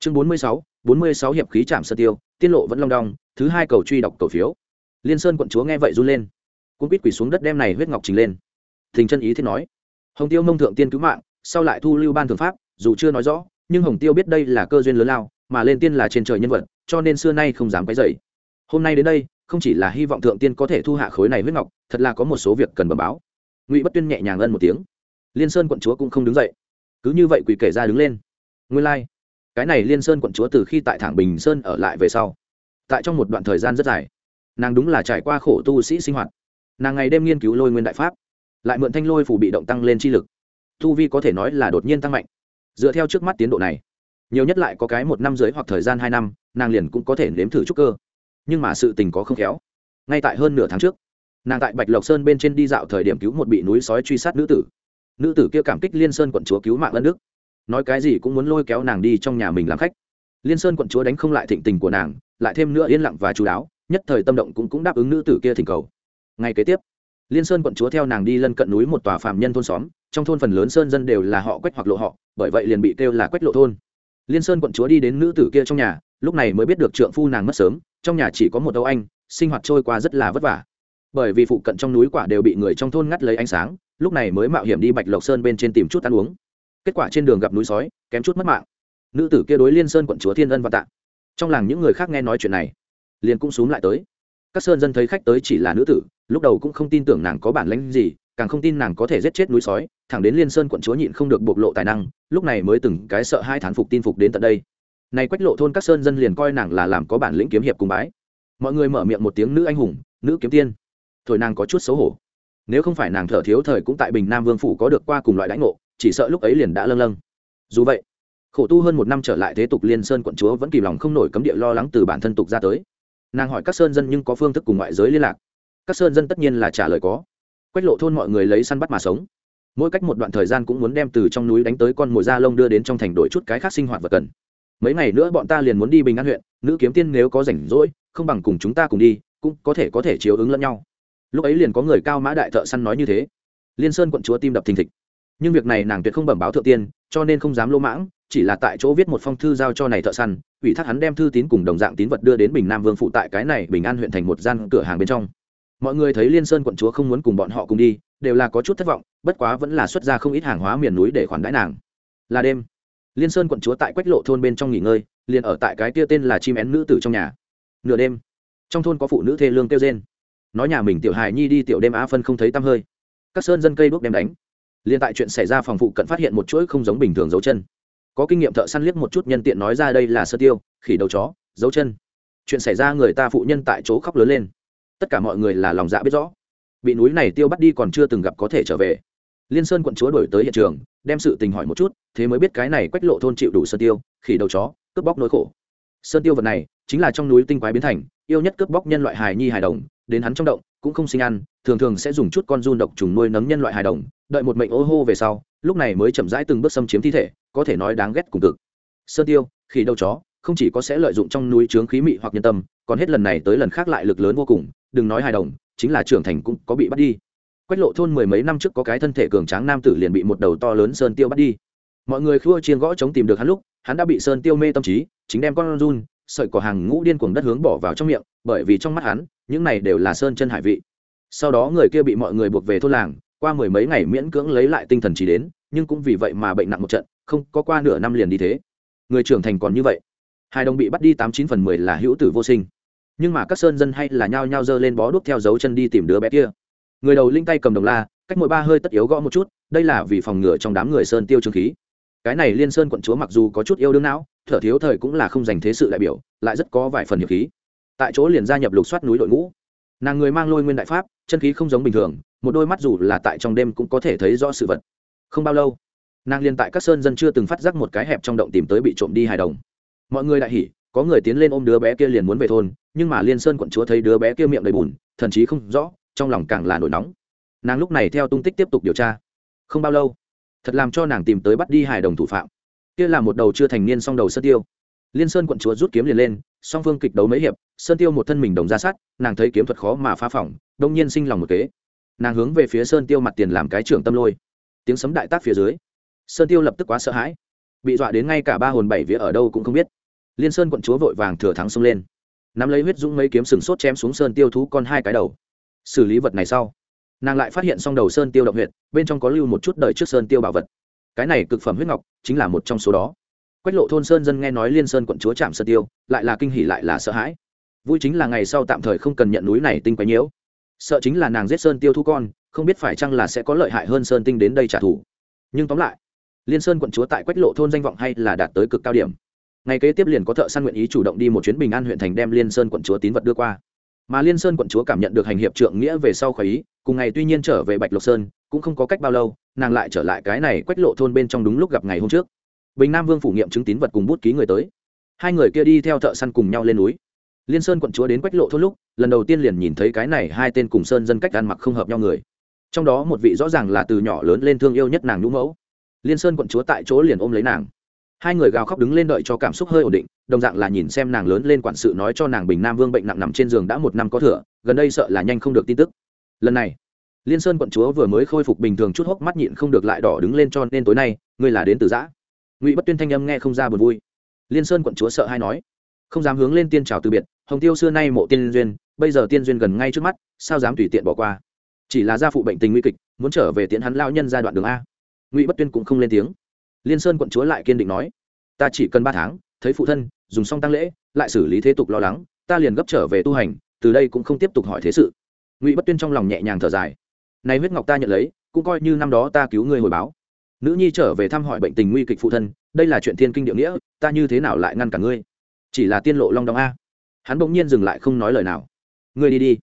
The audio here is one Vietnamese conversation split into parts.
chương bốn mươi sáu, bốn mươi sáu hiệp khí chạm sơ tiêu tiên lộ vẫn long đong, thứ hai cầu truy đọc cầu phiếu. Liên sơn quận chúa nghe vậy run lên. Cũng biết quỳ xuống đất đem này huyết ngọc trình lên. Thình chân ý thế nói, hồng tiêu mông thượng tiên cứu mạng, sau lại thu lưu ban thượng pháp, dù chưa nói rõ, nhưng hồng tiêu biết đây là cơ duyên lớn lao, mà lên tiên là trên trời nhân vật, cho nên xưa nay không dám quấy dậy hôm nay đến đây, không chỉ là hy vọng thượng tiên có thể thu hạ khối này huyết ngọc, thật là có một số việc cần bẩm báo. Ngụy bất tuyên nhẹ nhàng ân một tiếng. Liên sơn quận chúa cũng không đứng dậy. Cứ như vậy quỷ kể ra đứng lên. Nguyên lai、like cái này liên sơn quận chúa từ khi tại thẳng bình sơn ở lại về sau, tại trong một đoạn thời gian rất dài, nàng đúng là trải qua khổ tu sĩ sinh hoạt. Nàng ngày đêm nghiên cứu lôi nguyên đại pháp, lại mượn thanh lôi phủ bị động tăng lên chi lực. Tu vi có thể nói là đột nhiên tăng mạnh. Dựa theo trước mắt tiến độ này, nhiều nhất lại có cái một năm dưới hoặc thời gian hai năm, nàng liền cũng có thể nếm thử trúc cơ. Nhưng mà sự tình có không khéo. Ngay tại hơn nửa tháng trước, nàng tại bạch lộc sơn bên trên đi dạo thời điểm cứu một bị núi sói truy sát nữ tử. Nữ tử kia cảm kích liên sơn quận chúa cứu mạng ân đức nói cái gì cũng muốn lôi kéo nàng đi trong nhà mình làm khách. Liên sơn quận chúa đánh không lại thịnh tình của nàng, lại thêm nữa yên lặng và chú đáo, nhất thời tâm động cũng cũng đáp ứng nữ tử kia thỉnh cầu. Ngay kế tiếp, liên sơn quận chúa theo nàng đi lân cận núi một tòa phạm nhân thôn xóm, trong thôn phần lớn sơn dân đều là họ quách hoặc lộ họ, bởi vậy liền bị kêu là quách lộ thôn. Liên sơn quận chúa đi đến nữ tử kia trong nhà, lúc này mới biết được trượng phu nàng mất sớm, trong nhà chỉ có một âu anh, sinh hoạt trôi qua rất là vất vả. Bởi vì phụ cận trong núi quả đều bị người trong thôn ngắt lấy ánh sáng, lúc này mới mạo hiểm đi bạch lộc sơn bên trên tìm chút ăn uống kết quả trên đường gặp núi sói, kém chút mất mạng. Nữ tử kia đối liên sơn quận chúa thiên ân và tạ. Trong làng những người khác nghe nói chuyện này, liền cũng xúm lại tới. Các sơn dân thấy khách tới chỉ là nữ tử, lúc đầu cũng không tin tưởng nàng có bản lãnh gì, càng không tin nàng có thể giết chết núi sói, thẳng đến liên sơn quận chúa nhịn không được bộc lộ tài năng, lúc này mới từng cái sợ hai thán phục tin phục đến tận đây. Này quách lộ thôn các sơn dân liền coi nàng là làm có bản lĩnh kiếm hiệp cùng bái. Mọi người mở miệng một tiếng nữ anh hùng, nữ kiếm tiên. Thổi nàng có chút xấu hổ. Nếu không phải nàng thở thiếu thời cũng tại bình nam vương phủ có được qua cùng loại đãi ngộ chỉ sợ lúc ấy liền đã lâng lâng. Dù vậy, khổ tu hơn một năm trở lại thế tục liên sơn quận chúa vẫn kìm lòng không nổi cấm địa lo lắng từ bản thân tục ra tới. Nàng hỏi các sơn dân nhưng có phương thức cùng ngoại giới liên lạc. Các sơn dân tất nhiên là trả lời có. Quách lộ thôn mọi người lấy săn bắt mà sống. Mỗi cách một đoạn thời gian cũng muốn đem từ trong núi đánh tới con mồi da lông đưa đến trong thành đổi chút cái khác sinh hoạt vật cần. Mấy ngày nữa bọn ta liền muốn đi bình an huyện, nữ kiếm tiên nếu có rảnh rỗi, không bằng cùng chúng ta cùng đi, cũng có thể có thể chiếu ứng lẫn nhau. Lúc ấy liền có người cao mã đại thợ săn nói như thế. Liên sơn quận chúa tim đập thình thịch nhưng việc này nàng tuyệt không bẩm báo thượng tiên, cho nên không dám lỗ mãng, chỉ là tại chỗ viết một phong thư giao cho này thợ săn, ủy thác hắn đem thư tín cùng đồng dạng tín vật đưa đến bình nam vương phụ tại cái này bình an huyện thành một gian cửa hàng bên trong. Mọi người thấy liên sơn quận chúa không muốn cùng bọn họ cùng đi, đều là có chút thất vọng, bất quá vẫn là xuất ra không ít hàng hóa miền núi để khoản đãi nàng. Là đêm, liên sơn quận chúa tại quách lộ thôn bên trong nghỉ ngơi, liền ở tại cái kia tên là chim én nữ tử trong nhà. Nửa đêm, trong thôn có phụ nữ thê lương kêu rên. Nói nhà mình tiểu hài nhi đi tiểu đêm á phân không thấy tăm hơi. Các sơn dân cây đuốc đem đánh liên tại chuyện xảy ra phòng phụ cận phát hiện một chuỗi không giống bình thường dấu chân. Có kinh nghiệm thợ săn liếc một chút nhân tiện nói ra đây là sơ tiêu, khỉ đầu chó, dấu chân. Chuyện xảy ra người ta phụ nhân tại chỗ khóc lớn lên. Tất cả mọi người là lòng dạ biết rõ. Bị núi này tiêu bắt đi còn chưa từng gặp có thể trở về. Liên sơn quận chúa đổi tới hiện trường, đem sự tình hỏi một chút, thế mới biết cái này quách lộ thôn chịu đủ sơn tiêu, khỉ đầu chó, cướp bóc nỗi khổ. Sơn tiêu vật này chính là trong núi tinh quái biến thành, yêu nhất cướp bóc nhân loại hài nhi hài đồng đến hắn trong động, cũng không sinh ăn, thường thường sẽ dùng chút con run độc trùng nuôi nấng nhân loại hài đồng, đợi một mệnh ô hô về sau, lúc này mới chậm rãi từng bước xâm chiếm thi thể, có thể nói đáng ghét cùng cực. Sơn tiêu khi đầu chó, không chỉ có sẽ lợi dụng trong núi trướng khí mị hoặc nhân tâm, còn hết lần này tới lần khác lại lực lớn vô cùng, đừng nói hài đồng, chính là trưởng thành cũng có bị bắt đi. Quách lộ thôn mười mấy năm trước có cái thân thể cường tráng nam tử liền bị một đầu to lớn sơn tiêu bắt đi. Mọi người khua chiên gõ chống tìm được hắn lúc, hắn đã bị sơn tiêu mê tâm trí, chính đem con run, sợi cỏ hàng ngũ điên cuồng đất hướng bỏ vào trong miệng, bởi vì trong mắt hắn những này đều là sơn chân hải vị. Sau đó người kia bị mọi người buộc về thôn làng, qua mười mấy ngày miễn cưỡng lấy lại tinh thần trí đến, nhưng cũng vì vậy mà bệnh nặng một trận, không có qua nửa năm liền đi thế. Người trưởng thành còn như vậy. Hai đồng bị bắt đi tám chín phần mười là hữu tử vô sinh. Nhưng mà các sơn dân hay là nhao nhao dơ lên bó đuốc theo dấu chân đi tìm đứa bé kia. Người đầu linh tay cầm đồng la, cách mỗi ba hơi tất yếu gõ một chút, đây là vì phòng ngừa trong đám người sơn tiêu trương khí. Cái này liên sơn quận chúa mặc dù có chút yêu đương não, thở thiếu thời cũng là không dành thế sự đại biểu, lại rất có vài phần hiệp khí tại chỗ liền gia nhập lục soát núi đội ngũ. Nàng người mang lôi nguyên đại pháp, chân khí không giống bình thường, một đôi mắt dù là tại trong đêm cũng có thể thấy rõ sự vật. Không bao lâu, nàng liền tại các sơn dân chưa từng phát giác một cái hẹp trong động tìm tới bị trộm đi hài đồng. Mọi người đại hỉ, có người tiến lên ôm đứa bé kia liền muốn về thôn, nhưng mà liên sơn quận chúa thấy đứa bé kia miệng đầy bùn, thần chí không rõ, trong lòng càng là nổi nóng. Nàng lúc này theo tung tích tiếp tục điều tra. Không bao lâu, thật làm cho nàng tìm tới bắt đi hài đồng thủ phạm. Kia là một đầu chưa thành niên song đầu sơ tiêu. Liên sơn quận chúa rút kiếm liền lên song phương kịch đấu mấy hiệp, sơn tiêu một thân mình đồng ra sát, nàng thấy kiếm thuật khó mà phá phỏng, đông nhiên sinh lòng một kế. Nàng hướng về phía sơn tiêu mặt tiền làm cái trưởng tâm lôi. Tiếng sấm đại tác phía dưới, sơn tiêu lập tức quá sợ hãi. Bị dọa đến ngay cả ba hồn bảy vía ở đâu cũng không biết. Liên sơn quận chúa vội vàng thừa thắng xông lên. Nắm lấy huyết dũng mấy kiếm sừng sốt chém xuống sơn tiêu thú con hai cái đầu. Xử lý vật này sau, nàng lại phát hiện xong đầu sơn tiêu động huyệt, bên trong có lưu một chút đời trước sơn tiêu bảo vật. Cái này cực phẩm huyết ngọc chính là một trong số đó quách lộ thôn sơn dân nghe nói liên sơn quận chúa chạm sơn tiêu, lại là kinh hỉ lại là sợ hãi. Vui chính là ngày sau tạm thời không cần nhận núi này tinh quái nhiễu. Sợ chính là nàng giết sơn tiêu thu con, không biết phải chăng là sẽ có lợi hại hơn sơn tinh đến đây trả thù. Nhưng tóm lại, liên sơn quận chúa tại quách lộ thôn danh vọng hay là đạt tới cực cao điểm. Ngày kế tiếp liền có thợ săn nguyện ý chủ động đi một chuyến bình an huyện thành đem liên sơn quận chúa tín vật đưa qua. Mà liên sơn quận chúa cảm nhận được hành hiệp trượng nghĩa về sau khỏi ý, cùng ngày tuy nhiên trở về bạch lộc sơn, cũng không có cách bao lâu, nàng lại trở lại cái này quách lộ thôn bên trong đúng lúc gặp ngày hôm trước bình nam vương phủ nghiệm chứng tín vật cùng bút ký người tới. Hai người kia đi theo thợ săn cùng nhau lên núi. Liên sơn quận chúa đến quách lộ thôn lúc, lần đầu tiên liền nhìn thấy cái này hai tên cùng sơn dân cách ăn mặc không hợp nhau người. Trong đó một vị rõ ràng là từ nhỏ lớn lên thương yêu nhất nàng nhũ mẫu. Liên sơn quận chúa tại chỗ liền ôm lấy nàng. Hai người gào khóc đứng lên đợi cho cảm xúc hơi ổn định, đồng dạng là nhìn xem nàng lớn lên quản sự nói cho nàng bình nam vương bệnh nặng nằm trên giường đã một năm có thừa, gần đây sợ là nhanh không được tin tức. Lần này, liên sơn quận chúa vừa mới khôi phục bình thường chút hốc mắt nhịn không được lại đỏ đứng lên cho nên tối nay, ngươi là đến từ giã ngụy bất tuyên thanh âm nghe không ra buồn vui liên sơn quận chúa sợ hay nói không dám hướng lên tiên trào từ biệt hồng tiêu xưa nay mộ tiên duyên bây giờ tiên duyên gần ngay trước mắt sao dám tùy tiện bỏ qua chỉ là gia phụ bệnh tình nguy kịch muốn trở về tiễn hắn lao nhân giai đoạn đường a ngụy bất tuyên cũng không lên tiếng liên sơn quận chúa lại kiên định nói ta chỉ cần ba tháng thấy phụ thân dùng xong tăng lễ lại xử lý thế tục lo lắng ta liền gấp trở về tu hành từ đây cũng không tiếp tục hỏi thế sự ngụy bất tuyên trong lòng nhẹ nhàng thở dài này huyết ngọc ta nhận lấy cũng coi như năm đó ta cứu ngươi hồi báo nữ nhi trở về thăm hỏi bệnh tình nguy kịch phụ thân, đây là chuyện thiên kinh địa nghĩa, ta như thế nào lại ngăn cả ngươi? Chỉ là tiên lộ long đong a. Hắn bỗng nhiên dừng lại không nói lời nào. Ngươi đi đi.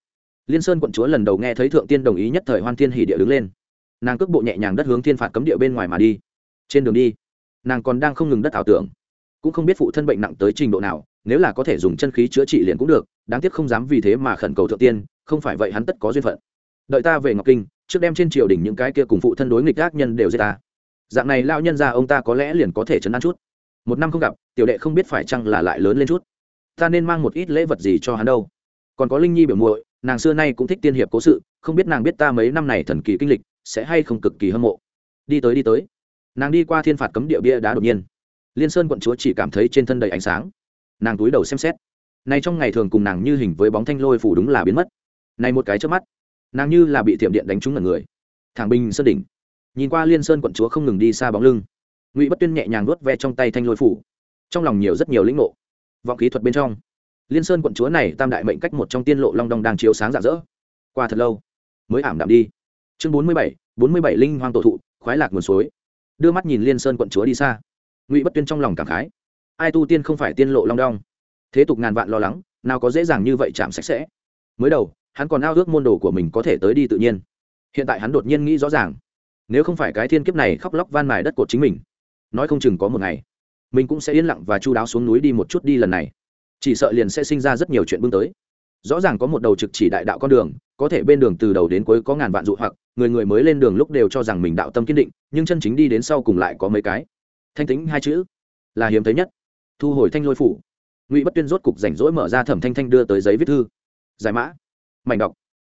Liên sơn quận chúa lần đầu nghe thấy thượng tiên đồng ý nhất thời hoan thiên hỉ địa đứng lên. Nàng cước bộ nhẹ nhàng đất hướng thiên phạt cấm địa bên ngoài mà đi. Trên đường đi, nàng còn đang không ngừng đất ảo tưởng. Cũng không biết phụ thân bệnh nặng tới trình độ nào, nếu là có thể dùng chân khí chữa trị liền cũng được, đáng tiếc không dám vì thế mà khẩn cầu thượng tiên, không phải vậy hắn tất có duyên phận. Đợi ta về ngọc kinh, trước đem trên triều đình những cái kia cùng phụ thân đối nghịch ác nhân đều giết ta dạng này lao nhân ra ông ta có lẽ liền có thể chấn an chút. Một năm không gặp, tiểu đệ không biết phải chăng là lại lớn lên chút. Ta nên mang một ít lễ vật gì cho hắn đâu. Còn có linh nhi biểu muội, nàng xưa nay cũng thích tiên hiệp cố sự, không biết nàng biết ta mấy năm này thần kỳ kinh lịch, sẽ hay không cực kỳ hâm mộ. Đi tới đi tới. Nàng đi qua thiên phạt cấm địa bia đá đột nhiên. Liên sơn quận chúa chỉ cảm thấy trên thân đầy ánh sáng. Nàng túi đầu xem xét. Nay trong ngày thường cùng nàng như hình với bóng thanh lôi phủ đúng là biến mất. Này một cái trước mắt, nàng như là bị tiệm điện đánh trúng ở người. Thằng binh sơn đỉnh nhìn qua liên sơn quận chúa không ngừng đi xa bóng lưng ngụy bất tuyên nhẹ nhàng nuốt ve trong tay thanh lôi phủ trong lòng nhiều rất nhiều lĩnh ngộ vọng kỹ thuật bên trong liên sơn quận chúa này tam đại mệnh cách một trong tiên lộ long đong đang chiếu sáng rạng rỡ qua thật lâu mới ảm đạm đi chương bốn mươi bảy bốn mươi bảy linh hoang tổ thụ khoái lạc nguồn suối đưa mắt nhìn liên sơn quận chúa đi xa ngụy bất tuyên trong lòng cảm khái ai tu tiên không phải tiên lộ long đong thế tục ngàn vạn lo lắng nào có dễ dàng như vậy chạm sạch sẽ mới đầu hắn còn ao ước môn đồ của mình có thể tới đi tự nhiên hiện tại hắn đột nhiên nghĩ rõ ràng nếu không phải cái thiên kiếp này khóc lóc van mài đất cột chính mình, nói không chừng có một ngày, mình cũng sẽ yên lặng và chu đáo xuống núi đi một chút đi lần này. Chỉ sợ liền sẽ sinh ra rất nhiều chuyện bưng tới. Rõ ràng có một đầu trực chỉ đại đạo con đường, có thể bên đường từ đầu đến cuối có ngàn vạn dụ hoặc, người người mới lên đường lúc đều cho rằng mình đạo tâm kiên định, nhưng chân chính đi đến sau cùng lại có mấy cái. Thanh tính hai chữ, là hiếm thấy nhất. Thu hồi thanh lôi phủ. Ngụy bất tuyên rốt cục rảnh rỗi mở ra thẩm thanh thanh đưa tới giấy viết thư. Giải mã. Mảnh đọc.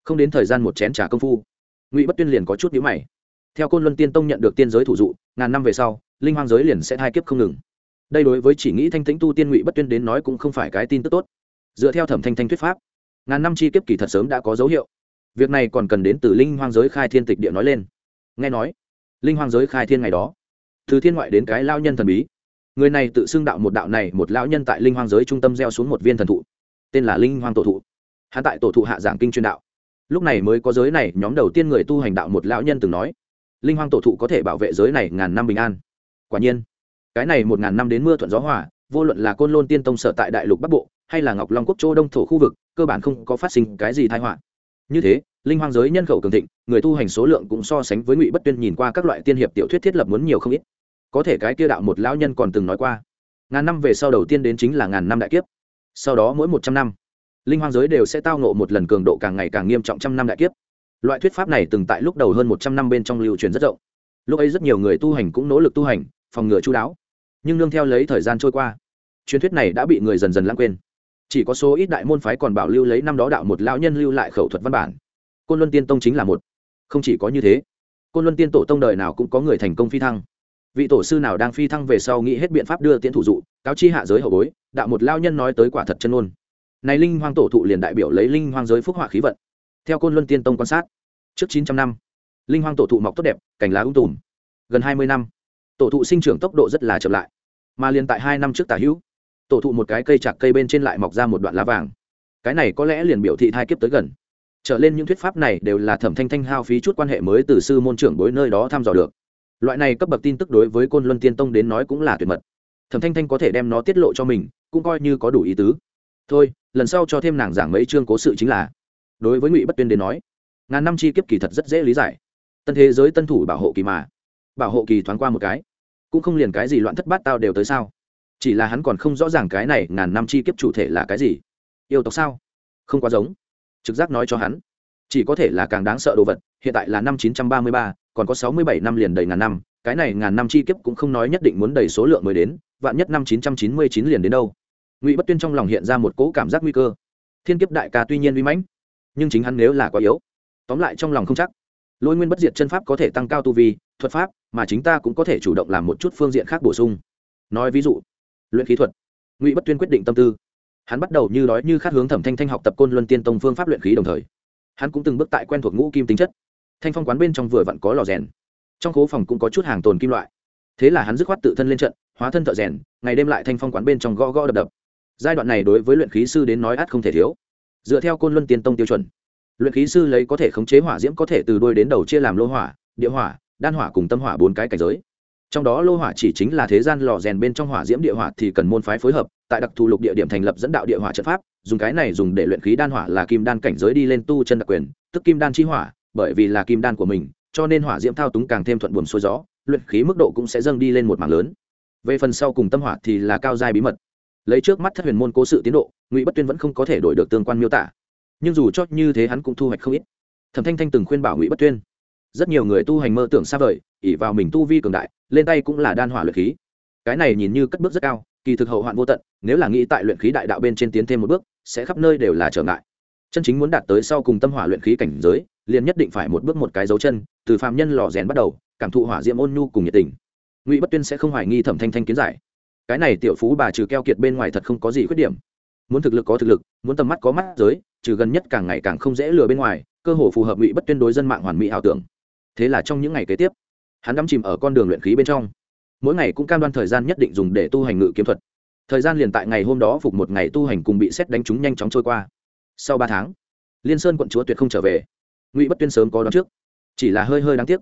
Không đến thời gian một chén trà công phu, ngụy bất tuyên liền có chút nhữ mày theo côn luân tiên tông nhận được tiên giới thủ dụ, ngàn năm về sau, linh hoang giới liền sẽ hai kiếp không ngừng. Đây đối với chỉ nghĩ thanh tĩnh tu tiên ngụy bất tuyên đến nói cũng không phải cái tin tức tốt. Dựa theo thẩm thanh thanh thuyết pháp, ngàn năm chi kiếp kỳ thật sớm đã có dấu hiệu. Việc này còn cần đến từ linh hoang giới khai thiên tịch địa nói lên. Nghe nói, linh hoang giới khai thiên ngày đó, từ thiên ngoại đến cái lao nhân thần bí. Người này tự xưng đạo một đạo này một lão nhân tại linh hoang giới trung tâm gieo xuống một viên thần thụ, tên là linh hoang tổ thụ. Hạ tại tổ thụ hạ giảng kinh truyền đạo. Lúc này mới có giới này nhóm đầu tiên người tu hành đạo một lão nhân từng nói linh hoang tổ thụ có thể bảo vệ giới này ngàn năm bình an. Quả nhiên, cái này một ngàn năm đến mưa thuận gió hòa, vô luận là côn lôn tiên tông sở tại đại lục bắc bộ, hay là ngọc long quốc châu đông thổ khu vực, cơ bản không có phát sinh cái gì thái họa. Như thế, linh hoang giới nhân khẩu cường thịnh, người tu hành số lượng cũng so sánh với ngụy bất tuyên nhìn qua các loại tiên hiệp tiểu thuyết thiết lập muốn nhiều không ít. Có thể cái kia đạo một lão nhân còn từng nói qua, ngàn năm về sau đầu tiên đến chính là ngàn năm đại kiếp. Sau đó mỗi một trăm năm, linh hoang giới đều sẽ tao nộ một lần cường độ càng ngày càng nghiêm trọng trăm năm đại kiếp loại thuyết pháp này từng tại lúc đầu hơn một trăm năm bên trong lưu truyền rất rộng. Lúc ấy rất nhiều người tu hành cũng nỗ lực tu hành, phòng ngừa chú đáo. Nhưng nương theo lấy thời gian trôi qua, truyền thuyết này đã bị người dần dần lãng quên. Chỉ có số ít đại môn phái còn bảo lưu lấy năm đó đạo một lão nhân lưu lại khẩu thuật văn bản. Côn luân tiên tông chính là một. Không chỉ có như thế, côn luân tiên tổ tông đời nào cũng có người thành công phi thăng. Vị tổ sư nào đang phi thăng về sau nghĩ hết biện pháp đưa tiễn thủ dụ, cáo chi hạ giới hậu bối, đạo một lao nhân nói tới quả thật chân ôn này linh hoang tổ thụ liền đại biểu lấy linh hoang giới phúc họa khí vận theo côn luân tiên tông quan sát, trước chín trăm năm, linh hoang tổ thụ mọc tốt đẹp, cành lá ung tùm, gần hai mươi năm, tổ thụ sinh trưởng tốc độ rất là chậm lại. Mà liền tại hai năm trước tả hữu, tổ thụ một cái cây chạc cây bên trên lại mọc ra một đoạn lá vàng. Cái này có lẽ liền biểu thị thai kiếp tới gần. Trở lên những thuyết pháp này đều là thẩm thanh thanh hao phí chút quan hệ mới từ sư môn trưởng bối nơi đó thăm dò được. Loại này cấp bậc tin tức đối với côn luân tiên tông đến nói cũng là tuyệt mật. Thẩm thanh thanh có thể đem nó tiết lộ cho mình, cũng coi như có đủ ý tứ. Thôi, lần sau cho thêm nàng giảng mấy chương cố sự chính là đối với ngụy bất tuyên đến nói ngàn năm chi kiếp kỳ thật rất dễ lý giải tân thế giới tân thủ bảo hộ kỳ mà bảo hộ kỳ thoáng qua một cái cũng không liền cái gì loạn thất bát tao đều tới sao chỉ là hắn còn không rõ ràng cái này ngàn năm chi kiếp chủ thể là cái gì yêu tộc sao không quá giống trực giác nói cho hắn chỉ có thể là càng đáng sợ đồ vật hiện tại là năm 933, còn có 67 năm liền đầy ngàn năm cái này ngàn năm chi kiếp cũng không nói nhất định muốn đầy số lượng mới đến vạn nhất năm 999 liền đến đâu ngụy bất tuyên trong lòng hiện ra một cỗ cảm giác nguy cơ thiên kiếp đại ca tuy nhiên uy mãnh nhưng chính hắn nếu là quá yếu, tóm lại trong lòng không chắc. Lôi nguyên bất diệt chân pháp có thể tăng cao tu vi, thuật pháp mà chính ta cũng có thể chủ động làm một chút phương diện khác bổ sung. Nói ví dụ, luyện khí thuật, ngụy bất tuyên quyết định tâm tư. Hắn bắt đầu như đói như khát hướng thẩm thanh thanh học tập côn luân tiên tông phương pháp luyện khí đồng thời, hắn cũng từng bước tại quen thuộc ngũ kim tính chất. Thanh phong quán bên trong vừa vặn có lò rèn, trong khố phòng cũng có chút hàng tồn kim loại. Thế là hắn dứt khoát tự thân lên trận, hóa thân thợ rèn, ngày đêm lại thanh phong quán bên trong gõ gõ đập đập. Giai đoạn này đối với luyện khí sư đến nói át không thể thiếu dựa theo côn luân tiên tông tiêu chuẩn. Luyện khí sư lấy có thể khống chế hỏa diễm có thể từ đôi đến đầu chia làm lô hỏa, địa hỏa, đan hỏa cùng tâm hỏa bốn cái cảnh giới. Trong đó lô hỏa chỉ chính là thế gian lò rèn bên trong hỏa diễm địa hỏa thì cần môn phái phối hợp, tại đặc thù lục địa điểm thành lập dẫn đạo địa hỏa trận pháp, dùng cái này dùng để luyện khí đan hỏa là kim đan cảnh giới đi lên tu chân đặc quyền, tức kim đan chi hỏa, bởi vì là kim đan của mình, cho nên hỏa diễm thao túng càng thêm thuận buồm xuôi gió, luyện khí mức độ cũng sẽ dâng đi lên một mảng lớn. Về phần sau cùng tâm hỏa thì là cao giai bí mật lấy trước mắt thất huyền môn cố sự tiến độ, ngụy bất tuyên vẫn không có thể đổi được tương quan miêu tả. Nhưng dù cho như thế hắn cũng thu hoạch không ít. Thẩm thanh thanh từng khuyên bảo ngụy bất tuyên, rất nhiều người tu hành mơ tưởng xa vời ỉ vào mình tu vi cường đại, lên tay cũng là đan hỏa luyện khí. Cái này nhìn như cất bước rất cao, kỳ thực hậu hoạn vô tận, nếu là nghĩ tại luyện khí đại đạo bên trên tiến thêm một bước, sẽ khắp nơi đều là trở ngại. Chân chính muốn đạt tới sau cùng tâm hỏa luyện khí cảnh giới, liền nhất định phải một bước một cái dấu chân, từ phạm nhân lò rèn bắt đầu, cảm thụ hỏa diệm ôn nhu cùng nhiệt tình. Ngụy bất tuyên sẽ không hoài nghi thẩm thanh thanh kiến giải cái này tiểu phú bà trừ keo kiệt bên ngoài thật không có gì khuyết điểm. Muốn thực lực có thực lực, muốn tầm mắt có mắt giới, trừ gần nhất càng ngày càng không dễ lừa bên ngoài, cơ hồ phù hợp ngụy bất tuyên đối dân mạng hoàn mỹ ảo tưởng. Thế là trong những ngày kế tiếp, hắn đắm chìm ở con đường luyện khí bên trong. Mỗi ngày cũng cam đoan thời gian nhất định dùng để tu hành ngự kiếm thuật. Thời gian liền tại ngày hôm đó phục một ngày tu hành cùng bị xét đánh trúng nhanh chóng trôi qua. Sau ba tháng, liên sơn quận chúa tuyệt không trở về. Ngụy bất tuyên sớm có đón trước. Chỉ là hơi hơi đáng tiếc,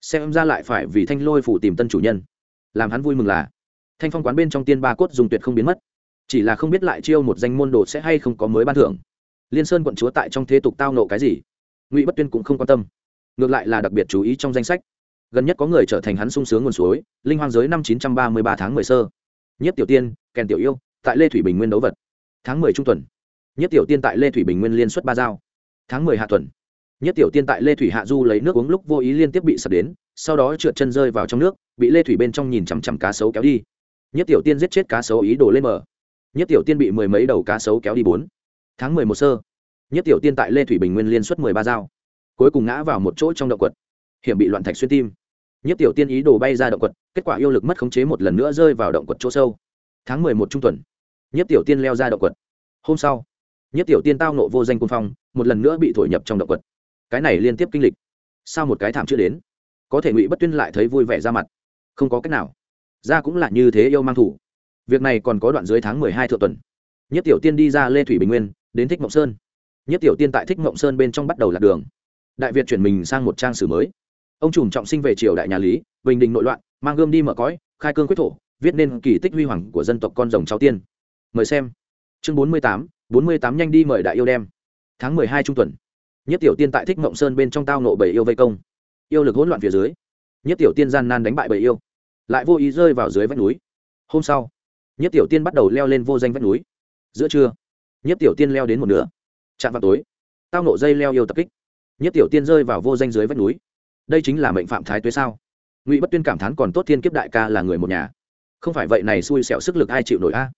xem ra lại phải vì thanh lôi phủ tìm tân chủ nhân. Làm hắn vui mừng là thanh phong quán bên trong tiên ba cốt dùng tuyệt không biến mất. Chỉ là không biết lại chiêu một danh môn đồ sẽ hay không có mới ban thưởng. Liên sơn quận chúa tại trong thế tục tao nộ cái gì? Ngụy bất tuyên cũng không quan tâm. Ngược lại là đặc biệt chú ý trong danh sách. Gần nhất có người trở thành hắn sung sướng nguồn suối, linh hoang giới năm chín trăm ba mươi ba tháng mười sơ. Nhất tiểu tiên, kèn tiểu yêu, tại lê thủy bình nguyên đấu vật. Tháng mười trung tuần. Nhất tiểu tiên tại lê thủy bình nguyên liên xuất ba giao. Tháng mười hạ tuần. Nhất tiểu tiên tại lê thủy hạ du lấy nước uống lúc vô ý liên tiếp bị sập đến, sau đó trượt chân rơi vào trong nước, bị lê thủy bên trong nhìn chằm chằm cá sấu kéo đi nhất tiểu tiên giết chết cá sấu ý đồ lên mở nhất tiểu tiên bị mười mấy đầu cá sấu kéo đi bốn. Tháng mười một sơ. Nhất tiểu tiên tại lê thủy bình nguyên liên xuất mười ba dao. Cuối cùng ngã vào một chỗ trong động quật. Hiểm bị loạn thạch xuyên tim. Nhất tiểu tiên ý đồ bay ra động quật, kết quả yêu lực mất khống chế một lần nữa rơi vào động quật chỗ sâu. Tháng mười một trung tuần. Nhất tiểu tiên leo ra động quật. Hôm sau, nhất tiểu tiên tao nộ vô danh cung phong, một lần nữa bị thổi nhập trong động quật. Cái này liên tiếp kinh lịch. Sao một cái thảm chưa đến? Có thể ngụy bất tuyên lại thấy vui vẻ ra mặt. Không có cách nào ra cũng là như thế yêu mang thủ. Việc này còn có đoạn dưới tháng mười hai thượng tuần. Nhất tiểu tiên đi ra lê thủy bình nguyên, đến thích mộng sơn. Nhất tiểu tiên tại thích mộng sơn bên trong bắt đầu lạc đường. Đại việt chuyển mình sang một trang sử mới. Ông trùm trọng sinh về triều đại nhà lý, bình định nội loạn, mang gươm đi mở cõi, khai cương quyết thổ, viết nên kỳ tích huy hoàng của dân tộc con rồng cháu tiên. Mời xem. Chương bốn mươi tám, bốn mươi tám nhanh đi mời đại yêu đem. Tháng mười hai trung tuần. Nhất tiểu tiên tại thích mộng sơn bên trong tao nộ bảy yêu vây công. Yêu lực hỗn loạn phía dưới. Nhất tiểu tiên gian nan đánh bại bảy yêu lại vô ý rơi vào dưới vách núi. Hôm sau, nhất tiểu tiên bắt đầu leo lên vô danh vách núi. Giữa trưa, nhất tiểu tiên leo đến một nửa. Chạm vào tối, tao nộ dây leo yêu tập kích. Nhất tiểu tiên rơi vào vô danh dưới vách núi. Đây chính là mệnh phạm thái tuế sao? Ngụy bất tuyên cảm thán còn tốt thiên kiếp đại ca là người một nhà. Không phải vậy này xui xẻo sức lực ai chịu nổi a?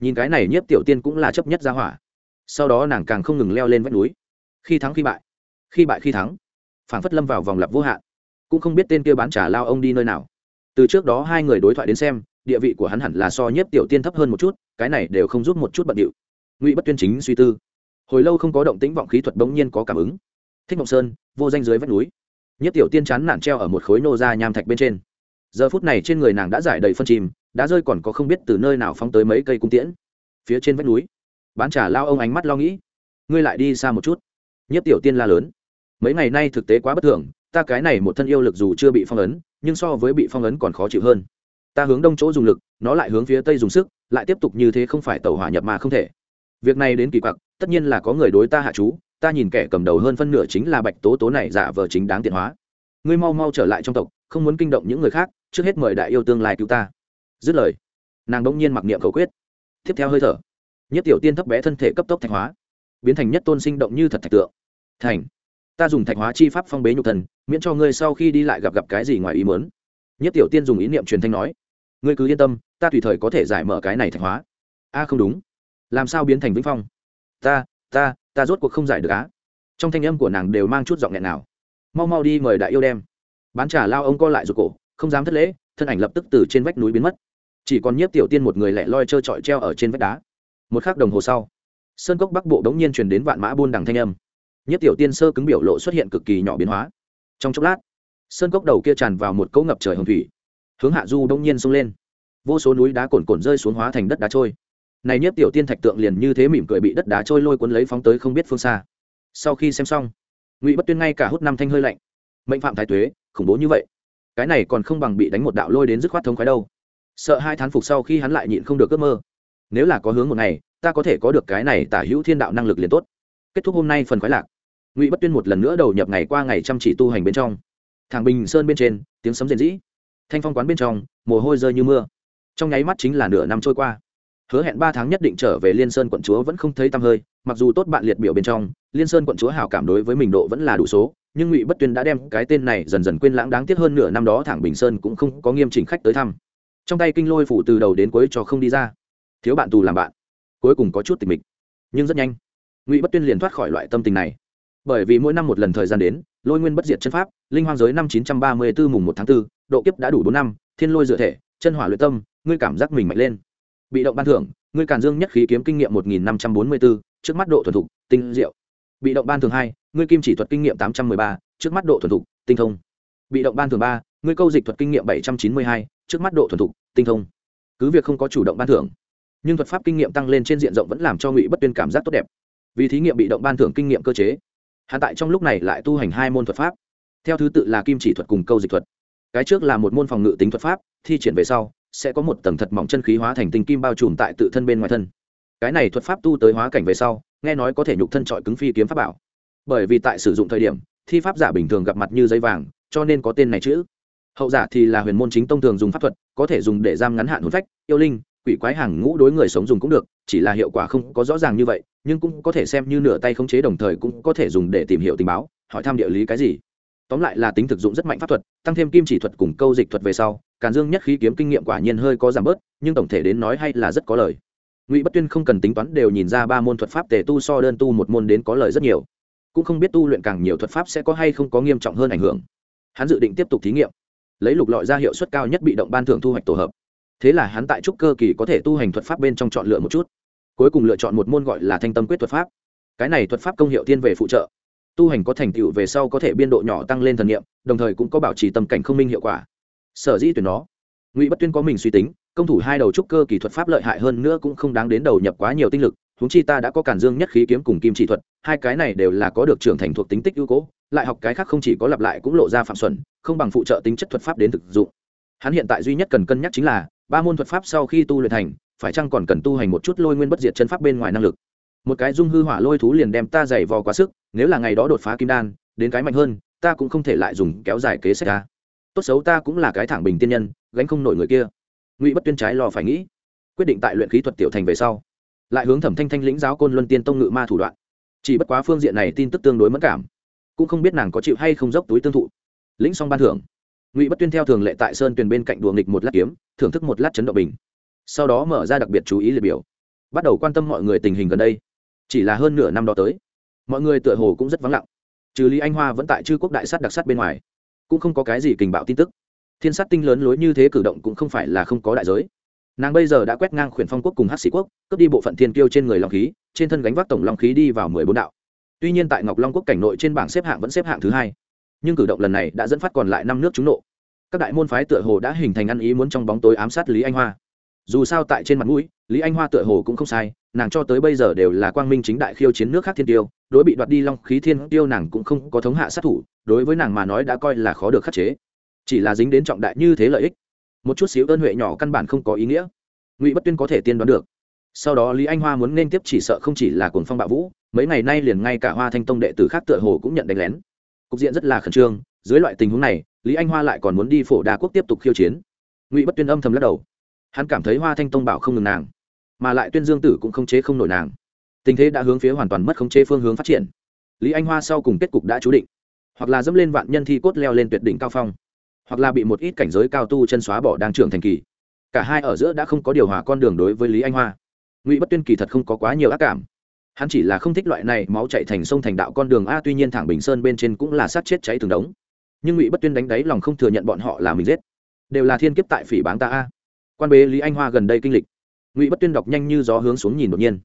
Nhìn cái này nhất tiểu tiên cũng là chấp nhất ra hỏa. Sau đó nàng càng không ngừng leo lên vách núi. Khi thắng khi bại. Khi bại khi thắng. Phản phất lâm vào vòng lặp vô hạn. Cũng không biết tên kia bán trả lao ông đi nơi nào từ trước đó hai người đối thoại đến xem, địa vị của hắn hẳn là so nhiếp tiểu tiên thấp hơn một chút, cái này đều không giúp một chút bận điệu. Ngụy bất tuyên chính suy tư. Hồi lâu không có động tĩnh vọng khí thuật bỗng nhiên có cảm ứng. Thích mộng sơn, vô danh dưới vách núi. Nhất tiểu tiên chán nản treo ở một khối nô ra nham thạch bên trên. Giờ phút này trên người nàng đã giải đầy phân chìm, đã rơi còn có không biết từ nơi nào phóng tới mấy cây cung tiễn. Phía trên vách núi. Bán trả lao ông ánh mắt lo nghĩ. Ngươi lại đi xa một chút. Nhất tiểu tiên la lớn. Mấy ngày nay thực tế quá bất thường, ta cái này một thân yêu lực dù chưa bị phong ấn nhưng so với bị phong ấn còn khó chịu hơn. Ta hướng đông chỗ dùng lực, nó lại hướng phía tây dùng sức, lại tiếp tục như thế không phải tàu hỏa nhập mà không thể. Việc này đến kỳ quặc, tất nhiên là có người đối ta hạ chú, ta nhìn kẻ cầm đầu hơn phân nửa chính là bạch tố tố này giả vờ chính đáng tiện hóa. Ngươi mau mau trở lại trong tộc, không muốn kinh động những người khác, trước hết mời đại yêu tương lai cứu ta. Dứt lời, nàng bỗng nhiên mặc niệm cầu quyết. Tiếp theo hơi thở, nhất tiểu tiên thấp bé thân thể cấp tốc thạch hóa, biến thành nhất tôn sinh động như thật thạch tượng. Thành ta dùng thạch hóa chi pháp phong bế nhục thần, miễn cho ngươi sau khi đi lại gặp gặp cái gì ngoài ý mớn nhất tiểu tiên dùng ý niệm truyền thanh nói, ngươi cứ yên tâm, ta tùy thời có thể giải mở cái này thạch hóa. A à, không đúng. Làm sao biến thành vĩnh phong? Ta ta ta rốt cuộc không giải được á. Trong thanh âm của nàng đều mang chút giọng nghẹn nào. Mau mau đi mời đại yêu đem. Bán trả lao ông co lại ruột cổ, không dám thất lễ, thân ảnh lập tức từ trên vách núi biến mất. Chỉ còn nhiếp tiểu tiên một người lẻ loi trơ trọi treo ở trên vách đá. Một khắc đồng hồ sau, sơn cốc bắc bộ đống nhiên truyền đến vạn mã buôn đằng thanh âm nhiếp tiểu tiên sơ cứng biểu lộ xuất hiện cực kỳ nhỏ biến hóa. Trong chốc lát, sơn cốc đầu kia tràn vào một cỗ ngập trời hồng thủy. Hướng hạ du đông nhiên xông lên. Vô số núi đá cồn cồn rơi xuống hóa thành đất đá trôi. Này nhất tiểu tiên thạch tượng liền như thế mỉm cười bị đất đá trôi lôi cuốn lấy phóng tới không biết phương xa. Sau khi xem xong, ngụy bất tuyên ngay cả hút năm thanh hơi lạnh. Mệnh phạm thái tuế, khủng bố như vậy. Cái này còn không bằng bị đánh một đạo lôi đến dứt khoát thống khoái đâu. Sợ hai thán phục sau khi hắn lại nhịn không được ước mơ. Nếu là có hướng một ngày, ta có thể có được cái này tả hữu thiên đạo năng lực liền tốt. Kết thúc hôm nay phần khoái lạc ngụy bất tuyên một lần nữa đầu nhập ngày qua ngày chăm chỉ tu hành bên trong Thàng bình sơn bên trên tiếng sấm rền rĩ thanh phong quán bên trong mồ hôi rơi như mưa trong nháy mắt chính là nửa năm trôi qua hứa hẹn ba tháng nhất định trở về liên sơn quận chúa vẫn không thấy tăm hơi mặc dù tốt bạn liệt biểu bên trong liên sơn quận chúa hào cảm đối với mình độ vẫn là đủ số nhưng ngụy bất tuyên đã đem cái tên này dần dần quên lãng đáng tiếc hơn nửa năm đó thẳng bình sơn cũng không có nghiêm chỉnh khách tới thăm trong tay kinh lôi phủ từ đầu đến cuối cho không đi ra thiếu bạn tù làm bạn cuối cùng có chút tình mịch nhưng rất nhanh ngụy bất tuyên liền thoát khỏi loại tâm tình này bởi vì mỗi năm một lần thời gian đến lôi nguyên bất diệt chân pháp linh hoang giới năm chín trăm ba mươi bốn mùng một tháng 4, độ kiếp đã đủ bốn năm thiên lôi dựa thể chân hỏa luyện tâm ngươi cảm giác mình mạnh lên. Bị động ban thưởng ngươi càn dương nhất khí kiếm kinh nghiệm một nghìn năm trăm bốn mươi bốn trước mắt độ thuần thục tinh diệu. Bị động ban thường hai ngươi kim chỉ thuật kinh nghiệm tám trăm mười ba trước mắt độ thuần thục tinh thông. Bị động ban thường ba ngươi câu dịch thuật kinh nghiệm bảy trăm chín mươi hai trước mắt độ thuần thục tinh thông. Cứ việc không có chủ động ban thưởng nhưng thuật pháp kinh nghiệm tăng lên trên diện rộng vẫn làm cho ngụy bất tuyên cảm giác tốt đẹp. Vì thí nghiệm bị động ban thưởng kinh nghiệm cơ chế hạ tại trong lúc này lại tu hành hai môn thuật pháp. Theo thứ tự là kim chỉ thuật cùng câu dịch thuật. Cái trước là một môn phòng ngự tính thuật pháp, thi triển về sau, sẽ có một tầng thật mỏng chân khí hóa thành tinh kim bao trùm tại tự thân bên ngoài thân. Cái này thuật pháp tu tới hóa cảnh về sau, nghe nói có thể nhục thân trọi cứng phi kiếm pháp bảo. Bởi vì tại sử dụng thời điểm, thi pháp giả bình thường gặp mặt như giấy vàng, cho nên có tên này chữ. Hậu giả thì là huyền môn chính tông thường dùng pháp thuật, có thể dùng để giam ngắn hạn hồn phách, yêu linh quỷ quái hàng ngũ đối người sống dùng cũng được, chỉ là hiệu quả không có rõ ràng như vậy, nhưng cũng có thể xem như nửa tay khống chế đồng thời cũng có thể dùng để tìm hiểu tình báo, hỏi thăm địa lý cái gì. Tóm lại là tính thực dụng rất mạnh pháp thuật, tăng thêm kim chỉ thuật cùng câu dịch thuật về sau, càn dương nhất khí kiếm kinh nghiệm quả nhiên hơi có giảm bớt, nhưng tổng thể đến nói hay là rất có lời. Ngụy bất tuyên không cần tính toán đều nhìn ra ba môn thuật pháp tề tu so đơn tu một môn đến có lời rất nhiều. Cũng không biết tu luyện càng nhiều thuật pháp sẽ có hay không có nghiêm trọng hơn ảnh hưởng. Hắn dự định tiếp tục thí nghiệm. Lấy lục lọi ra hiệu suất cao nhất bị động ban thưởng thu hoạch tổ hợp thế là hắn tại trúc cơ kỳ có thể tu hành thuật pháp bên trong chọn lựa một chút. Cuối cùng lựa chọn một môn gọi là thanh tâm quyết thuật pháp. Cái này thuật pháp công hiệu thiên về phụ trợ. Tu hành có thành tựu về sau có thể biên độ nhỏ tăng lên thần nghiệm đồng thời cũng có bảo trì tâm cảnh không minh hiệu quả. Sở dĩ tuyển nó. Ngụy bất tuyên có mình suy tính, công thủ hai đầu trúc cơ kỳ thuật pháp lợi hại hơn nữa cũng không đáng đến đầu nhập quá nhiều tinh lực húng chi ta đã có cản dương nhất khí kiếm cùng kim chỉ thuật, hai cái này đều là có được trưởng thành thuộc tính tích ưu cố, lại học cái khác không chỉ có lặp lại cũng lộ ra phạm xuẩn, không bằng phụ trợ tính chất thuật pháp đến thực dụng. Hắn hiện tại duy nhất cần cân nhắc chính là ba môn thuật pháp sau khi tu luyện thành, phải chăng còn cần tu hành một chút lôi nguyên bất diệt chân pháp bên ngoài năng lực? Một cái dung hư hỏa lôi thú liền đem ta dày vò quá sức, nếu là ngày đó đột phá kim đan, đến cái mạnh hơn, ta cũng không thể lại dùng kéo dài kế sách ta. Tốt xấu ta cũng là cái thẳng bình tiên nhân, gánh không nổi người kia. Ngụy bất tuyên trái lo phải nghĩ, quyết định tại luyện khí thuật tiểu thành về sau, lại hướng thẩm thanh thanh lĩnh giáo côn luân tiên tông ngự ma thủ đoạn. Chỉ bất quá phương diện này tin tức tương đối mất cảm, cũng không biết nàng có chịu hay không dốc túi tương thụ. Lĩnh xong ban thưởng ngụy bất tuyên theo thường lệ tại sơn tuyền bên cạnh đùa nghịch một lát kiếm, thưởng thức một lát chấn động bình. Sau đó mở ra đặc biệt chú ý liệt biểu. Bắt đầu quan tâm mọi người tình hình gần đây. Chỉ là hơn nửa năm đó tới, mọi người tựa hồ cũng rất vắng lặng. Trừ lý anh hoa vẫn tại chư quốc đại sát đặc sát bên ngoài, cũng không có cái gì kình bạo tin tức. Thiên sát tinh lớn lối như thế cử động cũng không phải là không có đại giới. Nàng bây giờ đã quét ngang khuyển phong quốc cùng hát sĩ quốc, cướp đi bộ phận thiên kiêu trên người long khí, trên thân gánh vác tổng long khí đi vào mười bốn đạo. Tuy nhiên tại ngọc long quốc cảnh nội trên bảng xếp hạng vẫn xếp hạng thứ hai nhưng cử động lần này đã dẫn phát còn lại năm nước trúng nộ. Các đại môn phái tựa hồ đã hình thành ăn ý muốn trong bóng tối ám sát lý anh hoa. Dù sao tại trên mặt mũi, lý anh hoa tựa hồ cũng không sai, nàng cho tới bây giờ đều là quang minh chính đại khiêu chiến nước khác thiên tiêu, đối bị đoạt đi long khí thiên tiêu nàng cũng không có thống hạ sát thủ, đối với nàng mà nói đã coi là khó được khắc chế. Chỉ là dính đến trọng đại như thế lợi ích, một chút xíu ơn huệ nhỏ căn bản không có ý nghĩa. Ngụy bất tuyên có thể tiên đoán được. Sau đó lý anh hoa muốn nên tiếp chỉ sợ không chỉ là cuồng phong bạo vũ, mấy ngày nay liền ngay cả hoa thanh tông đệ tử khác tựa hồ cũng nhận đánh lén cục diện rất là khẩn trương, dưới loại tình huống này, lý anh hoa lại còn muốn đi phổ đa quốc tiếp tục khiêu chiến. Ngụy bất tuyên âm thầm lắc đầu. Hắn cảm thấy hoa thanh tông bảo không ngừng nàng, mà lại tuyên dương tử cũng không chế không nổi nàng. Tình thế đã hướng phía hoàn toàn mất khống chế phương hướng phát triển. Lý anh hoa sau cùng kết cục đã chú định. Hoặc là dẫm lên vạn nhân thi cốt leo lên tuyệt đỉnh cao phong, hoặc là bị một ít cảnh giới cao tu chân xóa bỏ đang trưởng thành kỳ. Cả hai ở giữa đã không có điều hòa con đường đối với lý anh hoa. Ngụy bất tuyên kỳ thật không có quá nhiều ác cảm hắn chỉ là không thích loại này máu chạy thành sông thành đạo con đường a, tuy nhiên thẳng bình sơn bên trên cũng là sát chết cháy từng đống. Nhưng ngụy bất tuyên đánh đáy lòng không thừa nhận bọn họ là mình giết. Đều là thiên kiếp tại phỉ báng ta a. Quan bế lý anh hoa gần đây kinh lịch. Ngụy bất tuyên đọc nhanh như gió hướng xuống nhìn đột nhiên.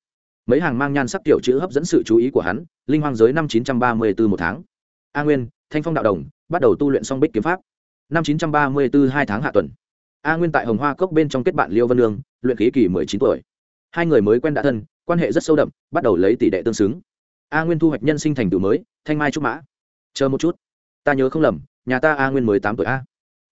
Mấy hàng mang nhan sắc tiểu chữ hấp dẫn sự chú ý của hắn, linh hoang giới năm chín trăm ba mươi bốn một tháng. A nguyên, thanh phong đạo đồng, bắt đầu tu luyện song bích kiếm pháp. Năm chín trăm ba mươi bốn hai tháng hạ tuần. A nguyên tại hồng hoa cốc bên trong kết bạn liêu văn lương, luyện khí kỳ mười chín tuổi. Hai người mới quen đã thân quan hệ rất sâu đậm, bắt đầu lấy tỷ đệ tương xứng. A nguyên thu hoạch nhân sinh thành tựu mới, thanh mai trúc mã. Chờ một chút. Ta nhớ không lầm, nhà ta a nguyên mới tám tuổi a.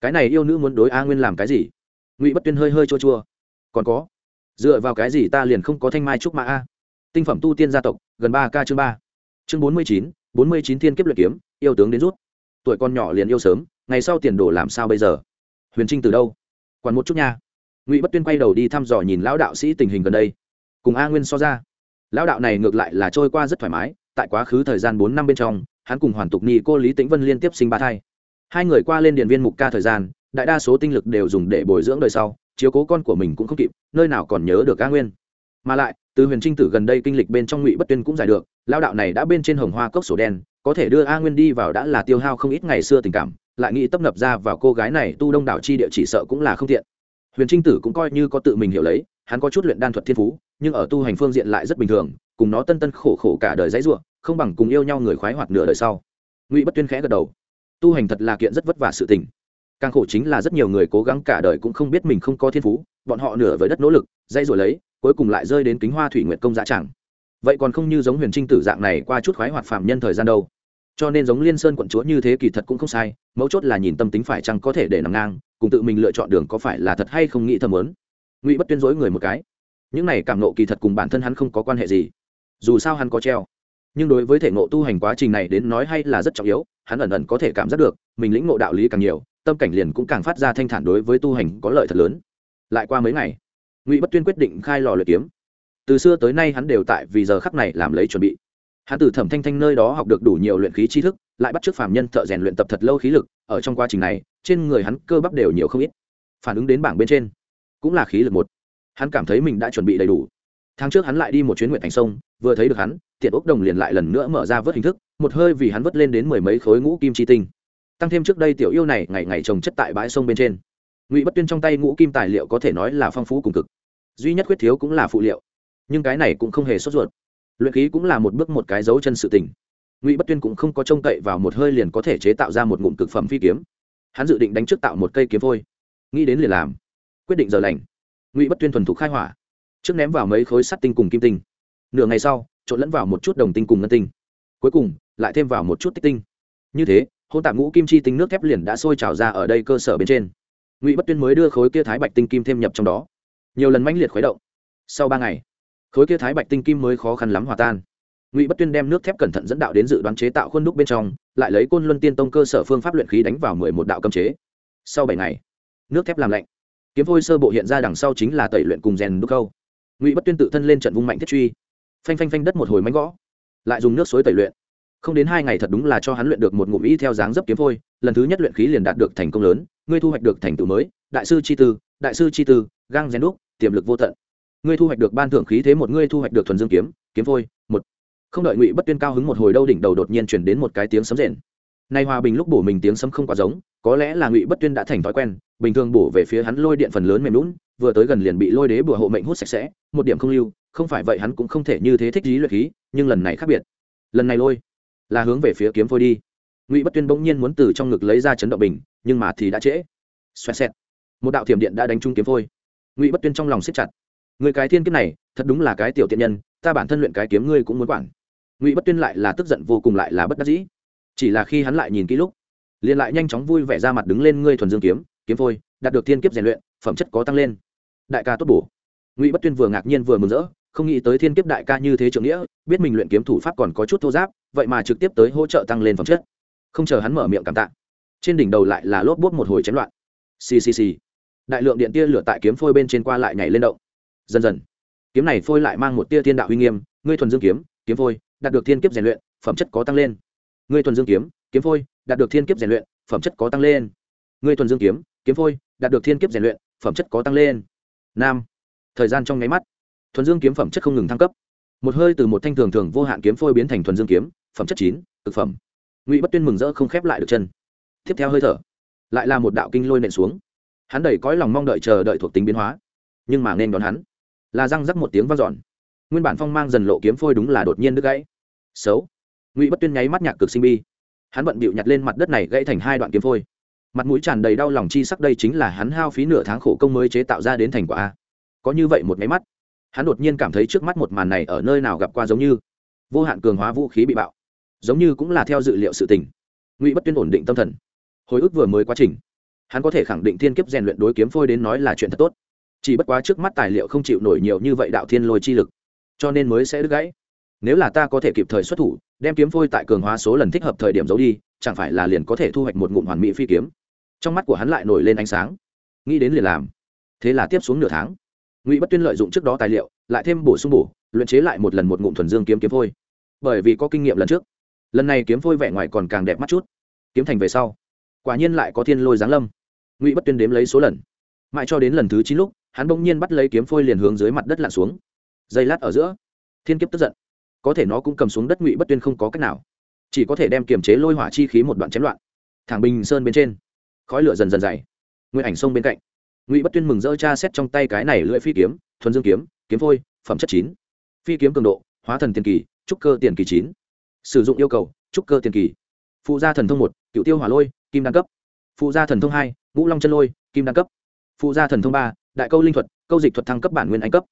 Cái này yêu nữ muốn đối a nguyên làm cái gì? Ngụy bất tuyên hơi hơi chua chua. Còn có. Dựa vào cái gì ta liền không có thanh mai trúc mã a? Tinh phẩm tu tiên gia tộc, gần ba k chương ba. Chương bốn mươi chín, bốn mươi chín thiên kiếp luyện kiếm, yêu tướng đến rút. Tuổi con nhỏ liền yêu sớm, ngày sau tiền đồ làm sao bây giờ? Huyền trinh từ đâu? Còn một chút nha. Ngụy bất tuyên quay đầu đi thăm dò nhìn lão đạo sĩ tình hình gần đây cùng a nguyên so ra. Lão đạo này ngược lại là trôi qua rất thoải mái, tại quá khứ thời gian bốn năm bên trong, hắn cùng hoàn tục ni, cô lý tĩnh vân liên tiếp sinh ba thai. Hai người qua lên điện viên mục ca thời gian, đại đa số tinh lực đều dùng để bồi dưỡng đời sau, chiếu cố con của mình cũng không kịp, nơi nào còn nhớ được a nguyên. Mà lại, từ huyền trinh tử gần đây kinh lịch bên trong ngụy bất tuyên cũng giải được lao đạo này đã bên trên hồng hoa cốc sổ đen, có thể đưa a nguyên đi vào đã là tiêu hao không ít ngày xưa tình cảm, lại nghĩ tấp nập ra vào cô gái này tu đông đảo chi địa chỉ sợ cũng là không thiện huyền trinh tử cũng coi như có tự mình hiểu lấy hắn có chút luyện đan thuật thiên phú, nhưng ở tu hành phương diện lại rất bình thường, cùng nó tân tân khổ khổ cả đời dãy ruộng không bằng cùng yêu nhau người khoái hoạt nửa đời sau. Ngụy bất tuyên khẽ gật đầu. Tu hành thật là kiện rất vất vả sự tình. Càng khổ chính là rất nhiều người cố gắng cả đời cũng không biết mình không có thiên phú, bọn họ nửa với đất nỗ lực dây rồi lấy, cuối cùng lại rơi đến kính hoa thủy nguyệt công dạ chẳng vậy còn không như giống huyền trinh tử dạng này qua chút khoái hoạt phạm nhân thời gian đâu. Cho nên giống liên sơn quận chúa như thế kỳ thật cũng không sai, mấu chốt là nhìn tâm tính phải chăng có thể để nằm ngang, cùng tự mình lựa chọn đường có phải là thật hay không nghĩ thầm lớn ngụy bất tuyên dối người một cái. Những này cảm nộ kỳ thật cùng bản thân hắn không có quan hệ gì. Dù sao hắn có treo. Nhưng đối với thể ngộ tu hành quá trình này đến nói hay là rất trọng yếu, hắn ẩn ẩn có thể cảm giác được, mình lĩnh ngộ đạo lý càng nhiều, tâm cảnh liền cũng càng phát ra thanh thản đối với tu hành có lợi thật lớn. Lại qua mấy ngày, ngụy bất tuyên quyết định khai lò luyện kiếm. Từ xưa tới nay hắn đều tại vì giờ khắc này làm lấy chuẩn bị. Hắn từ thẩm thanh thanh nơi đó học được đủ nhiều luyện khí tri thức, lại bắt t r ư ớ c phạm nhân thợ rèn luyện tập thật lâu khí lực, ở trong quá trình này, trên người hắn cơ bắp đều nhiều không ít. Phản ứng đến bảng bên trên cũng là khí lực một. Hắn cảm thấy mình đã chuẩn bị đầy đủ. Tháng trước hắn lại đi một chuyến nguyện thành sông, vừa thấy được hắn tiện ốc đồng liền lại lần nữa mở ra vớt hình thức, một hơi vì hắn vớt lên đến mười mấy khối ngũ kim chi tinh. Tăng thêm trước đây tiểu yêu này, ngày ngày trồng chất tại bãi sông bên trên. Ngụy bất tuyên trong tay ngũ kim tài liệu có thể nói là phong phú cùng cực. Duy nhất khuyết thiếu cũng là phụ liệu. Nhưng cái này cũng không hề sốt ruột. Luyện khí cũng là một bước một cái dấu chân sự tình. Ngụy bất tuyên cũng không có trông cậy vào một hơi liền có thể chế tạo ra một ngụm cực phẩm phi kiếm. Hắn dự định đánh trước tạo một cây kiếm vôi nghĩ đến liền làm quyết định giờ lành. Ngụy bất tuyên thuần thục khai hỏa. Trước ném vào mấy khối sắt tinh cùng kim tinh. Nửa ngày sau, trộn lẫn vào một chút đồng tinh cùng ngân tinh. Cuối cùng, lại thêm vào một chút tích tinh. Như thế hôn tạp ngũ kim chi tinh nước thép liền đã sôi trào ra ở đây cơ sở bên trên. Ngụy bất tuyên mới đưa khối kia thái bạch tinh kim thêm nhập trong đó. Nhiều lần mãnh liệt khuấy động. Sau ba ngày, khối kia thái bạch tinh kim mới khó khăn lắm hòa tan. Ngụy bất tuyên đem nước thép cẩn thận dẫn đạo đến dự đoán chế tạo khuôn đúc bên trong, lại lấy côn luân tiên tông cơ sở phương pháp luyện khí đánh vào mười một đạo cấm chế. Sau bảy ngày, nước thép làm lạnh kiếm phôi sơ bộ hiện ra đằng sau chính là tẩy luyện cùng rèn đúc câu. Ngụy bất tuyên tự thân lên trận vung mạnh thiết truy. Phanh phanh phanh đất một hồi mánh gõ. Lại dùng nước suối tẩy luyện. Không đến hai ngày thật đúng là cho hắn luyện được một ngụm ý theo dáng dấp kiếm phôi lần thứ nhất luyện khí liền đạt được thành công lớn, ngươi thu hoạch được thành tựu mới, đại sư chi tư, đại sư chi tư, gang rèn đúc, tiềm lực vô tận. Ngươi thu hoạch được ban thưởng khí thế một, ngươi thu hoạch được thuần dương kiếm kiếm phôi một. Không đợi ngụy bất tuyên cao hứng một hồi đâu đỉnh đầu đột nhiên chuyển đến một cái tiếng sấm rền. Nay hòa bình lúc bổ mình tiếng sấm không quá giống có lẽ là ngụy bất tuyên đã thành thói quen, bình thường bổ về phía hắn lôi điện phần lớn mềm lún vừa tới gần liền bị lôi đế bùa hộ mệnh hút sạch sẽ, một điểm không lưu, không phải vậy hắn cũng không thể như thế thích lý luyện khí, nhưng lần này khác biệt. Lần này lôi, là hướng về phía kiếm phôi đi. Ngụy bất tuyên bỗng nhiên muốn từ trong ngực lấy ra chấn động bình, nhưng mà thì đã trễ. Xoẹt xẹt. Một đạo thiểm điện đã đánh trúng kiếm phôi. Ngụy bất tuyên trong lòng siết chặt. Người cái thiên kiếp này, thật đúng là cái tiểu tiện nhân, ta bản thân luyện cái kiếm ngươi cũng muốn quản. Ngụy bất tuyên lại là tức giận vô cùng lại là bất đắc dĩ. Chỉ là khi hắn lại nhìn kỹ lúc liền lại nhanh chóng vui vẻ ra mặt đứng lên ngươi thuần dương kiếm kiếm phôi, đạt được thiên kiếp rèn luyện, phẩm chất có tăng lên. Đại ca tốt bổ. Ngụy bất tuyên vừa ngạc nhiên vừa mừng rỡ, không nghĩ tới thiên kiếp đại ca như thế trưởng nghĩa, biết mình luyện kiếm thủ pháp còn có chút thô giáp, vậy mà trực tiếp tới hỗ trợ tăng lên phẩm chất. Không chờ hắn mở miệng cảm tạ, trên đỉnh đầu lại là lốp bốt một hồi chém loạn. Ccc đại lượng điện tia lửa tại kiếm phôi bên trên qua lại nhảy lên động. Dần dần, kiếm này phôi lại mang một tia thiên đạo uy nghiêm, ngươi thuần dương kiếm kiếm phôi, đạt được thiên kiếp rèn luyện, phẩm chất có tăng lên. Ngươi thuần dương kiếm kiếm phôi đạt được thiên kiếp rèn luyện, phẩm chất có tăng lên. Ngươi thuần dương kiếm kiếm phôi, đạt được thiên kiếp rèn luyện, phẩm chất có tăng lên. Nam. Thời gian trong nháy mắt, thuần dương kiếm phẩm chất không ngừng thăng cấp. Một hơi từ một thanh thường thường vô hạn kiếm phôi biến thành thuần dương kiếm, phẩm chất chín thực phẩm. Ngụy bất tuyên mừng rỡ không khép lại được chân. Tiếp theo hơi thở, lại là một đạo kinh lôi nện xuống. Hắn đầy cõi lòng mong đợi chờ đợi thuộc tính biến hóa. Nhưng mà nên đón hắn, là răng rắc một tiếng vang dọn. Nguyên bản phong mang dần lộ kiếm phôi đúng là đột nhiên đứt gãy. Xấu. Ngụy bất tuyên nháy mắt nhạc cực sinh bi hắn bận bịu nhặt lên mặt đất này gãy thành hai đoạn kiếm phôi. Mặt mũi tràn đầy đau lòng chi sắc đây chính là hắn hao phí nửa tháng khổ công mới chế tạo ra đến thành quả a. Có như vậy một máy mắt, hắn đột nhiên cảm thấy trước mắt một màn này ở nơi nào gặp qua giống như vô hạn cường hóa vũ khí bị bạo. Giống như cũng là theo dự liệu sự tình. Ngụy bất tuyên ổn định tâm thần. Hồi ức vừa mới quá trình, hắn có thể khẳng định thiên kiếp rèn luyện đối kiếm phôi đến nói là chuyện thật tốt. Chỉ bất quá trước mắt tài liệu không chịu nổi nhiều như vậy đạo thiên lôi chi lực, cho nên mới sẽ đứt gãy. Nếu là ta có thể kịp thời xuất thủ đem kiếm phôi tại cường hóa số lần thích hợp thời điểm giấu đi, chẳng phải là liền có thể thu hoạch một ngụm hoàn mỹ phi kiếm. Trong mắt của hắn lại nổi lên ánh sáng. Nghĩ đến liền làm. Thế là tiếp xuống nửa tháng, ngụy bất tuyên lợi dụng trước đó tài liệu, lại thêm bổ sung bổ, luyện chế lại một lần một ngụm thuần dương kiếm kiếm phôi. Bởi vì có kinh nghiệm lần trước, lần này kiếm phôi vẻ ngoài còn càng đẹp mắt chút. Kiếm thành về sau, quả nhiên lại có thiên lôi giáng lâm. Ngụy bất tuyên đếm lấy số lần. Mãi cho đến lần thứ chín lúc, hắn bỗng nhiên bắt lấy kiếm phôi liền hướng dưới mặt đất lặn xuống. Giây lát ở giữa, thiên kiếp tức giận có thể nó cũng cầm xuống đất ngụy bất tuyên không có cách nào. Chỉ có thể đem kiềm chế lôi hỏa chi khí một đoạn chém loạn. Thẳng bình sơn bên trên, khói lửa dần dần dày. Nguyên ảnh sông bên cạnh, ngụy bất tuyên mừng rỡ cha xét trong tay cái này lưỡi phi kiếm, thuần dương kiếm kiếm phôi, phẩm chất chín. Phi kiếm cường độ, hóa thần tiền kỳ, trúc cơ tiền kỳ chín. Sử dụng yêu cầu, trúc cơ tiền kỳ. Phụ gia thần thông một, cựu tiêu hỏa lôi, kim đăng cấp. Phụ gia thần thông hai, ngũ long chân lôi, kim đăng cấp. Phụ gia thần thông ba, đại câu linh thuật, câu dịch thuật thăng cấp bản nguyên anh cấp.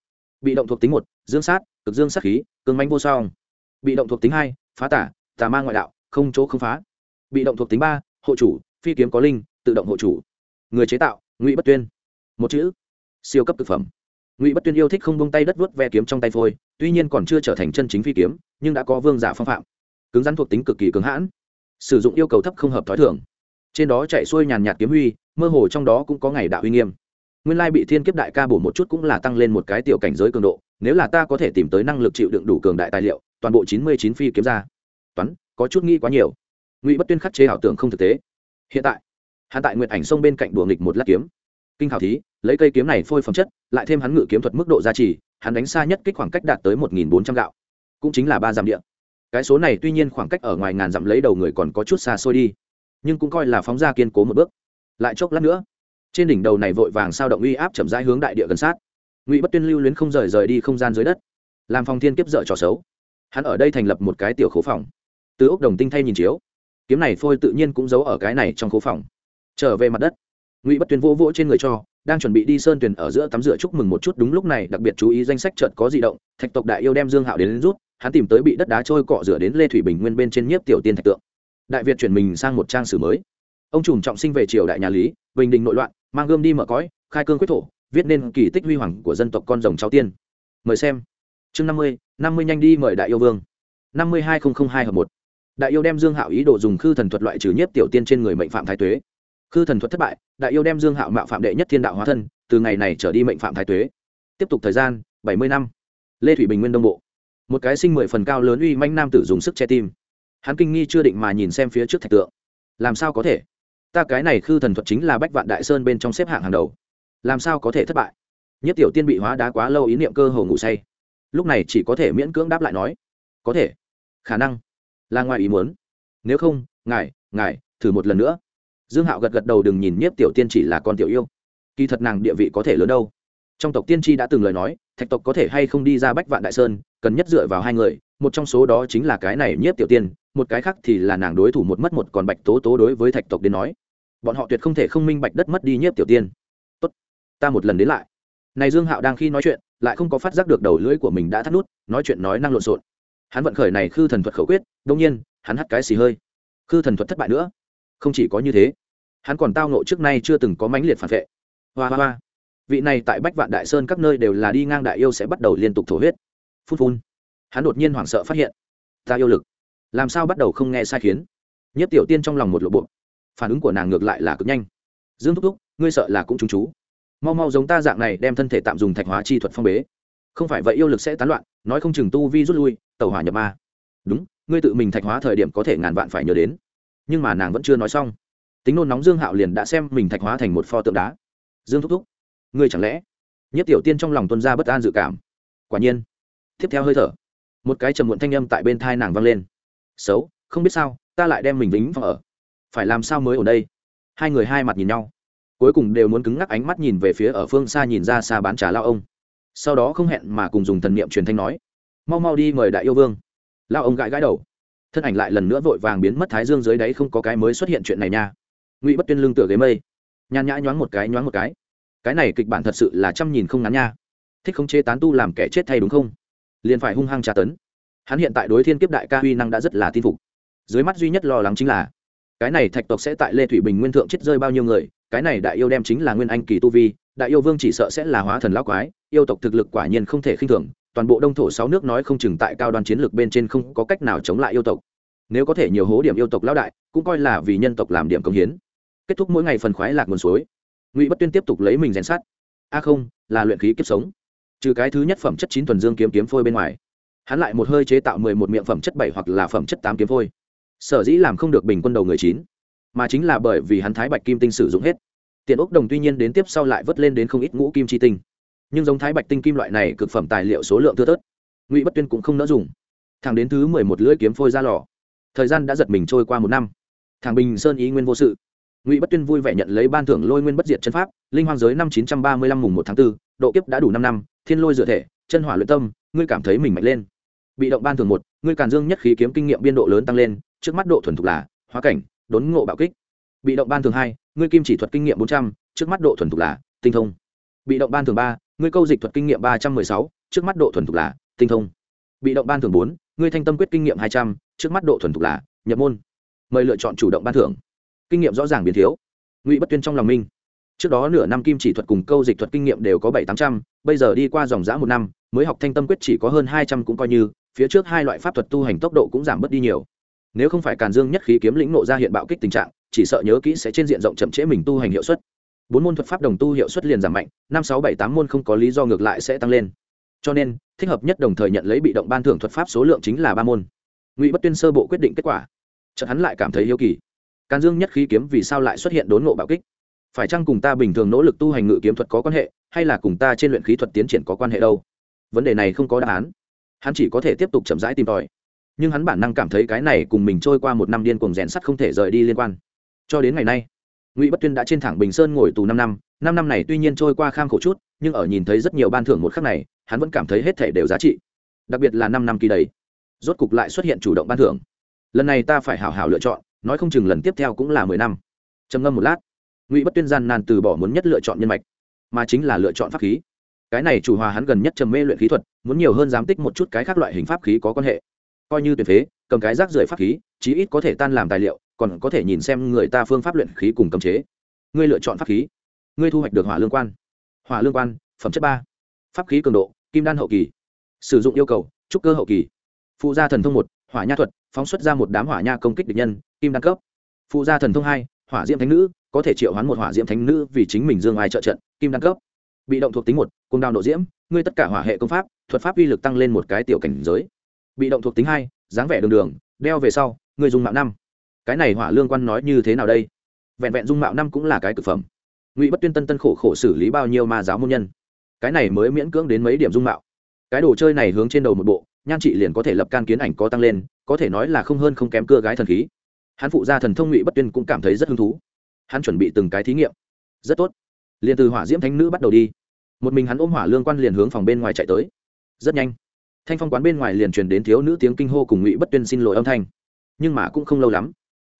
Bị động thuộc tính một, dương sát cực dương sát khí cường manh vô song. Bị động thuộc tính hai, phá tả, tà ma ngoại đạo, không chỗ không phá. Bị động thuộc tính ba, hộ chủ, phi kiếm có linh, tự động hộ chủ. Người chế tạo, ngụy bất tuyên. Một chữ, siêu cấp thực phẩm. Ngụy bất tuyên yêu thích không bông tay đất vuốt ve kiếm trong tay phôi, tuy nhiên còn chưa trở thành chân chính phi kiếm, nhưng đã có vương giả phong phạm. Cứng rắn thuộc tính cực kỳ cứng hãn. Sử dụng yêu cầu thấp không hợp t h ó i thường. Trên đó chạy xuôi nhàn nhạt kiếm huy, mơ hồ trong đó cũng có ngày đạo uy nghiêm. Nguyên lai bị thiên kiếp đại ca bổ một chút cũng là tăng lên một cái tiểu cảnh giới cường độ nếu là ta có thể tìm tới năng lực chịu đựng đủ cường đại tài liệu, toàn bộ chín mươi chín phi kiếm ra. Toán, có chút nghĩ quá nhiều. Ngụy bất tuyên khắc chế ảo tưởng không thực tế. Hiện tại, hắn tại nguyện ảnh sông bên cạnh đùa nghịch một lát kiếm. Kinh khảo thí, lấy cây kiếm này phôi phẩm chất, lại thêm hắn ngự kiếm thuật mức độ gia trì, hắn đánh xa nhất kích khoảng cách đạt tới một nghìn bốn trăm gạo. Cũng chính là ba dặm địa. Cái số này tuy nhiên khoảng cách ở ngoài ngàn dặm lấy đầu người còn có chút xa xôi đi, nhưng cũng coi là phóng ra kiên cố một bước. Lại chốc lát nữa, trên đỉnh đầu này vội vàng sao động uy áp chậm rãi hướng đại địa gần sát ngụy bất tuyên lưu luyến không rời rời đi không gian dưới đất làm phòng thiên kiếp dở trò xấu hắn ở đây thành lập một cái tiểu khố phòng từ ốc đồng tinh thay nhìn chiếu kiếm này phôi tự nhiên cũng giấu ở cái này trong khố phòng trở về mặt đất ngụy bất tuyên vỗ vỗ trên người cho đang chuẩn bị đi sơn tuyển ở giữa tắm rửa chúc mừng một chút đúng lúc này đặc biệt chú ý danh sách chợt có di động thạch tộc đại yêu đem dương hạo đến, đến rút hắn tìm tới bị đất đá trôi cọ rửa đến lê thủy bình nguyên bên trên nhiếp tiểu tiên thạch tượng đại việt chuyển mình sang một trang sử mới ông trùm trọng sinh về triều đại nhà lý bình định nội loạn mang gươm đi mở cõi khai cương quyết thổ viết nên kỳ tích huy hoàng của dân tộc con rồng cháu tiên. Mời xem. Chương năm mươi năm mươi nhanh đi mời đại yêu vương. Năm mươi hai nghìn hai hợp một. Đại yêu đem dương hạo ý đồ dùng khư thần thuật loại trừ nhất tiểu tiên trên người mệnh phạm thái tuế. Khư thần thuật thất bại, đại yêu đem dương hạo mạo phạm đệ nhất thiên đạo hóa thân, từ ngày này trở đi mệnh phạm thái tuế. Tiếp tục thời gian, bảy mươi năm. Lê thủy bình nguyên đông bộ. Một cái sinh mười phần cao lớn uy manh nam tử dùng sức che tim. Hắn kinh nghi chưa định mà nhìn xem phía trước thạch tượng. Làm sao có thể? Ta cái này khư thần thuật chính là bách vạn đại sơn bên trong xếp hạng hàng đầu làm sao có thể thất bại? Nhất tiểu tiên bị hóa đá quá lâu ý niệm cơ hồ ngủ say. Lúc này chỉ có thể miễn cưỡng đáp lại nói, có thể, khả năng là ngoài ý muốn. Nếu không, ngài ngài, thử một lần nữa. Dương hạo gật gật đầu, đừng nhìn nhiếp tiểu tiên chỉ là con tiểu yêu. Kỳ thật nàng địa vị có thể lớn đâu. Trong tộc tiên tri đã từng lời nói, thạch tộc có thể hay không đi ra bách vạn đại sơn, cần nhất dựa vào hai người, một trong số đó chính là cái này nhiếp tiểu tiên, một cái khác thì là nàng đối thủ một mất một còn bạch tố tố đối với thạch tộc đến nói. Bọn họ tuyệt không thể không minh bạch đất mất đi nhiếp tiểu tiên ta một lần đến lại. Này dương hạo đang khi nói chuyện, lại không có phát giác được đầu lưỡi của mình đã thắt nút, nói chuyện nói năng lộn xộn. Hắn vận khởi này khư thần thuật khẩu quyết đông nhiên, hắn hắt cái xì hơi. Khư thần thuật thất bại nữa. Không chỉ có như thế, hắn còn tao nộ trước nay chưa từng có mãnh liệt phản vệ. Hoa hoa hoa. Vị này tại bách vạn đại sơn các nơi đều là đi ngang đại yêu sẽ bắt đầu liên tục thổ huyết. Phun phun. Hắn đột nhiên hoảng sợ phát hiện, ta yêu lực. Làm sao bắt đầu không nghe sai khiến? Nhất tiểu tiên trong lòng một lộ bộ. Phản ứng của nàng ngược lại là cực nhanh. Dương thúc thúc, ngươi sợ là cũng trúng chú mau mau giống ta dạng này đem thân thể tạm dùng thạch hóa chi thuật phong bế. Không phải vậy yêu lực sẽ tán loạn, nói không chừng tu vi rút lui tàu hỏa nhập ma. Đúng, ngươi tự mình thạch hóa thời điểm có thể ngàn vạn phải nhớ đến. Nhưng mà nàng vẫn chưa nói xong. Tính nôn nóng dương hạo liền đã xem mình thạch hóa thành một pho tượng đá. Dương thúc thúc, ngươi chẳng lẽ? Nhất tiểu tiên trong lòng tuân ra bất an dự cảm. Quả nhiên. Tiếp theo hơi thở, một cái trầm muộn thanh âm tại bên thai nàng vang lên. Xấu, không biết sao, ta lại đem mình vĩnh vào ở. Phải làm sao mới ở đây? Hai người hai mặt nhìn nhau cuối cùng đều muốn cứng ngắc ánh mắt nhìn về phía ở phương xa nhìn ra xa bán trà lao ông. Sau đó không hẹn mà cùng dùng thần niệm truyền thanh nói, mau mau đi mời đại yêu vương. Lao ông gãi gãi đầu. Thân ảnh lại lần nữa vội vàng biến mất thái dương dưới đáy không có cái mới xuất hiện chuyện này nha. Ngụy bất tuyên lương tựa ghế mây. Nhàn nhã nhoáng một cái, nhoáng một cái. Cái này kịch bản thật sự là trăm nhìn không ngắn nha. Thích không chế tán tu làm kẻ chết thay đúng không? Liền phải hung hăng tra tấn. Hắn hiện tại đối thiên kiếp đại ca huy năng đã rất là tin phục. Dưới mắt duy nhất lo lắng chính là cái này thạch tộc sẽ tại lê thủy bình nguyên thượng chết rơi bao nhiêu người, cái này đại yêu đem chính là nguyên anh kỳ tu vi, đại yêu vương chỉ sợ sẽ là hóa thần lão quái, yêu tộc thực lực quả nhiên không thể khinh thường, toàn bộ đông thổ sáu nước nói không chừng tại cao đoàn chiến lược bên trên không có cách nào chống lại yêu tộc. Nếu có thể nhiều hố điểm yêu tộc lão đại, cũng coi là vì nhân tộc làm điểm công hiến. Kết thúc mỗi ngày phần khoái lạc nguồn suối. Ngụy bất tuyên tiếp tục lấy mình rèn sát. A không, là luyện khí kiếp sống. Trừ cái thứ nhất phẩm chất chín thuần dương kiếm kiếm phôi bên ngoài, hắn lại một hơi chế tạo mười một miệng phẩm chất bảy hoặc là phẩm chất tám kiếm phôi sở dĩ làm không được bình quân đầu người chín, mà chính là bởi vì hắn thái bạch kim tinh sử dụng hết. Tiền ốc đồng tuy nhiên đến tiếp sau lại vớt lên đến không ít ngũ kim chi tinh, nhưng giống thái bạch tinh kim loại này cực phẩm tài liệu số lượng thưa thớt, ngụy bất tuyên cũng không nỡ dùng. Thẳng đến thứ mười một lưỡi kiếm phôi ra lò, thời gian đã giật mình trôi qua một năm. Thằng bình sơn ý nguyên vô sự. Ngụy bất tuyên vui vẻ nhận lấy ban thưởng lôi nguyên bất diệt chân pháp, linh hoang giới năm chín trăm ba mươi lăm mùng một tháng b ố độ kiếp đã đủ năm năm, thiên lôi dựa thể, chân hỏa luyện tâm, ngươi cảm thấy mình mạnh lên. Bị động ban thưởng một, ngươi càn dương nhất khí kiếm kinh nghiệm biên độ lớn tăng lên trước mắt độ thuần thục là hóa cảnh, đốn ngộ bạo kích. Bị động ban thường hai, ngươi kim chỉ thuật kinh nghiệm bốn trăm, trước mắt độ thuần thục là tinh thông. Bị động ban thường ba, ngươi câu dịch thuật kinh nghiệm ba trăm mười sáu, trước mắt độ thuần thục là tinh thông. Bị động ban thường bốn, ngươi thanh tâm quyết kinh nghiệm hai trăm, trước mắt độ thuần thục là nhập môn. Mời lựa chọn chủ động ban thưởng. Kinh nghiệm rõ ràng biến thiếu. Ngụy bất tuyên trong lòng minh. Trước đó nửa năm kim chỉ thuật cùng câu dịch thuật kinh nghiệm đều có bảy tám trăm, bây giờ đi qua dòng giã một năm, mới học thanh tâm quyết chỉ có hơn hai trăm cũng coi như, phía trước hai loại pháp thuật tu hành tốc độ cũng giảm bớt đi nhiều nếu không phải càn dương nhất khí kiếm lĩnh nộ ra hiện bạo kích tình trạng, chỉ sợ nhớ kỹ sẽ trên diện rộng chậm trễ mình tu hành hiệu suất. Bốn môn thuật pháp đồng tu hiệu suất liền giảm mạnh, năm, sáu, bảy, tám môn không có lý do ngược lại sẽ tăng lên. Cho nên, thích hợp nhất đồng thời nhận lấy bị động ban thưởng thuật pháp số lượng chính là ba môn. Ngụy bất tuyên sơ bộ quyết định kết quả. Chợt hắn lại cảm thấy hiếu kỳ. Càn dương nhất khí kiếm vì sao lại xuất hiện đốn ngộ bạo kích? Phải chăng cùng ta bình thường nỗ lực tu hành ngự kiếm thuật có quan hệ, hay là cùng ta trên luyện khí thuật tiến triển có quan hệ đâu? Vấn đề này không có đáp án. Hắn chỉ có thể tiếp tục chậm rãi tìm tòi nhưng hắn bản năng cảm thấy cái này cùng mình trôi qua một năm điên cuồng rèn sắt không thể rời đi liên quan. Cho đến ngày nay, ngụy bất tuyên đã trên thẳng bình sơn ngồi tù năm năm năm năm này tuy nhiên trôi qua kham khổ chút, nhưng ở nhìn thấy rất nhiều ban thưởng một khắc này, hắn vẫn cảm thấy hết thể đều giá trị. Đặc biệt là năm năm kỳ đấy rốt cục lại xuất hiện chủ động ban thưởng. Lần này ta phải hảo hảo lựa chọn, nói không chừng lần tiếp theo cũng là mười năm. Trầm ngâm một lát, ngụy bất tuyên gian nan từ bỏ muốn nhất lựa chọn nhân mạch, mà chính là lựa chọn pháp khí. Cái này chủ hòa hắn gần nhất trầm mê luyện khí thuật, muốn nhiều hơn giám tích một chút cái khác loại hình pháp khí có quan hệ coi như tuyệt phế, cầm cái rác rưởi pháp khí, chí ít có thể tan làm tài liệu, còn có thể nhìn xem người ta phương pháp luyện khí cùng cấm chế. Ngươi lựa chọn pháp khí. Ngươi thu hoạch được hỏa lương quan. Hỏa lương quan, phẩm chất ba. Pháp khí cường độ, kim đan hậu kỳ. Sử dụng yêu cầu, trúc cơ hậu kỳ. Phụ gia thần thông một, hỏa nha thuật, phóng xuất ra một đám hỏa nha công kích địch nhân, kim đan cấp. Phụ gia thần thông hai, hỏa diễm thánh nữ, có thể triệu hoán một hỏa diễm thánh nữ vì chính mình dương ai trợ trận, kim đan cấp. Bị động thuộc tính một cung đao nộ diễm, ngươi tất cả hỏa hệ công pháp, thuật pháp uy lực tăng lên một cái tiểu cảnh giới bị động thuộc tính hai, dáng vẻ đường đường, đeo về sau, người dùng mạo năm. Cái này hỏa lương quan nói như thế nào đây? Vẹn vẹn dung mạo năm cũng là cái cực phẩm. Ngụy bất tuyên tân tân khổ khổ xử lý bao nhiêu ma giáo môn nhân. Cái này mới miễn cưỡng đến mấy điểm dung mạo. Cái đồ chơi này hướng trên đầu một bộ, nhan trị liền có thể lập can kiến ảnh có tăng lên, có thể nói là không hơn không kém cưa gái thần khí. Hắn phụ gia thần thông ngụy bất tuyên cũng cảm thấy rất hứng thú. Hắn chuẩn bị từng cái thí nghiệm. Rất tốt. Liền từ hỏa diễm thánh nữ bắt đầu đi. Một mình hắn ôm hỏa lương quan liền hướng phòng bên ngoài chạy tới. Rất nhanh thanh phong quán bên ngoài liền truyền đến thiếu nữ tiếng kinh hô cùng ngụy bất tuyên xin lỗi âm thanh. Nhưng mà cũng không lâu lắm,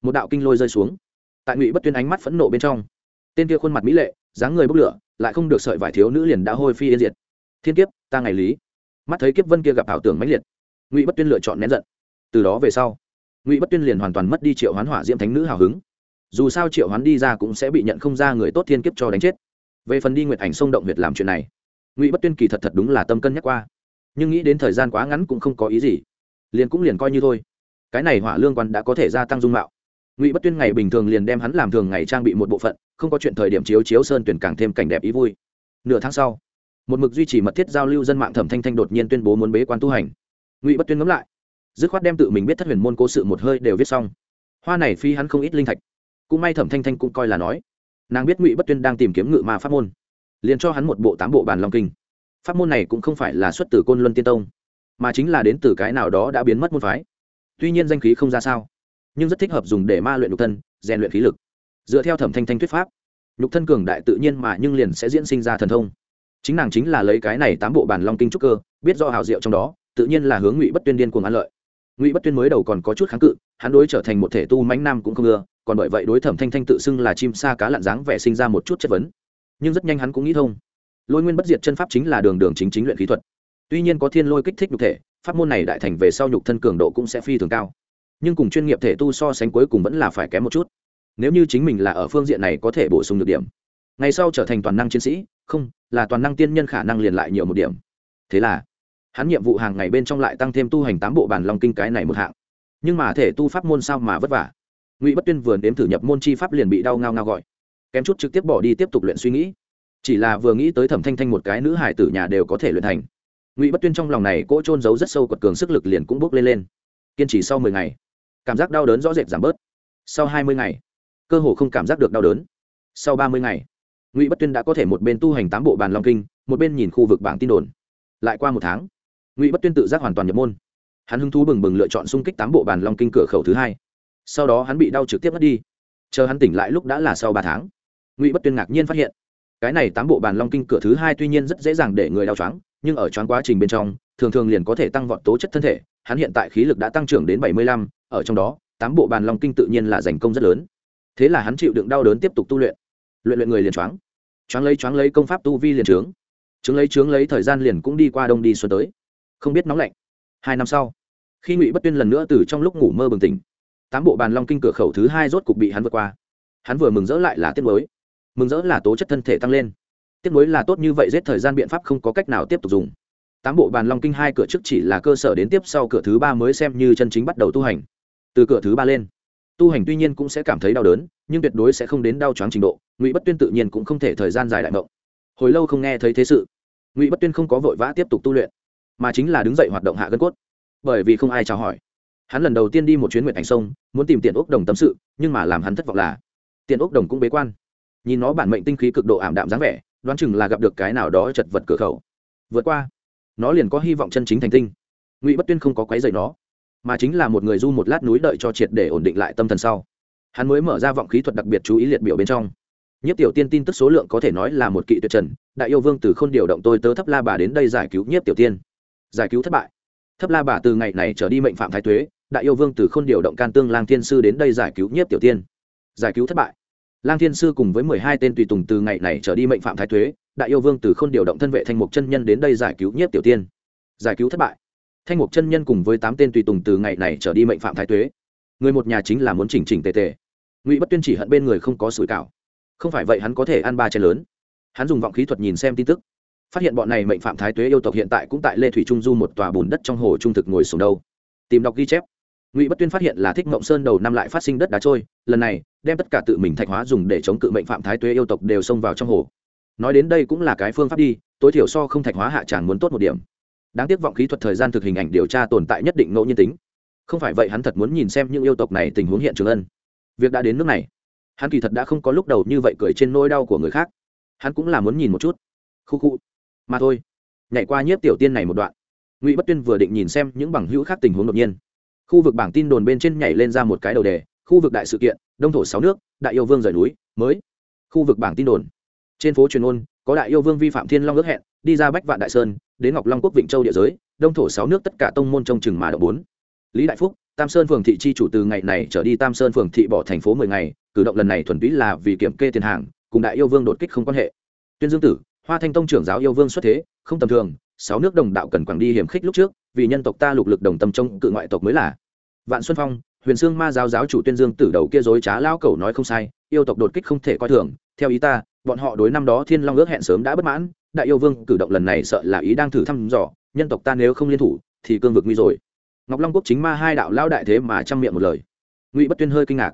một đạo kinh lôi rơi xuống. Tại ngụy bất tuyên ánh mắt phẫn nộ bên trong, tên kia khuôn mặt mỹ lệ, dáng người bốc lửa, lại không được sợi vải thiếu nữ liền đã hôi phi yên diệt. Thiên kiếp, ta ngày lý. Mắt thấy kiếp vân kia gặp ảo tưởng mãnh liệt, ngụy bất tuyên lựa chọn nén giận. Từ đó về sau, ngụy bất tuyên liền hoàn toàn mất đi triệu hoán hỏa diễm thánh nữ hào hứng. Dù sao triệu hoán đi ra cũng sẽ bị nhận không ra người tốt thiên kiếp cho đánh chết. Về phần đi nguyệt ảnh sông động việt làm chuyện này, ngụy bất tuyên kỳ thật thật đúng là tâm cân nhắc qua nhưng nghĩ đến thời gian quá ngắn cũng không có ý gì. Liền cũng liền coi như thôi. Cái này hỏa lương quan đã có thể gia tăng dung mạo. Ngụy bất tuyên ngày bình thường liền đem hắn làm thường ngày trang bị một bộ phận, không có chuyện thời điểm chiếu chiếu sơn tuyển càng thêm cảnh đẹp ý vui. Nửa tháng sau, một mực duy trì mật thiết giao lưu dân mạng thẩm thanh thanh đột nhiên tuyên bố muốn bế quan tu hành. Ngụy bất tuyên ngẫm lại, dứt khoát đem tự mình biết thất huyền môn cố sự một hơi đều viết xong. Hoa này phi hắn không ít linh thạch. Cũng may thẩm thanh thanh cũng coi là nói, nàng biết ngụy bất tuyên đang tìm kiếm ngự ma pháp môn, liền cho hắn một bộ tám bộ bàn long kinh pháp môn này cũng không phải là xuất từ côn luân tiên tông, mà chính là đến từ cái nào đó đã biến mất môn phái. Tuy nhiên danh khí không ra sao, nhưng rất thích hợp dùng để ma luyện nhục thân, rèn luyện khí lực. Dựa theo thẩm thanh thanh thuyết pháp, nhục thân cường đại tự nhiên mà nhưng liền sẽ diễn sinh ra thần thông. Chính nàng chính là lấy cái này tám bộ bản long kinh trúc cơ, biết do hào diệu trong đó, tự nhiên là hướng ngụy bất tuyên điên cuồng an lợi. Ngụy bất tuyên mới đầu còn có chút kháng cự, hắn đối trở thành một thể tu mãnh nam cũng không ưa còn bởi vậy đối thẩm thanh thanh tự xưng là chim sa cá lặn dáng vẻ sinh ra một chút chất vấn. Nhưng rất nhanh hắn cũng nghĩ thông lôi nguyên bất diệt chân pháp chính là đường đường chính chính luyện khí thuật. Tuy nhiên có thiên lôi kích thích nhục thể, pháp môn này đại thành về sau nhục thân cường độ cũng sẽ phi thường cao. Nhưng cùng chuyên nghiệp thể tu so sánh cuối cùng vẫn là phải kém một chút. Nếu như chính mình là ở phương diện này có thể bổ sung được điểm, ngày sau trở thành toàn năng chiến sĩ, không, là toàn năng tiên nhân khả năng liền lại nhiều một điểm. Thế là, hắn nhiệm vụ hàng ngày bên trong lại tăng thêm tu hành tám bộ bản lòng kinh cái này một hạng. Nhưng mà thể tu pháp môn sao mà vất vả? Ngụy bất tuyên vừa nếm thử nhập môn chi pháp liền bị đau ngao ngao gọi. Kém chút trực tiếp bỏ đi tiếp tục luyện suy nghĩ chỉ là vừa nghĩ tới thẩm thanh thanh một cái nữ hải tử nhà đều có thể luyện thành. Ngụy bất tuyên trong lòng này cỗ trôn giấu rất sâu quật cường sức lực liền cũng bốc lên lên. Kiên trì sau mười ngày, cảm giác đau đớn rõ rệt giảm bớt. Sau hai mươi ngày, cơ hồ không cảm giác được đau đớn. Sau ba mươi ngày, ngụy bất tuyên đã có thể một bên tu hành tám bộ bàn long kinh, một bên nhìn khu vực bảng tin đồn. Lại qua một tháng, ngụy bất tuyên tự giác hoàn toàn nhập môn. Hắn hứng thú bừng bừng lựa chọn xung kích tám bộ bàn long kinh cửa khẩu thứ hai. Sau đó hắn bị đau trực tiếp mất đi. Chờ hắn tỉnh lại lúc đã là sau ba tháng, ngụy bất tuyên ngạc nhiên phát hiện cái này tám bộ bàn long kinh cửa thứ hai tuy nhiên rất dễ dàng để người đau choáng, nhưng ở choáng quá trình bên trong, thường thường liền có thể tăng vọt tố chất thân thể, hắn hiện tại khí lực đã tăng trưởng đến bảy mươi lăm, ở trong đó, tám bộ bàn long kinh tự nhiên là giành công rất lớn. Thế là hắn chịu đựng đau đớn tiếp tục tu luyện. Luyện luyện người liền choáng. Choáng lấy choáng lấy công pháp tu vi liền trướng chứng lấy trướng lấy thời gian liền cũng đi qua đông đi xuân tới. Không biết nóng lạnh. Hai năm sau, khi ngụy bất tuyên lần nữa từ trong lúc ngủ mơ bừng tỉnh, tám bộ bàn long kinh cửa khẩu thứ hai rốt cục bị hắn vượt qua. Hắn vừa mừng rỡ lại là tiết mới mừng rỡ là tố chất thân thể tăng lên. Tiếp nối là tốt như vậy giết thời gian biện pháp không có cách nào tiếp tục dùng. Tám bộ bàn long kinh hai cửa trước chỉ là cơ sở đến tiếp sau cửa thứ ba mới xem như chân chính bắt đầu tu hành. Từ cửa thứ ba lên, tu hành tuy nhiên cũng sẽ cảm thấy đau đớn, nhưng tuyệt đối sẽ không đến đau chóng trình độ, ngụy bất tuyên tự nhiên cũng không thể thời gian dài đại mộng. Hồi lâu không nghe thấy thế sự, ngụy bất tuyên không có vội vã tiếp tục tu luyện, mà chính là đứng dậy hoạt động hạ gân cốt. Bởi vì không ai chào hỏi. Hắn lần đầu tiên đi một chuyến nguyện thành sông, muốn tìm tiền ốc đồng tâm sự, nhưng mà làm hắn thất vọng là tiền ốc đồng cũng bế quan nhìn nó bản mệnh tinh khí cực độ ảm đạm dáng vẻ, đoán chừng là gặp được cái nào đó chật vật cửa khẩu. Vượt qua, nó liền có hy vọng chân chính thành tinh. Ngụy bất tuyên không có quấy dậy nó, mà chính là một người du một lát núi đợi cho triệt để ổn định lại tâm thần sau. Hắn mới mở ra vọng khí thuật đặc biệt chú ý liệt biểu bên trong. Nhất tiểu tiên tin tức số lượng có thể nói là một kỵ tuyệt trần, đại yêu vương từ k h ô n điều động tôi tớ thấp la bà đến đây giải cứu nhiếp tiểu tiên. Giải cứu thất bại. Thấp la bà từ ngày này trở đi mệnh phạm thái thuế đại yêu vương từ k h ô n điều động can tương lang thiên sư đến đây giải cứu nhiếp tiểu tiên. Giải cứu thất bại lang thiên sư cùng với mười hai tên tùy tùng từ ngày này trở đi mệnh phạm thái thuế, đại yêu vương từ k h ô n điều động thân vệ thanh mục chân nhân đến đây giải cứu nhất tiểu tiên. Giải cứu thất bại. Thanh mục chân nhân cùng với tám tên tùy tùng từ ngày này trở đi mệnh phạm thái thuế. Người một nhà chính là muốn chỉnh chỉnh tề tề. Ngụy bất tuyên chỉ hận bên người không có sủi cảo. Không phải vậy hắn có thể ăn ba chén lớn. Hắn dùng vọng khí thuật nhìn xem tin tức. Phát hiện bọn này mệnh phạm thái tuế yêu tộc hiện tại cũng tại lê thủy trung du một tòa bùn đất trong hồ trung thực ngồi sùng đâu. Tìm đọc ghi chép ngụy bất tuyên phát hiện là thích mộng sơn đầu năm lại phát sinh đất đá trôi lần này đem tất cả tự mình thạch hóa dùng để chống cự mệnh phạm thái tuế yêu tộc đều xông vào trong hồ nói đến đây cũng là cái phương pháp đi tối thiểu so không thạch hóa hạ tràn muốn tốt một điểm đáng tiếc vọng khí thuật thời gian thực hình ảnh điều tra tồn tại nhất định ngẫu nhiên tính không phải vậy hắn thật muốn nhìn xem những yêu tộc này tình huống hiện trường ân việc đã đến nước này hắn kỳ thật đã không có lúc đầu như vậy cười trên nỗi đau của người khác hắn cũng là muốn nhìn một chút khu khu mà thôi nhảy qua nhiếp tiểu tiên này một đoạn ngụy bất tuyên vừa định nhìn xem những bằng hữu khác tình huống đột nhiên khu vực bảng tin đồn bên trên nhảy lên ra một cái đầu đề, khu vực đại sự kiện, đông thổ sáu nước, đại yêu vương rời núi, mới. Khu vực bảng tin đồn. Trên phố truyền ôn, có đại yêu vương vi phạm thiên long ước hẹn, đi ra bách vạn đại sơn, đến ngọc long quốc vịnh châu địa giới, đông thổ sáu nước tất cả tông môn trông chừng mà đậu bốn. Lý đại phúc, tam sơn phường thị chi chủ từ ngày này trở đi tam sơn phường thị bỏ thành phố mười ngày, cử động lần này thuần túy là vì kiểm kê tiền hàng, cùng đại yêu vương đột kích không quan hệ. Tuyên dương tử, hoa thanh tông trưởng giáo yêu vương xuất thế, không tầm thường, sáu nước đồng đạo cần quảng đi hiểm khích lúc trước vì nhân tộc ta lục lực đồng tâm trong cự ngoại tộc mới là. Vạn xuân phong, huyền sương ma giáo giáo chủ tuyên dương tử đầu kia dối trá lao cầu nói không sai, yêu tộc đột kích không thể coi thường. Theo ý ta, bọn họ đối năm đó thiên long ước hẹn sớm đã bất mãn, đại yêu vương cử động lần này sợ là ý đang thử thăm dò, nhân tộc ta nếu không liên thủ, thì cương vực nguy rồi. Ngọc long quốc chính ma hai đạo lao đại thế mà chăm miệng một lời. Ngụy bất tuyên hơi kinh ngạc,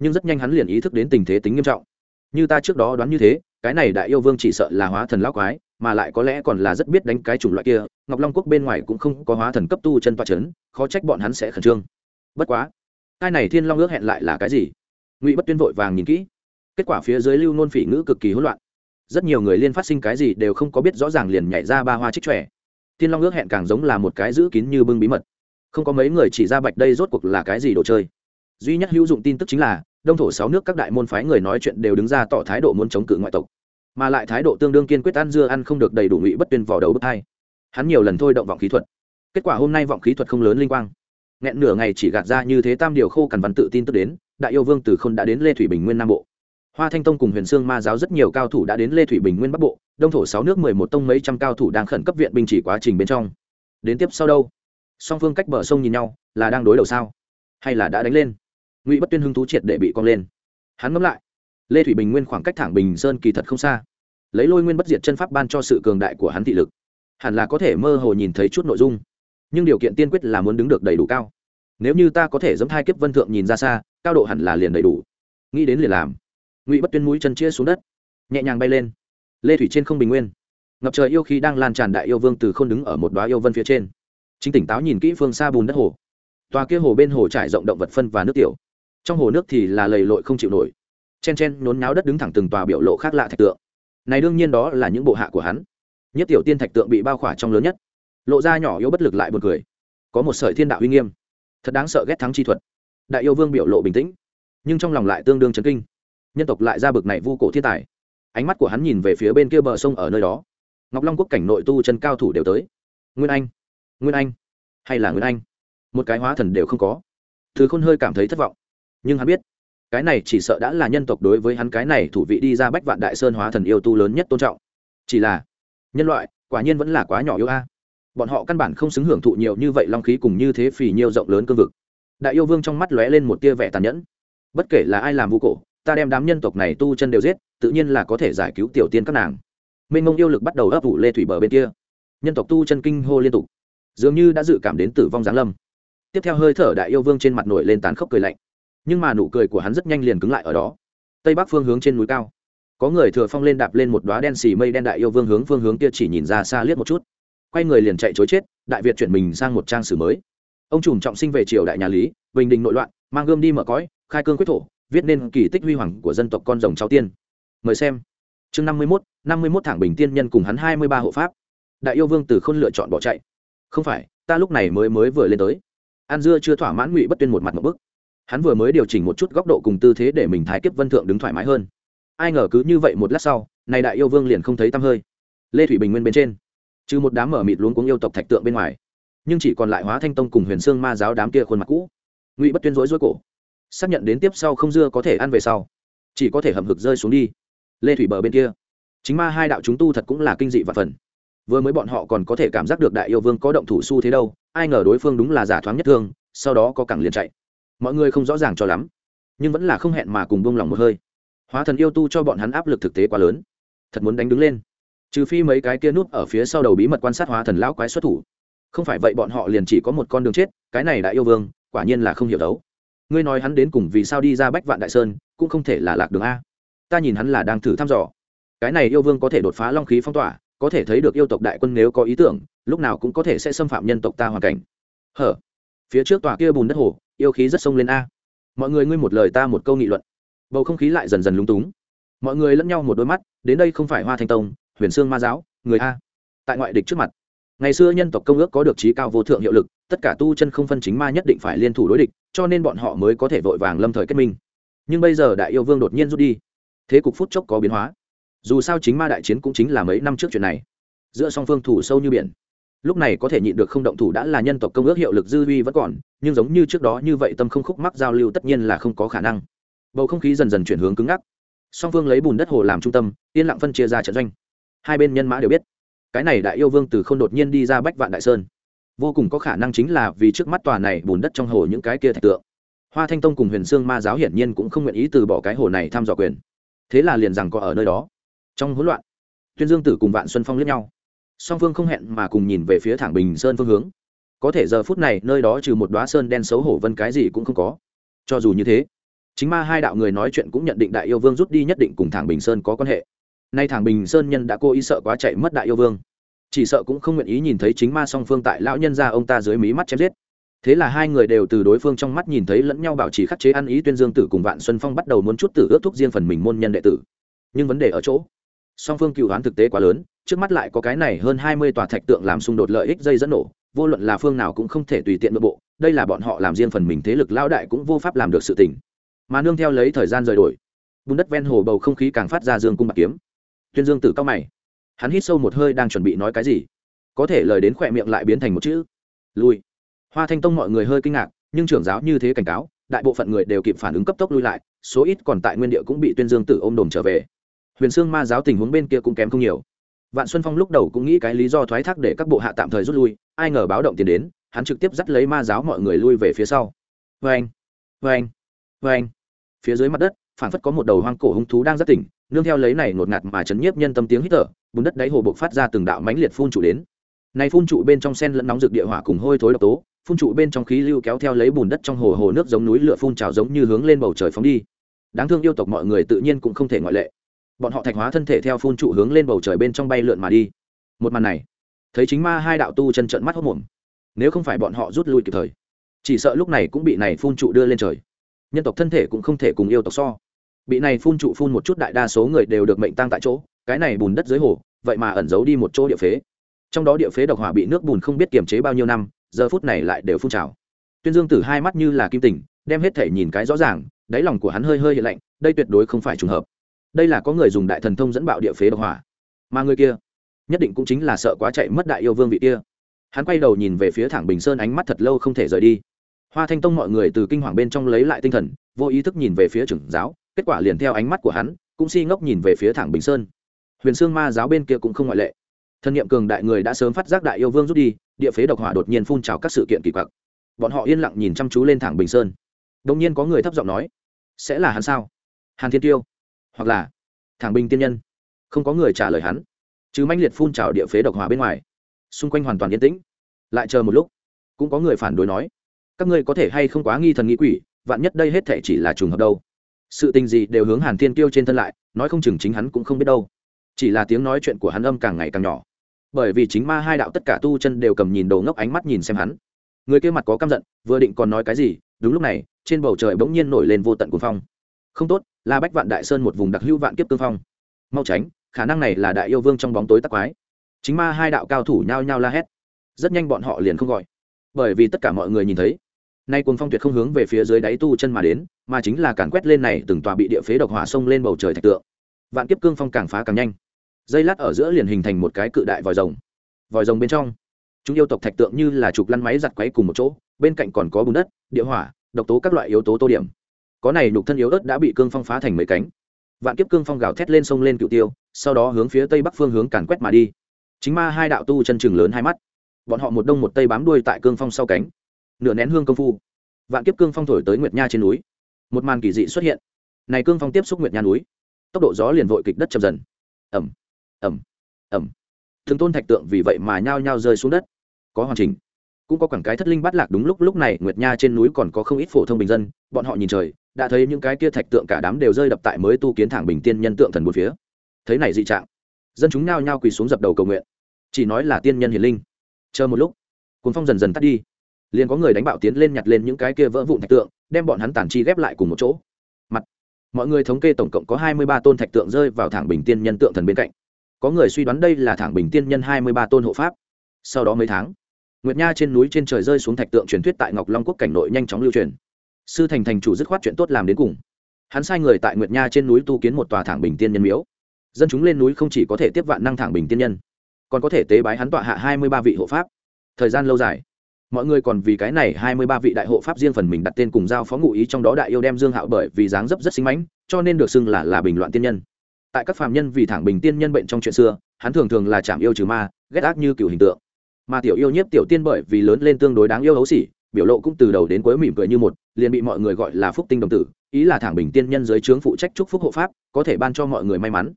nhưng rất nhanh hắn liền ý thức đến tình thế tính nghiêm trọng. Như ta trước đó đoán như thế, cái này đại yêu vương chỉ sợ là hóa thần lão quái mà lại có lẽ còn là rất biết đánh cái chủng loại kia, ngọc long quốc bên ngoài cũng không có hóa thần cấp tu chân toa c h ấ n khó trách bọn hắn sẽ khẩn trương. Bất quá hai này thiên long ước hẹn lại là cái gì? Ngụy bất tuyên vội vàng nhìn kỹ. Kết quả phía dưới lưu nôn phỉ ngữ cực kỳ hỗn loạn. Rất nhiều người liên phát sinh cái gì đều không có biết rõ ràng liền nhảy ra ba hoa trích trẻ thiên long ước hẹn càng giống là một cái giữ kín như bưng bí mật. Không có mấy người chỉ ra bạch đây rốt cuộc là cái gì đồ chơi. Duy nhất hữu dụng tin tức chính là, đông thổ sáu nước các đại môn phái người nói chuyện đều đứng ra tỏ thái độ muốn chống cự ngoại tộc mà lại thái độ tương đương kiên quyết ăn dưa ăn không được đầy đủ ngụy bất tuyên vào đầu bước thai hắn nhiều lần thôi động vọng khí thuật. Kết quả hôm nay vọng khí thuật không lớn linh quang. Nghẹn nửa ngày chỉ gạt ra như thế tam điều khô cằn văn tự tin tức đến, đại yêu vương từ k h ô n đã đến lê thủy bình nguyên nam bộ. Hoa thanh tông cùng huyền sương ma giáo rất nhiều cao thủ đã đến lê thủy bình nguyên bắc bộ, đông thổ sáu nước mười một tông mấy trăm cao thủ đang khẩn cấp viện binh chỉ quá trình bên trong. Đến tiếp sau đâu? Song phương cách bờ sông nhìn nhau, là đang đối đầu sao? Hay là đã đánh lên? Ngụy bất tuyên hưng thú triệt để bị cong lên. Hắn ngẫm lại lê thủy bình nguyên khoảng cách thẳng bình sơn kỳ thật không xa. Lấy lôi nguyên bất diệt chân pháp ban cho sự cường đại của hắn thị lực, hẳn là có thể mơ hồ nhìn thấy chút nội dung. Nhưng điều kiện tiên quyết là muốn đứng được đầy đủ cao. Nếu như ta có thể giống thai kiếp vân thượng nhìn ra xa, cao độ hẳn là liền đầy đủ. Nghĩ đến liền làm. Ngụy bất tuyên mũi chân chia xuống đất, nhẹ nhàng bay lên. Lê thủy trên không bình nguyên. Ngập trời yêu khí đang lan tràn đại yêu vương từ k h ô n đứng ở một đoá yêu vân phía trên. Chính tỉnh táo nhìn kỹ phương xa bùn đất hồ. Tòa kia hồ bên hồ trải rộng động vật phân và nước tiểu. Trong hồ nước thì là lầy lội không chịu nổi chen chen nhốn náo đất đứng thẳng từng tòa biểu lộ khác lạ thạch tượng. Này đương nhiên đó là những bộ hạ của hắn. Nhất tiểu tiên thạch tượng bị bao khỏa trong lớn nhất. Lộ ra nhỏ yếu bất lực lại buồn cười. Có một sợi thiên đạo uy nghiêm. Thật đáng sợ ghét thắng chi thuật. Đại yêu vương biểu lộ bình tĩnh, nhưng trong lòng lại tương đương chấn kinh. Nhân tộc lại ra bực này vu cổ thiên tài. Ánh mắt của hắn nhìn về phía bên kia bờ sông ở nơi đó. Ngọc long quốc cảnh nội tu chân cao thủ đều tới. Nguyên anh nguyên anh, hay là nguyên anh? Một cái hóa thần đều không có. Thứ khôn hơi cảm thấy thất vọng. Nhưng hắn biết cái này chỉ sợ đã là nhân tộc đối với hắn cái này thủ vị đi ra bách vạn đại sơn hóa thần yêu tu lớn nhất tôn trọng. Chỉ là, nhân loại, quả nhiên vẫn là quá nhỏ yêu a. Bọn họ căn bản không xứng hưởng thụ nhiều như vậy long khí cùng như thế phì nhiều rộng lớn cương vực. Đại yêu vương trong mắt lóe lên một tia vẻ tàn nhẫn. Bất kể là ai làm vũ cổ, ta đem đám nhân tộc này tu chân đều giết, tự nhiên là có thể giải cứu tiểu tiên các nàng. Mênh mông yêu lực bắt đầu ấp ủ lê thủy bờ bên kia. Nhân tộc tu chân kinh hô liên tục. Dường như đã dự cảm đến tử vong giáng lâm. Tiếp theo hơi thở đại yêu vương trên mặt nổi lên tán khốc cười lạnh nhưng mà nụ cười của hắn rất nhanh liền cứng lại ở đó. Tây bắc phương hướng trên núi cao. Có người thừa phong lên đạp lên một đoá đen xì mây đen đại yêu vương hướng phương hướng kia chỉ nhìn ra xa liếc một chút. Quay người liền chạy chối chết, đại việt chuyển mình sang một trang sử mới. Ông trùm trọng sinh về triều đại nhà lý, bình định nội loạn, mang gươm đi mở cõi, khai cương quyết thổ, viết nên kỳ tích huy hoàng của dân tộc con rồng cháu tiên. Mời xem. Chương năm mươi mốt, năm mươi mốt thẳng bình tiên nhân cùng hắn hai mươi ba hộ pháp. Đại yêu vương từ khôn lựa chọn bỏ chạy. Không phải, ta lúc này mới mới vừa lên tới. An dưa chưa thỏa mãn ngụy bất tuyên một mặt một bức hắn vừa mới điều chỉnh một chút góc độ cùng tư thế để mình thái kiếp vân thượng đứng thoải mái hơn. Ai ngờ cứ như vậy một lát sau, này đại yêu vương liền không thấy tăm hơi. Lê thủy bình nguyên bên trên, trừ một đám mở mịt luống cuống yêu tộc thạch tượng bên ngoài, nhưng chỉ còn lại hóa thanh tông cùng huyền sương ma giáo đám kia khuôn mặt cũ. Ngụy bất tuyên rối rối cổ, xác nhận đến tiếp sau không dưa có thể ăn về sau, chỉ có thể hầm hực rơi xuống đi. Lê thủy bờ bên kia, chính ma hai đạo chúng tu thật cũng là kinh dị và phần. Vừa mới bọn họ còn có thể cảm giác được đại yêu vương có động thủ s u thế đâu, ai ngờ đối phương đúng là giả thoáng nhất thương, sau đó có cẳng liền chạy mọi người không rõ ràng cho lắm, nhưng vẫn là không hẹn mà cùng bông lòng một hơi. Hóa thần yêu tu cho bọn hắn áp lực thực tế quá lớn. Thật muốn đánh đứng lên. Trừ phi mấy cái kia núp ở phía sau đầu bí mật quan sát hóa thần lão quái xuất thủ. Không phải vậy bọn họ liền chỉ có một con đường chết, cái này đã yêu vương, quả nhiên là không hiểu đấu. Ngươi nói hắn đến cùng vì sao đi ra bách vạn đại sơn, cũng không thể là lạc đường a. Ta nhìn hắn là đang thử thăm dò. Cái này yêu vương có thể đột phá long khí phong tỏa, có thể thấy được yêu tộc đại quân nếu có ý tưởng, lúc nào cũng có thể sẽ xâm phạm nhân tộc ta hoàn cảnh. Hở. Phía trước tòa kia bùn đất hồ yêu khí rất sông lên a. Mọi người ngươi một lời ta một câu nghị luận. Bầu không khí lại dần dần lúng túng. Mọi người lẫn nhau một đôi mắt, đến đây không phải hoa thanh tông, huyền sương ma giáo, người a. Tại ngoại địch trước mặt, ngày xưa nhân tộc công ước có được trí cao vô thượng hiệu lực, tất cả tu chân không phân chính ma nhất định phải liên thủ đối địch, cho nên bọn họ mới có thể vội vàng lâm thời kết minh. Nhưng bây giờ đại yêu vương đột nhiên rút đi, thế cục phút chốc có biến hóa. Dù sao chính ma đại chiến cũng chính là mấy năm trước chuyện này. Giữa song phương thủ sâu như biển lúc này có thể nhịn được không động thủ đã là nhân tộc công ước hiệu lực dư huy vẫn còn, nhưng giống như trước đó như vậy tâm không khúc mắc giao lưu tất nhiên là không có khả năng. Bầu không khí dần dần chuyển hướng cứng ngắc. Song phương lấy bùn đất hồ làm trung tâm, yên lặng phân chia ra trận doanh. Hai bên nhân mã đều biết, cái này đại yêu vương từ không đột nhiên đi ra bách vạn đại sơn. Vô cùng có khả năng chính là vì trước mắt tòa này bùn đất trong hồ những cái kia thạch tượng. Hoa thanh tông cùng huyền sương ma giáo hiển nhiên cũng không nguyện ý từ bỏ cái hồ này thăm dò quyền. Thế là liền rằng có ở nơi đó. Trong hỗn loạn, tuyên dương tử cùng vạn xuân phong lẫn nhau song phương không hẹn mà cùng nhìn về phía thẳng bình sơn phương hướng. Có thể giờ phút này, nơi đó trừ một đoá sơn đen xấu hổ vân cái gì cũng không có. Cho dù như thế, chính ma hai đạo người nói chuyện cũng nhận định đại yêu vương rút đi nhất định cùng thẳng bình sơn có quan hệ. Nay thẳng bình sơn nhân đã cố ý sợ quá chạy mất đại yêu vương. Chỉ sợ cũng không nguyện ý nhìn thấy chính ma song phương tại lão nhân ra ông ta dưới mí mắt chém giết. Thế là hai người đều từ đối phương trong mắt nhìn thấy lẫn nhau bảo trì khắc chế ăn ý tuyên dương tử cùng vạn xuân phong bắt đầu muốn chút tử ước thúc riêng phần mình môn nhân đệ tử. Nhưng vấn đề ở chỗ, song phương cựu hoán thực tế quá lớn trước mắt lại có cái này hơn hai mươi tòa thạch tượng làm xung đột lợi ích dây dẫn nổ, vô luận là phương nào cũng không thể tùy tiện nội bộ, đây là bọn họ làm riêng phần mình thế lực lao đại cũng vô pháp làm được sự tình. Mà nương theo lấy thời gian rời đổi, bùn đất ven hồ bầu không khí càng phát ra dương cung bạc kiếm. Tuyên dương tử cao mày. Hắn hít sâu một hơi đang chuẩn bị nói cái gì? Có thể lời đến khỏe miệng lại biến thành một chữ. Lui. Hoa thanh tông mọi người hơi kinh ngạc, nhưng trưởng giáo như thế cảnh cáo, đại bộ phận người đều kịp phản ứng cấp tốc lui lại, số ít còn tại nguyên địa cũng bị tuyên dương tử ôm đồm trở về. Huyền sương ma giáo tình huống bên kia cũng kém không nhiều vạn xuân phong lúc đầu cũng nghĩ cái lý do thoái thác để các bộ hạ tạm thời rút lui, ai ngờ báo động tiền đến, hắn trực tiếp dắt lấy ma giáo mọi người lui về phía sau. Vê anh vê anh vê anh phía dưới mặt đất phản phất có một đầu hoang cổ hung thú đang rất tỉnh, nương theo lấy này ngột ngạt mà chấn nhiếp nhân tâm tiếng hít thở, bùn đất đáy hồ bộc phát ra từng đạo mãnh liệt phun trụ đến. Này phun trụ bên trong sen lẫn nóng rực địa hỏa cùng hôi thối độc tố, phun trụ bên trong khí lưu kéo theo lấy bùn đất trong hồ hồ nước giống núi lửa phun trào giống như hướng lên bầu trời phóng đi. Đáng thương yêu tộc mọi người tự nhiên cũng không thể ngoại lệ bọn họ thạch hóa thân thể theo phun trụ hướng lên bầu trời bên trong bay lượn mà đi. Một màn này, thấy chính ma hai đạo tu chân trận mắt hốc mồm nếu không phải bọn họ rút lui kịp thời, chỉ sợ lúc này cũng bị này phun trụ đưa lên trời. Nhân tộc thân thể cũng không thể cùng yêu tộc so. Bị này phun trụ phun một chút đại đa số người đều được mệnh tăng tại chỗ, cái này bùn đất dưới hồ, vậy mà ẩn giấu đi một chỗ địa phế. Trong đó địa phế độc hỏa bị nước bùn không biết kiềm chế bao nhiêu năm, giờ phút này lại đều phun trào. Tuyên dương tử hai mắt như là kim tình đem hết thể nhìn cái rõ ràng, đáy lòng của hắn hơi hơi hiện lạnh, đây tuyệt đối không phải trùng hợp đây là có người dùng đại thần thông dẫn bạo địa phế độc hỏa. Mà người kia, nhất định cũng chính là sợ quá chạy mất đại yêu vương vị kia. Hắn quay đầu nhìn về phía thẳng bình sơn ánh mắt thật lâu không thể rời đi. Hoa thanh tông mọi người từ kinh hoàng bên trong lấy lại tinh thần, vô ý thức nhìn về phía trưởng giáo, kết quả liền theo ánh mắt của hắn, cũng si ngốc nhìn về phía thẳng bình sơn. Huyền sương ma giáo bên kia cũng không ngoại lệ. Thân nhiệm cường đại người đã sớm phát giác đại yêu vương rút đi, địa phế độc hỏa đột nhiên phun trào các sự kiện kỳ quặc. Bọn họ yên lặng nhìn chăm chú lên thẳng bình sơn. Đông nhiên có người thấp giọng nói, sẽ là hắn sao? Hàn thiên tiêu hoặc là thẳng bình tiên nhân. Không có người trả lời hắn. Chứ manh liệt phun trào địa phế độc hỏa bên ngoài. Xung quanh hoàn toàn yên tĩnh. Lại chờ một lúc, cũng có người phản đối nói, các ngươi có thể hay không quá nghi thần nghĩ quỷ, vạn nhất đây hết thể chỉ là trùng hợp đâu? Sự tình gì đều hướng hàn thiên tiêu trên thân lại, nói không chừng chính hắn cũng không biết đâu. Chỉ là tiếng nói chuyện của hắn âm càng ngày càng nhỏ. Bởi vì chính ma hai đạo tất cả tu chân đều cầm nhìn đầu ngốc ánh mắt nhìn xem hắn. Người kia mặt có căm giận, vừa định còn nói cái gì, đúng lúc này, trên bầu trời bỗng nhiên nổi lên vô tận cuồng phong. Không tốt là bách vạn đại sơn một vùng đặc hữu vạn kiếp Cương phong. Mau tránh, khả năng này là đại yêu vương trong bóng tối tắc quái. Chính ma hai đạo cao thủ nhao nhao la hét. Rất nhanh bọn họ liền không gọi. Bởi vì tất cả mọi người nhìn thấy, nay cuồng phong tuyệt không hướng về phía dưới đáy tu chân mà đến, mà chính là càn quét lên này từng tòa bị địa phế độc hỏa sông lên bầu trời thạch tượng. Vạn kiếp cương phong càng phá càng nhanh. Dây lát ở giữa liền hình thành một cái cự đại vòi rồng. Vòi rồng bên trong, chúng yêu tộc thạch tượng như là chụp lăn máy giặt quấy cùng một chỗ, bên cạnh còn có bùn đất, địa hỏa, độc tố các loại yếu tố tô điểm có này nhục thân yếu ớt đã bị cương phong phá thành mấy cánh. Vạn kiếp cương phong gào thét lên sông lên cựu tiêu, sau đó hướng phía tây bắc phương hướng càn quét mà đi. Chính ma hai đạo tu chân chừng lớn hai mắt. Bọn họ một đông một tây bám đuôi tại cương phong sau cánh. Nửa nén hương công phu, vạn kiếp cương phong thổi tới nguyệt nha trên núi. Một màn kỳ dị xuất hiện. Này cương phong tiếp xúc nguyệt nha núi, tốc độ gió liền vội kịch đất chậm dần. Ẩm ẩm ẩm thường tôn thạch tượng vì vậy mà nhao nhao rơi xuống đất. Có hoàn chỉnh. Cũng có quảng cái thất linh bắt lạc đúng lúc lúc này nguyệt nha trên núi còn có không ít phổ thông bình dân, bọn họ nhìn trời đã thấy những cái kia thạch tượng cả đám đều rơi đập tại mới tu kiến thẳng bình tiên nhân tượng thần một phía. Thấy này dị trạng, dân chúng nao nhao quỳ xuống dập đầu cầu nguyện. Chỉ nói là tiên nhân hiền linh. Chờ một lúc cuốn phong dần dần tắt đi. Liền có người đánh bạo tiến lên nhặt lên những cái kia vỡ vụn thạch tượng, đem bọn hắn tản chi ghép lại cùng một chỗ. Mặt, mọi người thống kê tổng cộng có hai mươi ba tôn thạch tượng rơi vào thẳng bình tiên nhân tượng thần bên cạnh. Có người suy đoán đây là thẳng bình tiên nhân hai mươi ba tôn hộ pháp. Sau đó mấy tháng, nguyệt nha trên núi trên trời rơi xuống thạch tượng truyền thuyết tại ngọc long quốc cảnh nội nhanh chóng lưu truyền sư thành thành chủ dứt khoát chuyện tốt làm đến cùng. Hắn sai người tại nguyệt nha trên núi tu kiến một tòa thẳng bình tiên nhân miếu. Dân chúng lên núi không chỉ có thể tiếp vạn năng thẳng bình tiên nhân, còn có thể tế bái hắn tọa hạ hai mươi ba vị hộ pháp. Thời gian lâu dài, mọi người còn vì cái này hai mươi ba vị đại hộ pháp riêng phần mình đặt tên cùng giao phó ngụ ý trong đó đại yêu đem dương hạo bởi vì dáng dấp rất xinh mãnh, cho nên được xưng là là bình loạn tiên nhân. Tại các phàm nhân vì thẳng bình tiên nhân bệnh trong chuyện xưa, hắn thường thường là chạm yêu trừ ma, ghét ác như cựu hình tượng. Mà tiểu yêu nhiếp tiểu tiên bởi vì lớn lên tương đối đáng yêu hấu xỉ biểu lộ cũng từ đầu đến cuối mỉm cười như một liền bị mọi người gọi là phúc tinh đồng tử, ý là thẳng bình tiên nhân dưới trướng phụ trách chúc phúc hộ pháp, có thể ban cho mọi người may mắn.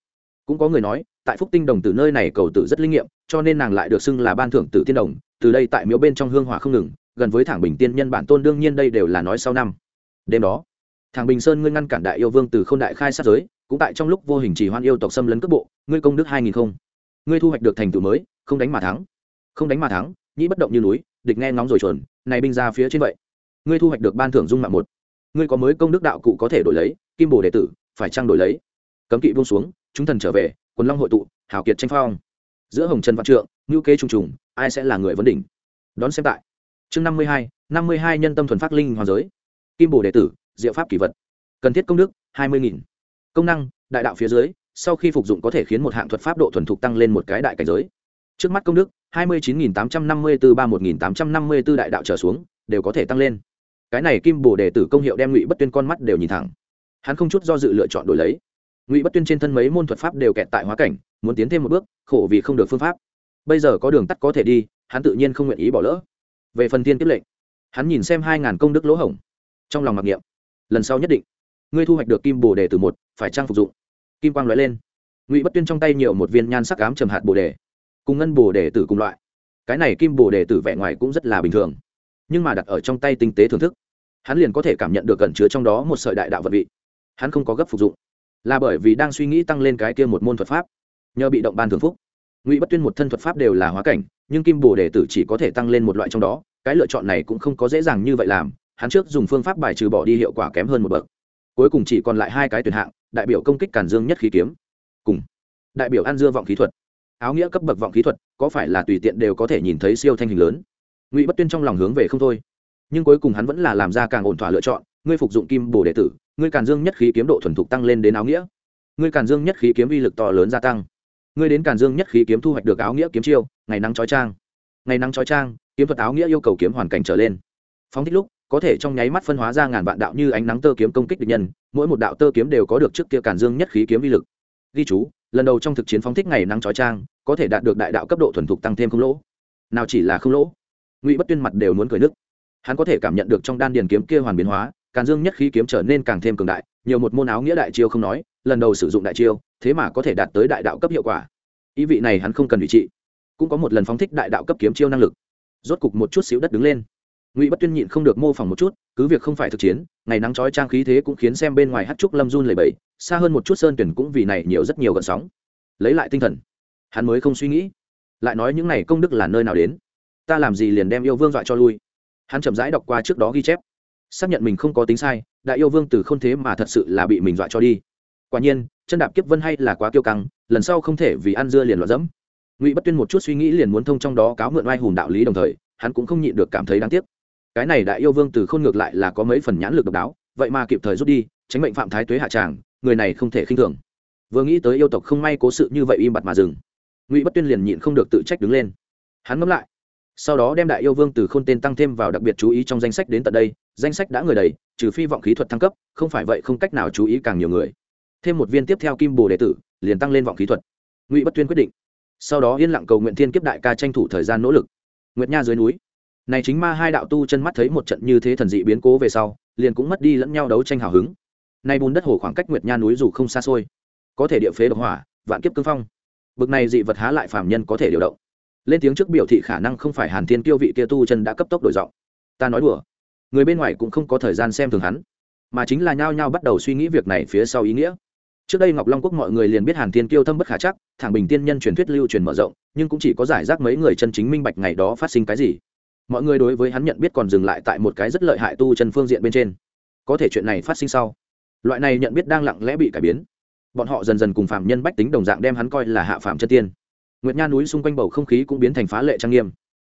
Cũng có người nói, tại phúc tinh đồng tử nơi này cầu tử rất linh nghiệm, cho nên nàng lại được xưng là ban thưởng tử tiên đồng, từ đây tại miếu bên trong hương hỏa không ngừng, gần với thẳng bình tiên nhân bản tôn đương nhiên đây đều là nói sau năm. Đêm đó thằng bình sơn ngươi ngăn cản đại yêu vương từ k h ô n đại khai sát giới, cũng tại trong lúc vô hình chỉ hoan yêu tộc xâm lấn cước bộ, ngươi công đức hai nghìn không. Ngươi thu hoạch được thành tựu mới, không đánh mà thắng. Không đánh mà thắng, nhĩ bất động như núi, địch nghe ngóng rồi chuẩn, này binh ra phía trên vậy ngươi thu hoạch được ban thưởng dung mạng một. Ngươi có mới công đức đạo cụ có thể đổi lấy, kim bồ đệ tử, phải trang đổi lấy? Cấm kỵ buông xuống, chúng thần trở về, quần long hội tụ, hào kiệt tranh phong. Giữa hồng trần văn trượng ngữ kế trùng trùng, ai sẽ là người vấn đỉnh? Đón xem tại. Chương năm mươi hai, năm mươi hai nhân tâm thuần phát linh hoàng giới. Kim bồ đệ tử, diệu pháp kỷ vật. Cần thiết công đức, hai mươi nghìn. Công năng, đại đạo phía dưới, sau khi phục dụng có thể khiến một hạng thuật pháp độ thuần thục tăng lên một cái đại cảnh giới. Trước mắt công đức, hai mươi chín nghìn tám trăm năm mươi bốn ba một nghìn tám trăm năm mươi bốn đại đạo trở xuống, đều có thể tăng lên cái này kim bồ Đề tử công hiệu đem ngụy bất tuyên con mắt đều nhìn thẳng. Hắn không chút do dự lựa chọn đổi lấy. Ngụy bất tuyên trên thân mấy môn thuật pháp đều kẹt tại hóa cảnh, muốn tiến thêm một bước, khổ vì không được phương pháp. Bây giờ có đường tắt có thể đi, hắn tự nhiên không nguyện ý bỏ lỡ. Về phần tiên tiếp lệnh, hắn nhìn xem hai ngàn công đức lỗ hổng. Trong lòng mặc niệm, lần sau nhất định, ngươi thu hoạch được kim bồ đề từ một, phải trang phục dụng. Kim quang l ó e lên. Ngụy bất tuyên trong tay nhiều một viên nhan sắc ám trầm hạt bồ đề, cùng ngân bồ đề tử cùng loại. Cái này kim bồ đề tử vẻ ngoài cũng rất là bình thường nhưng mà đặt ở trong tay tinh tế thưởng thức, hắn liền có thể cảm nhận được cẩn chứa trong đó một sợi đại đạo vật vị. Hắn không có gấp phục dụng, là bởi vì đang suy nghĩ tăng lên cái kia một môn thuật pháp, nhờ bị động ban thường phúc. Ngụy bất tuyên một thân thuật pháp đều là hóa cảnh, nhưng kim bồ đề tử chỉ có thể tăng lên một loại trong đó, cái lựa chọn này cũng không có dễ dàng như vậy làm, hắn trước dùng phương pháp bài trừ bỏ đi hiệu quả kém hơn một bậc. Cuối cùng chỉ còn lại hai cái tuyển hạng, đại biểu công kích cản dương nhất khí kiếm, cùng đại biểu ăn dưa vọng khí thuật. Áo nghĩa cấp bậc vọng khí thuật, có phải là tùy tiện đều có thể nhìn thấy siêu thanh hình lớn? Ngụy bất tuyên trong lòng hướng về không thôi nhưng cuối cùng hắn vẫn là làm ra càng ổn thỏa lựa chọn ngươi phục dụng kim bồ đệ tử ngươi càn dương nhất khí kiếm độ thuần thục tăng lên đến áo nghĩa ngươi càn dương nhất khí kiếm uy lực to lớn gia tăng ngươi đến càn dương nhất khí kiếm thu hoạch được áo nghĩa kiếm chiêu ngày nắng trói trang ngày nắng trói trang kiếm thuật áo nghĩa yêu cầu kiếm hoàn cảnh trở lên phóng thích lúc có thể trong nháy mắt phân hóa ra ngàn vạn đạo như ánh nắng tơ kiếm công kích địch nhân mỗi một đạo tơ kiếm đều có được trước kia càn dương nhất khí kiếm vi lực ghi chú lần đầu trong thực chiến phóng thích ngày nắng trói trang có thể đạt được đại đạo cấp độ thuần thục tăng thêm không lỗ nào chỉ là không lỗ ngụy bất tuyên mặt đều muốn cười nức. Hắn có thể cảm nhận được trong đan điền kiếm kia hoàn biến hóa càn dương nhất khí kiếm trở nên càng thêm cường đại, nhiều một môn áo nghĩa đại chiêu không nói, lần đầu sử dụng đại chiêu, thế mà có thể đạt tới đại đạo cấp hiệu quả. Ý vị này hắn không cần ủy trị cũng có một lần phóng thích đại đạo cấp kiếm chiêu năng lực. Rốt cục một chút xíu đất đứng lên. Ngụy bất tuyên nhịn không được mô phỏng một chút, cứ việc không phải thực chiến, ngày nắng trói trang khí thế cũng khiến xem bên ngoài hát trúc lâm run lầy bẫy xa hơn một chút sơn tuyển cũng vì này nhiều rất nhiều gợn sóng. Lấy lại tinh thần. Hắn mới không suy nghĩ. Lại nói những này công đức là nơi nào đến? Ta làm gì liền đem yêu vương dọa cho lui. Hắn chậm rãi đọc qua trước đó ghi chép. Xác nhận mình không có tính sai, đại yêu vương từ k h ô n thế mà thật sự là bị mình dọa cho đi. Quả nhiên, chân đạp kiếp vân hay là quá kiêu căng, lần sau không thể vì ăn dưa liền loạn dẫm. Ngụy bất tuyên một chút suy nghĩ liền muốn thông trong đó cáo mượn oai hùng đạo lý đồng thời, hắn cũng không nhịn được cảm thấy đáng tiếc. Cái này đại yêu vương từ khôn ngược lại là có mấy phần nhãn lực độc đáo, vậy mà kịp thời rút đi, tránh mệnh phạm thái tuế hạ tràng, người này không thể khinh thường. Vừa nghĩ tới yêu tộc không may cố sự như vậy im bặt mà dừng, ngụy bất tuyên liền nhịn không được tự trách đứng lên. Hắn ngẫm lại sau đó đem đại yêu vương từ khôn tên tăng thêm vào đặc biệt chú ý trong danh sách đến tận đây, danh sách đã người đầy, trừ phi vọng khí thuật thăng cấp, không phải vậy không cách nào chú ý càng nhiều người. Thêm một viên tiếp theo kim bồ đệ tử, liền tăng lên vọng khí thuật. Ngụy bất tuyên quyết định. Sau đó yên lặng cầu nguyện thiên kiếp đại ca tranh thủ thời gian nỗ lực. Nguyệt nha dưới núi. Này chính ma hai đạo tu chân mắt thấy một trận như thế thần dị biến cố về sau, liền cũng mất đi lẫn nhau đấu tranh hào hứng. Nay bùn đất hồ khoảng cách nguyệt nha núi dù không xa xôi, có thể địa phế độc hỏa, vạn kiếp cương phong. Bực này dị vật há lại phàm nhân có thể điều động lên tiếng trước biểu thị khả năng không phải hàn thiên kiêu vị kia tu chân đã cấp tốc đổi giọng. Ta nói đùa. Người bên ngoài cũng không có thời gian xem thường hắn, mà chính là nhao nhao bắt đầu suy nghĩ việc này phía sau ý nghĩa. Trước đây ngọc long quốc mọi người liền biết hàn thiên kiêu thâm bất khả chắc, thẳng bình tiên nhân truyền thuyết lưu truyền mở rộng, nhưng cũng chỉ có giải rác mấy người chân chính minh bạch ngày đó phát sinh cái gì. Mọi người đối với hắn nhận biết còn dừng lại tại một cái rất lợi hại tu chân phương diện bên trên. Có thể chuyện này phát sinh sau, loại này nhận biết đang lặng lẽ bị cải biến. Bọn họ dần dần cùng phạm nhân bách tính đồng dạng đem hắn coi là hạ phạm chân tiên nguyệt nha núi xung quanh bầu không khí cũng biến thành phá lệ trang nghiêm.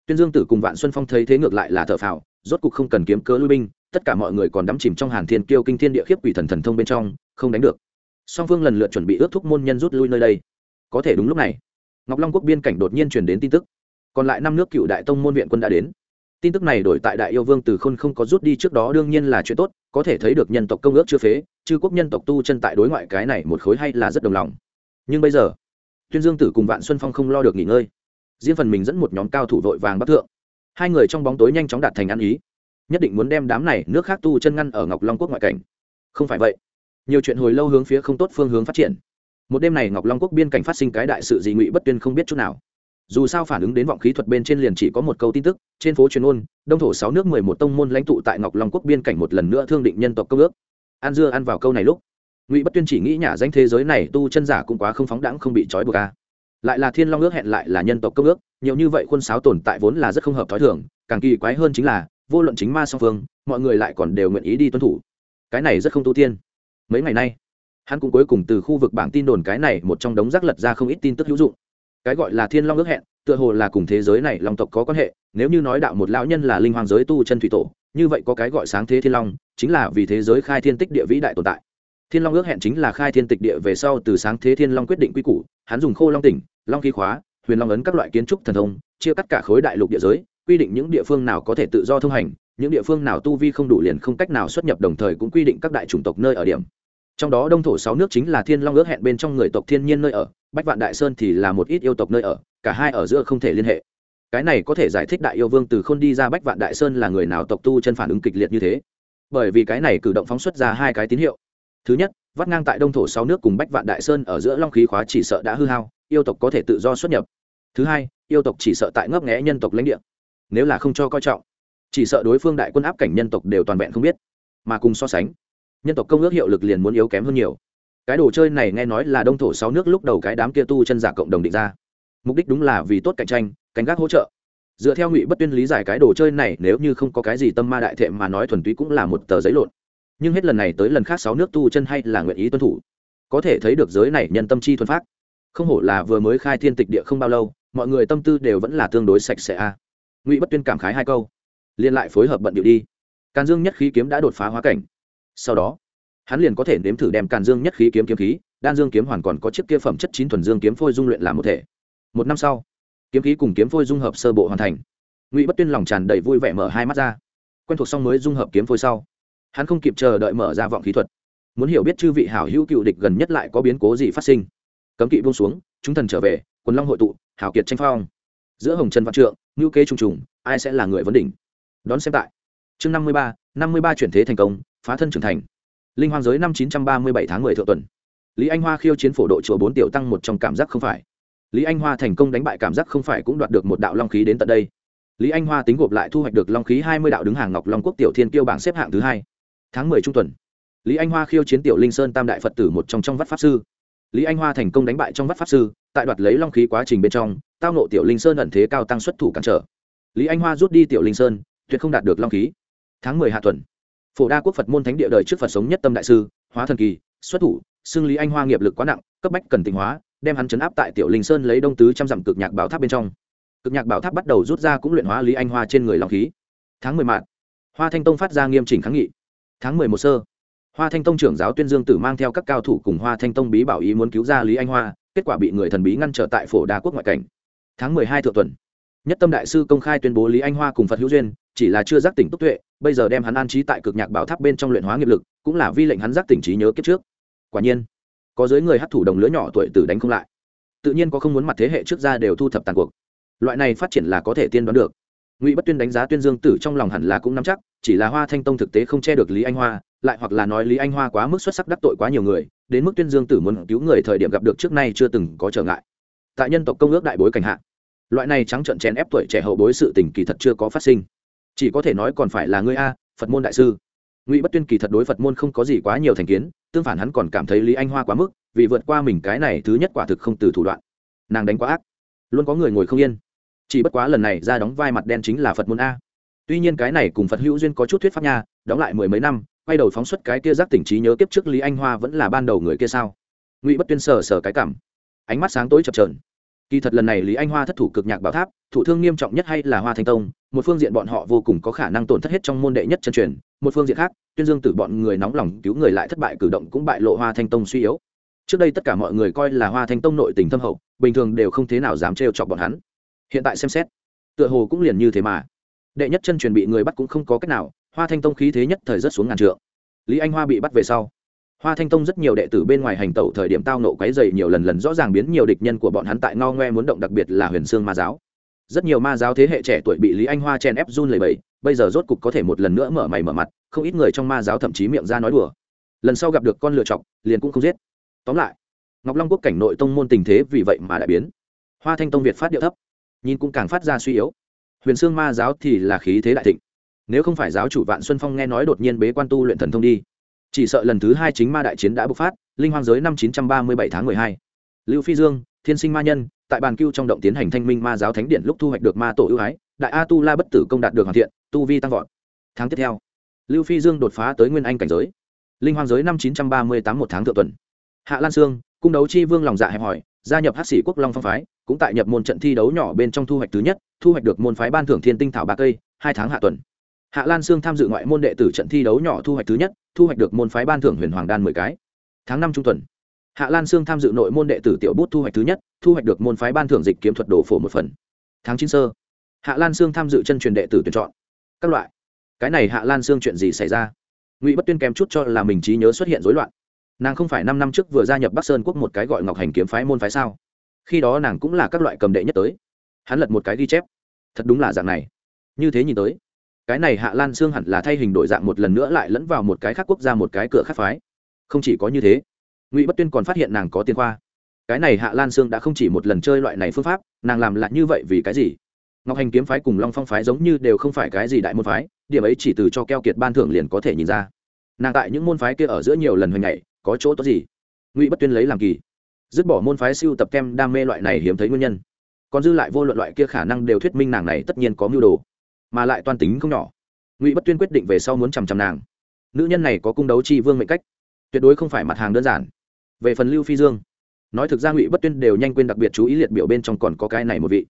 Tuyên dương tử cùng vạn xuân phong thấy thế ngược lại là thợ phào, rốt cục không cần kiếm cớ lui binh, tất cả mọi người còn đắm chìm trong hàn thiên kiêu kinh thiên địa khiếp quỷ thần thần thông bên trong, không đánh được. Song phương lần lượt chuẩn bị ước thúc môn nhân rút lui nơi đây. Có thể đúng lúc này, ngọc long quốc biên cảnh đột nhiên truyền đến tin tức. Còn lại năm nước cựu đại tông môn viện quân đã đến. Tin tức này đổi tại đại yêu vương từ khôn không có rút đi trước đó đương nhiên là chuyện tốt, có thể thấy được nhân tộc công ước chưa phế, chư quốc nhân tộc tu chân tại đối ngoại cái này một khối hay là rất đồng lòng. Nhưng bây giờ tuyên dương tử cùng vạn xuân phong không lo được nghỉ ngơi. Riêng phần mình dẫn một nhóm cao thủ vội vàng bắc thượng. Hai người trong bóng tối nhanh chóng đạt thành ăn ý. Nhất định muốn đem đám này nước khác tu chân ngăn ở ngọc long quốc ngoại cảnh. Không phải vậy. Nhiều chuyện hồi lâu hướng phía không tốt phương hướng phát triển. Một đêm này ngọc long quốc biên cảnh phát sinh cái đại sự dị ngụy bất tuyên không biết chút nào. Dù sao phản ứng đến vọng khí thuật bên trên liền chỉ có một câu tin tức, trên phố truyền ôn, đông thổ sáu nước mười một tông môn lãnh tụ tại ngọc long quốc biên cảnh một lần nữa thương định nhân tộc công ước. An dưa ăn vào câu này lúc ngụy bất tuyên chỉ nghĩ nhà danh thế giới này tu chân giả cũng quá không phóng đẳng không bị trói buộc a lại là thiên long ước hẹn lại là nhân tộc công ước, nhiều như vậy khuôn sáo tồn tại vốn là rất không hợp t h ó i thường, càng kỳ quái hơn chính là, vô luận chính ma song phương, mọi người lại còn đều nguyện ý đi tuân thủ. Cái này rất không tu tiên. Mấy ngày nay, hắn cũng cuối cùng từ khu vực bảng tin đồn cái này một trong đống rác lật ra không ít tin tức hữu dụng. Cái gọi là thiên long ước hẹn, tựa hồ là cùng thế giới này long tộc có quan hệ, nếu như nói đạo một lão nhân là linh hoàng giới tu chân thủy tổ, như vậy có cái gọi sáng thế thiên long, chính là vì thế giới khai thiên tích địa vĩ đại tồn tại thiên long ước hẹn chính là khai thiên tịch địa về sau từ sáng thế thiên long quyết định quy củ, hắn dùng khô long tỉnh, long khí khóa, huyền long ấn các loại kiến trúc thần thông, chia cắt cả khối đại lục địa giới, quy định những địa phương nào có thể tự do thông hành, những địa phương nào tu vi không đủ liền không cách nào xuất nhập đồng thời cũng quy định các đại chủng tộc nơi ở điểm. Trong đó đông thổ sáu nước chính là thiên long ước hẹn bên trong người tộc thiên nhiên nơi ở, bách vạn đại sơn thì là một ít yêu tộc nơi ở, cả hai ở giữa không thể liên hệ. Cái này có thể giải thích đại yêu vương từ k h ô n đi ra bách vạn đại sơn là người nào tộc tu chân phản ứng kịch liệt như thế. Bởi vì cái này cử động phóng xuất ra hai cái tín hiệu thứ nhất, vắt ngang tại đông thổ sáu nước cùng bách vạn đại sơn ở giữa long khí khóa chỉ sợ đã hư hao, yêu tộc có thể tự do xuất nhập. Thứ hai, yêu tộc chỉ sợ tại ngấp nghẽ nhân tộc lãnh địa. Nếu là không cho coi trọng, chỉ sợ đối phương đại quân áp cảnh nhân tộc đều toàn vẹn không biết. Mà cùng so sánh, nhân tộc công ước hiệu lực liền muốn yếu kém hơn nhiều. Cái đồ chơi này nghe nói là đông thổ sáu nước lúc đầu cái đám kia tu chân giả cộng đồng định ra. Mục đích đúng là vì tốt cạnh tranh cánh gác hỗ trợ. Dựa theo ngụy bất tuyên lý giải cái đồ chơi này, nếu như không có cái gì tâm ma đại thệ mà nói thuần túy cũng là một tờ giấy lộn nhưng hết lần này tới lần khác sáu nước tu chân hay là nguyện ý tuân thủ. Có thể thấy được giới này nhân tâm chi thuần phát không hổ là vừa mới khai thiên tịch địa không bao lâu, mọi người tâm tư đều vẫn là tương đối sạch sẽ a. Ngụy bất tuyên cảm khái hai câu. Liên lại phối hợp bận điệu đi. Càn dương nhất khí kiếm đã đột phá hóa cảnh. Sau đó, hắn liền có thể nếm thử đem càn dương nhất khí kiếm kiếm khí, đan dương kiếm hoàn còn có chiếc kia phẩm chất chín thuần dương kiếm phôi dung luyện làm một thể. Một năm sau, kiếm khí cùng kiếm phôi dung hợp sơ bộ hoàn thành. Ngụy bất tuyên lòng tràn đầy vui vẻ mở hai mắt ra. Quen thuộc xong mới dung hợp kiếm phôi sau hắn không kịp chờ đợi mở ra vọng khí thuật. Muốn hiểu biết chư vị hảo hữu cựu địch gần nhất lại có biến cố gì phát sinh. Cấm kỵ buông xuống, chúng thần trở về, quần long hội tụ, hảo kiệt tranh phong. Giữa hồng trần văn trượng ngữ kế trùng trùng, ai sẽ là người vấn đỉnh? Đón xem tại. Chương năm mươi ba, năm mươi ba chuyển thế thành công, phá thân trưởng thành. Linh hoang giới năm chín trăm ba mươi bảy tháng mười thượng tuần. Lý anh hoa khiêu chiến phổ độ chùa bốn tiểu tăng một trong cảm giác không phải. Lý anh hoa thành công đánh bại cảm giác không phải cũng đoạt được một đạo long khí đến tận đây. Lý anh hoa tính gộp lại thu hoạch được long khí hai mươi đạo đứng hàng ngọc long quốc tiểu thiên kiêu bảng xếp hạng thứ hai tháng mười trung tuần. Lý anh hoa khiêu chiến tiểu linh sơn tam đại phật tử một trong trong vắt pháp sư. Lý anh hoa thành công đánh bại trong vắt pháp sư, tại đoạt lấy long khí quá trình bên trong, tao nộ tiểu linh sơn ẩn thế cao tăng xuất thủ cản trở. Lý anh hoa rút đi tiểu linh sơn, tuyệt không đạt được long khí. Tháng mười hạ tuần, phổ đa quốc phật môn thánh địa đời trước phật sống nhất tâm đại sư, hóa thần kỳ, xuất thủ, xưng lý anh hoa nghiệp lực quá nặng, cấp bách cần tịnh hóa, đem hắn chấn áp tại tiểu linh sơn lấy đông tứ trăm dặm cực nhạc bảo tháp bên trong. Cực nhạc bảo tháp bắt đầu rút ra cũng luyện hóa lý anh hoa trên người long khí. Tháng mười mạn hoa thanh tông phát ra nghiêm chỉnh kháng nghị tháng mười một sơ. Hoa thanh tông trưởng giáo tuyên dương tử mang theo các cao thủ cùng hoa thanh tông bí bảo ý muốn cứu ra lý anh hoa, kết quả bị người thần bí ngăn trở tại phổ đa quốc ngoại cảnh. Tháng mười hai thượng tuần, nhất tâm đại sư công khai tuyên bố lý anh hoa cùng phật hữu duyên, chỉ là chưa giác tỉnh túc tuệ, bây giờ đem hắn an trí tại cực nhạc bảo tháp bên trong luyện hóa nghiệp lực, cũng là vi lệnh hắn giác tỉnh trí nhớ kiếp trước. Quả nhiên, có giới người hát thủ đồng lứa nhỏ tuổi tử đánh không lại. Tự nhiên có không muốn mặt thế hệ trước ra đều thu thập tàn cuộc. Loại này phát triển là có thể tiên đoán được ngụy bất tuyên đánh giá tuyên dương tử trong lòng hẳn là cũng nắm chắc, chỉ là hoa thanh tông thực tế không che được lý anh hoa, lại hoặc là nói lý anh hoa quá mức xuất sắc đắc tội quá nhiều người, đến mức tuyên dương tử muốn cứu người thời điểm gặp được trước nay chưa từng có trở ngại. Tại nhân tộc công ước đại bối cảnh hạ, loại này trắng trợn chèn ép tuổi trẻ hậu bối sự tình kỳ thật chưa có phát sinh. Chỉ có thể nói còn phải là ngươi a, phật môn đại sư. Ngụy bất tuyên kỳ thật đối phật môn không có gì quá nhiều thành kiến, tương phản hắn còn cảm thấy lý anh hoa quá mức, vì vượt qua mình cái này thứ nhất quả thực không từ thủ đoạn. Nàng đánh quá ác, luôn có người ngồi không yên chỉ bất quá lần này ra đóng vai mặt đen chính là phật môn a. Tuy nhiên cái này cùng phật hữu duyên có chút thuyết pháp nha, đóng lại mười mấy năm, quay đầu phóng xuất cái kia giác tỉnh trí nhớ kiếp trước lý anh hoa vẫn là ban đầu người kia sao? Ngụy bất tuyên sờ sờ cái cảm. Ánh mắt sáng tối chập trờn kỳ thật lần này lý anh hoa thất thủ cực nhạc bảo tháp thủ thương nghiêm trọng nhất hay là hoa thanh tông, một phương diện bọn họ vô cùng có khả năng tổn thất hết trong môn đệ nhất chân truyền, một phương diện khác, tuyên dương tử bọn người nóng lòng cứu người lại thất bại cử động cũng bại lộ hoa thanh tông suy yếu. Trước đây tất cả mọi người coi là hoa thanh tông nội tình thâm hậu, bình thường đều không thế nào dám trêu chọc bọn hắn hiện tại xem xét, tựa hồ cũng liền như thế mà. Đệ nhất chân truyền bị người bắt cũng không có cách nào, hoa thanh tông khí thế nhất thời rất xuống ngàn trượng. Lý anh hoa bị bắt về sau, hoa thanh tông rất nhiều đệ tử bên ngoài hành tẩu thời điểm tao nộ quấy dày nhiều lần lần, rõ ràng biến nhiều địch nhân của bọn hắn tại ngao ngoe muốn động đặc biệt là huyền sương ma giáo. Rất nhiều ma giáo thế hệ trẻ tuổi bị lý anh hoa chen ép run lầy bầy bây giờ rốt cục có thể một lần nữa mở mày mở mặt, không ít người trong ma giáo thậm chí miệng ra nói đùa. Lần sau gặp được con lựa chọc, liền cũng không giết. Tóm lại, ngọc long quốc cảnh nội tông môn tình thế vì vậy mà đại biến. Hoa thanh tông việt phát điệu thấp nhìn cũng càng phát ra suy yếu. Huyền sương ma giáo thì là khí thế đại thịnh. Nếu không phải giáo chủ vạn xuân phong nghe nói đột nhiên bế quan tu luyện thần thông đi, chỉ sợ lần thứ hai chính ma đại chiến đã bộc phát, linh hoang giới năm chín trăm ba mươi bảy tháng mười hai. Lưu phi dương, thiên sinh ma nhân, tại bàn cưu trong động tiến hành thanh minh ma giáo thánh điện lúc thu hoạch được ma tổ ưu ái, đại a tu la bất tử công đạt được hoàn thiện, tu vi tăng vọt. Tháng tiếp theo, lưu phi dương đột phá tới nguyên anh cảnh giới. Linh hoang giới năm chín trăm ba mươi tám một tháng thượng tuần. Hạ lan sương, cung đấu chi vương lòng dạ hẹp hỏi, gia nhập hát sĩ quốc long phong phái cũng tại nhập môn trận thi đấu nhỏ bên trong thu hoạch thứ nhất, thu hoạch được môn phái ban thưởng thiên tinh thảo ba cây, hai tháng hạ tuần. Hạ lan sương tham dự ngoại môn đệ tử trận thi đấu nhỏ thu hoạch thứ nhất, thu hoạch được môn phái ban thưởng huyền hoàng đan mười cái. Tháng năm trung tuần, hạ lan sương tham dự nội môn đệ tử tiểu bút thu hoạch thứ nhất, thu hoạch được môn phái ban thưởng dịch kiếm thuật đồ phổ một phần. Tháng chín sơ, hạ lan sương tham dự chân truyền đệ tử tuyển chọn. Các loại. Cái này hạ lan sương chuyện gì xảy ra? Ngụy bất tuyên kém chút cho là mình trí nhớ xuất hiện rối loạn. Nàng không phải năm năm trước vừa gia nhập bắc sơn quốc một cái gọi ngọc hành kiếm phái môn phái sao? Khi đó nàng cũng là các loại cầm đệ nhất tới. Hắn lật một cái ghi chép. Thật đúng là dạng này. Như thế nhìn tới, cái này hạ lan sương hẳn là thay hình đổi dạng một lần nữa lại lẫn vào một cái khác quốc gia một cái cửa khác phái. Không chỉ có như thế, ngụy bất tuyên còn phát hiện nàng có tiền khoa. Cái này hạ lan sương đã không chỉ một lần chơi loại này phương pháp, nàng làm lại như vậy vì cái gì? Ngọc hành kiếm phái cùng long phong phái giống như đều không phải cái gì đại môn phái, điểm ấy chỉ từ cho keo kiệt ban thưởng liền có thể nhìn ra. Nàng tại những môn phái kia ở giữa nhiều lần hồi ngày có chỗ tốt gì? Ngụy bất tuyên lấy làm kỳ dứt bỏ môn phái siêu tập kem đam mê loại này hiếm thấy nguyên nhân. Còn dư lại vô luận loại kia khả năng đều thuyết minh nàng này tất nhiên có mưu đồ, mà lại toan tính không nhỏ. Ngụy bất tuyên quyết định về sau muốn chằm chằm nàng. Nữ nhân này có cung đấu chi vương mệnh cách, tuyệt đối không phải mặt hàng đơn giản. Về phần lưu phi dương, nói thực ra ngụy bất tuyên đều nhanh quên đặc biệt chú ý liệt biểu bên trong còn có cái này một vị.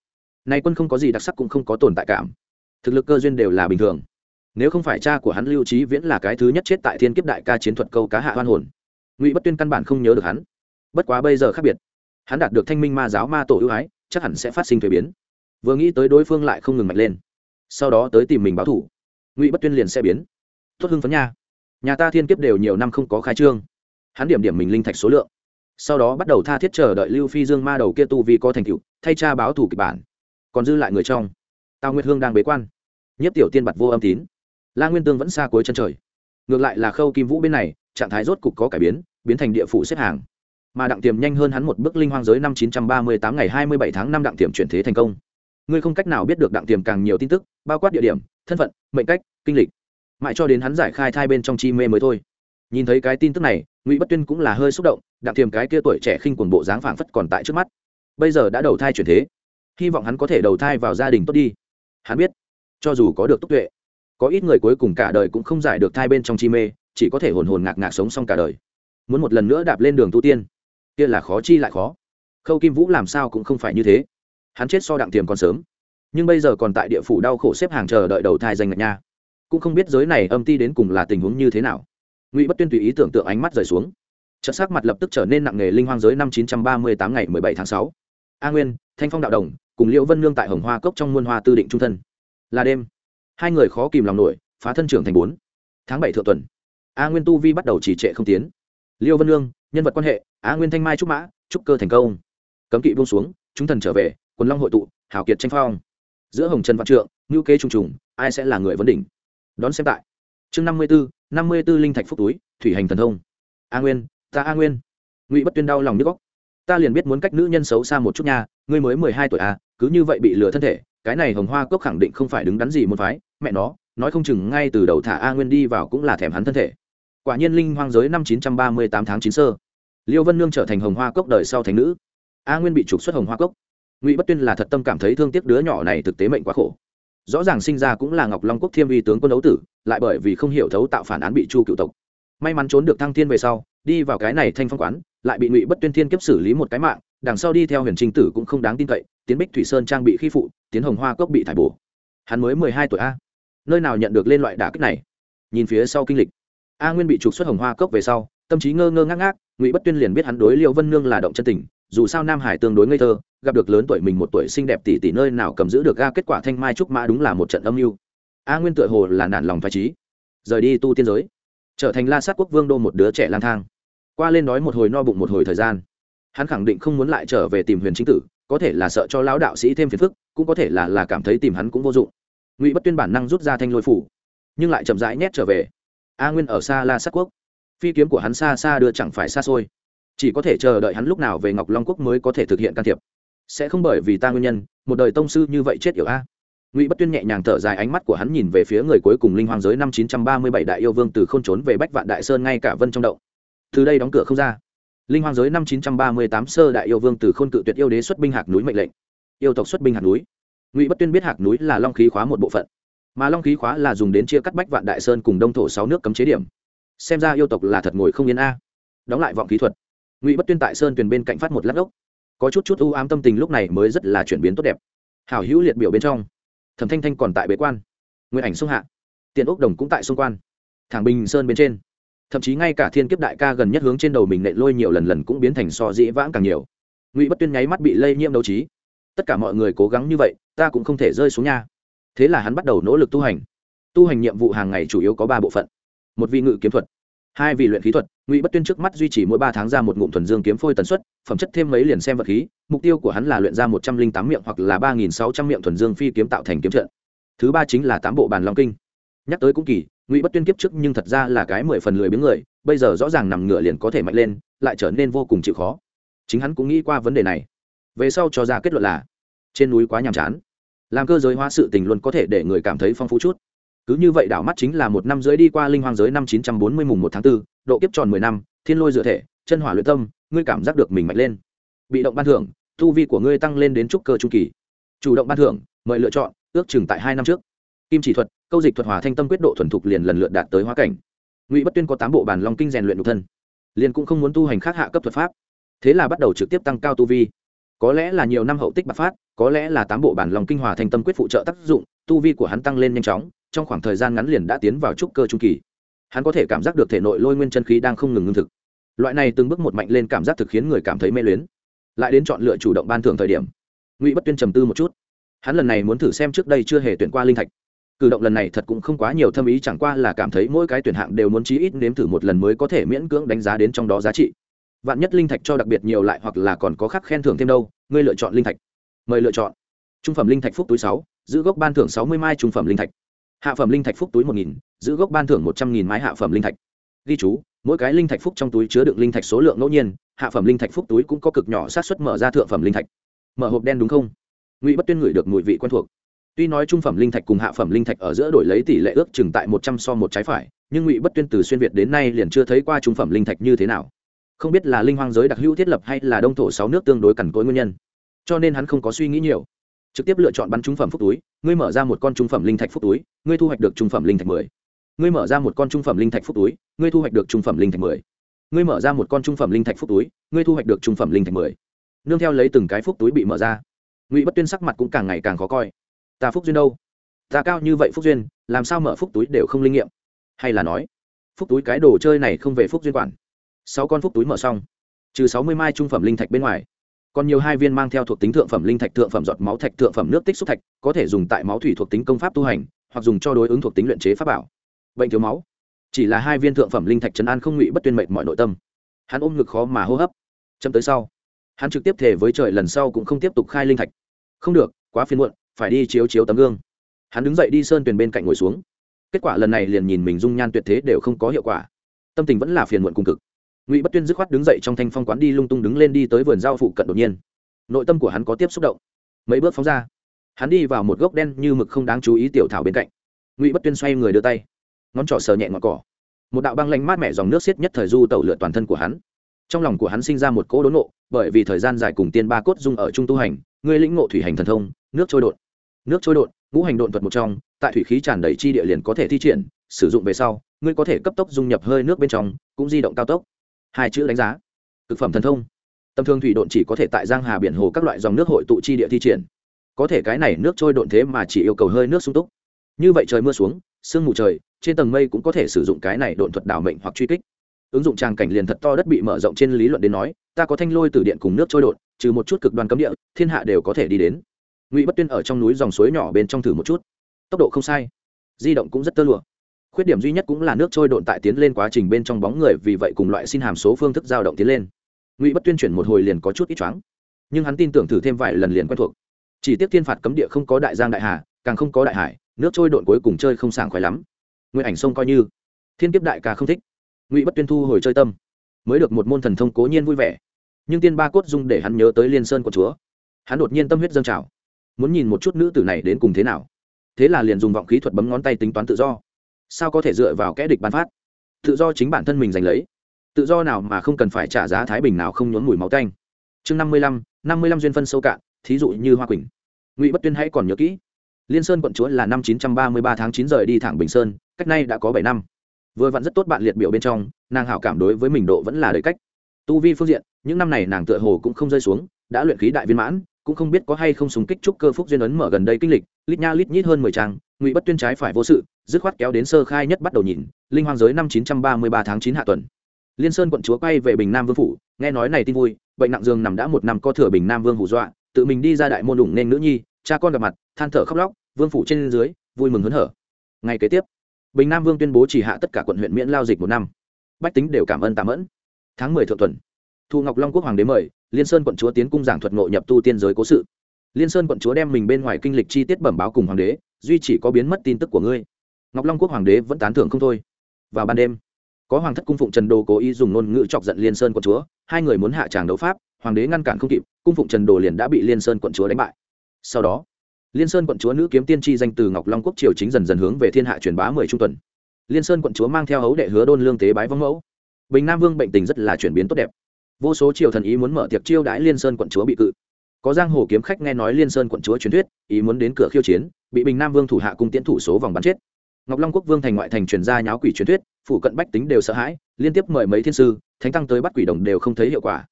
Nay quân không có gì đặc sắc cũng không có tồn tại cảm. Thực lực cơ duyên đều là bình thường. Nếu không phải cha của hắn lưu trí viễn là cái thứ nhất chết tại thiên kiếp đại ca chiến thuật câu cá hạ hoan hồn, ngụy bất tuyên căn bản không nhớ được hắn bất quá bây giờ khác biệt. Hắn đạt được thanh minh ma giáo ma tổ ưu ái, chắc hẳn sẽ phát sinh thuế biến. Vừa nghĩ tới đối phương lại không ngừng mạnh lên. Sau đó tới tìm mình báo thủ. Ngụy bất tuyên liền sẽ biến. Tốt hưng phấn nha. Nhà ta thiên kiếp đều nhiều năm không có khai trương. Hắn điểm điểm mình linh thạch số lượng. Sau đó bắt đầu tha thiết chờ đợi lưu phi dương ma đầu kia tu vì có thành tựu, thay cha báo thủ kịch bản. Còn dư lại người trong. Tào nguyệt hương đang bế quan. Nhất tiểu tiên bặt vô âm tín. La nguyên tương vẫn xa cuối chân trời. Ngược lại là khâu kim vũ bên này, trạng thái rốt cục có cải biến biến thành địa phủ xếp hàng mà đặng tiềm nhanh hơn hắn một bước linh hoang giới năm 938 ngày 27 tháng 5 đặng tiềm chuyển thế thành công. Ngươi không cách nào biết được đặng tiềm càng nhiều tin tức, bao quát địa điểm, thân phận, mệnh cách, kinh lịch. Mãi cho đến hắn giải khai thai bên trong chi mê mới thôi. Nhìn thấy cái tin tức này, ngụy bất tuyên cũng là hơi xúc động, đặng tiềm cái kia tuổi trẻ khinh quần bộ dáng phảng phất còn tại trước mắt. Bây giờ đã đầu thai chuyển thế. Hy vọng hắn có thể đầu thai vào gia đình tốt đi. Hắn biết, cho dù có được túc tuệ, có ít người cuối cùng cả đời cũng không giải được thai bên trong chi mê, chỉ có thể hồn hồn ngạc ngạc sống xong cả đời. Muốn một lần nữa đạp lên đường tu tiên kia là khó chi lại khó. Khâu kim vũ làm sao cũng không phải như thế. Hắn chết so đặng tiềm còn sớm. Nhưng bây giờ còn tại địa phủ đau khổ xếp hàng chờ đợi đầu thai danh ngạch nha. Cũng không biết giới này âm ti đến cùng là tình huống như thế nào. Ngụy bất tuyên tùy ý tưởng tượng ánh mắt rời xuống. Chất sắc mặt lập tức trở nên nặng nề linh hoang giới năm chín trăm ba mươi tám ngày mười bảy tháng sáu. A nguyên, thanh phong đạo đồng, cùng liễu vân nương tại hồng hoa cốc trong muôn hoa tư định trung thân. Là đêm. Hai người khó kìm lòng nổi, phá thân trưởng thành bốn. Tháng bảy thượng tuần. A nguyên tu vi bắt đầu trì trệ không tiến. Liêu vân nương, nhân vật quan hệ a nguyên thanh mai trúc mã, trúc cơ thành công. Cấm kỵ buông xuống, chúng thần trở về, quần long hội tụ, hào kiệt tranh phong. Giữa hồng trần văn trượng ngữ kế trùng trùng, ai sẽ là người vấn đỉnh? Đón xem tại. Chương năm mươi bốn năm mươi b ố linh thạch phúc túi, thủy hành thần thông. A nguyên, ta a nguyên. Ngụy bất tuyên đau lòng nước góc. Ta liền biết muốn cách nữ nhân xấu xa một chút nha, ngươi mới mười hai tuổi à cứ như vậy bị lừa thân thể, cái này hồng hoa cốc khẳng định không phải đứng đắn gì một phái, mẹ nó, nói không chừng ngay từ đầu thả a nguyên đi vào cũng là thèm hắn thân thể. Quả nhiên linh hoang giới năm chín trăm ba mươi tám tháng chín sơ liêu vân nương trở thành hồng hoa cốc đời sau thành nữ. A nguyên bị trục xuất hồng hoa cốc. Ngụy bất tuyên là thật tâm cảm thấy thương tiếc đứa nhỏ này thực tế mệnh quá khổ. Rõ ràng sinh ra cũng là ngọc long quốc thiêm vi tướng quân đấu tử, lại bởi vì không hiểu thấu tạo phản án bị chu cựu tộc. May mắn trốn được thăng thiên về sau, đi vào cái này thanh phong quán, lại bị ngụy bất tuyên thiên kiếp xử lý một cái mạng, đằng sau đi theo huyền trinh tử cũng không đáng tin cậy, tiến bích thủy sơn trang bị khi phụ, tiến hồng hoa cốc bị thải bổ. Hắn mới mười hai tuổi a. Nơi nào nhận được lên loại đả kích này? Nhìn phía sau kinh lịch. A nguyên bị trục xuất hồng hoa cốc về sau tâm trí ngơ ngơ ngác ngác, ngụy bất tuyên liền biết hắn đối liêu vân nương là động chân tình, dù sao nam hải tương đối ngây thơ, gặp được lớn tuổi mình một tuổi xinh đẹp tỷ tỷ nơi nào cầm giữ được ga kết quả thanh mai trúc mã đúng là một trận âm mưu. A nguyên tựa hồ là nản lòng phải trí. Rời đi tu tiên giới, trở thành la sát quốc vương đô một đứa trẻ lang thang. Qua lên nói một hồi no bụng một hồi thời gian, hắn khẳng định không muốn lại trở về tìm huyền chính tử, có thể là sợ cho lão đạo sĩ thêm phiền phức, cũng có thể là là cảm thấy tìm hắn cũng vô dụng. Ngụy bất tuyên bản năng rút ra thanh lôi phủ, nhưng lại chậm rãi nhét trở về. A nguyên ở xa la sát quốc phi kiếm của hắn xa xa đưa chẳng phải xa xôi. Chỉ có thể chờ đợi hắn lúc nào về ngọc long quốc mới có thể thực hiện can thiệp. Sẽ không bởi vì ta nguyên nhân, một đời tông sư như vậy chết yểu a. Ngụy bất tuyên nhẹ nhàng thở dài ánh mắt của hắn nhìn về phía người cuối cùng linh hoàng giới năm chín trăm ba mươi bảy đại yêu vương từ k h ô n trốn về bách vạn đại sơn ngay cả vân trong đậu từ đây đóng cửa không ra. Linh hoàng giới năm chín trăm ba mươi tám sơ đại yêu vương từ khôn cự tuyệt yêu đế xuất binh hạc núi mệnh lệnh. Yêu tộc xuất binh hạc núi. Ngụy bất tuyên biết hạc núi là long khí khóa một bộ phận, mà long khí khóa là dùng đến chia cắt bách vạn đại sơn cùng đông thổ sáu nước cấm chế điểm xem ra yêu tộc là thật ngồi không yên a. Đóng lại vọng kỹ thuật. Ngụy bất tuyên tại sơn tuyền bên cạnh phát một lát gốc có chút chút ưu ám tâm tình lúc này mới rất là chuyển biến tốt đẹp. Hảo hữu liệt biểu bên trong. Thẩm thanh thanh còn tại bế quan. Nguyện ảnh sông hạ. Tiền ốc đồng cũng tại xung quan. Thẳng bình sơn bên trên. Thậm chí ngay cả thiên kiếp đại ca gần nhất hướng trên đầu mình nệ lôi nhiều lần lần cũng biến thành so dĩ vãng càng nhiều. Ngụy bất tuyên nháy mắt bị lây nhiễm đấu trí. Tất cả mọi người cố gắng như vậy, ta cũng không thể rơi xuống nha. Thế là hắn bắt đầu nỗ lực tu hành. Tu hành nhiệm vụ hàng ngày chủ yếu có ba bộ phận một vị ngự kiếm thuật, hai vị luyện khí thuật, ngụy bất tuyên trước mắt duy trì mỗi ba tháng ra một ngụm thuần dương kiếm phôi tần suất, phẩm chất thêm mấy liền xem vật khí, mục tiêu của hắn là luyện ra một trăm linh tám miệng hoặc là ba nghìn sáu trăm miệng thuần dương phi kiếm tạo thành kiếm trận. Thứ ba chính là tám bộ bàn long kinh. Nhắc tới cũng kỳ, ngụy bất tuyên kiếp trước nhưng thật ra là cái mười phần lười biếng người, bây giờ rõ ràng nằm ngửa liền có thể mạnh lên, lại trở nên vô cùng chịu khó. Chính hắn cũng nghĩ qua vấn đề này. Về sau cho ra kết luận là, trên núi quá nhàm chán. Làm cơ giới hóa sự tình luôn có thể để người cảm thấy phong phú chút cứ như vậy đảo mắt chính là một năm rưỡi đi qua linh hoang giới năm chín trăm bốn mươi mùng một tháng 4, độ kiếp tròn mười năm thiên lôi dựa thể chân hỏa luyện tâm ngươi cảm giác được mình mạnh lên. Bị động ban thưởng tu vi của ngươi tăng lên đến trúc cơ trung kỳ. Chủ động ban thưởng mời lựa chọn ước chừng tại hai năm trước. Kim chỉ thuật câu dịch thuật hòa thanh tâm quyết độ thuần thục liền lần lượt đạt tới hóa cảnh. Ngụy bất tuyên có tám bộ bản long kinh rèn luyện nội thân liền cũng không muốn tu hành khác hạ cấp thuật pháp. Thế là bắt đầu trực tiếp tăng cao tu vi. Có lẽ là nhiều năm hậu tích bạc phát có lẽ là tám bộ bản long kinh hòa thanh tâm quyết phụ trợ tác dụng tu vi của hắn tăng lên nhanh chóng trong khoảng thời gian ngắn liền đã tiến vào trúc cơ trung kỳ. Hắn có thể cảm giác được thể nội lôi nguyên chân khí đang không ngừng ngưng thực. Loại này từng bước một mạnh lên cảm giác thực khiến người cảm thấy mê luyến. Lại đến chọn lựa chủ động ban thưởng thời điểm, ngụy bất tuyên trầm tư một chút. Hắn lần này muốn thử xem trước đây chưa hề tuyển qua linh thạch. Cử động lần này thật cũng không quá nhiều thâm ý, chẳng qua là cảm thấy mỗi cái tuyển hạng đều muốn chí ít nếm thử một lần mới có thể miễn cưỡng đánh giá đến trong đó giá trị. Vạn nhất linh thạch cho đặc biệt nhiều lại hoặc là còn có khắc khen thưởng thêm đâu, ngươi lựa chọn linh thạch. Mời lựa chọn. Trung phẩm linh thạch phúc túi sáu, giữ gốc ban thưởng sáu mươi mai trung phẩm linh thạch hạ phẩm linh thạch phúc túi một nghìn, giữ gốc ban thưởng một trăm nghìn mái hạ phẩm linh thạch. Ghi chú, mỗi cái linh thạch phúc trong túi chứa đựng linh thạch số lượng ngẫu nhiên, hạ phẩm linh thạch phúc túi cũng có cực nhỏ sát xuất mở ra thượng phẩm linh thạch. Mở hộp đen đúng không? Ngụy bất tuyên ngửi được mùi vị quen thuộc. Tuy nói trung phẩm linh thạch cùng hạ phẩm linh thạch ở giữa đổi lấy tỷ lệ ước chừng tại một trăm so một trái phải, nhưng ngụy bất tuyên từ xuyên việt đến nay liền chưa thấy qua trung phẩm linh thạch như thế nào. Không biết là linh hoang giới đặc hữu thiết lập hay là đông thổ sáu nước tương đối cằn cối nguyên nhân, cho nên hắn không có suy nghĩ nhiều trực tiếp lựa chọn bắn trung phẩm phúc túi, ngươi mở ra một con trung phẩm linh thạch phúc túi, ngươi thu hoạch được trung phẩm linh thạch mười. Ngươi mở ra một con trung phẩm linh thạch phúc túi, ngươi thu hoạch được trung phẩm linh thạch mười. Ngươi mở ra một con trung phẩm linh thạch phúc túi, ngươi thu hoạch được trung phẩm linh thạch mười. Nương theo lấy từng cái phúc túi bị mở ra, ngụy bất tuyên sắc mặt cũng càng ngày càng khó coi. Ta phúc duyên đâu? Ta cao như vậy phúc duyên, làm sao mở phúc túi đều không linh nghiệm? Hay là nói, phúc túi cái đồ chơi này không về phúc duyên quản. Sáu con phúc túi mở xong, trừ sáu mươi mai trung phẩm linh thạch bên ngoài còn nhiều hai viên mang theo thuộc tính thượng phẩm linh thạch thượng phẩm giọt máu thạch thượng phẩm nước tích xúc thạch, có thể dùng tại máu thủy thuộc tính công pháp tu hành, hoặc dùng cho đối ứng thuộc tính luyện chế pháp bảo. Bệnh thiếu máu. Chỉ là hai viên thượng phẩm linh thạch trấn an không ngụy bất tuyên mệnh mọi nội tâm. Hắn ôm ngực khó mà hô hấp. Chấm tới sau. Hắn trực tiếp thể với trời lần sau cũng không tiếp tục khai linh thạch. Không được, quá phiền muộn, phải đi chiếu chiếu tấm gương. Hắn đứng dậy đi sơn tuyền bên cạnh ngồi xuống. Kết quả lần này liền nhìn mình dung nhan tuyệt thế đều không có hiệu quả. Tâm tình vẫn là phiền muộn cùng cực ngụy bất tuyên dứt khoát đứng dậy trong thanh phong quán đi lung tung đứng lên đi tới vườn rau phụ cận đột nhiên nội tâm của hắn có tiếp xúc động mấy bước phóng ra hắn đi vào một gốc đen như mực không đáng chú ý tiểu thảo bên cạnh ngụy bất tuyên xoay người đưa tay ngón trỏ sờ nhẹ ngọn cỏ một đạo băng lanh mát mẻ dòng nước xiết nhất thời du tẩu lượn toàn thân của hắn trong lòng của hắn sinh ra một cỗ đốn nộ bởi vì thời gian dài cùng tiên ba cốt dung ở trung tu hành ngươi lĩnh ngộ thủy hành thần thông nước trôi đột nước trôi đột ngũ hành độn thuật một trong tại thủy khí tràn đầy chi địa liền có thể thi triển sử dụng về sau ngươi có thể cấp tốc dung nhập hơi nước bên trong cũng di động cao tốc hai chữ đánh giá. Thực phẩm thần thông. Tầm thường thủy độn chỉ có thể tại giang hà biển hồ các loại dòng nước hội tụ chi địa thi triển. Có thể cái này nước trôi độn thế mà chỉ yêu cầu hơi nước sung túc. Như vậy trời mưa xuống, sương mù trời, trên tầng mây cũng có thể sử dụng cái này độn thuật đảo mệnh hoặc truy kích. Ứng dụng tràng cảnh liền thật to đất bị mở rộng trên lý luận đến nói, ta có thanh lôi từ điện cùng nước trôi độn, trừ một chút cực đoan cấm địa, thiên hạ đều có thể đi đến. Ngụy bất tuyên ở trong núi dòng suối nhỏ bên trong thử một chút. Tốc độ không sai. Di động cũng rất tơ lụa khuyết điểm duy nhất cũng là nước trôi độn tại tiến lên quá trình bên trong bóng người, vì vậy cùng loại xin hàm số phương thức dao động tiến lên. Ngụy bất tuyên chuyển một hồi liền có chút ít choáng. Nhưng hắn tin tưởng thử thêm vài lần liền quen thuộc. Chỉ tiếc thiên phạt cấm địa không có đại giang đại hà, càng không có đại hải, nước trôi độn cuối cùng chơi không sảng khoái lắm. Nguyện ảnh sông coi như. Thiên kiếp đại ca không thích. Ngụy bất tuyên thu hồi chơi tâm. Mới được một môn thần thông cố nhiên vui vẻ. Nhưng tiên ba cốt dung để hắn nhớ tới liên sơn của chúa. Hắn đột nhiên tâm huyết dâng trào. Muốn nhìn một chút nữ tử này đến cùng thế nào. Thế là liền dùng vọng khí thuật bấm ngón tay tính toán tự do sao có thể dựa vào kẽ địch bán phát? Tự do chính bản thân mình giành lấy. Tự do nào mà không cần phải trả giá thái bình nào không nhốn mùi máu canh chương năm mươi lăm, năm mươi lăm duyên phân sâu cạn, thí dụ như hoa quỳnh. Ngụy bất tuyên hãy còn nhớ kỹ. Liên sơn quận chúa là năm chín trăm ba mươi ba tháng chín rời đi thẳng bình sơn, cách nay đã có bảy năm. Vừa vặn rất tốt bạn liệt biểu bên trong, nàng hảo cảm đối với mình độ vẫn là đời cách. Tu vi phương diện, những năm này nàng tựa hồ cũng không rơi xuống, đã luyện khí đại viên mãn, cũng không biết có hay không súng kích trúc cơ phúc duyên ấn mở gần đây kinh lịch, lít nha lít nhít hơn mười trang ngụy bất tuyên trái phải vô sự, dứt khoát kéo đến sơ khai nhất bắt đầu nhìn, linh hoàng giới năm chín trăm ba mươi ba tháng chín hạ tuần. Liên sơn quận chúa quay về bình nam vương phủ, nghe nói này tin vui, bệnh nặng dương nằm đã một năm co thừa bình nam vương hủ dọa, tự mình đi ra đại môn đủng nên nữ nhi, cha con gặp mặt, than thở khóc lóc, vương phủ trên dưới, vui mừng hớn hở. Ngày kế tiếp, bình nam vương tuyên bố chỉ hạ tất cả quận huyện miễn lao dịch một năm. Bách tính đều cảm ơn tạm ẫn tháng mười thượng tuần, thu ngọc long quốc hoàng đế mời, liên sơn quận chúa tiến cung giảng thuật ngộ nhập tu tiên giới cố sự liên sơn quận chúa đem mình bên ngoài kinh lịch chi tiết bẩm báo cùng hoàng đế, duy chỉ có biến mất tin tức của ngươi. Ngọc long quốc hoàng đế vẫn tán thưởng không thôi. Vào ban đêm, có hoàng thất cung phụng trần đồ cố ý dùng ngôn ngữ chọc giận liên sơn quận chúa, hai người muốn hạ tràng đấu pháp, hoàng đế ngăn cản không kịp, cung phụng trần đồ liền đã bị liên sơn quận chúa đánh bại. Sau đó, liên sơn quận chúa nữ kiếm tiên tri danh từ ngọc long quốc triều chính dần dần hướng về thiên hạ truyền bá mười trung tuần. Liên sơn quận chúa mang theo hấu đệ hứa đôn lương tế bái vong mẫu. Bình nam vương bệnh tình rất là chuyển biến tốt đẹp. Vô số triều thần ý muốn mở tiệc chiêu đãi liên sơn quận chúa bị cự có giang hồ kiếm khách nghe nói liên sơn quận chúa truyền thuyết, ý muốn đến cửa khiêu chiến, bị bình nam vương thủ hạ cung tiễn thủ số vòng bắn chết. Ngọc long quốc vương thành ngoại thành truyền ra nháo quỷ truyền thuyết, phủ cận bách tính đều sợ hãi, liên tiếp mời mấy thiên sư, thánh tăng tới bắt quỷ đồng đều không thấy hiệu quả.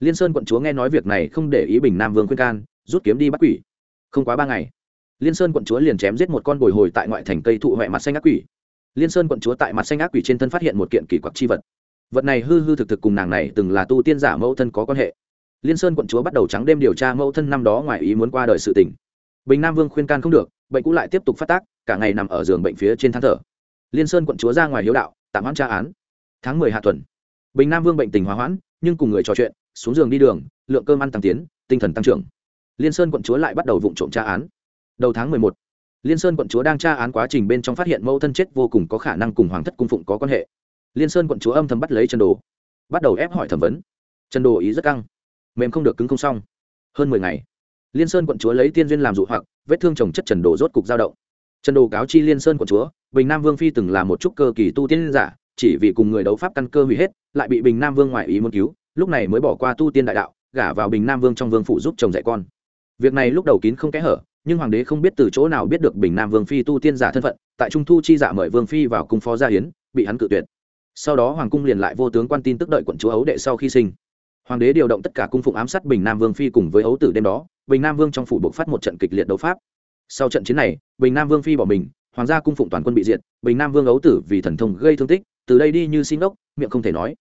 Liên sơn quận chúa nghe nói việc này không để ý bình nam vương khuyên can, rút kiếm đi bắt quỷ. Không quá ba ngày, liên sơn quận chúa liền chém giết một con bồi hồi tại ngoại thành cây thụ huệ mặt xanh ác quỷ. Liên sơn quận chúa tại mặt xanh ác quỷ trên thân phát hiện một kiện kỳ quặc chi vật. Vật này hư hư thực thực cùng nàng này từng là tu tiên giả mẫu thân có quan hệ liên sơn quận chúa bắt đầu trắng đêm điều tra mẫu thân năm đó ngoài ý muốn qua đời sự tình. Bình nam vương khuyên can không được, bệnh cũ lại tiếp tục phát tác, cả ngày nằm ở giường bệnh phía trên than thở. Liên sơn quận chúa ra ngoài hiếu đạo, tạm hoãn tra án. Tháng mười hạ tuần, bình nam vương bệnh tình hóa hoãn, nhưng cùng người trò chuyện, xuống giường đi đường, lượng cơm ăn tăng tiến, tinh thần tăng trưởng. Liên sơn quận chúa lại bắt đầu vụ trộm tra án. Đầu tháng mười một, liên sơn quận chúa đang tra án quá trình bên trong phát hiện mẫu thân chết vô cùng có khả năng cùng hoàng thất cung phụng có quan hệ. Liên sơn quận chúa âm thầm bắt lấy trần đồ, bắt đầu ép hỏi thẩm vấn. Trần đồ ý rất căng mềm không được cứng không xong. Hơn mười ngày, liên sơn quận chúa lấy tiên duyên làm dụ hoặc, vết thương chồng chất trần đồ rốt cục dao động. Trần đồ cáo chi liên sơn quận chúa, bình nam vương phi từng là một chút cơ kỳ tu tiên giả, chỉ vì cùng người đấu pháp căn cơ hủy hết, lại bị bình nam vương ngoại ý muốn cứu, lúc này mới bỏ qua tu tiên đại đạo, gả vào bình nam vương trong vương phụ giúp chồng dạy con. Việc này lúc đầu kín không kẽ hở, nhưng hoàng đế không biết từ chỗ nào biết được bình nam vương phi tu tiên giả thân phận, tại trung thu chi giả mời vương phi vào cung phó gia hiến, bị hắn cự tuyệt. Sau đó hoàng cung liền lại vô tướng quan tin tức đợi quận chúa ấu đệ sau khi sinh hoàng đế điều động tất cả cung phụng ám sát bình nam vương phi cùng với ấu tử đêm đó, bình nam vương trong phủ buộc phát một trận kịch liệt đấu pháp. Sau trận chiến này, bình nam vương phi bỏ mình, hoàng gia cung phụng toàn quân bị diệt, bình nam vương ấu tử vì thần thông gây thương tích, từ đây đi như xin ốc miệng không thể nói.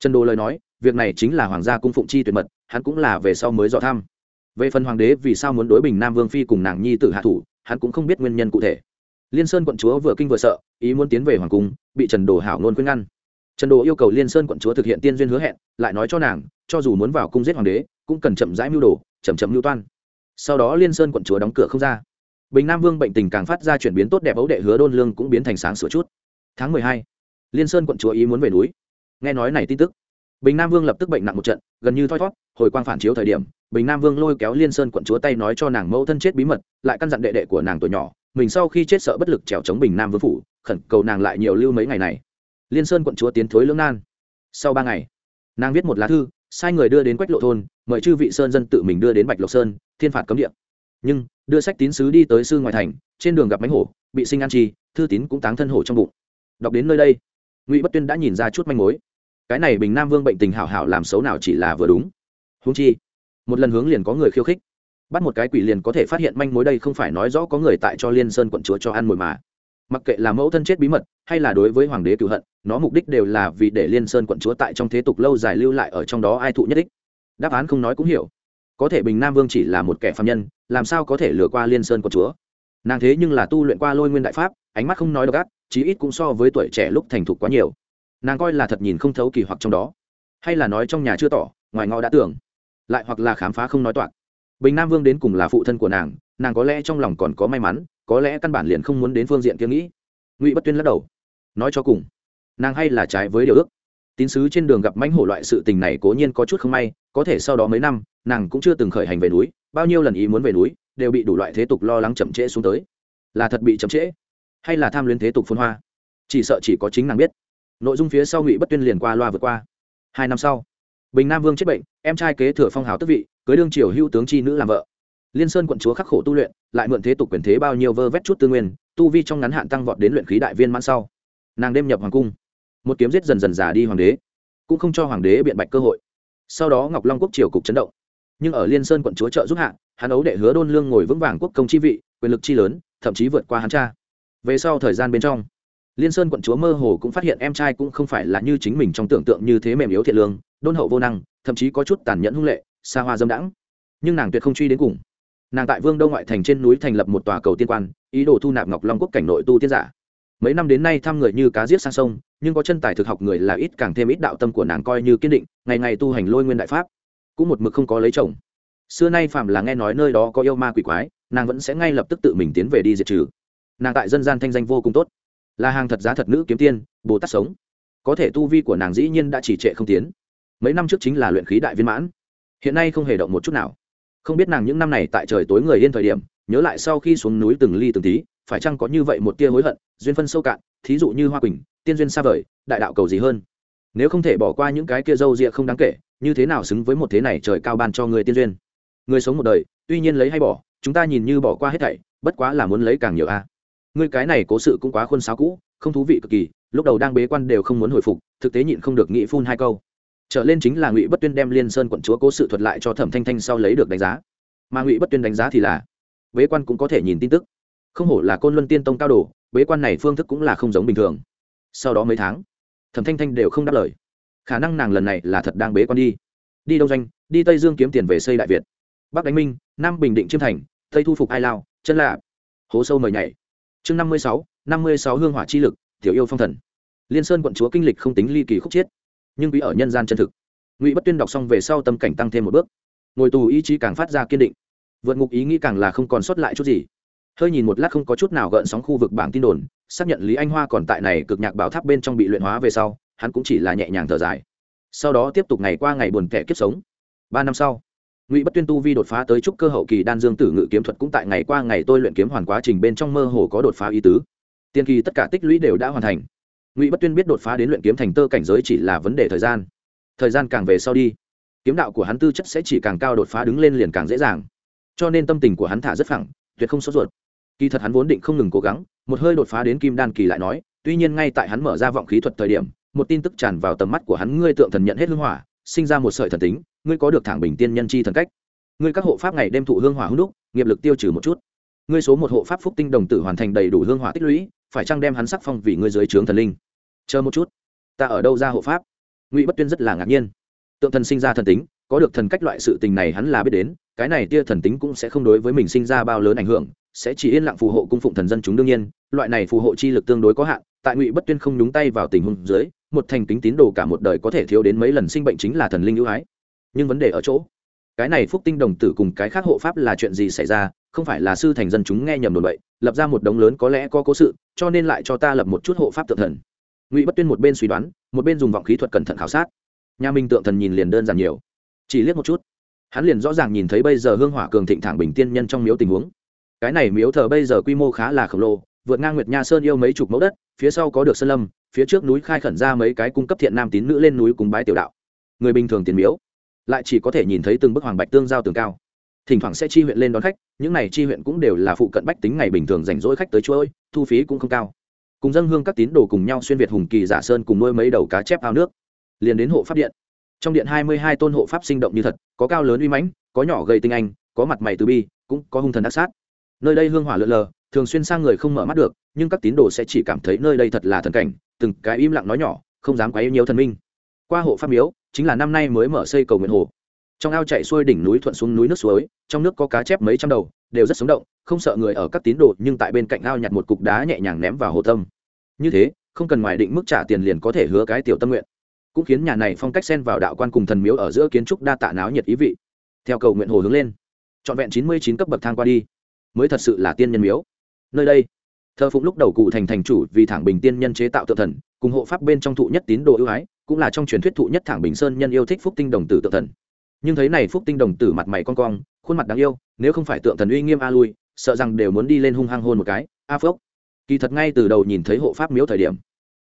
Trần đồ lời nói, việc này chính là hoàng gia cung phụng chi tuyệt mật, hắn cũng là về sau mới dò tham. về phần hoàng đế vì sao muốn đối bình nam vương phi cùng nàng nhi tử hạ thủ, hắn cũng không biết nguyên nhân cụ thể. Liên sơn quận chúa vừa kinh vừa sợ, ý muốn tiến về hoàng cung, bị trần đồ hảo nôn khuyên ngăn. Trần đồ yêu cầu liên sơn quận chúa thực hiện tiên duyên hứa hẹn, lại nói cho nàng cho dù muốn vào cung giết hoàng đế, cũng cần chậm rãi mưu đồ, chậm chậm mưu toan. Sau đó liên sơn quận chúa đóng cửa không ra. Bình nam vương bệnh tình càng phát ra chuyển biến tốt đẹp, ấu đệ hứa đôn lương cũng biến thành sáng sửa chút. Tháng mười hai, liên sơn quận chúa ý muốn về núi. Nghe nói này tin tức, bình nam vương lập tức bệnh nặng một trận, gần như thoi thót, hồi quang phản chiếu thời điểm, bình nam vương lôi kéo liên sơn quận chúa tay nói cho nàng mẫu thân chết bí mật, lại căn dặn đệ đệ của nàng tuổi nhỏ, mình sau khi chết sợ bất lực trèo chống bình nam vương phủ, khẩn cầu nàng lại nhiều lưu mấy ngày này. Liên sơn quận chúa tiến thối lưỡng nan. Sau ba ngày, nàng viết một lá thư sai người đưa đến quách lộ thôn, mời chư vị sơn dân tự mình đưa đến bạch lộc sơn, thiên phạt cấm địa. Nhưng, đưa sách tín sứ đi tới sư ngoại thành, trên đường gặp mánh hổ, bị sinh ăn chi, thư tín cũng táng thân hổ trong bụng. Đọc đến nơi đây, ngụy bất tuyên đã nhìn ra chút manh mối. Cái này bình nam vương bệnh tình hảo hảo làm xấu nào chỉ là vừa đúng. Húng chi, một lần hướng liền có người khiêu khích. Bắt một cái quỷ liền có thể phát hiện manh mối đây không phải nói rõ có người tại cho liên sơn quận chúa cho ăn mồi mà mặc kệ là mẫu thân chết bí mật, hay là đối với hoàng đế cựu hận, nó mục đích đều là vì để liên sơn quận chúa tại trong thế tục lâu dài lưu lại ở trong đó ai thụ nhất đích. Đáp án không nói cũng hiểu. Có thể bình nam vương chỉ là một kẻ phạm nhân, làm sao có thể lừa qua liên sơn quận chúa? Nàng thế nhưng là tu luyện qua lôi nguyên đại pháp, ánh mắt không nói độc ác, chí ít cũng so với tuổi trẻ lúc thành thục quá nhiều. Nàng coi là thật nhìn không thấu kỳ hoặc trong đó. Hay là nói trong nhà chưa tỏ, ngoài ngõ đã tưởng. Lại hoặc là khám phá không nói toạc. Bình nam vương đến cùng là phụ thân của nàng nàng có lẽ trong lòng còn có may mắn có lẽ căn bản liền không muốn đến phương diện kia nghĩ. Ngụy bất tuyên lắc đầu, nói cho cùng, nàng hay là trái với điều ước. Tín sứ trên đường gặp mãnh hổ loại sự tình này cố nhiên có chút không may, có thể sau đó mấy năm, nàng cũng chưa từng khởi hành về núi, bao nhiêu lần ý muốn về núi, đều bị đủ loại thế tục lo lắng chậm trễ xuống tới. Là thật bị chậm trễ, hay là tham luyến thế tục phun hoa? Chỉ sợ chỉ có chính nàng biết. Nội dung phía sau ngụy bất tuyên liền qua loa vượt qua. Hai năm sau, bình nam vương chết bệnh, em trai kế thừa phong hào tức vị, cưới đương triều hữu tướng chi nữ làm vợ liên sơn quận chúa khắc khổ tu luyện, lại mượn thế tục quyền thế bao nhiêu vơ vét chút tư nguyên, tu vi trong ngắn hạn tăng vọt đến luyện khí đại viên mãn sau. Nàng đêm nhập hoàng cung, một kiếm giết dần dần giả đi hoàng đế, cũng không cho hoàng đế biện bạch cơ hội. Sau đó ngọc long quốc triều cục chấn động. Nhưng ở liên sơn quận chúa trợ giúp hạ, hắn ấu đệ hứa đôn lương ngồi vững vàng quốc công chi vị, quyền lực chi lớn, thậm chí vượt qua hắn cha. Về sau thời gian bên trong, liên sơn quận chúa mơ hồ cũng phát hiện em trai cũng không phải là như chính mình trong tưởng tượng như thế mềm yếu thiện lương, đôn hậu vô năng, thậm chí có chút tàn nhẫn hung lệ, xa hoa dâm đãng. Nhưng nàng tuyệt không truy đến cùng nàng tại vương đông ngoại thành trên núi thành lập một tòa cầu tiên quan, ý đồ thu nạp ngọc long quốc cảnh nội tu tiên giả. Mấy năm đến nay thăm người như cá giết sang sông, nhưng có chân tài thực học người là ít càng thêm ít đạo tâm của nàng coi như kiên định, ngày ngày tu hành lôi nguyên đại pháp, cũng một mực không có lấy chồng. Xưa nay phạm là nghe nói nơi đó có yêu ma quỷ quái, nàng vẫn sẽ ngay lập tức tự mình tiến về đi diệt trừ. Nàng tại dân gian thanh danh vô cùng tốt, là hàng thật giá thật nữ kiếm tiên, bồ tát sống. Có thể tu vi của nàng dĩ nhiên đã chỉ trệ không tiến. Mấy năm trước chính là luyện khí đại viên mãn, hiện nay không hề động một chút nào không biết nàng những năm này tại trời tối người yên thời điểm, nhớ lại sau khi xuống núi từng ly từng tí, phải chăng có như vậy một tia hối hận, duyên phân sâu cạn, thí dụ như hoa quỳnh, tiên duyên xa vời, đại đạo cầu gì hơn? Nếu không thể bỏ qua những cái kia dâu rịa không đáng kể, như thế nào xứng với một thế này trời cao ban cho người tiên duyên? Người sống một đời, tuy nhiên lấy hay bỏ, chúng ta nhìn như bỏ qua hết thảy, bất quá là muốn lấy càng nhiều a. À. người cái này cố sự cũng quá khuôn sáo cũ, không thú vị cực kỳ, lúc đầu đang bế quan đều không muốn hồi phục, thực tế nhịn không được nghĩ phun hai câu trở lên chính là ngụy bất tuyên đem liên sơn quận chúa cố sự thuật lại cho thẩm thanh thanh sau lấy được đánh giá mà ngụy bất tuyên đánh giá thì là bế quan cũng có thể nhìn tin tức không hổ là côn luân tiên tông cao đồ bế quan này phương thức cũng là không giống bình thường sau đó mấy tháng thẩm thanh thanh đều không đáp lời khả năng nàng lần này là thật đang bế quan đi đi đông doanh đi tây dương kiếm tiền về xây đại việt bắc đánh minh nam bình định chiêm thành tây thu phục ai lao chân lạ hố sâu mời nhảy chương năm mươi sáu năm mươi sáu hương hỏa chi lực tiểu yêu phong thần liên sơn quận chúa kinh lịch không tính ly kỳ khúc chiết nhưng quý ở nhân gian chân thực. Ngụy bất tuyên đọc xong về sau tâm cảnh tăng thêm một bước. Ngồi tù ý chí càng phát ra kiên định. Vượt ngục ý nghĩ càng là không còn sót lại chút gì. Hơi nhìn một lát không có chút nào gợn sóng khu vực bảng tin đồn, xác nhận lý anh hoa còn tại này cực nhạc bảo tháp bên trong bị luyện hóa về sau, hắn cũng chỉ là nhẹ nhàng thở dài. Sau đó tiếp tục ngày qua ngày buồn kẻ kiếp sống. Ba năm sau, ngụy bất tuyên tu vi đột phá tới trúc cơ hậu kỳ đan dương tử ngự kiếm thuật cũng tại ngày qua ngày tôi luyện kiếm hoàn quá trình bên trong mơ hồ có đột phá ý tứ. Tiên kỳ tất cả tích lũy đều đã hoàn thành ngụy bất tuyên biết đột phá đến luyện kiếm thành tơ cảnh giới chỉ là vấn đề thời gian. Thời gian càng về sau đi, kiếm đạo của hắn tư chất sẽ chỉ càng cao đột phá đứng lên liền càng dễ dàng. Cho nên tâm tình của hắn thả rất phẳng, tuyệt không sốt ruột. Kỳ thật hắn vốn định không ngừng cố gắng, một hơi đột phá đến kim đan kỳ lại nói, tuy nhiên ngay tại hắn mở ra vọng khí thuật thời điểm, một tin tức tràn vào tầm mắt của hắn, ngươi tượng thần nhận hết hương hỏa, sinh ra một sợi thần tính, ngươi có được thẳng bình tiên nhân chi thần cách. Ngươi các hộ pháp ngày đem thụ hương hỏa hưng đúc, nghiệp lực tiêu trừ một chút. Ngươi số một hộ pháp phúc tinh đồng tử hoàn thành đầy đủ hương hỏa tích lũy phải chăng đem hắn sắc phong vì ngươi dưới trướng thần linh? Chờ một chút. Ta ở đâu ra hộ pháp? Ngụy bất tuyên rất là ngạc nhiên. Tượng thần sinh ra thần tính, có được thần cách loại sự tình này hắn là biết đến, cái này tia thần tính cũng sẽ không đối với mình sinh ra bao lớn ảnh hưởng, sẽ chỉ yên lặng phù hộ cung phụng thần dân chúng đương nhiên, loại này phù hộ chi lực tương đối có hạn, tại ngụy bất tuyên không nhúng tay vào tình huống dưới, một thành tính tín đồ cả một đời có thể thiếu đến mấy lần sinh bệnh chính là thần linh ưu ái. Nhưng vấn đề ở chỗ, cái này phúc tinh đồng tử cùng cái khác hộ pháp là chuyện gì xảy ra? Không phải là sư thành dân chúng nghe nhầm đồn bậy lập ra một đống lớn có lẽ có cố sự cho nên lại cho ta lập một chút hộ pháp tượng thần. Ngụy bất tuyên một bên suy đoán, một bên dùng vọng khí thuật cẩn thận khảo sát. Nhà minh tượng thần nhìn liền đơn giản nhiều. Chỉ liếc một chút, hắn liền rõ ràng nhìn thấy bây giờ hương hỏa cường thịnh thẳng bình tiên nhân trong miếu tình huống. Cái này miếu thờ bây giờ quy mô khá là khổng lồ, vượt ngang nguyệt nha sơn yêu mấy chục mẫu đất, phía sau có được sơn lâm, phía trước núi khai khẩn ra mấy cái cung cấp thiện nam tín nữ lên núi cùng bái tiểu đạo. Người bình thường tiền miếu, lại chỉ có thể nhìn thấy từng bức hoàng bạch tương giao tường cao thỉnh thoảng sẽ chi huyện lên đón khách, những này chi huyện cũng đều là phụ cận bách tính ngày bình thường rảnh rỗi khách tới chuỗi thu phí cũng không cao. Cùng dân hương các tín đồ cùng nhau xuyên việt hùng kỳ giả sơn cùng nuôi mấy đầu cá chép ao nước. Liền đến hộ pháp điện. Trong điện hai mươi hai tôn hộ pháp sinh động như thật, có cao lớn uy mãnh, có nhỏ gầy tinh anh, có mặt mày từ bi, cũng có hung thần ác sát. Nơi đây hương hỏa lượn lờ, thường xuyên sang người không mở mắt được, nhưng các tín đồ sẽ chỉ cảm thấy nơi đây thật là thần cảnh, từng cái im lặng nói nhỏ, không dám quá yêu nhiều thần minh. Qua hộ pháp miếu, chính là năm nay mới mở xây cầu nguyện hồ trong ao chạy xuôi đỉnh núi thuận xuống núi nước suối, trong nước có cá chép mấy trăm đầu, đều rất sống động, không sợ người ở các tín đồ, nhưng tại bên cạnh ao nhặt một cục đá nhẹ nhàng ném vào hồ tâm. Như thế, không cần ngoài định mức trả tiền liền có thể hứa cái tiểu tâm nguyện. Cũng khiến nhà này phong cách xen vào đạo quan cùng thần miếu ở giữa kiến trúc đa tạ náo nhiệt ý vị. Theo cầu nguyện hồ hướng lên, trọn vẹn chín mươi chín cấp bậc thang qua đi, mới thật sự là tiên nhân miếu. Nơi đây, thờ phụng lúc đầu cụ thành thành chủ vì thẳng bình tiên nhân chế tạo tự thần, cùng hộ pháp bên trong thụ nhất tín đồ ưu ái, cũng là trong truyền thuyết thụ nhất thẳng bình sơn nhân yêu thích phúc tinh đồng tử tự thần nhưng thấy này phúc tinh đồng tử mặt mày con cong, khuôn mặt đáng yêu, nếu không phải tượng thần uy nghiêm a lui, sợ rằng đều muốn đi lên hung hăng hôn một cái. A phốc kỳ thật ngay từ đầu nhìn thấy hộ pháp miếu thời điểm,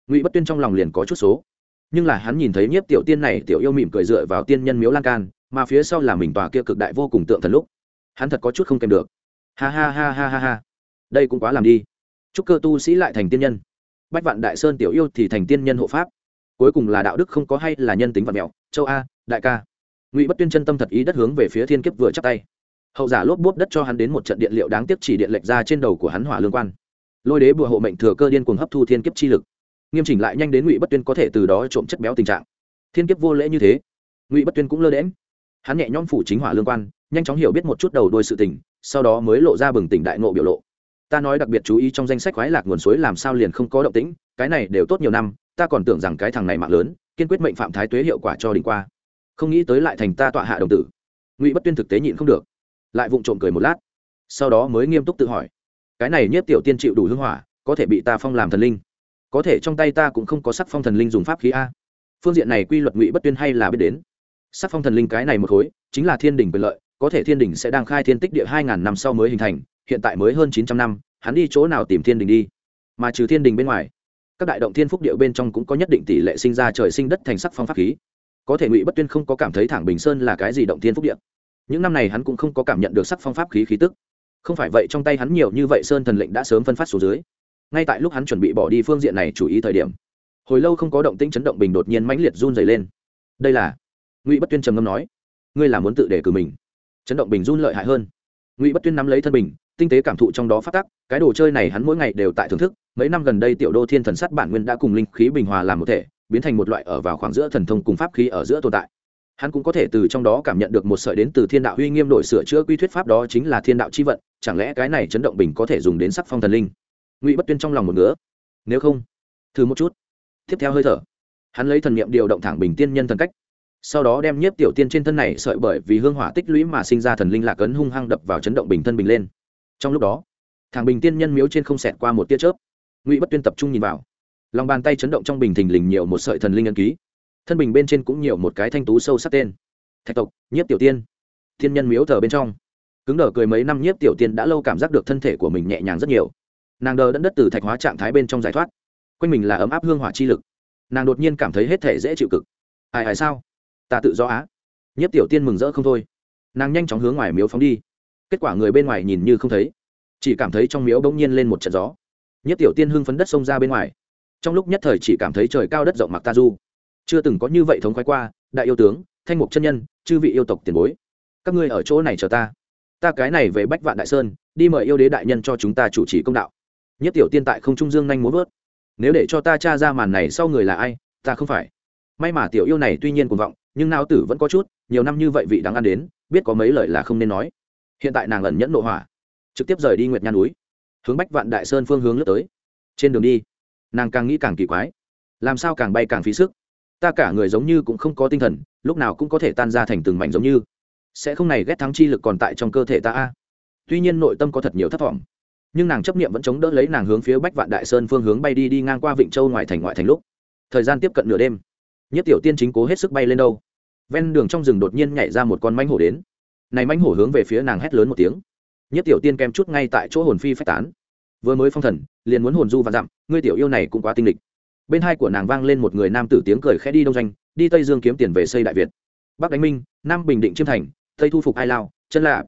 ngụy bất tuyên trong lòng liền có chút số. Nhưng là hắn nhìn thấy nhiếp tiểu tiên này tiểu yêu mỉm cười dựa vào tiên nhân miếu lan can, mà phía sau là mình tòa kia cực đại vô cùng tượng thần lúc, hắn thật có chút không kèm được. Ha ha ha ha ha ha. Đây cũng quá làm đi. Chúc cơ tu sĩ lại thành tiên nhân. Bách vạn đại sơn tiểu yêu thì thành tiên nhân hộ pháp. Cuối cùng là đạo đức không có hay là nhân tính vật mẹo. Châu a, đại ca ngụy bất tuyên chân tâm thật ý đất hướng về phía thiên kiếp vừa chắc tay hậu giả lốp bốp đất cho hắn đến một trận điện liệu đáng tiếc chỉ điện lệch ra trên đầu của hắn hỏa lương quan lôi đế bùa hộ mệnh thừa cơ điên cuồng hấp thu thiên kiếp chi lực nghiêm chỉnh lại nhanh đến ngụy bất tuyên có thể từ đó trộm chất béo tình trạng thiên kiếp vô lễ như thế ngụy bất tuyên cũng lơ đễm hắn nhẹ nhõm phủ chính hỏa lương quan nhanh chóng hiểu biết một chút đầu đôi sự tình sau đó mới lộ ra bừng tỉnh đại ngộ biểu lộ ta nói đặc biệt chú ý trong danh sách khoái lạc nguồn suối làm sao liền không có động tĩnh cái này đều tốt nhiều năm ta còn tưởng rằng cái thằng này mạng lớn kiên quyết mệnh phạm thái tuế hiệu quả cho đỉnh qua không nghĩ tới lại thành ta tọa hạ đồng tử. Ngụy bất tuyên thực tế nhịn không được, lại vụng trộm cười một lát, sau đó mới nghiêm túc tự hỏi, cái này nhất tiểu tiên chịu đủ hưng hỏa, có thể bị ta phong làm thần linh? Có thể trong tay ta cũng không có sắc phong thần linh dùng pháp khí a. Phương diện này quy luật ngụy bất tuyên hay là biết đến. Sắc phong thần linh cái này một khối, chính là thiên đình quyền lợi, có thể thiên đình sẽ đang khai thiên tích địa hai ngàn năm sau mới hình thành, hiện tại mới hơn chín trăm năm, hắn đi chỗ nào tìm thiên đình đi? Mà trừ thiên đình bên ngoài, các đại động thiên phúc địa bên trong cũng có nhất định tỷ lệ sinh ra trời sinh đất thành sắc phong pháp khí có thể ngụy bất tuyên không có cảm thấy thẳng bình sơn là cái gì động thiên phúc địa. Những năm này hắn cũng không có cảm nhận được sắc phong pháp khí khí tức. Không phải vậy trong tay hắn nhiều như vậy sơn thần lệnh đã sớm phân phát xuống dưới. Ngay tại lúc hắn chuẩn bị bỏ đi phương diện này chủ ý thời điểm, hồi lâu không có động tĩnh chấn động bình đột nhiên mãnh liệt run dày lên. Đây là? Ngụy bất tuyên trầm ngâm nói. Ngươi là muốn tự để cử mình. Chấn động bình run lợi hại hơn. Ngụy bất tuyên nắm lấy thân bình, tinh tế cảm thụ trong đó phát tắc, cái đồ chơi này hắn mỗi ngày đều tại thưởng thức. Mấy năm gần đây tiểu đô thiên thần sắt bản nguyên đã cùng linh khí bình hòa làm một thể biến thành một loại ở vào khoảng giữa thần thông cùng pháp khí ở giữa tồn tại. Hắn cũng có thể từ trong đó cảm nhận được một sợi đến từ thiên đạo uy nghiêm đổi sửa chữa quy thuyết pháp đó chính là thiên đạo chi vận, chẳng lẽ cái này chấn động bình có thể dùng đến sắc phong thần linh? Ngụy bất tuyên trong lòng một nữa nếu không, thử một chút. Tiếp theo hơi thở. Hắn lấy thần niệm điều động thẳng bình tiên nhân thần cách. Sau đó đem nhiếp tiểu tiên trên thân này sợi bởi vì hương hỏa tích lũy mà sinh ra thần linh lạc ấn hung hăng đập vào chấn động bình thân bình lên. Trong lúc đó thằng bình tiên nhân miếu trên không xẹt qua một tia chớp. Ngụy bất tuyên tập trung nhìn vào lòng bàn tay chấn động trong bình thình lình nhiều một sợi thần linh ân ký. Thân bình bên trên cũng nhiều một cái thanh tú sâu sắc tên. Thạch tộc, nhiếp tiểu tiên. Thiên nhân miếu thờ bên trong. Cứng đờ cười mấy năm nhiếp tiểu tiên đã lâu cảm giác được thân thể của mình nhẹ nhàng rất nhiều. Nàng đờ đẫn đất từ thạch hóa trạng thái bên trong giải thoát. Quanh mình là ấm áp hương hỏa chi lực. Nàng đột nhiên cảm thấy hết thể dễ chịu cực. Ai ai sao? Ta tự do á. Nhiếp tiểu tiên mừng rỡ không thôi. Nàng nhanh chóng hướng ngoài miếu phóng đi. Kết quả người bên ngoài nhìn như không thấy. Chỉ cảm thấy trong miếu bỗng nhiên lên một trận gió. Nhiếp tiểu tiên hưng phấn đất xông ra bên ngoài trong lúc nhất thời chỉ cảm thấy trời cao đất rộng mặc ta du. Chưa từng có như vậy thống khoái qua, đại yêu tướng, thanh mục chân nhân, chư vị yêu tộc tiền bối. Các ngươi ở chỗ này chờ ta. Ta cái này về bách vạn đại sơn, đi mời yêu đế đại nhân cho chúng ta chủ trì công đạo. Nhất tiểu tiên tại không trung dương nhanh muốn vớt. Nếu để cho ta tra ra màn này sau người là ai, ta không phải. May mà tiểu yêu này tuy nhiên cuồng vọng, nhưng nao tử vẫn có chút, nhiều năm như vậy vị đáng ăn đến, biết có mấy lời là không nên nói. Hiện tại nàng ẩn nhẫn nội hỏa, trực tiếp rời đi nguyệt nhan núi, hướng bách vạn đại sơn phương hướng lướt tới. Trên đường đi nàng càng nghĩ càng kỳ quái. Làm sao càng bay càng phí sức? Ta cả người giống như cũng không có tinh thần, lúc nào cũng có thể tan ra thành từng mảnh giống như. Sẽ không này ghét thắng chi lực còn tại trong cơ thể ta a. Tuy nhiên nội tâm có thật nhiều thất vọng. Nhưng nàng chấp niệm vẫn chống đỡ lấy nàng hướng phía bách vạn đại sơn phương hướng bay đi đi ngang qua vịnh châu ngoài thành ngoại thành lúc. Thời gian tiếp cận nửa đêm. Nhất tiểu tiên chính cố hết sức bay lên đâu. Ven đường trong rừng đột nhiên nhảy ra một con mánh hổ đến. Này mánh hổ hướng về phía nàng hét lớn một tiếng. Nhất tiểu tiên kem chút ngay tại chỗ hồn phi phách tán vừa mới phong thần, liền muốn hồn du và dặm, ngươi tiểu yêu này cũng quá tinh lịch. Bên hai của nàng vang lên một người nam tử tiếng cười khẽ đi đông doanh, đi tây dương kiếm tiền về xây đại việt. Bắc đánh minh, nam bình định chiêm thành, tây thu phục ai lao, chân lạ.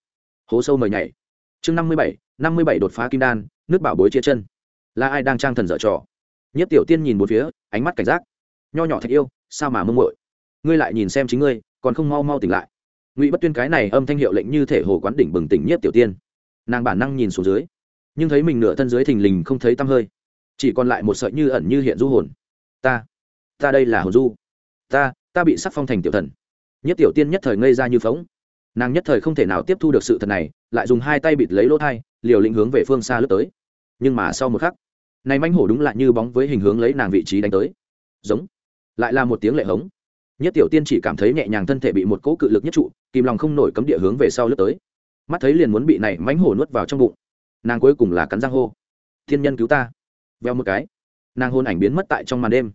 Hố sâu mời nhảy. Chương năm mươi bảy, năm mươi bảy đột phá kim đan, nước bảo bối chia chân. Là ai đang trang thần dở trò? Nhất tiểu tiên nhìn một phía, ánh mắt cảnh giác. Nho nhỏ thạch yêu, sao mà mưng mội ngươi lại nhìn xem chính ngươi, còn không mau mau tỉnh lại. Ngụy bất tuyên cái này âm thanh hiệu lệnh như thể hồ quán đỉnh bừng tỉnh nhất tiểu tiên. Nàng bản năng nhìn xuống dưới nhưng thấy mình nửa thân dưới thình lình không thấy tăm hơi. Chỉ còn lại một sợi như ẩn như hiện du hồn. Ta ta đây là hồn du. Ta ta bị sắc phong thành tiểu thần. Nhất tiểu tiên nhất thời ngây ra như phóng. Nàng nhất thời không thể nào tiếp thu được sự thật này, lại dùng hai tay bịt lấy lỗ thai, liều lĩnh hướng về phương xa lướt tới. Nhưng mà sau một khắc, này manh hổ đúng lại như bóng với hình hướng lấy nàng vị trí đánh tới. Giống, lại là một tiếng lệ hống. Nhất tiểu tiên chỉ cảm thấy nhẹ nhàng thân thể bị một cỗ cự lực nhất trụ, kìm lòng không nổi cấm địa hướng về sau lướt tới. Mắt thấy liền muốn bị này mánh hổ nuốt vào trong bụng nàng cuối cùng là cắn răng hô, thiên nhân cứu ta. Veo một cái, nàng hôn ảnh biến mất tại trong màn đêm.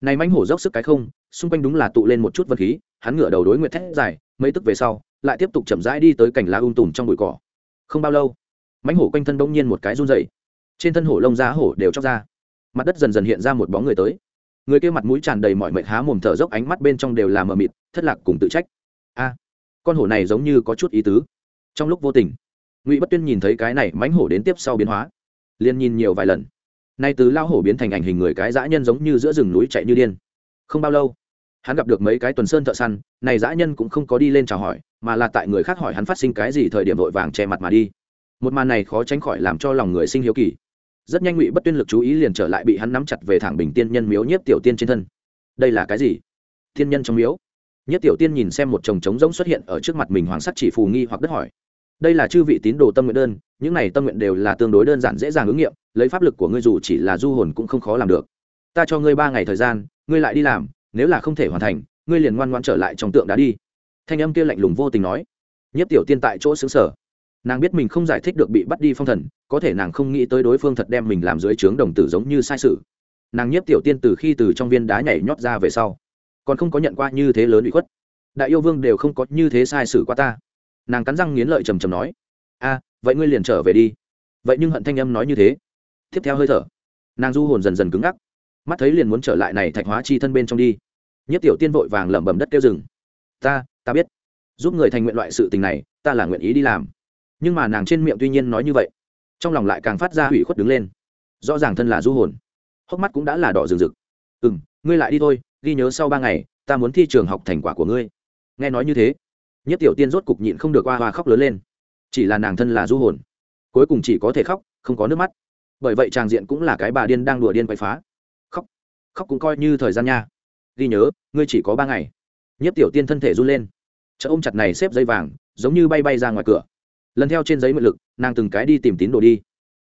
Này mánh hổ dốc sức cái không, xung quanh đúng là tụ lên một chút vật khí, hắn ngửa đầu đối nguyệt thét dài, mấy tức về sau, lại tiếp tục chậm rãi đi tới cảnh lá um tùm trong bụi cỏ. Không bao lâu mánh hổ quanh thân bỗng nhiên một cái run dày trên thân hổ lông da hổ đều chóc ra. Mặt đất dần dần hiện ra một bóng người tới. Người kia mặt mũi tràn đầy mọi mệt há mồm thở dốc, ánh mắt bên trong đều là mờ mịt, thất lạc cùng tự trách. A, con hổ này giống như có chút ý tứ. Trong lúc vô tình ngụy bất tuyên nhìn thấy cái này mánh hổ đến tiếp sau biến hóa liền nhìn nhiều vài lần nay từ lao hổ biến thành ảnh hình người cái dã nhân giống như giữa rừng núi chạy như điên không bao lâu hắn gặp được mấy cái tuần sơn thợ săn này dã nhân cũng không có đi lên chào hỏi mà là tại người khác hỏi hắn phát sinh cái gì thời điểm vội vàng che mặt mà đi một màn này khó tránh khỏi làm cho lòng người sinh hiếu kỳ rất nhanh ngụy bất tuyên lực chú ý liền trở lại bị hắn nắm chặt về thẳng bình tiên nhân miếu nhiếp tiểu tiên trên thân đây là cái gì thiên nhân trong miếu nhất tiểu tiên nhìn xem một chồng trống rỗng xuất hiện ở trước mặt mình hoàng sắt chỉ phù nghi hoặc đất hỏi đây là chư vị tín đồ tâm nguyện đơn, những này tâm nguyện đều là tương đối đơn giản dễ dàng ứng nghiệm, lấy pháp lực của ngươi dù chỉ là du hồn cũng không khó làm được. Ta cho ngươi ba ngày thời gian, ngươi lại đi làm, nếu là không thể hoàn thành, ngươi liền ngoan ngoan trở lại trong tượng đá đi. Thanh âm kia lạnh lùng vô tình nói. Nhất tiểu tiên tại chỗ xứng sở nàng biết mình không giải thích được bị bắt đi phong thần, có thể nàng không nghĩ tới đối phương thật đem mình làm dưới trướng đồng tử giống như sai sự. Nàng nhiếp tiểu tiên từ khi từ trong viên đá nhảy nhót ra về sau, còn không có nhận qua như thế lớn bị khuất. Đại yêu vương đều không có như thế sai sự qua ta nàng cắn răng nghiến lợi trầm trầm nói, a, vậy ngươi liền trở về đi. Vậy nhưng hận thanh âm nói như thế, tiếp theo hơi thở, nàng du hồn dần dần cứng ngắc, mắt thấy liền muốn trở lại này thạch hóa chi thân bên trong đi. Nhất tiểu tiên vội vàng lẩm bẩm đất kêu rừng ta ta biết, giúp người thành nguyện loại sự tình này, ta là nguyện ý đi làm. Nhưng mà nàng trên miệng tuy nhiên nói như vậy, trong lòng lại càng phát ra hủy khuất đứng lên. Rõ ràng thân là du hồn, hốc mắt cũng đã là đỏ rừng rực. Ừ m ngươi lại đi thôi, ghi nhớ sau ba ngày, ta muốn thi trường học thành quả của ngươi. Nghe nói như thế nhất tiểu tiên rốt cục nhịn không được hoa hoa khóc lớn lên. Chỉ là nàng thân là du hồn. Cuối cùng chỉ có thể khóc, không có nước mắt. Bởi vậy tràng diện cũng là cái bà điên đang đùa điên quậy phá. Khóc khóc cũng coi như thời gian nha. Ghi nhớ, ngươi chỉ có ba ngày. Nhất tiểu tiên thân thể run lên. Chợ ôm chặt này xếp dây vàng, giống như bay bay ra ngoài cửa. Lần theo trên giấy mượn lực, nàng từng cái đi tìm tín đồ đi.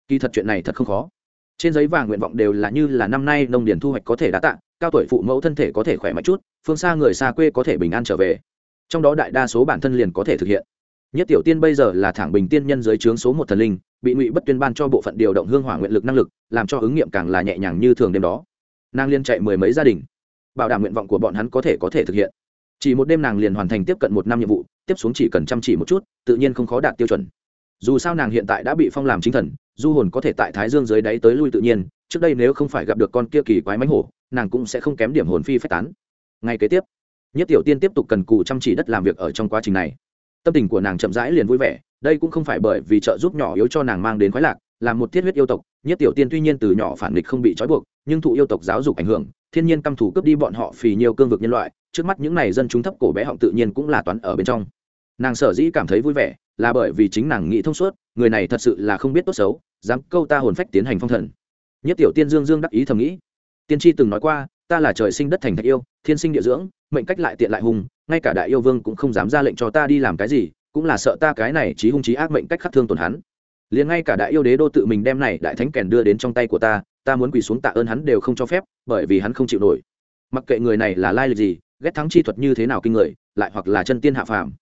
Kỳ thật chuyện này thật không khó. Trên giấy vàng nguyện vọng đều là như là năm nay nông điền thu hoạch có thể đã tạ, cao tuổi phụ mẫu thân thể có thể khỏe mạnh chút, phương xa người xa quê có thể bình an trở về trong đó đại đa số bản thân liền có thể thực hiện. Nhất tiểu tiên bây giờ là thẳng bình tiên nhân dưới trướng số một thần linh, bị ngụy bất tuyên ban cho bộ phận điều động hương hỏa nguyện lực năng lực, làm cho ứng nghiệm càng là nhẹ nhàng như thường đêm đó. Nàng liên chạy mười mấy gia đình, bảo đảm nguyện vọng của bọn hắn có thể có thể thực hiện. Chỉ một đêm nàng liền hoàn thành tiếp cận một năm nhiệm vụ, tiếp xuống chỉ cần chăm chỉ một chút, tự nhiên không khó đạt tiêu chuẩn. Dù sao nàng hiện tại đã bị phong làm chính thần, du hồn có thể tại thái dương dưới đáy tới lui tự nhiên, trước đây nếu không phải gặp được con kia kỳ quái mánh hổ, nàng cũng sẽ không kém điểm hồn phi phách tán. Ngay kế tiếp nhất tiểu tiên tiếp tục cần cù chăm chỉ đất làm việc ở trong quá trình này. Tâm tình của nàng chậm rãi liền vui vẻ, đây cũng không phải bởi vì trợ giúp nhỏ yếu cho nàng mang đến khoái lạc, là một thiết huyết yêu tộc. Nhất tiểu tiên tuy nhiên từ nhỏ phản nghịch không bị trói buộc, nhưng thụ yêu tộc giáo dục ảnh hưởng, thiên nhiên căm thủ cướp đi bọn họ phì nhiều cương vực nhân loại, trước mắt những này dân chúng thấp cổ bé họng tự nhiên cũng là toán ở bên trong. Nàng sở dĩ cảm thấy vui vẻ, là bởi vì chính nàng nghĩ thông suốt, người này thật sự là không biết tốt xấu, dám câu ta hồn phách tiến hành phong thần. Nhất tiểu tiên dương dương đắc ý thầm nghĩ. Tiên tri từng nói qua ta là trời sinh đất thành thạch yêu, thiên sinh địa dưỡng, mệnh cách lại tiện lại hùng, ngay cả đại yêu vương cũng không dám ra lệnh cho ta đi làm cái gì, cũng là sợ ta cái này trí hung trí ác mệnh cách khắc thương tổn hắn. Liền ngay cả đại yêu đế đô tự mình đem này đại thánh kèn đưa đến trong tay của ta ta muốn quỳ xuống tạ ơn hắn đều không cho phép, bởi vì hắn không chịu nổi. Mặc kệ người này là lai lịch gì, ghét thắng chi thuật như thế nào kinh người, lại hoặc là chân tiên hạ phàm.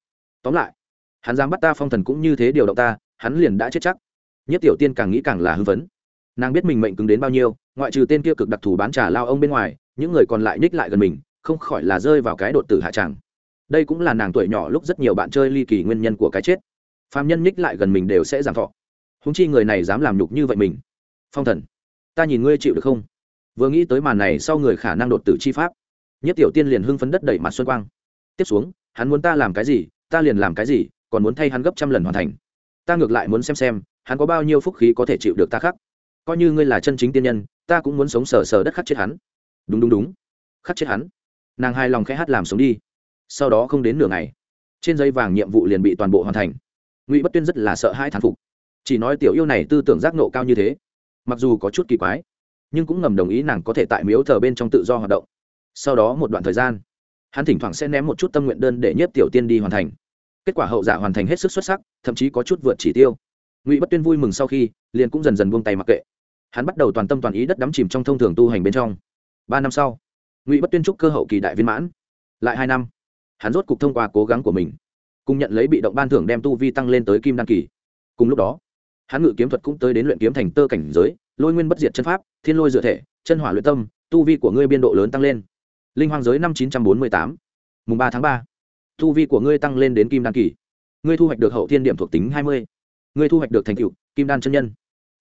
Tóm lại, hắn dám bắt ta phong thần cũng như thế điều động ta, hắn liền đã chết chắc. Nhất tiểu tiên càng nghĩ càng là hưng vấn nàng biết mình mệnh cứng đến bao nhiêu, ngoại trừ tên kia cực đặc thù bán trà lao ông bên ngoài, những người còn lại nhích lại gần mình, không khỏi là rơi vào cái đột tử hạ tràng đây cũng là nàng tuổi nhỏ lúc rất nhiều bạn chơi ly kỳ nguyên nhân của cái chết. Phạm nhân nhích lại gần mình đều sẽ giảm thọ. Húng chi người này dám làm nhục như vậy mình. Phong thần, ta nhìn ngươi chịu được không? Vừa nghĩ tới màn này sau người khả năng đột tử chi pháp, nhất tiểu tiên liền hưng phấn đất đẩy mặt xuân quang. Tiếp xuống, hắn muốn ta làm cái gì, ta liền làm cái gì, còn muốn thay hắn gấp trăm lần hoàn thành. Ta ngược lại muốn xem xem, hắn có bao nhiêu phúc khí có thể chịu được ta khắc coi như ngươi là chân chính tiên nhân, ta cũng muốn sống sờ sờ đất khắc chết hắn. Đúng đúng đúng. Khắc chết hắn. Nàng hai lòng khẽ hát làm sống đi. Sau đó không đến nửa ngày, trên dây vàng nhiệm vụ liền bị toàn bộ hoàn thành. Ngụy bất tuyên rất là sợ hai thán phục. Chỉ nói tiểu yêu này tư tưởng giác nộ cao như thế, mặc dù có chút kỳ quái, nhưng cũng ngầm đồng ý nàng có thể tại miếu thờ bên trong tự do hoạt động. Sau đó một đoạn thời gian, hắn thỉnh thoảng sẽ ném một chút tâm nguyện đơn để nhất tiểu tiên đi hoàn thành. Kết quả hậu giả hoàn thành hết sức xuất sắc, thậm chí có chút vượt chỉ tiêu. Ngụy bất tuyên vui mừng sau khi, liền cũng dần dần buông tay mặc kệ hắn bắt đầu toàn tâm toàn ý đất đắm chìm trong thông thường tu hành bên trong. Ba năm sau, ngụy bất tuyên trúc cơ hậu kỳ đại viên mãn. Lại hai năm, hắn rốt cục thông qua cố gắng của mình, cùng nhận lấy bị động ban thưởng đem tu vi tăng lên tới kim đan kỳ. Cùng lúc đó, hắn ngự kiếm thuật cũng tới đến luyện kiếm thành tơ cảnh giới, lôi nguyên bất diệt chân pháp, thiên lôi dựa thể, chân hỏa luyện tâm, tu vi của ngươi biên độ lớn tăng lên. Linh hoàng giới năm chín trăm bốn mươi tám, mùng ba tháng ba, tu vi của ngươi tăng lên đến kim đan kỳ. Ngươi thu hoạch được hậu thiên điểm thuộc tính hai mươi, ngươi thu hoạch được thành tựu, kim đan chân nhân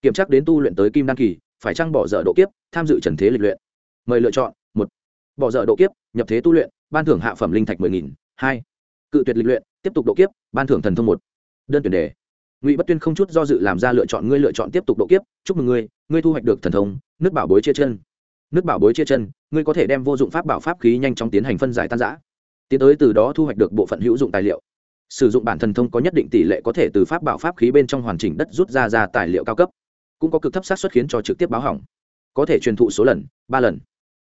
kiểm tra đến tu luyện tới kim đan kỳ, phải chăng bỏ dở độ kiếp, tham dự trần thế lịch luyện? Mời lựa chọn, một. Bỏ dở độ kiếp, nhập thế tu luyện, ban thưởng hạ phẩm linh thạch mười nghìn, hai. Cự tuyệt lịch luyện, tiếp tục độ kiếp, ban thưởng thần thông một. Đơn tuyển đề. Ngụy bất tuyên không chút do dự làm ra lựa chọn, ngươi lựa chọn tiếp tục độ kiếp, chúc mừng ngươi ngươi thu hoạch được thần thông, nước bảo bối chia chân. Nước bảo bối chia chân, ngươi có thể đem vô dụng pháp bảo pháp khí nhanh chóng tiến hành phân giải tan giã tiến tới từ đó thu hoạch được bộ phận hữu dụng tài liệu. Sử dụng bản thần thông có nhất định tỷ lệ có thể từ pháp bảo pháp khí bên trong hoàn chỉnh đất rút ra ra tài liệu cao cấp cũng có cực thấp sát xuất khiến cho trực tiếp báo hỏng. Có thể truyền thụ số lần, ba lần.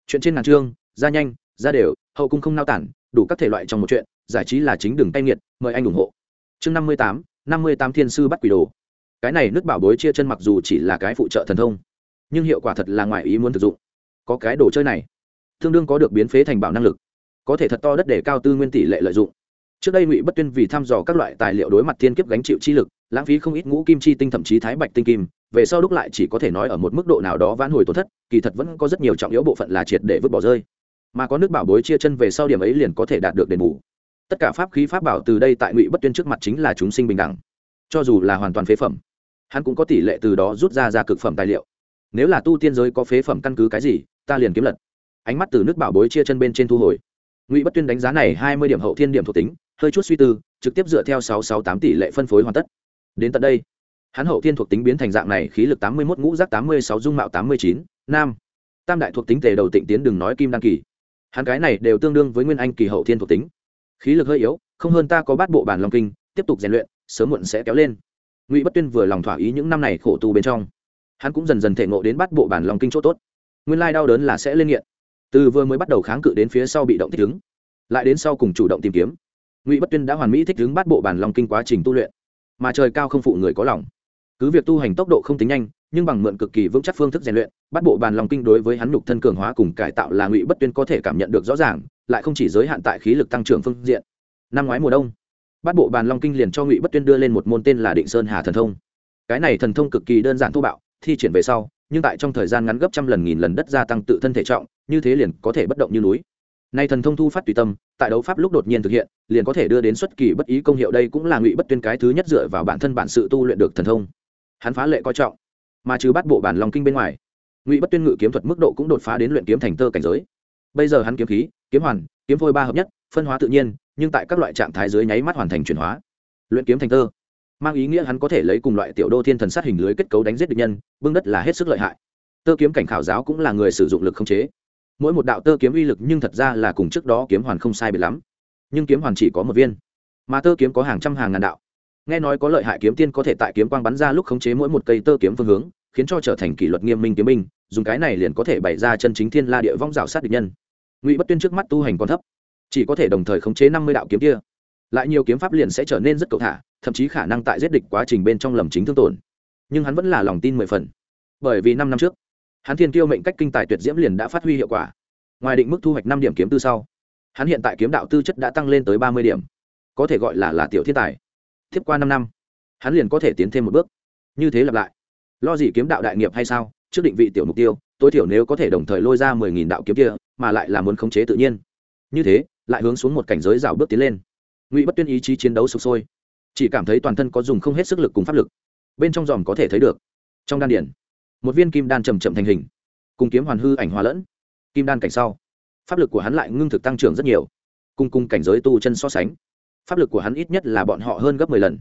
Chuyện trên ngàn chương, ra nhanh, ra đều, hậu cung không nao tản, đủ các thể loại trong một chuyện, giải trí là chính đường tay nghiệt, mời anh ủng hộ. Chương năm mươi tám, năm mươi tám thiên sư bắt quỷ đồ. Cái này nước bảo bối chia chân mặc dù chỉ là cái phụ trợ thần thông, nhưng hiệu quả thật là ngoài ý muốn thực dụng. Có cái đồ chơi này, tương đương có được biến phế thành bảo năng lực. Có thể thật to đất để cao tư nguyên tỷ lệ lợi dụng. Trước đây ngụy bất tuyên vì thăm dò các loại tài liệu đối mặt thiên kiếp gánh chịu chi lực, lãng phí không ít ngũ kim chi tinh thậm chí thái bạch tinh kim về sau đúc lại chỉ có thể nói ở một mức độ nào đó vãn hồi tổn thất, kỳ thật vẫn có rất nhiều trọng yếu bộ phận là triệt để vứt bỏ rơi. Mà có nước bảo bối chia chân về sau điểm ấy liền có thể đạt được đền bù. Tất cả pháp khí pháp bảo từ đây tại ngụy bất tuyên trước mặt chính là chúng sinh bình đẳng. Cho dù là hoàn toàn phế phẩm, hắn cũng có tỷ lệ từ đó rút ra ra cực phẩm tài liệu. Nếu là tu tiên giới có phế phẩm căn cứ cái gì, ta liền kiếm lật. Ánh mắt từ nước bảo bối chia chân bên trên thu hồi. Ngụy bất tuyên đánh giá này hai mươi điểm hậu thiên điểm thuộc tính, hơi chút suy tư, trực tiếp dựa theo sáu sáu tám tỷ lệ phân phối hoàn tất. Đến tận đây hắn hậu thiên thuộc tính biến thành dạng này, khí lực tám mươi một ngũ rác tám mươi sáu, dung mạo tám mươi chín, nam. Tam đại thuộc tính tề đầu tịnh tiến đừng nói kim đăng kỳ. Hắn cái này đều tương đương với nguyên anh kỳ hậu thiên thuộc tính. Khí lực hơi yếu, không hơn ta có bát bộ bản long kinh, tiếp tục rèn luyện, sớm muộn sẽ kéo lên. Ngụy bất tuyên vừa lòng thỏa ý những năm này khổ tu bên trong. Hắn cũng dần dần thể ngộ đến bát bộ bản long kinh chỗ tốt. Nguyên lai đau đớn là sẽ lên nghiện. Từ vừa mới bắt đầu kháng cự đến phía sau bị động thích ứng, lại đến sau cùng chủ động tìm kiếm. Ngụy bất tuyên đã hoàn mỹ thích ứng bát bộ bản long kinh quá trình tu luyện, mà trời cao không phụ người có lòng cứ việc tu hành tốc độ không tính nhanh, nhưng bằng mượn cực kỳ vững chắc phương thức rèn luyện, bắt bộ bàn lòng kinh đối với hắn nhục thân cường hóa cùng cải tạo là ngụy bất tuyên có thể cảm nhận được rõ ràng, lại không chỉ giới hạn tại khí lực tăng trưởng phương diện. Năm ngoái mùa đông, bắt bộ bàn long kinh liền cho ngụy bất tuyên đưa lên một môn tên là định sơn hà thần thông. Cái này thần thông cực kỳ đơn giản thô bạo, thi triển về sau, nhưng tại trong thời gian ngắn gấp trăm lần nghìn lần đất gia tăng tự thân thể trọng, như thế liền có thể bất động như núi. Nay thần thông thu phát tùy tâm, tại đấu pháp lúc đột nhiên thực hiện, liền có thể đưa đến xuất kỳ bất ý công hiệu. Đây cũng là ngụy bất tuyên cái thứ nhất dựa vào bản thân bản sự tu luyện được thần thông hắn phá lệ coi trọng, mà trừ bắt bộ bản long kinh bên ngoài, ngụy bất tuyên ngự kiếm thuật mức độ cũng đột phá đến luyện kiếm thành tơ cảnh giới. Bây giờ hắn kiếm khí, kiếm hoàn, kiếm phôi ba hợp nhất, phân hóa tự nhiên, nhưng tại các loại trạng thái dưới nháy mắt hoàn thành chuyển hóa. Luyện kiếm thành tơ, mang ý nghĩa hắn có thể lấy cùng loại tiểu đô thiên thần sát hình lưới kết cấu đánh giết địch nhân, bưng đất là hết sức lợi hại. Tơ kiếm cảnh khảo giáo cũng là người sử dụng lực không chế. Mỗi một đạo tơ kiếm uy lực nhưng thật ra là cùng trước đó kiếm hoàn không sai biệt lắm, nhưng kiếm hoàn chỉ có một viên, mà tơ kiếm có hàng trăm hàng ngàn đạo nghe nói có lợi hại kiếm tiên có thể tại kiếm quang bắn ra lúc khống chế mỗi một cây tơ kiếm phương hướng, khiến cho trở thành kỷ luật nghiêm minh kiếm minh dùng cái này liền có thể bày ra chân chính thiên la địa vong rào sát địch nhân. Ngụy bất tuyên trước mắt tu hành còn thấp, chỉ có thể đồng thời khống chế năm mươi đạo kiếm kia. Lại nhiều kiếm pháp liền sẽ trở nên rất cầu thả, thậm chí khả năng tại giết địch quá trình bên trong lầm chính thương tổn. Nhưng hắn vẫn là lòng tin mười phần. Bởi vì năm năm trước, hắn thiên kiêu mệnh cách kinh tài tuyệt diễm liền đã phát huy hiệu quả. Ngoài định mức thu hoạch năm điểm kiếm tư sau, hắn hiện tại kiếm đạo tư chất đã tăng lên tới ba mươi điểm. Có thể gọi là là tiểu thiên tài tiếp qua năm năm, hắn liền có thể tiến thêm một bước. Như thế lặp lại. Lo gì kiếm đạo đại nghiệp hay sao? Trước định vị tiểu mục tiêu, tối thiểu nếu có thể đồng thời lôi ra mười nghìn đạo kiếm kia, mà lại là muốn khống chế tự nhiên. Như thế, lại hướng xuống một cảnh giới rào bước tiến lên. Ngụy bất tuyên ý chí chiến đấu sụp sôi. Chỉ cảm thấy toàn thân có dùng không hết sức lực cùng pháp lực. Bên trong dòm có thể thấy được. Trong đan điển một viên kim đan chầm chậm thành hình. Cùng kiếm hoàn hư ảnh hòa lẫn. Kim đan cảnh sau, pháp lực của hắn lại ngưng thực tăng trưởng rất nhiều. Cùng cùng cảnh giới tu chân so sánh pháp lực của hắn ít nhất là bọn họ hơn gấp mười lần.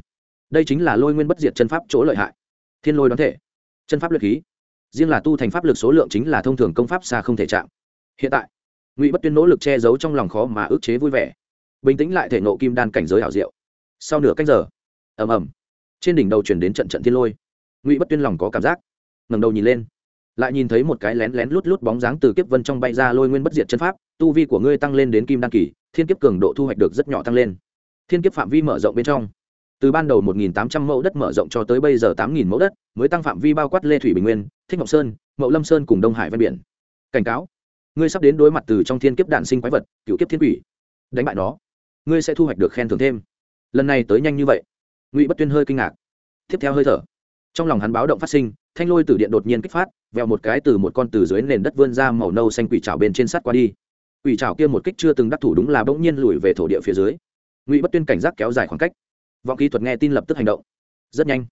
Đây chính là lôi nguyên bất diệt chân pháp chỗ lợi hại. Thiên lôi đoán thể. Chân pháp luyện khí. Riêng là tu thành pháp lực số lượng chính là thông thường công pháp xa không thể chạm. Hiện tại, ngụy bất tuyên nỗ lực che giấu trong lòng khó mà ức chế vui vẻ. Bình tĩnh lại thể nộ kim đan cảnh giới hảo diệu. Sau nửa cách giờ, ầm ầm, trên đỉnh đầu chuyển đến trận trận thiên lôi. Ngụy bất tuyên lòng có cảm giác, ngẩng đầu nhìn lên, lại nhìn thấy một cái lén lén lút lút bóng dáng từ kiếp vân trong bay ra lôi nguyên bất diệt chân pháp, tu vi của ngươi tăng lên đến kim đan kỳ, thiên kiếp cường độ thu hoạch được rất nhỏ tăng lên thiên kiếp phạm vi mở rộng bên trong. Từ ban đầu 1.800 mẫu đất mở rộng cho tới bây giờ 8.000 mẫu đất, mới tăng phạm vi bao quát lê thủy bình nguyên, thích ngọc sơn, mậu lâm sơn cùng đông hải ven biển. Cảnh cáo, ngươi sắp đến đối mặt từ trong thiên kiếp đạn sinh quái vật, cựu kiếp thiên quỷ. Đánh bại nó, ngươi sẽ thu hoạch được khen thưởng thêm. Lần này tới nhanh như vậy. Ngụy bất tuyên hơi kinh ngạc. Tiếp theo hơi thở. Trong lòng hắn báo động phát sinh, thanh lôi từ điện đột nhiên kích phát, vèo một cái từ một con từ dưới nền đất vươn ra màu nâu xanh quỷ trào bên trên sắt qua đi. Quỷ trào kia một kích chưa từng đắc thủ đúng là bỗng nhiên lùi về thổ địa phía dưới ngụy bất tuyên cảnh giác kéo dài khoảng cách vọng kỹ thuật nghe tin lập tức hành động rất nhanh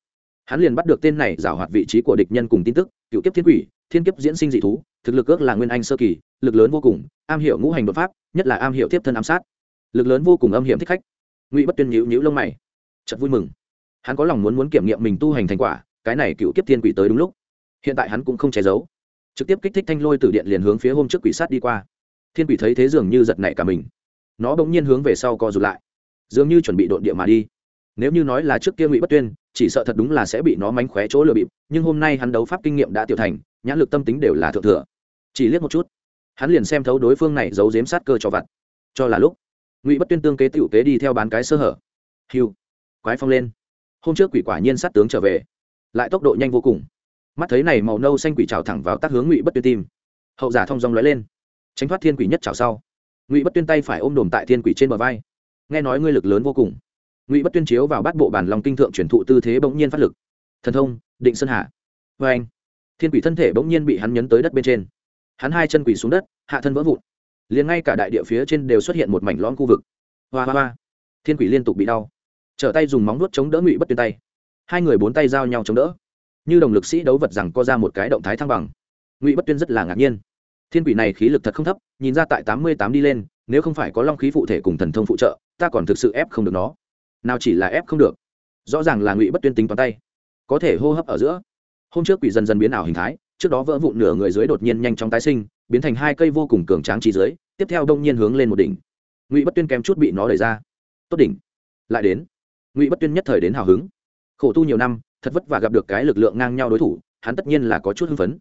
hắn liền bắt được tên này giảo hoạt vị trí của địch nhân cùng tin tức cựu kiếp thiên quỷ thiên kiếp diễn sinh dị thú thực lực ước là nguyên anh sơ kỳ lực lớn vô cùng am hiểu ngũ hành đột pháp nhất là am hiểu tiếp thân ám sát lực lớn vô cùng âm hiểm thích khách ngụy bất tuyên nhíu nhíu lông mày chật vui mừng hắn có lòng muốn muốn kiểm nghiệm mình tu hành thành quả cái này cựu kiếp thiên quỷ tới đúng lúc hiện tại hắn cũng không che giấu trực tiếp kích thích thanh lôi từ điện liền hướng phía hôm trước quỷ sát đi qua thiên quỷ thấy thế dường như giật nảy cả mình nó bỗng nhiên hướng về sau co rụt lại dường như chuẩn bị độn địa mà đi. Nếu như nói là trước kia ngụy bất tuyên, chỉ sợ thật đúng là sẽ bị nó mánh khóe chỗ lừa bịp, nhưng hôm nay hắn đấu pháp kinh nghiệm đã tiểu thành, nhãn lực tâm tính đều là thượng thừa. Chỉ liếc một chút, hắn liền xem thấu đối phương này giấu giếm sát cơ cho vặt. Cho là lúc, ngụy bất tuyên tương kế tiểu kế đi theo bán cái sơ hở. Hiu quái phong lên. Hôm trước quỷ quả nhiên sát tướng trở về, lại tốc độ nhanh vô cùng. Mắt thấy này màu nâu xanh quỷ trào thẳng vào tác hướng ngụy bất tuyên tim. Hậu giả thông dong lóe lên, tránh thoát thiên quỷ nhất trào sau. Ngụy bất tuyên tay phải ôm đồm tại thiên quỷ trên bờ vai nghe nói ngươi lực lớn vô cùng. Ngụy bất tuyên chiếu vào bát bộ bản lòng kinh thượng chuyển thụ tư thế bỗng nhiên phát lực. Thần thông, định sơn hạ vê anh, thiên quỷ thân thể bỗng nhiên bị hắn nhấn tới đất bên trên. Hắn hai chân quỷ xuống đất, hạ thân vỡ vụn. Liền ngay cả đại địa phía trên đều xuất hiện một mảnh lõm khu vực. Hoa hoa hoa. Thiên quỷ liên tục bị đau. Trở tay dùng móng nuốt chống đỡ ngụy bất tuyên tay. Hai người bốn tay giao nhau chống đỡ. Như đồng lực sĩ đấu vật rằng co ra một cái động thái thăng bằng. Ngụy bất tuyên rất là ngạc nhiên. Thiên quỷ này khí lực thật không thấp, nhìn ra tại tám mươi tám đi lên nếu không phải có long khí phụ thể cùng thần thông phụ trợ, ta còn thực sự ép không được nó. Nào chỉ là ép không được, rõ ràng là ngụy bất tuyên tính toán tay. Có thể hô hấp ở giữa. Hôm trước quỷ dần dần biến ảo hình thái, trước đó vỡ vụn nửa người dưới đột nhiên nhanh chóng tái sinh, biến thành hai cây vô cùng cường tráng trí dưới, tiếp theo đông nhiên hướng lên một đỉnh. Ngụy bất tuyên kém chút bị nó đẩy ra. Tốt đỉnh. Lại đến. Ngụy bất tuyên nhất thời đến hào hứng. Khổ tu nhiều năm, thật vất vả gặp được cái lực lượng ngang nhau đối thủ, hắn tất nhiên là có chút hưng phấn.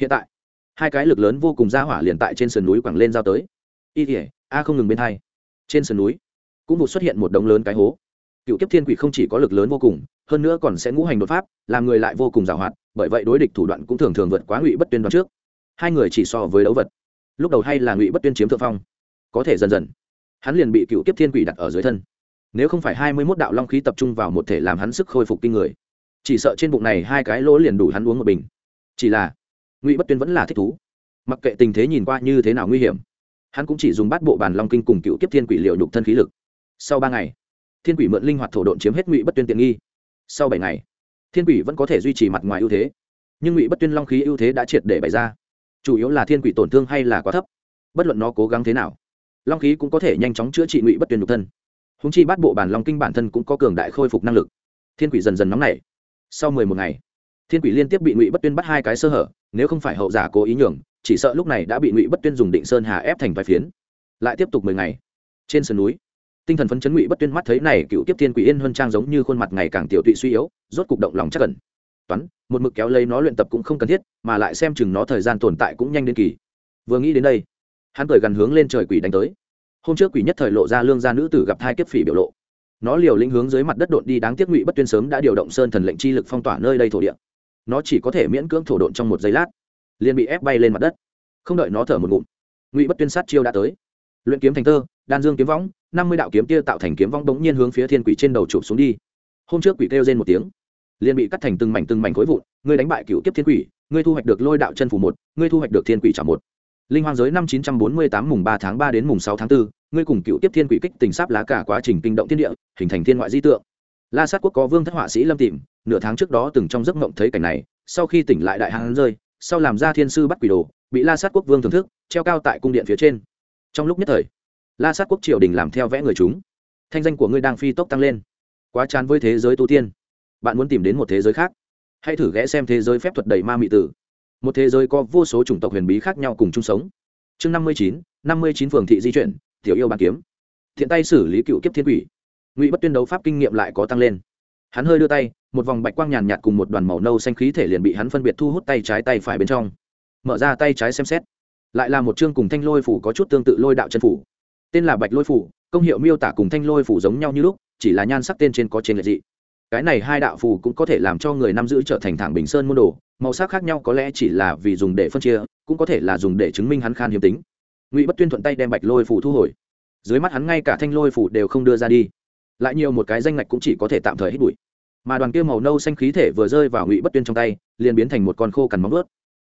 Hiện tại, hai cái lực lớn vô cùng ra hỏa liền tại trên sườn núi quẳng lên giao tới. Y thể a không ngừng bên hai. Trên sườn núi, cũng vụ xuất hiện một đống lớn cái hố. Cựu kiếp thiên quỷ không chỉ có lực lớn vô cùng, hơn nữa còn sẽ ngũ hành đột pháp, làm người lại vô cùng giàu hoạt, bởi vậy đối địch thủ đoạn cũng thường thường vượt quá ngụy bất tuyên đoạn trước. Hai người chỉ so với đấu vật. Lúc đầu hay là ngụy bất tuyên chiếm thượng phong. Có thể dần dần, hắn liền bị cựu kiếp thiên quỷ đặt ở dưới thân. Nếu không phải hai mươi mốt đạo long khí tập trung vào một thể làm hắn sức khôi phục kinh người, chỉ sợ trên bụng này hai cái lỗ liền đủ hắn uống một bình. Chỉ là, ngụy bất tuyên vẫn là thích thú. Mặc kệ tình thế nhìn qua như thế nào nguy hiểm hắn cũng chỉ dùng bát bộ bàn long kinh cùng cựu kiếp thiên quỷ liệu nhục thân khí lực. Sau ba ngày, thiên quỷ mượn linh hoạt thổ độn chiếm hết ngụy bất tuyên tiện nghi. Sau bảy ngày, thiên quỷ vẫn có thể duy trì mặt ngoài ưu thế, nhưng ngụy bất tuyên long khí ưu thế đã triệt để bày ra. Chủ yếu là thiên quỷ tổn thương hay là quá thấp, bất luận nó cố gắng thế nào, long khí cũng có thể nhanh chóng chữa trị ngụy bất tuyên nhục thân. Húng chi bát bộ bàn long kinh bản thân cũng có cường đại khôi phục năng lực. Thiên quỷ dần dần nóng nảy. Sau mười một ngày, thiên quỷ liên tiếp bị ngụy bất tuyên bắt hai cái sơ hở, nếu không phải hậu giả cố ý nhường chỉ sợ lúc này đã bị ngụy bất tuyên dùng định sơn hà ép thành vài phiến. Lại tiếp tục mười ngày. Trên sườn núi, tinh thần phấn chấn ngụy bất tuyên mắt thấy này cựu tiếp thiên quỷ yên hơn trang giống như khuôn mặt ngày càng tiểu tụy suy yếu, rốt cục động lòng chắc cẩn toán, một mực kéo lấy nó luyện tập cũng không cần thiết, mà lại xem chừng nó thời gian tồn tại cũng nhanh đến kỳ. Vừa nghĩ đến đây, hắn cười gần hướng lên trời quỷ đánh tới. Hôm trước quỷ nhất thời lộ ra lương gia nữ tử gặp hai kiếp phỉ biểu lộ. Nó liều lĩnh hướng dưới mặt đất đột đi, đáng tiếc ngụy bất tuyên sớm đã điều động sơn thần lệnh chi lực phong tỏa nơi đây thổ địa. Nó chỉ có thể miễn cưỡng thổ độn trong một giây lát liền bị ép bay lên mặt đất. Không đợi nó thở một ngụm ngụy bất tuyên sát chiêu đã tới. Luyện kiếm thành tơ đan dương kiếm võng năm mươi đạo kiếm kia tạo thành kiếm vong bỗng nhiên hướng phía thiên quỷ trên đầu chụp xuống đi. Hôm trước quỷ kêu trên một tiếng liền bị cắt thành từng mảnh từng mảnh khối vụn ngươi đánh bại cựu kiếp thiên quỷ ngươi thu hoạch được lôi đạo chân phủ một ngươi thu hoạch được thiên quỷ trả một. Linh hoang giới năm chín trăm bốn mươi tám mùng ba tháng ba đến mùng sáu tháng 4, ngươi cùng cựu kiếp thiên quỷ kích tình sáp lá cả quá trình kinh động thiên địa hình thành thiên ngoại di tượng. La sát quốc có vương thất họa sĩ lâm tìm nửa tháng trước đó từng trong giấc mộng thấy cảnh này sau khi tỉnh lại đại hán rơi sau làm ra thiên sư bắt quỷ đồ, bị la sát quốc vương thưởng thức, treo cao tại cung điện phía trên. Trong lúc nhất thời, la sát quốc triều đình làm theo vẽ người chúng. Thanh danh của ngươi đang phi tốc tăng lên. Quá chán với thế giới tu tiên. Bạn muốn tìm đến một thế giới khác? Hãy thử ghé xem thế giới phép thuật đầy ma mị tử. Một thế giới có vô số chủng tộc huyền bí khác nhau cùng chung sống. Chương năm mươi chín, năm mươi chín phường thị di chuyển, tiểu yêu bàn kiếm. Thiện tay xử lý cựu kiếp thiên quỷ. Ngụy bất tuyên đấu pháp kinh nghiệm lại có tăng lên. Hắn hơi đưa tay một vòng bạch quang nhàn nhạt cùng một đoàn màu nâu xanh khí thể liền bị hắn phân biệt thu hút tay trái tay phải bên trong. Mở ra tay trái xem xét. Lại là một chương cùng thanh lôi phủ có chút tương tự lôi đạo chân phủ. Tên là bạch lôi phủ, công hiệu miêu tả cùng thanh lôi phủ giống nhau như lúc, chỉ là nhan sắc tên trên có trên lệ dị. Cái này hai đạo phù cũng có thể làm cho người nam giữ trở thành thẳng bình sơn môn đồ, màu sắc khác nhau có lẽ chỉ là vì dùng để phân chia, cũng có thể là dùng để chứng minh hắn khan hiếm tính. Ngụy bất tuyên thuận tay đem bạch lôi phủ thu hồi. Dưới mắt hắn ngay cả thanh lôi phủ đều không đưa ra đi. Lại nhiều một cái danh ngạch cũng chỉ có thể tạm thời hít bụi mà đoàn kia màu nâu xanh khí thể vừa rơi vào ngụy bất tuyên trong tay, liền biến thành một con khô cằn móng vớt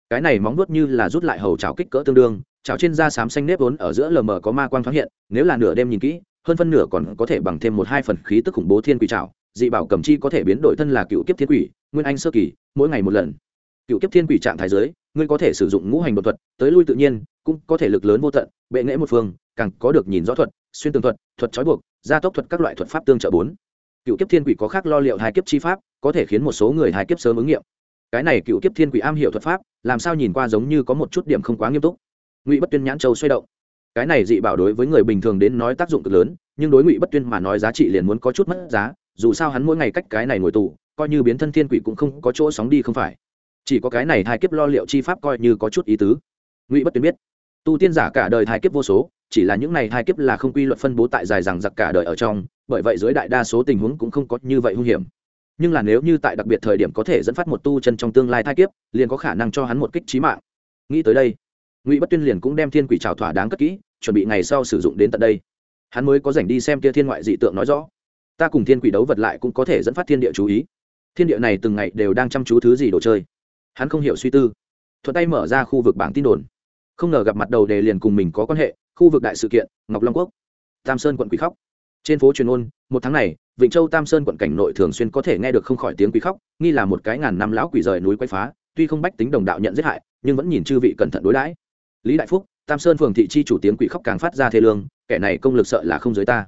cái này móng vớt như là rút lại hầu chảo kích cỡ tương đương, chảo trên da xám xanh nếp vốn ở giữa lờ mờ có ma quang thoáng hiện, nếu là nửa đêm nhìn kỹ, hơn phân nửa còn có thể bằng thêm một hai phần khí tức khủng bố thiên quỷ chảo. Dị bảo cầm chi có thể biến đổi thân là cựu kiếp thiên quỷ, nguyên anh sơ kỳ, mỗi ngày một lần. Cựu kiếp thiên quỷ trạng thái giới, ngươi có thể sử dụng ngũ hành đột thuật, tới lui tự nhiên, cũng có thể lực lớn vô tận, bệ nghễ một phương, càng có được nhìn rõ thuật, xuyên tường thuật thuật trói buộc, gia tốc thuật các loại thuật pháp tương trợ bốn cựu kiếp thiên quỷ có khác lo liệu hai kiếp chi pháp, có thể khiến một số người hai kiếp sớm ứng nghiệm. Cái này cựu kiếp thiên quỷ am hiểu thuật pháp, làm sao nhìn qua giống như có một chút điểm không quá nghiêm túc. Ngụy bất tuyên nhãn châu xoay động. Cái này dị bảo đối với người bình thường đến nói tác dụng cực lớn, nhưng đối ngụy bất tuyên mà nói giá trị liền muốn có chút mất giá, dù sao hắn mỗi ngày cách cái này ngồi tù, coi như biến thân thiên quỷ cũng không có chỗ sóng đi không phải. Chỉ có cái này hai kiếp lo liệu chi pháp coi như có chút ý tứ. Ngụy bất tuyên biết, tu tiên giả cả đời hai kiếp vô số, chỉ là những này hai kiếp là không quy luật phân bố tại dài rằng giặc cả đời ở trong bởi vậy dưới đại đa số tình huống cũng không có như vậy hung hiểm. Nhưng là nếu như tại đặc biệt thời điểm có thể dẫn phát một tu chân trong tương lai thai kiếp, liền có khả năng cho hắn một kích trí mạng. Nghĩ tới đây, ngụy bất tuyên liền cũng đem thiên quỷ trào thỏa đáng cất kỹ, chuẩn bị ngày sau sử dụng đến tận đây. Hắn mới có rảnh đi xem kia thiên ngoại dị tượng nói rõ. Ta cùng thiên quỷ đấu vật lại cũng có thể dẫn phát thiên địa chú ý. Thiên địa này từng ngày đều đang chăm chú thứ gì đồ chơi? Hắn không hiểu suy tư. Thuận tay mở ra khu vực bảng tin đồn. Không ngờ gặp mặt đầu đề liền cùng mình có quan hệ, khu vực đại sự kiện, ngọc long quốc, tam sơn quận quỷ khóc trên phố truyền ôn, một tháng này, vịnh châu tam sơn quận cảnh nội thường xuyên có thể nghe được không khỏi tiếng quỷ khóc, nghi là một cái ngàn năm lão quỷ rời núi quay phá, tuy không bách tính đồng đạo nhận giết hại, nhưng vẫn nhìn chư vị cẩn thận đối đãi. Lý đại phúc, tam sơn phường thị chi chủ tiếng quỷ khóc càng phát ra thê lương, kẻ này công lực sợ là không giới ta.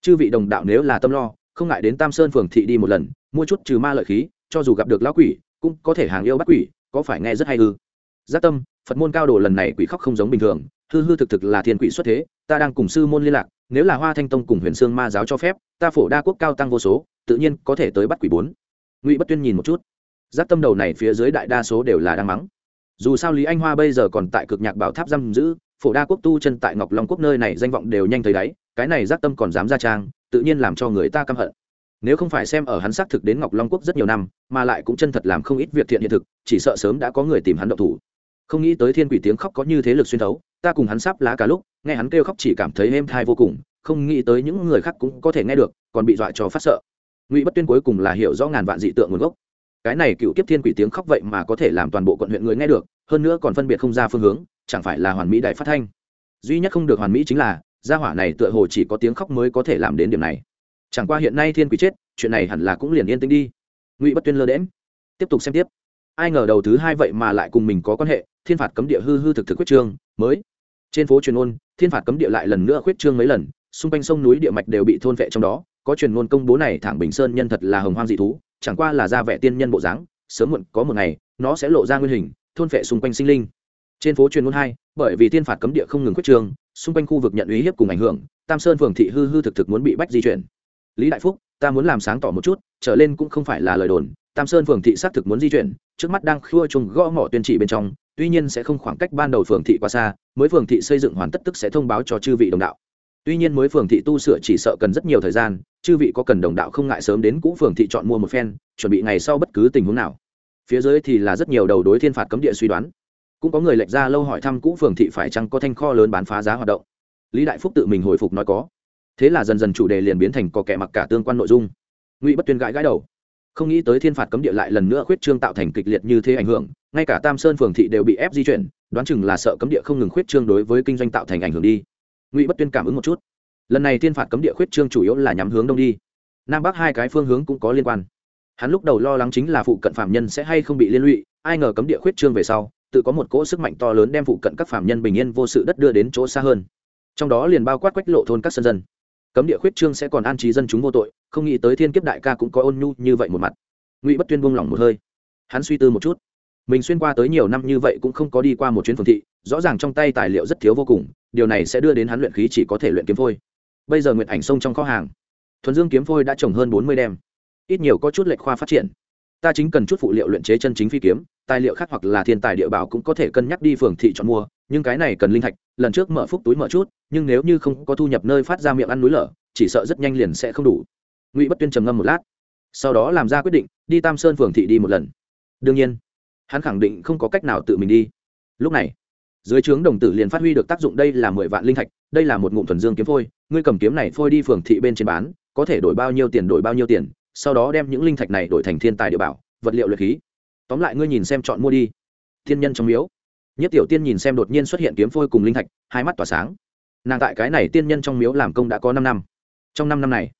Chư vị đồng đạo nếu là tâm lo, không ngại đến tam sơn phường thị đi một lần, mua chút trừ ma lợi khí, cho dù gặp được lão quỷ, cũng có thể hàng yêu bắt quỷ, có phải nghe rất hay ư? Giác tâm, phật môn cao đồ lần này quỷ khóc không giống bình thường, hư hư thực thực là thiên quỷ xuất thế, ta đang cùng sư môn liên lạc nếu là hoa thanh tông cùng huyền sương ma giáo cho phép, ta phổ đa quốc cao tăng vô số, tự nhiên có thể tới bắt quỷ bốn. Ngụy bất tuyên nhìn một chút. Giác tâm đầu này phía dưới đại đa số đều là đang mắng. Dù sao lý anh hoa bây giờ còn tại cực nhạc bảo tháp giam giữ, phổ đa quốc tu chân tại ngọc long quốc nơi này danh vọng đều nhanh thấy đáy, cái này giác tâm còn dám ra trang, tự nhiên làm cho người ta căm hận. Nếu không phải xem ở hắn xác thực đến ngọc long quốc rất nhiều năm, mà lại cũng chân thật làm không ít việc thiện hiện thực, chỉ sợ sớm đã có người tìm hắn động thủ không nghĩ tới thiên quỷ tiếng khóc có như thế lực xuyên thấu, ta cùng hắn sắp lá cả lúc, nghe hắn kêu khóc chỉ cảm thấy êm thai vô cùng, không nghĩ tới những người khác cũng có thể nghe được, còn bị dọa cho phát sợ. Ngụy bất tuyên cuối cùng là hiểu rõ ngàn vạn dị tượng nguồn gốc. Cái này cựu kiếp thiên quỷ tiếng khóc vậy mà có thể làm toàn bộ quận huyện người nghe được, hơn nữa còn phân biệt không ra phương hướng, chẳng phải là hoàn mỹ đại phát thanh. Duy nhất không được hoàn mỹ chính là, gia hỏa này tựa hồ chỉ có tiếng khóc mới có thể làm đến điểm này. Chẳng qua hiện nay thiên quỷ chết, chuyện này hẳn là cũng liền yên tĩnh đi. Ngụy bất tuyên lơ đễm tiếp tục xem tiếp ai ngờ đầu thứ hai vậy mà lại cùng mình có quan hệ, thiên phạt cấm địa hư hư thực thực quyết trương, mới. Trên phố truyền ôn thiên phạt cấm địa lại lần nữa khuyết trương mấy lần, xung quanh sông núi địa mạch đều bị thôn vệ trong đó, có truyền ngôn công bố này thẳng bình sơn nhân thật là hồng hoang dị thú, chẳng qua là ra vẻ tiên nhân bộ dáng, sớm muộn có một ngày, nó sẽ lộ ra nguyên hình, thôn vệ xung quanh sinh linh. Trên phố truyền ngôn hai, bởi vì thiên phạt cấm địa không ngừng quyết trương, xung quanh khu vực nhận uy hiếp cùng ảnh hưởng, tam sơn phường thị hư hư thực thực muốn bị bách di chuyển. Lý đại phúc, ta muốn làm sáng tỏ một chút, trở lên cũng không phải là lời đồn, tam sơn phường thị xác thực muốn di chuyển trước mắt đang khua chung gõ mỏ tuyên trị bên trong, tuy nhiên sẽ không khoảng cách ban đầu phường thị quá xa, mới phường thị xây dựng hoàn tất tức sẽ thông báo cho chư vị đồng đạo. Tuy nhiên mới phường thị tu sửa chỉ sợ cần rất nhiều thời gian, chư vị có cần đồng đạo không ngại sớm đến cũ phường thị chọn mua một phen, chuẩn bị ngày sau bất cứ tình huống nào. Phía dưới thì là rất nhiều đầu đối thiên phạt cấm địa suy đoán. Cũng có người lệch ra lâu hỏi thăm cũ phường thị phải chăng có thanh kho lớn bán phá giá hoạt động. Lý đại phúc tự mình hồi phục nói có. Thế là dần dần chủ đề liền biến thành có kẻ mặc cả tương quan nội dung. Ngụy bất tuyên gãi gãi đầu không nghĩ tới thiên phạt cấm địa lại lần nữa khuyết trương tạo thành kịch liệt như thế ảnh hưởng, ngay cả tam sơn phường thị đều bị ép di chuyển, đoán chừng là sợ cấm địa không ngừng khuyết trương đối với kinh doanh tạo thành ảnh hưởng đi. Ngụy bất tuyên cảm ứng một chút. Lần này thiên phạt cấm địa khuyết trương chủ yếu là nhắm hướng đông đi. Nam bắc hai cái phương hướng cũng có liên quan. Hắn lúc đầu lo lắng chính là phụ cận phạm nhân sẽ hay không bị liên lụy, ai ngờ cấm địa khuyết trương về sau, tự có một cỗ sức mạnh to lớn đem phụ cận các phạm nhân bình yên vô sự đất đưa đến chỗ xa hơn. Trong đó liền bao quát quách lộ thôn các sân dân cấm địa khuyết trương sẽ còn an trí dân chúng vô tội, không nghĩ tới thiên kiếp đại ca cũng có ôn nhu như vậy một mặt. Ngụy bất tuyên buông lỏng một hơi. Hắn suy tư một chút. Mình xuyên qua tới nhiều năm như vậy cũng không có đi qua một chuyến phường thị, rõ ràng trong tay tài liệu rất thiếu vô cùng, điều này sẽ đưa đến hắn luyện khí chỉ có thể luyện kiếm phôi. Bây giờ nguyện ảnh sông trong kho hàng, thuần dương kiếm phôi đã trồng hơn bốn mươi đem. Ít nhiều có chút lệch khoa phát triển. Ta chính cần chút phụ liệu luyện chế chân chính phi kiếm tài liệu khác hoặc là thiên tài địa bảo cũng có thể cân nhắc đi phường thị chọn mua, nhưng cái này cần linh thạch, lần trước mở phúc túi mở chút, nhưng nếu như không có thu nhập nơi phát ra miệng ăn núi lở, chỉ sợ rất nhanh liền sẽ không đủ. Ngụy bất tuyên trầm ngâm một lát, sau đó làm ra quyết định, đi tam sơn phường thị đi một lần. Đương nhiên, hắn khẳng định không có cách nào tự mình đi. Lúc này, dưới trướng đồng tử liền phát huy được tác dụng đây là mười vạn linh thạch, đây là một ngụm thuần dương kiếm phôi, ngươi cầm kiếm này phôi đi phường thị bên trên bán, có thể đổi bao nhiêu tiền đổi bao nhiêu tiền, sau đó đem những linh thạch này đổi thành thiên tài địa bảo, vật liệu luyện khí tóm lại ngươi nhìn xem chọn mua đi. Thiên nhân trong miếu. Nhất tiểu tiên nhìn xem đột nhiên xuất hiện kiếm phôi cùng linh thạch, hai mắt tỏa sáng. Nàng tại cái này tiên nhân trong miếu làm công đã có năm năm. Trong năm năm này,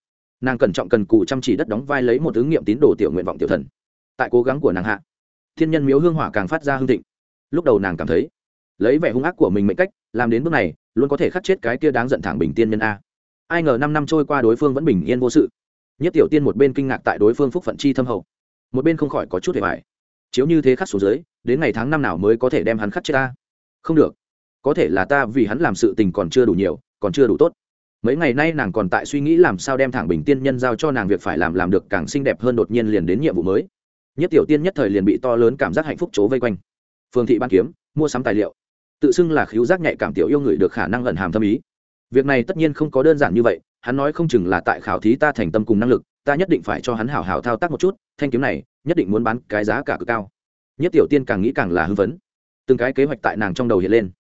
nàng cẩn trọng cần cù chăm chỉ đất đóng vai lấy một ứng nghiệm tín đồ tiểu nguyện vọng tiểu thần. Tại cố gắng của nàng hạ, thiên nhân miếu hương hỏa càng phát ra hương thịnh. Lúc đầu nàng cảm thấy, lấy vẻ hung ác của mình mệnh cách, làm đến bước này, luôn có thể khắc chết cái kia đáng giận thẳng bình tiên nhân a. Ai ngờ năm năm trôi qua đối phương vẫn bình yên vô sự. Nhất tiểu tiên một bên kinh ngạc tại đối phương phúc phận chi thâm hậu, một bên không khỏi có chút hề vải chiếu như thế khắc xuống dưới, đến ngày tháng năm nào mới có thể đem hắn khắc chết ta? Không được. Có thể là ta vì hắn làm sự tình còn chưa đủ nhiều, còn chưa đủ tốt. Mấy ngày nay nàng còn tại suy nghĩ làm sao đem thẳng bình tiên nhân giao cho nàng việc phải làm làm được càng xinh đẹp hơn đột nhiên liền đến nhiệm vụ mới. Nhất tiểu tiên nhất thời liền bị to lớn cảm giác hạnh phúc chố vây quanh. Phương thị ban kiếm, mua sắm tài liệu. Tự xưng là khiếu giác nhạy cảm tiểu yêu người được khả năng ẩn hàm thâm ý. Việc này tất nhiên không có đơn giản như vậy, hắn nói không chừng là tại khảo thí ta thành tâm cùng năng lực ta nhất định phải cho hắn hảo hảo thao tác một chút, thanh kiếm này, nhất định muốn bán cái giá cả cực cao. Nhất tiểu tiên càng nghĩ càng là hưng phấn. Từng cái kế hoạch tại nàng trong đầu hiện lên.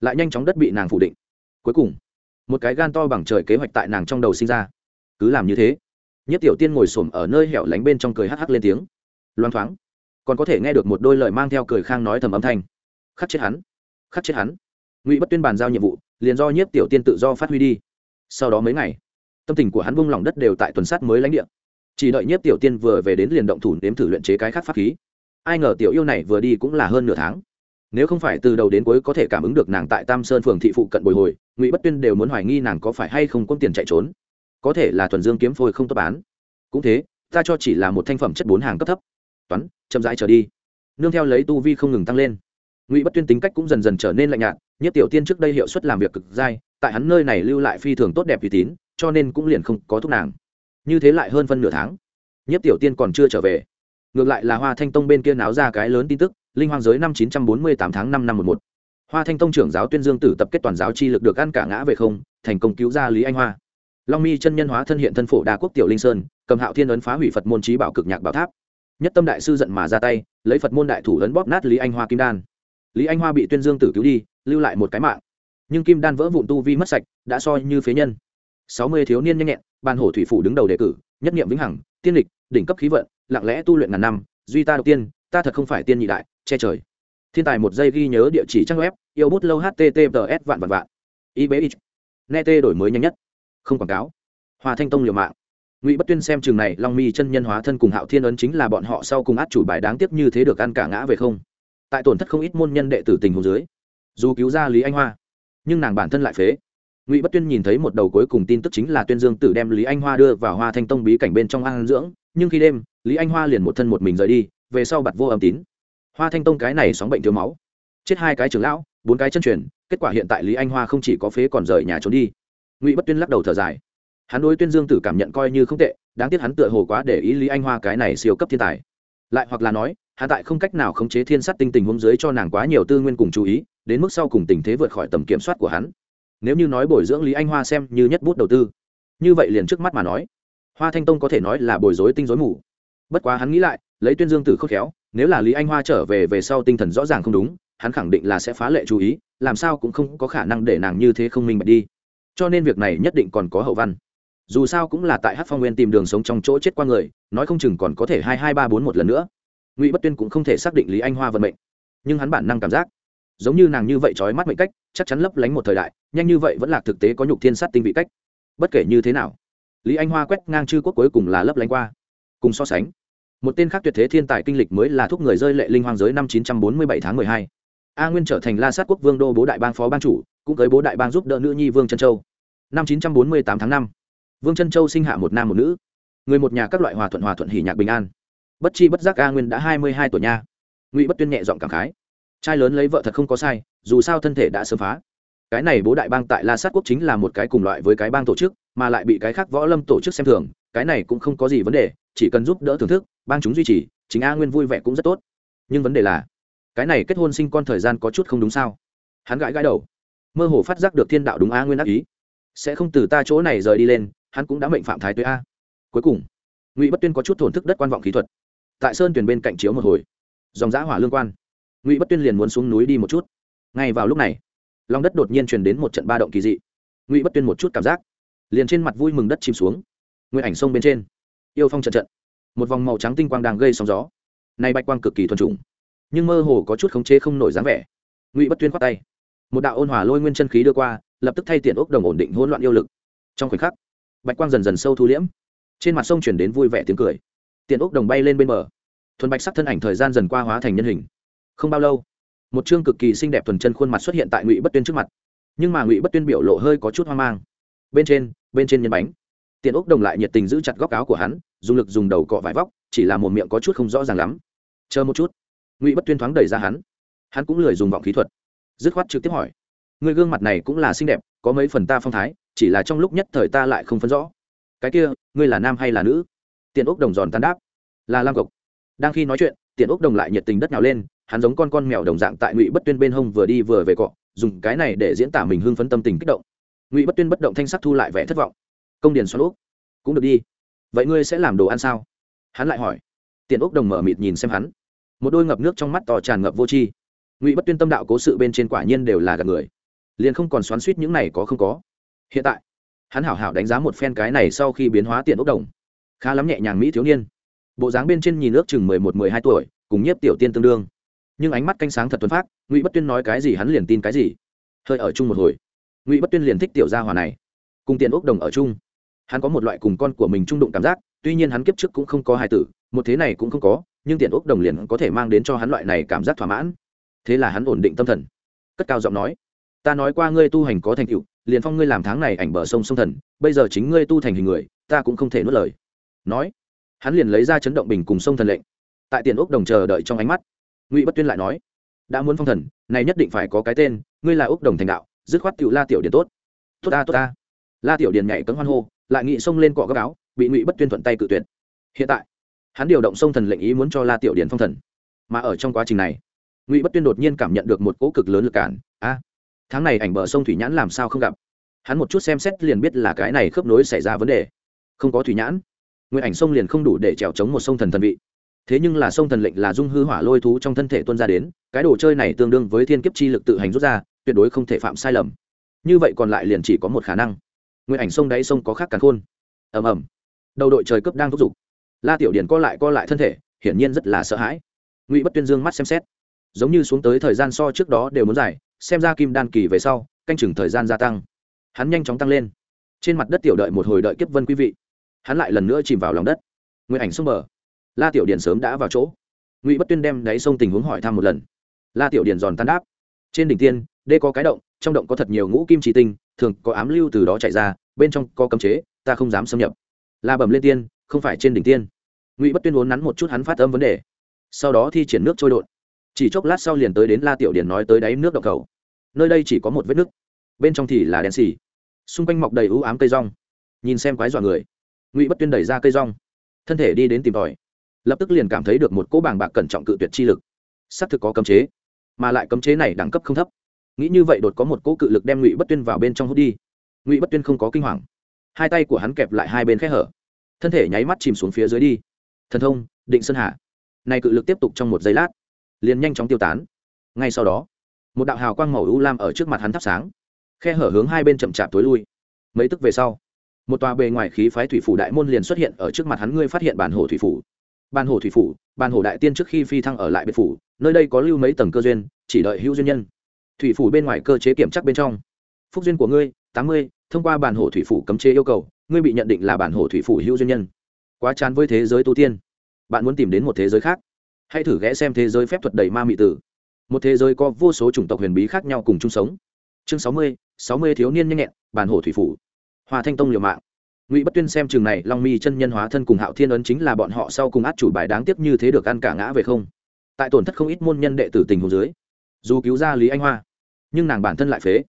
Lại nhanh chóng đất bị nàng phủ định. Cuối cùng, một cái gan to bằng trời kế hoạch tại nàng trong đầu sinh ra. Cứ làm như thế, nhất tiểu tiên ngồi s ổ m ở nơi hẻo lánh bên trong cười hắc hắc lên tiếng. Loang thoáng, còn có thể nghe được một đôi lời mang theo cười khang nói thầm âm thanh. Khắc chết hắn, khắc chết hắn. Ngụy bất tuyên bàn giao nhiệm vụ, liền do nhiếp tiểu tiên tự do phát huy đi. Sau đó mấy ngày tâm tình của hắn vung lòng đất đều tại tuần sát mới lãnh địa. Chỉ đợi nhiếp tiểu tiên vừa về đến liền động thủ nếm thử luyện chế cái khác pháp khí. Ai ngờ tiểu yêu này vừa đi cũng là hơn nửa tháng. Nếu không phải từ đầu đến cuối có thể cảm ứng được nàng tại tam sơn phường thị phụ cận bồi hồi, ngụy bất tuyên đều muốn hoài nghi nàng có phải hay không có tiền chạy trốn. Có thể là thuần dương kiếm phôi không tốt bán. Cũng thế, ta cho chỉ là một thanh phẩm chất bốn hàng cấp thấp. Toán, chậm rãi trở đi. Nương theo lấy tu vi không ngừng tăng lên. Ngụy bất tuyên tính cách cũng dần dần trở nên lạnh nhạt nhất tiểu tiên trước đây hiệu suất làm việc cực dai, tại hắn nơi này lưu lại phi thường tốt đẹp uy tín cho nên cũng liền không có thúc nàng. Như thế lại hơn phân nửa tháng nhất tiểu tiên còn chưa trở về. Ngược lại là hoa thanh tông bên kia náo ra cái lớn tin tức, linh hoang giới năm chín trăm bốn mươi tám tháng năm năm một một. Hoa thanh tông trưởng giáo tuyên dương tử tập kết toàn giáo chi lực được ăn cả ngã về không, thành công cứu ra lý anh hoa. Long mi chân nhân hóa thân hiện thân phổ đa quốc tiểu linh sơn, cầm hạo thiên ấn phá hủy phật môn trí bảo cực nhạc bảo tháp. Nhất tâm đại sư giận mà ra tay, lấy phật môn đại thủ ấn bóp nát lý anh hoa kim đan. Lý anh hoa bị tuyên dương tử cứu đi, lưu lại một cái mạng. Nhưng kim đan vỡ vụn tu vi mất sạch, đã soi như phế nhân sáu mươi thiếu niên nhanh nhẹn ban hổ thủy phủ đứng đầu đề cử, nhất nghiệm vĩnh hằng, tiên lịch, đỉnh cấp khí vận, lặng lẽ tu luyện ngàn năm, duy ta đầu tiên, ta thật không phải tiên nhị đại, che trời. Thiên tài một giây ghi nhớ địa chỉ trang web, yêu bút lâu https vạn vạn vạn. Ibx net đổi mới nhanh nhất. Không quảng cáo. Hòa thanh tông liều mạng. Ngụy bất tuyên xem chừng này, long mi chân nhân hóa thân cùng hạo thiên ấn chính là bọn họ sau cùng át chủ bài đáng tiếc như thế được ăn cả ngã về không. Tại tổn thất không ít môn nhân đệ tử tình hồ dưới, dù cứu ra lý anh hoa, nhưng nàng bản thân lại phế ngụy bất tuyên nhìn thấy một đầu cuối cùng tin tức chính là tuyên dương tử đem lý anh hoa đưa vào hoa thanh tông bí cảnh bên trong an dưỡng, nhưng khi đêm, lý anh hoa liền một thân một mình rời đi, về sau bặt vô âm tín. Hoa thanh tông cái này sóng bệnh thiếu máu. Chết hai cái trưởng lão, bốn cái chân truyền, kết quả hiện tại lý anh hoa không chỉ có phế còn rời nhà trốn đi. Ngụy bất tuyên lắc đầu thở dài. Hắn đối tuyên dương tử cảm nhận coi như không tệ, đáng tiếc hắn tựa hồ quá để ý lý anh hoa cái này siêu cấp thiên tài. Lại hoặc là nói hạ tại không cách nào khống chế thiên sát tinh tình hôm dưới cho nàng quá nhiều tư nguyên cùng chú ý, đến mức sau cùng tình thế vượt khỏi tầm kiểm soát của hắn nếu như nói bồi dưỡng lý anh hoa xem như nhất bút đầu tư như vậy liền trước mắt mà nói hoa thanh tông có thể nói là bồi dối tinh dối mù bất quá hắn nghĩ lại lấy tuyên dương tử khốc khéo nếu là lý anh hoa trở về về sau tinh thần rõ ràng không đúng hắn khẳng định là sẽ phá lệ chú ý làm sao cũng không có khả năng để nàng như thế không minh bạch đi cho nên việc này nhất định còn có hậu văn dù sao cũng là tại hát phong nguyên tìm đường sống trong chỗ chết qua người nói không chừng còn có thể hai hai ba bốn một lần nữa ngụy bất tuyên cũng không thể xác định lý anh hoa vận mệnh nhưng hắn bản năng cảm giác giống như nàng như vậy trói mắt mệnh cách, chắc chắn lấp lánh một thời đại, nhanh như vậy vẫn là thực tế có nhục thiên sát tinh vị cách. Bất kể như thế nào, lý anh hoa quét ngang chư quốc cuối cùng là lấp lánh qua. Cùng so sánh, một tên khác tuyệt thế thiên tài kinh lịch mới là thúc người rơi lệ linh hoang giới năm 947 tháng 12. a nguyên trở thành la sát quốc vương đô bố đại bang phó ban chủ, cũng tới bố đại bang giúp đỡ nữ nhi vương trân châu. Năm 948 tháng 5. vương trân châu sinh hạ một nam một nữ, người một nhà các loại hòa thuận hòa thuận hỉ nhạc bình an. Bất chi bất giác a nguyên đã hai mươi hai tuổi nha. Ngụy bất tuyên nhẹ giọng cảm khái trai lớn lấy vợ thật không có sai, dù sao thân thể đã sớm phá. Cái này bố đại bang tại la sát quốc chính là một cái cùng loại với cái bang tổ chức, mà lại bị cái khác võ lâm tổ chức xem thường, cái này cũng không có gì vấn đề, chỉ cần giúp đỡ thưởng thức, bang chúng duy trì, chính a nguyên vui vẻ cũng rất tốt. Nhưng vấn đề là, cái này kết hôn sinh con thời gian có chút không đúng sao? Hắn gãi gãi đầu. Mơ hồ phát giác được thiên đạo đúng a nguyên ác ý. Sẽ không từ ta chỗ này rời đi lên, hắn cũng đã mệnh phạm thái tuế a. Cuối cùng, ngụy bất tuyên có chút thổn thức đất quan vọng kỹ thuật. Tại sơn tuyển bên cạnh chiếu một hồi. Dòng giã hỏa lương quan ngụy bất tuyên liền muốn xuống núi đi một chút ngay vào lúc này lòng đất đột nhiên truyền đến một trận ba động kỳ dị ngụy bất tuyên một chút cảm giác liền trên mặt vui mừng đất chìm xuống nguyện ảnh sông bên trên yêu phong trận trận một vòng màu trắng tinh quang đang gây sóng gió nay bạch quang cực kỳ thuần trùng nhưng mơ hồ có chút khống chế không nổi dáng vẻ ngụy bất tuyên khoát tay một đạo ôn hòa lôi nguyên chân khí đưa qua lập tức thay tiện ốc đồng ổn định hỗn loạn yêu lực trong khoảnh khắc bạch quang dần dần sâu thu liễm trên mặt sông chuyển đến vui vẻ tiếng cười tiện ốc đồng bay lên bên bờ thuần bạch sắc thân ảnh thời gian dần qua hóa thành nhân hình không bao lâu, một chương cực kỳ xinh đẹp thuần chân khuôn mặt xuất hiện tại ngụy bất tuyên trước mặt. Nhưng mà ngụy bất tuyên biểu lộ hơi có chút hoang mang. Bên trên bên trên nhân bánh. Tiện ốc đồng lại nhiệt tình giữ chặt góc áo của hắn, dùng lực dùng đầu cọ vải vóc, chỉ là một miệng có chút không rõ ràng lắm. Chờ một chút. Ngụy bất tuyên thoáng đẩy ra hắn. Hắn cũng lười dùng vọng khí thuật. Dứt khoát trực tiếp hỏi người gương mặt này cũng là xinh đẹp, có mấy phần ta phong thái, chỉ là trong lúc nhất thời ta lại không phân rõ. Cái kia, ngươi là nam hay là nữ? Tiện ốc đồng giòn tan đáp, là lam cộc. Đang khi nói chuyện tiện ốc đồng lại nhiệt tình đất nhào lên hắn giống con con mèo đồng dạng tại ngụy bất tuyên bên hông vừa đi vừa về cọ, dùng cái này để diễn tả mình hưng phấn tâm tình kích động. Ngụy bất tuyên bất động thanh sắc thu lại vẻ thất vọng. Công điền xoan úc cũng được đi. Vậy ngươi sẽ làm đồ ăn sao? Hắn lại hỏi. Tiện úc đồng mở mịt nhìn xem hắn. Một đôi ngập nước trong mắt to tràn ngập vô tri. Ngụy bất tuyên tâm đạo cố sự bên trên quả nhiên đều là gạt người. Liền không còn xoắn suýt những này có không có. Hiện tại, hắn hảo hảo đánh giá một phen cái này sau khi biến hóa tiện ốc đồng. Khá lắm nhẹ nhàng mỹ thiếu niên. Bộ dáng bên trên nhìn ước chừng mười một, mười hai tuổi, cùng nhiếp tiểu tiên tương đương nhưng ánh mắt canh sáng thật tuấn phát ngụy bất tuyên nói cái gì hắn liền tin cái gì. Hơi ở chung một hồi, ngụy bất tuyên liền thích tiểu gia hòa này, cùng tiền ốc đồng ở chung. Hắn có một loại cùng con của mình trung đụng cảm giác, tuy nhiên hắn kiếp trước cũng không có hài tử, một thế này cũng không có, nhưng tiền ốc đồng liền có thể mang đến cho hắn loại này cảm giác thỏa mãn. Thế là hắn ổn định tâm thần. Cất cao giọng nói, ta nói qua ngươi tu hành có thành tựu, liền phong ngươi làm tháng này ảnh bờ sông sông thần, bây giờ chính ngươi tu thành hình người, ta cũng không thể nuốt lời. Nói, hắn liền lấy ra chấn động bình cùng sông thần lệnh. Tại tiền ốc đồng chờ đợi trong ánh mắt ngụy bất tuyên lại nói, đã muốn phong thần, này nhất định phải có cái tên, ngươi là ốc đồng thành đạo, dứt khoát cựu la tiểu Điền tốt. Tốt ta tốt ta. La tiểu Điền nhảy cấm hoan hô, lại nghị xông lên cọ gấp áo, bị ngụy bất tuyên thuận tay cự tuyệt. Hiện tại, hắn điều động sông thần lệnh ý muốn cho la tiểu Điền phong thần. Mà ở trong quá trình này, ngụy bất tuyên đột nhiên cảm nhận được một cỗ cực lớn lực cản. A, tháng này ảnh bờ sông thủy nhãn làm sao không gặp? Hắn một chút xem xét liền biết là cái này khớp nối xảy ra vấn đề. Không có thủy nhãn nguyện ảnh sông liền không đủ để trèo chống một sông thần thần vị thế nhưng là sông thần lệnh là dung hư hỏa lôi thú trong thân thể tuân ra đến, cái đồ chơi này tương đương với thiên kiếp chi lực tự hành rút ra, tuyệt đối không thể phạm sai lầm. Như vậy còn lại liền chỉ có một khả năng. Nguyện ảnh sông đáy sông có khác càn khôn. Ầm ầm. Đầu đội trời cấp đang thúc giục. La tiểu điển co lại co lại thân thể, hiển nhiên rất là sợ hãi. Ngụy bất tuyên dương mắt xem xét. Giống như xuống tới thời gian so trước đó đều muốn dài, xem ra kim đan kỳ về sau, canh chừng thời gian gia tăng. Hắn nhanh chóng tăng lên. Trên mặt đất tiểu đợi một hồi đợi kiếp vân quý vị. Hắn lại lần nữa chìm vào lòng đất. Nguyện ảnh sông bờ la tiểu điền sớm đã vào chỗ. Ngụy bất tuyên đem đáy sông tình huống hỏi thăm một lần. La tiểu điền giòn tan đáp. Trên đỉnh tiên, đê có cái động, trong động có thật nhiều ngũ kim trí tinh, thường có ám lưu từ đó chạy ra, bên trong có cấm chế, ta không dám xâm nhập. La bẩm lên tiên, không phải trên đỉnh tiên. Ngụy bất tuyên vốn nắn một chút hắn phát âm vấn đề. Sau đó thi triển nước trôi đột. Chỉ chốc lát sau liền tới đến la tiểu Điền nói tới đáy nước động cầu. Nơi đây chỉ có một vết nước. Bên trong thì là đèn xì. Xung quanh mọc đầy ưu ám cây rong. Nhìn xem quái dọa người. Ngụy bất tuyên đẩy ra cây rong. Thân thể đi đến tìm tòi lập tức liền cảm thấy được một cỗ bàng bạc cẩn trọng cự tuyệt chi lực. Xác thực có cấm chế, mà lại cấm chế này đẳng cấp không thấp. Nghĩ như vậy đột có một cỗ cự lực đem ngụy bất tuyên vào bên trong hút đi. Ngụy bất tuyên không có kinh hoàng. Hai tay của hắn kẹp lại hai bên khe hở. Thân thể nháy mắt chìm xuống phía dưới đi. Thần thông, định sơn hạ này cự lực tiếp tục trong một giây lát, liền nhanh chóng tiêu tán. Ngay sau đó, một đạo hào quang màu u lam ở trước mặt hắn thắp sáng. Khe hở hướng hai bên chậm chạp tối lui. Mấy tức về sau, một tòa bề ngoài khí phái thủy phủ đại môn liền xuất hiện ở trước mặt hắn, ngươi phát hiện bản hồ thủy phủ ban hồ thủy phủ, ban hồ đại tiên trước khi phi thăng ở lại biệt phủ, nơi đây có lưu mấy tầng cơ duyên, chỉ đợi hữu duyên nhân. Thủy phủ bên ngoài cơ chế kiểm chắc bên trong. Phúc duyên của ngươi, tám mươi, thông qua bản hồ thủy phủ cấm chế yêu cầu, ngươi bị nhận định là bản hồ thủy phủ hữu duyên nhân. Quá chán với thế giới tu tiên. Bạn muốn tìm đến một thế giới khác. Hãy thử ghé xem thế giới phép thuật đầy ma mị tử. Một thế giới có vô số chủng tộc huyền bí khác nhau cùng chung sống. Chương sáu mươi sáu mươi thiếu niên nhanh nhẹn, bản hồ thủy phủ. Hòa thanh tông liều mạng ngụy bất tuyên xem chừng này, long mi chân nhân hóa thân cùng hạo thiên ấn chính là bọn họ sau cùng át chủ bài đáng tiếc như thế được ăn cả ngã về không. Tại tổn thất không ít môn nhân đệ tử tình hồ dưới, dù cứu ra lý anh hoa, nhưng nàng bản thân lại phế.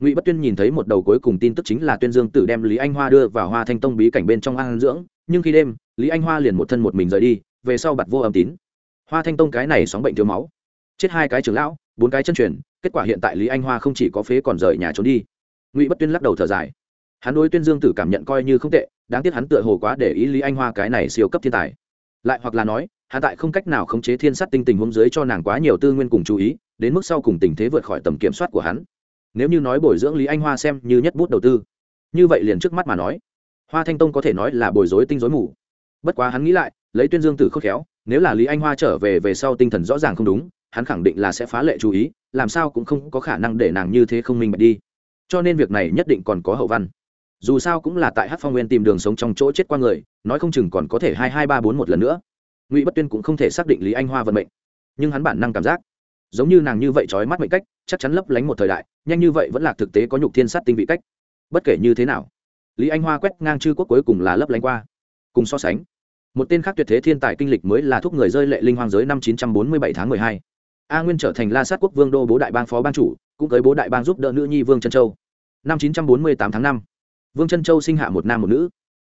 Ngụy bất tuyên nhìn thấy một đầu cuối cùng tin tức chính là tuyên dương tử đem lý anh hoa đưa vào hoa thanh tông bí cảnh bên trong an dưỡng, nhưng khi đêm, lý anh hoa liền một thân một mình rời đi, về sau bặt vô âm tín. Hoa thanh tông cái này sóng bệnh thiếu máu, chết hai cái trưởng lão, bốn cái chân truyền, kết quả hiện tại lý anh hoa không chỉ có phế còn rời nhà trốn đi. Ngụy bất tuyên lắc đầu thở dài hắn đối tuyên dương tử cảm nhận coi như không tệ, đáng tiếc hắn tựa hồ quá để ý lý anh hoa cái này siêu cấp thiên tài. Lại hoặc là nói, hắn tại không cách nào khống chế thiên sát tinh tình hôm dưới cho nàng quá nhiều tư nguyên cùng chú ý, đến mức sau cùng tình thế vượt khỏi tầm kiểm soát của hắn. Nếu như nói bồi dưỡng lý anh hoa xem như nhất bút đầu tư, như vậy liền trước mắt mà nói, hoa thanh tông có thể nói là bồi dối tinh dối mù. Bất quá hắn nghĩ lại, lấy tuyên dương tử khôn khéo, nếu là lý anh hoa trở về về sau tinh thần rõ ràng không đúng, hắn khẳng định là sẽ phá lệ chú ý, làm sao cũng không có khả năng để nàng như thế không minh bạch đi. Cho nên việc này nhất định còn có hậu văn dù sao cũng là tại hát phong nguyên tìm đường sống trong chỗ chết qua người, nói không chừng còn có thể hai hai ba bốn một lần nữa ngụy bất tuyên cũng không thể xác định lý anh hoa vận mệnh, nhưng hắn bản năng cảm giác, giống như nàng như vậy trói mắt mệnh cách, chắc chắn lấp lánh một thời đại, nhanh như vậy vẫn là thực tế có nhục thiên sát tinh vị cách bất kể như thế nào, lý anh hoa quét ngang chư quốc cuối cùng là lấp lánh qua, cùng so sánh một tên khác tuyệt thế thiên tài kinh lịch mới là thúc người rơi lệ linh hoang giới năm 947 tháng 12. a nguyên trở thành la sát quốc vương đô bố đại bang phó bang chủ, cũng tới bố đại bang giúp đỡ nữ nhi vương trân châu năm 948 tháng 5 vương trân châu sinh hạ một nam một nữ.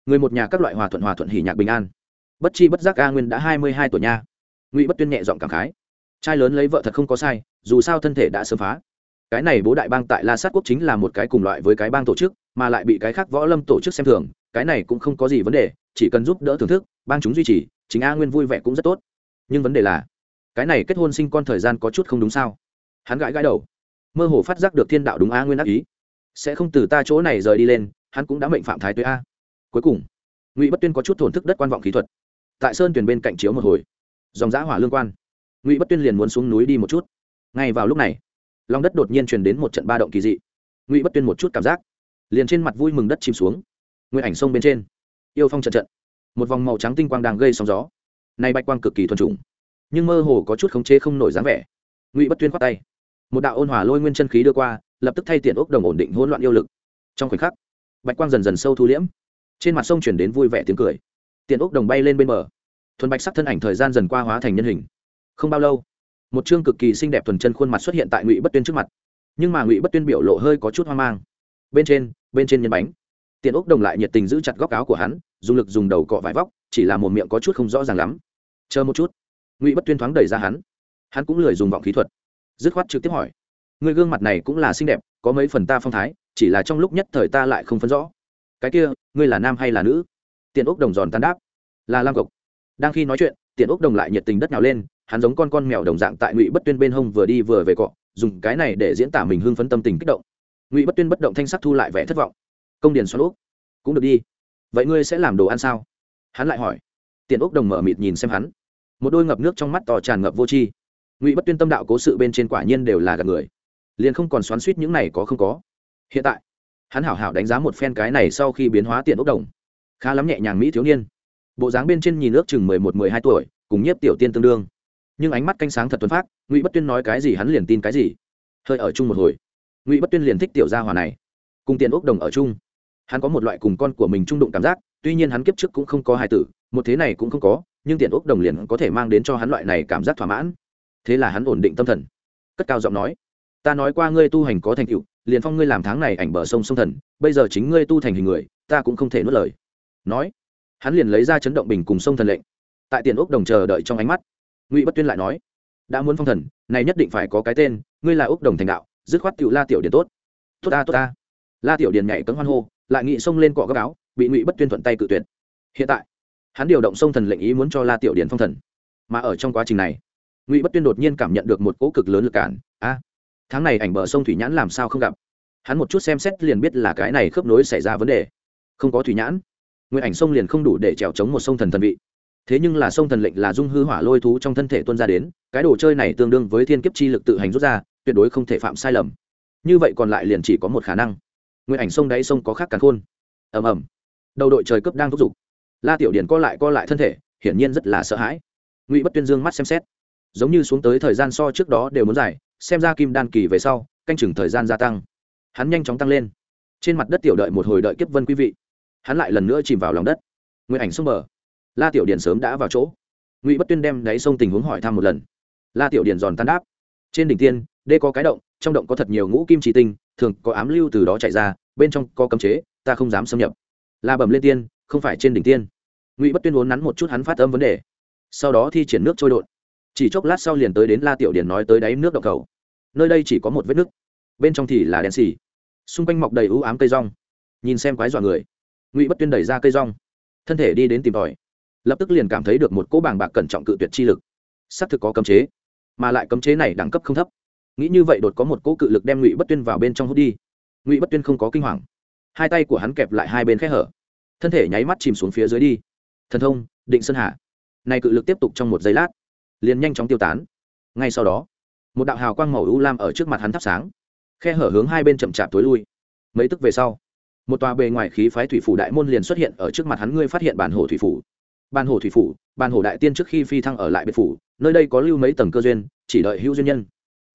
Người một nhà các loại hòa thuận hòa thuận hỉ nhạc bình an. Bất chi bất giác a nguyên đã hai mươi hai tuổi nha. Ngụy bất tuyên nhẹ giọng cảm khái. Trai lớn lấy vợ thật không có sai, dù sao thân thể đã sớm phá. Cái này bố đại bang tại la sát quốc chính là một cái cùng loại với cái bang tổ chức, mà lại bị cái khác võ lâm tổ chức xem thường, cái này cũng không có gì vấn đề, chỉ cần giúp đỡ thưởng thức, bang chúng duy trì, chính a nguyên vui vẻ cũng rất tốt. Nhưng vấn đề là, cái này kết hôn sinh con thời gian có chút không đúng sao? Hắn gãi gãi đầu. Mơ hồ phát giác được thiên đạo đúng a nguyên ác ý. Sẽ không từ ta chỗ này rời đi lên hắn cũng đã mệnh phạm thái tuế a. Cuối cùng, ngụy bất tuyên có chút thổn thức đất quan vọng khí thuật. Tại sơn tuyển bên cạnh chiếu một hồi, dòng giã hỏa lương quan. Ngụy bất tuyên liền muốn xuống núi đi một chút. Ngay vào lúc này, lòng đất đột nhiên truyền đến một trận ba động kỳ dị. Ngụy bất tuyên một chút cảm giác, liền trên mặt vui mừng đất chìm xuống. Nguyên ảnh sông bên trên, yêu phong trận trận, một vòng màu trắng tinh quang đang gây sóng gió. Nay bạch quang cực kỳ thuần trùng nhưng mơ hồ có chút khống chế không nổi dáng vẻ. Ngụy bất tuyên khoát tay, một đạo ôn hòa lôi nguyên chân khí đưa qua, lập tức thay tiện ốc đồng ổn định hỗn loạn yêu lực. Trong khoảnh khắc bạch quang dần dần sâu thu liễm. Trên mặt sông chuyển đến vui vẻ tiếng cười. Tiện ốc đồng bay lên bên bờ. Thuần bạch sắc thân ảnh thời gian dần qua hóa thành nhân hình. Không bao lâu, một chương cực kỳ xinh đẹp thuần chân khuôn mặt xuất hiện tại ngụy bất tuyên trước mặt. Nhưng mà ngụy bất tuyên biểu lộ hơi có chút hoang mang. Bên trên bên trên nhân bánh. Tiện ốc đồng lại nhiệt tình giữ chặt góc áo của hắn, dùng lực dùng đầu cọ vải vóc, chỉ là một miệng có chút không rõ ràng lắm. Chờ một chút. Ngụy bất tuyên thoáng đẩy ra hắn. Hắn cũng lười dùng vọng khí thuật. Dứt khoát trực tiếp hỏi người gương mặt này cũng là xinh đẹp, có mấy phần ta phong thái? Chỉ là trong lúc nhất thời ta lại không phân rõ. Cái kia, ngươi là nam hay là nữ? Tiện ốc đồng giòn tan đáp. Là lam cộc. Đang khi nói chuyện, tiện ốc đồng lại nhiệt tình đất nào lên, hắn giống con con mèo đồng dạng tại ngụy bất tuyên bên hông vừa đi vừa về cọ, dùng cái này để diễn tả mình hưng phấn tâm tình kích động. Ngụy bất tuyên bất động thanh sắc thu lại vẻ thất vọng. Công điền xoắn úp. Cũng được đi. Vậy ngươi sẽ làm đồ ăn sao? Hắn lại hỏi. Tiện ốc đồng mở mịt nhìn xem hắn. Một đôi ngập nước trong mắt to tràn ngập vô tri. Ngụy bất tuyên tâm đạo cố sự bên trên quả nhiên đều là gạt người. Liền không còn xoắn suýt những này có không có hiện tại, hắn hảo hảo đánh giá một phen cái này sau khi biến hóa tiện ốc đồng. Khá lắm nhẹ nhàng mỹ thiếu niên. Bộ dáng bên trên nhìn ước chừng mười một, mười hai tuổi, cùng nhiếp tiểu tiên tương đương. Nhưng ánh mắt canh sáng thật tuấn phát, ngụy bất tuyên nói cái gì hắn liền tin cái gì. Hơi ở chung một hồi, ngụy bất tuyên liền thích tiểu gia hòa này. Cùng tiền ốc đồng ở chung, hắn có một loại cùng con của mình trung đụng cảm giác, tuy nhiên hắn kiếp trước cũng không có hài tử, một thế này cũng không có, nhưng tiền ốc đồng liền có thể mang đến cho hắn loại này cảm giác thỏa mãn. Thế là hắn ổn định tâm thần. Cất cao giọng nói ta nói qua ngươi tu hành có thành tựu, liền phong ngươi làm tháng này ảnh bờ sông sông thần, bây giờ chính ngươi tu thành hình người, ta cũng không thể nuốt lời. Nói, hắn liền lấy ra chấn động bình cùng sông thần lệnh. Tại tiền ốc đồng chờ đợi trong ánh mắt, ngụy bất tuyên lại nói, đã muốn phong thần, này nhất định phải có cái tên, ngươi là ốc đồng thành đạo, dứt khoát tựu la tiểu điền tốt. Tốt ta tốt ta. La tiểu điền nhảy cấm hoan hô, lại nghị xông lên cọ gấp áo, bị ngụy bất tuyên thuận tay cự tuyệt. Hiện tại, hắn điều động sông thần lệnh ý muốn cho la tiểu điền phong thần. Mà ở trong quá trình này, ngụy bất tuyên đột nhiên cảm nhận được một cỗ cực lớn lực cản tháng này ảnh bờ sông thủy nhãn làm sao không gặp? Hắn một chút xem xét liền biết là cái này khớp nối xảy ra vấn đề. Không có thủy nhãn. Nguyện ảnh sông liền không đủ để trèo chống một sông thần thần vị. Thế nhưng là sông thần lệnh là dung hư hỏa lôi thú trong thân thể tuân ra đến, cái đồ chơi này tương đương với thiên kiếp chi lực tự hành rút ra, tuyệt đối không thể phạm sai lầm. Như vậy còn lại liền chỉ có một khả năng. Nguyện ảnh sông đáy sông có khác càn khôn. Ầm ầm. Đầu đội trời cấp đang thúc giục. La tiểu điển co lại co lại thân thể, hiển nhiên rất là sợ hãi. Ngụy bất tuyên dương mắt xem xét. Giống như xuống tới thời gian so trước đó đều muốn dài xem ra kim đan kỳ về sau, canh chừng thời gian gia tăng. Hắn nhanh chóng tăng lên. Trên mặt đất tiểu đợi một hồi đợi kiếp vân quý vị. Hắn lại lần nữa chìm vào lòng đất. Nguyện ảnh sông bờ. La tiểu điển sớm đã vào chỗ. Ngụy bất tuyên đem đáy sông tình huống hỏi thăm một lần. La tiểu điển giòn tan đáp. Trên đỉnh tiên, đê có cái động, trong động có thật nhiều ngũ kim trí tinh, thường có ám lưu từ đó chạy ra, bên trong có cấm chế, ta không dám xâm nhập. La bẩm lên tiên, không phải trên đỉnh tiên. Ngụy bất tuyên vốn nắn một chút hắn phát âm vấn đề. Sau đó thi triển nước trôi đột chỉ chốc lát sau liền tới đến la tiểu Điền nói tới đáy nước động cầu. Nơi đây chỉ có một vết nước, bên trong thì là đen xì. Xung quanh mọc đầy ưu ám cây rong. Nhìn xem quái dọa người, ngụy bất tuyên đẩy ra cây rong, thân thể đi đến tìm tòi. Lập tức liền cảm thấy được một cỗ bàng bạc cẩn trọng cự tuyệt chi lực. Xác thực có cấm chế, mà lại cấm chế này đẳng cấp không thấp. Nghĩ như vậy đột có một cỗ cự lực đem ngụy bất tuyên vào bên trong hút đi. Ngụy bất tuyên không có kinh hoàng. Hai tay của hắn kẹp lại hai bên khe hở. Thân thể nháy mắt chìm xuống phía dưới đi. Thần thông, định sơn hạ này cự lực tiếp tục trong một giây lát liền nhanh chóng tiêu tán. Ngay sau đó, một đạo hào quang màu u lam ở trước mặt hắn thắp sáng, khe hở hướng hai bên chậm chạp tối lui. Mấy tức về sau, một tòa bề ngoài khí phái thủy phủ đại môn liền xuất hiện ở trước mặt hắn, ngươi phát hiện bản hồ thủy phủ. Bản hồ thủy phủ, bản hồ đại tiên trước khi phi thăng ở lại biệt phủ, nơi đây có lưu mấy tầng cơ duyên, chỉ đợi hữu duyên nhân.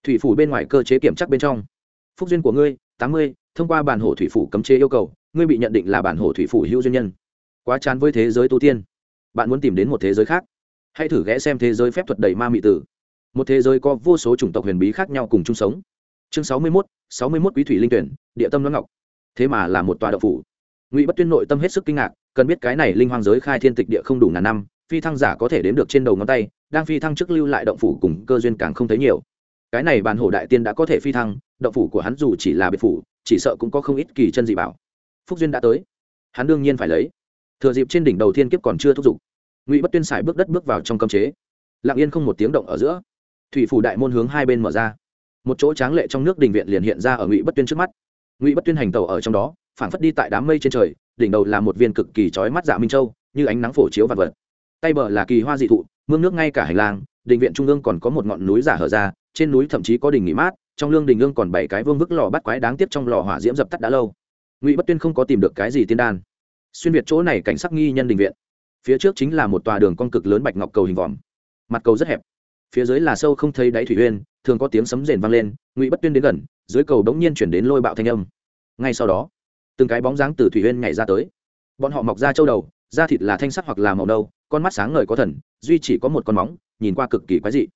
Thủy phủ bên ngoài cơ chế kiểm chắc bên trong. Phúc duyên của ngươi, tám mươi, thông qua bản hồ thủy phủ cấm chế yêu cầu, ngươi bị nhận định là bản hồ thủy phủ hữu duyên nhân. Quá chán với thế giới tu tiên. Bạn muốn tìm đến một thế giới khác hãy thử ghé xem thế giới phép thuật đầy ma mị tử. Một thế giới có vô số chủng tộc huyền bí khác nhau cùng chung sống. Chương sáu mươi mốt, sáu mươi mốt quý thủy linh tuyển, địa tâm nó ngọc. Thế mà là một tòa đậu phủ. Ngụy bất tuyên nội tâm hết sức kinh ngạc, cần biết cái này linh hoang giới khai thiên tịch địa không đủ ngàn năm, phi thăng giả có thể đếm được trên đầu ngón tay, đang phi thăng trước lưu lại động phủ cùng cơ duyên càng không thấy nhiều. Cái này bàn hổ đại tiên đã có thể phi thăng, động phủ của hắn dù chỉ là biệt phủ, chỉ sợ cũng có không ít kỳ chân dị bảo. Phúc duyên đã tới. Hắn đương nhiên phải lấy. Thừa dịp trên đỉnh đầu thiên kiếp còn chưa thúc giục ngụy bất tuyên xài bước đất bước vào trong cơm chế lặng yên không một tiếng động ở giữa thủy phủ đại môn hướng hai bên mở ra một chỗ tráng lệ trong nước đình viện liền hiện ra ở ngụy bất tuyên trước mắt ngụy bất tuyên hành tàu ở trong đó phảng phất đi tại đám mây trên trời đỉnh đầu là một viên cực kỳ trói mắt dạ minh châu như ánh nắng phổ chiếu vật vật tay bờ là kỳ hoa dị thụ mương nước ngay cả hành lang đình viện trung ương còn có một ngọn núi giả hở ra trên núi thậm chí có đình nghỉ mát trong lương đình ương còn bảy cái vương vức lò bắt quái đáng tiếc trong lò hỏa diễm dập tắt đã lâu ngụy bất tuyên không có tìm được cái gì tiên đan xuyên việt chỗ này cảnh sắc nghi nhân đình viện phía trước chính là một tòa đường con cực lớn bạch ngọc cầu hình vòm. Mặt cầu rất hẹp. Phía dưới là sâu không thấy đáy thủy uyên, thường có tiếng sấm rền vang lên, ngụy bất tuyên đến gần, dưới cầu đống nhiên chuyển đến lôi bạo thanh âm. Ngay sau đó, từng cái bóng dáng từ thủy uyên nhảy ra tới. Bọn họ mọc ra châu đầu, da thịt là thanh sắc hoặc là màu nâu, con mắt sáng ngời có thần, duy chỉ có một con móng, nhìn qua cực kỳ quái dị.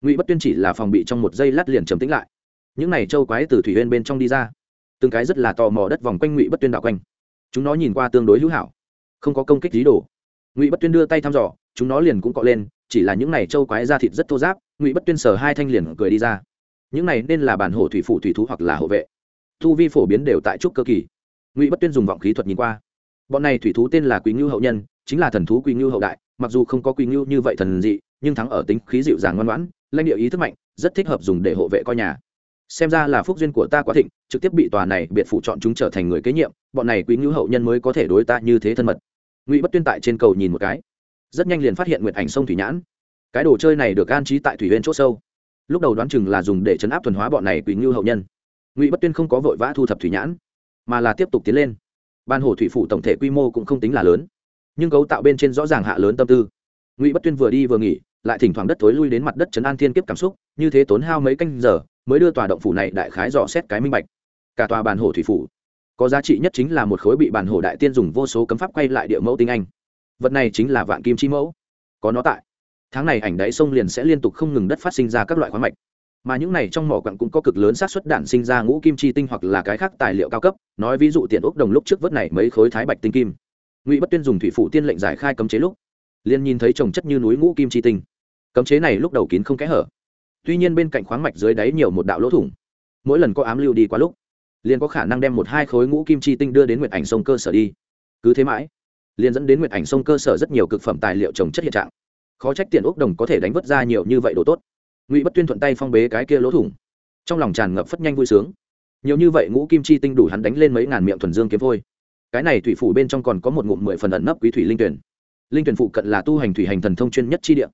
Ngụy bất tuyên chỉ là phòng bị trong một giây lát liền trầm tĩnh lại. Những này châu quái từ thủy uyên bên trong đi ra. Từng cái rất là tò mò đất vòng quanh ngụy bất tuyên đạo quanh. Chúng nó nhìn qua tương đối hữu hảo, không có công kích lý đồ ngụy bất tuyên đưa tay thăm dò chúng nó liền cũng cọ lên chỉ là những này trâu quái da thịt rất thô giáp ngụy bất tuyên sờ hai thanh liền cười đi ra những này nên là bản hổ thủy phủ thủy thú hoặc là hộ vệ thu vi phổ biến đều tại trúc cơ kỳ ngụy bất tuyên dùng vọng khí thuật nhìn qua bọn này thủy thú tên là quý ngưu hậu nhân chính là thần thú quý ngưu hậu đại mặc dù không có quý ngưu như vậy thần dị nhưng thắng ở tính khí dịu dàng ngoan ngoãn lãnh địa ý thức mạnh rất thích hợp dùng để hộ vệ coi nhà xem ra là phúc duyên của ta quá thịnh trực tiếp bị tòa này biệt phụ chọn chúng trở thành người kế nhiệm bọn này quý ngưu hậu nhân mới có thể đối ta như thế thân mật ngụy bất tuyên tại trên cầu nhìn một cái rất nhanh liền phát hiện nguyện ảnh sông thủy nhãn cái đồ chơi này được an trí tại thủy huyên c h ỗ sâu lúc đầu đoán chừng là dùng để chấn áp thuần hóa bọn này quỳnh ngưu hậu nhân ngụy bất tuyên không có vội vã thu thập thủy nhãn mà là tiếp tục tiến lên ban hồ thủy phủ tổng thể quy mô cũng không tính là lớn nhưng cấu tạo bên trên rõ ràng hạ lớn tâm tư ngụy bất tuyên vừa đi vừa nghỉ lại thỉnh thoảng đất thối lui đến mặt đất chấn an thiên kiếp cảm xúc như thế tốn hao mấy canh giờ mới đưa tòa động phủ này đại khái dò xét cái minh bạch cả tòa bàn hồ thủy phủ có giá trị nhất chính là một khối bị bàn hồ đại tiên dùng vô số cấm pháp quay lại địa mẫu tinh anh. Vật này chính là vạn kim chi mẫu. Có nó tại, tháng này ảnh đáy sông liền sẽ liên tục không ngừng đất phát sinh ra các loại khoáng mạch. Mà những này trong mỏ quặng cũng có cực lớn xác suất đạn sinh ra ngũ kim chi tinh hoặc là cái khác tài liệu cao cấp, nói ví dụ tiền ốc đồng lúc trước vớt này mấy khối thái bạch tinh kim. Ngụy bất tuyên dùng thủy phủ tiên lệnh giải khai cấm chế lúc, liền nhìn thấy trồng chất như núi ngũ kim chi tinh. Cấm chế này lúc đầu kín không kẽ hở. Tuy nhiên bên cạnh khoáng mạch dưới đáy nhiều một đạo lỗ thủng. Mỗi lần có ám lưu đi qua lúc liền có khả năng đem một hai khối ngũ kim chi tinh đưa đến nguyện ảnh sông cơ sở đi. Cứ thế mãi, liền dẫn đến nguyện ảnh sông cơ sở rất nhiều cực phẩm tài liệu trồng chất hiện trạng. Khó trách tiền ốc đồng có thể đánh vớt ra nhiều như vậy đồ tốt. Ngụy bất tuyên thuận tay phong bế cái kia lỗ thủng. Trong lòng tràn ngập phất nhanh vui sướng. Nhiều như vậy ngũ kim chi tinh đủ hắn đánh lên mấy ngàn miệng thuần dương kiếm vôi cái này thủy phủ bên trong còn có một ngụm mười phần ẩn nấp quý thủy linh tuyển. Linh tuyển phụ cận là tu hành thủy hành thần thông chuyên nhất chi địa.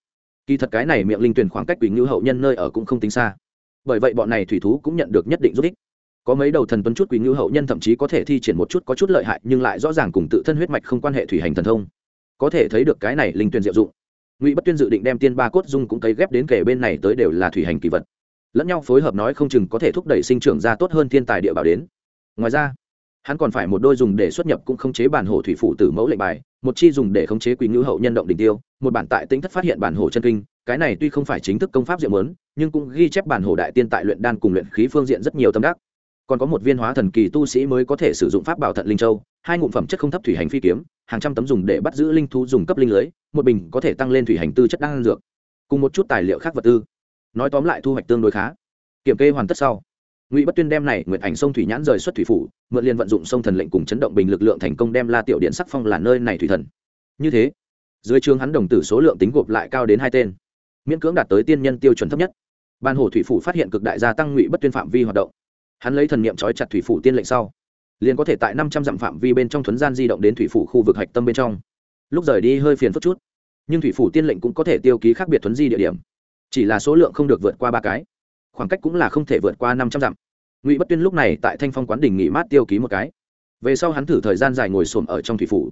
Kỳ thật cái này miệng linh tuyển khoảng cách quỷ ngữ hậu nhân nơi ở cũng không tính xa. Bởi vậy bọn này thủy thú cũng nhận được nhất định giúp ích có mấy đầu thần tuấn chút quý ngữ hậu nhân thậm chí có thể thi triển một chút có chút lợi hại, nhưng lại rõ ràng cùng tự thân huyết mạch không quan hệ thủy hành thần thông. Có thể thấy được cái này linh tuyền diệu dụng. Ngụy bất tuyên dự định đem tiên ba cốt dung cũng cấy ghép đến kể bên này tới đều là thủy hành kỳ vật. Lẫn nhau phối hợp nói không chừng có thể thúc đẩy sinh trưởng ra tốt hơn thiên tài địa bảo đến. Ngoài ra, hắn còn phải một đôi dùng để xuất nhập cũng khống chế bản hồ thủy phủ tử mẫu lệnh bài, một chi dùng để khống chế quý ngữ hậu nhân động đỉnh tiêu, một bản tại tính thất phát hiện bản hồ chân kinh, cái này tuy không phải chính thức công pháp diệu mớn nhưng cũng ghi chép bản hồ đại tiên tại luyện đan cùng luyện khí phương diện rất nhiều tâm đắc còn có một viên hóa thần kỳ tu sĩ mới có thể sử dụng pháp bảo thận linh châu, hai ngụm phẩm chất không thấp thủy hành phi kiếm, hàng trăm tấm dùng để bắt giữ linh thú dùng cấp linh lưới, một bình có thể tăng lên thủy hành tư chất đan dược. Cùng một chút tài liệu khác vật tư. Nói tóm lại thu hoạch tương đối khá. Kiểm kê hoàn tất sau. Ngụy bất tuyên đem này nguyện ảnh sông thủy nhãn rời xuất thủy phủ, mượn liên vận dụng sông thần lệnh cùng chấn động bình lực lượng thành công đem la tiểu điện sắc phong là nơi này thủy thần. Như thế, dưới trường hắn đồng tử số lượng tính gộp lại cao đến hai tên. Miễn cưỡng đạt tới tiên nhân tiêu chuẩn thấp nhất. Ban hồ thủy phủ phát hiện cực đại gia tăng ngụy bất tuyên phạm vi hoạt động hắn lấy thần niệm trói chặt thủy phủ tiên lệnh sau, liền có thể tại năm trăm dặm phạm vi bên trong thuấn gian di động đến thủy phủ khu vực hạch tâm bên trong. Lúc rời đi hơi phiền phức chút, nhưng thủy phủ tiên lệnh cũng có thể tiêu ký khác biệt thuấn di địa điểm. Chỉ là số lượng không được vượt qua ba cái, khoảng cách cũng là không thể vượt qua năm trăm dặm. Ngụy bất tuyên lúc này tại thanh phong quán đình nghỉ mát tiêu ký một cái. Về sau hắn thử thời gian dài ngồi xổm ở trong thủy phủ,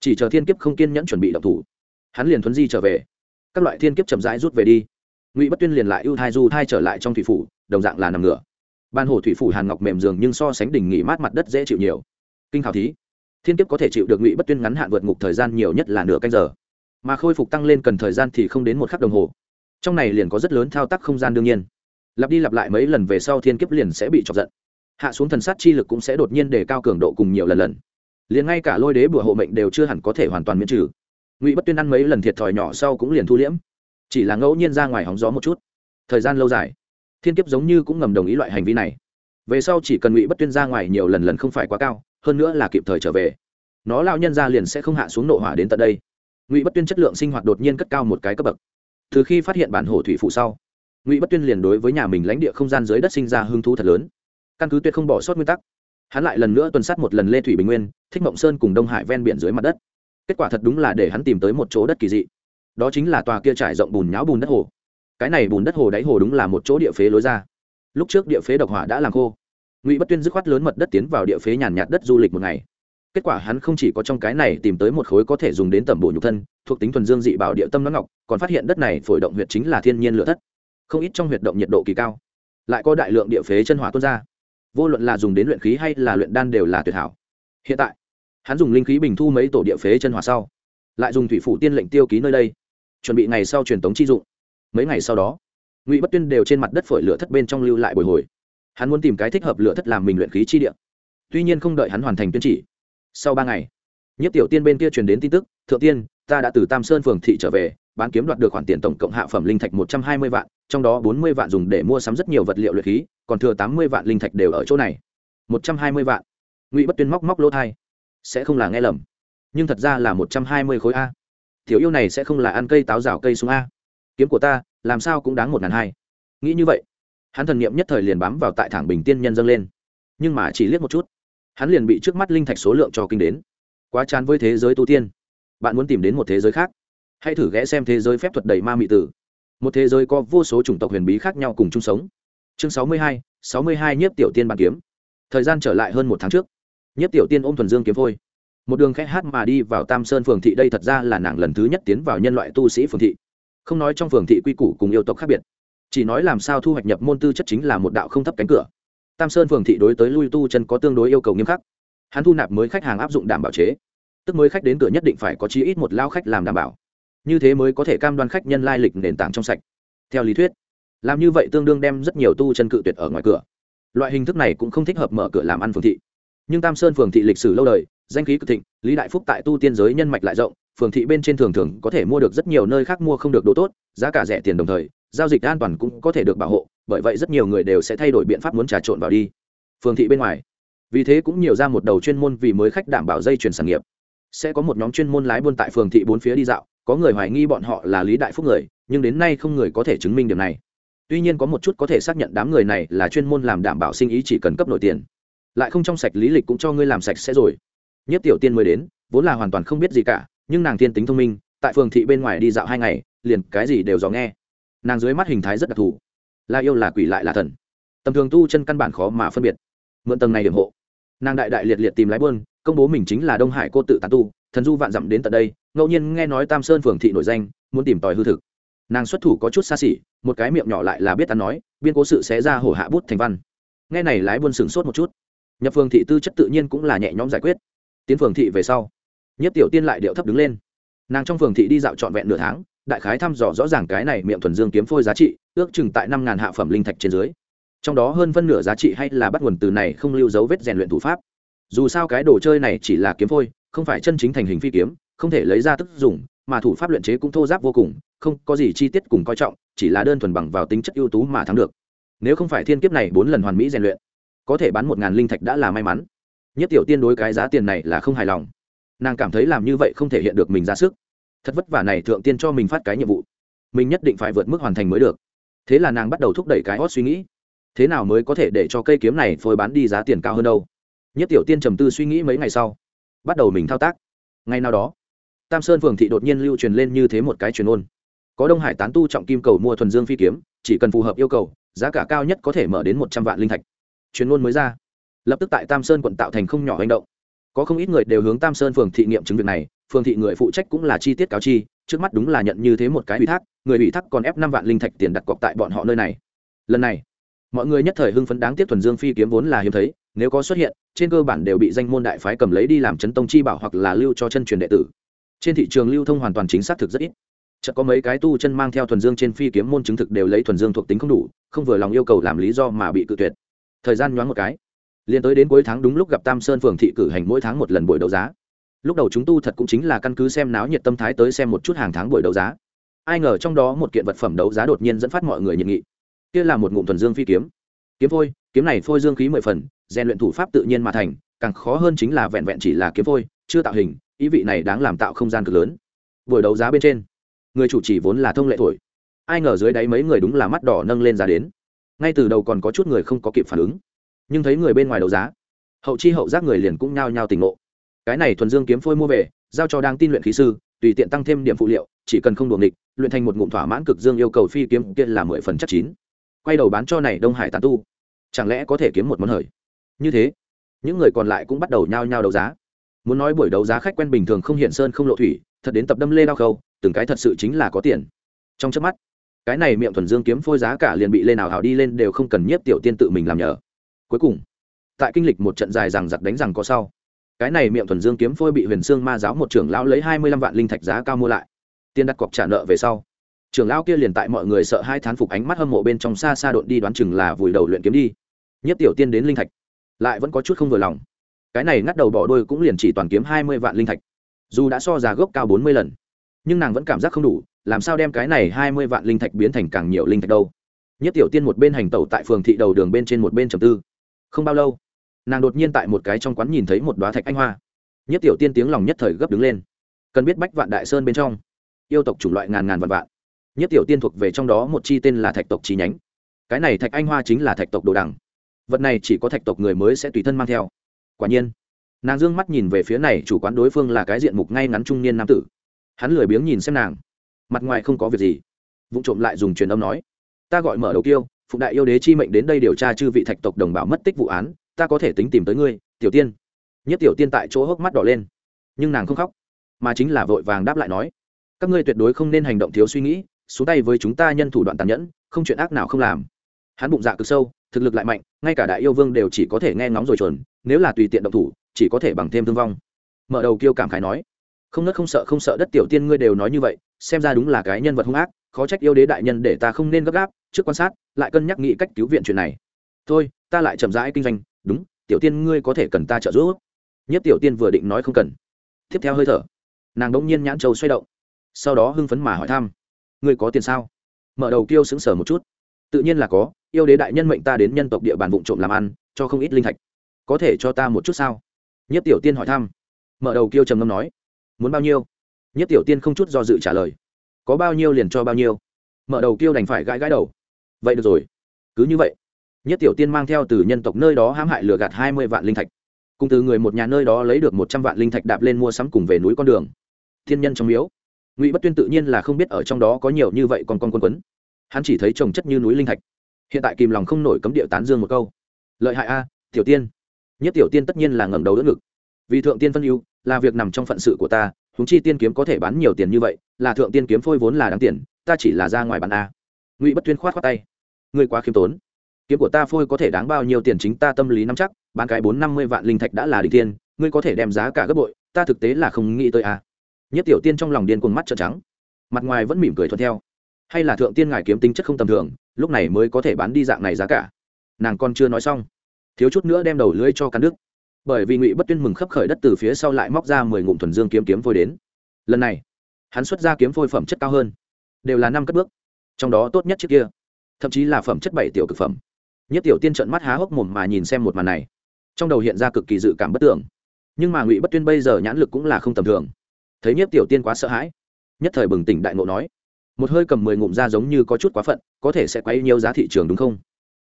chỉ chờ thiên kiếp không kiên nhẫn chuẩn bị động thủ, hắn liền thuấn di trở về. Các loại thiên kiếp chậm rãi rút về đi. Ngụy bất tuyên liền lại ưu thai du thai trở lại trong thủy phủ, đồng dạng là nằm ngửa ban hồ thủy phủ hàn ngọc mềm giường nhưng so sánh đỉnh nghỉ mát mặt đất dễ chịu nhiều. Kinh khảo thí, thiên kiếp có thể chịu được ngụy bất tuyên ngắn hạn vượt ngục thời gian nhiều nhất là nửa canh giờ. Mà khôi phục tăng lên cần thời gian thì không đến một khắc đồng hồ. Trong này liền có rất lớn thao tác không gian đương nhiên. Lặp đi lặp lại mấy lần về sau thiên kiếp liền sẽ bị chọc giận. Hạ xuống thần sát chi lực cũng sẽ đột nhiên để cao cường độ cùng nhiều lần lần. Liền ngay cả lôi đế bùa hộ mệnh đều chưa hẳn có thể hoàn toàn miễn trừ. Ngụy bất tuyên ăn mấy lần thiệt thòi nhỏ sau cũng liền thu liễm. Chỉ là ngẫu nhiên ra ngoài hóng gió một chút. Thời gian lâu dài thiên kiếp giống như cũng ngầm đồng ý loại hành vi này. Về sau chỉ cần ngụy bất tuyên ra ngoài nhiều lần lần không phải quá cao, hơn nữa là kịp thời trở về. Nó lao nhân ra liền sẽ không hạ xuống nộ hỏa đến tận đây. Ngụy bất tuyên chất lượng sinh hoạt đột nhiên cất cao một cái cấp bậc. Từ khi phát hiện bản hồ thủy phụ sau, ngụy bất tuyên liền đối với nhà mình lãnh địa không gian dưới đất sinh ra hứng thú thật lớn. Căn cứ tuyệt không bỏ sót nguyên tắc, hắn lại lần nữa tuần sát một lần lê thủy bình nguyên, thích mộng sơn cùng đông hải ven biển dưới mặt đất. Kết quả thật đúng là để hắn tìm tới một chỗ đất kỳ dị. Đó chính là tòa kia trải rộng bùn nháo bùn đất hồ cái này bùn đất hồ đáy hồ đúng là một chỗ địa phế lối ra. Lúc trước địa phế độc hỏa đã làm khô. Ngụy bất tuyên dứt khoát lớn mật đất tiến vào địa phế nhàn nhạt đất du lịch một ngày. Kết quả hắn không chỉ có trong cái này tìm tới một khối có thể dùng đến tẩm bổ nhục thân, thuộc tính thuần dương dị bảo địa tâm nó ngọc, còn phát hiện đất này phổi động huyệt chính là thiên nhiên lửa thất. Không ít trong huyệt động nhiệt độ kỳ cao, lại có đại lượng địa phế chân hỏa tuôn ra. Vô luận là dùng đến luyện khí hay là luyện đan đều là tuyệt hảo. Hiện tại, hắn dùng linh khí bình thu mấy tổ địa phế chân hỏa sau, lại dùng thủy phủ tiên lệnh tiêu ký nơi đây, chuẩn bị ngày sau truyền tống chi dụng mấy ngày sau đó, ngụy bất tuyên đều trên mặt đất phổi lửa thất bên trong lưu lại bồi hồi. Hắn muốn tìm cái thích hợp lửa thất làm mình luyện khí chi địa. Tuy nhiên không đợi hắn hoàn thành tuyên chỉ, sau ba ngày nhất tiểu tiên bên kia truyền đến tin tức, thượng tiên, ta đã từ tam sơn phường thị trở về, bán kiếm đoạt được khoản tiền tổng cộng hạ phẩm linh thạch một trăm hai mươi vạn, trong đó bốn mươi vạn dùng để mua sắm rất nhiều vật liệu luyện khí, còn thừa tám mươi vạn linh thạch đều ở chỗ này. Một trăm hai mươi vạn. Ngụy bất tuyên móc móc lỗ thai. Sẽ không là nghe lầm, nhưng thật ra là một trăm hai mươi khối a. Tiểu yêu này sẽ không là ăn cây táo rào cây xuống a kiếm của ta, làm sao cũng đáng một ngàn hai. Nghĩ như vậy, hắn thần nghiệm nhất thời liền bám vào tại thẳng bình tiên nhân dâng lên. Nhưng mà chỉ liếc một chút, hắn liền bị trước mắt linh thạch số lượng cho kinh đến. Quá chán với thế giới tu tiên. Bạn muốn tìm đến một thế giới khác? Hãy thử ghé xem thế giới phép thuật đầy ma mị tử. Một thế giới có vô số chủng tộc huyền bí khác nhau cùng chung sống. Chương sáu mươi hai, sáu mươi hai nhiếp tiểu tiên bàn kiếm. Thời gian trở lại hơn một tháng trước, nhiếp tiểu tiên ôm thuần dương kiếm phôi. Một đường khẽ hát mà đi vào tam sơn phường thị. Đây thật ra là nàng lần thứ nhất tiến vào nhân loại tu sĩ phường thị không nói trong phường thị quy củ cùng yêu tộc khác biệt. Chỉ nói làm sao thu hoạch nhập môn tư chất chính là một đạo không thấp cánh cửa. Tam sơn phường thị đối tới lui tu chân có tương đối yêu cầu nghiêm khắc. Hắn thu nạp mới khách hàng áp dụng đảm bảo chế. Tức mới khách đến cửa nhất định phải có chí ít một lao khách làm đảm bảo. Như thế mới có thể cam đoan khách nhân lai lịch nền tảng trong sạch. Theo lý thuyết, làm như vậy tương đương đem rất nhiều tu chân cự tuyệt ở ngoài cửa. Loại hình thức này cũng không thích hợp mở cửa làm ăn phường thị. Nhưng tam sơn phường thị lịch sử lâu đời, danh khí cực thịnh, lý đại phúc tại tu tiên giới nhân mạch lại rộng phường thị bên trên thường thường có thể mua được rất nhiều nơi khác mua không được đồ tốt, giá cả rẻ tiền đồng thời, giao dịch an toàn cũng có thể được bảo hộ, bởi vậy rất nhiều người đều sẽ thay đổi biện pháp muốn trà trộn vào đi. Phường thị bên ngoài. Vì thế cũng nhiều ra một đầu chuyên môn vì mới khách đảm bảo dây chuyển sản nghiệp. Sẽ có một nhóm chuyên môn lái buôn tại phường thị bốn phía đi dạo, có người hoài nghi bọn họ là lý đại phúc người, nhưng đến nay không người có thể chứng minh điều này. Tuy nhiên có một chút có thể xác nhận đám người này là chuyên môn làm đảm bảo sinh ý chỉ cần cấp nội tiền. Lại không trong sạch lý lịch cũng cho ngươi làm sạch sẽ rồi. Nhất tiểu tiên mới đến, vốn là hoàn toàn không biết gì cả nhưng nàng thiên tính thông minh, tại phường thị bên ngoài đi dạo hai ngày, liền cái gì đều dò nghe. Nàng dưới mắt hình thái rất đặc thù. Là yêu là quỷ lại là thần. Tầm thường tu chân căn bản khó mà phân biệt. Mượn tầng này điểm hộ. Nàng đại đại liệt liệt tìm lái buôn, công bố mình chính là đông hải cô tự tán tu, thần du vạn dặm đến tận đây, ngẫu nhiên nghe nói tam sơn phường thị nổi danh, muốn tìm tòi hư thực. Nàng xuất thủ có chút xa xỉ, một cái miệng nhỏ lại là biết ăn nói, biên cố sự sẽ ra hổ hạ bút thành văn. Nghe này lái buôn sửng sốt một chút. Nhập phường thị tư chất tự nhiên cũng là nhẹ nhõm giải quyết. Tiến phường thị về sau nhất tiểu tiên lại điệu thấp đứng lên. Nàng trong phường thị đi dạo trọn vẹn nửa tháng, đại khái thăm dò rõ ràng cái này miệng thuần dương kiếm phôi giá trị, ước chừng tại năm ngàn hạ phẩm linh thạch trên dưới. Trong đó hơn phân nửa giá trị hay là bắt nguồn từ này không lưu dấu vết rèn luyện thủ pháp. Dù sao cái đồ chơi này chỉ là kiếm phôi, không phải chân chính thành hình phi kiếm, không thể lấy ra tức dùng, mà thủ pháp luyện chế cũng thô giáp vô cùng, không có gì chi tiết cùng coi trọng, chỉ là đơn thuần bằng vào tính chất ưu tú mà thắng được. Nếu không phải thiên kiếp này bốn lần hoàn mỹ rèn luyện, có thể bán một ngàn linh thạch đã là may mắn. Nhất tiểu tiên đối cái giá tiền này là không hài lòng nàng cảm thấy làm như vậy không thể hiện được mình ra sức. Thật vất vả này thượng tiên cho mình phát cái nhiệm vụ. Mình nhất định phải vượt mức hoàn thành mới được. Thế là nàng bắt đầu thúc đẩy cái hót suy nghĩ. Thế nào mới có thể để cho cây kiếm này phôi bán đi giá tiền cao hơn đâu? Nhất tiểu tiên trầm tư suy nghĩ mấy ngày sau, bắt đầu mình thao tác. Ngay nào đó, tam sơn phường thị đột nhiên lưu truyền lên như thế một cái truyền ôn. Có đông hải tán tu trọng kim cầu mua thuần dương phi kiếm, chỉ cần phù hợp yêu cầu, giá cả cao nhất có thể mở đến một trăm vạn linh thạch. Truyền ôn mới ra, lập tức tại tam sơn quận tạo thành không nhỏ hành động có không ít người đều hướng tam sơn phường thị nghiệm chứng việc này, phường thị người phụ trách cũng là chi tiết cáo chi, trước mắt đúng là nhận như thế một cái ủy thác, người ủy thác còn ép năm vạn linh thạch tiền đặt cọc tại bọn họ nơi này. Lần này, mọi người nhất thời hưng phấn đáng tiếc thuần dương phi kiếm vốn là hiếm thấy, nếu có xuất hiện, trên cơ bản đều bị danh môn đại phái cầm lấy đi làm chấn tông chi bảo hoặc là lưu cho chân truyền đệ tử. Trên thị trường lưu thông hoàn toàn chính xác thực rất ít. Chợ có mấy cái tu chân mang theo thuần dương trên phi kiếm môn chứng thực đều lấy thuần dương thuộc tính không đủ, không vừa lòng yêu cầu làm lý do mà bị cự tuyệt. Thời gian nhoáng một cái liền tới đến cuối tháng đúng lúc gặp tam sơn phường thị cử hành mỗi tháng một lần buổi đấu giá. Lúc đầu chúng tu thật cũng chính là căn cứ xem náo nhiệt tâm thái tới xem một chút hàng tháng buổi đấu giá. Ai ngờ trong đó một kiện vật phẩm đấu giá đột nhiên dẫn phát mọi người nhiệt nghị. Kia là một ngụm thuần dương phi kiếm. Kiếm phôi, kiếm này phôi dương khí mười phần, rèn luyện thủ pháp tự nhiên mà thành, càng khó hơn chính là vẹn vẹn chỉ là kiếm phôi, chưa tạo hình, ý vị này đáng làm tạo không gian cực lớn. Buổi đấu giá bên trên, người chủ chỉ vốn là thông lệ thổi. Ai ngờ dưới đáy mấy người đúng là mắt đỏ nâng lên giá đến. Ngay từ đầu còn có chút người không có kịp phản ứng nhưng thấy người bên ngoài đấu giá, hậu chi hậu giác người liền cũng nhao nhao tỉnh ngộ. Cái này thuần dương kiếm phôi mua về, giao cho đang tin luyện khí sư, tùy tiện tăng thêm điểm phụ liệu, chỉ cần không đuồng địch luyện thành một ngụm thỏa mãn cực dương yêu cầu phi kiếm kia là mười phần chắc chín. Quay đầu bán cho này đông hải tàn tu, chẳng lẽ có thể kiếm một món hời? Như thế, những người còn lại cũng bắt đầu nhao nhao đấu giá. Muốn nói buổi đấu giá khách quen bình thường không hiện sơn không lộ thủy, thật đến tập đâm lê đao khâu, từng cái thật sự chính là có tiền. Trong chớp mắt, cái này miệng thuần dương kiếm phôi giá cả liền bị lên nào hào đi lên đều không cần nhiếp tiểu tiên tự mình làm nhờ cuối cùng, tại kinh lịch một trận dài rằng giặc đánh rằng có sau, cái này miệng thuần dương kiếm phôi bị huyền sương ma giáo một trưởng lão lấy hai mươi lăm vạn linh thạch giá cao mua lại. Tiền đặt cọc trả nợ về sau, trưởng lão kia liền tại mọi người sợ hai thán phục ánh mắt hâm mộ bên trong xa xa độn đi đoán chừng là vùi đầu luyện kiếm đi. Nhất tiểu tiên đến linh thạch, lại vẫn có chút không vừa lòng. Cái này ngắt đầu bỏ đôi cũng liền chỉ toàn kiếm hai mươi vạn linh thạch, dù đã so giá gốc cao bốn mươi lần, nhưng nàng vẫn cảm giác không đủ, làm sao đem cái này hai mươi vạn linh thạch biến thành càng nhiều linh thạch đâu? Nhất tiểu tiên một bên hành tẩu tại phường thị đầu đường bên trên một bên trầm tư không bao lâu, nàng đột nhiên tại một cái trong quán nhìn thấy một đoá thạch anh hoa. Nhất tiểu tiên tiếng lòng nhất thời gấp đứng lên. Cần biết bách vạn đại sơn bên trong, yêu tộc chủng loại ngàn ngàn vạn vạn. Nhất tiểu tiên thuộc về trong đó một chi tên là thạch tộc chi nhánh. Cái này thạch anh hoa chính là thạch tộc đồ đằng. Vật này chỉ có thạch tộc người mới sẽ tùy thân mang theo. Quả nhiên, nàng d ư ơ n g mắt nhìn về phía này chủ quán đối phương là cái diện mục ngay ngắn trung niên nam tử. Hắn lười biếng nhìn xem nàng. Mặt ngoài không có việc gì. Vụ trộm lại dùng truyền âm nói, ta gọi mở đầu kiêu phụ đại yêu đế chi mệnh đến đây điều tra chư vị thạch tộc đồng bào mất tích vụ án, ta có thể tính tìm tới ngươi, tiểu tiên. Nhất tiểu tiên tại chỗ hốc mắt đỏ lên, nhưng nàng không khóc, mà chính là vội vàng đáp lại nói, các ngươi tuyệt đối không nên hành động thiếu suy nghĩ, xuống tay với chúng ta nhân thủ đoạn tàn nhẫn, không chuyện ác nào không làm. Hắn bụng dạ cực sâu, thực lực lại mạnh, ngay cả đại yêu vương đều chỉ có thể nghe ngóng rồi chuẩn, nếu là tùy tiện động thủ, chỉ có thể bằng thêm thương vong. Mở đầu kêu cảm khải nói, không nớt không sợ không sợ đất tiểu tiên ngươi đều nói như vậy, xem ra đúng là cái nhân vật hung ác khó trách yêu đế đại nhân để ta không nên gấp gáp, trước quan sát, lại cân nhắc nghĩ cách cứu viện chuyện này. Thôi, ta lại chậm rãi kinh doanh, đúng, tiểu tiên ngươi có thể cần ta trợ giúp. Nhất tiểu tiên vừa định nói không cần. Tiếp theo hơi thở, nàng đống nhiên nhãn trầu xoay động, sau đó hưng phấn mà hỏi thăm, ngươi có tiền sao? Mở đầu kêu sững sờ một chút. Tự nhiên là có, yêu đế đại nhân mệnh ta đến nhân tộc địa bàn vụ trộm làm ăn, cho không ít linh thạch. Có thể cho ta một chút sao? Nhất tiểu tiên hỏi thăm. Mở đầu kêu trầm ngâm nói, muốn bao nhiêu? Nhất tiểu tiên không chút do dự trả lời có bao nhiêu liền cho bao nhiêu. Mở đầu kêu đành phải gãi gãi đầu. Vậy được rồi. Cứ như vậy, nhất tiểu tiên mang theo từ nhân tộc nơi đó hãm hại lừa gạt hai mươi vạn linh thạch. Cùng từ người một nhà nơi đó lấy được một trăm vạn linh thạch đạp lên mua sắm cùng về núi con đường. Thiên nhân trong miếu. Ngụy bất tuyên tự nhiên là không biết ở trong đó có nhiều như vậy còn con quân quấn. Hắn chỉ thấy trồng chất như núi linh thạch. Hiện tại kìm lòng không nổi cấm địa tán dương một câu. Lợi hại a, tiểu tiên. Nhất tiểu tiên tất nhiên là ngẩng đầu đỡ ngực. Vì thượng tiên phân ưu, là việc nằm trong phận sự của ta húng chi tiên kiếm có thể bán nhiều tiền như vậy, là thượng tiên kiếm phôi vốn là đáng tiền, ta chỉ là ra ngoài bán a. Ngụy bất tuyên khoát khoát tay. Ngươi quá khiêm tốn. Kiếm của ta phôi có thể đáng bao nhiêu tiền chính ta tâm lý nắm chắc, bán cái bốn năm mươi vạn linh thạch đã là đỉnh tiên ngươi có thể đem giá cả gấp bội, ta thực tế là không nghĩ tới a. Nhất tiểu tiên trong lòng điên cuồng mắt trợn trắng, mặt ngoài vẫn mỉm cười thuận theo. Hay là thượng tiên ngài kiếm tính chất không tầm thường, lúc này mới có thể bán đi dạng này giá cả. Nàng còn chưa nói xong, thiếu chút nữa đem đầu lưỡi cho cắn đức bởi vì ngụy bất tuyên mừng khấp khởi đất từ phía sau lại móc ra mười ngụm thuần dương kiếm kiếm phôi đến. Lần này, hắn xuất ra kiếm phôi phẩm chất cao hơn, đều là năm cất bước. Trong đó tốt nhất trước kia, thậm chí là phẩm chất bảy tiểu cực phẩm. Nhất tiểu tiên trận mắt há hốc mồm mà nhìn xem một màn này. Trong đầu hiện ra cực kỳ dự cảm bất tưởng. Nhưng mà ngụy bất tuyên bây giờ nhãn lực cũng là không tầm thường. Thấy nhất tiểu tiên quá sợ hãi, nhất thời bừng tỉnh đại ngộ nói, một hơi cầm mười ngụm ra giống như có chút quá phận, có thể sẽ quấy nhiều giá thị trường đúng không?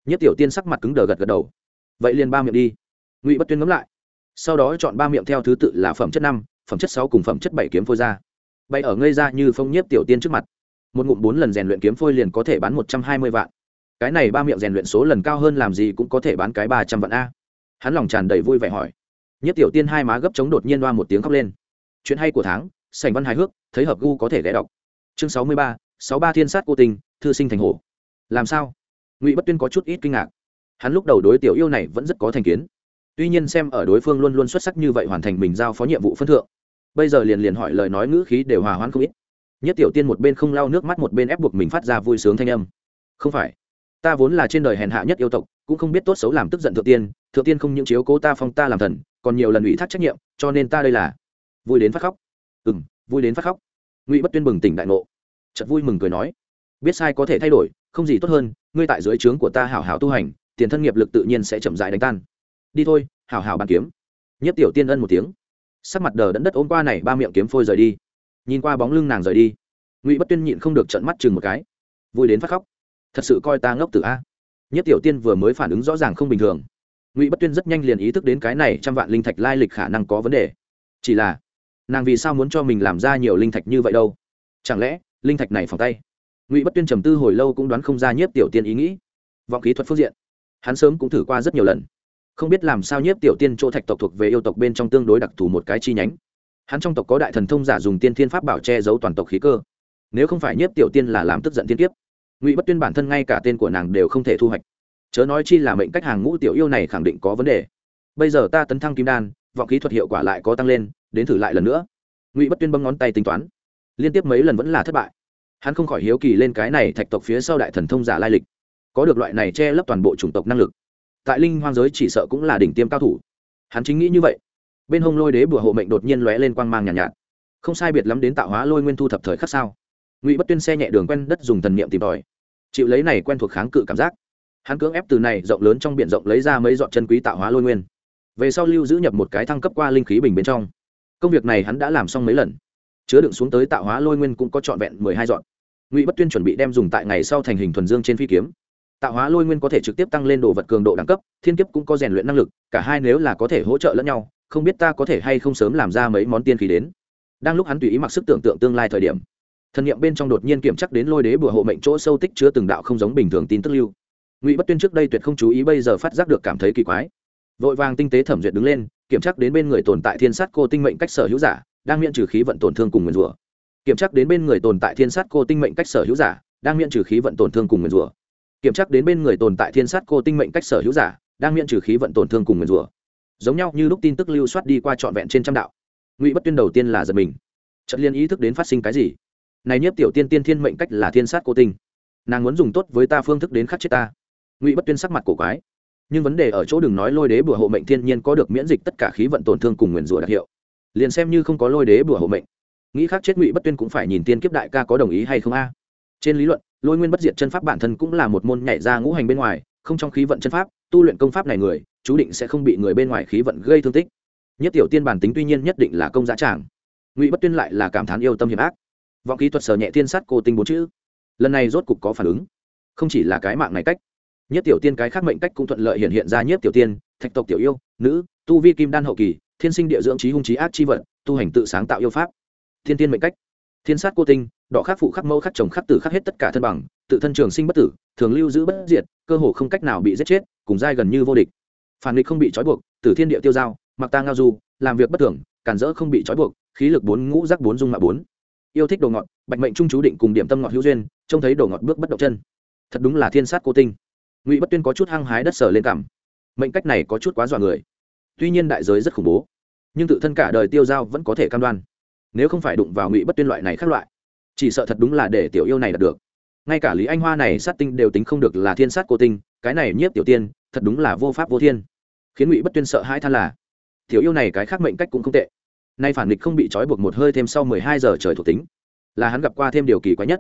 Nhất tiểu tiên sắc mặt cứng đờ gật gật đầu. Vậy liền ba miệng đi. Ngụy bất tuyên ngẫm lại sau đó chọn ba miệng theo thứ tự là phẩm chất năm, phẩm chất sáu cùng phẩm chất bảy kiếm phôi ra. Bay ở ngây ra như phong nhiếp tiểu tiên trước mặt. Một ngụm bốn lần rèn luyện kiếm phôi liền có thể bán một trăm hai mươi vạn. Cái này ba miệng rèn luyện số lần cao hơn làm gì cũng có thể bán cái ba trăm vạn a. Hắn lòng tràn đầy vui vẻ hỏi. Nhất tiểu tiên hai má gấp chống đột nhiên đoa một tiếng khóc lên. Chuyện hay của tháng sành văn hài hước, thấy hợp gu có thể ghé đọc. Chương sáu mươi ba, sáu ba thiên sát cô tình, thư sinh thành hồ làm sao? Ngụy bất tuyên có chút ít kinh ngạc. Hắn lúc đầu đối tiểu yêu này vẫn rất có thành kiến tuy nhiên xem ở đối phương luôn luôn xuất sắc như vậy hoàn thành mình giao phó nhiệm vụ phân thượng, bây giờ liền liền hỏi lời nói ngữ khí đều hòa hoãn không ít. Nhất tiểu tiên một bên không lau nước mắt một bên ép buộc mình phát ra vui sướng thanh âm. Không phải, ta vốn là trên đời hèn hạ nhất yêu tộc, cũng không biết tốt xấu làm tức giận thượng tiên thượng tiên không những chiếu cố ta phong ta làm thần, còn nhiều lần ủy thác trách nhiệm, cho nên ta đây là vui đến phát khóc. Ừ m vui đến phát khóc. Ngụy bất tuyên bừng tỉnh đại ngộ. Chật vui mừng cười nói, biết sai có thể thay đổi, không gì tốt hơn, ngươi tại dưới trướng của ta hảo hảo tu hành, tiền thân nghiệp lực tự nhiên sẽ chậm dại đánh tan đi thôi, hảo hảo bàn kiếm. Nhất tiểu tiên ân một tiếng. Sắc mặt đờ đẫn đất ôm qua này ba miệng kiếm phôi rời đi. Nhìn qua bóng lưng nàng rời đi. Ngụy bất tuyên nhịn không được trận mắt chừng một cái. Vui đến phát khóc. Thật sự coi ta ngốc tử a. Nhất tiểu tiên vừa mới phản ứng rõ ràng không bình thường. Ngụy bất tuyên rất nhanh liền ý thức đến cái này trăm vạn linh thạch lai lịch khả năng có vấn đề. Chỉ là, nàng vì sao muốn cho mình làm ra nhiều linh thạch như vậy đâu? Chẳng lẽ, linh thạch này phòng tay? Ngụy bất tuyên trầm tư hồi lâu cũng đoán không ra nhiếp tiểu tiên ý nghĩ. Vọng kỹ thuật phương diện. Hắn sớm cũng thử qua rất nhiều lần không biết làm sao nhiếp tiểu tiên chỗ thạch tộc thuộc về yêu tộc bên trong tương đối đặc thù một cái chi nhánh. Hắn trong tộc có đại thần thông giả dùng tiên thiên pháp bảo che giấu toàn tộc khí cơ. Nếu không phải nhiếp tiểu tiên là làm tức giận tiên kiếp, ngụy bất tuyên bản thân ngay cả tên của nàng đều không thể thu hoạch. Chớ nói chi là mệnh cách hàng ngũ tiểu yêu này khẳng định có vấn đề. Bây giờ ta tấn thăng kim đan, vọng kỹ thuật hiệu quả lại có tăng lên, đến thử lại lần nữa. Ngụy bất tuyên bấm ngón tay tính toán. Liên tiếp mấy lần vẫn là thất bại. Hắn không khỏi hiếu kỳ lên cái này thạch tộc phía sau đại thần thông giả lai lịch. Có được loại này che lấp toàn bộ chủng tộc năng lực tại linh hoang giới chỉ sợ cũng là đỉnh tiêm cao thủ. Hắn chính nghĩ như vậy. Bên hông lôi đế bùa hộ mệnh đột nhiên lóe lên quang mang nhàn nhạt, nhạt. Không sai biệt lắm đến tạo hóa lôi nguyên thu thập thời khắc sao? Ngụy bất tuyên xe nhẹ đường quen đất dùng thần niệm tìm tòi. Chịu lấy này quen thuộc kháng cự cảm giác hắn cưỡng ép từ này rộng lớn trong biển rộng lấy ra mấy dọn chân quý tạo hóa lôi nguyên. Về sau lưu giữ nhập một cái thăng cấp qua linh khí bình bên trong. Công việc này hắn đã làm xong mấy lần chứa đựng xuống tới tạo hóa lôi nguyên cũng có trọn vẹn mười hai dọn ngụy bất tuyên chuẩn bị đem dùng tại ngày sau thành hình thuần dương trên phi kiếm tạo hóa lôi nguyên có thể trực tiếp tăng lên đồ vật cường độ đẳng cấp, thiên kiếp cũng có rèn luyện năng lực, cả hai nếu là có thể hỗ trợ lẫn nhau, không biết ta có thể hay không sớm làm ra mấy món tiên khí đến. Đang lúc hắn tùy ý mặc sức tưởng tượng tương lai thời điểm, thần nghiệm bên trong đột nhiên kiểm chắc đến lôi đế bùa hộ mệnh chỗ sâu tích chứa từng đạo không giống bình thường tin tức lưu. Ngụy bất tuyên trước đây tuyệt không chú ý, bây giờ phát giác được cảm thấy kỳ quái. Vội vàng tinh tế thẩm duyệt đứng lên, kiểm chắc đến bên người tồn tại thiên sát cô tinh mệnh cách sở hữu giả, đang miễn trừ khí vận tổn thương cùng nguyền rủa. Kiểm chắc đến bên người tồn tại thiên sát cô tinh mệnh cách sở hữu giả, đang miễn trừ khí vận tổn thương cùng nguyền rủa kiểm tra đến bên người tồn tại thiên sát cô tinh mệnh cách sở hữu giả, đang miễn trừ khí vận tổn thương cùng nguyền rủa. Giống nhau như lúc tin tức lưu soát đi qua trọn vẹn trên trăm đạo. Ngụy bất tuyên đầu tiên là giật mình. Chợt liên ý thức đến phát sinh cái gì? Này nhiếp tiểu tiên tiên thiên mệnh cách là thiên sát cô tinh. Nàng muốn dùng tốt với ta phương thức đến khắc chết ta. Ngụy bất tuyên sắc mặt cổ quái. Nhưng vấn đề ở chỗ đừng nói lôi đế bùa hộ mệnh thiên nhiên có được miễn dịch tất cả khí vận tổn thương cùng nguyền rủa đặc hiệu. Liền xem như không có lôi đế bùa hộ mệnh. Nghĩ khắc chết ngụy bất tuyên cũng phải nhìn tiên kiếp đại ca có đồng ý hay không a trên lý luận, lôi nguyên bất diệt chân pháp bản thân cũng là một môn nhảy ra ngũ hành bên ngoài, không trong khí vận chân pháp, tu luyện công pháp này người, chú định sẽ không bị người bên ngoài khí vận gây thương tích. Nhất tiểu tiên bản tính tuy nhiên nhất định là công giá tràng, ngụy bất tuyên lại là cảm thán yêu tâm hiểm ác. Vọng kỹ thuật sở nhẹ tiên sát cô tinh bốn chữ. Lần này rốt cục có phản ứng. Không chỉ là cái mạng này cách, nhất tiểu tiên cái khác mệnh cách cũng thuận lợi hiện hiện ra nhất tiểu tiên, thạch tộc tiểu yêu, nữ, tu vi kim đan hậu kỳ, thiên sinh địa dưỡng trí hung trí ác chi vận, tu hành tự sáng tạo yêu pháp. Thiên tiên mệnh cách, thiên sát cô tinh đỏ khắc phụ khắc mẫu khắc chồng khắc tử khắc hết tất cả thân bằng, tự thân trường sinh bất tử, thường lưu giữ bất diệt, cơ hồ không cách nào bị giết chết, cùng giai gần như vô địch. Phản nghịch không bị trói buộc, tử thiên địa tiêu giao, mặc ta ngao du, làm việc bất thường cản rỡ không bị trói buộc, khí lực bốn ngũ giác bốn dung mạ bốn. Yêu thích đồ ngọt, bạch mệnh trung chú định cùng điểm tâm ngọt hữu duyên, trông thấy đồ ngọt bước bất động chân. Thật đúng là thiên sát cô tinh. Ngụy bất tuyên có chút hăng hái đất sở lên cảm. Mệnh cách này có chút quá dọa người. Tuy nhiên đại giới rất khủng bố, nhưng tự thân cả đời tiêu dao vẫn có thể cam đoan. Nếu không phải đụng vào ngụy bất tuyên loại này khác loại chỉ sợ thật đúng là để tiểu yêu này đạt được. Ngay cả lý anh hoa này sát tinh đều tính không được là thiên sát cô tinh, cái này nhiếp tiểu tiên, thật đúng là vô pháp vô thiên. Khiến ngụy bất tuyên sợ hãi than là, tiểu yêu này cái khác mệnh cách cũng không tệ. Nay phản nghịch không bị trói buộc một hơi thêm sau mười hai giờ trời thuộc tính, là hắn gặp qua thêm điều kỳ quái nhất.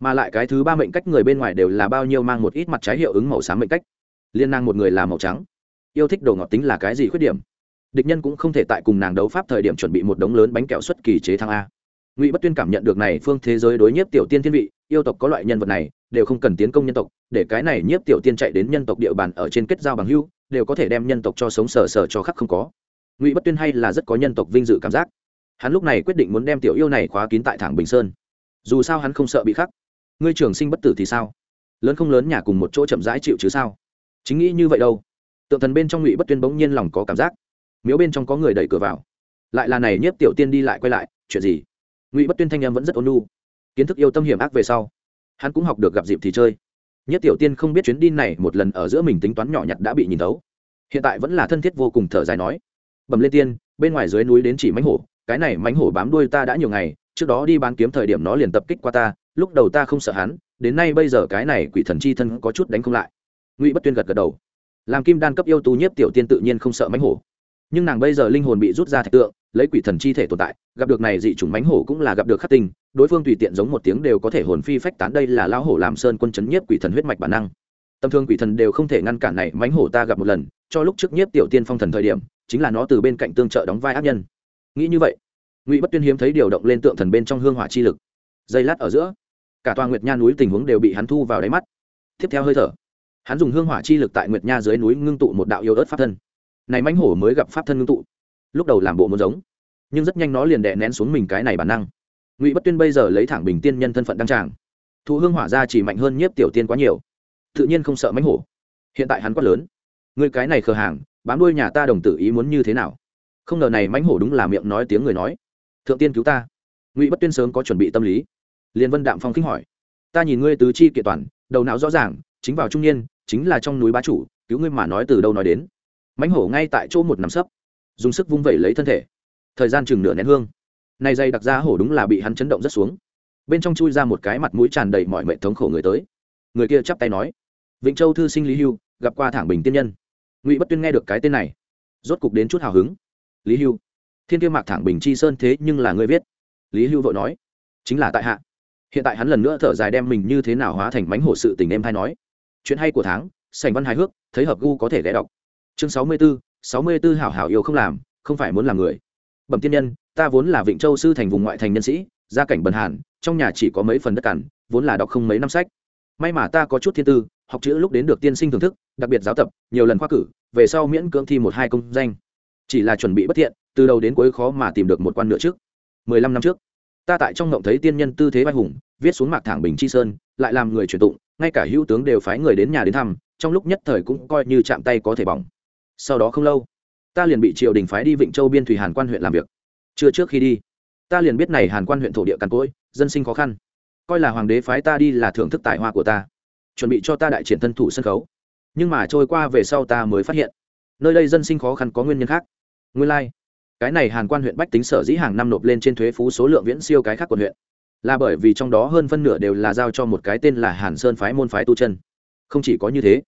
Mà lại cái thứ ba mệnh cách người bên ngoài đều là bao nhiêu mang một ít mặt trái hiệu ứng màu xám mệnh cách. Liên năng một người là màu trắng. Yêu thích đồ ngọt tính là cái gì khuyết điểm? Địch nhân cũng không thể tại cùng nàng đấu pháp thời điểm chuẩn bị một đống lớn bánh kẹo xuất kỳ chế thăng a ngụy bất tuyên cảm nhận được này phương thế giới đối nhiếp tiểu tiên thiên vị, yêu tộc có loại nhân vật này, đều không cần tiến công nhân tộc, để cái này nhiếp tiểu tiên chạy đến nhân tộc địa bàn ở trên kết giao bằng hưu đều có thể đem nhân tộc cho sống sờ sờ cho khắc không có. Ngụy bất tuyên hay là rất có nhân tộc vinh dự cảm giác. Hắn lúc này quyết định muốn đem tiểu yêu này khóa kín tại thẳng bình sơn. Dù sao hắn không sợ bị khắc. Ngươi trường sinh bất tử thì sao? Lớn không lớn nhà cùng một chỗ chậm rãi chịu chứ sao? Chính nghĩ như vậy đâu. Tượng thần bên trong ngụy bất tuyên bỗng nhiên lòng có cảm giác. Miếu bên trong có người đẩy cửa vào. Lại là này nhiếp tiểu tiên đi lại quay lại, chuyện gì? Ngụy bất tuyên thanh em vẫn rất ôn lu kiến thức yêu tâm hiểm ác về sau hắn cũng học được gặp dịp thì chơi nhất tiểu tiên không biết chuyến đi này một lần ở giữa mình tính toán nhỏ nhặt đã bị nhìn thấu hiện tại vẫn là thân thiết vô cùng thở dài nói bẩm lên tiên bên ngoài dưới núi đến chỉ mánh hổ cái này mánh hổ bám đuôi ta đã nhiều ngày trước đó đi bán kiếm thời điểm nó liền tập kích qua ta lúc đầu ta không sợ hắn đến nay bây giờ cái này quỷ thần chi thân có chút đánh không lại ngụy bất tuyên gật gật đầu làm kim đan cấp yêu tu nhiếp tiểu tiên tự nhiên không sợ mánh hổ nhưng nàng bây giờ linh hồn bị rút ra thạch tượng lấy quỷ thần chi thể tồn tại, gặp được này dị chủng mánh hổ cũng là gặp được khắc tinh, đối phương tùy tiện giống một tiếng đều có thể hồn phi phách tán, đây là lão hổ làm sơn quân chấn nhiếp quỷ thần huyết mạch bản năng. Tâm thương quỷ thần đều không thể ngăn cản này mánh hổ ta gặp một lần, cho lúc trước nhiếp tiểu tiên phong thần thời điểm, chính là nó từ bên cạnh tương trợ đóng vai ác nhân. Nghĩ như vậy, ngụy bất tuyên hiếm thấy điều động lên tượng thần bên trong hương hỏa chi lực. Dây lát ở giữa, cả toa nguyệt nha núi tình huống đều bị hắn thu vào đáy mắt. Tiếp theo hơi thở, hắn dùng hương hỏa chi lực tại nguyệt nha dưới núi ngưng tụ một đạo yêu ớt pháp thân. Này mãnh hổ mới gặp pháp thân ngưng tụ lúc đầu làm bộ muốn giống, nhưng rất nhanh nó liền đè nén xuống mình cái này bản năng. Ngụy bất tuyên bây giờ lấy thẳng bình tiên nhân thân phận đăng tràng. Thụ hương hỏa ra chỉ mạnh hơn nhiếp tiểu tiên quá nhiều, tự nhiên không sợ mãnh hổ. Hiện tại hắn quát lớn. Người cái này khờ hàng, bám đuôi nhà ta đồng tử ý muốn như thế nào? Không ngờ này mãnh hổ đúng là miệng nói tiếng người nói. Thượng tiên cứu ta. Ngụy bất tuyên sớm có chuẩn bị tâm lý. Liền vân đạm phong khinh hỏi. Ta nhìn ngươi tứ chi kiện toàn, đầu não rõ ràng, chính vào trung niên, chính là trong núi bá chủ, cứu ngươi mà nói từ đâu nói đến. Mãnh hổ ngay tại chỗ một nắm sấp dùng sức vung vẩy lấy thân thể. Thời gian chừng nửa nén hương. Nay dây đặc ra hổ đúng là bị hắn chấn động rất xuống. Bên trong chui ra một cái mặt mũi tràn đầy mọi mệnh thống khổ người tới. Người kia chắp tay nói, vịnh châu thư sinh lý hưu, gặp qua thẳng bình tiên nhân. Ngụy bất tuyên nghe được cái tên này, rốt cục đến chút hào hứng. Lý hưu, thiên tiêu mạc thẳng bình chi sơn thế nhưng là người viết. Lý hưu vội nói, chính là tại hạ. Hiện tại hắn lần nữa thở dài đem mình như thế nào hóa thành mánh hổ sự tình em hay nói. Chuyện hay của tháng sành văn hài hước, thấy hợp gu có thể ghé đọc. Chương sáu mươi b ố sáu mươi b ố hảo hảo yêu không làm, không phải muốn làm người. Bẩm tiên nhân, ta vốn là vịnh châu sư thành vùng ngoại thành nhân sĩ, gia cảnh bần hàn, trong nhà chỉ có mấy phần đất cằn, vốn là đọc không mấy năm sách. May mà ta có chút thiên tư, học chữ lúc đến được tiên sinh thưởng thức, đặc biệt giáo tập, nhiều lần khoa cử, về sau miễn cưỡng thi một hai công danh. Chỉ là chuẩn bị bất thiện, từ đầu đến cuối khó mà tìm được một quan nửa trước. Mười lăm năm trước, ta tại trong ngộng thấy tiên nhân tư thế vai hùng, viết xuống mạc thẳng bình chi sơn, lại làm người truyền tụng, ngay cả hữu tướng đều phái người đến nhà đến thăm, trong lúc nhất thời cũng coi như chạm tay có thể bỏng sau đó không lâu, ta liền bị triều đình phái đi vịnh châu biên thủy hàn quan huyện làm việc. Chưa trước khi đi, ta liền biết này hàn quan huyện thổ địa cằn cỗi, dân sinh khó khăn. Coi là hoàng đế phái ta đi là thưởng thức tài hoa của ta, chuẩn bị cho ta đại triển thân thủ sân khấu. Nhưng mà trôi qua về sau ta mới phát hiện, nơi đây dân sinh khó khăn có nguyên nhân khác. Nguyên lai、like. cái này hàn quan huyện bách tính sở dĩ hàng năm nộp lên trên thuế phú số lượng viễn siêu cái khác quận huyện, là bởi vì trong đó hơn phân nửa đều là giao cho một cái tên là hàn sơn phái môn phái tu chân. Không chỉ có như thế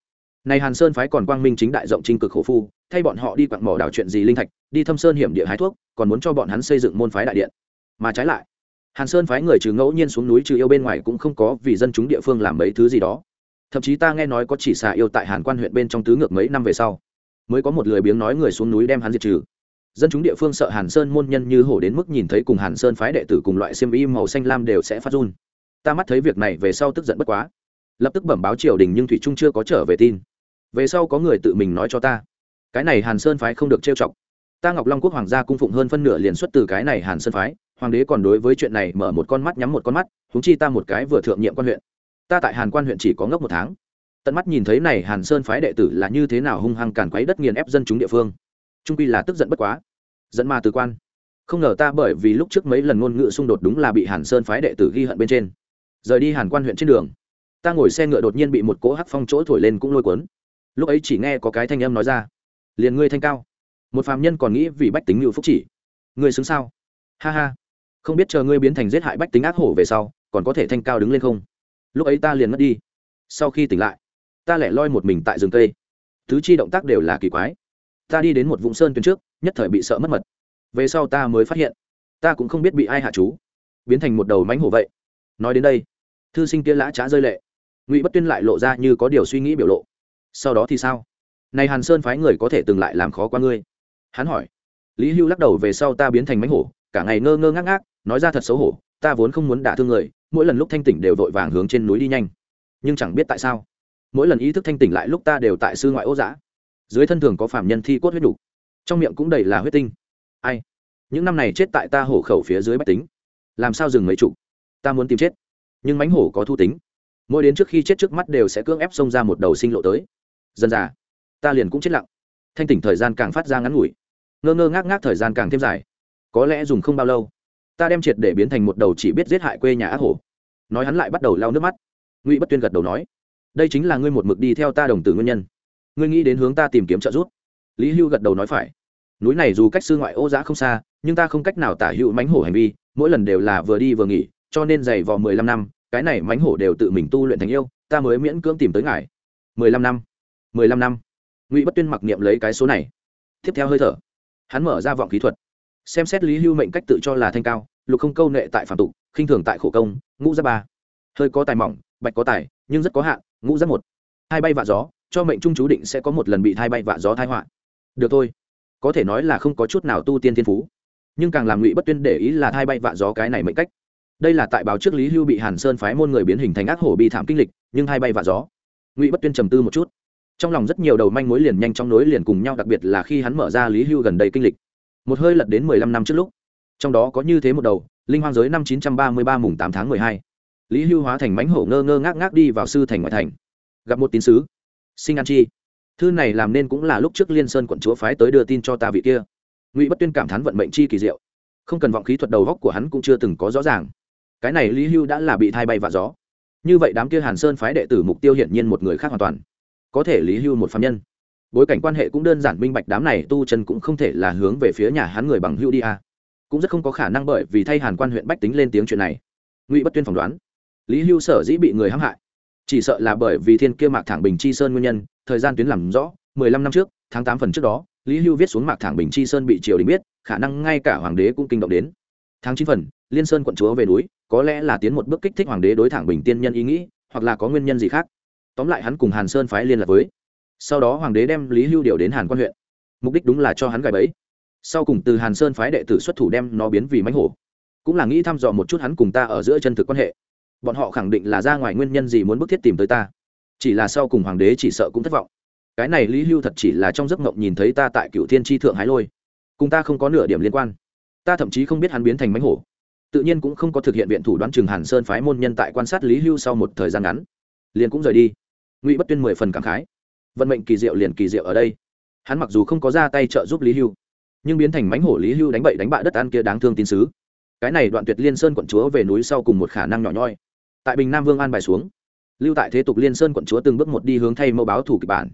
này hàn sơn phái còn quang minh chính đại rộng trinh cực khổ phu, thay bọn họ đi quặng mỏ đảo chuyện gì linh thạch, đi thâm sơn hiểm địa hái thuốc, còn muốn cho bọn hắn xây dựng môn phái đại điện. Mà trái lại, hàn sơn phái người trừ ngẫu nhiên xuống núi trừ yêu bên ngoài cũng không có vì dân chúng địa phương làm mấy thứ gì đó. Thậm chí ta nghe nói có chỉ xà yêu tại hàn quan huyện bên trong tứ ngược mấy năm về sau, mới có một lười biếng nói người xuống núi đem hắn diệt trừ. Dân chúng địa phương sợ hàn sơn môn nhân như hổ đến mức nhìn thấy cùng hàn sơn phái đệ tử cùng loại xiêm y màu xanh lam đều sẽ phát run. Ta mắt thấy việc này về sau tức giận bất quá. Lập tức bẩm báo triều đình nhưng thủy trung chưa có trở về tin về sau có người tự mình nói cho ta. Cái này hàn sơn phái không được trêu chọc. Ta ngọc long quốc hoàng gia cung phụng hơn phân nửa liền xuất từ cái này hàn sơn phái, hoàng đế còn đối với chuyện này mở một con mắt nhắm một con mắt húng chi ta một cái vừa thượng nhiệm quan huyện. Ta tại hàn quan huyện chỉ có ngốc một tháng. Tận mắt nhìn thấy này hàn sơn phái đệ tử là như thế nào hung hăng càn quấy đất nghiền ép dân chúng địa phương. Trung quy là tức giận bất quá. Dẫn ma từ quan. Không ngờ ta bởi vì lúc trước mấy lần ngôn ngữ xung đột đúng là bị hàn sơn phái đệ tử ghi hận bên trên. Rời đi hàn quan huyện trên đường, ta ngồi xe ngựa đột nhiên bị một cỗ hắc phong chỗ thổi lên cũng lôi cuốn lúc ấy chỉ nghe có cái thanh âm nói ra, liền ngươi thanh cao. Một phàm nhân còn nghĩ vì bách tính ngự phúc chỉ, ngươi xứng sao? Ha ha, không biết chờ ngươi biến thành giết hại bách tính ác hổ về sau, còn có thể thanh cao đứng lên không? Lúc ấy ta liền mất đi. Sau khi tỉnh lại, ta lẻ loi một mình tại rừng cây. Thứ chi động tác đều là kỳ quái. Ta đi đến một vùng sơn tuyến trước, nhất thời bị sợ mất mật. Về sau ta mới phát hiện, ta cũng không biết bị ai hạ chú. Biến thành một đầu mánh hổ vậy. Nói đến đây, thư sinh kia lã trá rơi lệ. Ngụy bất tuyên lại lộ ra như có điều suy nghĩ biểu lộ sau đó thì sao? Này hàn sơn phái người có thể từng lại làm khó qua ngươi. Hắn hỏi. Lý hưu lắc đầu về sau ta biến thành mánh hổ, cả ngày ngơ ngơ ngác ngác, nói ra thật xấu hổ, ta vốn không muốn đả thương người, mỗi lần lúc thanh tỉnh đều vội vàng hướng trên núi đi nhanh. Nhưng chẳng biết tại sao, mỗi lần ý thức thanh tỉnh lại lúc ta đều tại sư ngoại ô giã. Dưới thân thường có phạm nhân thi cốt huyết đủ trong miệng cũng đầy là huyết tinh. Ai? Những năm này chết tại ta hổ khẩu phía dưới bách tính. Làm sao dừng mấy trụ ta muốn tìm chết. Nhưng mánh hổ có thu tính. Mỗi đến trước khi chết trước mắt đều sẽ cưỡng ép xông ra một đầu sinh lộ tới dần dà ta liền cũng chết lặng. Thanh tỉnh thời gian càng phát ra ngắn ngủi. Ngơ ngơ ngác ngác thời gian càng thêm dài. Có lẽ dùng không bao lâu, ta đem triệt để biến thành một đầu chỉ biết giết hại quê nhà ác hổ. Nói hắn lại bắt đầu lau nước mắt. Ngụy bất tuyên gật đầu nói, đây chính là ngươi một mực đi theo ta đồng tử nguyên nhân. Ngươi nghĩ đến hướng ta tìm kiếm trợ giúp? Lý hưu gật đầu nói phải. Núi này dù cách sư ngoại ô giã không xa, nhưng ta không cách nào tả hữu mánh hổ hành vi, mỗi lần đều là vừa đi vừa nghỉ, cho nên dày vò mười lăm năm, cái này mánh hổ đều tự mình tu luyện thành yêu, ta mới miễn cưỡng tìm tới ngài. Mười lăm năm? Mười lăm năm. Ngụy bất tuyên mặc niệm lấy cái số này. Tiếp theo hơi thở. Hắn mở ra vọng kỹ thuật. Xem xét lý hưu mệnh cách tự cho là thanh cao, lục không câu nệ tại phản tục, khinh thường tại khổ công, ngũ giáp ba. Hơi có tài mỏng, bạch có tài, nhưng rất có hạn, ngũ giáp một. Hai bay vạ gió, cho mệnh trung chú định sẽ có một lần bị thai bay vạ gió thai họa. Được thôi. Có thể nói là không có chút nào tu tiên thiên phú. Nhưng càng làm ngụy bất tuyên để ý là thai bay vạ gió cái này mệnh cách. Đây là tại báo trước lý hưu bị hàn sơn phái môn người biến hình thành ác hổ bị thảm kinh lịch, nhưng hai bay vạ gió. Ngụy bất tuyên trầm tư một chút trong lòng rất nhiều đầu manh mối liền nhanh trong nối liền cùng nhau, đặc biệt là khi hắn mở ra lý hưu gần đây kinh lịch. Một hơi lật đến mười lăm năm trước lúc. Trong đó có như thế một đầu, linh hoang giới năm chín trăm ba mươi ba mùng tám tháng mười hai. Lý hưu hóa thành mánh hổ ngơ ngơ ngác ngác đi vào sư thành ngoại thành. Gặp một tín sứ. Sinh an chi. Thư này làm nên cũng là lúc trước liên sơn quận chúa phái tới đưa tin cho ta vị kia. Ngụy bất tuyên cảm thán vận mệnh chi kỳ diệu. Không cần vọng khí thuật đầu góc của hắn cũng chưa từng có rõ ràng. Cái này lý hưu đã là bị thai bay vạ gió. Như vậy đám kia hàn sơn phái đệ tử mục tiêu hiển nhiên một người khác hoàn toàn có thể lý hưu một phạm nhân. Bối cảnh quan hệ cũng đơn giản, minh bạch đám này tu chân cũng không thể là hướng về phía nhà hắn người bằng hưu đi a cũng rất không có khả năng bởi vì thay hàn quan huyện bách tính lên tiếng chuyện này. Ngụy bất tuyên phỏng đoán, lý hưu sở dĩ bị người hãm hại, chỉ sợ là bởi vì thiên kia mạc thẳng bình chi sơn nguyên nhân, thời gian tuyến làm rõ, mười lăm năm trước, tháng tám phần trước đó, lý hưu viết xuống mạc thẳng bình chi sơn bị triều đình biết, khả năng ngay cả hoàng đế cũng kinh động đến. Tháng chín phần, liên sơn quận chúa về núi, có lẽ là tiến một bước kích thích hoàng đế đối thẳng bình tiên nhân ý nghĩ, hoặc là có nguyên nhân gì khác tóm lại hắn cùng hàn sơn phái liên lạc với. Sau đó hoàng đế đem lý hưu điều đến hàn quan huyện. Mục đích đúng là cho hắn gài bẫy. Sau cùng từ hàn sơn phái đệ tử xuất thủ đem nó biến vì mánh hổ. Cũng là nghĩ thăm dò một chút hắn cùng ta ở giữa chân thực quan hệ. Bọn họ khẳng định là ra ngoài nguyên nhân gì muốn bức thiết tìm tới ta. Chỉ là sau cùng hoàng đế chỉ sợ cũng thất vọng. Cái này lý hưu thật chỉ là trong giấc mộng nhìn thấy ta tại cựu thiên tri thượng hái lôi. Cùng ta không có nửa điểm liên quan. Ta thậm chí không biết hắn biến thành mánh hổ. Tự nhiên cũng không có thực hiện viện thủ đoán trường hàn sơn phái môn nhân tại quan sát lý hưu sau một thời gian ngắn. Liền cũng rời đi ngụy bất tuyên mười phần cảm khái. Vận mệnh kỳ diệu liền kỳ diệu ở đây. Hắn mặc dù không có ra tay trợ giúp lý hưu, nhưng biến thành mánh hổ lý hưu đánh bậy đánh bạ đất ăn kia đáng thương tín sứ. Cái này đoạn tuyệt liên sơn quận chúa về núi sau cùng một khả năng nhỏ nhoi. Tại bình nam vương an bài xuống, lưu tại thế tục liên sơn quận chúa từng bước một đi hướng thay mẫu báo thủ kịch bản.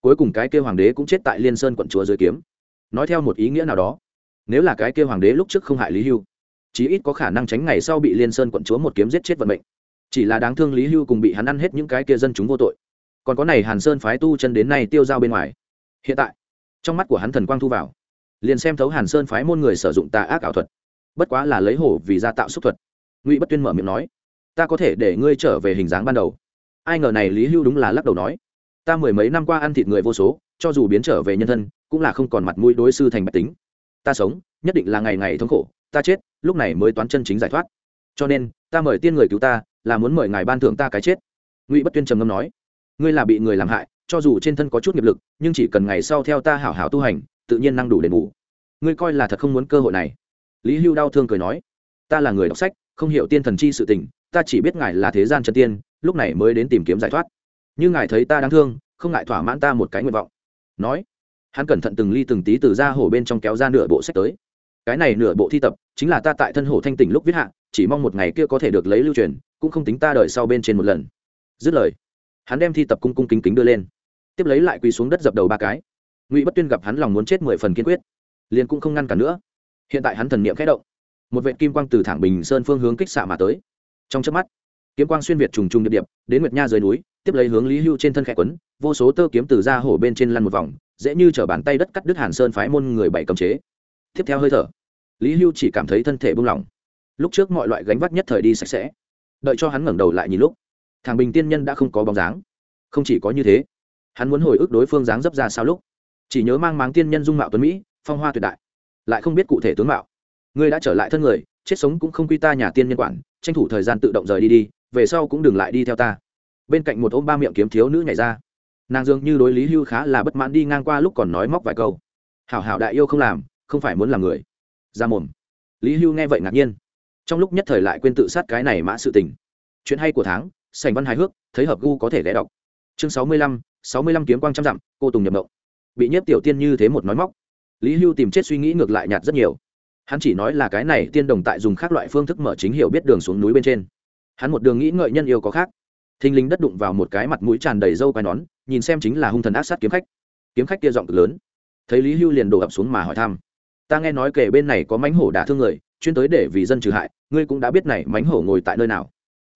Cuối cùng cái kêu hoàng đế cũng chết tại liên sơn quận chúa dưới kiếm. Nói theo một ý nghĩa nào đó, nếu là cái kêu hoàng đế lúc trước không hại lý hưu, chí ít có khả năng tránh ngày sau bị liên sơn quận chúa một kiếm giết chết vận mệnh. Chỉ là đáng thương lý hưu cùng bị hắn ăn hết những cái kia dân chúng vô tội còn có này hàn sơn phái tu chân đến nay tiêu dao bên ngoài. Hiện tại, trong mắt của hắn thần quang thu vào, liền xem thấu hàn sơn phái môn người sử dụng tà ác ảo thuật. Bất quá là lấy hổ vì gia tạo xúc thuật. Ngụy bất tuyên mở miệng nói, ta có thể để ngươi trở về hình dáng ban đầu. Ai ngờ này lý hưu đúng là lắc đầu nói, ta mười mấy năm qua ăn thịt người vô số, cho dù biến trở về nhân thân, cũng là không còn mặt mũi đối sư thành bạch tính. Ta sống, nhất định là ngày ngày thống khổ, ta chết, lúc này mới toán chân chính giải thoát. Cho nên, ta mời tiên người cứu ta, là muốn mời ngài ban thưởng ta cái chết. Ngụy bất tuyên trầm ngâm nói ngươi là bị người làm hại, cho dù trên thân có chút nghiệp lực, nhưng chỉ cần ngày sau theo ta hảo hảo tu hành, tự nhiên năng đủ đền bù ngươi coi là thật không muốn cơ hội này. Lý hưu đau thương cười nói, ta là người đọc sách, không hiểu tiên thần chi sự tình, ta chỉ biết ngài là thế gian chân tiên, lúc này mới đến tìm kiếm giải thoát. Như ngài thấy ta đáng thương, không ngại thỏa mãn ta một cái nguyện vọng. Nói, hắn cẩn thận từng ly từng tí từ ra hổ bên trong kéo ra nửa bộ sách tới. Cái này nửa bộ thi tập, chính là ta tại thân hổ thanh tỉnh lúc viết hạ, chỉ mong một ngày kia có thể được lấy lưu truyền, cũng không tính ta đợi sau bên trên một lần. Dứt lời hắn đem thi tập cung cung kính kính đưa lên. Tiếp lấy lại quỳ xuống đất dập đầu ba cái. Ngụy bất tuyên gặp hắn lòng muốn chết mười phần kiên quyết, liền cũng không ngăn cản nữa. Hiện tại hắn thần niệm khẽ động. Một vệ kim quang từ thẳng bình sơn phương hướng kích xạ mà tới. Trong chớp mắt, kiếm quang xuyên việt trùng trùng điệp điệp, đến nguyệt nha dưới núi, tiếp lấy hướng lý hưu trên thân khẽ quấn, vô số tơ kiếm từ ra hổ bên trên lăn một vòng, dễ như chở bàn tay đất cắt đứt hàn sơn phái môn người bảy cầm chế. Tiếp theo hơi thở, lý hưu chỉ cảm thấy thân thể buông lỏng. Lúc trước mọi loại gánh vác nhất thời đi sạch sẽ. Đợi cho hắn ngẩng đầu lại nhìn lúc thằng bình tiên nhân đã không có bóng dáng. Không chỉ có như thế, hắn muốn hồi ức đối phương dáng dấp ra sao lúc. Chỉ nhớ mang máng tiên nhân dung mạo tuấn mỹ, phong hoa tuyệt đại. Lại không biết cụ thể tướng mạo. Ngươi đã trở lại thân người, chết sống cũng không quy ta nhà tiên nhân quản, tranh thủ thời gian tự động rời đi đi, về sau cũng đừng lại đi theo ta. Bên cạnh một ôm ba miệng kiếm thiếu nữ nhảy ra. Nàng dường như đối lý hưu khá là bất mãn đi ngang qua lúc còn nói móc vài câu. Hảo hảo đại yêu không làm, không phải muốn làm người. Ra mồm. Lý hưu nghe vậy ngạc nhiên. Trong lúc nhất thời lại quên tự sát cái này mã sự tình. Chuyện hay của tháng sành văn hài hước, thấy hợp gu có thể ghé đọc. Chương sáu mươi lăm, sáu mươi lăm kiếm quang trăm dặm, cô tùng nhập mộng. Bị nhiếp tiểu tiên như thế một nói móc, lý hưu tìm chết suy nghĩ ngược lại nhạt rất nhiều. Hắn chỉ nói là cái này tiên đồng tại dùng các loại phương thức mở chính hiểu biết đường xuống núi bên trên. Hắn một đường nghĩ ngợi nhân yêu có khác. Thình lình đất đụng vào một cái mặt mũi tràn đầy râu quai nón, nhìn xem chính là hung thần ác sát kiếm khách. Kiếm khách kia giọng cực lớn. Thấy lý hưu liền đổ ập xuống mà hỏi thăm. Ta nghe nói kể bên này có mánh hổ đả thương người, chuyên tới để vì dân trừ hại, ngươi cũng đã biết này mánh hổ ngồi tại nơi nào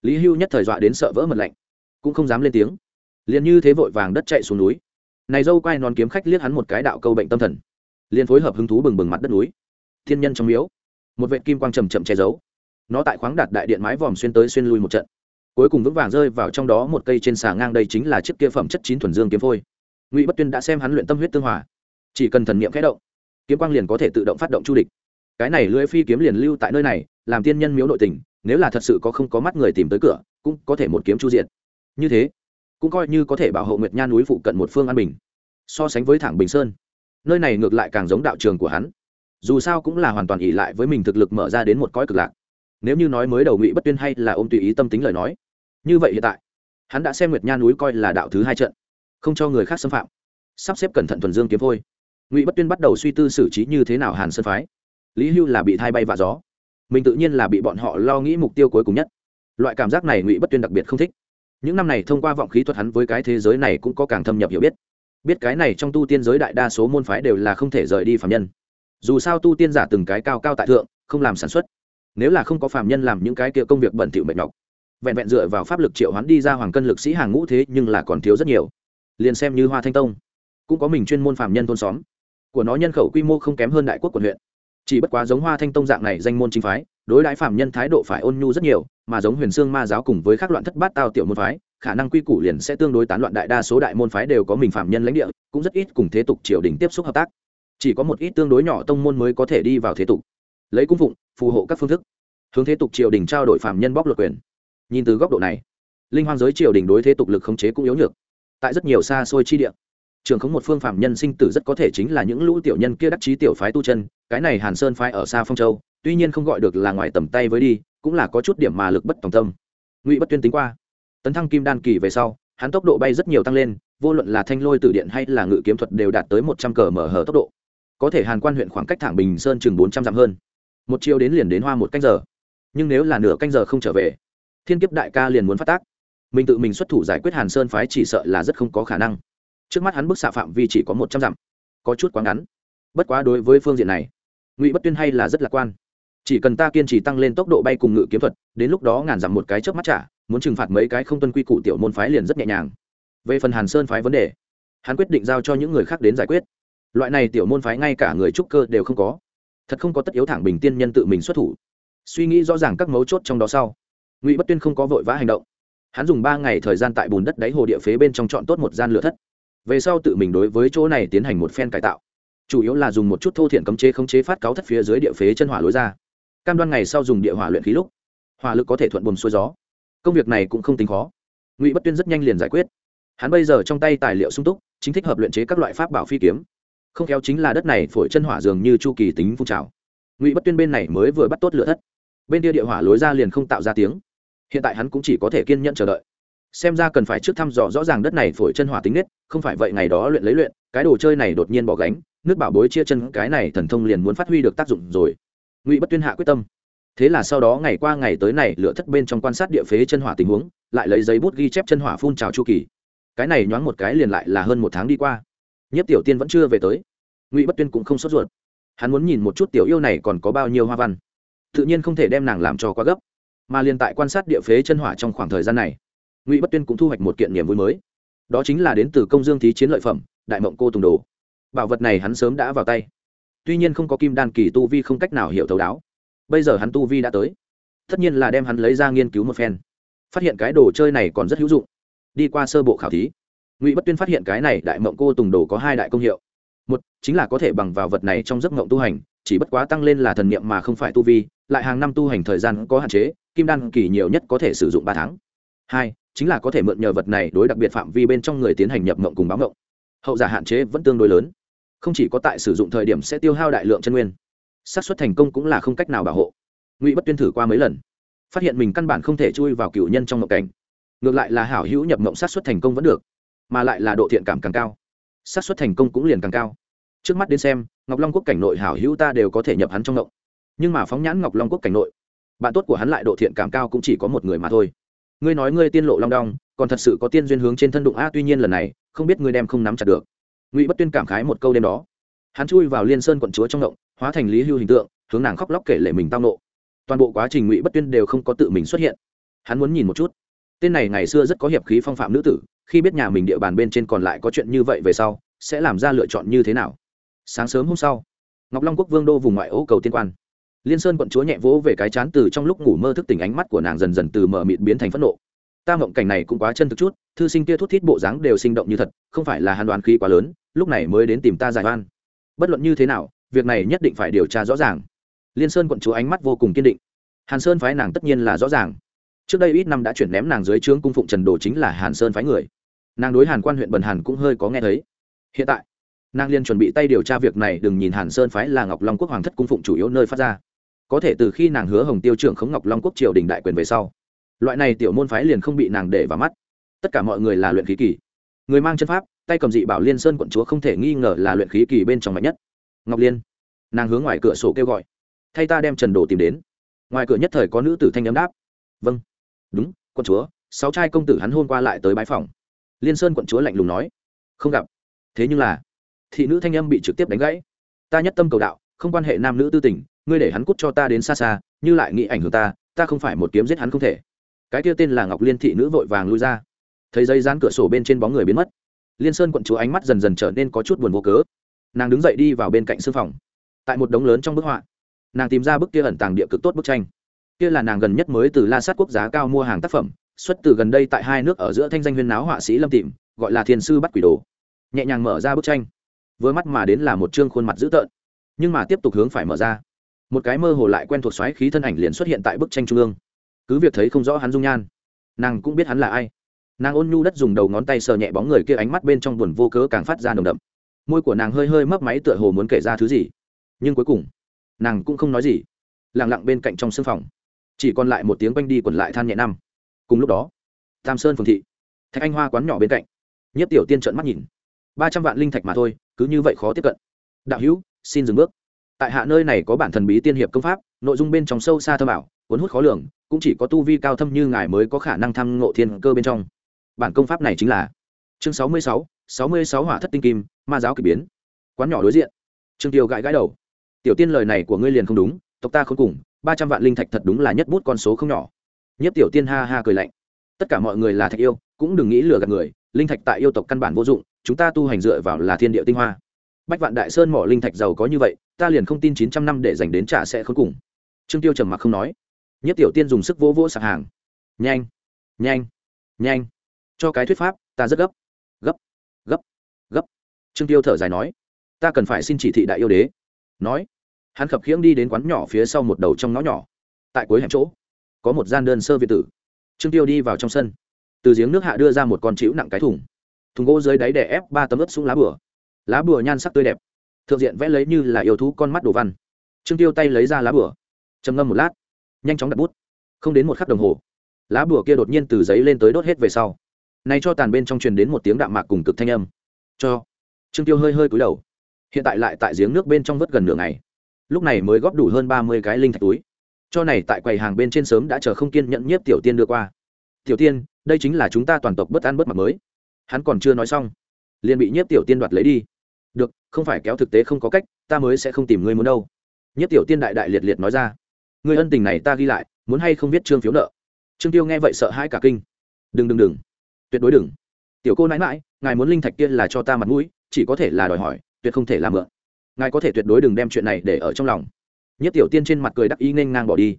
lý hưu nhất thời dọa đến sợ vỡ mật lạnh, cũng không dám lên tiếng. Liền như thế vội vàng đất chạy xuống núi. Này dâu quai non kiếm khách liếc hắn một cái đạo câu bệnh tâm thần. Liền phối hợp hứng thú bừng bừng mặt đất núi. Thiên nhân trong miếu. Một vệ kim quang trầm chậm che giấu. Nó tại khoáng đạt đại điện mái vòm xuyên tới xuyên lui một trận. Cuối cùng vững vàng rơi vào trong đó một cây trên xà ngang đây chính là chiếc kia phẩm chất chín thuần dương kiếm phôi. Ngụy bất tuyên đã xem hắn luyện tâm huyết tương hòa. Chỉ cần thần niệm khẽ động, kiếm quang liền có thể tự động phát động chu địch. Cái này lưỡi phi kiếm liền lưu tại nơi này, làm tiên nhân miếu nội tình nếu là thật sự có không có mắt người tìm tới cửa, cũng có thể một kiếm chu diện như thế, cũng coi như có thể bảo hộ nguyệt nha núi phụ cận một phương an bình. So sánh với thẳng bình sơn, nơi này ngược lại càng giống đạo trường của hắn. Dù sao cũng là hoàn toàn ỉ lại với mình thực lực mở ra đến một cõi cực lạc. Nếu như nói mới đầu ngụy bất tuyên hay là ôm tùy ý tâm tính lời nói, như vậy hiện tại, hắn đã xem nguyệt nha núi coi là đạo thứ hai trận, không cho người khác xâm phạm. Sắp xếp cẩn thận thuần dương kiếm phôi, ngụy bất tuyên bắt đầu suy tư xử trí như thế nào hàn sơn phái. Lý hưu là bị thai bay vạ gió mình tự nhiên là bị bọn họ lo nghĩ mục tiêu cuối cùng nhất. Loại cảm giác này ngụy bất tuyên đặc biệt không thích. Những năm này thông qua vọng khí thuật hắn với cái thế giới này cũng có càng thâm nhập hiểu biết. Biết cái này trong tu tiên giới đại đa số môn phái đều là không thể rời đi phạm nhân. Dù sao tu tiên giả từng cái cao cao tại thượng, không làm sản xuất. Nếu là không có phạm nhân làm những cái kia công việc bẩn thỉu mệt nhọc. Vẹn vẹn dựa vào pháp lực triệu hoán đi ra hoàng cân lực sĩ hàng ngũ thế nhưng là còn thiếu rất nhiều. Liền xem như hoa thanh tông, cũng có mình chuyên môn phạm nhân thôn xóm. Của nó nhân khẩu quy mô không kém hơn đại quốc quận huyện chỉ bất quá giống hoa thanh tông dạng này danh môn chính phái, đối đãi phạm nhân thái độ phải ôn nhu rất nhiều, mà giống huyền xương ma giáo cùng với các loạn thất bát tao tiểu môn phái, khả năng quy củ liền sẽ tương đối tán loạn đại đa số đại môn phái đều có mình phạm nhân lãnh địa, cũng rất ít cùng thế tục triều đình tiếp xúc hợp tác. Chỉ có một ít tương đối nhỏ tông môn mới có thể đi vào thế tục. Lấy cung phụng, phù hộ các phương thức. Hướng thế tục triều đình trao đổi phạm nhân bóc luật quyền. Nhìn từ góc độ này, linh hoang giới triều đình đối thế tục lực khống chế cũng yếu nhược. Tại rất nhiều xa xôi chi địa trường khống một phương phạm nhân sinh tử rất có thể chính là những lũ tiểu nhân kia đắc chí tiểu phái tu chân, cái này hàn sơn phái ở xa phong châu, tuy nhiên không gọi được là ngoài tầm tay với đi, cũng là có chút điểm mà lực bất tòng tâm. Ngụy bất tuyên tính qua, tấn thăng kim đan kỳ về sau, hắn tốc độ bay rất nhiều tăng lên, vô luận là thanh lôi tử điện hay là ngự kiếm thuật đều đạt tới một trăm cờ mở hở tốc độ. Có thể hàn quan huyện khoảng cách thẳng bình sơn chừng bốn trăm dặm hơn. Một chiều đến liền đến hoa một canh giờ. Nhưng nếu là nửa canh giờ không trở về, thiên kiếp đại ca liền muốn phát tác. Mình tự mình xuất thủ giải quyết hàn sơn phái chỉ sợ là rất không có khả năng trước mắt hắn bức xạ phạm vi chỉ có một trăm dặm, có chút quá ngắn. Bất quá đối với phương diện này, ngụy bất tuyên hay là rất lạc quan. Chỉ cần ta kiên trì tăng lên tốc độ bay cùng ngự kiếm thuật, đến lúc đó ngàn dặm một cái chớp mắt trả, muốn trừng phạt mấy cái không tuân quy củ tiểu môn phái liền rất nhẹ nhàng. Về phần hàn sơn phái vấn đề, hắn quyết định giao cho những người khác đến giải quyết. Loại này tiểu môn phái ngay cả người trúc cơ đều không có. Thật không có tất yếu thẳng bình tiên nhân tự mình xuất thủ. Suy nghĩ rõ ràng các mấu chốt trong đó sau, ngụy bất tuyên không có vội vã hành động. Hắn dùng ba ngày thời gian tại bùn đất đáy hồ địa phế bên trong chọn tốt một gian lửa thất về sau tự mình đối với chỗ này tiến hành một phen cải tạo. Chủ yếu là dùng một chút thô thiện cấm chế khống chế phát cáo thất phía dưới địa phế chân hỏa lối ra. Cam đoan ngày sau dùng địa hỏa luyện khí lúc, hỏa lực có thể thuận buồm xuôi gió. Công việc này cũng không tính khó. Ngụy bất tuyên rất nhanh liền giải quyết. Hắn bây giờ trong tay tài liệu sung túc, chính thích hợp luyện chế các loại pháp bảo phi kiếm. Không khéo chính là đất này phổi chân hỏa dường như chu kỳ tính phun trào. Ngụy bất tuyên bên này mới vừa bắt tốt lửa thất. Bên kia địa hỏa lối ra liền không tạo ra tiếng. Hiện tại hắn cũng chỉ có thể kiên nhẫn chờ đợi xem ra cần phải trước thăm dò rõ ràng đất này phổi chân hỏa tính nết, không phải vậy ngày đó luyện lấy luyện, cái đồ chơi này đột nhiên bỏ gánh, nước bảo bối chia chân, cái này thần thông liền muốn phát huy được tác dụng rồi. Ngụy bất tuyên hạ quyết tâm. Thế là sau đó ngày qua ngày tới này lựa thất bên trong quan sát địa phế chân hỏa tình huống, lại lấy giấy bút ghi chép chân hỏa phun trào chu kỳ. Cái này nhoáng một cái liền lại là hơn một tháng đi qua. Nhất tiểu tiên vẫn chưa về tới. Ngụy bất tuyên cũng không sốt ruột. Hắn muốn nhìn một chút tiểu yêu này còn có bao nhiêu hoa văn. Tự nhiên không thể đem nàng làm cho quá gấp. Mà liền tại quan sát địa phế chân hỏa trong khoảng thời gian này ngụy bất tuyên cũng thu hoạch một kiện niềm vui mới đó chính là đến từ công dương thí chiến lợi phẩm đại mộng cô tùng đồ bảo vật này hắn sớm đã vào tay tuy nhiên không có kim đan kỳ tu vi không cách nào hiểu thấu đáo bây giờ hắn tu vi đã tới tất nhiên là đem hắn lấy ra nghiên cứu một phen phát hiện cái đồ chơi này còn rất hữu dụng đi qua sơ bộ khảo thí ngụy bất tuyên phát hiện cái này đại mộng cô tùng đồ có hai đại công hiệu một chính là có thể bằng vào vật này trong giấc mộng tu hành chỉ bất quá tăng lên là thần niệm mà không phải tu vi lại hàng năm tu hành thời gian có hạn chế kim đan kỳ nhiều nhất có thể sử dụng ba tháng hai chính là có thể mượn nhờ vật này đối đặc biệt phạm vi bên trong người tiến hành nhập mộng cùng báo mộng. Hậu giả hạn chế vẫn tương đối lớn. Không chỉ có tại sử dụng thời điểm sẽ tiêu hao đại lượng chân nguyên, xác suất thành công cũng là không cách nào bảo hộ. Ngụy bất tuyên thử qua mấy lần, phát hiện mình căn bản không thể chui vào cựu nhân trong mộng cảnh. Ngược lại là hảo hữu nhập mộng xác suất thành công vẫn được, mà lại là độ thiện cảm càng cao. Xác suất thành công cũng liền càng cao. Trước mắt đến xem, ngọc long quốc cảnh nội hảo hữu ta đều có thể nhập hắn trong mộng. Nhưng mà phóng nhãn ngọc long quốc cảnh nội, bạn tốt của hắn lại độ thiện cảm cao cũng chỉ có một người mà thôi ngươi nói ngươi tiên lộ long đong, còn thật sự có tiên duyên hướng trên thân đụng a tuy nhiên lần này, không biết ngươi đem không nắm chặt được. Ngụy bất tuyên cảm khái một câu đêm đó. Hắn chui vào liên sơn quận chúa trong động, hóa thành lý hưu hình tượng, hướng nàng khóc lóc kể lệ mình tao nộ. Toàn bộ quá trình ngụy bất tuyên đều không có tự mình xuất hiện. Hắn muốn nhìn một chút. Tên này ngày xưa rất có hiệp khí phong phạm nữ tử, khi biết nhà mình địa bàn bên trên còn lại có chuyện như vậy về sau, sẽ làm ra lựa chọn như thế nào? Sáng sớm hôm sau, ngọc long quốc vương đô vùng ngoại ô cầu tiên quan liên sơn quận chúa nhẹ vỗ về cái chán từ trong lúc ngủ mơ thức tỉnh ánh mắt của nàng dần dần từ mờ mịt biến thành phẫn nộ. Ta mộng cảnh này cũng quá chân thực chút, thư sinh kia thút thít bộ dáng đều sinh động như thật, không phải là hàn Đoàn khí quá lớn, lúc này mới đến tìm ta giải oan. Bất luận như thế nào, việc này nhất định phải điều tra rõ ràng. Liên sơn quận chúa ánh mắt vô cùng kiên định. Hàn sơn phái nàng tất nhiên là rõ ràng. Trước đây ít năm đã chuyển ném nàng dưới trướng cung phụng trần đồ chính là hàn sơn phái người. Nàng đối hàn quan huyện bần hàn cũng hơi có nghe thấy. Hiện tại, nàng liên chuẩn bị tay điều tra việc này, đừng nhìn hàn sơn phái là ngọc long quốc hoàng thất cung phụng chủ yếu nơi phát ra có thể từ khi nàng hứa hồng tiêu trưởng khống ngọc long quốc triều đình đại quyền về sau, loại này tiểu môn phái liền không bị nàng để vào mắt. Tất cả mọi người là luyện khí kỳ. Người mang chân pháp, tay cầm dị bảo liên sơn quận chúa không thể nghi ngờ là luyện khí kỳ bên trong mạnh nhất. Ngọc liên, nàng hướng ngoài cửa sổ kêu gọi. Thay ta đem trần đồ tìm đến. Ngoài cửa nhất thời có nữ tử thanh ấm đáp. Vâng. Đúng, quận chúa, sáu trai công tử hắn hôn qua lại tới bãi phòng. Liên sơn quận chúa lạnh lùng nói. Không gặp. Thế nhưng là, thị nữ thanh âm bị trực tiếp đánh gãy. Ta nhất tâm cầu đạo không quan hệ nam nữ tư tình, ngươi để hắn cút cho ta đến xa xa, như lại nghĩ ảnh hưởng ta ta không phải một kiếm giết hắn không thể. Cái kia tên là ngọc liên thị nữ vội vàng lui ra. Thấy dây dán cửa sổ bên trên bóng người biến mất, liên sơn quận chúa ánh mắt dần dần trở nên có chút buồn vô cớ. Nàng đứng dậy đi vào bên cạnh sư phòng. Tại một đống lớn trong bức họa, nàng tìm ra bức kia ẩn tàng địa cực tốt bức tranh. Kia là nàng gần nhất mới từ la sát quốc giá cao mua hàng tác phẩm, xuất từ gần đây tại hai nước ở giữa thanh danh huyên náo họa sĩ lâm tịm, gọi là thiền sư bắt quỷ đồ. Nhẹ nhàng mở ra bức tranh. Với mắt mà đến là một chương khuôn mặt dữ tợn nhưng mà tiếp tục hướng phải mở ra. Một cái mơ hồ lại quen thuộc xoáy khí thân ảnh liền xuất hiện tại bức tranh trung ương. Cứ việc thấy không rõ hắn dung nhan, nàng cũng biết hắn là ai. Nàng ôn nhu đất dùng đầu ngón tay sờ nhẹ bóng người kia ánh mắt bên trong buồn vô cớ càng phát ra nồng đậm. Môi của nàng hơi hơi mấp máy tựa hồ muốn kể ra thứ gì, nhưng cuối cùng, nàng cũng không nói gì. Lẳng lặng bên cạnh trong sưng phòng, chỉ còn lại một tiếng quanh đi quẩn lại than nhẹ năm. Cùng lúc đó, tam sơn phường thị, thạch anh hoa quán nhỏ bên cạnh nhất tiểu tiên trợn mắt nhìn. Ba trăm vạn linh thạch mà thôi, cứ như vậy khó tiếp cận. Đạo hữu xin dừng bước. Tại hạ nơi này có bản thần bí tiên hiệp công pháp, nội dung bên trong sâu xa thơ bảo cuốn hút khó lường, cũng chỉ có tu vi cao thâm như ngài mới có khả năng tham ngộ thiên cơ bên trong. Bản công pháp này chính là chương sáu mươi sáu sáu mươi sáu hỏa thất tinh kim, ma giáo k ỳ biến. Quán nhỏ đối diện. Trương tiêu gãi gãi đầu. Tiểu tiên lời này của ngươi liền không đúng, tộc ta không cùng, ba trăm vạn linh thạch thật đúng là nhất bút con số không nhỏ. Nhất tiểu tiên ha ha cười lạnh. Tất cả mọi người là thạch yêu, cũng đừng nghĩ lừa gạt người, linh thạch tại yêu tộc căn bản vô dụng, chúng ta tu hành dựa vào là thiên địa tinh hoa bách vạn đại sơn mỏ linh thạch giàu có như vậy, ta liền không tin chín trăm năm để dành đến trả sẽ khốn cùng. Trương tiêu trầm mặc không nói. Nhất tiểu tiên dùng sức vỗ vỗ sạc hàng. Nhanh nhanh nhanh. Cho cái thuyết pháp, ta rất gấp. Gấp gấp gấp. Trương tiêu thở dài nói. Ta cần phải xin chỉ thị đại yêu đế. Nói. Hắn khập khiễng đi đến quán nhỏ phía sau một đầu trong ngõ nhỏ. Tại cuối hẻm chỗ, có một gian đơn sơ việt tử. Trương tiêu đi vào trong sân. Từ giếng nước hạ đưa ra một con chịu nặng cái thùng. Thùng gỗ dưới đáy đè ép ba tấm ướp xuống lá bửa lá bùa nhan sắc tươi đẹp. Thượng diện vẽ lấy như là yêu thú con mắt đồ văn. Trương tiêu tay lấy ra lá bùa, trầm ngâm một lát nhanh chóng đặt bút. Không đến một khắc đồng hồ lá bùa kia đột nhiên từ giấy lên tới đốt hết về sau. Nay cho tàn bên trong truyền đến một tiếng đạm mạc cùng cực thanh âm. Cho. Trương tiêu hơi hơi cúi đầu. Hiện tại lại tại giếng nước bên trong vớt gần nửa ngày. Lúc này mới góp đủ hơn ba mươi cái linh thạch túi. Cho này tại quầy hàng bên trên sớm đã chờ không kiên nhận nhiếp tiểu tiên đưa qua. Tiểu tiên đây chính là chúng ta toàn tộc bất ăn bất mặc mới. Hắn còn chưa nói xong liền bị nhiếp tiểu tiên đoạt lấy đi được, không phải kéo thực tế không có cách, ta mới sẽ không tìm ngươi muốn đâu. Nhất tiểu tiên đại đại liệt liệt nói ra. Ngươi ân tình này ta ghi lại, muốn hay không biết trương phiếu nợ? Trương tiêu nghe vậy sợ hãi cả kinh. Đừng đừng đừng. Tuyệt đối đừng. Tiểu cô nãi mãi, ngài muốn linh thạch kia là cho ta mặt mũi, chỉ có thể là đòi hỏi, tuyệt không thể làm mượn. Ngài có thể tuyệt đối đừng đem chuyện này để ở trong lòng. Nhất tiểu tiên trên mặt cười đắc ý nên ngang bỏ đi.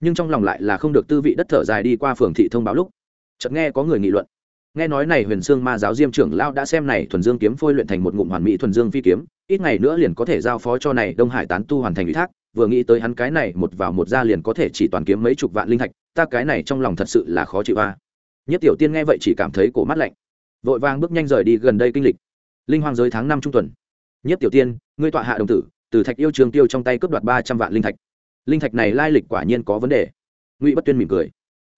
Nhưng trong lòng lại là không được tư vị đất thở dài đi qua phường thị thông báo lúc. Chợt nghe có người nghị luận nghe nói này huyền sương ma giáo diêm trưởng lao đã xem này thuần dương kiếm phôi luyện thành một ngụm hoàn mỹ thuần dương phi kiếm, ít ngày nữa liền có thể giao phó cho này đông hải tán tu hoàn thành ủy thác, vừa nghĩ tới hắn cái này một vào một ra liền có thể chỉ toàn kiếm mấy chục vạn linh thạch, ta cái này trong lòng thật sự là khó chịu a. Nhất tiểu tiên nghe vậy chỉ cảm thấy cổ mắt lạnh, vội vàng bước nhanh rời đi gần đây kinh lịch. Linh hoàng giới tháng năm trung tuần. Nhất tiểu tiên, ngươi tọa hạ đồng tử, từ thạch yêu trường tiêu trong tay cướp đoạt ba trăm vạn linh thạch. Linh thạch này lai lịch quả nhiên có vấn đề. Ngụy bất tuyên mỉm cười.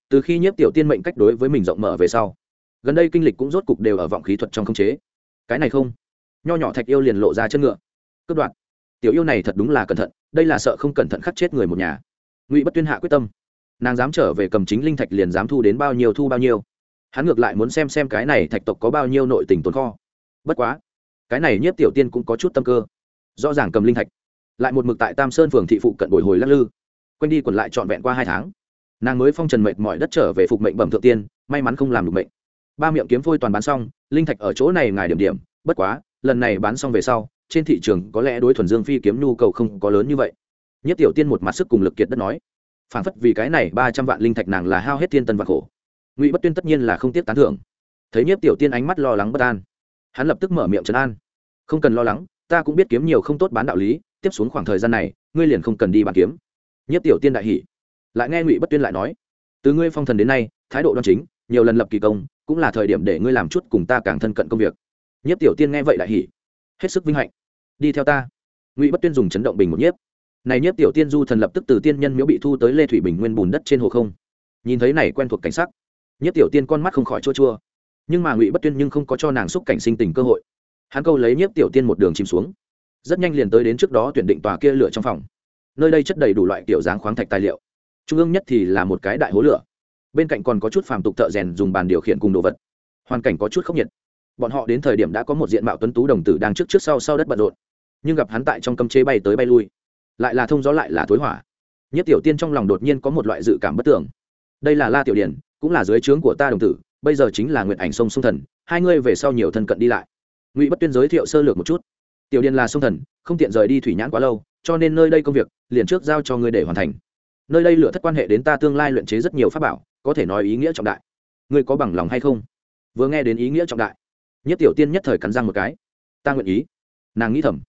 Từ khi nhất tiểu tiên mệnh cách đối với mình rộng mở về sau gần đây kinh lịch cũng rốt cục đều ở vọng khí thuật trong khống chế. Cái này không? Nho nhỏ thạch yêu liền lộ ra chân ngựa. Cướp đoạt. Tiểu yêu này thật đúng là cẩn thận, đây là sợ không cẩn thận khắc chết người một nhà. Ngụy bất tuyên hạ quyết tâm. Nàng dám trở về cầm chính linh thạch liền dám thu đến bao nhiêu thu bao nhiêu. Hắn ngược lại muốn xem xem cái này thạch tộc có bao nhiêu nội tình tồn kho. Bất quá, cái này nhất tiểu tiên cũng có chút tâm cơ. Rõ ràng cầm linh thạch. Lại một mực tại tam sơn phường thị phụ cận bồi hồi lắc lư. Quanh đi quẩn lại trọn vẹn qua hai tháng. Nàng mới phong trần mệnh mọi đất trở về phục mệnh bẩm thượng tiên, may mắn không làm được mệnh ba miệng kiếm phôi toàn bán xong, linh thạch ở chỗ này ngài điểm điểm, bất quá, lần này bán xong về sau, trên thị trường có lẽ đối thuần dương phi kiếm nhu cầu không có lớn như vậy. Nhất tiểu tiên một mặt sức cùng lực kiệt đất nói, phản phất vì cái này ba trăm vạn linh thạch nàng là hao hết thiên tân vạn khổ. Ngụy bất tuyên tất nhiên là không tiếp tán thưởng. Thấy nhất tiểu tiên ánh mắt lo lắng bất an, hắn lập tức mở miệng trấn an, không cần lo lắng, ta cũng biết kiếm nhiều không tốt bán đạo lý, tiếp xuống khoảng thời gian này, ngươi liền không cần đi bàn kiếm. Nhất tiểu tiên đại hỷ lại nghe ngụy bất tuyên lại nói, từ ngươi phong thần đến nay, thái độ đoan chính, nhiều lần lập kỳ công cũng là thời điểm để ngươi làm chút cùng ta càng thân cận công việc. Nhiếp tiểu tiên nghe vậy lại hỉ, hết sức vinh hạnh. Đi theo ta. Ngụy bất tuyên dùng chấn động bình một nhiếp. Này nhiếp tiểu tiên du thần lập tức từ tiên nhân miếu bị thu tới lê thủy bình nguyên bùn đất trên hồ không. Nhìn thấy này quen thuộc cảnh sắc. Nhiếp tiểu tiên con mắt không khỏi chua chua. Nhưng mà ngụy bất tuyên nhưng không có cho nàng xúc cảnh sinh tình cơ hội. Hắn câu lấy nhiếp tiểu tiên một đường chìm xuống. Rất nhanh liền tới đến trước đó tuyển định tòa kia lửa trong phòng. Nơi đây chất đầy đủ loại kiểu dáng khoáng thạch tài liệu. Trung ương nhất thì là một cái đại hố lửa bên cạnh còn có chút phàm tục thợ rèn dùng bàn điều khiển cùng đồ vật. Hoàn cảnh có chút khốc nhiệt bọn họ đến thời điểm đã có một diện mạo tuấn tú đồng tử đang trước trước sau sau đất bận rộn, nhưng gặp hắn tại trong cấm chế bay tới bay lui. Lại là thông gió lại là thối hỏa. Nhất tiểu tiên trong lòng đột nhiên có một loại dự cảm bất tưởng. Đây là la tiểu điển, cũng là dưới trướng của ta đồng tử, bây giờ chính là nguyện ảnh sông sông thần, hai ngươi về sau nhiều thân cận đi lại. Ngụy bất tuyên giới thiệu sơ lược một chút. Tiểu điền là sông thần, không tiện rời đi thủy nhãn quá lâu, cho nên nơi đây công việc liền trước giao cho ngươi để hoàn thành. Nơi đây lựa thất quan hệ đến ta tương lai luyện chế rất nhiều pháp bảo có thể nói ý nghĩa trọng đại. Ngươi có bằng lòng hay không? Vừa nghe đến ý nghĩa trọng đại, nhất tiểu tiên nhất thời cắn răng một cái. Ta nguyện ý. Nàng nghĩ thầm,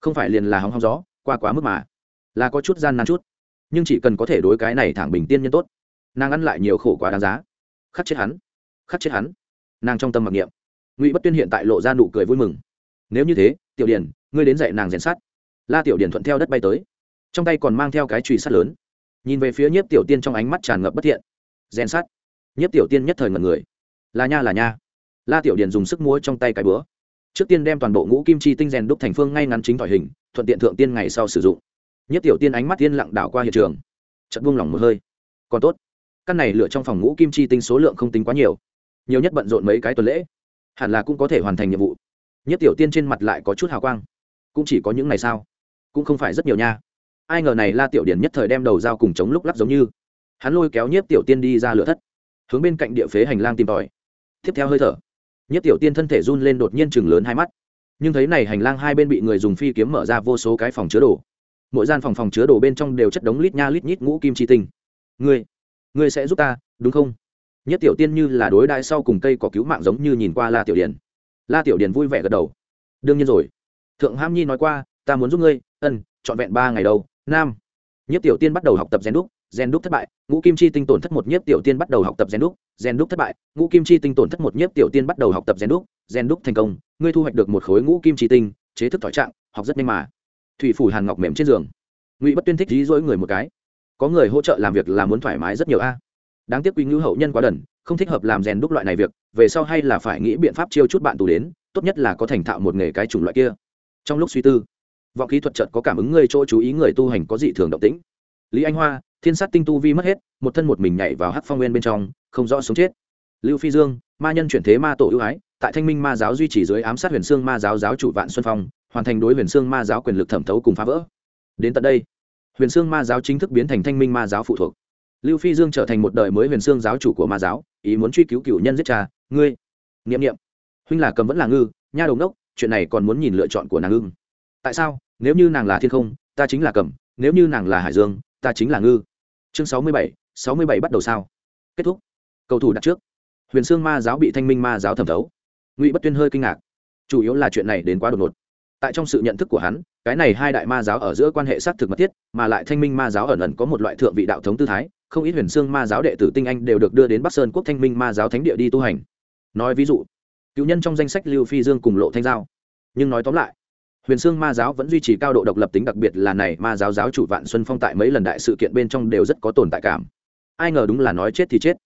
không phải liền là hóng hóng gió, qua quá mức mà, là có chút gian nan chút, nhưng chỉ cần có thể đối cái này thẳng bình tiên nhân tốt, nàng ăn lại nhiều khổ quá đáng giá. Khắc chết hắn, khắc chết hắn. Nàng trong tâm mặc niệm, ngụy bất tuyên hiện tại lộ ra nụ cười vui mừng. Nếu như thế, tiểu điển, ngươi đến dạy nàng rèn sắt. La tiểu điển thuận theo đất bay tới, trong tay còn mang theo cái chùy sắt lớn. Nhìn về phía nhiếp tiểu tiên trong ánh mắt tràn ngập bất thiện gen sắt. Nhiếp tiểu tiên nhất thời ngần người. Là nha là nha. La tiểu điển dùng sức múa trong tay cái búa. Trước tiên đem toàn bộ ngũ kim chi tinh rèn đúc thành phương ngay ngắn chính thỏi hình, thuận tiện thượng tiên ngày sau sử dụng. Nhất tiểu tiên ánh mắt tiên lặng đảo qua hiện trường. Chật buông lỏng một hơi. Còn tốt. Căn này lựa trong phòng ngũ kim chi tinh số lượng không tính quá nhiều. Nhiều nhất bận rộn mấy cái tuần lễ. Hẳn là cũng có thể hoàn thành nhiệm vụ. Nhất tiểu tiên trên mặt lại có chút hào quang. Cũng chỉ có những ngày sao cũng không phải rất nhiều nha. Ai ngờ này la tiểu điển nhất thời đem đầu dao cùng chống lúc lắc giống như hắn lôi kéo nhiếp tiểu tiên đi ra lửa thất, hướng bên cạnh địa phế hành lang tìm tòi. Tiếp theo hơi thở, nhiếp tiểu tiên thân thể run lên đột nhiên chừng lớn hai mắt. Nhưng thấy này hành lang hai bên bị người dùng phi kiếm mở ra vô số cái phòng chứa đồ. Mỗi gian phòng phòng chứa đồ bên trong đều chất đống lít nha lít nhít ngũ kim chi tinh. Ngươi ngươi sẽ giúp ta, đúng không? Nhất tiểu tiên như là đối đại sau cùng cây có cứu mạng giống như nhìn qua la tiểu điển la tiểu điển vui vẻ gật đầu. Đương nhiên rồi. Thượng ham nhi nói qua, ta muốn giúp ngươi, ân, trọn vẹn ba ngày đầu, nam. Nhất tiểu tiên bắt đầu học tập rèn đúc gen đúc thất bại, ngũ kim chi tinh tổn thất một nhiếp tiểu tiên bắt đầu học tập gen đúc gen đúc thất bại, ngũ kim chi tinh tổn thất một nhiếp tiểu tiên bắt đầu học tập gen đúc gen đúc thành công, ngươi thu hoạch được một khối ngũ kim chi tinh, chế thức thỏi trạng, học rất nhanh mà. Thủy phủ hàn ngọc mềm trên giường. Ngụy bất tuyên thích dí dỗi người một cái. Có người hỗ trợ làm việc là muốn thoải mái rất nhiều a. Đáng tiếc quý ngữ hậu nhân quá đần, không thích hợp làm rèn đúc loại này việc, về sau hay là phải nghĩ biện pháp chiêu chút bạn tù đến, tốt nhất là có thành thạo một nghề cái chủng loại kia. Trong lúc suy tư, vọng kỹ thuật chợt có cảm ứng người chỗ chú ý người tu hành có dị thường động tĩnh. Lý anh hoa thiên sát tinh tu vi mất hết, một thân một mình nhảy vào hắc phong nguyên bên trong, không rõ sống chết. Lưu phi dương, ma nhân chuyển thế ma tổ ưu ái, tại thanh minh ma giáo duy trì dưới ám sát huyền xương ma giáo giáo chủ vạn xuân phong, hoàn thành đối huyền xương ma giáo quyền lực thẩm thấu cùng phá vỡ. Đến tận đây, huyền xương ma giáo chính thức biến thành thanh minh ma giáo phụ thuộc. Lưu phi dương trở thành một đời mới huyền xương giáo chủ của ma giáo, ý muốn truy cứu cựu nhân giết cha, ngươi. N i ệ m n i ệ m huynh là cầm vẫn là ngư, nha đầu đốc chuyện này còn muốn nhìn lựa chọn của nàng ưng. Tại sao? Nếu như nàng là thiên không, ta chính là cầm, nếu như nàng là hải dương ta chính là ngư. Chương sáu mươi bảy, sáu mươi bảy bắt đầu sao? Kết thúc. Cầu thủ đặt trước. Huyền sương ma giáo bị thanh minh ma giáo thẩm thấu. Ngụy bất tuyên hơi kinh ngạc. Chủ yếu là chuyện này đến quá đột ngột. Tại trong sự nhận thức của hắn, cái này hai đại ma giáo ở giữa quan hệ xác thực mật thiết, mà lại thanh minh ma giáo ẩn ẩn có một loại thượng vị đạo thống tư thái, không ít huyền xương ma giáo đệ tử tinh anh đều được đưa đến bắc sơn quốc thanh minh ma giáo thánh địa đi tu hành. Nói ví dụ, cựu nhân trong danh sách lưu phi dương cùng lộ thanh giao. Nhưng nói tóm lại huyền xương ma giáo vẫn duy trì cao độ độc lập tính, đặc biệt là này, ma giáo giáo chủ vạn xuân phong tại mấy lần đại sự kiện bên trong đều rất có tồn tại cảm. Ai ngờ đúng là nói chết thì chết.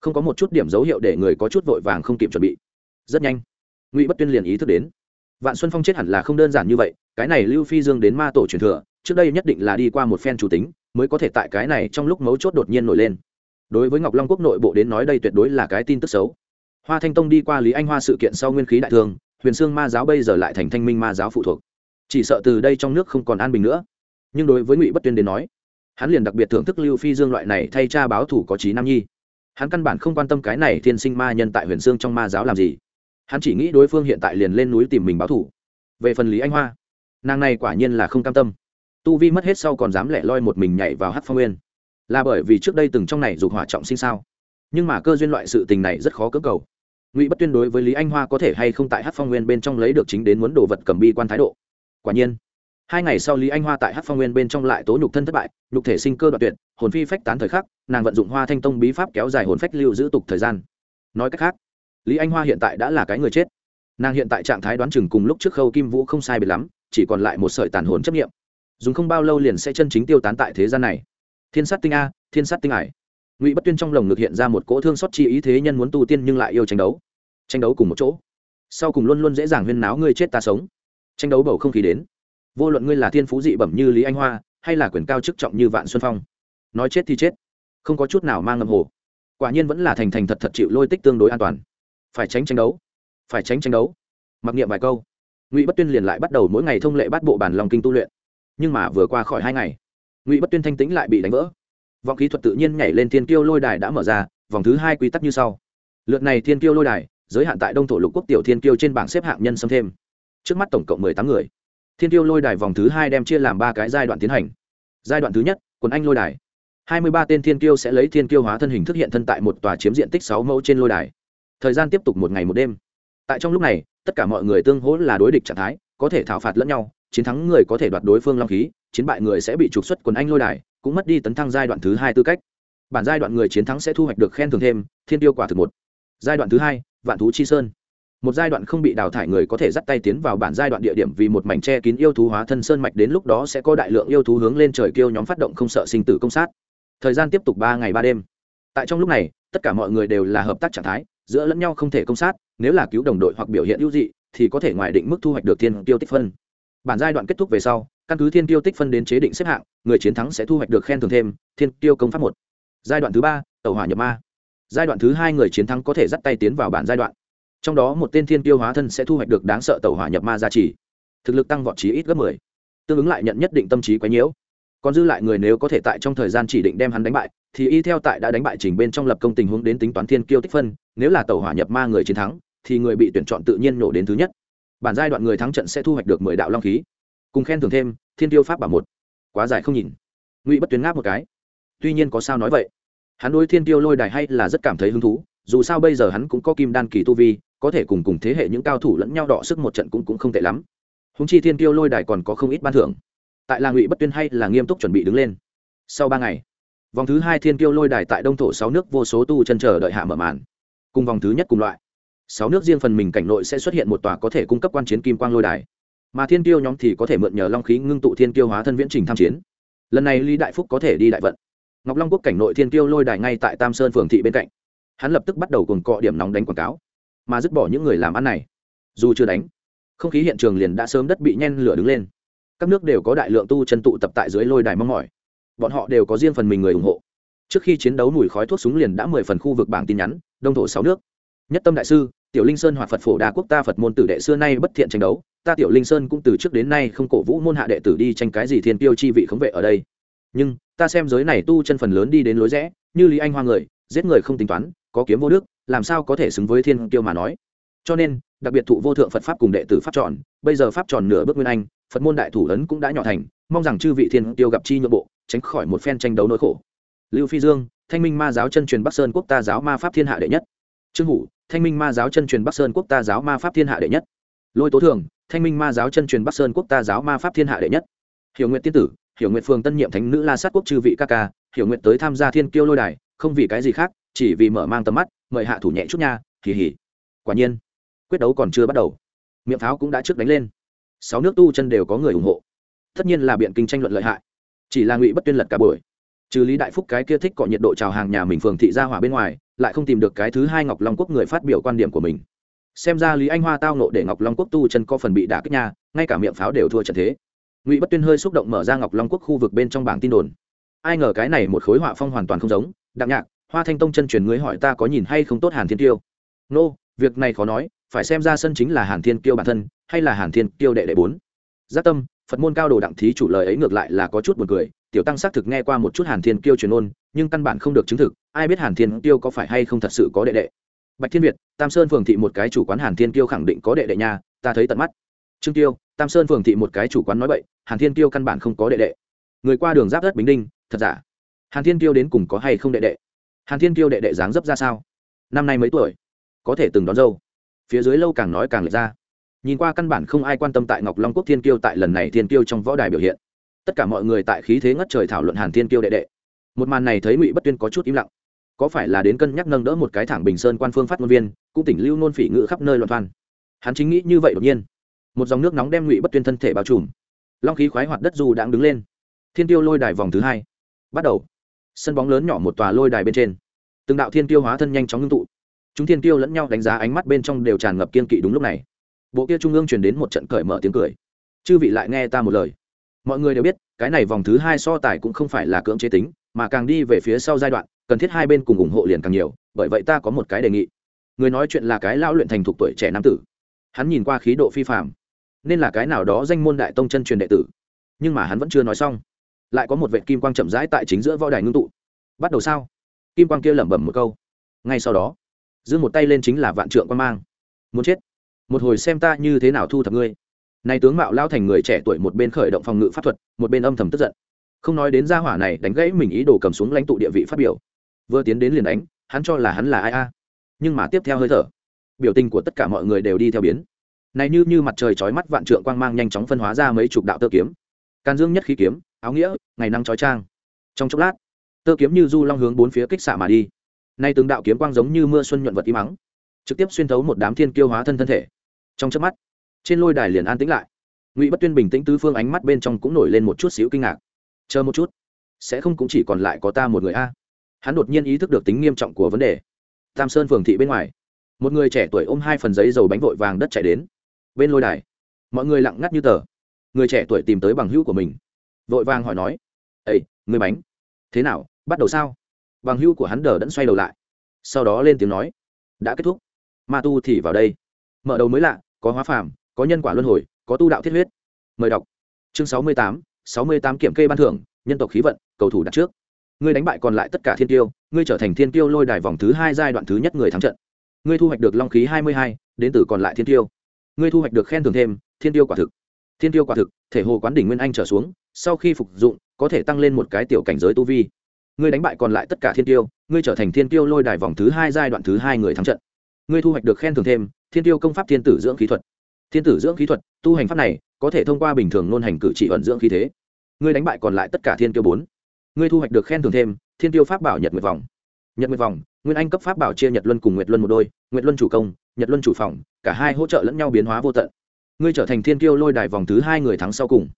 Không có một chút điểm dấu hiệu để người có chút vội vàng không kịp chuẩn bị. Rất nhanh, ngụy bất tuyên liền ý thức đến. Vạn xuân phong chết hẳn là không đơn giản như vậy, cái này lưu phi dương đến ma tổ truyền thừa, trước đây nhất định là đi qua một phen chủ tính, mới có thể tại cái này trong lúc mấu chốt đột nhiên nổi lên. Đối với ngọc long quốc nội bộ đến nói đây tuyệt đối là cái tin tức xấu. Hoa thanh tông đi qua lý anh hoa sự kiện sau nguyên khí đại thương huyền sương ma giáo bây giờ lại thành thanh minh ma giáo phụ thuộc chỉ sợ từ đây trong nước không còn an bình nữa. Nhưng đối với ngụy bất tuyên đến nói, hắn liền đặc biệt thưởng thức lưu phi dương loại này thay cha báo thủ có trí nam nhi. Hắn căn bản không quan tâm cái này thiên sinh ma nhân tại huyền sương trong ma giáo làm gì. Hắn chỉ nghĩ đối phương hiện tại liền lên núi tìm mình báo thủ. Về phần lý anh hoa, nàng này quả nhiên là không cam tâm. Tu vi mất hết sau còn dám lẻ loi một mình nhảy vào hát phong nguyên. Là bởi vì trước đây từng trong này dục hỏa trọng sinh sao? Nhưng mà cơ duyên loại sự tình này rất khó cưỡng cầu. Ngụy bất tuyên đối với lý anh hoa có thể hay không tại hát phong nguyên bên trong lấy được chính đến muốn đồ vật cầm bi quan thái độ quả nhiên, hai ngày sau lý anh hoa tại hát phong nguyên bên trong lại tố nhục thân thất bại, nhục thể sinh cơ đoạn tuyệt, hồn phi phách tán thời khắc, nàng vận dụng hoa thanh tông bí pháp kéo dài hồn phách lưu giữ tục thời gian. Nói cách khác, lý anh hoa hiện tại đã là cái người chết. Nàng hiện tại trạng thái đoán chừng cùng lúc trước khâu kim vũ không sai biệt lắm, chỉ còn lại một sợi tàn hồn chấp nghiệm dùng không bao lâu liền sẽ chân chính tiêu tán tại thế gian này. Thiên sát tinh a, thiên sát tinh ải. Ngụy bất tuyên trong lồng ngực hiện ra một cỗ thương xót chi ý thế nhân muốn tu tiên nhưng lại yêu tranh đấu. Tranh đấu cùng một chỗ. Sau cùng luôn luôn dễ dàng huyên náo ngươi chết ta sống tranh đấu bầu không khí đến. Vô luận ngươi là thiên phú dị bẩm như lý anh hoa, hay là quyền cao chức trọng như vạn xuân phong, nói chết thì chết, không có chút nào mang ngầm hồ. Quả nhiên vẫn là thành thành thật thật chịu lôi tích tương đối an toàn. Phải tránh tranh đấu, phải tránh tranh đấu. Mặc niệm vài câu, ngụy bất tuyên liền lại bắt đầu mỗi ngày thông lệ bắt bộ bản lòng kinh tu luyện. Nhưng mà vừa qua khỏi hai ngày, ngụy bất tuyên thanh tĩnh lại bị đánh vỡ. Vọng khí thuật tự nhiên nhảy lên thiên kiêu lôi đài đã mở ra, vòng thứ hai quy tắc như sau. Lượt này thiên kiêu lôi đài, giới hạn tại đông thổ lục quốc tiểu thiên kiêu trên bảng xếp hạng nhân xâm thêm trước mắt tổng cộng mười tám người. Thiên tiêu lôi đài vòng thứ hai đem chia làm ba cái giai đoạn tiến hành. Giai đoạn thứ nhất, quần anh lôi đài. Hai mươi ba tên thiên tiêu sẽ lấy thiên tiêu hóa thân hình thức hiện thân tại một tòa chiếm diện tích sáu mẫu trên lôi đài. Thời gian tiếp tục một ngày một đêm. Tại trong lúc này, tất cả mọi người tương hỗ là đối địch trạng thái, có thể thảo phạt lẫn nhau, chiến thắng người có thể đoạt đối phương long khí, chiến bại người sẽ bị trục xuất quần anh lôi đài, cũng mất đi tấn thăng giai đoạn thứ hai tư cách. Bản giai đoạn người chiến thắng sẽ thu hoạch được khen thưởng thêm, thiên tiêu quả thực một. Giai đoạn thứ hai, vạn thú chi sơn một giai đoạn không bị đào thải người có thể dắt tay tiến vào bản giai đoạn địa điểm vì một mảnh tre kín yêu thú hóa thân sơn mạch đến lúc đó sẽ có đại lượng yêu thú hướng lên trời kêu nhóm phát động không sợ sinh tử công sát. Thời gian tiếp tục ba ngày ba đêm. Tại trong lúc này, tất cả mọi người đều là hợp tác trạng thái, giữa lẫn nhau không thể công sát, nếu là cứu đồng đội hoặc biểu hiện ưu dị, thì có thể ngoài định mức thu hoạch được thiên tiêu tích phân. Bản giai đoạn kết thúc về sau, căn cứ thiên tiêu tích phân đến chế định xếp hạng, người chiến thắng sẽ thu hoạch được khen thưởng thêm, thiên tiêu công pháp một. Giai đoạn thứ ba tàu hỏa nhập ma. Giai đoạn thứ hai người chiến thắng có thể dắt tay tiến vào bản giai đoạn trong đó một tên thiên tiêu hóa thân sẽ thu hoạch được đáng sợ tàu hỏa nhập ma gia trì. Thực lực tăng vọt trí ít gấp mười. Tương ứng lại nhận nhất định tâm trí quấy nhiễu. Còn dư lại người nếu có thể tại trong thời gian chỉ định đem hắn đánh bại, thì y theo tại đã đánh bại trình bên trong lập công tình huống đến tính toán thiên kiêu tích phân, nếu là tàu hỏa nhập ma người chiến thắng, thì người bị tuyển chọn tự nhiên nổ đến thứ nhất. Bản giai đoạn người thắng trận sẽ thu hoạch được mười đạo long khí. Cùng khen thưởng thêm, thiên tiêu pháp bảo một. Quá dài không nhìn. Ngụy bất tuyến ngáp một cái. Tuy nhiên có sao nói vậy. Hắn đối thiên tiêu lôi đài hay là rất cảm thấy hứng thú dù sao bây giờ hắn cũng có kim đan kỳ tu vi, có thể cùng cùng thế hệ những cao thủ lẫn nhau đọ sức một trận cũng cũng không tệ lắm. Húng chi thiên tiêu lôi đài còn có không ít ban thưởng. Tại là ngụy bất tuyên hay là nghiêm túc chuẩn bị đứng lên. Sau ba ngày, vòng thứ hai thiên tiêu lôi đài tại đông thổ sáu nước vô số tu chân chờ đợi hạ mở màn. Cùng vòng thứ nhất cùng loại, sáu nước riêng phần mình cảnh nội sẽ xuất hiện một tòa có thể cung cấp quan chiến kim quang lôi đài. Mà thiên tiêu nhóm thì có thể mượn nhờ long khí ngưng tụ thiên tiêu hóa thân viễn trình tham chiến. Lần này lý đại phúc có thể đi đại vận. Ngọc long quốc cảnh nội thiên tiêu lôi đài ngay tại tam sơn phường thị bên cạnh hắn lập tức bắt đầu cùng cọ điểm nóng đánh quảng cáo, mà dứt bỏ những người làm ăn này. Dù chưa đánh, không khí hiện trường liền đã sớm đất bị nhen lửa đứng lên. Các nước đều có đại lượng tu chân tụ tập tại dưới lôi đài mong mỏi. Bọn họ đều có riêng phần mình người ủng hộ. Trước khi chiến đấu mùi khói thuốc súng liền đã mười phần khu vực bảng tin nhắn, đông thổ sáu nước. Nhất tâm đại sư, tiểu linh sơn hoặc phật phổ đa quốc ta phật môn tử đệ xưa nay bất thiện tranh đấu, ta tiểu linh sơn cũng từ trước đến nay không cổ vũ môn hạ đệ tử đi tranh cái gì thiên tiêu chi vị khống vệ ở đây. Nhưng, ta xem giới này tu chân phần lớn đi đến lối rẽ, như lý anh hoa người, giết người không tính toán có kiếm vô đức, làm sao có thể xứng với thiên tiêu mà nói? Cho nên, đặc biệt thụ vô thượng phật pháp cùng đệ tử pháp tròn, bây giờ pháp tròn nửa bước nguyên anh, phật môn đại thủ ấn cũng đã nhỏ thành, mong rằng chư vị thiên tiêu gặp chi nhượng bộ, tránh khỏi một phen tranh đấu nỗi khổ. Lưu phi dương, thanh minh ma giáo chân truyền bắc sơn quốc ta giáo ma pháp thiên hạ đệ nhất. Trương hủ, thanh minh ma giáo chân truyền bắc sơn quốc ta giáo ma pháp thiên hạ đệ nhất. Lôi tố thường, thanh minh ma giáo chân truyền bắc sơn quốc ta giáo ma pháp thiên hạ đệ nhất. Hiểu nguyện tiên tử, hiểu nguyện phường tân nhiệm thánh nữ la sát quốc chư vị ca ca, hiểu nguyện tới tham gia thiên kiêu lôi đài, không vì cái gì khác chỉ vì mở mang tầm mắt, mời hạ thủ nhẹ chút nha kỳ hỉ quả nhiên, quyết đấu còn chưa bắt đầu. Miệng pháo cũng đã trước đánh lên. Sáu nước tu chân đều có người ủng hộ. Tất nhiên là biện kinh tranh luận lợi hại. Chỉ là ngụy bất tuyên lật cả buổi. Trừ lý đại phúc cái kia thích cọ nhiệt độ chào hàng nhà mình phường thị gia hỏa bên ngoài, lại không tìm được cái thứ hai ngọc long quốc người phát biểu quan điểm của mình. Xem ra lý anh hoa tao nộ để ngọc long quốc tu chân có phần bị đả kích nha, ngay cả miệng pháo đều thua trận thế. Ngụy bất tuyên hơi xúc động mở ra ngọc long quốc khu vực bên trong bảng tin đồn. Ai ngờ cái này một khối họa phong hoàn toàn không giống, đặng nhạc hoa thanh tông chân truyền ngươi hỏi ta có nhìn hay không tốt hàn thiên tiêu nô、no, việc này khó nói phải xem ra sân chính là hàn thiên kiêu bản thân hay là hàn thiên kiêu đệ đệ bốn. Giác tâm phật môn cao đồ đặng thí chủ lời ấy ngược lại là có chút buồn cười tiểu tăng xác thực nghe qua một chút hàn thiên kiêu truyền ôn nhưng căn bản không được chứng thực ai biết hàn thiên kiêu có phải hay không thật sự có đệ đệ. Bạch thiên việt tam sơn phường thị một cái chủ quán hàn thiên kiêu khẳng định có đệ đệ nhà, ta thấy tận mắt. Trương tiêu tam sơn phường thị một cái chủ quán nói vậy, hàn thiên kiêu căn bản không có đệ đệ. Người qua đường giáp đất bình đinh thật giả? Hàn thiên kiêu đến cùng có hay không đệ đệ? Hàn thiên kiêu đệ đệ dáng dấp ra sao? Năm nay mấy tuổi? Có thể từng đón dâu. Phía dưới lâu càng nói càng lệch ra. Nhìn qua căn bản không ai quan tâm tại ngọc long quốc thiên kiêu tại lần này thiên kiêu trong võ đài biểu hiện. Tất cả mọi người tại khí thế ngất trời thảo luận hàn thiên kiêu đệ đệ. Một màn này thấy ngụy bất tuyên có chút im lặng. Có phải là đến cân nhắc nâng đỡ một cái thẳng bình sơn quan phương phát ngôn viên, cũng tỉnh lưu nôn phỉ ngự khắp nơi loạn văn hắn chính nghĩ như vậy đột nhiên. Một dòng nước nóng đem ngụy bất tuyên thân thể bao trùm. Long khí khoái hoạt đất dù đang đứng lên. Thiên tiêu lôi đài vòng thứ hai. Bắt đầu sân bóng lớn nhỏ một tòa lôi đài bên trên. Từng đạo thiên tiêu hóa thân nhanh chóng ngưng tụ. Chúng thiên tiêu lẫn nhau đánh giá ánh mắt bên trong đều tràn ngập kiên kỵ đúng lúc này. Bộ kia trung ương truyền đến một trận cởi mở tiếng cười. Chư vị lại nghe ta một lời. Mọi người đều biết, cái này vòng thứ hai so tài cũng không phải là cưỡng chế tính, mà càng đi về phía sau giai đoạn, cần thiết hai bên cùng ủng hộ liền càng nhiều, bởi vậy ta có một cái đề nghị. Người nói chuyện là cái lão luyện thành thục tuổi trẻ nam tử. Hắn nhìn qua khí độ phi phạm nên là cái nào đó danh môn đại tông chân truyền đệ tử. Nhưng mà hắn vẫn chưa nói xong lại có một vệ kim quang chậm rãi tại chính giữa võ đài ngưng tụ. Bắt đầu sao? Kim quang kia lẩm bẩm một câu. Ngay sau đó, giương một tay lên chính là vạn trượng quan mang. Muốn chết. Một hồi xem ta như thế nào thu thập ngươi. Này tướng mạo lao thành người trẻ tuổi một bên khởi động phòng ngự pháp thuật, một bên âm thầm tức giận. Không nói đến gia hỏa này đánh gãy mình ý đồ cầm xuống lãnh tụ địa vị phát biểu. Vừa tiến đến liền đánh, hắn cho là hắn là ai a? Nhưng mà tiếp theo hơi thở, biểu tình của tất cả mọi người đều đi theo biến. Này như như mặt trời chói mắt vạn trượng quang mang nhanh chóng phân hóa ra mấy chục đạo tơ kiếm. Can dương nhất khí kiếm áo nghĩa, ngày năng chói trang trong chốc lát, tơ kiếm như du long hướng bốn phía kích xạ mà đi. Nay từng đạo kiếm quang giống như mưa xuân nhuận vật im mắng trực tiếp xuyên thấu một đám thiên kiêu hóa thân thân thể. Trong chớp mắt, trên lôi đài liền an tĩnh lại. Ngụy bất tuyên bình tĩnh tứ phương ánh mắt bên trong cũng nổi lên một chút xíu kinh ngạc. Chờ một chút, sẽ không cũng chỉ còn lại có ta một người a? Hắn đột nhiên ý thức được tính nghiêm trọng của vấn đề. Tam sơn phường thị bên ngoài, một người trẻ tuổi ôm hai phần giấy dầu bánh vội vàng đất chạy đến. Bên lôi đài, mọi người lặng ngắt như tờ. Người trẻ tuổi tìm tới bằng hữu của mình vội vàng hỏi nói ây người bánh, thế nào, bắt đầu sao? Bằng hữu của hắn đờ đẫn xoay đầu lại, sau đó lên tiếng nói, đã kết thúc, ma tu thì vào đây. Mở đầu mới lạ, có hóa phàm, có nhân quả luân hồi, có tu đạo thiết huyết. Mời đọc. Chương sáu mươi tám, sáu mươi tám kiểm kê ban thưởng, nhân tộc khí vận, cầu thủ đặt trước. Ngươi đánh bại còn lại tất cả thiên tiêu, ngươi trở thành thiên tiêu lôi đài vòng thứ hai giai đoạn thứ nhất người thắng trận. Ngươi thu hoạch được long khí hai mươi hai, đến từ còn lại thiên tiêu. Ngươi thu hoạch được khen thưởng thêm, thiên tiêu quả thực thiên tiêu quả thực, thể hồ quán đỉnh nguyên anh trở xuống, sau khi phục dụng, có thể tăng lên một cái tiểu cảnh giới tu vi. Ngươi đánh bại còn lại tất cả thiên tiêu, ngươi trở thành thiên tiêu lôi đài vòng thứ hai giai đoạn thứ hai người thắng trận. Ngươi thu hoạch được khen thưởng thêm, thiên tiêu công pháp thiên tử dưỡng khí thuật. Thiên tử dưỡng khí thuật, tu hành pháp này, có thể thông qua bình thường nôn hành cử chỉ ẩn dưỡng khí thế. Ngươi đánh bại còn lại tất cả thiên tiêu bốn. Ngươi thu hoạch được khen thưởng thêm, thiên tiêu pháp bảo nhật nguyệt vòng. Nhật nguyệt vòng, nguyên anh cấp pháp bảo chia nhật luân cùng nguyệt luân một đôi, nguyệt luân chủ công, nhật luân chủ phòng, cả hai hỗ trợ lẫn nhau biến hóa vô tận ngươi trở thành thiên tiêu lôi đài vòng thứ hai người thắng sau cùng.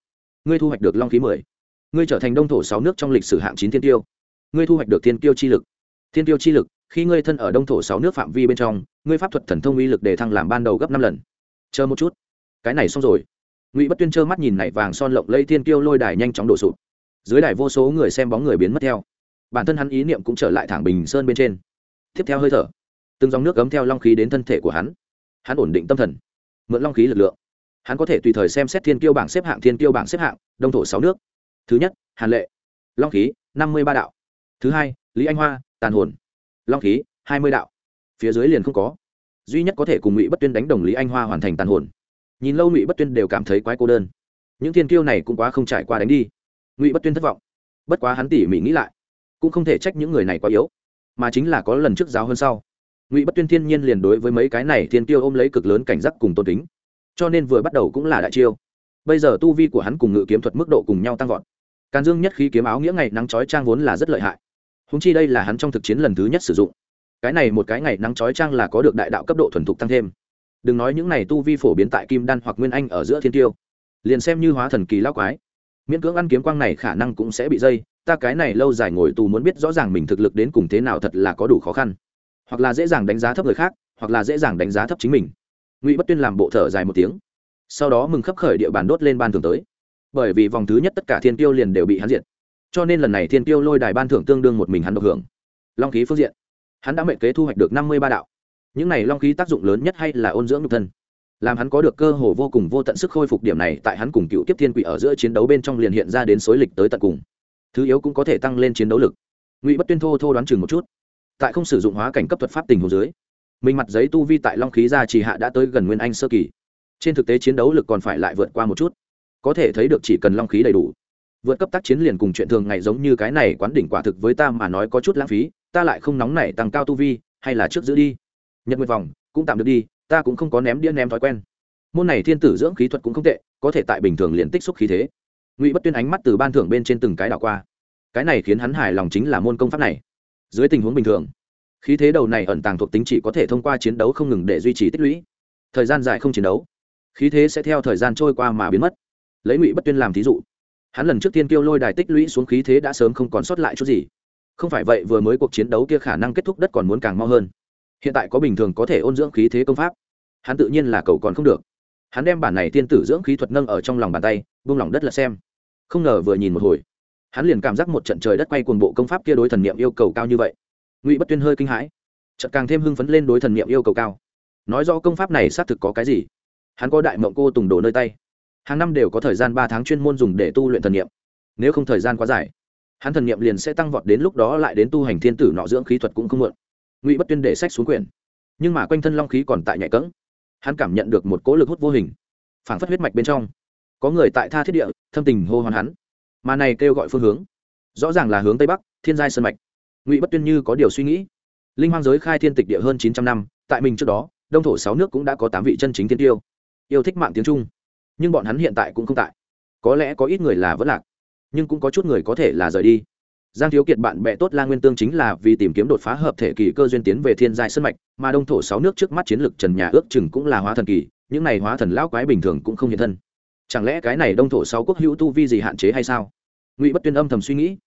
Ngươi thu hoạch được long khí mười. Ngươi trở thành đông thổ sáu nước trong lịch sử hạng chín thiên tiêu ngươi thu hoạch được thiên tiêu chi lực. Thiên tiêu chi lực, khi ngươi thân ở đông thổ sáu nước phạm vi bên trong, ngươi pháp thuật thần thông uy lực để thăng làm ban đầu gấp năm lần. Chờ một chút. Cái này xong rồi. Ngụy bất tuyên trơ mắt nhìn nảy vàng son lộng lây thiên tiêu lôi đài nhanh chóng đổ sụp. Dưới đài vô số người xem bóng người biến mất theo. Bản thân hắn ý niệm cũng trở lại thẳng bình sơn bên trên. Tiếp theo hơi thở. Từng dòng nước cấm theo long khí đến thân thể của hắn. Hắn ổn định tâm thần. Mượn long khí lực lượng hắn có thể tùy thời xem xét thiên tiêu bảng xếp hạng, thiên tiêu bảng xếp hạng, đông thổ sáu nước. Thứ nhất, hàn lệ. Long khí, năm mươi ba đạo. Thứ hai, lý anh hoa, tàn hồn. Long khí, hai mươi đạo. Phía dưới liền không có. Duy nhất có thể cùng ngụy bất tuyên đánh đồng lý anh hoa hoàn thành tàn hồn. Nhìn lâu ngụy bất tuyên đều cảm thấy quái cô đơn. Những thiên kiêu này cũng quá không trải qua đánh đi. Ngụy bất tuyên thất vọng. Bất quá hắn tỉ mỉ nghĩ lại, cũng không thể trách những người này quá yếu, mà chính là có lần trước giáo hơn sau. Ngụy bất tuyên thiên nhiên liền đối với mấy cái này thiên tiêu ôm lấy cực lớn cảnh giác cùng tôn kính cho nên vừa bắt đầu cũng là đại chiêu. Bây giờ tu vi của hắn cùng ngự kiếm thuật mức độ cùng nhau tăng vọt. Càn dương nhất khí kiếm áo nghĩa ngày nắng chói trang vốn là rất lợi hại. Húng chi đây là hắn trong thực chiến lần thứ nhất sử dụng. Cái này một cái ngày nắng chói trang là có được đại đạo cấp độ thuần thục tăng thêm. Đừng nói những này tu vi phổ biến tại kim đan hoặc nguyên anh ở giữa thiên tiêu. Liền xem như hóa thần kỳ lao quái. Miễn cưỡng ăn kiếm quang này khả năng cũng sẽ bị dây, ta cái này lâu dài ngồi tù muốn biết rõ ràng mình thực lực đến cùng thế nào thật là có đủ khó khăn. Hoặc là dễ dàng đánh giá thấp người khác, hoặc là dễ dàng đánh giá thấp chính mình ngụy bất tuyên làm bộ thở dài một tiếng sau đó mừng khấp khởi địa bàn đốt lên ban thường tới bởi vì vòng thứ nhất tất cả thiên tiêu liền đều bị hắn diệt cho nên lần này thiên tiêu lôi đài ban thưởng tương đương một mình hắn độc hưởng long khí phương diện hắn đã mệnh kế thu hoạch được năm mươi ba đạo những này long khí tác dụng lớn nhất hay là ôn dưỡng nhục thân làm hắn có được cơ hồ vô cùng vô tận sức khôi phục điểm này tại hắn cùng cựu tiếp thiên quỷ ở giữa chiến đấu bên trong liền hiện ra đến xối lịch tới tận cùng thứ yếu cũng có thể tăng lên chiến đấu lực ngụy bất tuyên thô thô đoán chừng một chút tại không sử dụng hóa cảnh cấp thuật pháp tình hồ dưới mình mặt giấy tu vi tại long khí gia chỉ hạ đã tới gần nguyên anh sơ kỳ. Trên thực tế chiến đấu lực còn phải lại vượt qua một chút. Có thể thấy được chỉ cần long khí đầy đủ. Vượt cấp tác chiến liền cùng chuyện thường ngày giống như cái này quán đỉnh quả thực với ta mà nói có chút lãng phí, ta lại không nóng nảy tăng cao tu vi, hay là trước giữ đi. Nhật nguyệt vòng, cũng tạm được đi, ta cũng không có ném đĩa ném thói quen. Môn này thiên tử dưỡng khí thuật cũng không tệ, có thể tại bình thường liền tích xúc khí thế. Ngụy bất tuyên ánh mắt từ ban thưởng bên trên từng cái đảo qua. Cái này khiến hắn hài lòng chính là môn công pháp này. Dưới tình huống bình thường khí thế đầu này ẩn tàng thuộc tính chỉ có thể thông qua chiến đấu không ngừng để duy trì tích lũy. Thời gian dài không chiến đấu, khí thế sẽ theo thời gian trôi qua mà biến mất. Lấy ngụy bất tuyên làm thí dụ, hắn lần trước tiên kêu lôi đài tích lũy xuống khí thế đã sớm không còn sót lại chút gì. Không phải vậy, vừa mới cuộc chiến đấu kia khả năng kết thúc đất còn muốn càng mau hơn. Hiện tại có bình thường có thể ôn dưỡng khí thế công pháp. Hắn tự nhiên là cầu còn không được. Hắn đem bản này tiên tử dưỡng khí thuật nâng ở trong lòng bàn tay, buông lỏng đất là xem. Không ngờ vừa nhìn một hồi, hắn liền cảm giác một trận trời đất quay cuồng bộ công pháp kia đối thần niệm yêu cầu cao như vậy ngụy bất tuyên hơi kinh hãi chợt càng thêm hưng phấn lên đối thần niệm yêu cầu cao nói rõ công pháp này xác thực có cái gì hắn có đại mộng cô tùng đồ nơi tay hàng năm đều có thời gian ba tháng chuyên môn dùng để tu luyện thần niệm nếu không thời gian quá dài hắn thần niệm liền sẽ tăng vọt đến lúc đó lại đến tu hành thiên tử nọ dưỡng khí thuật cũng không mượn ngụy bất tuyên để sách xuống quyển nhưng mà quanh thân long khí còn tại nhạy cỡng hắn cảm nhận được một cỗ lực hút vô hình phảng phất huyết mạch bên trong có người tại tha thiết địa thâm tình hô hoán hắn mà này kêu gọi phương hướng rõ ràng là hướng tây bắc thiên giai sơn mạch ngụy bất tuyên như có điều suy nghĩ. Linh hoang giới khai thiên tịch địa hơn chín trăm năm, tại mình trước đó, đông thổ sáu nước cũng đã có tám vị chân chính tiên tiêu. Yêu thích mạng tiếng trung. Nhưng bọn hắn hiện tại cũng không tại. Có lẽ có ít người là vẫn lạc, nhưng cũng có chút người có thể là rời đi. Giang thiếu kiệt bạn bè tốt la nguyên tương chính là vì tìm kiếm đột phá hợp thể kỳ cơ duyên tiến về thiên giai sân mạch, mà đông thổ sáu nước trước mắt chiến lược trần nhà ước chừng cũng là hóa thần kỳ, những này hóa thần lão quái bình thường cũng không hiện thân. Chẳng lẽ cái này đông thổ sáu quốc hữu tu vi gì hạn chế hay sao? Ngụy bất tuyên âm thầm suy nghĩ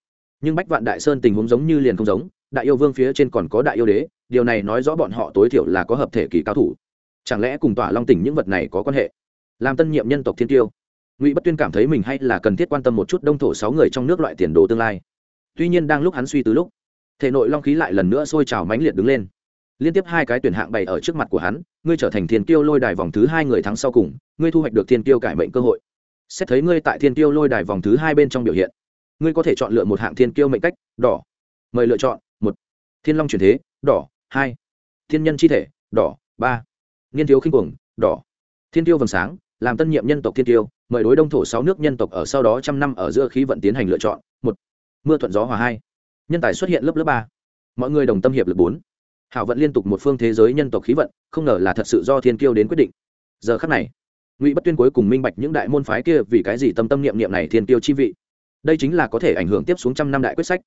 nhưng bách vạn đại sơn tình huống giống như liền không giống, đại yêu vương phía trên còn có đại yêu đế, điều này nói rõ bọn họ tối thiểu là có hợp thể kỳ cao thủ. Chẳng lẽ cùng tỏa long tỉnh những vật này có quan hệ? Làm tân nhiệm nhân tộc thiên tiêu, ngụy bất tuyên cảm thấy mình hay là cần thiết quan tâm một chút đông thổ sáu người trong nước loại tiền đồ tương lai. Tuy nhiên đang lúc hắn suy từ lúc, thể nội long khí lại lần nữa sôi trào mãnh liệt đứng lên. Liên tiếp hai cái tuyển hạng bày ở trước mặt của hắn, ngươi trở thành thiên tiêu lôi đài vòng thứ hai người thắng sau cùng, ngươi thu hoạch được thiên tiêu cải mệnh cơ hội. Xét thấy ngươi tại thiên tiêu lôi đài vòng thứ hai bên trong biểu hiện ngươi có thể chọn lựa một hạng thiên kiêu mệnh cách, đỏ. Mời lựa chọn, một. Thiên long truyền thế, đỏ. Hai. Thiên nhân chi thể, đỏ. Ba. Nghiên thiếu khinh cuồng, đỏ. Thiên tiêu vầng sáng, làm tân nhiệm nhân tộc thiên tiêu mời đối đông thổ sáu nước nhân tộc ở sau đó trăm năm ở giữa khí vận tiến hành lựa chọn, một. Mưa thuận gió hòa hai. Nhân tài xuất hiện lớp lớp ba. Mọi người đồng tâm hiệp lực bốn. Hảo vận liên tục một phương thế giới nhân tộc khí vận, không ngờ là thật sự do thiên kiêu đến quyết định. Giờ khắc này, ngụy bất tuyên cuối cùng minh bạch những đại môn phái kia vì cái gì tâm tâm niệm niệm này thiên tiêu chi vị đây chính là có thể ảnh hưởng tiếp xuống trăm năm đại quyết sách.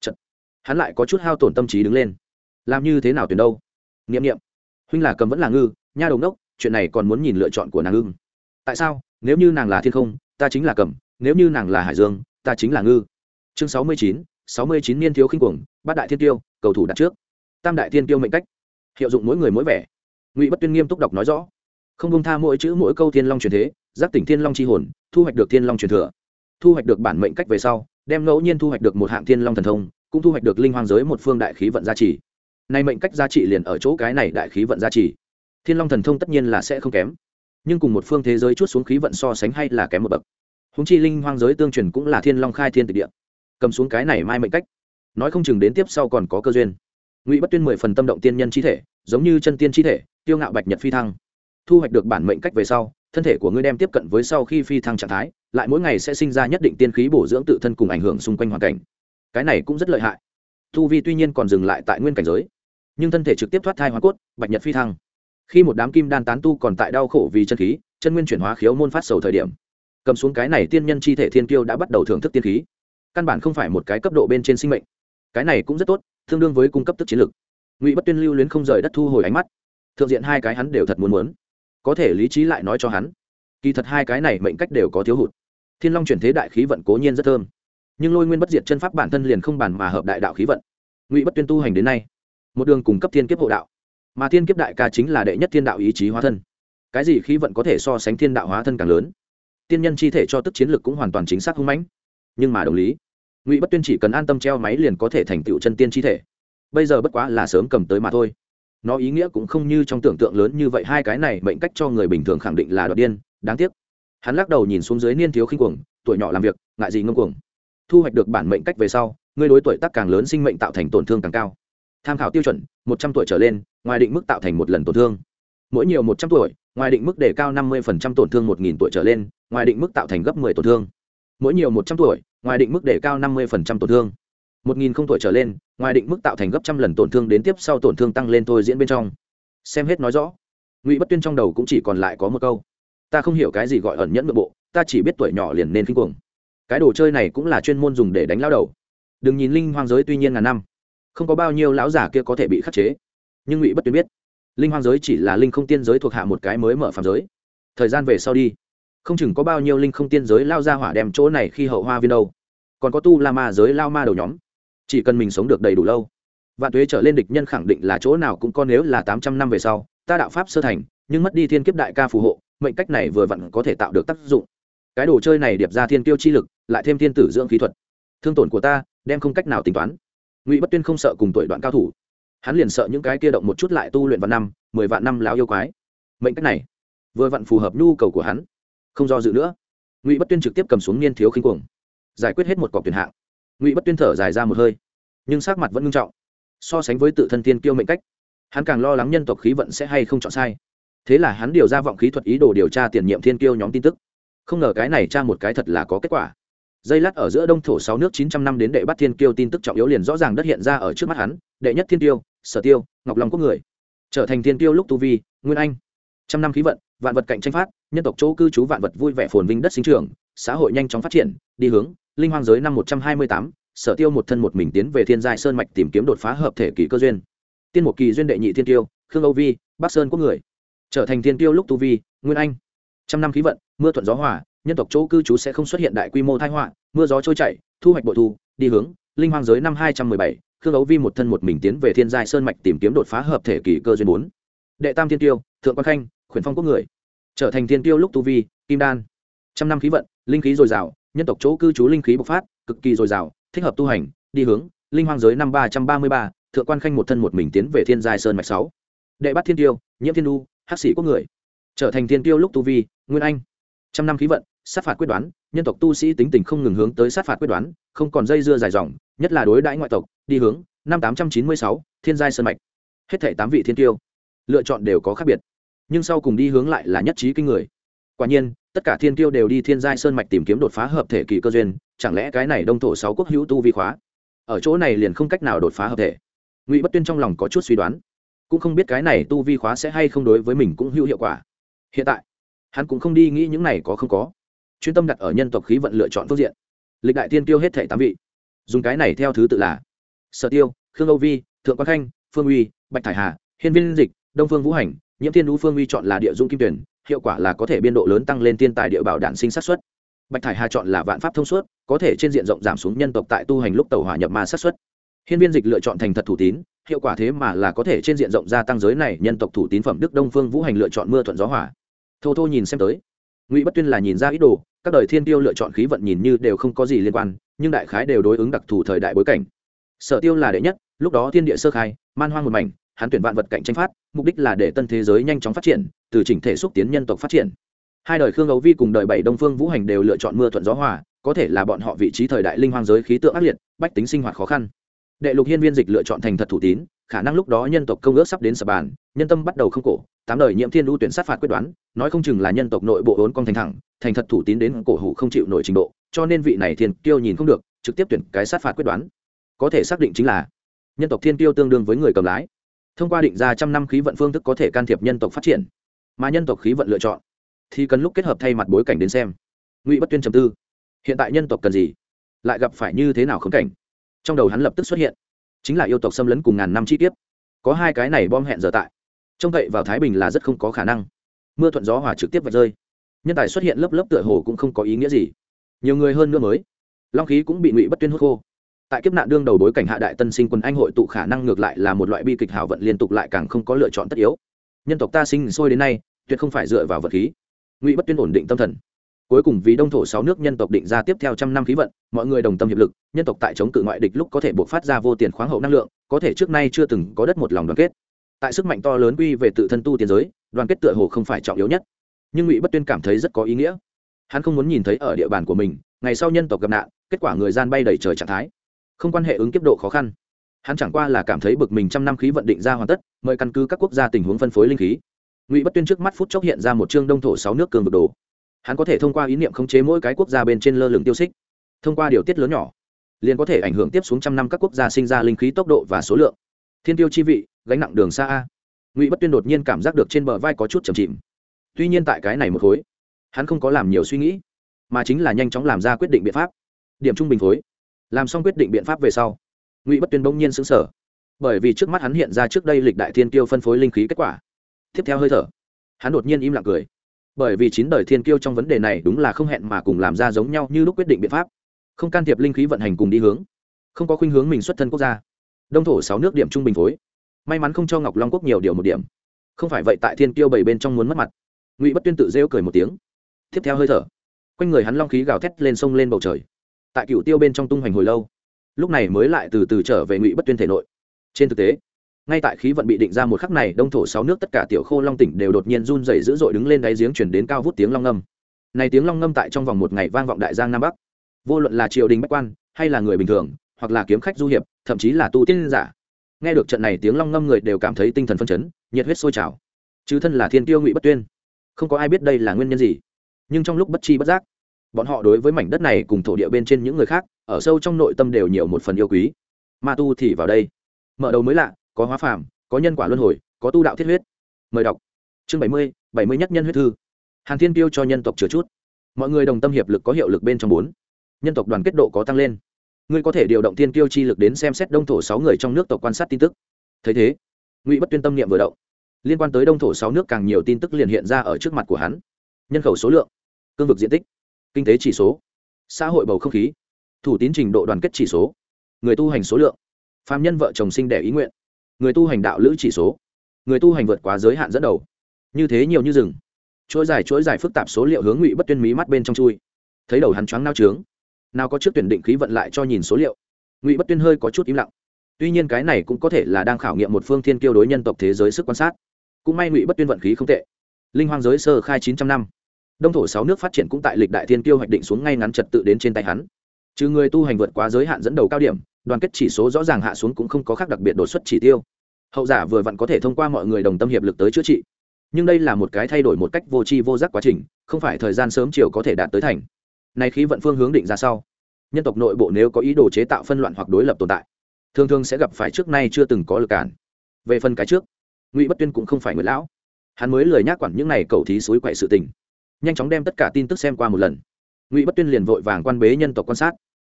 Chật. hắn lại có chút hao tổn tâm trí đứng lên. Làm như thế nào tuyển đâu? Niệm niệm. Huynh là cầm vẫn là ngư, nha đầu đốc chuyện này còn muốn nhìn lựa chọn của nàng ưng. Tại sao? Nếu như nàng là thiên không, ta chính là cầm, nếu như nàng là hải dương, ta chính là ngư. Chương sáu mươi chín, sáu mươi chín niên thiếu khinh cuồng, bát đại thiên tiêu, cầu thủ đặt trước. Tam đại thiên tiêu mệnh cách. Hiệu dụng mỗi người mỗi vẻ. Ngụy bất tuyên nghiêm túc đọc nói rõ. Không công tha mỗi chữ mỗi câu thiên long truyền thế, giác tỉnh thiên long c h i hồn, thu hoạch được thiên long truyền thừa thu hoạch được bản mệnh cách về sau, đem ngẫu nhiên thu hoạch được một hạng thiên long thần thông, cũng thu hoạch được linh hoang giới một phương đại khí vận gia trì. Nay mệnh cách gia trị liền ở chỗ cái này đại khí vận gia trì. Thiên long thần thông tất nhiên là sẽ không kém, nhưng cùng một phương thế giới chút xuống khí vận so sánh hay là kém một bậc. Húng chi linh hoang giới tương truyền cũng là thiên long khai thiên tịch địa. Cầm xuống cái này mai mệnh cách, nói không chừng đến tiếp sau còn có cơ duyên. Ngụy bất tuyên mười phần tâm động tiên nhân chi thể, giống như chân tiên chi thể tiêu ngạo bạch nhật phi thăng. Thu hoạch được bản mệnh cách về sau thân thể của ngươi đem tiếp cận với sau khi phi thăng trạng thái, lại mỗi ngày sẽ sinh ra nhất định tiên khí bổ dưỡng tự thân cùng ảnh hưởng xung quanh hoàn cảnh. Cái này cũng rất lợi hại. Thu vi tuy nhiên còn dừng lại tại nguyên cảnh giới, nhưng thân thể trực tiếp thoát thai hoa cốt, bạch nhật phi thăng. Khi một đám kim đan tán tu còn tại đau khổ vì chân khí, chân nguyên chuyển hóa khiếu môn phát sầu thời điểm, cầm xuống cái này tiên nhân chi thể thiên kiêu đã bắt đầu thưởng thức tiên khí. Căn bản không phải một cái cấp độ bên trên sinh mệnh. Cái này cũng rất tốt, tương đương với cung cấp tức chiến lược ngụy bất tuyên lưu luyến không rời đất thu hồi ánh mắt. Thượng diện hai cái hắn đều thật muốn muốn có thể lý trí lại nói cho hắn. Kỳ thật hai cái này mệnh cách đều có thiếu hụt. Thiên long chuyển thế đại khí vận cố nhiên rất thơm. Nhưng lôi nguyên bất diệt chân pháp bản thân liền không bàn mà hợp đại đạo khí vận. Ngụy bất tuyên tu hành đến nay, một đường cung cấp thiên kiếp hộ đạo. Mà thiên kiếp đại ca chính là đệ nhất thiên đạo ý chí hóa thân. Cái gì khí vận có thể so sánh thiên đạo hóa thân càng lớn? Tiên nhân chi thể cho tức chiến lược cũng hoàn toàn chính xác hung mãnh. Nhưng mà đồng lý, ngụy bất tuyên chỉ cần an tâm treo máy liền có thể thành tựu chân tiên chi thể. Bây giờ bất quá là sớm cầm tới mà thôi nó ý nghĩa cũng không như trong tưởng tượng lớn như vậy, hai cái này mệnh cách cho người bình thường khẳng định là đoạt điên đáng tiếc. Hắn lắc đầu nhìn xuống dưới niên thiếu khinh cuồng, tuổi nhỏ làm việc, ngại gì ngông cuồng. Thu hoạch được bản mệnh cách về sau, người đối tuổi tác càng lớn sinh mệnh tạo thành tổn thương càng cao. Tham khảo tiêu chuẩn, một trăm tuổi trở lên, ngoài định mức tạo thành một lần tổn thương. Mỗi nhiều một trăm tuổi, ngoài định mức đề cao năm mươi tổn thương một nghìn tuổi trở lên, ngoài định mức tạo thành gấp 10 tổn thương. Mỗi nhiều một trăm tuổi, ngoài định mức đề cao năm mươi tổn thương một nghìn không tuổi trở lên, ngoài định mức tạo thành gấp trăm lần tổn thương đến tiếp sau tổn thương tăng lên thôi diễn bên trong. Xem hết nói rõ. Ngụy bất tuyên trong đầu cũng chỉ còn lại có một câu. Ta không hiểu cái gì gọi ẩn nhẫn nội bộ, ta chỉ biết tuổi nhỏ liền nên kinh cuồng. Cái đồ chơi này cũng là chuyên môn dùng để đánh lao đầu. Đừng nhìn linh hoang giới tuy nhiên ngàn năm, không có bao nhiêu lão giả kia có thể bị khắc chế. Nhưng ngụy bất tuyên biết, linh hoang giới chỉ là linh không tiên giới thuộc hạ một cái mới mở phạm giới. Thời gian về sau đi, không chừng có bao nhiêu linh không tiên giới lao ra hỏa đem chỗ này khi hậu hoa viên đâu. Còn có tu la ma giới lao ma đầu nhóm chỉ cần mình sống được đầy đủ lâu. Vạn tuế trở lên địch nhân khẳng định là chỗ nào cũng có nếu là tám trăm năm về sau, ta đạo pháp sơ thành, nhưng mất đi thiên kiếp đại ca phù hộ, mệnh cách này vừa vặn có thể tạo được tác dụng. Cái đồ chơi này điệp ra thiên tiêu chi lực, lại thêm thiên tử dưỡng khí thuật. Thương tổn của ta, đem không cách nào tính toán. Ngụy bất tuyên không sợ cùng tuổi đoạn cao thủ. Hắn liền sợ những cái kia động một chút lại tu luyện vào năm, mười vạn năm láo yêu quái. Mệnh cách này, vừa vặn phù hợp nhu cầu của hắn. Không do dự nữa, ngụy bất tuyên trực tiếp cầm xuống niên thiếu khinh cuồng, giải quyết hết một cọc tuyển hạng ngụy bất tuyên thở dài ra một hơi nhưng sắc mặt vẫn nghiêm trọng so sánh với tự thân tiên kiêu mệnh cách hắn càng lo lắng nhân tộc khí vận sẽ hay không chọn sai thế là hắn điều ra vọng khí thuật ý đồ điều tra tiền nhiệm thiên kiêu nhóm tin tức không ngờ cái này tra một cái thật là có kết quả dây lát ở giữa đông thổ sáu nước chín trăm năm đến đệ bắt thiên kiêu tin tức trọng yếu liền rõ ràng đất hiện ra ở trước mắt hắn đệ nhất thiên tiêu sở tiêu ngọc long quốc người trở thành thiên tiêu lúc tu vi nguyên anh trăm năm khí vận vạn vật cạnh tranh phát, nhân tộc chỗ cư trú vạn vật vui vẻ phồn vinh đất sinh trường, xã hội nhanh chóng phát triển, đi hướng, linh hoang giới năm một trăm hai mươi tám, sở tiêu một thân một mình tiến về thiên giai sơn mạch tìm kiếm đột phá hợp thể kỳ cơ duyên. Tiên một kỳ duyên đệ nhị thiên tiêu, khương âu vi, bắc sơn quốc người. Trở thành thiên tiêu lúc tu vi, nguyên anh. Trăm năm khí vận, mưa thuận gió hòa, nhân tộc chỗ cư trú sẽ không xuất hiện đại quy mô thai họa, mưa gió trôi chảy, thu hoạch bội thu, đi hướng, linh hoang giới năm hai trăm mười bảy, khương ấu vi một thân một mình tiến về thiên giai sơn mạch tìm kiếm đột phá hợp thể kỳ cơ duyên bốn. Đệ tam thiên tiêu, thượng quan khanh khuyển phong quốc người. Trở thành thiên tiêu lúc tu vi, kim đan. Trăm năm khí vận, linh khí dồi dào, nhân tộc chỗ cư trú linh khí bộc phát, cực kỳ dồi dào, thích hợp tu hành, đi hướng, linh hoang giới năm ba trăm ba mươi ba, thượng quan khanh một thân một mình tiến về thiên giai sơn mạch sáu. Đệ bắt thiên tiêu, nhiễm thiên đu, hắc sĩ quốc người. Trở thành thiên tiêu lúc tu vi, nguyên anh. Trăm năm khí vận, sát phạt quyết đoán, nhân tộc tu sĩ tính tình không ngừng hướng tới sát phạt quyết đoán, không còn dây dưa dài dòng, nhất là đối đãi ngoại tộc, đi hướng, năm tám trăm chín mươi sáu, thiên giai sơn mạch. Hết thể tám vị thiên tiêu. Lựa chọn đều có khác biệt nhưng sau cùng đi hướng lại là nhất trí kinh người. Quả nhiên, tất cả thiên tiêu đều đi thiên giai sơn mạch tìm kiếm đột phá hợp thể kỳ cơ duyên, chẳng lẽ cái này đông thổ sáu quốc hữu tu vi khóa? Ở chỗ này liền không cách nào đột phá hợp thể. Ngụy bất tuyên trong lòng có chút suy đoán, cũng không biết cái này tu vi khóa sẽ hay không đối với mình cũng hữu hiệu quả. Hiện tại, hắn cũng không đi nghĩ những này có không có. Chuyên tâm đặt ở nhân tộc khí vận lựa chọn phương diện. Lịch đại tiên tiêu hết thể tám vị. Dùng cái này theo thứ tự là sở tiêu, khương âu vi, thượng quang khanh, phương uy, bạch thải hà, hiên viên dịch, đông phương vũ hành nhiễm thiên đũ phương uy chọn là địa dung kim tuyển, hiệu quả là có thể biên độ lớn tăng lên tiên tài địa bảo đản sinh sát xuất. Bạch thải hà chọn là vạn pháp thông suốt, có thể trên diện rộng giảm xuống nhân tộc tại tu hành lúc tàu hỏa nhập ma sát xuất. Hiên viên dịch lựa chọn thành thật thủ tín, hiệu quả thế mà là có thể trên diện rộng gia tăng giới này, nhân tộc thủ tín phẩm đức đông phương vũ hành lựa chọn mưa thuận gió hỏa thô thô nhìn xem tới, ngụy bất tuyên là nhìn ra ý đồ, các đời thiên tiêu lựa chọn khí vận nhìn như đều không có gì liên quan, nhưng đại khái đều đối ứng đặc thù thời đại bối cảnh. Sở tiêu là đệ nhất, lúc đó thiên địa sơ khai, man hoang một mảnh hắn tuyển vạn vật cạnh tranh phát, mục đích là để tân thế giới nhanh chóng phát triển, từ chỉnh thể xúc tiến nhân tộc phát triển. Hai đời khương ấu vi cùng đời bảy đông phương vũ hành đều lựa chọn mưa thuận gió hòa, có thể là bọn họ vị trí thời đại linh hoang giới khí tượng ác liệt, bách tính sinh hoạt khó khăn. Đệ lục hiên viên dịch lựa chọn thành thật thủ tín, khả năng lúc đó nhân tộc công ước sắp đến sập bàn, nhân tâm bắt đầu không cổ, tám đời nhiễm thiên ưu tuyển sát phạt quyết đoán, nói không chừng là nhân tộc nội bộ vốn con thành thẳng, thành thật thủ tín đến cổ hủ không chịu nổi trình độ, cho nên vị này thiên tiêu nhìn không được, trực tiếp tuyển cái sát phạt quyết đoán. Có thể xác định chính là, nhân tộc thiên tiêu tương đương với người cầm lái thông qua định ra trăm năm khí vận phương thức có thể can thiệp nhân tộc phát triển, mà nhân tộc khí vận lựa chọn thì cần lúc kết hợp thay mặt bối cảnh đến xem. Ngụy bất tuyên trầm tư. Hiện tại nhân tộc cần gì? Lại gặp phải như thế nào khống cảnh? Trong đầu hắn lập tức xuất hiện, chính là yêu tộc xâm lấn cùng ngàn năm chi tiết có hai cái này bom hẹn giờ tại. Trông cậy vào thái bình là rất không có khả năng. Mưa thuận gió hòa trực tiếp vạch rơi. Nhân tài xuất hiện lớp lớp tựa hồ cũng không có ý nghĩa gì. Nhiều người hơn nữa mới. Long khí cũng bị ngụy bất tuyên hút khô tại kiếp nạn đương đầu bối cảnh hạ đại tân sinh quân anh hội tụ khả năng ngược lại là một loại bi kịch hảo vận liên tục lại càng không có lựa chọn tất yếu. Nhân tộc ta sinh sôi đến nay, tuyệt không phải dựa vào vật khí. Ngụy bất tuyên ổn định tâm thần. Cuối cùng vì đông thổ sáu nước nhân tộc định ra tiếp theo trăm năm khí vận, mọi người đồng tâm hiệp lực, nhân tộc tại chống cự ngoại địch lúc có thể buộc phát ra vô tiền khoáng hậu năng lượng, có thể trước nay chưa từng có đất một lòng đoàn kết. Tại sức mạnh to lớn quy về tự thân tu tiến giới, đoàn kết tựa hồ không phải trọng yếu nhất. Nhưng ngụy bất tuyên cảm thấy rất có ý nghĩa. Hắn không muốn nhìn thấy ở địa bàn của mình, ngày sau nhân tộc gặp nạn, kết quả người gian bay đầy trời trạng thái không quan hệ ứng kiếp độ khó khăn. Hắn chẳng qua là cảm thấy bực mình trăm năm khí vận định ra hoàn tất, mời căn cứ các quốc gia tình huống phân phối linh khí. Ngụy bất tuyên trước mắt phút chốc hiện ra một chương đông thổ sáu nước cường vực đồ. Hắn có thể thông qua ý niệm khống chế mỗi cái quốc gia bên trên lơ lửng tiêu xích. Thông qua điều tiết lớn nhỏ, liền có thể ảnh hưởng tiếp xuống trăm năm các quốc gia sinh ra linh khí tốc độ và số lượng. Thiên tiêu chi vị, gánh nặng đường xa a. Ngụy bất tuyên đột nhiên cảm giác được trên bờ vai có chút trầm chìm tuy nhiên tại cái này một khối, hắn không có làm nhiều suy nghĩ, mà chính là nhanh chóng làm ra quyết định biện pháp. Điểm trung bình phối làm xong quyết định biện pháp về sau, ngụy bất tuyên bỗng nhiên xứng sở bởi vì trước mắt hắn hiện ra trước đây lịch đại thiên tiêu phân phối linh khí kết quả. Tiếp theo hơi thở, hắn đột nhiên im lặng cười, bởi vì chín đời thiên kiêu trong vấn đề này đúng là không hẹn mà cùng làm ra giống nhau như lúc quyết định biện pháp. Không can thiệp linh khí vận hành cùng đi hướng, không có khuynh hướng mình xuất thân quốc gia. Đông thổ sáu nước điểm trung bình phối. May mắn không cho ngọc long quốc nhiều điều một điểm. Không phải vậy tại thiên kiêu bảy bên trong muốn mất mặt. Ngụy bất tuyên tự rêu cười một tiếng. Tiếp theo hơi thở, quanh người hắn long khí gào thét lên sông lên bầu trời tại cựu tiêu bên trong tung hoành hồi lâu, lúc này mới lại từ từ trở về ngụy bất tuyên thể nội. Trên thực tế, ngay tại khí vận bị định ra một khắc này, đông thổ sáu nước tất cả tiểu khô long tỉnh đều đột nhiên run rẩy dữ dội đứng lên đáy giếng chuyển đến cao vút tiếng long ngâm. Này tiếng long ngâm tại trong vòng một ngày vang vọng đại giang nam bắc. Vô luận là triều đình bách quan, hay là người bình thường, hoặc là kiếm khách du hiệp, thậm chí là tu tiên giả. Nghe được trận này tiếng long ngâm, người đều cảm thấy tinh thần phân chấn, nhiệt huyết sôi trào. Chứ thân là thiên tiêu ngụy bất tuyên, không có ai biết đây là nguyên nhân gì. Nhưng trong lúc bất chi bất giác bọn họ đối với mảnh đất này cùng thổ địa bên trên những người khác, ở sâu trong nội tâm đều nhiều một phần yêu quý. Ma tu thì vào đây. Mở đầu mới lạ, có hóa phàm, có nhân quả luân hồi, có tu đạo thiết huyết. Mời đọc. Chương bảy mươi bảy mươi nhất nhân huyết thư. Hàn thiên tiêu cho nhân tộc chứa chút. Mọi người đồng tâm hiệp lực có hiệu lực bên trong bốn. Nhân tộc đoàn kết độ có tăng lên. Ngươi có thể điều động tiên tiêu chi lực đến xem xét đông thổ sáu người trong nước tộc quan sát tin tức. Thấy thế, ngụy bất tuyên tâm niệm vừa động. Liên quan tới đông thổ sáu nước càng nhiều tin tức liền hiện ra ở trước mặt của hắn. Nhân khẩu số lượng, cương vực diện tích kinh tế chỉ số, xã hội bầu không khí, thủ tín trình độ đoàn kết chỉ số, người tu hành số lượng phạm nhân vợ chồng sinh đẻ ý nguyện, người tu hành đạo lữ chỉ số, người tu hành vượt quá giới hạn dẫn đầu. Như thế nhiều như rừng, chuỗi dài chuỗi dài phức tạp số liệu hướng ngụy bất tuyên mí mắt bên trong chui. Thấy đầu hắn choáng nao trướng, nào có trước tuyển định khí vận lại cho nhìn số liệu, ngụy bất tuyên hơi có chút im lặng. Tuy nhiên cái này cũng có thể là đang khảo nghiệm một phương thiên kiêu đối nhân tộc thế giới sức quan sát. Cũng may ngụy bất tuyên vận khí không tệ. Linh hoang giới sơ khai chín trăm năm đông thổ sáu nước phát triển cũng tại lịch đại thiên kiêu hoạch định xuống ngay ngắn trật tự đến trên tay hắn. Trừ người tu hành vượt quá giới hạn dẫn đầu cao điểm, đoàn kết chỉ số rõ ràng hạ xuống cũng không có khác đặc biệt đột xuất chỉ tiêu. Hậu giả vừa vặn có thể thông qua mọi người đồng tâm hiệp lực tới chữa trị. Nhưng đây là một cái thay đổi một cách vô tri vô giác quá trình, không phải thời gian sớm chiều có thể đạt tới thành. Nay khí vận phương hướng định ra sau, nhân tộc nội bộ nếu có ý đồ chế tạo phân loạn hoặc đối lập tồn tại, thường thường sẽ gặp phải trước nay chưa từng có lực cản. Về phần cái trước, ngụy bất tuyên cũng không phải người lão. Hắn mới lười nhác quản những này cầu thí suối quậy sự tình nhanh chóng đem tất cả tin tức xem qua một lần. Ngụy bất tuyên liền vội vàng quan bế nhân tộc quan sát.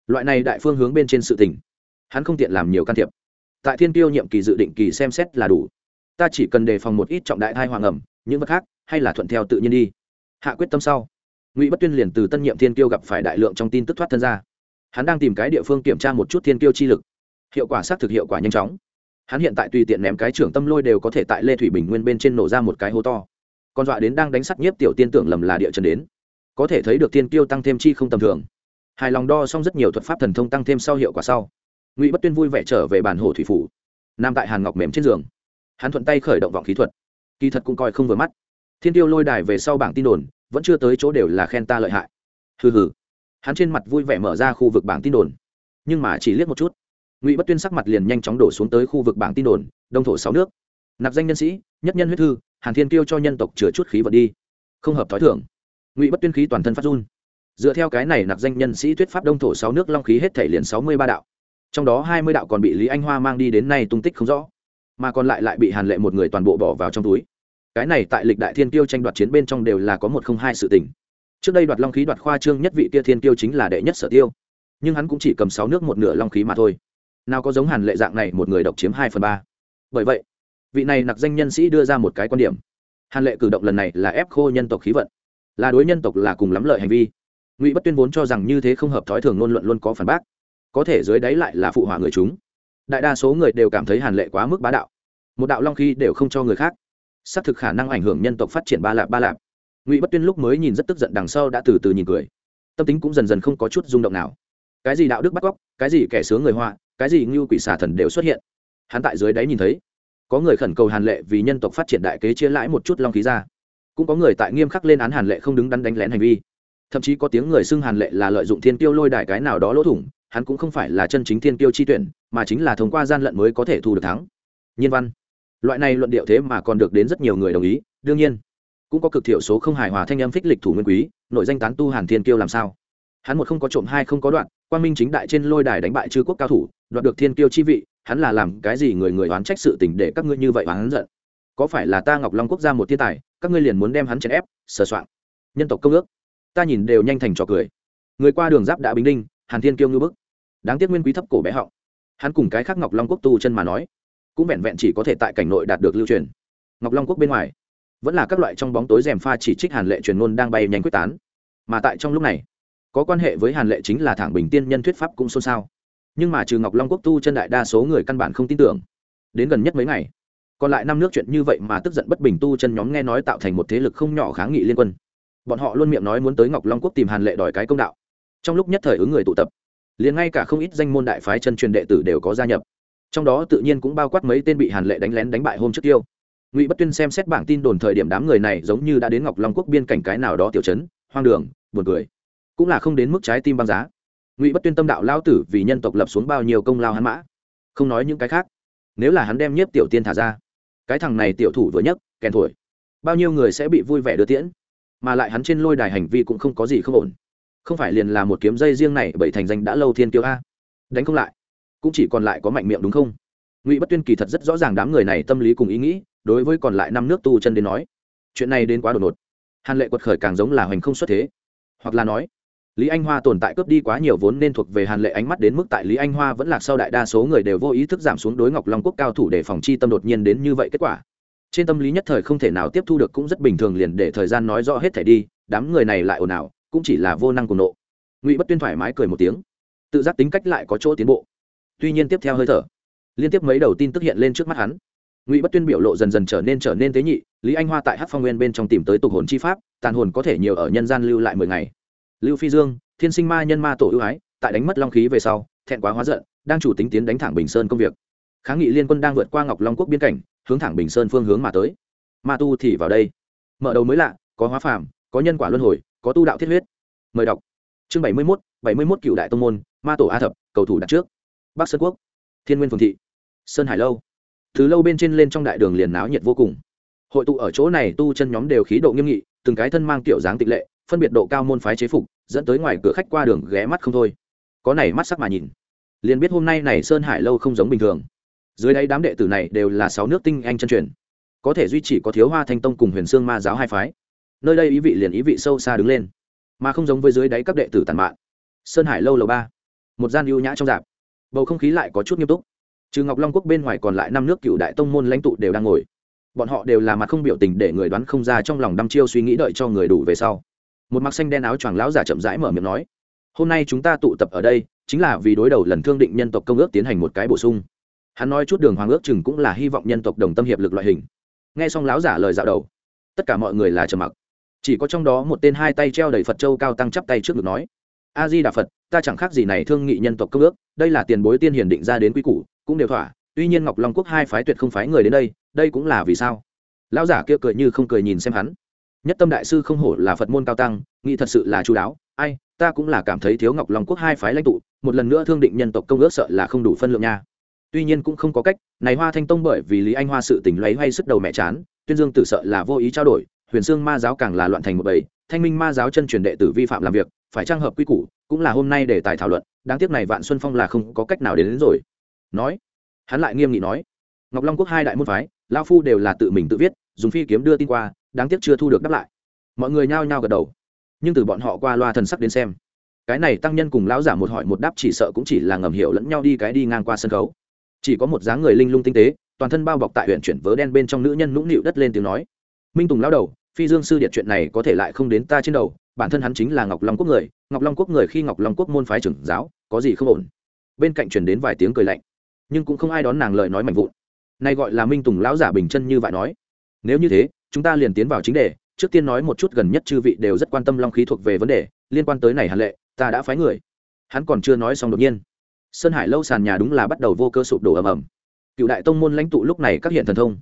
Loại này đại phương hướng bên trên sự tình, hắn không tiện làm nhiều can thiệp. Tại thiên tiêu nhiệm kỳ dự định kỳ xem xét là đủ. Ta chỉ cần đề phòng một ít trọng đại thai hoàng ẩm những vật khác, hay là thuận theo tự nhiên đi. Hạ quyết tâm sau, ngụy bất tuyên liền từ tân nhiệm thiên tiêu gặp phải đại lượng trong tin tức thoát thân ra. Hắn đang tìm cái địa phương kiểm tra một chút thiên tiêu chi lực. Hiệu quả xác thực hiệu quả nhanh chóng. Hắn hiện tại tùy tiện ném cái trưởng tâm lôi đều có thể tại lê thủy bình nguyên bên trên nổ ra một cái hố to còn dọa đến đang đánh sắt nhiếp tiểu tiên tưởng lầm là địa chân đến. Có thể thấy được thiên tiêu tăng thêm chi không tầm thường. Hài lòng đo xong rất nhiều thuật pháp thần thông tăng thêm sau hiệu quả sau. Ngụy bất tuyên vui vẻ trở về bản hồ thủy phủ, nằm tại hàn ngọc mềm trên giường. Hắn thuận tay khởi động vọng khí thuật. Kỳ thật cũng coi không vừa mắt. Thiên tiêu lôi đài về sau bảng tin đồn, vẫn chưa tới chỗ đều là khen ta lợi hại. Hừ hừ. Hắn trên mặt vui vẻ mở ra khu vực bảng tin đồn. Nhưng mà chỉ liếc một chút. Ngụy bất tuyên sắc mặt liền nhanh chóng đổ xuống tới khu vực bảng tin đồn đông thổ sáu nước. Nạp danh nhân sĩ, nhất nhân huyết thư hàn thiên kiêu cho nhân tộc chứa chút khí vật đi. Không hợp t h ó i thưởng ngụy bất tuyên khí toàn thân phát run. Dựa theo cái này nạp danh nhân sĩ thuyết pháp đông thổ sáu nước long khí hết thể liền sáu mươi ba đạo. Trong đó hai mươi đạo còn bị lý anh hoa mang đi đến nay tung tích không rõ, mà còn lại lại bị hàn lệ một người toàn bộ bỏ vào trong túi. Cái này tại lịch đại thiên tiêu tranh đoạt chiến bên trong đều là có một không hai sự tình. Trước đây đoạt long khí đoạt khoa trương nhất vị kia thiên tiêu chính là đệ nhất sở tiêu, nhưng hắn cũng chỉ cầm sáu nước một nửa long khí mà thôi. Nào có giống hàn lệ dạng này một người độc chiếm hai phần ba. Bởi vậy vị này nặc danh nhân sĩ đưa ra một cái quan điểm. Hàn lệ cử động lần này là ép khô nhân tộc khí vận. Là đối nhân tộc là cùng lắm lợi hành vi. Ngụy bất tuyên vốn cho rằng như thế không hợp thói thường ngôn luận luôn có phản bác. Có thể dưới đáy lại là phụ họa người chúng. Đại đa số người đều cảm thấy hàn lệ quá mức bá đạo. Một đạo long khí đều không cho người khác. Xác thực khả năng ảnh hưởng nhân tộc phát triển ba lạp ba lạp. Ngụy bất tuyên lúc mới nhìn rất tức giận đằng sau đã từ từ nhìn cười. Tâm tính cũng dần dần không có chút rung động nào. Cái gì đạo đức bắt cóc, cái gì kẻ sướng người hoa cái gì ngưu quỷ xà thần đều xuất hiện. Hắn tại dưới đáy nhìn thấy có người khẩn cầu hàn lệ vì nhân tộc phát triển đại kế chia lãi một chút long khí ra. Cũng có người tại nghiêm khắc lên án hàn lệ không đứng đắn đánh lén hành vi. Thậm chí có tiếng người xưng hàn lệ là lợi dụng thiên tiêu lôi đài cái nào đó lỗ thủng, hắn cũng không phải là chân chính thiên tiêu chi tuyển, mà chính là thông qua gian lận mới có thể thu được thắng. Nhiên văn. Loại này luận điệu thế mà còn được đến rất nhiều người đồng ý, đương nhiên, cũng có cực thiểu số không hài hòa thanh âm phích lịch thủ nguyên quý, nội danh tán tu hàn thiên kiêu làm sao? Hắn một không có trộm hai không có đoạn quan minh chính đại trên lôi đài đánh bại chư quốc cao thủ, đoạt được thiên kiêu chi vị hắn là làm cái gì người người oán trách sự tình để các ngươi như vậy oán giận? Có phải là ta ngọc long quốc gia một thiên tài, các ngươi liền muốn đem hắn chèn ép, sờ soạn? Nhân tộc công ước. Ta nhìn đều nhanh thành trò cười. Người qua đường giáp đã bình đinh, hàn thiên kiêu ngư bức. Đáng tiếc nguyên quý thấp cổ bé họng. Hắn cùng cái khác ngọc long quốc tu chân mà nói, cũng vẹn vẹn chỉ có thể tại cảnh nội đạt được lưu truyền. Ngọc long quốc bên ngoài, vẫn là các loại trong bóng tối rèm pha chỉ trích hàn lệ truyền ngôn đang bay nhanh quyết tán. Mà tại trong lúc này, có quan hệ với hàn lệ chính là thẳng bình tiên nhân thuyết pháp cũng xôn xao nhưng mà trừ ngọc long quốc tu chân đại đa số người căn bản không tin tưởng. Đến gần nhất mấy ngày, còn lại năm nước chuyện như vậy mà tức giận bất bình tu chân nhóm nghe nói tạo thành một thế lực không nhỏ kháng nghị liên quân. Bọn họ luôn miệng nói muốn tới ngọc long quốc tìm hàn lệ đòi cái công đạo. Trong lúc nhất thời ứng người tụ tập, liền ngay cả không ít danh môn đại phái chân truyền đệ tử đều có gia nhập. Trong đó tự nhiên cũng bao quát mấy tên bị hàn lệ đánh lén đánh bại hôm trước tiêu. Ngụy bất tuyên xem xét bảng tin đồn thời điểm đám người này giống như đã đến ngọc long quốc biên cảnh cái nào đó tiểu chấn, hoang đường, buồn cười. Cũng là không đến mức trái tim băng giá ngụy bất tuyên tâm đạo lao tử vì nhân tộc lập xuống bao nhiêu công lao hắn mã không nói những cái khác nếu là hắn đem nhiếp tiểu tiên thả ra cái thằng này tiểu thủ vừa nhất kèn thổi bao nhiêu người sẽ bị vui vẻ đưa tiễn mà lại hắn trên lôi đài hành vi cũng không có gì không ổn không phải liền là một kiếm dây riêng này bởi thành danh đã lâu thiên kiêu a đánh không lại cũng chỉ còn lại có mạnh miệng đúng không ngụy bất tuyên kỳ thật rất rõ ràng đám người này tâm lý cùng ý nghĩ đối với còn lại năm nước tu chân đến nói chuyện này đến quá đột ngột hàn lệ quật khởi càng giống là hoành không xuất thế hoặc là nói lý anh hoa tồn tại cướp đi quá nhiều vốn nên thuộc về hàn lệ ánh mắt đến mức tại lý anh hoa vẫn lạc sau đại đa số người đều vô ý thức giảm xuống đối ngọc long quốc cao thủ để phòng chi tâm đột nhiên đến như vậy kết quả. Trên tâm lý nhất thời không thể nào tiếp thu được cũng rất bình thường liền để thời gian nói rõ hết thể đi, đám người này lại ồn ào, cũng chỉ là vô năng cùng nộ. Ngụy bất tuyên thoải mái cười một tiếng. Tự giác tính cách lại có chỗ tiến bộ. Tuy nhiên tiếp theo hơi thở, liên tiếp mấy đầu tin tức hiện lên trước mắt hắn. Ngụy bất tuyên biểu lộ dần dần trở nên trở nên tế nhị, lý anh hoa tại hát phong nguyên bên trong tìm tới tục hồn chi pháp, tàn hồn có thể nhiều ở nhân gian lưu lại mười ngày lưu phi dương, thiên sinh ma nhân ma tổ ưu ái, tại đánh mất long khí về sau, thẹn quá hóa giận, đang chủ tính tiến đánh thẳng bình sơn công việc. Kháng nghị liên quân đang vượt qua ngọc long quốc biên cảnh, hướng thẳng bình sơn phương hướng mà tới. Ma tu thì vào đây. Mở đầu mới lạ, có hóa phàm, có nhân quả luân hồi, có tu đạo thiết huyết. Mời đọc. Chương bảy mươi mốt, bảy mươi mốt cựu đại tông môn, ma tổ a thập, cầu thủ đặt trước. Bắc sơn quốc. Thiên nguyên phường thị. Sơn hải lâu. Thứ lâu bên trên lên trong đại đường liền náo nhiệt vô cùng. Hội tụ ở chỗ này tu chân nhóm đều khí độ nghiêm nghị, từng cái thân mang kiểu dáng tịch lệ, phân biệt độ cao môn phái chế phục dẫn tới ngoài cửa khách qua đường ghé mắt không thôi. Có này mắt sắc mà nhìn. Liền biết hôm nay này sơn hải lâu không giống bình thường. Dưới đây đám đệ tử này đều là sáu nước tinh anh chân truyền. Có thể duy trì có thiếu hoa thanh tông cùng huyền sương ma giáo hai phái. Nơi đây ý vị liền ý vị sâu xa đứng lên. Mà không giống với dưới đáy các đệ tử tàn mạn. Sơn hải lâu lầu ba. Một gian ưu nhã trong dạp. Bầu không khí lại có chút nghiêm túc. Trừ ngọc long quốc bên ngoài còn lại năm nước cựu đại tông môn lãnh tụ đều đang ngồi. Bọn họ đều là mặt không biểu tình để người đoán không ra trong lòng đăm chiêu suy nghĩ đợi cho người đủ về sau một mặc xanh đen áo choàng lão giả chậm rãi mở miệng nói, hôm nay chúng ta tụ tập ở đây, chính là vì đối đầu lần thương định nhân tộc công ước tiến hành một cái bổ sung. Hắn nói chút đường hoàng ước chừng cũng là hy vọng nhân tộc đồng tâm hiệp lực loại hình. Nghe xong lão giả lời dạo đầu, tất cả mọi người là trầm mặc. Chỉ có trong đó một tên hai tay treo đầy phật châu cao tăng chắp tay trước ngực nói, a di đà phật, ta chẳng khác gì này thương nghị nhân tộc công ước, đây là tiền bối tiên hiển định ra đến quy củ, cũng đều thỏa, tuy nhiên ngọc long quốc hai phái tuyệt không phái người đến đây đây cũng là vì sao? Lão giả kia cười như không cười nhìn xem hắn nhất tâm đại sư không hổ là phật môn cao tăng nghĩ thật sự là chú đáo ai ta cũng là cảm thấy thiếu ngọc long quốc hai phái lãnh tụ một lần nữa thương định nhân tộc công ước sợ là không đủ phân lượng nha tuy nhiên cũng không có cách này hoa thanh tông bởi vì lý anh hoa sự tình lấy hay sức đầu mẹ chán tuyên dương tử sợ là vô ý trao đổi huyền xương ma giáo càng là loạn thành một bầy thanh minh ma giáo chân truyền đệ tử vi phạm làm việc phải trang hợp quy củ cũng là hôm nay để tài thảo luận đáng tiếc này vạn xuân phong là không có cách nào đến, đến rồi nói hắn lại nghiêm nghị nói ngọc long quốc hai đại môn phái lao phu đều là tự mình tự viết dùng phi kiếm đưa tin qua đáng tiếc chưa thu được đáp lại. Mọi người nhao nhao gật đầu. Nhưng từ bọn họ qua loa thần sắc đến xem, cái này tăng nhân cùng lão giả một hỏi một đáp chỉ sợ cũng chỉ là ngầm hiểu lẫn nhau đi cái đi ngang qua sân khấu. Chỉ có một dáng người linh lung tinh tế, toàn thân bao bọc tại huyện chuyển vớ đen bên trong nữ nhân nũng nịu đất lên tiếng nói. Minh tùng lao đầu, phi dương sư điện chuyện này có thể lại không đến ta trên đầu, bản thân hắn chính là ngọc long quốc người, ngọc long quốc người khi ngọc long quốc môn phái trưởng giáo, có gì không ổn? Bên cạnh truyền đến vài tiếng cười lạnh, nhưng cũng không ai đón nàng lời nói mạnh vụn. Nay gọi là minh tùng lão giả bình chân như vậy nói. Nếu như thế chúng ta liền tiến vào chính đề, trước tiên nói một chút gần nhất chư vị đều rất quan tâm long khí thuộc về vấn đề, liên quan tới này hàn lệ, ta đã phái người. Hắn còn chưa nói xong đột nhiên. Sơn hải lâu sàn nhà đúng là bắt đầu vô cơ sụp đổ ầm ầm. Cựu đại tông môn lãnh tụ lúc này các hiện thần thông.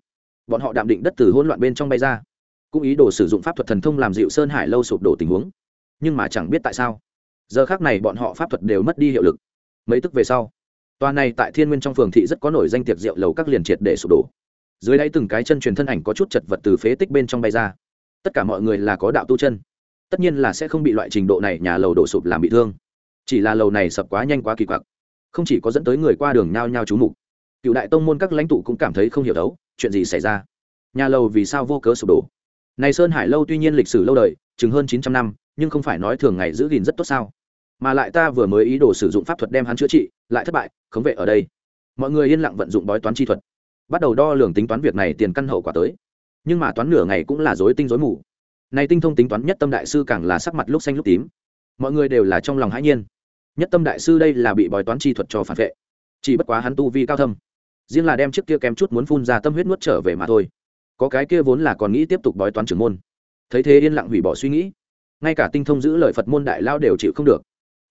Bọn họ đạm định đất từ hỗn loạn bên trong bay ra. Cũng ý đồ sử dụng pháp thuật thần thông làm dịu sơn hải lâu sụp đổ tình huống. Nhưng mà chẳng biết tại sao, giờ khác này bọn họ pháp thuật đều mất đi hiệu lực. Mấy tức về sau, tòa này tại thiên nguyên trong phường thị rất có nổi danh tiệc rượu lầu các liền triệt để sụp đổ dưới đáy từng cái chân truyền thân ảnh có chút chật vật từ phế tích bên trong bay ra. Tất cả mọi người là có đạo tu chân. Tất nhiên là sẽ không bị loại trình độ này nhà lầu đổ sụp làm bị thương. Chỉ là lầu này sập quá nhanh quá kỳ quặc. Không chỉ có dẫn tới người qua đường nhao nhao trú mục. Cựu đại tông môn các lãnh tụ cũng cảm thấy không hiểu đấu, chuyện gì xảy ra? Nhà lầu vì sao vô cớ sụp đổ? Này sơn hải lâu tuy nhiên lịch sử lâu đời, chừng hơn chín trăm năm, nhưng không phải nói thường ngày giữ gìn rất tốt sao? Mà lại ta vừa mới ý đồ sử dụng pháp thuật đem hắn chữa trị, lại thất bại, khống vệ ở đây. Mọi người yên lặng vận dụng bói toán chi thuật bắt đầu đo lường tính toán việc này tiền căn hậu quả tới. Nhưng mà toán nửa ngày cũng là dối tinh dối mù. Này tinh thông tính toán nhất tâm đại sư càng là sắc mặt lúc xanh lúc tím. Mọi người đều là trong lòng hãi nhiên. Nhất tâm đại sư đây là bị bói toán chi thuật cho phản vệ. Chỉ bất quá hắn tu vi cao thâm. Riêng là đem chiếc kia kém chút muốn phun ra tâm huyết nuốt trở về mà thôi. Có cái kia vốn là còn nghĩ tiếp tục bói toán trưởng môn. Thấy thế yên lặng hủy bỏ suy nghĩ. Ngay cả tinh thông giữ lời phật môn đại lao đều chịu không được.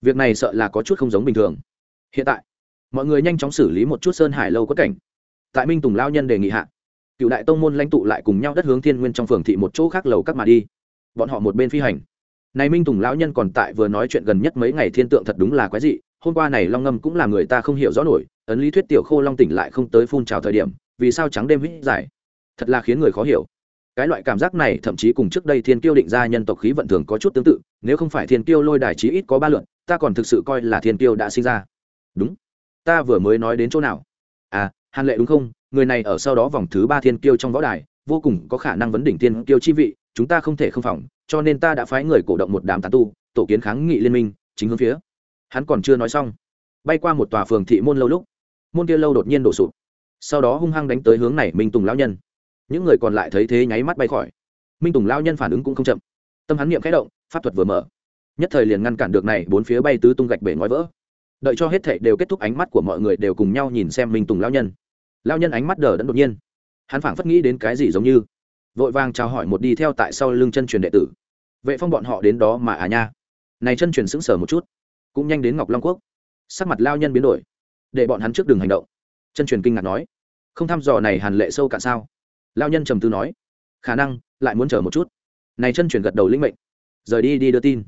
Việc này sợ là có chút không giống bình thường. Hiện tại, mọi người nhanh chóng xử lý một chút sơn hải lâu quất cảnh tại minh tùng lao nhân đề nghị hạ cựu đại tông môn lãnh tụ lại cùng nhau đất hướng thiên nguyên trong phường thị một chỗ khác lầu các mà đi bọn họ một bên phi hành này minh tùng lão nhân còn tại vừa nói chuyện gần nhất mấy ngày thiên tượng thật đúng là quái dị hôm qua này long ngâm cũng là người ta không hiểu rõ nổi ấn lý thuyết tiểu khô long tỉnh lại không tới phun trào thời điểm vì sao trắng đêm hít dài thật là khiến người khó hiểu cái loại cảm giác này thậm chí cùng trước đây thiên kiêu định ra nhân tộc khí vận thường có chút tương tự nếu không phải thiên kiêu lôi đài chí ít có ba luận ta còn thực sự coi là thiên kiêu đã sinh ra đúng ta vừa mới nói đến chỗ nào à hàn lệ đúng không? Người này ở sau đó vòng thứ ba thiên kiêu trong võ đài, vô cùng có khả năng vấn đỉnh thiên kiêu chi vị, chúng ta không thể không phòng, cho nên ta đã phái người cổ động một đám tán tu, tổ kiến kháng nghị liên minh, chính hướng phía. Hắn còn chưa nói xong, bay qua một tòa phường thị môn lâu lúc, môn kia lâu đột nhiên đổ sụp. Sau đó hung hăng đánh tới hướng này minh tùng lão nhân. Những người còn lại thấy thế nháy mắt bay khỏi. Minh tùng lão nhân phản ứng cũng không chậm. Tâm hắn niệm khẽ động, pháp thuật vừa mở. Nhất thời liền ngăn cản được này bốn phía bay tứ tung gạch bể ngói vỡ đợi cho hết thảy đều kết thúc ánh mắt của mọi người đều cùng nhau nhìn xem minh tùng lão nhân. Lão nhân ánh mắt đờ đẫn đột nhiên. Hắn phảng phất nghĩ đến cái gì giống như. Vội vàng chào hỏi một đi theo tại sau lưng chân truyền đệ tử. Vệ phong bọn họ đến đó mà à nha. Này chân truyền sững sờ một chút. Cũng nhanh đến ngọc long quốc. Sắc mặt lao nhân biến đổi. Để bọn hắn trước đường hành động. Chân truyền kinh ngạc nói. Không thăm dò này hàn lệ sâu cả sao? Lao nhân trầm tư nói. Khả năng, lại muốn chờ một chút. Này chân truyền gật đầu linh mệnh. Rời đi đi đưa tin.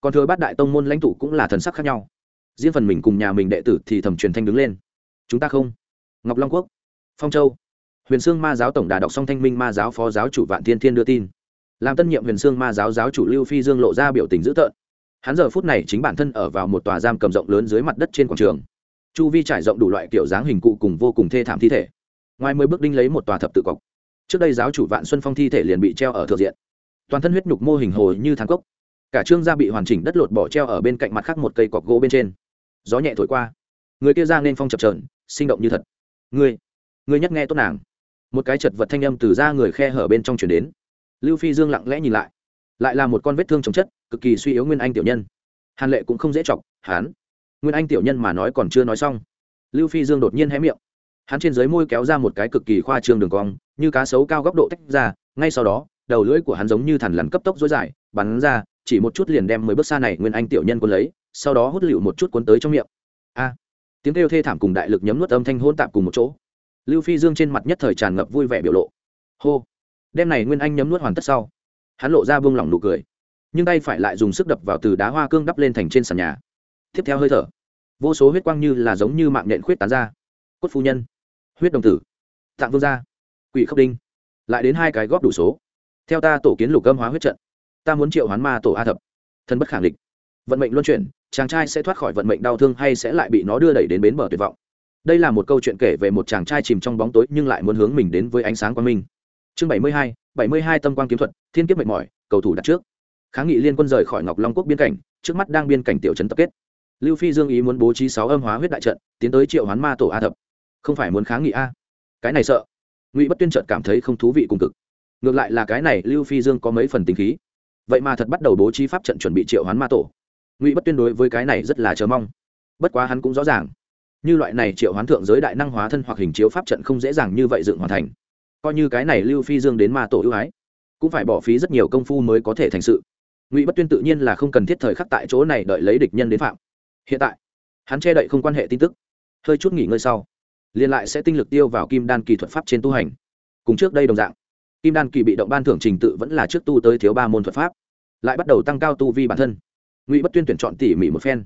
Còn thừa bát đại tông môn lãnh tụ cũng là thần sắc khác nhau riêng phần mình cùng nhà mình đệ tử thì thầm truyền thanh đứng lên. Chúng ta không. Ngọc long quốc, phong châu. Huyền sương ma giáo tổng đà đọc song thanh minh ma giáo phó giáo chủ vạn thiên thiên đưa tin. Làm tân nhiệm huyền sương ma giáo giáo chủ lưu phi dương lộ ra biểu tình dữ tợn. Hắn giờ phút này chính bản thân ở vào một tòa giam cầm rộng lớn dưới mặt đất trên quảng trường. Chu vi trải rộng đủ loại kiểu dáng hình cụ cùng vô cùng thê thảm thi thể. Ngoài mười bước đinh lấy một tòa thập tự cọc. Trước đây giáo chủ vạn xuân phong thi thể liền bị treo ở thượng diện. Toàn thân huyết nhục mô hình hồ như thang cốc. Cả trương gia bị hoàn chỉnh đất lột bỏ treo ở bên cạnh mặt khác một cây cọc gỗ bên trên gió nhẹ thổi qua. Người kia ra nên phong chập trờn sinh động như thật. Ngươi ngươi nhắc nghe tốt nàng. Một cái chật vật thanh âm từ ra người khe hở bên trong chuyển đến. Lưu phi dương lặng lẽ nhìn lại. Lại là một con vết thương chống chất, cực kỳ suy yếu nguyên anh tiểu nhân. Hàn lệ cũng không dễ chọc hán nguyên anh tiểu nhân mà nói còn chưa nói xong. Lưu phi dương đột nhiên hé miệng. Hắn trên dưới môi kéo ra một cái cực kỳ khoa trương đường cong, như cá sấu cao góc độ tách ra, ngay sau đó, đầu lưỡi của hắn giống như thằn lằn cấp tốc dối dài, bắn ra, chỉ một chút liền đem mười bước xa này nguyên anh tiểu nhân quân lấy sau đó hút lựu một chút cuốn tới trong miệng. A! Tiếng kêu thê thảm cùng đại lực nhấm nuốt âm thanh hôn tạp cùng một chỗ. Lưu phi dương trên mặt nhất thời tràn ngập vui vẻ biểu lộ. Hô! Đêm này nguyên anh nhấm nuốt hoàn tất sau, hắn lộ ra buông lỏng nụ cười, nhưng tay phải lại dùng sức đập vào từ đá hoa cương đắp lên thành trên sàn nhà. Tiếp theo hơi thở, vô số huyết quang như là giống như mạng nhện khuyết tán ra. Cốt phu nhân, huyết đồng tử, tạng vương gia, quỷ khốc đinh, lại đến hai cái góp đủ số. Theo ta tổ kiến lục âm hóa huyết trận, ta muốn triệu hoán ma tổ a thập. Thân bất khẳng định vận mệnh luân chuyển, chàng trai sẽ thoát khỏi vận mệnh đau thương hay sẽ lại bị nó đưa đẩy đến bến bờ tuyệt vọng. Đây là một câu chuyện kể về một chàng trai chìm trong bóng tối nhưng lại muốn hướng mình đến với ánh sáng quang minh. Chương bảy mươi hai, bảy mươi hai tâm quang kiếm thuật, thiên kiếp mệt mỏi, cầu thủ đặt trước. Kháng nghị liên quân rời khỏi ngọc long quốc biên cảnh, trước mắt đang biên cảnh tiểu trấn tập kết. Lưu phi dương ý muốn bố trí sáu âm hóa huyết đại trận, tiến tới triệu hoán ma tổ a thập. Không phải muốn kháng nghị a. Cái này sợ. Ngụy bất tuyên trợt cảm thấy không thú vị cùng cực. Ngược lại là cái này lưu phi dương có mấy phần tính khí. Vậy mà thật bắt đầu bố trí pháp trận chuẩn bị triệu hoán ma tổ ngụy bất tuyên đối với cái này rất là chờ mong bất quá hắn cũng rõ ràng như loại này triệu hoán thượng giới đại năng hóa thân hoặc hình chiếu pháp trận không dễ dàng như vậy dựng hoàn thành coi như cái này lưu phi dương đến ma tổ ưu ái cũng phải bỏ phí rất nhiều công phu mới có thể thành sự ngụy bất tuyên tự nhiên là không cần thiết thời khắc tại chỗ này đợi lấy địch nhân đến phạm hiện tại hắn che đậy không quan hệ tin tức hơi chút nghỉ ngơi sau liên lại sẽ tinh lực tiêu vào kim đan kỳ thuật pháp trên tu hành cùng trước đây đồng dạng kim đan kỳ bị động ban thưởng trình tự vẫn là trước tu tới thiếu ba môn thuật pháp lại bắt đầu tăng cao tu vi bản thân ngụy bất tuyên tuyển chọn tỉ mỉ một phen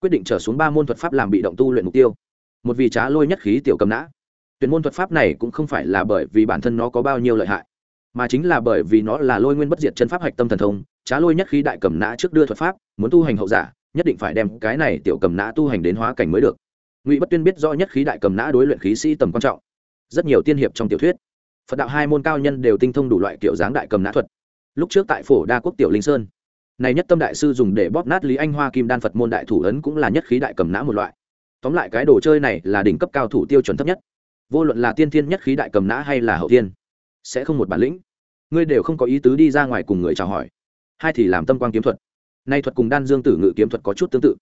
quyết định trở xuống ba môn thuật pháp làm bị động tu luyện mục tiêu một vì trá lôi nhất khí tiểu cầm nã tuyển môn thuật pháp này cũng không phải là bởi vì bản thân nó có bao nhiêu lợi hại mà chính là bởi vì nó là lôi nguyên bất diệt chân pháp hạch tâm thần thông trá lôi nhất khí đại cầm nã trước đưa thuật pháp muốn tu hành hậu giả nhất định phải đem cái này tiểu cầm nã tu hành đến hóa cảnh mới được ngụy bất tuyên biết rõ nhất khí đại cầm nã đối luyện khí sĩ tầm quan trọng rất nhiều tiên hiệp trong tiểu thuyết phật đạo hai môn cao nhân đều tinh thông đủ loại kiểu dáng đại cầm nã thuật lúc trước tại phổ đa quốc tiểu linh sơn này nhất tâm đại sư dùng để bóp nát lý anh hoa kim đan phật môn đại thủ ấn cũng là nhất khí đại cầm nã một loại. Tóm lại cái đồ chơi này là đỉnh cấp cao thủ tiêu chuẩn thấp nhất. Vô luận là tiên thiên nhất khí đại cầm nã hay là hậu tiên sẽ không một bản lĩnh. Ngươi đều không có ý tứ đi ra ngoài cùng người chào hỏi. Hai thì làm tâm quan kiếm thuật. Nay thuật cùng đan dương tử ngự kiếm thuật có chút tương tự,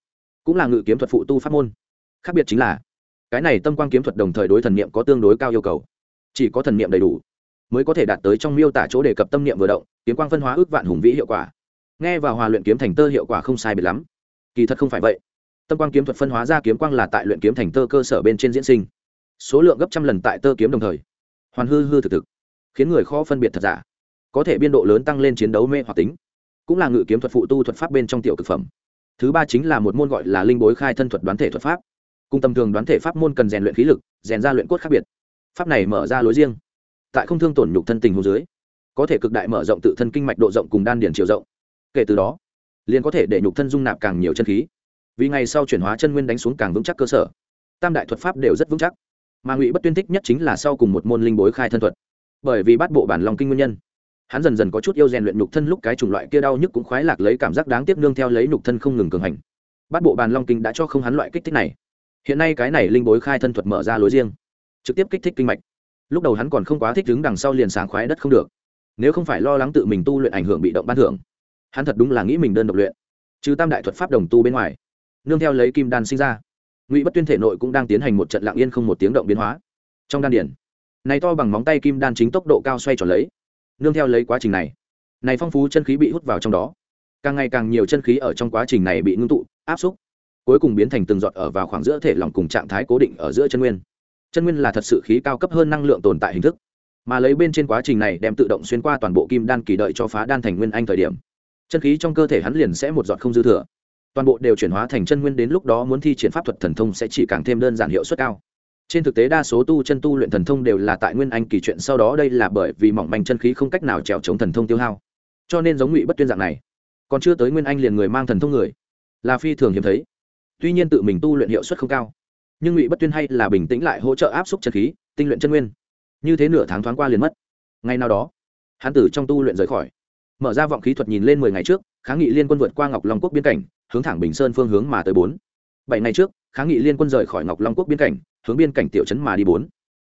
cũng là ngự kiếm thuật phụ tu pháp môn. Khác biệt chính là, cái này tâm quan kiếm thuật đồng thời đối thần niệm có tương đối cao yêu cầu, chỉ có thần niệm đầy đủ, mới có thể đạt tới trong miêu tả chỗ đề cập tâm niệm vừa động, kiếm quang phân hóa ước vạn hùng vĩ hiệu quả nghe vào hòa luyện kiếm thành tơ hiệu quả không sai biệt lắm. Kỳ thật không phải vậy. Tâm quang kiếm thuật phân hóa ra kiếm quang là tại luyện kiếm thành tơ cơ sở bên trên diễn sinh. Số lượng gấp trăm lần tại tơ kiếm đồng thời. Hoàn hư hư thực thực. Khiến người khó phân biệt thật giả. Có thể biên độ lớn tăng lên chiến đấu mê hoặc tính. Cũng là ngự kiếm thuật phụ tu thuật pháp bên trong tiểu thực phẩm. Thứ ba chính là một môn gọi là linh bối khai thân thuật đoán thể thuật pháp. Cùng tầm thường đoán thể pháp môn cần rèn luyện khí lực, rèn ra luyện cốt khác biệt. Pháp này mở ra lối riêng. Tại không thương tổn nhục thân tình hồ dưới, có thể cực đại mở rộng tự thân kinh mạch độ rộng cùng đan điển chiều rộng kể từ đó, liền có thể để nhục thân dung nạp càng nhiều chân khí. Vì ngày sau chuyển hóa chân nguyên đánh xuống càng vững chắc cơ sở. Tam đại thuật pháp đều rất vững chắc. Mà ngụy bất tuyên thích nhất chính là sau cùng một môn linh bối khai thân thuật. Bởi vì bắt bộ bản lòng kinh nguyên nhân, hắn dần dần có chút yêu rèn luyện nhục thân lúc cái chủng loại kia đau nhức cũng khoái lạc lấy cảm giác đáng tiếc nương theo lấy nhục thân không ngừng cường hành. Bắt bộ bàn long kinh đã cho không hắn loại kích thích này. Hiện nay cái này linh bối khai thân thuật mở ra lối riêng, trực tiếp kích thích kinh mạch. Lúc đầu hắn còn không quá thích đứng đằng sau liền sáng khoái đất không được. Nếu không phải lo lắng tự mình tu luyện ảnh hưởng bị động ban thưởng hắn thật đúng là nghĩ mình đơn độc luyện, trừ tam đại thuật pháp đồng tu bên ngoài, nương theo lấy kim đan sinh ra, ngụy bất tuyên thể nội cũng đang tiến hành một trận lạng yên không một tiếng động biến hóa. Trong đan điển này to bằng móng tay kim đan chính tốc độ cao xoay tròn lấy, nương theo lấy quá trình này này phong phú chân khí bị hút vào trong đó, càng ngày càng nhiều chân khí ở trong quá trình này bị ngưng tụ, áp xúc, cuối cùng biến thành từng giọt ở vào khoảng giữa thể lòng cùng trạng thái cố định ở giữa chân nguyên. Chân nguyên là thật sự khí cao cấp hơn năng lượng tồn tại hình thức, mà lấy bên trên quá trình này đem tự động xuyên qua toàn bộ kim đan kỳ đợi cho phá đan thành nguyên anh thời điểm chân khí trong cơ thể hắn liền sẽ một giọt không dư thừa. Toàn bộ đều chuyển hóa thành chân nguyên đến lúc đó muốn thi triển pháp thuật thần thông sẽ chỉ càng thêm đơn giản hiệu suất cao. Trên thực tế đa số tu chân tu luyện thần thông đều là tại nguyên anh kỳ chuyện, sau đó đây là bởi vì mỏng manh chân khí không cách nào trèo chống thần thông tiêu hao. Cho nên giống ngụy bất tuyên dạng này, còn chưa tới nguyên anh liền người mang thần thông người, là phi thường hiếm thấy. Tuy nhiên tự mình tu luyện hiệu suất không cao, nhưng ngụy bất tuyên hay là bình tĩnh lại hỗ trợ áp suất chân khí, tinh luyện chân nguyên. Như thế nửa tháng thoáng qua liền mất. Ngay nào đó, hắn tử trong tu luyện rời khỏi mở ra vọng khí thuật nhìn lên mười ngày trước kháng nghị liên quân vượt qua ngọc long quốc biên cảnh, hướng thẳng bình sơn phương hướng mà tới bốn. Bảy ngày trước kháng nghị liên quân rời khỏi ngọc long quốc biên cảnh, hướng biên cảnh tiểu trấn mà đi bốn.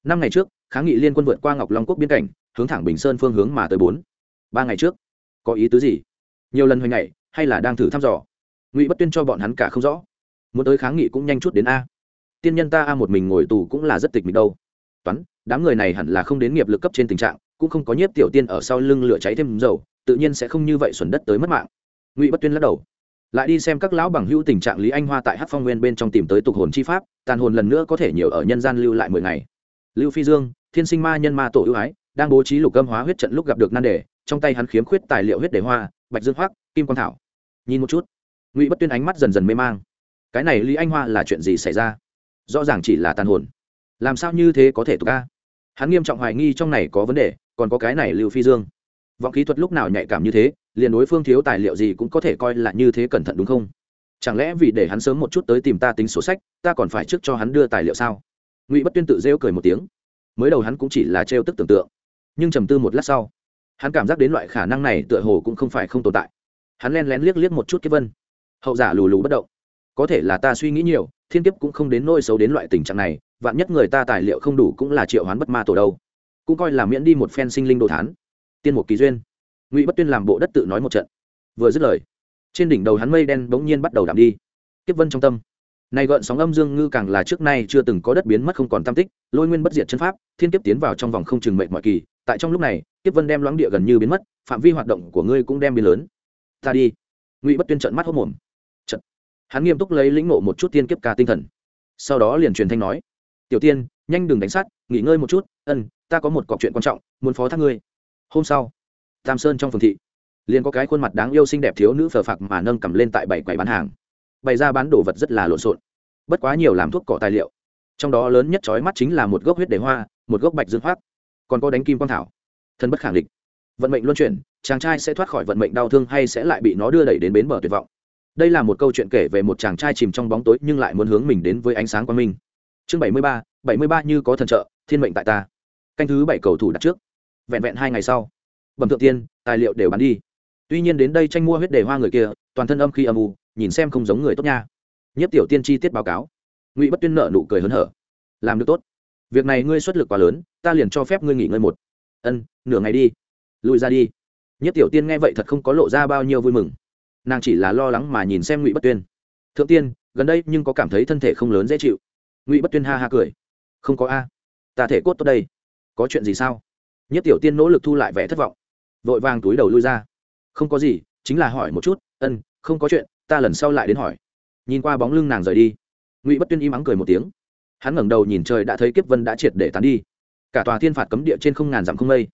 Năm ngày trước kháng nghị liên quân vượt qua ngọc long quốc biên cảnh, hướng thẳng bình sơn phương hướng mà tới bốn. Ba ngày trước, có ý tứ gì? Nhiều lần hồi ngày, hay là đang thử thăm dò? Ngụy bất tuyên cho bọn hắn cả không rõ. Muốn tới kháng nghị cũng nhanh chút đến a. Tiên nhân ta a một mình ngồi tù cũng là rất tịch mịch đâu. Toán, đám người này hẳn là không đến nghiệp lực cấp trên tình trạng, cũng không có nhiếp tiểu tiên ở sau lưng lửa cháy thêm dầu tự nhiên sẽ không như vậy xuẩn đất tới mất mạng. Ngụy bất tuyên lắc đầu. Lại đi xem các lão bằng hữu tình trạng lý anh hoa tại hát phong nguyên bên trong tìm tới tục hồn chi pháp, tàn hồn lần nữa có thể nhiều ở nhân gian lưu lại mười ngày. Lưu phi dương, thiên sinh ma nhân ma tổ ưu ái, đang bố trí lục âm hóa huyết trận lúc gặp được nan đề, trong tay hắn khiếm khuyết tài liệu huyết đề hoa, bạch dương hoác, kim quang thảo. Nhìn một chút, ngụy bất tuyên ánh mắt dần dần mê mang. Cái này lý anh hoa là chuyện gì xảy ra? Rõ ràng chỉ là tàn hồn. Làm sao như thế có thể tục ca hắn nghiêm trọng hoài nghi trong này có vấn đề, còn có cái này lưu phi dương vọng kỹ thuật lúc nào nhạy cảm như thế, liền đối phương thiếu tài liệu gì cũng có thể coi là như thế cẩn thận đúng không? Chẳng lẽ vì để hắn sớm một chút tới tìm ta tính sổ sách, ta còn phải trước cho hắn đưa tài liệu sao? Ngụy bất tuyên tự rêu cười một tiếng. Mới đầu hắn cũng chỉ là trêu tức tưởng tượng, nhưng trầm tư một lát sau, hắn cảm giác đến loại khả năng này tựa hồ cũng không phải không tồn tại. Hắn len lén liếc liếc một chút kiếp vân. Hậu giả lù lù bất động. Có thể là ta suy nghĩ nhiều, thiên kiếp cũng không đến nôi xấu đến loại tình trạng này, vạn nhất người ta tài liệu không đủ cũng là triệu hoán bất ma tổ đâu. Cũng coi là miễn đi một phen sinh linh đồ thán tiên một kỳ duyên. Ngụy bất tuyên làm bộ đất tự nói một trận. Vừa dứt lời, trên đỉnh đầu hắn mây đen bỗng nhiên bắt đầu đạm đi. Kiếp vân trong tâm. Này gợn sóng âm dương ngư càng là trước nay chưa từng có đất biến mất không còn tam tích, lôi nguyên bất diệt chân pháp, thiên kiếp tiến vào trong vòng không chừng mệnh mọi kỳ, tại trong lúc này, kiếp vân đem loãng địa gần như biến mất, phạm vi hoạt động của ngươi cũng đem biến lớn. Ta đi. Ngụy bất tuyên trận mắt hốc mồm. Trận hắn nghiêm túc lấy lĩnh ngộ một chút tiên kiếp ca tinh thần. Sau đó liền truyền thanh nói, tiểu tiên, nhanh đừng đánh sát, nghỉ ngơi một chút, ân, ta có một cọc chuyện quan trọng, muốn phó thác ngươi hôm sau, tam sơn trong phường thị, liền có cái khuôn mặt đáng yêu xinh đẹp thiếu nữ phờ phạc mà nâng cầm lên tại bảy quầy bán hàng. Bày ra bán đồ vật rất là lộn xộn, bất quá nhiều làm thuốc cỏ tài liệu. Trong đó lớn nhất trói mắt chính là một gốc huyết đề hoa, một gốc bạch dương hoác còn có đánh kim quang thảo. Thân bất khẳng định vận mệnh luân chuyển, chàng trai sẽ thoát khỏi vận mệnh đau thương hay sẽ lại bị nó đưa đẩy đến bến bờ tuyệt vọng. Đây là một câu chuyện kể về một chàng trai chìm trong bóng tối nhưng lại muốn hướng mình đến với ánh sáng quang minh. Chương bảy mươi ba, bảy mươi ba như có thần trợ, thiên mệnh tại ta. Canh thứ bảy cầu thủ đặt trước vẹn vẹn hai ngày sau, bẩm thượng tiên, tài liệu đều bán đi. Tuy nhiên đến đây tranh mua huyết đề hoa người kia, toàn thân âm khi âm u, nhìn xem không giống người tốt nha. Nhất tiểu tiên chi tiết báo cáo. Ngụy bất tuyên nợ nụ cười hớn hở. Làm được tốt. Việc này ngươi xuất lực quá lớn, ta liền cho phép ngươi nghỉ ngơi một. Ân, nửa ngày đi. Lùi ra đi. Nhất tiểu tiên nghe vậy thật không có lộ ra bao nhiêu vui mừng. Nàng chỉ là lo lắng mà nhìn xem ngụy bất tuyên. Thượng tiên, gần đây nhưng có cảm thấy thân thể không lớn dễ chịu. Ngụy bất tuyên ha ha cười. Không có a. Ta thể cốt tốt đây. Có chuyện gì sao? Nhất tiểu tiên nỗ lực thu lại vẻ thất vọng. Vội vàng túi đầu lui ra. Không có gì, chính là hỏi một chút, ân, không có chuyện, ta lần sau lại đến hỏi. Nhìn qua bóng lưng nàng rời đi, ngụy bất tuyên im ắng cười một tiếng. Hắn ngẩng đầu nhìn trời đã thấy kiếp vân đã triệt để tán đi. Cả tòa thiên phạt cấm địa trên không ngàn dặm không mây.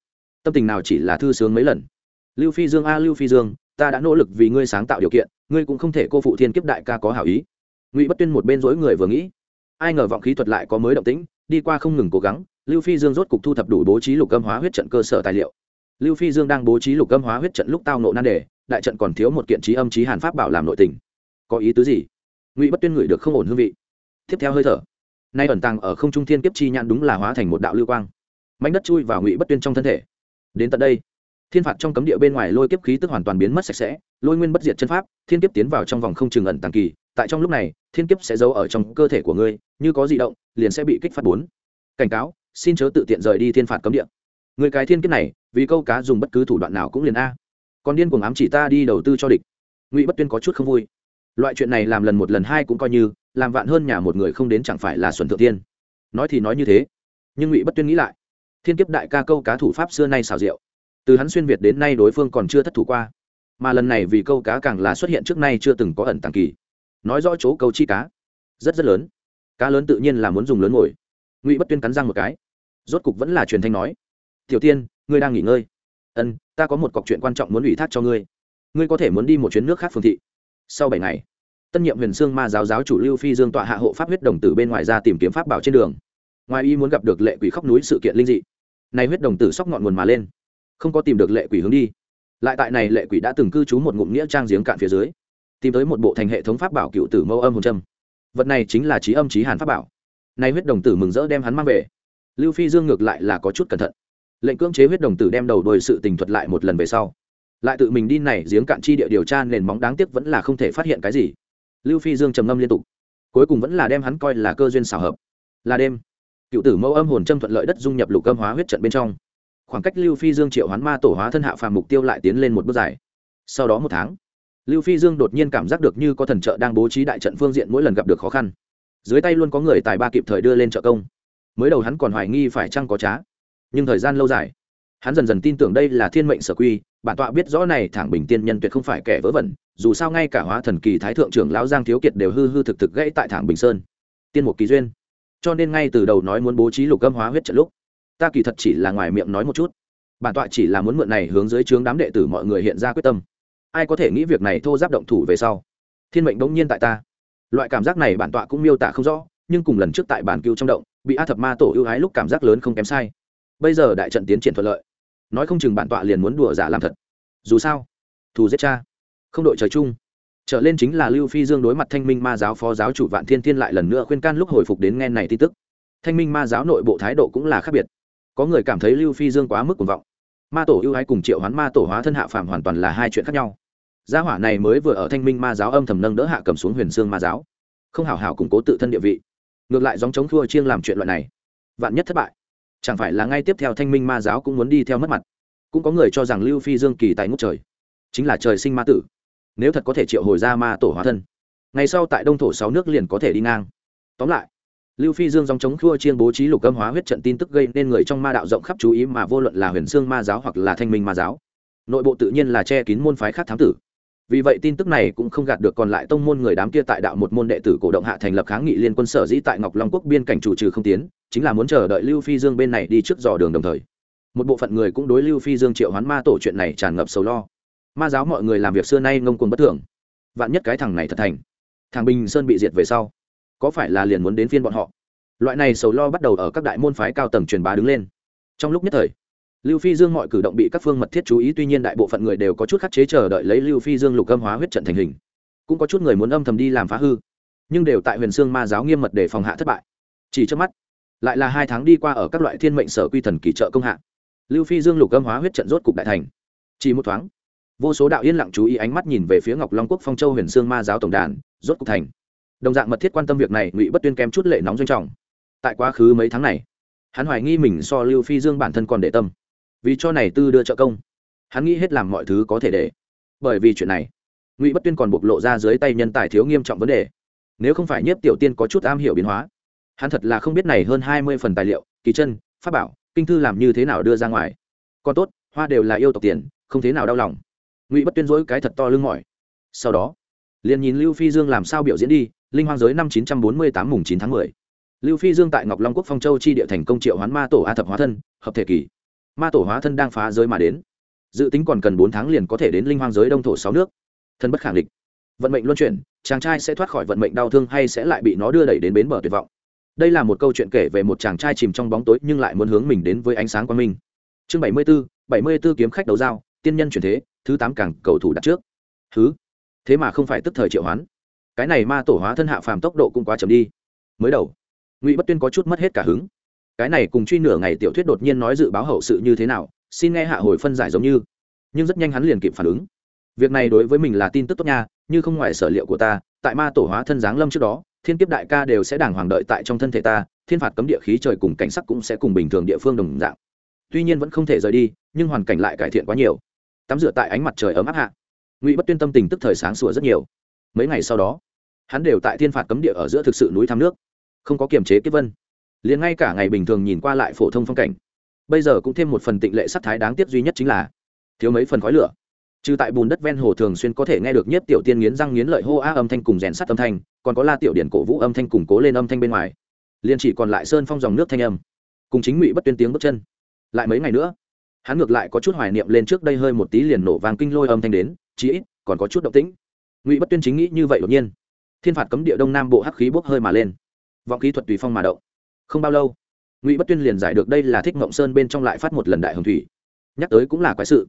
Tâm tình nào chỉ là thư sướng mấy lần. Lưu phi dương a, lưu phi dương, ta đã nỗ lực vì ngươi sáng tạo điều kiện, ngươi cũng không thể cô phụ thiên kiếp đại ca có hảo ý. Ngụy bất tuyên một bên dối người vừa nghĩ. Ai ngờ vọng khí thuật lại có mới động tĩnh, đi qua không ngừng cố gắng lưu phi dương rốt cục thu thập đủ bố trí lục âm hóa huyết trận cơ sở tài liệu. Lưu phi dương đang bố trí lục âm hóa huyết trận lúc tao nộ nan đề, đại trận còn thiếu một kiện trí âm trí hàn pháp bảo làm nội tình. Có ý tứ gì? Ngụy bất tuyên ngửi được không ổn hương vị. Tiếp theo hơi thở. Nay ẩn tàng ở không trung thiên kiếp chi nhãn đúng là hóa thành một đạo lưu quang. Mảnh đất chui vào ngụy bất tuyên trong thân thể. Đến tận đây, thiên phạt trong cấm địa bên ngoài lôi kiếp khí tức hoàn toàn biến mất sạch sẽ, lôi nguyên bất diệt chân pháp, thiên kiếp tiến vào trong vòng không trường ẩn tàng kỳ, tại trong lúc này, thiên kiếp sẽ giấu ở trong cơ thể của ngươi, như có di động, liền sẽ bị kích phát bốn. Cảnh cáo xin chớ tự tiện rời đi thiên phạt cấm địa. Người cái thiên kiếp này, vì câu cá dùng bất cứ thủ đoạn nào cũng liền a. Còn điên cuồng ám chỉ ta đi đầu tư cho địch. Ngụy bất tuyên có chút không vui. Loại chuyện này làm lần một lần hai cũng coi như, làm vạn hơn nhà một người không đến chẳng phải là xuân thượng tiên. Nói thì nói như thế. Nhưng ngụy bất tuyên nghĩ lại, thiên kiếp đại ca câu cá thủ pháp xưa nay xào rượu từ hắn xuyên việt đến nay đối phương còn chưa thất thủ qua. Mà lần này vì câu cá càng là xuất hiện trước nay chưa từng có ẩn tàng kỳ. Nói rõ chỗ câu chi cá. Rất rất lớn. Cá lớn tự nhiên là muốn dùng lớn ngồi. Ngụy bất tuyên cắn răng một cái rốt cục vẫn là truyền thanh nói, tiểu tiên, ngươi đang nghỉ ngơi. Ân, ta có một cọc chuyện quan trọng muốn ủy thác cho ngươi. Ngươi có thể muốn đi một chuyến nước khác phương thị. Sau bảy ngày, tân nhiệm huyền sương ma giáo giáo chủ lưu phi dương tọa hạ hộ pháp huyết đồng tử bên ngoài ra tìm kiếm pháp bảo trên đường. Ngoài y muốn gặp được lệ quỷ khóc núi sự kiện linh dị. Này huyết đồng tử sóc ngọn nguồn mà lên, không có tìm được lệ quỷ hướng đi. Lại tại này lệ quỷ đã từng cư trú một ngụm nghĩa trang giếng cạn phía dưới, tìm tới một bộ thành hệ thống pháp bảo cựu tử mâu âm hồn trâm. Vật này chính là trí âm trí hàn pháp bảo. Nay huyết đồng tử mừng rỡ đem hắn mang về lưu phi dương ngược lại là có chút cẩn thận. Lệnh cưỡng chế huyết đồng tử đem đầu đôi sự tình thuật lại một lần về sau. Lại tự mình đi này, giếng cạn chi địa điều tra nền móng đáng tiếc vẫn là không thể phát hiện cái gì. Lưu phi dương trầm ngâm liên tục. Cuối cùng vẫn là đem hắn coi là cơ duyên xảo hợp. Là đêm, cựu tử mẫu âm hồn châm thuận lợi đất dung nhập lục âm hóa huyết trận bên trong. Khoảng cách lưu phi dương triệu hoán ma tổ hóa thân hạ phàm mục tiêu lại tiến lên một bước dài. Sau đó một tháng, lưu phi dương đột nhiên cảm giác được như có thần trợ đang bố trí đại trận phương diện mỗi lần gặp được khó khăn. Dưới tay luôn có người tài ba kịp thời đưa lên trợ công mới đầu hắn còn hoài nghi phải chăng có trá. Nhưng thời gian lâu dài, hắn dần dần tin tưởng đây là thiên mệnh sở quy, bản tọa biết rõ này thẳng bình tiên nhân tuyệt không phải kẻ vớ vẩn, dù sao ngay cả hóa thần kỳ thái thượng trưởng lão giang thiếu kiệt đều hư hư thực thực gãy tại thẳng bình sơn. Tiên một kỳ duyên. Cho nên ngay từ đầu nói muốn bố trí lục âm hóa huyết trận lúc, ta kỳ thật chỉ là ngoài miệng nói một chút. Bản tọa chỉ là muốn mượn này hướng dưới trướng đám đệ tử mọi người hiện ra quyết tâm. Ai có thể nghĩ việc này thô giáp động thủ về sau? Thiên mệnh bỗng nhiên tại ta. Loại cảm giác này bản tọa cũng miêu tả không rõ, nhưng cùng lần trước tại bản cưu trong động bị a thập ma tổ ưu ái lúc cảm giác lớn không kém sai. Bây giờ đại trận tiến triển thuận lợi. Nói không chừng bản tọa liền muốn đùa giả làm thật. Dù sao, thù giết cha. Không đội trời chung. Trở lên chính là lưu phi dương đối mặt thanh minh ma giáo phó giáo chủ vạn thiên thiên lại lần nữa khuyên can lúc hồi phục đến nghe này tin tức. Thanh minh ma giáo nội bộ thái độ cũng là khác biệt. Có người cảm thấy lưu phi dương quá mức cuồng vọng. Ma tổ ưu ái cùng triệu hoán ma tổ hóa thân hạ phàm hoàn toàn là hai chuyện khác nhau. Gia hỏa này mới vừa ở thanh minh ma giáo âm thầm nâng đỡ hạ cầm xuống huyền xương ma giáo. Không hảo hảo củng cố tự thân địa vị ngược lại dòng chống thua chiêng làm chuyện loại này. Vạn nhất thất bại, chẳng phải là ngay tiếp theo thanh minh ma giáo cũng muốn đi theo mất mặt. Cũng có người cho rằng lưu phi dương kỳ tại ngút trời, chính là trời sinh ma tử. Nếu thật có thể triệu hồi ra ma tổ hóa thân, ngày sau tại đông thổ sáu nước liền có thể đi ngang. Tóm lại, lưu phi dương dòng chống khua chiên bố trí lục âm hóa huyết trận tin tức gây nên người trong ma đạo rộng khắp chú ý mà vô luận là huyền xương ma giáo hoặc là thanh minh ma giáo. Nội bộ tự nhiên là che kín môn phái khác thám tử vì vậy tin tức này cũng không gạt được còn lại tông môn người đám kia tại đạo một môn đệ tử cổ động hạ thành lập kháng nghị liên quân sở dĩ tại ngọc long quốc biên cảnh chủ trừ không tiến, chính là muốn chờ đợi lưu phi dương bên này đi trước dò đường đồng thời. Một bộ phận người cũng đối lưu phi dương triệu hoán ma tổ chuyện này tràn ngập sầu lo. Ma giáo mọi người làm việc xưa nay ngông cuồng bất thường. Vạn nhất cái thằng này thật thành, thằng bình sơn bị diệt về sau, có phải là liền muốn đến phiên bọn họ? Loại này sầu lo bắt đầu ở các đại môn phái cao tầng truyền bá đứng lên. Trong lúc nhất thời lưu phi dương mọi cử động bị các phương mật thiết chú ý, tuy nhiên đại bộ phận người đều có chút khắc chế chờ đợi lấy lưu phi dương lục âm hóa huyết trận thành hình. Cũng có chút người muốn âm thầm đi làm phá hư, nhưng đều tại huyền sương ma giáo nghiêm mật để phòng hạ thất bại. Chỉ trước mắt, lại là hai tháng đi qua ở các loại thiên mệnh sở quy thần kỳ trợ công hạ, lưu phi dương lục âm hóa huyết trận rốt cục đại thành. Chỉ một thoáng, vô số đạo yên lặng chú ý ánh mắt nhìn về phía ngọc long quốc phong châu huyền sương ma giáo tổng đàn, rốt cục thành. Đồng dạng mật thiết quan tâm việc này, ngụy bất tuyên kém chút lệ nóng doanh trọng. Tại quá khứ mấy tháng này, hắn hoài nghi mình so lưu phi dương bản thân còn để tâm vì cho này tư đưa trợ công. Hắn nghĩ hết làm mọi thứ có thể để. Bởi vì chuyện này, ngụy bất tuyên còn bộc lộ ra dưới tay nhân tài thiếu nghiêm trọng vấn đề. Nếu không phải nhiếp tiểu tiên có chút am hiểu biến hóa, hắn thật là không biết này hơn hai mươi phần tài liệu, kỳ chân, pháp bảo, kinh thư làm như thế nào đưa ra ngoài. Còn tốt, hoa đều là yêu tộc tiền, không thế nào đau lòng. Ngụy bất tuyên dỗi cái thật to lưng mỏi. Sau đó, liền nhìn lưu phi dương làm sao biểu diễn đi, linh hoang giới năm chín trăm bốn mươi tám mùng chín tháng mười. Lưu phi dương tại ngọc long quốc phong châu chi địa thành công triệu hoán ma tổ a thập hóa thân, hợp thể kỳ ma tổ hóa thân đang phá giới mà đến. Dự tính còn cần bốn tháng liền có thể đến linh hoang giới đông thổ sáu nước. Thân bất khẳng định vận mệnh luân chuyển, chàng trai sẽ thoát khỏi vận mệnh đau thương hay sẽ lại bị nó đưa đẩy đến bến bờ tuyệt vọng. Đây là một câu chuyện kể về một chàng trai chìm trong bóng tối nhưng lại muốn hướng mình đến với ánh sáng quang minh. Chương bảy mươi b ố bảy mươi b ố kiếm khách đấu giao, tiên nhân chuyển thế, thứ tám càng cầu thủ đặt trước. Thứ thế mà không phải tức thời triệu hoán. Cái này ma tổ hóa thân hạ phàm tốc độ cũng quá chậm đi. Mới đầu, ngụy bất tuyên có chút mất hết cả hứng cái này cùng truy nửa ngày tiểu thuyết đột nhiên nói dự báo hậu sự như thế nào, xin nghe hạ hồi phân giải giống như. Nhưng rất nhanh hắn liền kịp phản ứng. Việc này đối với mình là tin tức tốt nha, như không ngoài sở liệu của ta, tại ma tổ hóa thân giáng lâm trước đó, thiên kiếp đại ca đều sẽ đàng hoàng đợi tại trong thân thể ta, thiên phạt cấm địa khí trời cùng cảnh sắc cũng sẽ cùng bình thường địa phương đồng dạng. Tuy nhiên vẫn không thể rời đi, nhưng hoàn cảnh lại cải thiện quá nhiều. Tắm rửa tại ánh mặt trời ấm áp hạ. Ngụy bất tuyên tâm tình tức thời sáng sủa rất nhiều. Mấy ngày sau đó, hắn đều tại thiên phạt cấm địa ở giữa thực sự núi thăm nước, không có kiềm chế kiếp vân liền ngay cả ngày bình thường nhìn qua lại phổ thông phong cảnh, bây giờ cũng thêm một phần tịnh lệ sắc thái đáng tiếc duy nhất chính là thiếu mấy phần khói lửa. Trừ tại bùn đất ven hồ thường xuyên có thể nghe được nhất tiểu tiên nghiến răng nghiến lợi hô á âm thanh cùng rèn sắt âm thanh, còn có la tiểu điển cổ vũ âm thanh củng cố lên âm thanh bên ngoài. Liền chỉ còn lại sơn phong dòng nước thanh âm, cùng chính ngụy bất tuyên tiếng bước chân. Lại mấy ngày nữa, hắn ngược lại có chút hoài niệm lên trước đây hơi một tí liền nổ vàng kinh lôi âm thanh đến, chí ít còn có chút động tĩnh. Ngụy bất tuyên chính nghĩ như vậy đột nhiên. Thiên phạt cấm địa đông nam bộ hắc khí bốc hơi mà lên. Vọng khí thuật tùy phong mà động không bao lâu, ngụy bất tuyên liền giải được đây là thích mộng sơn bên trong lại phát một lần đại hồng thủy. Nhắc tới cũng là quái sự.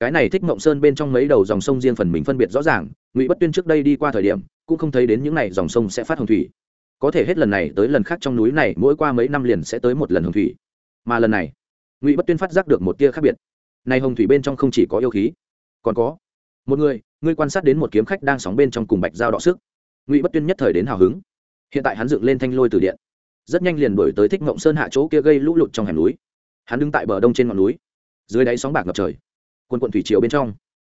Cái này thích mộng sơn bên trong mấy đầu dòng sông riêng phần mình phân biệt rõ ràng, ngụy bất tuyên trước đây đi qua thời điểm, cũng không thấy đến những n à y dòng sông sẽ phát hồng thủy. Có thể hết lần này tới lần khác trong núi này mỗi qua mấy năm liền sẽ tới một lần hồng thủy. Mà lần này, ngụy bất tuyên phát giác được một tia khác biệt. Này hồng thủy bên trong không chỉ có yêu khí, còn có một người ngươi quan sát đến một kiếm khách đang sóng bên trong cùng bạch giao đọ sức. Ngụy bất tuyên nhất thời đến hào hứng. Hiện tại hắn dựng lên thanh lôi từ điện rất nhanh liền đổi tới thích mộng sơn hạ chỗ kia gây lũ lụt trong hẻm núi. Hắn đứng tại bờ đông trên ngọn núi, dưới đáy sóng bạc ngập trời. Quân quận thủy triều bên trong,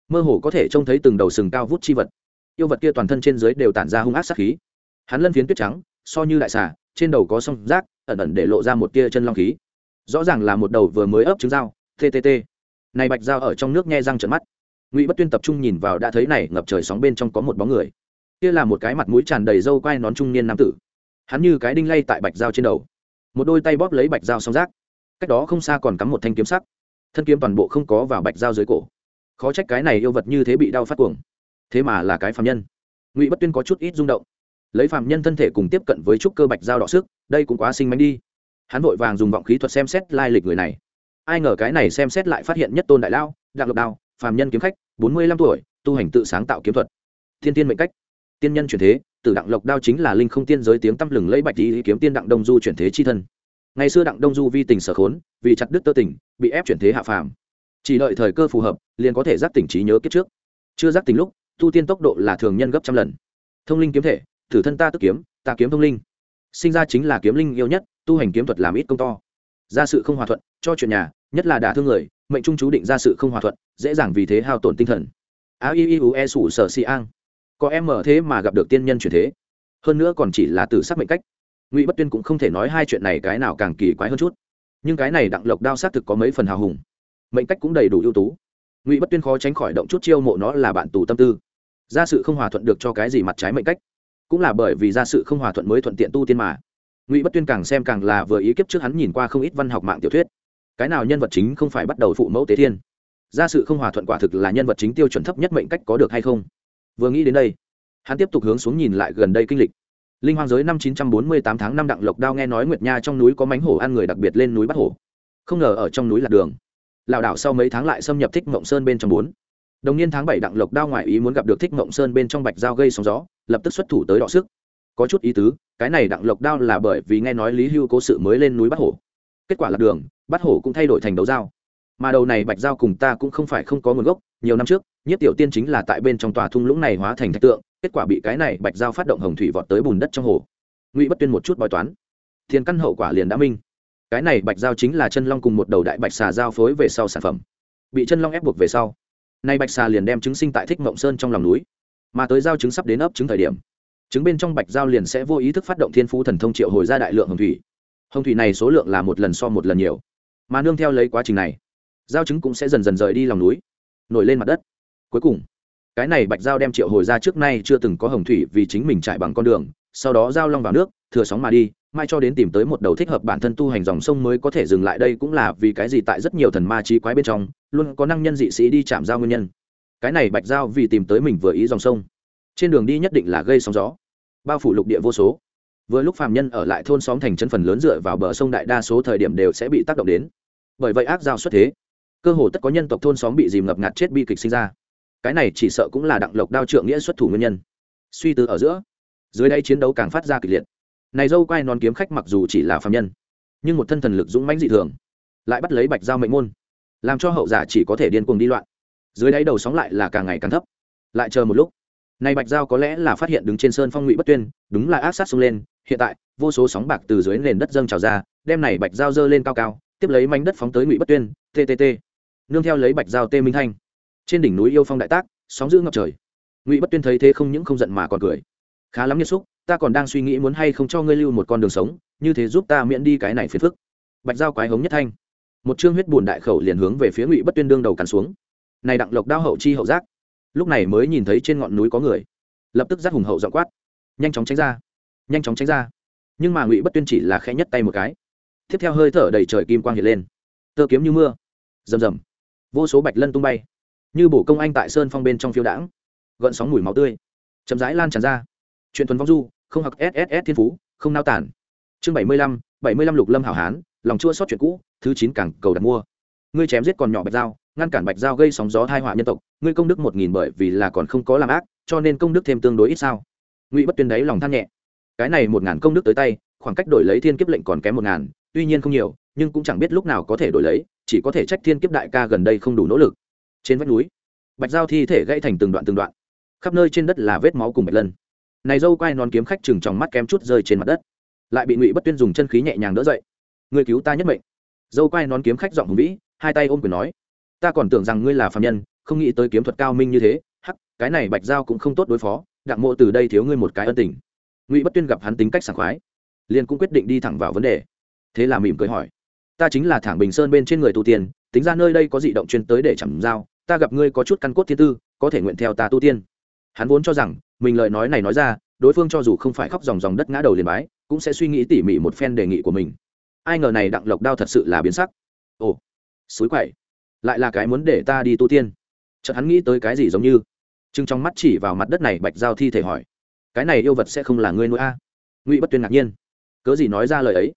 mơ hồ có thể trông thấy từng đầu sừng cao vút chi vật. Yêu vật kia toàn thân trên dưới đều tản ra hung ác sát khí. Hắn lân phiến tuyết trắng, so như đại xà, trên đầu có song rác, ẩn ẩn để lộ ra một tia chân long khí. Rõ ràng là một đầu vừa mới ấp trứng dao ttt này bạch dao ở trong nước nghe răng trận mắt. Ngụy bất tuyên tập trung nhìn vào đã thấy này ngập trời sóng bên trong có một bóng người. Kia là một cái mặt mũi tràn đầy râu quai nón trung niên nam tử hắn như cái đinh lay tại bạch dao trên đầu. Một đôi tay bóp lấy bạch dao song rác cách đó không xa còn cắm một thanh kiếm sắc. Thân kiếm toàn bộ không có vào bạch dao dưới cổ. Khó trách cái này yêu vật như thế bị đau phát cuồng. Thế mà là cái phạm nhân. Ngụy bất tuyên có chút ít rung động. Lấy phạm nhân thân thể cùng tiếp cận với trúc cơ bạch dao đọ sức, đây cũng quá sinh mánh đi. Hắn vội vàng dùng vọng khí thuật xem xét lai lịch người này. Ai ngờ cái này xem xét lại phát hiện nhất tôn đại lao, đặng lộc đao phạm nhân kiếm khách, bốn mươi lăm tuổi, tu hành tự sáng tạo kiếm thuật. Thiên tiên mệnh cách. Tiên nhân chuyển thế. Tử đặng lộc đao chính là linh không tiên giới tiếng tăm lừng lấy bạch lý kiếm tiên đặng đông du chuyển thế chi thân. Ngày xưa đặng đông du vi tình sở khốn, vì chặt đứt tơ tình, bị ép chuyển thế hạ phàm. Chỉ đợi thời cơ phù hợp, liền có thể giác tỉnh trí nhớ kiếp trước. Chưa giác tỉnh lúc, tu tiên tốc độ là thường nhân gấp trăm lần. Thông linh kiếm thể, thử thân ta tức kiếm, ta kiếm thông linh. Sinh ra chính là kiếm linh yêu nhất, tu hành kiếm thuật làm ít công to. Ra sự không hòa thuận, cho chuyện nhà, nhất là đả thương người, mệnh trung chú định ra sự không hòa thuận, dễ dàng vì thế hao tổn tinh thần. Áo i i u e sủ sở si an có em mở thế mà gặp được tiên nhân chuyển thế. Hơn nữa còn chỉ là từ sắc mệnh cách. Ngụy bất tuyên cũng không thể nói hai chuyện này cái nào càng kỳ quái hơn chút. Nhưng cái này đặng lộc đao xác thực có mấy phần hào hùng. Mệnh cách cũng đầy đủ ưu tú. Ngụy bất tuyên khó tránh khỏi động chút chiêu mộ nó là bạn tù tâm tư. Ra sự không hòa thuận được cho cái gì mặt trái mệnh cách. Cũng là bởi vì ra sự không hòa thuận mới thuận tiện tu tiên mà. Ngụy bất tuyên càng xem càng là vừa ý kiếp trước hắn nhìn qua không ít văn học mạng tiểu thuyết. Cái nào nhân vật chính không phải bắt đầu phụ mẫu tế thiên? Ra sự không hòa thuận quả thực là nhân vật chính tiêu chuẩn thấp nhất mệnh cách có được hay không? Vừa nghĩ đến đây, hắn tiếp tục hướng xuống nhìn lại gần đây kinh lịch. Linh hoang giới năm 948 tháng năm đặng lộc đao nghe nói nguyệt nha trong núi có mánh hổ ăn người đặc biệt lên núi bắt hổ. Không ngờ ở trong núi lạc đường, lảo đảo sau mấy tháng lại xâm nhập thích mộng sơn bên trong bốn. Đồng niên tháng bảy đặng lộc đao ngoại ý muốn gặp được thích mộng sơn bên trong bạch dao gây sóng gió, lập tức xuất thủ tới đọ sức. Có chút ý tứ, cái này đặng lộc đao là bởi vì nghe nói lý hưu cố sự mới lên núi bắt hổ. Kết quả lạc đường, bắt hổ cũng thay đổi thành đấu dao. Mà đầu này bạch dao cùng ta cũng không phải không có nguồn gốc nhiều năm trước nhất tiểu tiên chính là tại bên trong tòa thung lũng này hóa thành thạch tượng, kết quả bị cái này bạch dao phát động hồng thủy vọt tới bùn đất trong hồ. Ngụy bất tuyên một chút bói toán. Thiên căn hậu quả liền đã minh. Cái này bạch dao chính là chân long cùng một đầu đại bạch xà giao phối về sau sản phẩm. Bị chân long ép buộc về sau nay bạch xà liền đem trứng sinh tại thích mộng sơn trong lòng núi. Mà tới giao trứng sắp đến ấp trứng thời điểm, trứng bên trong bạch dao liền sẽ vô ý thức phát động thiên phú thần thông triệu hồi ra đại lượng hồng thủy. Hồng thủy này số lượng là một lần so một lần nhiều. Mà nương theo lấy quá trình này, giao trứng cũng sẽ dần dần rời đi lòng núi nổi lên mặt đất. Cuối cùng, cái này bạch giao đem triệu hồi ra trước nay chưa từng có hồng thủy vì chính mình chạy bằng con đường, sau đó giao long vào nước, thừa sóng mà đi, mai cho đến tìm tới một đầu thích hợp bản thân tu hành dòng sông mới có thể dừng lại đây cũng là vì cái gì tại rất nhiều thần ma trí quái bên trong, luôn có năng nhân dị sĩ đi chạm giao nguyên nhân. Cái này bạch giao vì tìm tới mình vừa ý dòng sông. Trên đường đi nhất định là gây sóng gió. Bao phủ lục địa vô số. Vừa lúc phàm nhân ở lại thôn xóm thành chân phần lớn dựa vào bờ sông đại đa số thời điểm đều sẽ bị tác động đến. Bởi vậy ác giao xuất thế cơ hồ tất có nhân tộc thôn xóm bị dìm ngập ngạt chết bi kịch sinh ra. Cái này chỉ sợ cũng là đặng lộc đao trượng nghĩa xuất thủ nguyên nhân. Suy tư ở giữa, dưới đây chiến đấu càng phát ra kịch liệt. Này dâu quai non kiếm khách mặc dù chỉ là phạm nhân, nhưng một thân thần lực dũng mãnh dị thường, lại bắt lấy bạch giao mệnh môn, làm cho hậu giả chỉ có thể điên cuồng đi loạn. Dưới đáy đầu sóng lại là càng ngày càng thấp. Lại chờ một lúc, này bạch giao có lẽ là phát hiện đứng trên sơn phong ngụy bất tuyên, đúng là ác sát xông lên, hiện tại, vô số sóng bạc từ dưới nền đất dâng trào ra, đem này bạch giao dơ lên cao cao, tiếp lấy mảnh đất phóng tới ngụy bất tuyên ttt nương theo lấy bạch giao tê minh thanh trên đỉnh núi yêu phong đại tác sóng giữ ngập trời ngụy bất tuyên thấy thế không những không giận mà còn cười khá lắm nhiệt xúc ta còn đang suy nghĩ muốn hay không cho ngươi lưu một con đường sống như thế giúp ta miễn đi cái này phiền phức bạch giao quái hống nhất thanh một chương huyết bùn đại khẩu liền hướng về phía ngụy bất tuyên đương đầu cắn xuống này đặng lộc đao hậu chi hậu giác lúc này mới nhìn thấy trên ngọn núi có người lập tức giác hùng hậu dọn quát nhanh chóng tránh ra nhanh chóng tránh ra nhưng mà ngụy bất tuyên chỉ là khẽ nhất tay một cái tiếp theo hơi thở đầy trời kim quang hiện lên tơ kiếm như mưa rầm rầm vô số bạch lân tung bay, như bổ công anh tại sơn phong bên trong phiêu đãng, gợn sóng mùi máu tươi, chậm rãi lan tràn ra. Chuyện thuần vong du, không học sss thiên phú, không nao tản. Chương bảy mươi lăm, bảy mươi lăm lục lâm hảo hán, lòng chua sót chuyện cũ, thứ chín cảng cầu đặt mua. Ngươi chém giết còn nhỏ bạch dao, ngăn cản bạch dao gây sóng gió thai họa nhân tộc, ngươi công đức một nghìn bởi vì là còn không có làm ác, cho nên công đức thêm tương đối ít sao? Ngụy bất tuyên đấy lòng than nhẹ. Cái này một ngàn công đức tới tay, khoảng cách đổi lấy thiên kiếp lệnh còn kém một ngàn, tuy nhiên không nhiều, nhưng cũng chẳng biết lúc nào có thể đổi lấy chỉ có thể trách thiên kiếp đại ca gần đây không đủ nỗ lực. Trên vách núi, bạch giao thi thể gãy thành từng đoạn từng đoạn. Khắp nơi trên đất là vết máu cùng bạch lân. Này dâu quai non kiếm khách chừng trong mắt kém chút rơi trên mặt đất. Lại bị ngụy bất tuyên dùng chân khí nhẹ nhàng đỡ dậy. Người cứu ta nhất mệnh. Dâu quai non kiếm khách giọng hùng vĩ, hai tay ôm quyền nói, ta còn tưởng rằng ngươi là phạm nhân, không nghĩ tới kiếm thuật cao minh như thế. Hắc, cái này bạch giao cũng không tốt đối phó, đặng mộ từ đây thiếu ngươi một cái ân tình. Ngụy bất tuyên gặp hắn tính cách sảng khoái, liền cũng quyết định đi thẳng vào vấn đề. Thế là mỉm cười hỏi ta chính là thẳng bình sơn bên trên người tu tiên, tính ra nơi đây có dị động chuyên tới để chẳng giao, ta gặp ngươi có chút căn cốt thiên tư, có thể nguyện theo ta tu tiên. Hắn vốn cho rằng, mình lời nói này nói ra, đối phương cho dù không phải khóc dòng dòng đất ngã đầu liền bái, cũng sẽ suy nghĩ tỉ mỉ một phen đề nghị của mình. Ai ngờ này đặng lộc đao thật sự là biến sắc. Ồ, suối quậy. Lại là cái muốn để ta đi tu tiên. Chợt hắn nghĩ tới cái gì giống như chừng trong mắt chỉ vào mặt đất này bạch giao thi thể hỏi. Cái này yêu vật sẽ không là ngươi nuôi a? Ngụy bất tuyên ngạc nhiên. Cớ gì nói ra lời ấy?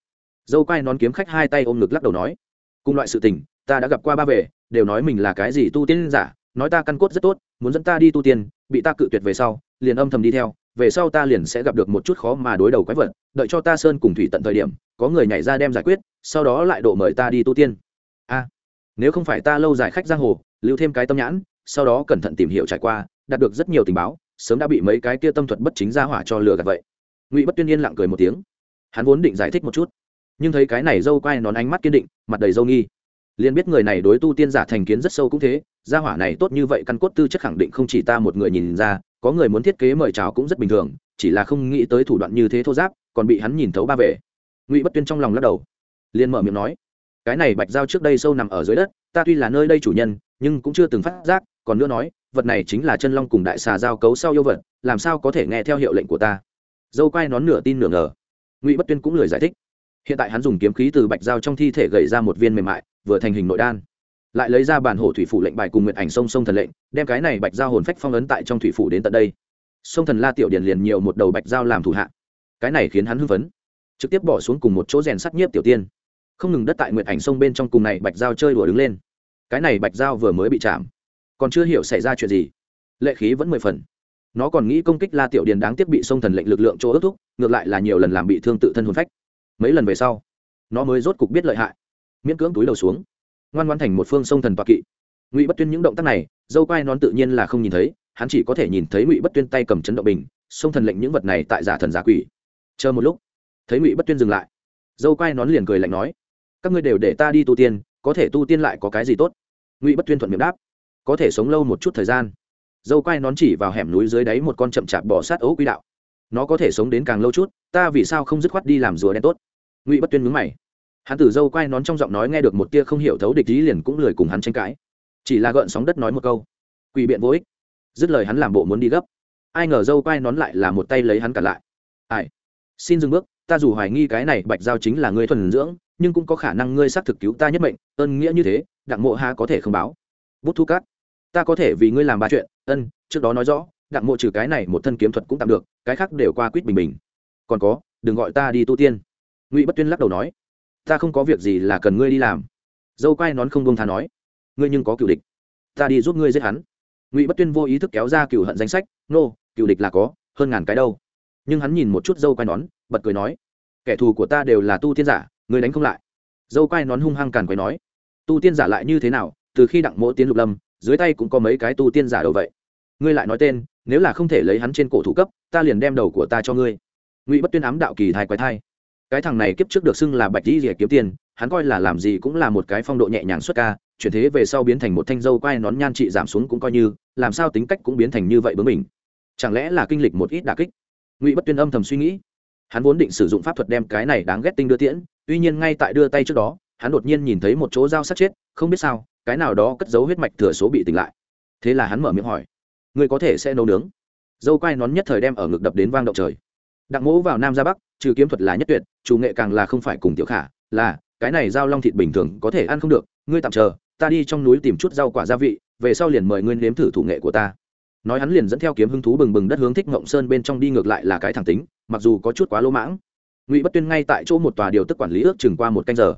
Dâu quai nón kiếm khách hai tay ôm ngực lắc đầu nói, cùng loại sự tình, ta đã gặp qua ba về đều nói mình là cái gì tu tiên giả, nói ta căn cốt rất tốt, muốn dẫn ta đi tu tiên, bị ta cự tuyệt về sau, liền âm thầm đi theo, về sau ta liền sẽ gặp được một chút khó mà đối đầu quái vật, đợi cho ta sơn cùng thủy tận thời điểm, có người nhảy ra đem giải quyết, sau đó lại độ mời ta đi tu tiên. A, nếu không phải ta lâu dài khách giang hồ, lưu thêm cái tâm nhãn, sau đó cẩn thận tìm hiểu trải qua, đạt được rất nhiều tình báo, sớm đã bị mấy cái kia tâm thuật bất chính ra hỏa cho lừa gạt vậy. Ngụy bất tuyên yên lặng cười một tiếng. Hắn vốn định giải thích một chút nhưng thấy cái này dâu quai nón ánh mắt kiên định, mặt đầy dâu nghi. Liền biết người này đối tu tiên giả thành kiến rất sâu cũng thế, gia hỏa này tốt như vậy căn cốt tư chất khẳng định không chỉ ta một người nhìn ra, có người muốn thiết kế mời chào cũng rất bình thường, chỉ là không nghĩ tới thủ đoạn như thế thô giáp, còn bị hắn nhìn thấu ba về ngụy bất tuyên trong lòng lắc đầu, liền mở miệng nói, cái này bạch giao trước đây sâu nằm ở dưới đất, ta tuy là nơi đây chủ nhân, nhưng cũng chưa từng phát giác, còn nữa nói, vật này chính là chân long cùng đại xà giao cấu sau yêu vật, làm sao có thể nghe theo hiệu lệnh của ta? Dâu quai nón nửa tin nửa ngờ. Ngụy bất tuyên cũng lười giải thích hiện tại hắn dùng kiếm khí từ bạch dao trong thi thể gậy ra một viên mềm mại, vừa thành hình nội đan. Lại lấy ra bản hổ thủy phủ lệnh bài cùng nguyện ảnh sông sông thần lệnh, đem cái này bạch dao hồn phách phong ấn tại trong thủy phủ đến tận đây. Sông thần la tiểu điền liền nhiều một đầu bạch dao làm thủ hạ. Cái này khiến hắn hưng phấn. Trực tiếp bỏ xuống cùng một chỗ rèn sắt nhiếp tiểu tiên. Không ngừng đất tại nguyện ảnh sông bên trong cùng này bạch dao chơi đùa đứng lên. Cái này bạch dao vừa mới bị chạm, còn chưa hiểu xảy ra chuyện gì. Lệ khí vẫn mười phần. Nó còn nghĩ công kích la tiểu điền đáng tiếc bị sông thần lệnh lực lượng chỗ ước thúc, ngược lại là nhiều lần làm bị thương tự thân hồn phách mấy lần về sau, nó mới rốt cục biết lợi hại. Miễn cưỡng túi đầu xuống, ngoan ngoan thành một phương sông thần toạc kỵ. Ngụy bất tuyên những động tác này, dâu quai nón tự nhiên là không nhìn thấy, hắn chỉ có thể nhìn thấy ngụy bất tuyên tay cầm chấn động bình, sông thần lệnh những vật này tại giả thần giả quỷ. Chờ một lúc, thấy ngụy bất tuyên dừng lại, dâu quai nón liền cười lạnh nói, các ngươi đều để ta đi tu tiên, có thể tu tiên lại có cái gì tốt? Ngụy bất tuyên thuận miệng đáp, có thể sống lâu một chút thời gian. Dâu quai nón chỉ vào hẻm núi dưới đáy một con chậm chạp bỏ sát ấu quỹ đạo, nó có thể sống đến càng lâu chút, ta vì sao không dứt khoát đi làm rùa đen tốt? Ngụy bất tuyên mướn mày hắn từ dâu quay nón trong giọng nói nghe được một tia không hiểu thấu địch ý liền cũng lười cùng hắn tranh cãi chỉ là gợn sóng đất nói một câu quỷ biện vô ích dứt lời hắn làm bộ muốn đi gấp ai ngờ dâu quay nón lại là một tay lấy hắn cả lại ai xin dừng bước ta dù hoài nghi cái này bạch giao chính là ngươi thuần dưỡng nhưng cũng có khả năng ngươi xác thực cứu ta nhất mệnh ơn nghĩa như thế đặng mộ ha có thể không báo bút thu cát ta có thể vì ngươi làm ba chuyện ân trước đó nói rõ đặng mộ trừ cái này một thân kiếm thuật cũng tạm được cái khác đều qua quýt bình bình còn có đừng gọi ta đi tu tiên ngụy bất tuyên lắc đầu nói ta không có việc gì là cần ngươi đi làm. Dâu quai nón không buông tha nói ngươi nhưng có cựu địch. Ta đi giúp ngươi giết hắn. Ngụy bất tuyên vô ý thức kéo ra cựu hận danh sách nô、no, cựu địch là có hơn ngàn cái đâu. Nhưng hắn nhìn một chút dâu quai nón bật cười nói kẻ thù của ta đều là tu tiên giả ngươi đánh không lại. Dâu quai nón hung hăng càn quay nói tu tiên giả lại như thế nào từ khi đặng mỗ tiến lục lâm dưới tay cũng có mấy cái tu tiên giả đầu vậy? Ngươi lại nói tên nếu là không thể lấy hắn trên cổ thủ cấp ta liền đem đầu của ta cho ngươi. Ngụy bất tuyên ám đạo kỳ thai quái thai cái thằng này kiếp trước được xưng là bạch di rỉa kiếm tiền, hắn coi là làm gì cũng là một cái phong độ nhẹ nhàng xuất ca, chuyển thế về sau biến thành một thanh dâu quai nón nhan trị giảm xuống cũng coi như, làm sao tính cách cũng biến thành như vậy bướng mình chẳng lẽ là kinh lịch một ít đà kích? Ngụy bất tuyên âm thầm suy nghĩ. Hắn vốn định sử dụng pháp thuật đem cái này đáng ghét tinh đưa tiễn, tuy nhiên ngay tại đưa tay trước đó, hắn đột nhiên nhìn thấy một chỗ dao sát chết, không biết sao, cái nào đó cất giấu huyết mạch thừa số bị tỉnh lại. Thế là hắn mở miệng hỏi người có thể sẽ nấu nướng? Dâu quai nón nhất thời đem ở ngực đập đến vang động trời đặng mỗ vào nam ra bắc, trừ kiếm thuật là nhất tuyệt, chủ nghệ càng là không phải cùng tiểu khả, là, cái này giao long thịt bình thường có thể ăn không được, ngươi tạm chờ, ta đi trong núi tìm chút rau quả gia vị, về sau liền mời ngươi nếm thử thủ nghệ của ta. Nói hắn liền dẫn theo kiếm hứng thú bừng bừng đất hướng thích ngộng sơn bên trong đi ngược lại là cái thẳng tính, mặc dù có chút quá lỗ mãng. Ngụy bất tuyên ngay tại chỗ một tòa điều tức quản lý ước chừng qua một canh giờ.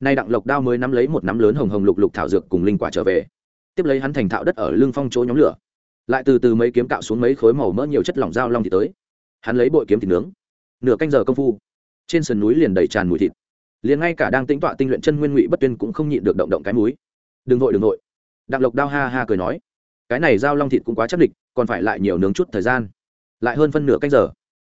Nay đặng lộc đao mới nắm lấy một nắm lớn hồng hồng lục lục thảo dược cùng linh quả trở về. Tiếp lấy hắn thành thạo đất ở lưng phong chỗ nhóm lửa. Lại từ từ mấy kiếm cạo xuống mấy khối màu mỡ nhiều chất lỏng dao long thì tới hắn lấy bội kiếm thịt nướng, nửa canh giờ công phu, trên sườn núi liền đầy tràn mùi thịt. Liền ngay cả đang tính tọa tinh luyện chân nguyên ngụy bất tuyên cũng không nhịn được động động cái múi đừng vội đừng vội. Đặng lộc đao ha ha cười nói. Cái này dao long thịt cũng quá chắc địch, còn phải lại nhiều nướng chút thời gian, lại hơn phân nửa canh giờ.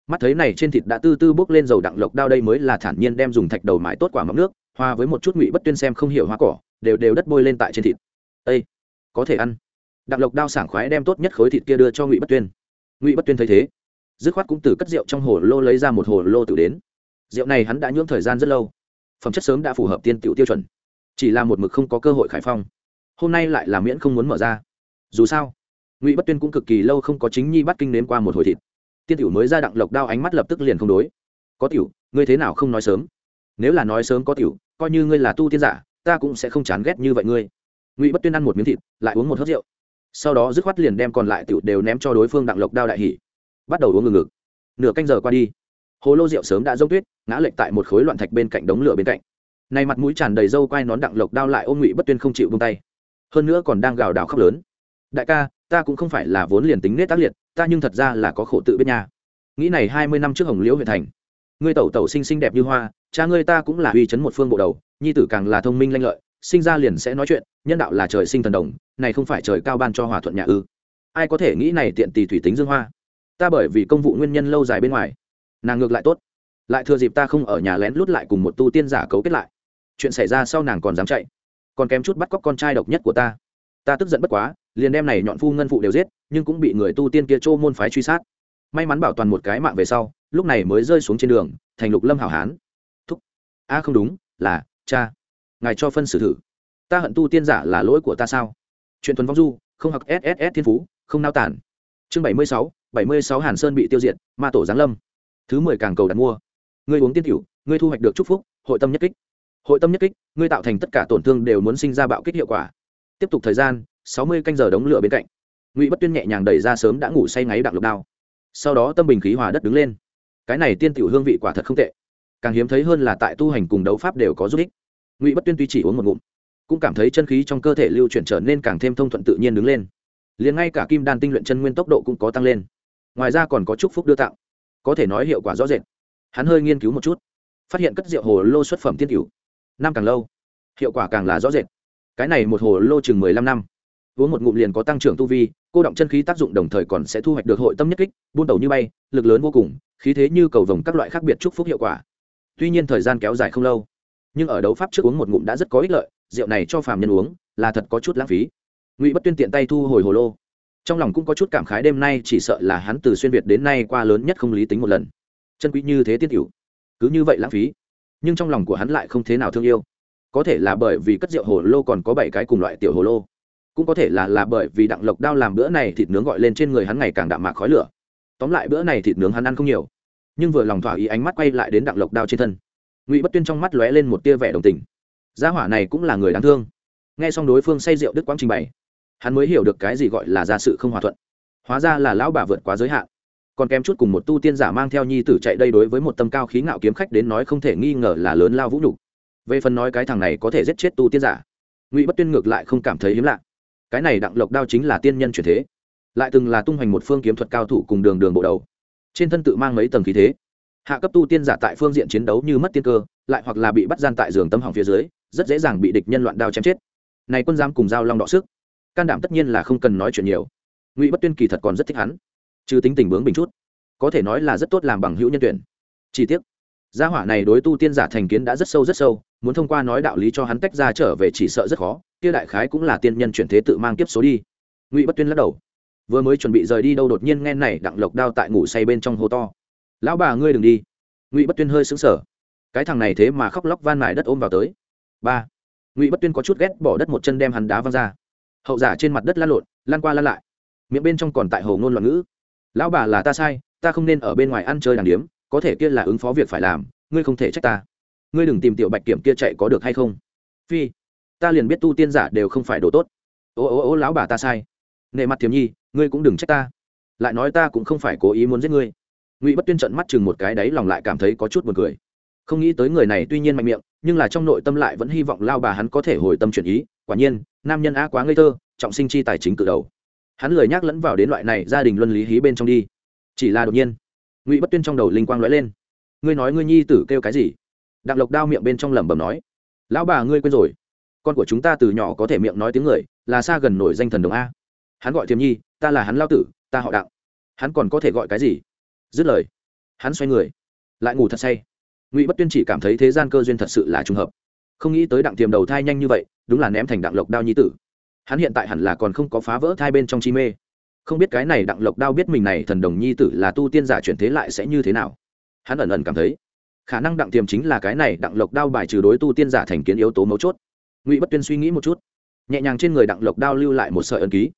Mắt thấy này trên thịt đã tư tư bốc lên dầu đặng lộc đao đây mới là thản nhiên đem dùng thạch đầu mái tốt quả mắm nước hoa với một chút ngụy bất tuyên xem không hiểu hoa cỏ, đều đều đất bôi lên tại trên thịt. Ây có thể ăn. Đặng lộc đao sảng khoái đem tốt nhất khối thịt kia đưa cho ngụy bất tuyên. Ngụy bất tuyên thấy thế dứt khoát cũng từ cất rượu trong hồ lô lấy ra một hồ lô tự đến. Rượu này hắn đã nhuộm thời gian rất lâu. Phẩm chất sớm đã phù hợp tiên tiểu tiêu chuẩn. Chỉ là một mực không có cơ hội khải phong. Hôm nay lại là miễn không muốn mở ra. Dù sao, ngụy bất tuyên cũng cực kỳ lâu không có chính nhi bắt kinh nếm qua một hồi thịt. Tiên tiểu mới ra đặng lộc đao ánh mắt lập tức liền không đối. Có tiểu, ngươi thế nào không nói sớm? Nếu là nói sớm có tiểu, coi như ngươi là tu tiên giả, ta cũng sẽ không chán ghét như vậy ngươi. Ngụy bất tuyên ăn một miếng thịt, lại uống một hớt rượu. Sau đó dứt khoát liền đem còn lại tiểu đều ném cho đối phương đặng lộc đao đại hỉ bắt đầu uống ngừng ngực nửa canh giờ qua đi, hồ lô rượu sớm đã rông tuyết, ngã lệch tại một khối loạn thạch bên cạnh đống lửa bên cạnh. Nay mặt mũi tràn đầy râu quai nón đặng lộc đao lại ôm ngụy bất tuyên không chịu buông tay. Hơn nữa còn đang gào đào khóc lớn. Đại ca, ta cũng không phải là vốn liền tính nết tác liệt, ta nhưng thật ra là có khổ tự biết nha. Nghĩ này hai mươi năm trước hồng liễu huyện thành, ngươi tẩu tẩu sinh xinh đẹp như hoa, cha ngươi ta cũng là uy chấn một phương bộ đầu, nhi tử càng là thông minh lanh lợi, sinh ra liền sẽ nói chuyện, nhân đạo là trời sinh thần đồng, này không phải trời cao ban cho hòa thuận nhà ư. Ai có thể nghĩ này tiện tỳ thủy tính dương hoa? Ta bởi vì công vụ nguyên nhân lâu dài bên ngoài, nàng ngược lại tốt, lại thừa dịp ta không ở nhà lén lút lại cùng một tu tiên giả cấu kết lại. Chuyện xảy ra sau nàng còn dám chạy, còn kém chút bắt cóc con trai độc nhất của ta. Ta tức giận bất quá, liền đem này nhọn phu ngân phụ đều giết, nhưng cũng bị người tu tiên kia trô môn phái truy sát. May mắn bảo toàn một cái mạng về sau, lúc này mới rơi xuống trên đường, thành lục lâm hảo hán. Thúc. A không đúng, là, cha. Ngài cho phân xử thử. Ta hận tu tiên giả là lỗi của ta sao? Chuyện thuần vong du, không học sss thiên phú, không nao tản chương bảy mươi sáu bảy mươi sáu hàn sơn bị tiêu diệt ma tổ giáng lâm. Thứ mười càng cầu đặt mua. Ngươi uống tiên tiểu, ngươi thu hoạch được chúc phúc hội tâm nhất kích. Hội tâm nhất kích ngươi tạo thành tất cả tổn thương đều muốn sinh ra bạo kích hiệu quả. Tiếp tục thời gian sáu mươi canh giờ đống lửa bên cạnh. Ngụy bất tuyên nhẹ nhàng đẩy ra sớm đã ngủ say ngáy đặng lục đao. Sau đó tâm bình khí hòa đất đứng lên. Cái này tiên tiểu hương vị quả thật không tệ. Càng hiếm thấy hơn là tại tu hành cùng đấu pháp đều có giúp ích. Ngụy bất tuyên tuy chỉ uống một ngụm cũng cảm thấy chân khí trong cơ thể lưu chuyển trở nên càng thêm thông thuận tự nhiên đứng lên. Liền ngay cả kim đan tinh luyện chân nguyên tốc độ cũng có tăng lên ngoài ra còn có chúc phúc đưa tặng. Có thể nói hiệu quả rõ rệt. Hắn hơi nghiên cứu một chút, phát hiện cất rượu hồ lô xuất phẩm tiên cửu, năm càng lâu, hiệu quả càng là rõ rệt. Cái này một hồ lô chừng mười lăm năm, uống một ngụm liền có tăng trưởng tu vi, cô động chân khí tác dụng đồng thời còn sẽ thu hoạch được hội tâm nhất kích, buôn tàu như bay, lực lớn vô cùng, khí thế như cầu vồng các loại khác biệt chúc phúc hiệu quả. Tuy nhiên thời gian kéo dài không lâu, nhưng ở đấu pháp trước uống một ngụm đã rất có ích lợi, rượu này cho phàm nhân uống là thật có chút lãng phí. Ngụy bất tuyên tiện tay thu hồi hồ lô trong lòng cũng có chút cảm khái đêm nay chỉ sợ là hắn từ xuyên việt đến nay qua lớn nhất không lý tính một lần. Chân quý như thế tiết hữu cứ như vậy lãng phí. Nhưng trong lòng của hắn lại không thế nào thương yêu. Có thể là bởi vì cất rượu hồ lô còn có bảy cái cùng loại tiểu hồ lô. Cũng có thể là là bởi vì đặng lộc đao làm bữa này thịt nướng gọi lên trên người hắn ngày càng đạm mạc khói lửa. Tóm lại bữa này thịt nướng hắn ăn không nhiều. Nhưng vừa lòng thỏa ý ánh mắt quay lại đến đặng lộc đao trên thân. Ngụy bất tuyên trong mắt lóe lên một tia vẻ đồng tình. Gia hỏa này cũng là người đáng thương. Nghe xong đối phương say rượu đức quang trình bày hắn mới hiểu được cái gì gọi là ra sự không hòa thuận. Hóa ra là lão bà vượt quá giới hạn. Còn kém chút cùng một tu tiên giả mang theo nhi tử chạy đây đối với một tâm cao khí ngạo kiếm khách đến nói không thể nghi ngờ là lớn lao vũ nhục. Về phần nói cái thằng này có thể giết chết tu tiên giả, ngụy bất tuyên ngược lại không cảm thấy hiếm lạ. Cái này đặng lộc đao chính là tiên nhân truyền thế, lại từng là tung hoành một phương kiếm thuật cao thủ cùng đường đường bộ đầu. Trên thân tự mang mấy tầng khí thế. Hạ cấp tu tiên giả tại phương diện chiến đấu như mất tiên cơ, lại hoặc là bị bắt gian tại giường tâm hỏng phía dưới, rất dễ dàng bị địch nhân loạn đao chém chết. Này quân giam cùng giao long đọ sức can đảm tất nhiên là không cần nói chuyện nhiều. Ngụy bất tuyên kỳ thật còn rất thích hắn, trừ tính tình bướng bình chút, có thể nói là rất tốt làm bằng hữu nhân tuyển. Chi tiết gia hỏa này đối tu tiên giả thành kiến đã rất sâu rất sâu, muốn thông qua nói đạo lý cho hắn tách ra trở về chỉ sợ rất khó, kia đại khái cũng là tiên nhân chuyển thế tự mang kiếp số đi. Ngụy bất tuyên lắc đầu, vừa mới chuẩn bị rời đi đâu đột nhiên nghe này đặng lộc đao tại ngủ say bên trong hô to. Lão bà ngươi đừng đi. Ngụy bất tuyên hơi xứng sở cái thằng này thế mà khóc lóc van mài đất ôm vào tới. Ba, ngụy bất tuyên có chút ghét bỏ đất một chân đem hắn đá văng ra hậu giả trên mặt đất lăn lộn lan qua lăn lại. Miệng bên trong còn tại hồ ngôn loạn ngữ. Lão bà là ta sai, ta không nên ở bên ngoài ăn chơi đàng điếm, có thể kia là ứng phó việc phải làm, ngươi không thể trách ta. Ngươi đừng tìm tiểu bạch kiểm kia chạy có được hay không? Phi, ta liền biết tu tiên giả đều không phải đồ tốt. Ô ô ô, lão bà ta sai. Nệ mặt thiềm nhi, ngươi cũng đừng trách ta. Lại nói ta cũng không phải cố ý muốn giết ngươi. Ngụy bất tuyên trận mắt chừng một cái đấy lòng lại cảm thấy có chút buồn cười không nghĩ tới người này tuy nhiên mạnh miệng, nhưng là trong nội tâm lại vẫn hy vọng lao bà hắn có thể hồi tâm chuyển ý. Quả nhiên, nam nhân á quá ngây thơ, trọng sinh chi tài chính cự đầu. Hắn lười nhắc lẫn vào đến loại này gia đình luân lý hí bên trong đi. Chỉ là đột nhiên, ngụy bất tuyên trong đầu linh quang lóe lên. Ngươi nói ngươi nhi tử kêu cái gì? Đặng lộc đao miệng bên trong lẩm bẩm nói. Lão bà ngươi quên rồi. Con của chúng ta từ nhỏ có thể miệng nói tiếng người, là xa gần nổi danh thần đồng a. Hắn gọi thiềm nhi, ta là hắn lao tử, ta họ đặng. Hắn còn có thể gọi cái gì? Dứt lời, hắn xoay người. Lại ngủ thật say ngụy bất tuyên chỉ cảm thấy thế gian cơ duyên thật sự là trùng hợp không nghĩ tới đặng tiềm đầu thai nhanh như vậy đúng là ném thành đặng lộc đao nhi tử hắn hiện tại hẳn là còn không có phá vỡ thai bên trong chi mê không biết cái này đặng lộc đao biết mình này thần đồng nhi tử là tu tiên giả chuyển thế lại sẽ như thế nào hắn ẩn ẩn cảm thấy khả năng đặng tiềm chính là cái này đặng lộc đao bài trừ đối tu tiên giả thành kiến yếu tố mấu chốt ngụy bất tuyên suy nghĩ một chút nhẹ nhàng trên người đặng lộc đao lưu lại một sợi ẩn ký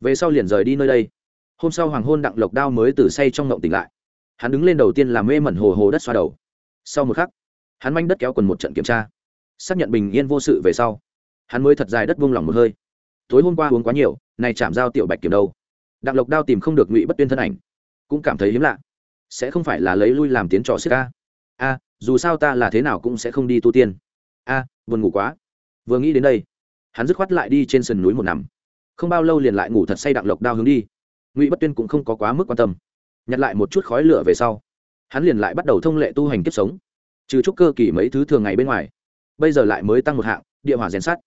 về sau liền rời đi nơi đây hôm sau hoàng hôn đặng lộc đao mới từ say trong ngộng tỉnh lại hắn đứng lên đầu tiên làm mê mẩn hồ hồ đất xoa đầu sau một khắc, hắn manh đất kéo quần một trận kiểm tra. Xác nhận bình yên vô sự về sau, hắn mới thật dài đất vung lòng một hơi. Tối hôm qua uống quá nhiều này chạm giao tiểu bạch kiểm đâu? Đặng lộc đao tìm không được ngụy bất tuyên thân ảnh, cũng cảm thấy hiếm lạ. Sẽ không phải là lấy lui làm tiến trò xích ca a, dù sao ta là thế nào cũng sẽ không đi tu tiên. A, buồn ngủ quá. Vừa nghĩ đến đây, hắn dứt khoát lại đi trên sườn núi một nằm. Không bao lâu liền lại ngủ thật say đặng lộc đao hướng đi. Ngụy bất tuyên cũng không có quá mức quan tâm. Nhặt lại một chút khói lửa về sau hắn liền lại bắt đầu thông lệ tu hành kiếp sống. Trừ trúc cơ kỳ mấy thứ thường ngày bên ngoài, bây giờ lại mới tăng một hạng, địa hỏa rèn sắt.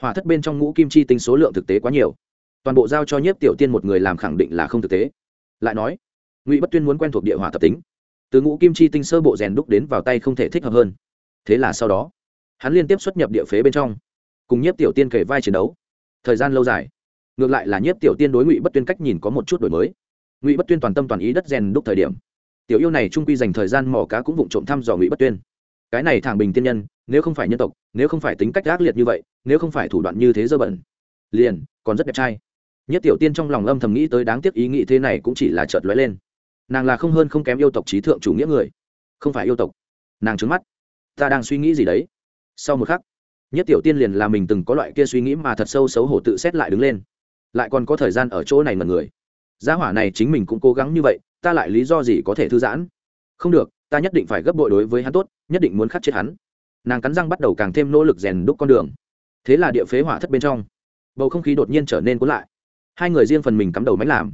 Hỏa thất bên trong ngũ kim chi tinh số lượng thực tế quá nhiều. Toàn bộ giao cho nhiếp tiểu tiên một người làm khẳng định là không thực tế. Lại nói, ngụy bất tuyên muốn quen thuộc địa hỏa tập tính. Từ ngũ kim chi tinh sơ bộ rèn đúc đến vào tay không thể thích hợp hơn. Thế là sau đó, hắn liên tiếp xuất nhập địa phế bên trong, cùng nhiếp tiểu tiên kể vai chiến đấu. Thời gian lâu dài, ngược lại là nhiếp tiểu tiên đối ngụy bất tuyên cách nhìn có một chút đổi mới. Ngụy bất tuyên toàn tâm toàn ý đất rèn đúc thời điểm tiểu yêu này trung quy dành thời gian mò cá cũng vụng trộm thăm dò ngụy bất tuyên. Cái này thẳng bình tiên nhân, nếu không phải nhân tộc, nếu không phải tính cách ác liệt như vậy, nếu không phải thủ đoạn như thế dơ bẩn, liền, còn rất đẹp trai. Nhất tiểu tiên trong lòng âm thầm nghĩ tới đáng tiếc ý nghĩ thế này cũng chỉ là chợt lóe lên. Nàng là không hơn không kém yêu tộc trí thượng chủ nghĩa người, không phải yêu tộc. Nàng trứng mắt. Ta đang suy nghĩ gì đấy? Sau một khắc, nhất tiểu tiên liền là mình từng có loại kia suy nghĩ mà thật sâu xấu hổ tự xét lại đứng lên. Lại còn có thời gian ở chỗ này mà người. Gia hỏa này chính mình cũng cố gắng như vậy ta lại lý do gì có thể thư giãn? Không được, ta nhất định phải gấp bội đối với hắn tốt, nhất định muốn khắc chết hắn. Nàng cắn răng bắt đầu càng thêm nỗ lực rèn đúc con đường. Thế là địa phế hỏa thất bên trong, bầu không khí đột nhiên trở nên cuốn lại. Hai người riêng phần mình cắm đầu máy làm.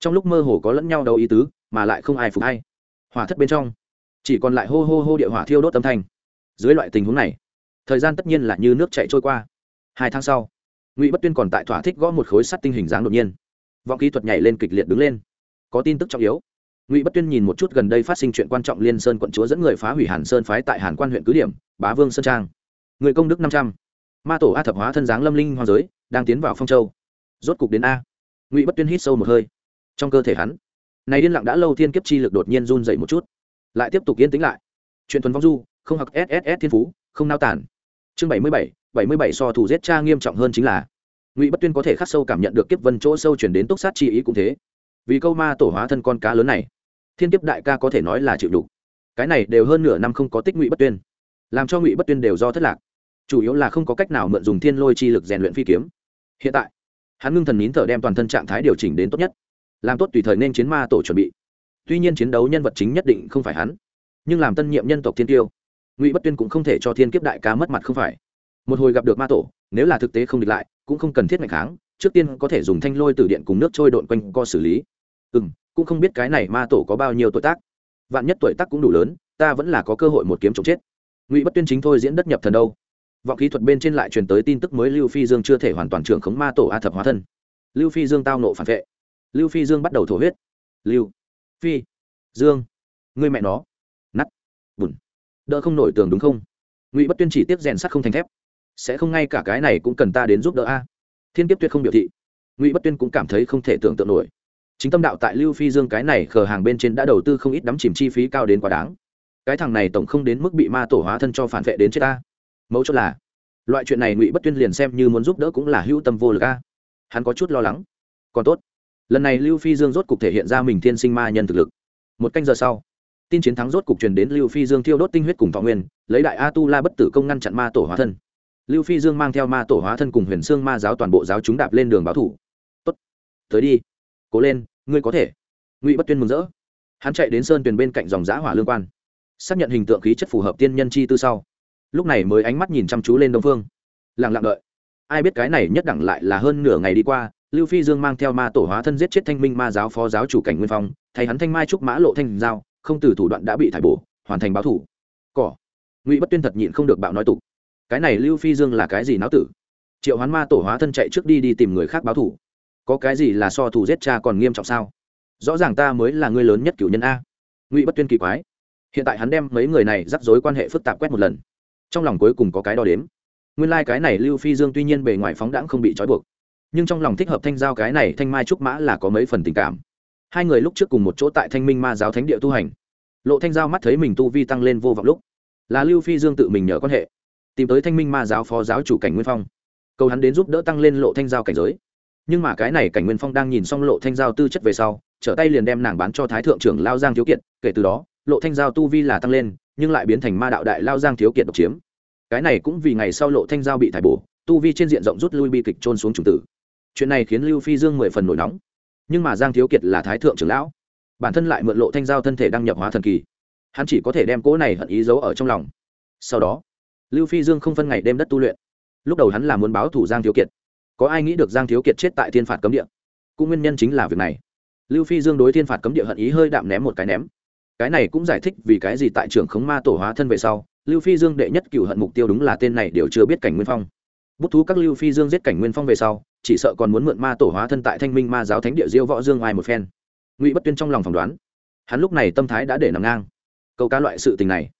Trong lúc mơ hồ có lẫn nhau đầu ý tứ, mà lại không ai phục hay. Hỏa thất bên trong, chỉ còn lại hô hô hô địa hỏa thiêu đốt âm thanh. Dưới loại tình huống này, thời gian tất nhiên là như nước chạy trôi qua. Hai tháng sau, ngụy bất tuyên còn tại thỏa thích gõ một khối sắt tinh hình dáng đột nhiên. Vọng kỹ thuật nhảy lên kịch liệt đứng lên có tin tức trọng yếu. Ngụy bất tuyên nhìn một chút gần đây phát sinh chuyện quan trọng liên sơn quận chúa dẫn người phá hủy hàn sơn phái tại hàn quan huyện cứ điểm, bá vương sơn trang. Người công đức năm trăm. Ma tổ a thập hóa thân dáng lâm linh hoa giới, đang tiến vào phong châu. Rốt cục đến a. Ngụy bất tuyên hít sâu một hơi. Trong cơ thể hắn, này điên lặng đã lâu thiên kiếp chi lực đột nhiên run dậy một chút. Lại tiếp tục yên tĩnh lại. Chuyện thuần vong du, không học sss thiên phú, không nao tản. Chương bảy mươi bảy bảy mươi bảy so thủ giết cha nghiêm trọng hơn chính là. Ngụy bất tuyên có thể khắc sâu cảm nhận được kiếp vân chỗ sâu chuyển đến túc sát chi ý cũng thế vì câu ma tổ hóa thân con cá lớn này. Thiên kiếp đại ca có thể nói là chịu đủ cái này đều hơn nửa năm không có tích ngụy bất tuyên. Làm cho ngụy bất tuyên đều do thất lạc. Chủ yếu là không có cách nào mượn dùng thiên lôi chi lực rèn luyện phi kiếm. Hiện tại, hắn ngưng thần nín thở đem toàn thân trạng thái điều chỉnh đến tốt nhất. Làm tốt tùy thời nên chiến ma tổ chuẩn bị. Tuy nhiên chiến đấu nhân vật chính nhất định không phải hắn, nhưng làm tân nhiệm nhân tộc thiên tiêu, ngụy bất tuyên cũng không thể cho thiên kiếp đại ca mất mặt không phải. Một hồi gặp được ma tổ, nếu là thực tế không địch lại, cũng không cần thiết mạnh kháng, trước tiên có thể dùng thanh lôi từ điện cùng nước trôi độn quanh co xử lý ừ m cũng không biết cái này ma tổ có bao nhiêu tuổi tác. Vạn nhất tuổi tác cũng đủ lớn, ta vẫn là có cơ hội một kiếm chống chết. Ngụy bất tuyên chính thôi diễn đất nhập thần đâu. Vọng kỹ thuật bên trên lại truyền tới tin tức mới lưu phi dương chưa thể hoàn toàn trưởng khống ma tổ a thập hóa thân. Lưu phi dương tao nộ phản vệ. Lưu phi dương bắt đầu thổ huyết. Lưu phi dương người mẹ nó. Nắt bùn. Đỡ không nổi tường đúng không? Ngụy bất tuyên chỉ tiếp rèn sắt không thành thép. Sẽ không ngay cả cái này cũng cần ta đến giúp đỡ a. Thiên kiếp tuyệt không biểu thị. Ngụy bất tuyên cũng cảm thấy không thể tưởng tượng nổi chính tâm đạo tại lưu phi dương cái này khờ hàng bên trên đã đầu tư không ít đắm chìm chi phí cao đến quá đáng. Cái thằng này tổng không đến mức bị ma tổ hóa thân cho phản vệ đến chết ta. Mẫu chốt là, loại chuyện này ngụy bất tuyên liền xem như muốn giúp đỡ cũng là hữu tâm vô lực a. Hắn có chút lo lắng. Còn tốt, lần này lưu phi dương rốt cục thể hiện ra mình thiên sinh ma nhân thực lực. Một canh giờ sau, tin chiến thắng rốt cục truyền đến lưu phi dương thiêu đốt tinh huyết cùng thọ nguyên, lấy đại a tu la bất tử công ngăn chặn ma tổ hóa thân. Lưu phi dương mang theo ma tổ hóa thân cùng huyền xương ma giáo toàn bộ giáo chúng đạp lên đường báo thủ. Tốt, tới đi cố lên, ngươi có thể. Ngụy bất tuyên mừng rỡ. Hắn chạy đến sơn tuyền bên cạnh dòng giã hỏa lương quan, xác nhận hình tượng khí chất phù hợp tiên nhân chi tư sau. Lúc này mới ánh mắt nhìn chăm chú lên đông phương. Lặng lặng đợi. Ai biết cái này nhất đẳng lại là hơn nửa ngày đi qua, lưu phi dương mang theo ma tổ hóa thân giết chết thanh minh ma giáo phó giáo chủ cảnh nguyên phong, thay hắn thanh mai trúc mã lộ thanh giao, không từ thủ đoạn đã bị thải bổ, hoàn thành báo thủ. Cỏ. Ngụy bất tuyên thật nhịn không được bạo nói tục. Cái này lưu phi dương là cái gì náo tử? Triệu hoán ma tổ hóa thân chạy trước đi đi tìm người khác báo thủ có cái gì là so thủ giết cha còn nghiêm trọng sao? Rõ ràng ta mới là người lớn nhất cửu nhân a. Ngụy bất tuyên kỳ quái. Hiện tại hắn đem mấy người này rắc rối quan hệ phức tạp quét một lần. Trong lòng cuối cùng có cái đo đếm. Nguyên lai、like、cái này lưu phi dương tuy nhiên bề ngoài phóng đãng không bị trói buộc, nhưng trong lòng thích hợp thanh giao cái này thanh mai trúc mã là có mấy phần tình cảm. Hai người lúc trước cùng một chỗ tại thanh minh ma giáo thánh địa tu hành, lộ thanh giao mắt thấy mình tu vi tăng lên vô vọng lúc, là lưu phi dương tự mình nhờ quan hệ, tìm tới thanh minh ma giáo phó giáo chủ cảnh nguyên phong, cầu hắn đến giúp đỡ tăng lên lộ thanh giao cảnh giới nhưng mà cái này cảnh nguyên phong đang nhìn xong lộ thanh giao tư chất về sau, trở tay liền đem nàng bán cho thái thượng trưởng lao giang thiếu kiệt, kể từ đó, lộ thanh giao tu vi là tăng lên, nhưng lại biến thành ma đạo đại lao giang thiếu kiệt độc chiếm. Cái này cũng vì ngày sau lộ thanh giao bị thải bổ, tu vi trên diện rộng rút lui bi kịch trôn xuống trùng tử. Chuyện này khiến lưu phi dương mười phần nổi nóng. Nhưng mà giang thiếu kiệt là thái thượng trưởng lão, bản thân lại mượn lộ thanh giao thân thể đăng nhập hóa thần kỳ. Hắn chỉ có thể đem cỗ này hận ý giấu ở trong lòng. Sau đó, lưu phi dương không phân ngày đêm đất tu luyện. Lúc đầu hắn là muốn báo thủ giang thiếu kiệt có ai nghĩ được giang thiếu kiệt chết tại thiên phạt cấm địa? Cũng nguyên nhân chính là việc này. Lưu phi dương đối thiên phạt cấm địa hận ý hơi đạm ném một cái ném. Cái này cũng giải thích vì cái gì tại trường khống ma tổ hóa thân về sau, lưu phi dương đệ nhất cựu hận mục tiêu đúng là tên này đều chưa biết cảnh nguyên phong. Bút thú các lưu phi dương giết cảnh nguyên phong về sau, chỉ sợ còn muốn mượn ma tổ hóa thân tại thanh minh ma giáo thánh địa diêu võ dương ai một phen. Ngụy bất tuyên trong lòng phỏng đoán, hắn lúc này tâm thái đã để nằm ngang. Câu cá loại sự tình này,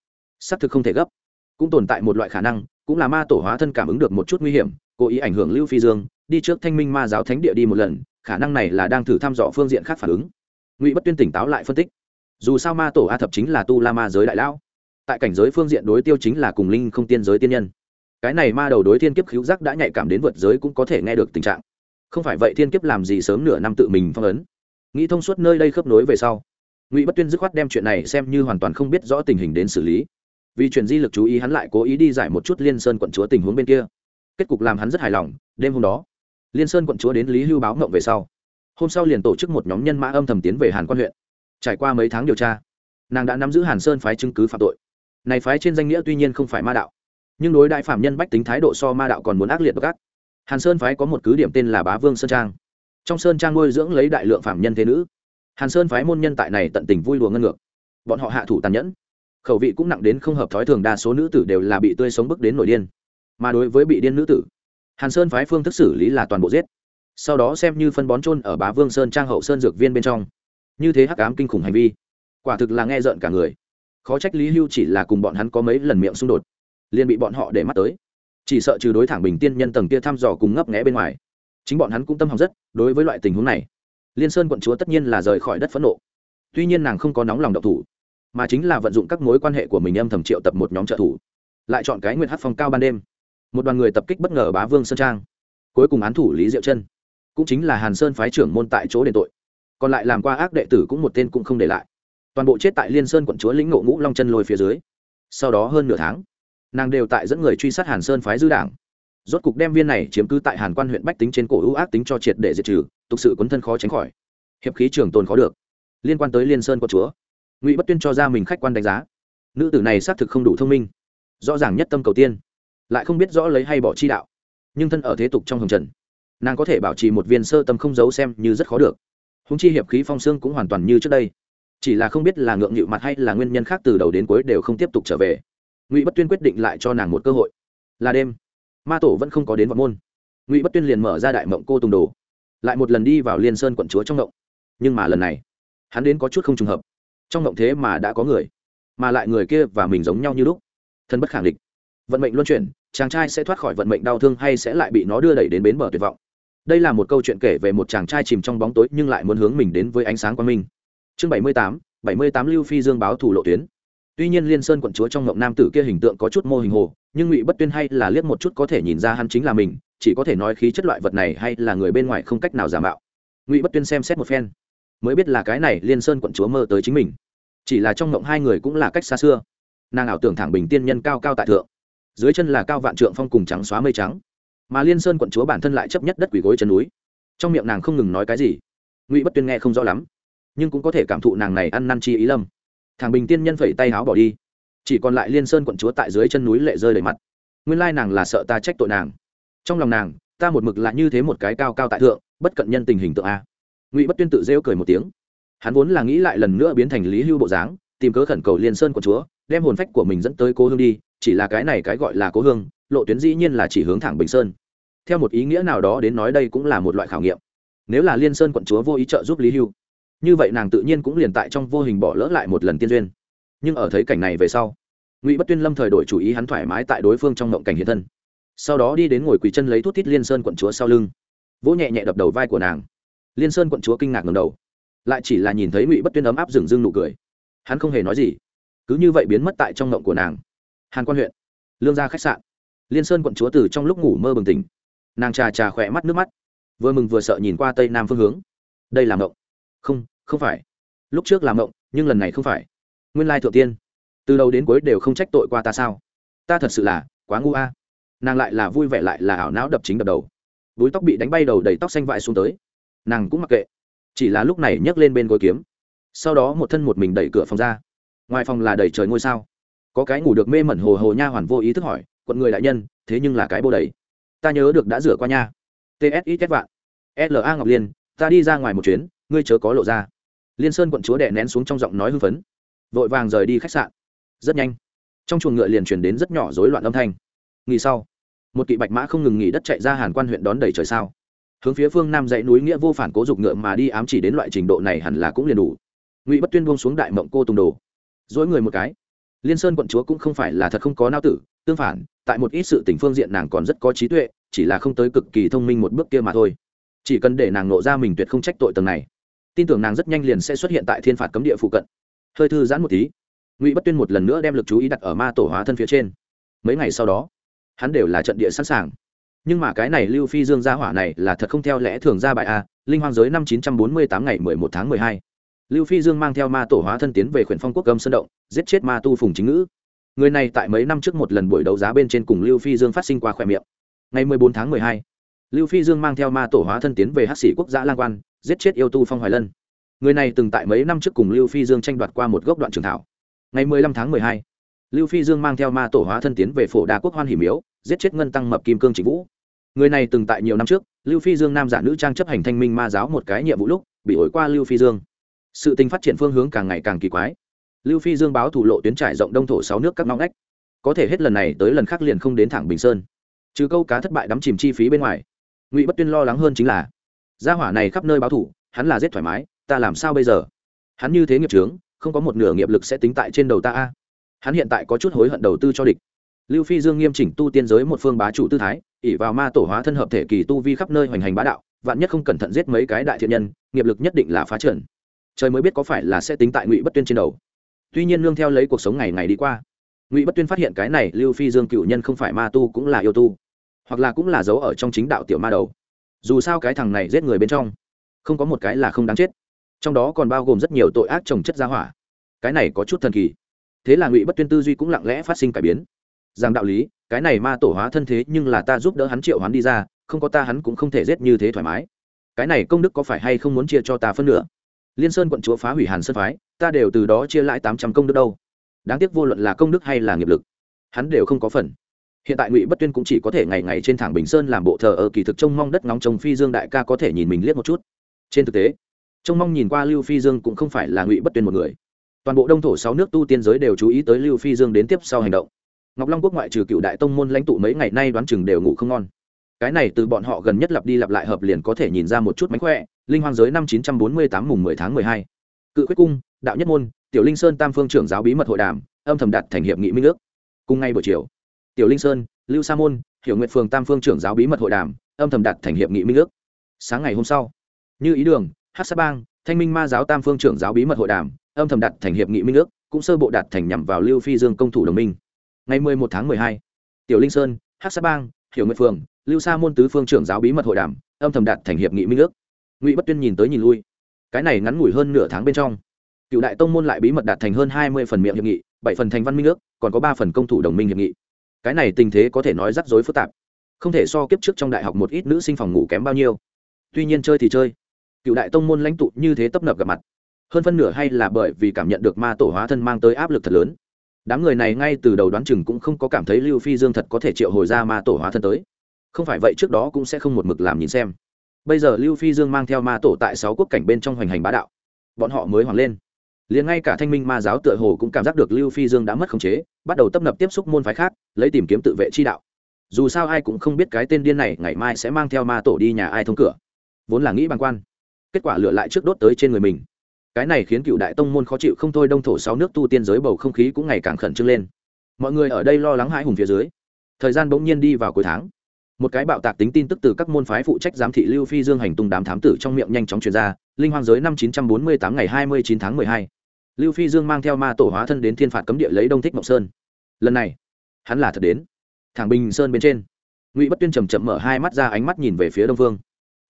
xác thực không thể gấp. Cũng tồn tại một loại khả năng, cũng là ma tổ hóa thân cảm ứng được một chút nguy hiểm cố ý ảnh hưởng lưu phi dương, đi trước thanh minh ma giáo thánh địa đi một lần, khả năng này là đang thử thăm dò phương diện khác phản ứng. Ngụy bất tuyên tỉnh táo lại phân tích. Dù sao ma tổ a thập chính là tu la ma giới đại lão. Tại cảnh giới phương diện đối tiêu chính là cùng linh không tiên giới tiên nhân. Cái này ma đầu đối thiên kiếp cứu giác đã nhạy cảm đến vượt giới cũng có thể nghe được tình trạng. Không phải vậy thiên kiếp làm gì sớm nửa năm tự mình phong ấn. Nghĩ thông suốt nơi đây khớp nối về sau, ngụy bất tuyên dứt khoát đem chuyện này xem như hoàn toàn không biết rõ tình hình đến xử lý. Vì chuyện di lực chú ý hắn lại cố ý đi giải một chút liên sơn quận chúa tình huống bên kia kết cục làm hắn rất hài lòng, đêm hôm đó, liên sơn quận chúa đến lý hưu báo mộng về sau. Hôm sau liền tổ chức một nhóm nhân mã âm thầm tiến về hàn quan huyện. Trải qua mấy tháng điều tra, nàng đã nắm giữ hàn sơn phái chứng cứ phạm tội. Này phái trên danh nghĩa tuy nhiên không phải ma đạo, nhưng đối đại phạm nhân bách tính thái độ so ma đạo còn muốn ác liệt gắt. Hàn sơn phái có một cứ điểm tên là bá vương sơn trang. Trong sơn trang nuôi dưỡng lấy đại lượng phạm nhân thế nữ, hàn sơn phái môn nhân tại này tận tình vui đùa ngân ngược. Bọn họ hạ thủ tàn nhẫn, khẩu vị cũng nặng đến không hợp thói thường, đa số nữ tử đều là bị tươi sống bức đến nổi điên mà đối với bị điên nữ tử. Hàn sơn phái phương thức xử lý là toàn bộ giết. Sau đó xem như phân bón trôn ở bá vương sơn trang hậu sơn dược viên bên trong. Như thế hắc ám kinh khủng hành vi, quả thực là nghe rợn cả người. Khó trách lý hưu chỉ là cùng bọn hắn có mấy lần miệng xung đột, liền bị bọn họ để mắt tới. Chỉ sợ trừ đối thẳng bình tiên nhân tầng kia thăm dò cùng ngấp nghẽ bên ngoài, chính bọn hắn cũng tâm hỏng rất đối với loại tình huống này. Liên sơn quận chúa tất nhiên là rời khỏi đất phẫn nộ. Tuy nhiên nàng không có nóng lòng độc thủ, mà chính là vận dụng các mối quan hệ của mình âm thầm triệu tập một nhóm trợ thủ, lại chọn cái nguyện hát phong cao ban đêm một đoàn người tập kích bất ngờ bá vương sơn trang cuối cùng án thủ lý diệu chân cũng chính là hàn sơn phái trưởng môn tại chỗ đền tội còn lại làm qua ác đệ tử cũng một tên cũng không để lại toàn bộ chết tại liên sơn quận chúa lĩnh ngộ ngũ long chân lôi phía dưới sau đó hơn nửa tháng nàng đều tại dẫn người truy sát hàn sơn phái dư đảng rốt cục đem viên này chiếm cứ tại hàn quan huyện bách tính trên cổ ưu ác tính cho triệt để diệt trừ tục sự quấn thân khó tránh khỏi hiệp khí trường tồn khó được liên quan tới liên sơn quận chúa ngụy bất tuyên cho ra mình khách quan đánh giá nữ tử này xác thực không đủ thông minh rõ ràng nhất tâm cầu tiên lại không biết rõ lấy hay bỏ chi đạo. Nhưng thân ở thế tục trong hồng trần, nàng có thể bảo trì một viên sơ tâm không giấu xem như rất khó được. Húng chi hiệp khí phong xương cũng hoàn toàn như trước đây. Chỉ là không biết là ngượng nghịu mặt hay là nguyên nhân khác từ đầu đến cuối đều không tiếp tục trở về. Ngụy bất tuyên quyết định lại cho nàng một cơ hội. Là đêm, ma tổ vẫn không có đến vọng môn. Ngụy bất tuyên liền mở ra đại mộng cô tùng đồ, lại một lần đi vào liên sơn quận chúa trong mộng. Nhưng mà lần này, hắn đến có chút không trùng hợp. Trong mộng thế mà đã có người, mà lại người kia và mình giống nhau như lúc. Thân bất khẳng định vận mệnh luân chuyển, chàng trai sẽ thoát khỏi vận mệnh đau thương hay sẽ lại bị nó đưa đẩy đến bến bờ tuyệt vọng. Đây là một câu chuyện kể về một chàng trai chìm trong bóng tối nhưng lại muốn hướng mình đến với ánh sáng quang minh. Chương bảy mươi tám, bảy mươi tám lưu phi dương báo thủ lộ tuyến. Tuy nhiên liên sơn quận chúa trong ngộng nam tử kia hình tượng có chút mô hình hồ, nhưng ngụy bất tuyên hay là liếc một chút có thể nhìn ra hắn chính là mình, chỉ có thể nói khí chất loại vật này hay là người bên ngoài không cách nào giả mạo. Ngụy bất tuyên xem xét một phen, mới biết là cái này liên sơn quận chúa mơ tới chính mình. Chỉ là trong ngộng hai người cũng là cách xa xưa. Nàng ảo tưởng thẳng bình tiên nhân cao cao tại thượng dưới chân là cao vạn trượng phong cùng trắng xóa mây trắng. Mà liên sơn quận chúa bản thân lại chấp nhất đất quỷ gối chân núi. Trong miệng nàng không ngừng nói cái gì. Ngụy bất tuyên nghe không rõ lắm, nhưng cũng có thể cảm thụ nàng này ăn năn chi ý lâm thằng bình tiên nhân phẩy tay háo bỏ đi. Chỉ còn lại liên sơn quận chúa tại dưới chân núi lệ rơi đầy mặt. Nguyên lai nàng là sợ ta trách tội nàng. Trong lòng nàng, ta một mực là như thế một cái cao cao tại thượng, bất cận nhân tình hình tượng a. Ngụy bất tuyên tự rêu cười một tiếng. Hắn vốn là nghĩ lại lần nữa biến thành lý hưu bộ dáng, tìm cớ khẩn cầu liên sơn quận chúa, đem hồn phách của mình dẫn tới cô hương đi chỉ là cái này cái gọi là cố hương, lộ tuyến dĩ nhiên là chỉ hướng thẳng bình sơn. Theo một ý nghĩa nào đó đến nói đây cũng là một loại khảo nghiệm. Nếu là liên sơn quận chúa vô ý trợ giúp lý hưu, như vậy nàng tự nhiên cũng liền tại trong vô hình bỏ lỡ lại một lần tiên duyên. Nhưng ở thấy cảnh này về sau, ngụy bất tuyên lâm thời đổi chủ ý hắn thoải mái tại đối phương trong ngộng cảnh hiện thân. Sau đó đi đến ngồi quỳ chân lấy thuốc tít liên sơn quận chúa sau lưng. Vỗ nhẹ nhẹ đập đầu vai của nàng. Liên sơn quận chúa kinh ngạc ngầm đầu. Lại chỉ là nhìn thấy ngụy bất tuyên ấm áp dừng dưng nụ cười. Hắn không hề nói gì. Cứ như vậy biến mất tại trong ngộng của nàng hàn quan huyện. Lương gia khách sạn. Liên sơn quận chúa từ trong lúc ngủ mơ bừng tỉnh. Nàng trà trà khỏe mắt nước mắt. Vừa mừng vừa sợ nhìn qua tây nam phương hướng. Đây là mộng. Không không phải. Lúc trước là mộng, nhưng lần này không phải. Nguyên lai thượng tiên. Từ đầu đến cuối đều không trách tội qua ta sao? Ta thật sự là quá ngu a. Nàng lại là vui vẻ lại là ảo não đập chính đập đầu. Búi tóc bị đánh bay đầu đầy tóc xanh vại xuống tới. Nàng cũng mặc kệ. Chỉ là lúc này nhấc lên bên gối kiếm. Sau đó một thân một mình đẩy cửa phòng ra. Ngoài phòng là đầy trời ngôi sao có cái ngủ được mê mẩn hồ hồ nha hoàn vô ý thức hỏi, quận người đại nhân, thế nhưng là cái bô đầy. Ta nhớ được đã rửa qua nha. Tsi kết vạn. La ngọc liên, ta đi ra ngoài một chuyến, ngươi chớ có lộ ra. Liên sơn quận chúa đẻ nén xuống trong giọng nói hưng phấn. Vội vàng rời đi khách sạn. Rất nhanh, trong chuồng ngựa liền chuyển đến rất nhỏ rối loạn âm thanh. Nghỉ sau, một kỵ bạch mã không ngừng nghỉ đất chạy ra hàn quan huyện đón đầy trời sao. Hướng phía phương nam dãy núi nghĩa vô phản cố dục ngựa mà đi ám chỉ đến loại trình độ này hẳn là cũng liền đủ. Ngụy bất tuyên buông xuống đại mộng cô tùng đồ. Dỗi người một cái liên sơn quận chúa cũng không phải là thật không có nao tử, tương phản, tại một ít sự tình phương diện nàng còn rất có trí tuệ, chỉ là không tới cực kỳ thông minh một bước kia mà thôi. Chỉ cần để nàng nộ ra mình tuyệt không trách tội tầng này. Tin tưởng nàng rất nhanh liền sẽ xuất hiện tại thiên phạt cấm địa phụ cận. Hơi thư giãn một tí, ngụy bất tuyên một lần nữa đem l ự c chú ý đặt ở ma tổ hóa thân phía trên. Mấy ngày sau đó, hắn đều là trận địa sẵn sàng. Nhưng mà cái này lưu phi dương gia hỏa này là thật không theo lẽ thường ra bại a, linh hoang giới năm chín trăm bốn mươi tám ngày mười một tháng mười hai lưu phi dương mang theo ma tổ hóa thân tiến về khuyển phong quốc gâm sơn động, giết chết ma tu phùng chính ngữ. Người này tại mấy năm trước một lần buổi đấu giá bên trên cùng lưu phi dương phát sinh qua khỏe miệng. Ngày mười bốn tháng mười hai, lưu phi dương mang theo ma tổ hóa thân tiến về hát sĩ quốc gia lang quan, giết chết yêu tu phong hoài lân. Người này từng tại mấy năm trước cùng lưu phi dương tranh đoạt qua một gốc đoạn trường thảo. Ngày mười lăm tháng mười hai, lưu phi dương mang theo ma tổ hóa thân tiến về phổ đa quốc hoan hỉ miếu, giết chết ngân tăng mập kim cương chính vũ. Người này từng tại nhiều năm trước, lưu phi dương nam giả nữ trang chấp hành thanh minh ma giáo một cái nhiệm vụ lúc, bị ổi qua lưu phi dương sự tình phát triển phương hướng càng ngày càng kỳ quái. Lưu phi dương báo thủ lộ tuyến trải rộng đông thổ sáu nước các ngõ ngách. Có thể hết lần này tới lần khác liền không đến thẳng bình sơn. Trừ câu cá thất bại đắm chìm chi phí bên ngoài, ngụy bất tuyên lo lắng hơn chính là, gia hỏa này khắp nơi báo thủ, hắn là giết thoải mái, ta làm sao bây giờ? Hắn như thế nghiệp trướng không có một nửa nghiệp lực sẽ tính tại trên đầu ta a. Hắn hiện tại có chút hối hận đầu tư cho địch. Lưu phi dương nghiêm chỉnh tu tiên giới một phương bá chủ tư thái ỉ vào ma tổ hóa thân hợp thể kỳ tu vi khắp nơi hoành hành bá đạo, vạn nhất không cẩn thận giết mấy cái đại thiện nhân, nghiệp lực nhất định là phá trần trời mới biết có phải là sẽ tính tại ngụy bất tuyên trên đầu. Tuy nhiên nương theo lấy cuộc sống ngày ngày đi qua, ngụy bất tuyên phát hiện cái này lưu phi dương cựu nhân không phải ma tu cũng là yêu tu, hoặc là cũng là giấu ở trong chính đạo tiểu ma đầu. Dù sao cái thằng này giết người bên trong, không có một cái là không đáng chết. Trong đó còn bao gồm rất nhiều tội ác trồng chất gia hỏa. Cái này có chút thần kỳ. Thế là ngụy bất tuyên tư duy cũng lặng lẽ phát sinh cải biến. Rằng đạo lý, cái này ma tổ hóa thân thế nhưng là ta giúp đỡ hắn triệu hắn đi ra, không có ta hắn cũng không thể giết như thế thoải mái. Cái này công đức có phải hay không muốn chia cho ta phân nửa? Liên sơn quận chúa phá hủy hàn sơn phái, ta đều từ đó chia lãi tám trăm công đức đâu. Đáng tiếc vô luận là công đức hay là nghiệp lực, hắn đều không có phần. Hiện tại ngụy bất tuyên cũng chỉ có thể ngày ngày trên thẳng bình sơn làm bộ thờ ở kỳ thực trông mong đất ngóng trông phi dương đại ca có thể nhìn mình liếc một chút. Trên thực tế, trông mong nhìn qua lưu phi dương cũng không phải là ngụy bất tuyên một người. Toàn bộ đông thổ sáu nước tu tiên giới đều chú ý tới lưu phi dương đến tiếp sau hành động. Ngọc long quốc ngoại trừ cựu đại tông môn lãnh tụ mấy ngày nay đoán chừng đều ngủ không ngon cái này từ bọn họ gần nhất lặp đi lặp lại hợp liền có thể nhìn ra một chút mánh khỏe linh hoang giới năm chín trăm bốn mươi tám mùng mười tháng mười hai. Cự quyết cung đạo nhất môn tiểu linh sơn tam phương trưởng giáo bí mật hội đàm âm thầm đặt thành hiệp nghị minh ước. Cùng ngay buổi chiều tiểu linh sơn lưu sa môn hiểu nguyện phường tam phương trưởng giáo bí mật hội đàm âm thầm đặt thành hiệp nghị minh ước. Sáng ngày hôm sau như ý đường hát sa bang thanh minh ma giáo tam phương trưởng giáo bí mật hội đàm âm thầm đặt thành hiệp nghị minh ước cũng sơ bộ đạt thành nhằm vào lưu phi dương công thủ đồng minh. Ngày 11 tháng 12, tiểu linh sơn hát sa bang hiểu nguyện phường lưu sa môn tứ phương trưởng giáo bí mật hội đàm, âm thầm đạt thành hiệp nghị minh ước. Ngụy bất tuyên nhìn tới nhìn lui. Cái này ngắn ngủi hơn nửa tháng bên trong, cựu đại tông môn lại bí mật đạt thành hơn hai mươi phần miệng hiệp nghị, bảy phần thành văn minh ước, còn có ba phần công thủ đồng minh hiệp nghị. Cái này tình thế có thể nói rắc rối phức tạp. Không thể so kiếp trước trong đại học một ít nữ sinh phòng ngủ kém bao nhiêu. Tuy nhiên chơi thì chơi. Cựu đại tông môn lãnh tụ như thế tấp nập gặp mặt. Hơn phân nửa hay là bởi vì cảm nhận được ma tổ hóa thân mang tới áp lực thật lớn. Đám người này ngay từ đầu đoán chừng cũng không có cảm thấy lưu phi dương thật có thể triệu hồi ra ma tổ hóa thân tới không phải vậy trước đó cũng sẽ không một mực làm nhìn xem. Bây giờ lưu phi dương mang theo ma tổ tại sáu quốc cảnh bên trong hoành hành bá đạo. Bọn họ mới hoàng lên. Liền ngay cả thanh minh ma giáo tựa hồ cũng cảm giác được lưu phi dương đã mất khống chế, bắt đầu tấp nập tiếp xúc môn phái khác, lấy tìm kiếm tự vệ chi đạo. Dù sao ai cũng không biết cái tên điên này ngày mai sẽ mang theo ma tổ đi nhà ai thông cửa. Vốn là nghĩ bằng quan. Kết quả lựa lại trước đốt tới trên người mình. Cái này khiến cựu đại tông môn khó chịu không thôi đông thổ sáu nước tu tiên giới bầu không khí cũng ngày càng khẩn trương lên. Mọi người ở đây lo lắng hãi hùng phía dưới. Thời gian bỗng nhiên đi vào cuối tháng một cái bạo tạc tính tin tức từ các môn phái phụ trách giám thị lưu phi dương hành tung đám thám tử trong miệng nhanh chóng truyền ra, linh hoang giới năm chín trăm bốn mươi tám ngày hai mươi chín tháng mười hai. Lưu phi dương mang theo ma tổ hóa thân đến thiên phạt cấm địa lấy đông thích mộng sơn. Lần này, hắn là thật đến. Thẳng bình sơn bên trên, ngụy bất tuyên chậm chậm mở hai mắt ra ánh mắt nhìn về phía đông vương.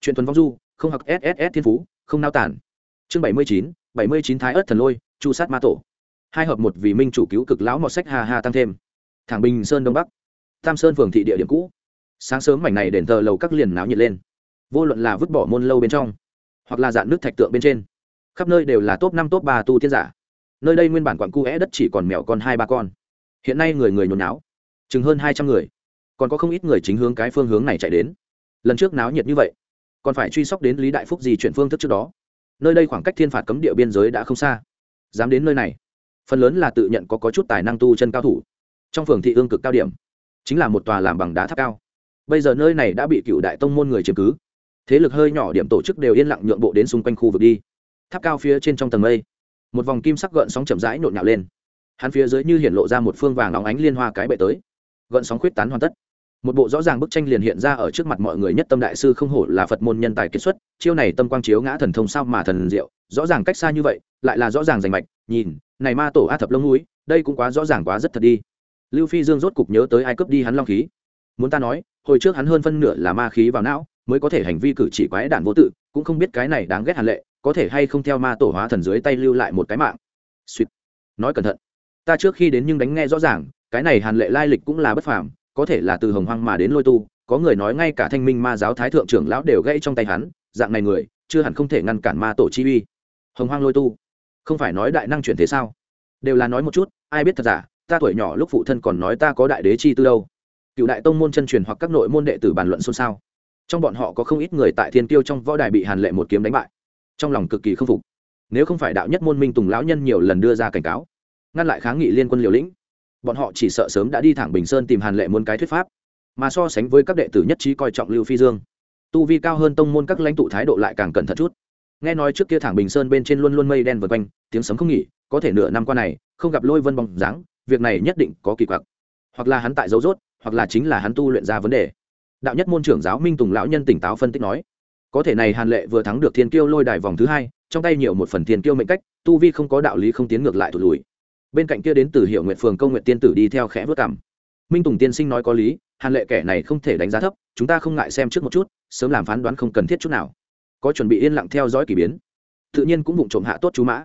Chuyện tuấn vong du, không học sss thiên phú, không nao tản. Chương bảy mươi chín, bảy mươi chín thái ớt thần lôi, chu sát ma tổ. Hai hợp một vì minh chủ cứu cực lão mọt sách hà hà tăng thêm. Thẳng bình sơn đông bắc. Tam sơn phường thị địa điểm cũ sáng sớm mảnh này đền thờ lầu các liền náo nhiệt lên. Vô luận là vứt bỏ môn lâu bên trong hoặc là dạn nước thạch tượng bên trên khắp nơi đều là top năm top ba tu tiên giả. Nơi đây nguyên bản quặng cu é đất chỉ còn mèo con hai ba con. Hiện nay người người nhốn náo chừng hơn hai trăm người. Còn có không ít người chính hướng cái phương hướng này chạy đến. Lần trước náo nhiệt như vậy còn phải truy sóc đến lý đại phúc gì chuyển phương thức trước đó. Nơi đây khoảng cách thiên phạt cấm địa biên giới đã không xa. Dám đến nơi này phần lớn là tự nhận có, có chút tài năng tu chân cao thủ. Trong phường thị ương cực cao điểm chính là một tòa làm bằng đá tháp cao bây giờ nơi này đã bị cựu đại tông môn người chiếm cứ. Thế lực hơi nhỏ điểm tổ chức đều yên lặng nhượng bộ đến xung quanh khu vực đi. Tháp cao phía trên trong tầng mây, một vòng kim sắc gợn sóng chậm rãi nhộn nhạo lên. Hắn phía dưới như hiện lộ ra một phương vàng óng ánh liên hoa cái bệ tới. Gợn sóng khuyết tán hoàn tất. Một bộ rõ ràng bức tranh liền hiện ra ở trước mặt mọi người nhất tâm đại sư không hổ là phật môn nhân tài kiệt xuất, chiêu này tâm quang chiếu ngã thần thông sao mà thần diệu, rõ ràng cách xa như vậy, lại là rõ ràng rành mạch, nhìn, này ma tổ a thập lông núi, đây cũng quá rõ ràng quá rất thật đi. Lưu phi dương rốt cục nhớ tới ai cướp đi hắn long khí muốn ta nói, hồi trước hắn hơn phân nửa là ma khí vào não, mới có thể hành vi cử chỉ quái đản vô tự, cũng không biết cái này đáng ghét hàn lệ, có thể hay không theo ma tổ hóa thần dưới tay lưu lại một cái mạng. Suýt. Nói cẩn thận. Ta trước khi đến nhưng đánh nghe rõ ràng, cái này hàn lệ lai lịch cũng là bất phàm, có thể là từ hồng hoang mà đến lôi tu, có người nói ngay cả thanh minh ma giáo thái thượng trưởng lão đều gãy trong tay hắn, dạng này người, chưa hẳn không thể ngăn cản ma tổ chi uy. Hồng hoang lôi tu. Không phải nói đại năng chuyển thế sao? Đều là nói một chút, ai biết thật giả, ta tuổi nhỏ lúc phụ thân còn nói ta có đại đế chi tư đâu cựu đại tông môn chân truyền hoặc các nội môn đệ tử bàn luận xôn xao. Trong bọn họ có không ít người tại thiên tiêu trong võ đài bị hàn lệ một kiếm đánh bại. Trong lòng cực kỳ k phục. Nếu không phải đạo nhất môn minh tùng lão nhân nhiều lần đưa ra cảnh cáo, ngăn lại kháng nghị liên quân liều lĩnh, bọn họ chỉ sợ sớm đã đi thẳng bình sơn tìm hàn lệ muốn cái thuyết pháp, mà so sánh với các đệ tử nhất trí coi trọng lưu phi dương. Tu vi cao hơn tông môn các lãnh tụ thái độ lại càng cẩn thận chút. Nghe nói trước kia thẳng bình sơn bên trên luôn luôn mây đen vượt quanh, tiếng sấm không nghỉ, có thể nửa năm qua này, không gặp lôi vân bóng dáng, việc này nhất định có kỳ quặc. Hoặc là hắn tại dấu rốt hoặc là chính là hắn tu luyện ra vấn đề. Đạo nhất môn trưởng giáo minh tùng lão nhân tỉnh táo phân tích nói, có thể này hàn lệ vừa thắng được thiên kiêu lôi đài vòng thứ hai, trong tay nhiều một phần thiên kiêu mệnh cách, tu vi không có đạo lý không tiến ngược lại thụt lùi. Bên cạnh kia đến từ hiệu nguyện phường công nguyện tiên tử đi theo khẽ vớt cảm minh tùng tiên sinh nói có lý, hàn lệ kẻ này không thể đánh giá thấp, chúng ta không ngại xem trước một chút, sớm làm phán đoán không cần thiết chút nào. Có chuẩn bị yên lặng theo dõi k ỳ biến. Tự nhiên cũng vụng trộm hạ tốt chú mã.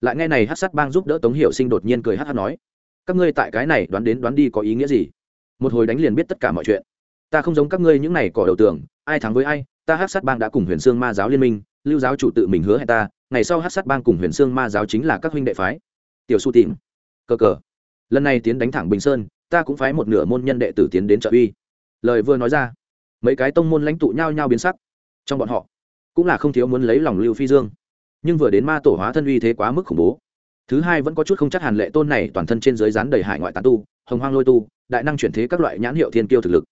Lại nghe này hát sát bang giúp đỡ tống hiệu sinh đột nhiên cười hát hát nói, các ngươi tại cái này đoán đến đoán đi có ý nghĩa gì? Một hồi đánh liền biết tất cả mọi chuyện. Ta không giống các ngươi những này cỏ đầu tường, ai thắng với ai, ta hát sát bang đã cùng huyền sương ma giáo liên minh, lưu giáo chủ tự mình hứa hẹn ta, ngày sau hát sát bang cùng huyền sương ma giáo chính là các huynh đệ phái. Tiểu su tìm cơ cờ. Lần này tiến đánh thẳng bình sơn, ta cũng phái một nửa môn nhân đệ tử tiến đến trợ uy. Lời vừa nói ra, mấy cái tông môn lãnh tụ nhao nhao biến sắc. Trong bọn họ, cũng là không thiếu muốn lấy lòng lưu phi dương. Nhưng vừa đến ma tổ hóa thân uy thế quá mức khủng bố. Thứ hai vẫn có chút không chắc hàn lệ tôn này toàn thân trên giới rán đầy hải ngoại tán tu, hồng hoang lôi tu đại năng chuyển thế các loại nhãn hiệu thiên kiêu thực lực,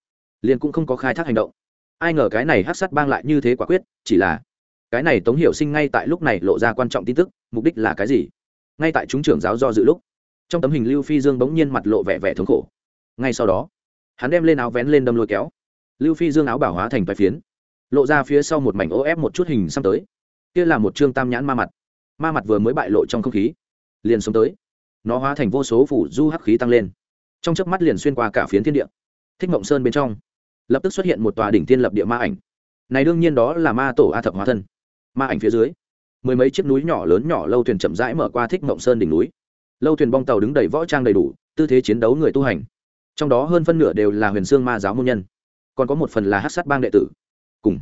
liền cũng không có khai thác hành động. Ai ngờ cái này hát sát bang lại như thế quả quyết, chỉ là cái này tống hiểu sinh ngay tại lúc này lộ ra quan trọng tin tức, mục đích là cái gì? Ngay tại chúng trưởng giáo do dự lúc, trong tấm hình lưu phi dương bỗng nhiên mặt lộ vẻ vẻ thống khổ. Ngay sau đó, hắn đem lên áo vén lên đâm lôi kéo. Lưu phi dương áo bảo hóa thành vài phiến, lộ ra phía sau một mảnh ô ép một chút hình xăm tới. Kia là một chương tam nhãn ma mặt. Ma mặt vừa mới bại lộ trong không khí, liền sống tới. Nó hóa thành vô số phủ du hắc khí tăng lên trong chớp mắt liền xuyên qua cả phiến thiên địa. Thích mộng sơn bên trong, lập tức xuất hiện một tòa đỉnh thiên lập địa ma ảnh. Này đương nhiên đó là ma tổ a thập hóa thân. Ma ảnh phía dưới, mười mấy chiếc núi nhỏ lớn nhỏ lâu thuyền chậm rãi mở qua thích mộng sơn đỉnh núi. Lâu thuyền bong tàu đứng đầy võ trang đầy đủ, tư thế chiến đấu người tu hành. Trong đó hơn phân nửa đều là huyền sương ma giáo môn nhân, còn có một phần là hát sát bang đệ tử. Cùng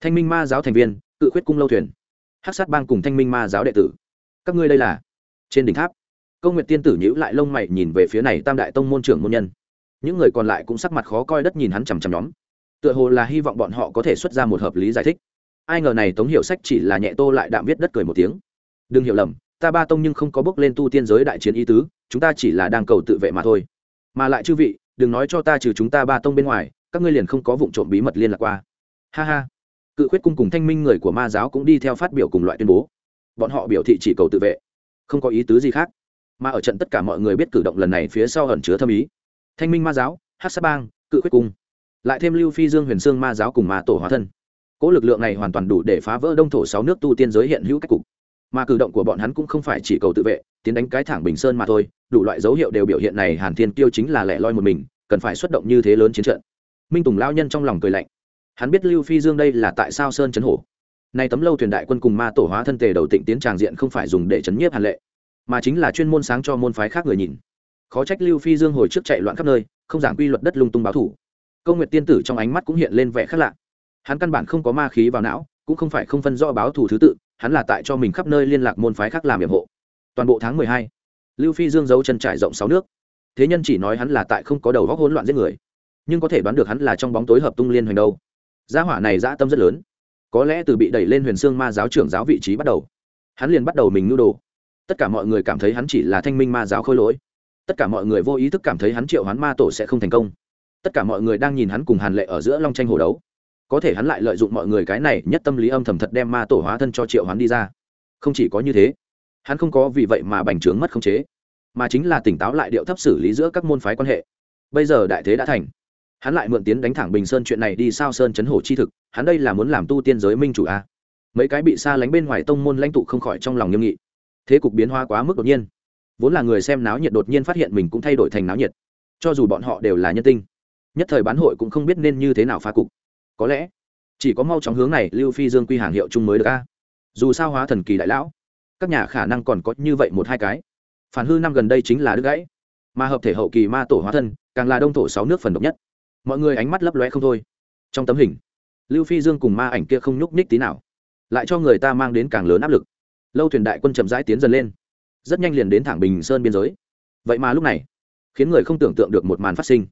thanh minh ma giáo thành viên, cự khuyết cung lâu thuyền. Hát sát bang cùng thanh minh ma giáo đệ tử. Các ngươi đây là trên đỉnh tháp. Công Nguyệt tiên tử nhữ lại lông mày nhìn về phía này tam đại tông môn trưởng môn nhân. Những người còn lại cũng sắc mặt khó coi đất nhìn hắn chằm chằm nhóm. Tựa hồ là hy vọng bọn họ có thể xuất ra một hợp lý giải thích. Ai ngờ này tống hiểu sách chỉ là nhẹ tô lại đạm viết đất cười một tiếng. Đừng hiểu lầm, ta ba tông nhưng không có bước lên tu tiên giới đại chiến ý tứ, chúng ta chỉ là đang cầu tự vệ mà thôi. Mà lại chư vị, đừng nói cho ta trừ chúng ta ba tông bên ngoài, các ngươi liền không có vụ trộm bí mật liên lạc qua. Ha ha. Cự khuyết cung cùng thanh minh người của ma giáo cũng đi theo phát biểu cùng loại tuyên bố. Bọn họ biểu thị chỉ cầu tự vệ, không có ý tứ gì khác mà ở trận tất cả mọi người biết cử động lần này phía sau ẩn chứa thâm ý. Thanh minh ma giáo hát sa bang, cự khuyết cung. Lại thêm lưu phi dương huyền sương ma giáo cùng ma tổ hóa thân. Cỗ lực lượng này hoàn toàn đủ để phá vỡ đông thổ sáu nước tu tiên giới hiện hữu cách cục. Mà cử động của bọn hắn cũng không phải chỉ cầu tự vệ, tiến đánh cái thẳng bình sơn mà thôi, đủ loại dấu hiệu đều biểu hiện này hàn thiên kiêu chính là lẻ loi một mình, cần phải xuất động như thế lớn chiến trận. Minh tùng lao nhân trong lòng cười lạnh. Hắn biết lưu phi dương đây là tại sao sơn chấn hổ. Nay tấm lâu thuyền đại quân cùng ma tổ hóa thân tề đầu tịnh tiến tràng diện không phải dùng để chấn nhiếp hàn lệ mà chính là chuyên môn sáng cho môn phái khác người nhìn. Khó trách lưu phi dương hồi trước chạy loạn khắp nơi, không giảng quy luật đất lung tung báo thủ. Câu nguyệt tiên tử trong ánh mắt cũng hiện lên vẻ khác lạ. Hắn căn bản không có ma khí vào não, cũng không phải không phân rõ báo thủ thứ tự, hắn là tại cho mình khắp nơi liên lạc môn phái khác làm nhiệm hộ. Toàn bộ tháng mười hai, lưu phi dương giấu chân trải rộng sáu nước. Thế nhân chỉ nói hắn là tại không có đầu góc hỗn loạn giết người, nhưng có thể đoán được hắn là trong bóng tối hợp tung liên hoành đâu. Gia hỏa này dã tâm rất lớn. Có lẽ từ bị đẩy lên huyền xương ma giáo trưởng giáo vị trí bắt đầu, hắn liền bắt đầu mình nưu đồ tất cả mọi người cảm thấy hắn chỉ là thanh minh ma giáo khôi lỗi. Tất cả mọi người vô ý thức cảm thấy hắn triệu hoán ma tổ sẽ không thành công. Tất cả mọi người đang nhìn hắn cùng hàn lệ ở giữa long tranh hồ đấu. Có thể hắn lại lợi dụng mọi người cái này nhất tâm lý âm thầm thật đem ma tổ hóa thân cho triệu hoán đi ra. Không chỉ có như thế, hắn không có vì vậy mà bành trướng mất khống chế, mà chính là tỉnh táo lại điệu thấp xử lý giữa các môn phái quan hệ. Bây giờ đại thế đã thành. Hắn lại mượn tiến đánh thẳng bình sơn chuyện này đi sao sơn chấn hổ chi thực, hắn đây là muốn làm tu tiên giới minh chủ a. Mấy cái bị xa lánh bên ngoài tông môn lãnh tụ không khỏi trong lòng nghiêm nghị thế cục biến hóa quá mức đột nhiên. Vốn là người xem náo nhiệt đột nhiên phát hiện mình cũng thay đổi thành náo nhiệt. Cho dù bọn họ đều là nhân tinh, nhất thời bán hội cũng không biết nên như thế nào phá cục. Có lẽ, chỉ có mau chóng hướng này lưu phi dương quy hàng hiệu chung mới được a. Dù sao hóa thần kỳ đại lão, các nhà khả năng còn có như vậy một hai cái. Phản hư năm gần đây chính là đứt gãy. Mà hợp thể hậu kỳ ma tổ hóa thân, càng là đông thổ sáu nước phần độc nhất. Mọi người ánh mắt lấp lóe không thôi. Trong tấm hình, lưu phi dương cùng ma ảnh kia không nhúc nhích tí nào. Lại cho người ta mang đến càng lớn áp lực lâu thuyền đại quân chậm rãi tiến dần lên. Rất nhanh liền đến thẳng bình sơn biên giới. Vậy mà lúc này, khiến người không tưởng tượng được một màn phát sinh.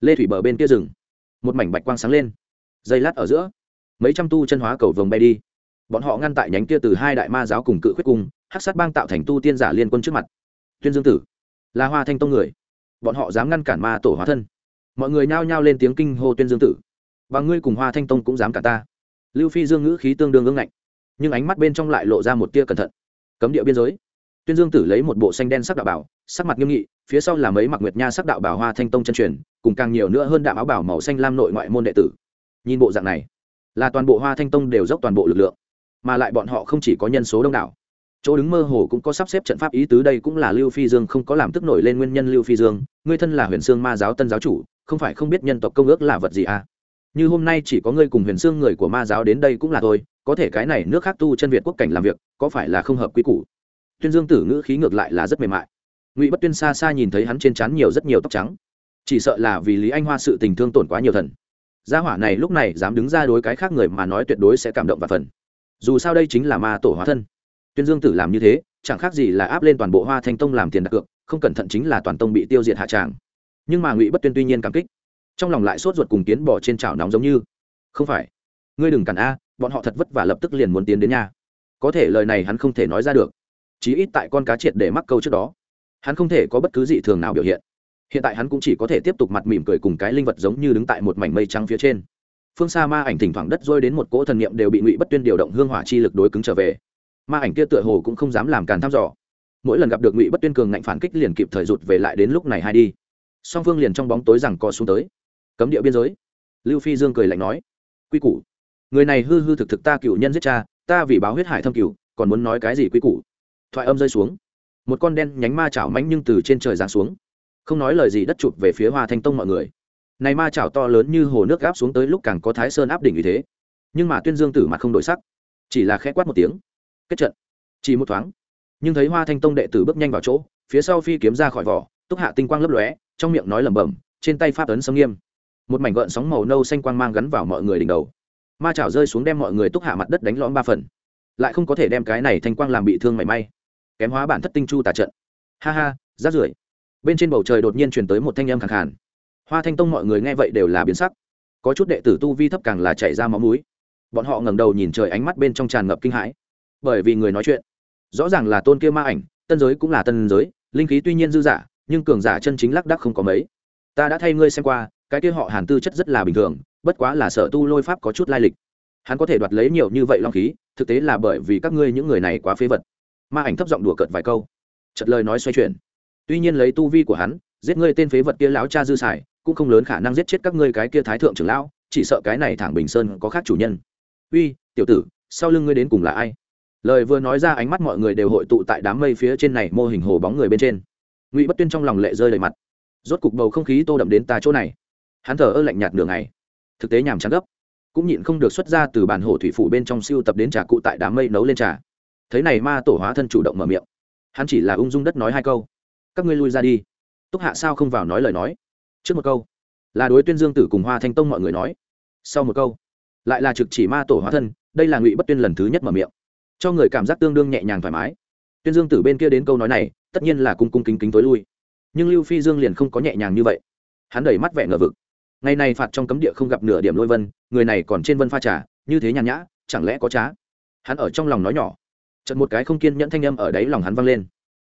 Lê thủy bờ bên kia rừng, một mảnh bạch quang sáng lên. Dây lát ở giữa, mấy trăm tu chân hóa cầu vồng bay đi. Bọn họ ngăn tại nhánh kia từ hai đại ma giáo cùng cự khuyết cung, hắc sát bang tạo thành tu tiên giả liên quân trước mặt. Tuyên dương tử, là hoa thanh tông người. Bọn họ dám ngăn cản ma tổ hóa thân. Mọi người nhao nhao lên tiếng kinh hô tuyên dương tử. Và ngươi cùng hoa thanh tông cũng dám cả ta. Lưu phi dương ngữ khí tương đương ưng ngạnh nhưng ánh mắt bên trong lại lộ ra một tia cẩn thận. Cấm địa biên giới. Tuyên dương tử lấy một bộ xanh đen sắc đạo bảo, sắc mặt nghiêm nghị, phía sau là mấy mặc nguyệt nha sắc đạo bảo hoa thanh tông chân truyền, cùng càng nhiều nữa hơn đạo áo bảo màu xanh lam nội ngoại môn đệ tử. Nhìn bộ dạng này, là toàn bộ hoa thanh tông đều dốc toàn bộ lực lượng, mà lại bọn họ không chỉ có nhân số đông đảo. Chỗ đứng mơ hồ cũng có sắp xếp trận pháp ý tứ đây cũng là lưu phi dương không có làm tức nổi lên nguyên nhân lưu phi dương ngươi thân là huyền sương ma giáo tân giáo chủ, không phải không biết nhân tộc công ước là vật gì à? Như hôm nay chỉ có ngươi cùng huyền xương người của ma giáo đến đây cũng là thôi, có thể cái này nước khác tu chân việt quốc cảnh làm việc, có phải là không hợp quy củ? Tuyên dương tử ngữ khí ngược lại là rất mềm mại. Ngụy bất tuyên xa xa nhìn thấy hắn trên trán nhiều rất nhiều tóc trắng. Chỉ sợ là vì lý anh hoa sự tình thương tổn quá nhiều thần. Gia hỏa này lúc này dám đứng ra đối cái khác người mà nói tuyệt đối sẽ cảm động và phần. Dù sao đây chính là ma tổ hóa thân. Tuyên dương tử làm như thế, chẳng khác gì là áp lên toàn bộ hoa thanh tông làm tiền đặt cược, không cẩn thận chính là toàn tông bị tiêu diệt hạ tràng. Nhưng mà ngụy bất tuyên tuy nhiên cảm kích trong lòng lại sốt ruột cùng tiến bỏ trên chảo nóng giống như. Không phải. Ngươi đừng cản a, bọn họ thật vất vả lập tức liền muốn tiến đến nhà. Có thể lời này hắn không thể nói ra được. Chí ít tại con cá triệt để mắc câu trước đó, hắn không thể có bất cứ gì thường nào biểu hiện. Hiện tại hắn cũng chỉ có thể tiếp tục mặt mỉm cười cùng cái linh vật giống như đứng tại một mảnh mây trắng phía trên. Phương xa ma ảnh thỉnh thoảng đất rơi đến một cỗ thần niệm đều bị ngụy bất tuyên điều động hương hỏa chi lực đối cứng trở về. Ma ảnh kia tựa hồ cũng không dám làm càn thăm dò. Mỗi lần gặp được ngụy bất tuyên cường ngạnh phản kích liền kịp thời rụt về lại đến lúc này hai đi. Song phương liền trong bóng tối rằng co xuống tới cấm địa biên giới. Lưu phi dương cười lạnh nói, quy củ. Người này hư hư thực thực ta cựu nhân giết cha, ta vì báo huyết hải thâm cựu còn muốn nói cái gì quy củ? Thoại âm rơi xuống. Một con đen nhánh ma chảo mánh nhưng từ trên trời giáng xuống. Không nói lời gì đất chụp về phía hoa thanh tông mọi người. Này ma chảo to lớn như hồ nước gáp xuống tới lúc càng có thái sơn áp đỉnh như thế. Nhưng mà tuyên dương tử mặt không đổi sắc. Chỉ là khẽ quát một tiếng. Kết trận. Chỉ một thoáng. Nhưng thấy hoa thanh tông đệ tử bước nhanh vào chỗ, phía sau phi kiếm ra khỏi vỏ, túc hạ tinh quang lấp lóe, trong miệng nói lẩm bẩm, trên tay pháp ấn sâm nghiêm một mảnh gợn sóng màu nâu xanh quang mang gắn vào mọi người đỉnh đầu. Ma chảo rơi xuống đem mọi người túc hạ mặt đất đánh lõm ba phần. Lại không có thể đem cái này thanh quang làm bị thương mảy may. Kém hóa bản thất tinh chu tà trận. Ha ha, rát rưởi. Bên trên bầu trời đột nhiên truyền tới một thanh âm khẳng khàn. Hoa thanh tông mọi người nghe vậy đều là biến sắc. Có chút đệ tử tu vi thấp càng là chảy ra máu mũi. Bọn họ ngẩng đầu nhìn trời ánh mắt bên trong tràn ngập kinh hãi. Bởi vì người nói chuyện, rõ ràng là tôn kia ma ảnh, tân giới cũng là tân giới, linh khí tuy nhiên dư giả, nhưng cường giả chân chính lác đắc không có mấy. Ta đã thay ngươi xem qua cái kia họ hàn tư chất rất là bình thường, bất quá là sở tu lôi pháp có chút lai lịch. Hắn có thể đoạt lấy nhiều như vậy long khí, thực tế là bởi vì các ngươi những người này quá phế vật. Ma ảnh thấp giọng đùa cợt vài câu. Chật lời nói xoay chuyển. Tuy nhiên lấy tu vi của hắn, giết ngươi tên phế vật kia lão cha dư xài, cũng không lớn khả năng giết chết các ngươi cái kia thái thượng trưởng lão, chỉ sợ cái này thẳng bình sơn có khác chủ nhân. Uy, tiểu tử, sau lưng ngươi đến cùng là ai? Lời vừa nói ra ánh mắt mọi người đều hội tụ tại đám mây phía trên này mô hình hồ bóng người bên trên. Ngụy bất tuyên trong lòng lệ rơi đầy mặt. Rốt cục bầu không khí tô đậm đến ta chỗ này hắn thở ơ lạnh nhạt nửa ngày. Thực tế nhàm chán gấp. Cũng nhịn không được xuất ra từ bản hồ thủy phủ bên trong siêu tập đến trà cụ tại đám mây nấu lên trà. Thấy này ma tổ hóa thân chủ động mở miệng. Hắn chỉ là ung dung đất nói hai câu. Các ngươi lui ra đi. Túc hạ sao không vào nói lời nói? Trước một câu. Là đối tuyên dương tử cùng hoa thanh tông mọi người nói. Sau một câu. Lại là trực chỉ ma tổ hóa thân, đây là ngụy bất tuyên lần thứ nhất mở miệng. Cho người cảm giác tương đương nhẹ nhàng thoải mái. Tuyên dương tử bên kia đến câu nói này, tất nhiên là cung cung kính kính tối lui. Nhưng lưu phi dương liền không có nhẹ nhàng như vậy. Hắn đẩy mắt vẻ ngờ vực ngày này phạt trong cấm địa không gặp nửa điểm lôi vân, người này còn trên vân pha trà, như thế nhàn nhã, chẳng lẽ có trá? Hắn ở trong lòng nói nhỏ. Trận một cái không kiên nhẫn thanh âm ở đấy lòng hắn vang lên.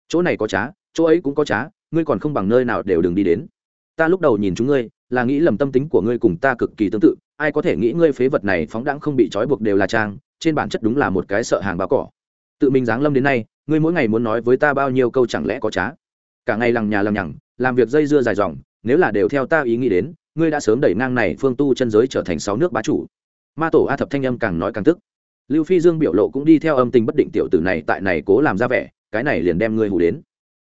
Chỗ này có trá, chỗ ấy cũng có trá, ngươi còn không bằng nơi nào đều đừng đi đến. Ta lúc đầu nhìn chúng ngươi, là nghĩ lầm tâm tính của ngươi cùng ta cực kỳ tương tự, ai có thể nghĩ ngươi phế vật này phóng đãng không bị trói buộc đều là trang, trên bản chất đúng là một cái sợ hàng báo cỏ. Tự mình giáng lâm đến nay, ngươi mỗi ngày muốn nói với ta bao nhiêu câu chẳng lẽ có trá? Cả ngày lằng nhà lằng nhằng, làm việc dây dưa dài dòng, nếu là đều theo ta ý nghĩ đến ngươi đã sớm đẩy ngang này phương tu chân giới trở thành sáu nước bá chủ. Ma tổ a thập thanh âm càng nói càng tức. Lưu phi dương biểu lộ cũng đi theo âm tình bất định tiểu tử này tại này cố làm ra vẻ, cái này liền đem ngươi hù đến.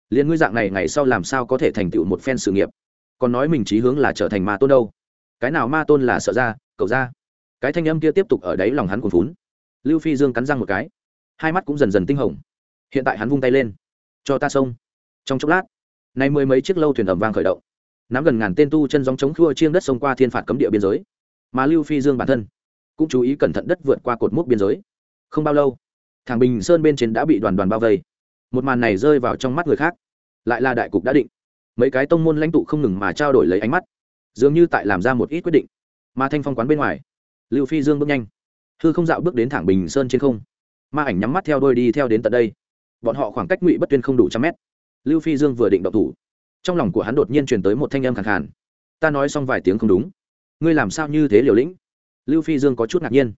Liền ngươi dạng này ngày sau làm sao có thể thành tựu một phen sự nghiệp? Còn nói mình trí hướng là trở thành ma tôn đâu? Cái nào ma tôn là sợ ra, cậu ra? Cái thanh âm kia tiếp tục ở đáy lòng hắn cuồn phún lưu phi dương cắn răng một cái. Hai mắt cũng dần dần tinh hồng. Hiện tại hắn vung tay lên. Cho ta xông trong chốc lát, nay mười mấy chiếc lâu thuyền ẩm vang khởi động nắm gần ngàn tên tu chân dòng chống khua chiêng đất sông qua thiên phạt cấm địa biên giới. Mà lưu phi dương bản thân cũng chú ý cẩn thận đất vượt qua cột mốc biên giới. Không bao lâu, thằng bình sơn bên trên đã bị đoàn đoàn bao vây. Một màn này rơi vào trong mắt người khác, lại là đại cục đã định. Mấy cái tông môn lãnh tụ không ngừng mà trao đổi lấy ánh mắt, dường như tại làm ra một ít quyết định. Mà thanh phong quán bên ngoài, lưu phi dương bước nhanh. Hư không dạo bước đến thẳng bình sơn trên không. Ma ảnh nhắm mắt theo đôi đi theo đến tận đây. Bọn họ khoảng cách ngụy bất tuyên không đủ trăm mét. Lưu phi dương vừa định động thủ trong lòng của hắn đột nhiên truyền tới một thanh âm khẳng khàn. Ta nói xong vài tiếng không đúng. Ngươi làm sao như thế liều lĩnh? Lưu phi dương có chút ngạc nhiên.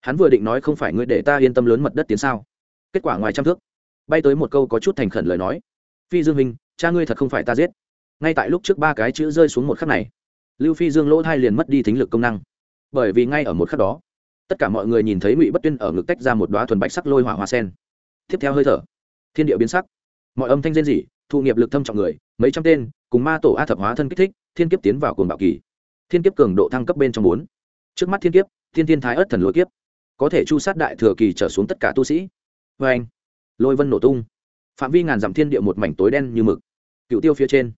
Hắn vừa định nói không phải ngươi để ta yên tâm lớn mật đất tiến sao? Kết quả ngoài trăm thước, bay tới một câu có chút thành khẩn lời nói. Phi dương minh cha ngươi thật không phải ta giết. Ngay tại lúc trước ba cái chữ rơi xuống một khắc này, lưu phi dương lỗ thai liền mất đi thính lực công năng. Bởi vì ngay ở một khắc đó, tất cả mọi người nhìn thấy ngụy bất tuyên ở ngực tách ra một đoá thuần bạch sắc lôi hỏa hoa sen. Tiếp theo hơi thở, thiên địa biến sắc. Mọi âm thanh rên rỉ thụ nghiệp lực thâm trọng người, mấy trăm tên, cùng ma tổ a thập hóa thân kích thích, thiên kiếp tiến vào cuồng bạo kỳ. Thiên kiếp cường độ thăng cấp bên trong bốn. Trước mắt thiên kiếp, thiên thiên thái ất thần lôi kiếp. Có thể chu sát đại thừa kỳ trở xuống tất cả tu sĩ. Vê anh, lôi vân nổ tung. Phạm vi ngàn dặm thiên địa một mảnh tối đen như mực. Cựu tiêu phía trên,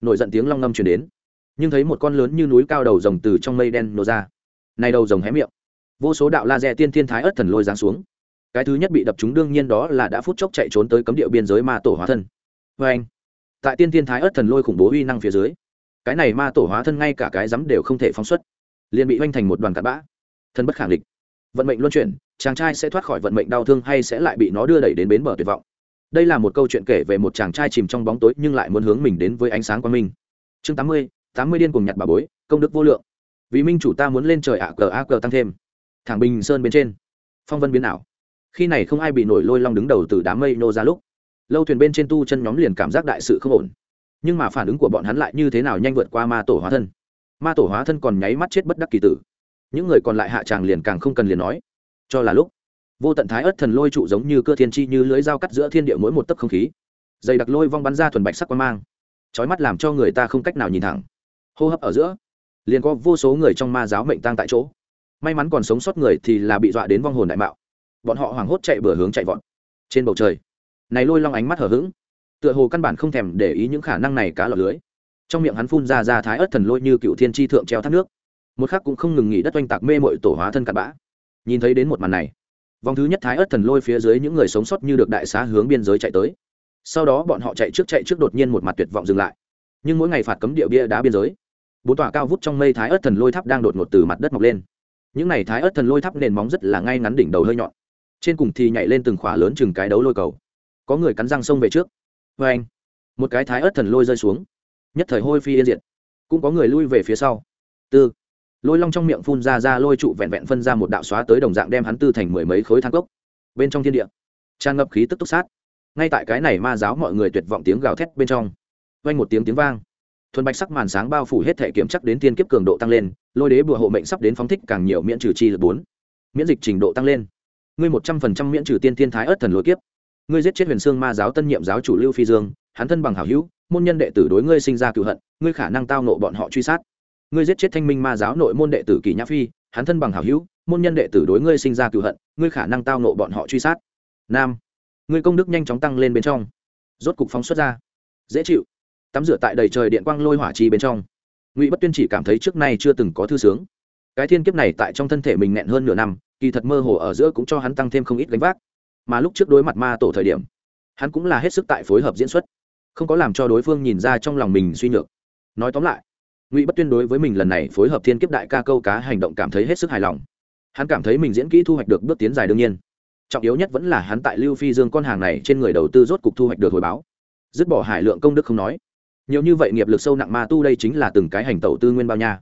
nổi giận tiếng long ngâm truyền đến. Nhưng thấy một con lớn như núi cao đầu rồng từ trong mây đen nổ ra. Này đầu rồng hé miệng. Vô số đạo laser tiên thiên thái ất thần lôi giáng xuống. Cái thứ nhất bị đập trúng đương nhiên đó là đã phút chốc chạy trốn tới cấm địa biên giới ma tổ hóa thân vê anh, tại tiên thiên thái ớt thần lôi khủng bố uy năng phía dưới, cái này ma tổ hóa thân ngay cả cái rắm đều không thể phóng xuất, liền bị oanh thành một đoàn cặn bã. Thân bất khẳng định vận mệnh luân chuyển, chàng trai sẽ thoát khỏi vận mệnh đau thương hay sẽ lại bị nó đưa đẩy đến bến bờ tuyệt vọng. Đây là một câu chuyện kể về một chàng trai chìm trong bóng tối nhưng lại muốn hướng mình đến với ánh sáng quang minh. Chương tám mươi tám mươi điên cùng nhặt bà bối, công đức vô lượng. Vì minh chủ ta muốn lên trời ạ cờ a cờ tăng thêm. Thẳng bình sơn bên trên. Phong vân biến ảo. Khi này không ai bị nổi lôi long đứng đầu từ đám mây nô ra lúc lâu thuyền bên trên tu chân nhóm liền cảm giác đại sự không ổn. Nhưng mà phản ứng của bọn hắn lại như thế nào nhanh vượt qua ma tổ hóa thân. Ma tổ hóa thân còn nháy mắt chết bất đắc kỳ tử. Những người còn lại hạ tràng liền càng không cần liền nói. Cho là lúc, vô tận thái ớt thần lôi trụ giống như cơ thiên chi như lưới dao cắt giữa thiên địa mỗi một tấc không khí. Dày đặc lôi vong bắn ra thuần bạch sắc quan mang. Trói mắt làm cho người ta không cách nào nhìn thẳng. Hô hấp ở giữa, liền có vô số người trong ma giáo mệnh tang tại chỗ. May mắn còn sống sót người thì là bị dọa đến vong hồn đại mạo. Bọn họ hoảng hốt chạy bừa hướng chạy vọt. Trên bầu trời này lôi long ánh mắt hở h ữ g tựa hồ căn bản không thèm để ý những khả năng này cá lọc lưới. Trong miệng hắn phun ra ra thái ớt thần lôi như cựu thiên tri thượng treo thác nước. Một khắc cũng không ngừng nghỉ đất oanh tạc mê mội tổ hóa thân cặn bã. Nhìn thấy đến một màn này, vòng thứ nhất thái ớt thần lôi phía dưới những người sống sót như được đại xá hướng biên giới chạy tới. Sau đó bọn họ chạy trước chạy trước đột nhiên một mặt tuyệt vọng dừng lại. Nhưng mỗi ngày phạt cấm địa bia đá biên giới, bốn tòa cao vút trong mây thái ớt thần lôi tháp đang đột ngột từ mặt đất mọc lên. Những n à y thái ớt thần lôi tháp nền móng rất là ngay ngắn đỉnh đầu hơi nhọn, trên cùng thì nhảy lên từng khỏa lớn chừng cái đấu lôi cầu có người cắn răng xông về trước. Vê anh, một cái thái ớt thần lôi rơi xuống. Nhất thời hôi phi yên diệt. Cũng có người lui về phía sau. Tư, lôi long trong miệng phun ra ra lôi trụ vẹn vẹn phân ra một đạo xóa tới đồng dạng đem hắn tư thành mười mấy khối thang cốc. Bên trong thiên địa, tràn ngập khí tức túc sát. Ngay tại cái này ma giáo mọi người tuyệt vọng tiếng gào thét bên trong, vang một tiếng tiếng vang. Thuần bạch sắc màn sáng bao phủ hết thể kiểm chắc đến tiên kiếp cường độ tăng lên, lôi đế bùa hộ mệnh sắp đến phóng thích càng nhiều miễn trừ chi lực bốn. Miễn dịch trình độ tăng lên. Ngươi một trăm phần trăm miễn trừ tiên thiên thái ớt thần lôi kiếp ngươi giết chết huyền sương ma giáo tân nhiệm giáo chủ lưu phi dương, hắn thân bằng hảo hữu, môn nhân đệ tử đối ngươi sinh ra cựu hận, ngươi khả năng tao nộ bọn họ truy sát. Ngươi giết chết thanh minh ma giáo nội môn đệ tử kỳ nhã phi, hắn thân bằng hảo hữu, môn nhân đệ tử đối ngươi sinh ra cựu hận, ngươi khả năng tao nộ bọn họ truy sát. Nam, ngươi công đức nhanh chóng tăng lên bên trong. Rốt cục phóng xuất ra. Dễ chịu. Tắm rửa tại đầy trời điện quang lôi hỏa chi bên trong. Ngụy bất tuyên chỉ cảm thấy trước nay chưa từng có thư sướng. Cái thiên kiếp này tại trong thân thể mình nghẹn hơn nửa năm, kỳ thật mơ hồ ở giữa cũng cho hắn tăng thêm không ít gánh vác mà lúc trước đối mặt ma tổ thời điểm, hắn cũng là hết sức tại phối hợp diễn xuất, không có làm cho đối phương nhìn ra trong lòng mình suy nhược. Nói tóm lại, ngụy bất tuyên đối với mình lần này phối hợp thiên kiếp đại ca câu cá hành động cảm thấy hết sức hài lòng. Hắn cảm thấy mình diễn kỹ thu hoạch được bước tiến dài đương nhiên. Trọng yếu nhất vẫn là hắn tại lưu phi dương con hàng này trên người đầu tư rốt cục thu hoạch được hồi báo. Dứt bỏ hải lượng công đức không nói, nhiều như vậy nghiệp lực sâu nặng ma tu đây chính là từng cái hành tẩu tư nguyên bao nha.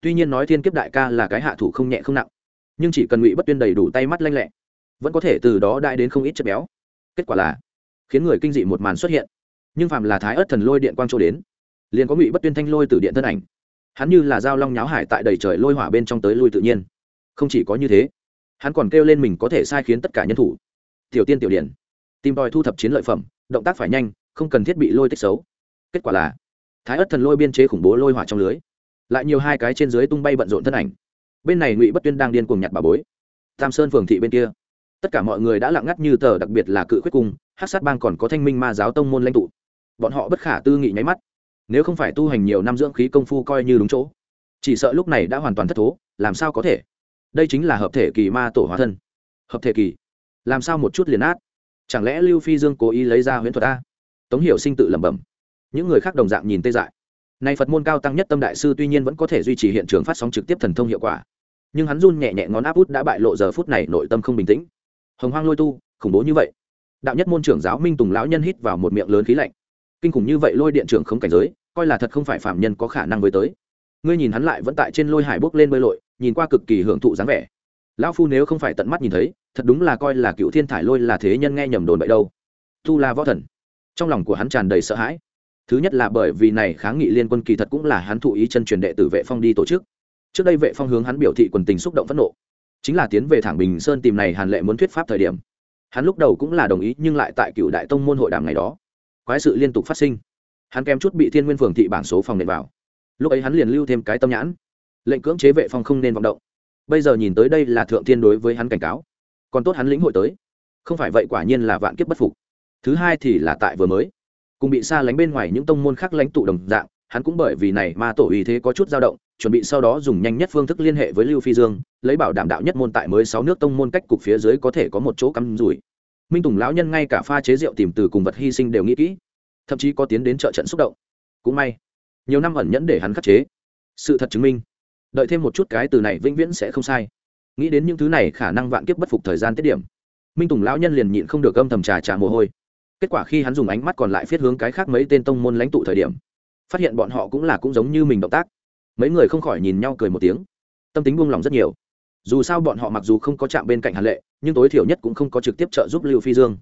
Tuy nhiên nói thiên kiếp đại ca là cái hạ thủ không nhẹ không nặng, nhưng chỉ cần ngụy bất tuyên đầy đủ tay mắt lanh lẹ vẫn có thể từ đó đại đến không ít chất béo. Kết quả là, khiến người kinh dị một màn xuất hiện. Nhưng phạm là thái ớt thần lôi điện quang chỗ đến, liền có ngụy bất tuyên thanh lôi từ điện thân ảnh. Hắn như là dao long nháo hải tại đầy trời lôi hỏa bên trong tới lui tự nhiên. Không chỉ có như thế, hắn còn kêu lên mình có thể sai khiến tất cả nhân thủ. Tiểu tiên tiểu điển tìm đòi thu thập chiến lợi phẩm, động tác phải nhanh, không cần thiết bị lôi tích xấu. Kết quả là, thái ớt thần lôi biên chế khủng bố lôi hỏa trong lưới, lại nhiều hai cái trên dưới tung bay bận rộn thân ảnh. Bên này ngụy bất tuyên đang điên cuồng nhặt bà bối. Tam sơn phường thị bên kia tất cả mọi người đã lặng ngắt như tờ, đặc biệt là cự quyết cung hát sát bang còn có thanh minh ma giáo tông môn lãnh tụ. Bọn họ bất khả tư nghị nháy mắt. Nếu không phải tu hành nhiều năm dưỡng khí công phu coi như đúng chỗ, chỉ sợ lúc này đã hoàn toàn thất thố, làm sao có thể? Đây chính là hợp thể kỳ ma tổ hóa thân. Hợp thể kỳ? Làm sao một chút liền át chẳng lẽ lưu phi dương cố ý lấy ra huyễn thuật a? Tống hiểu sinh tự lẩm bẩm. Những người khác đồng dạng nhìn tê dại. Nay phật môn cao tăng nhất tâm đại sư tuy nhiên vẫn có thể duy trì hiện trường phát sóng trực tiếp thần thông hiệu quả, nhưng hắn run nhẹ nhẹ ngón áp út đã bại lộ giờ phút này nội tâm không bình tĩnh hồng hoang lôi tu, khủng bố như vậy. Đạo nhất môn trưởng giáo minh tùng lão nhân hít vào một miệng lớn khí lạnh. Kinh khủng như vậy lôi điện trưởng không cảnh giới, coi là thật không phải phạm nhân có khả năng với tới. Ngươi nhìn hắn lại vẫn tại trên lôi hải bốc lên bơi lội, nhìn qua cực kỳ hưởng thụ dáng vẻ. Lão phu nếu không phải tận mắt nhìn thấy, thật đúng là coi là cựu thiên thải lôi là thế nhân nghe nhầm đồn bậy đâu. Tu la võ thần. Trong lòng của hắn tràn đầy sợ hãi. Thứ nhất là bởi vì này kháng nghị liên quân kỳ thật cũng là hắn thụ ý chân truyền đệ tử vệ phong đi tổ chức. Trước đây vệ phong hướng hắn biểu thị quần tình xúc động phẫn nộ chính là tiến về thẳng bình sơn tìm này hàn lệ muốn thuyết pháp thời điểm. Hắn lúc đầu cũng là đồng ý, nhưng lại tại cựu đại tông môn hội đàm ngày đó. Quái sự liên tục phát sinh. Hắn kém chút bị thiên nguyên phường thị bảng số phòng nện vào. Lúc ấy hắn liền lưu thêm cái tâm nhãn. Lệnh cưỡng chế vệ phong không nên vọng động. Bây giờ nhìn tới đây là thượng thiên đối với hắn cảnh cáo. Còn tốt hắn lĩnh hội tới. Không phải vậy quả nhiên là vạn kiếp bất phục. Thứ hai thì là tại vừa mới. Cùng bị xa lánh bên ngoài những tông môn khác lãnh tụ đồng dạng, hắn cũng bởi vì này ma tổ uy thế có chút dao động chuẩn bị sau đó dùng nhanh nhất phương thức liên hệ với lưu phi dương, lấy bảo đảm đạo nhất môn tại mới sáu nước tông môn cách cục phía dưới có thể có một chỗ cắm rủi. Minh tùng lão nhân ngay cả pha chế rượu tìm từ cùng vật hy sinh đều nghĩ kỹ, thậm chí có tiến đến trợ trận xúc động. Cũng may, nhiều năm ẩn nhẫn để hắn khắc chế. Sự thật chứng minh, đợi thêm một chút cái từ này vĩnh viễn sẽ không sai. Nghĩ đến những thứ này khả năng vạn kiếp bất phục thời gian tiết điểm, minh tùng lão nhân liền nhịn không được âm thầm trà trà mồ hôi. Kết quả khi hắn dùng ánh mắt còn lại phiết hướng cái khác mấy tên tông môn lãnh tụ thời điểm, phát hiện bọn họ cũng là cũng giống như mình động tác mấy người không khỏi nhìn nhau cười một tiếng. Tâm tính buông lỏng rất nhiều. Dù sao bọn họ mặc dù không có chạm bên cạnh hàn lệ, nhưng tối thiểu nhất cũng không có trực tiếp trợ giúp lưu phi dương.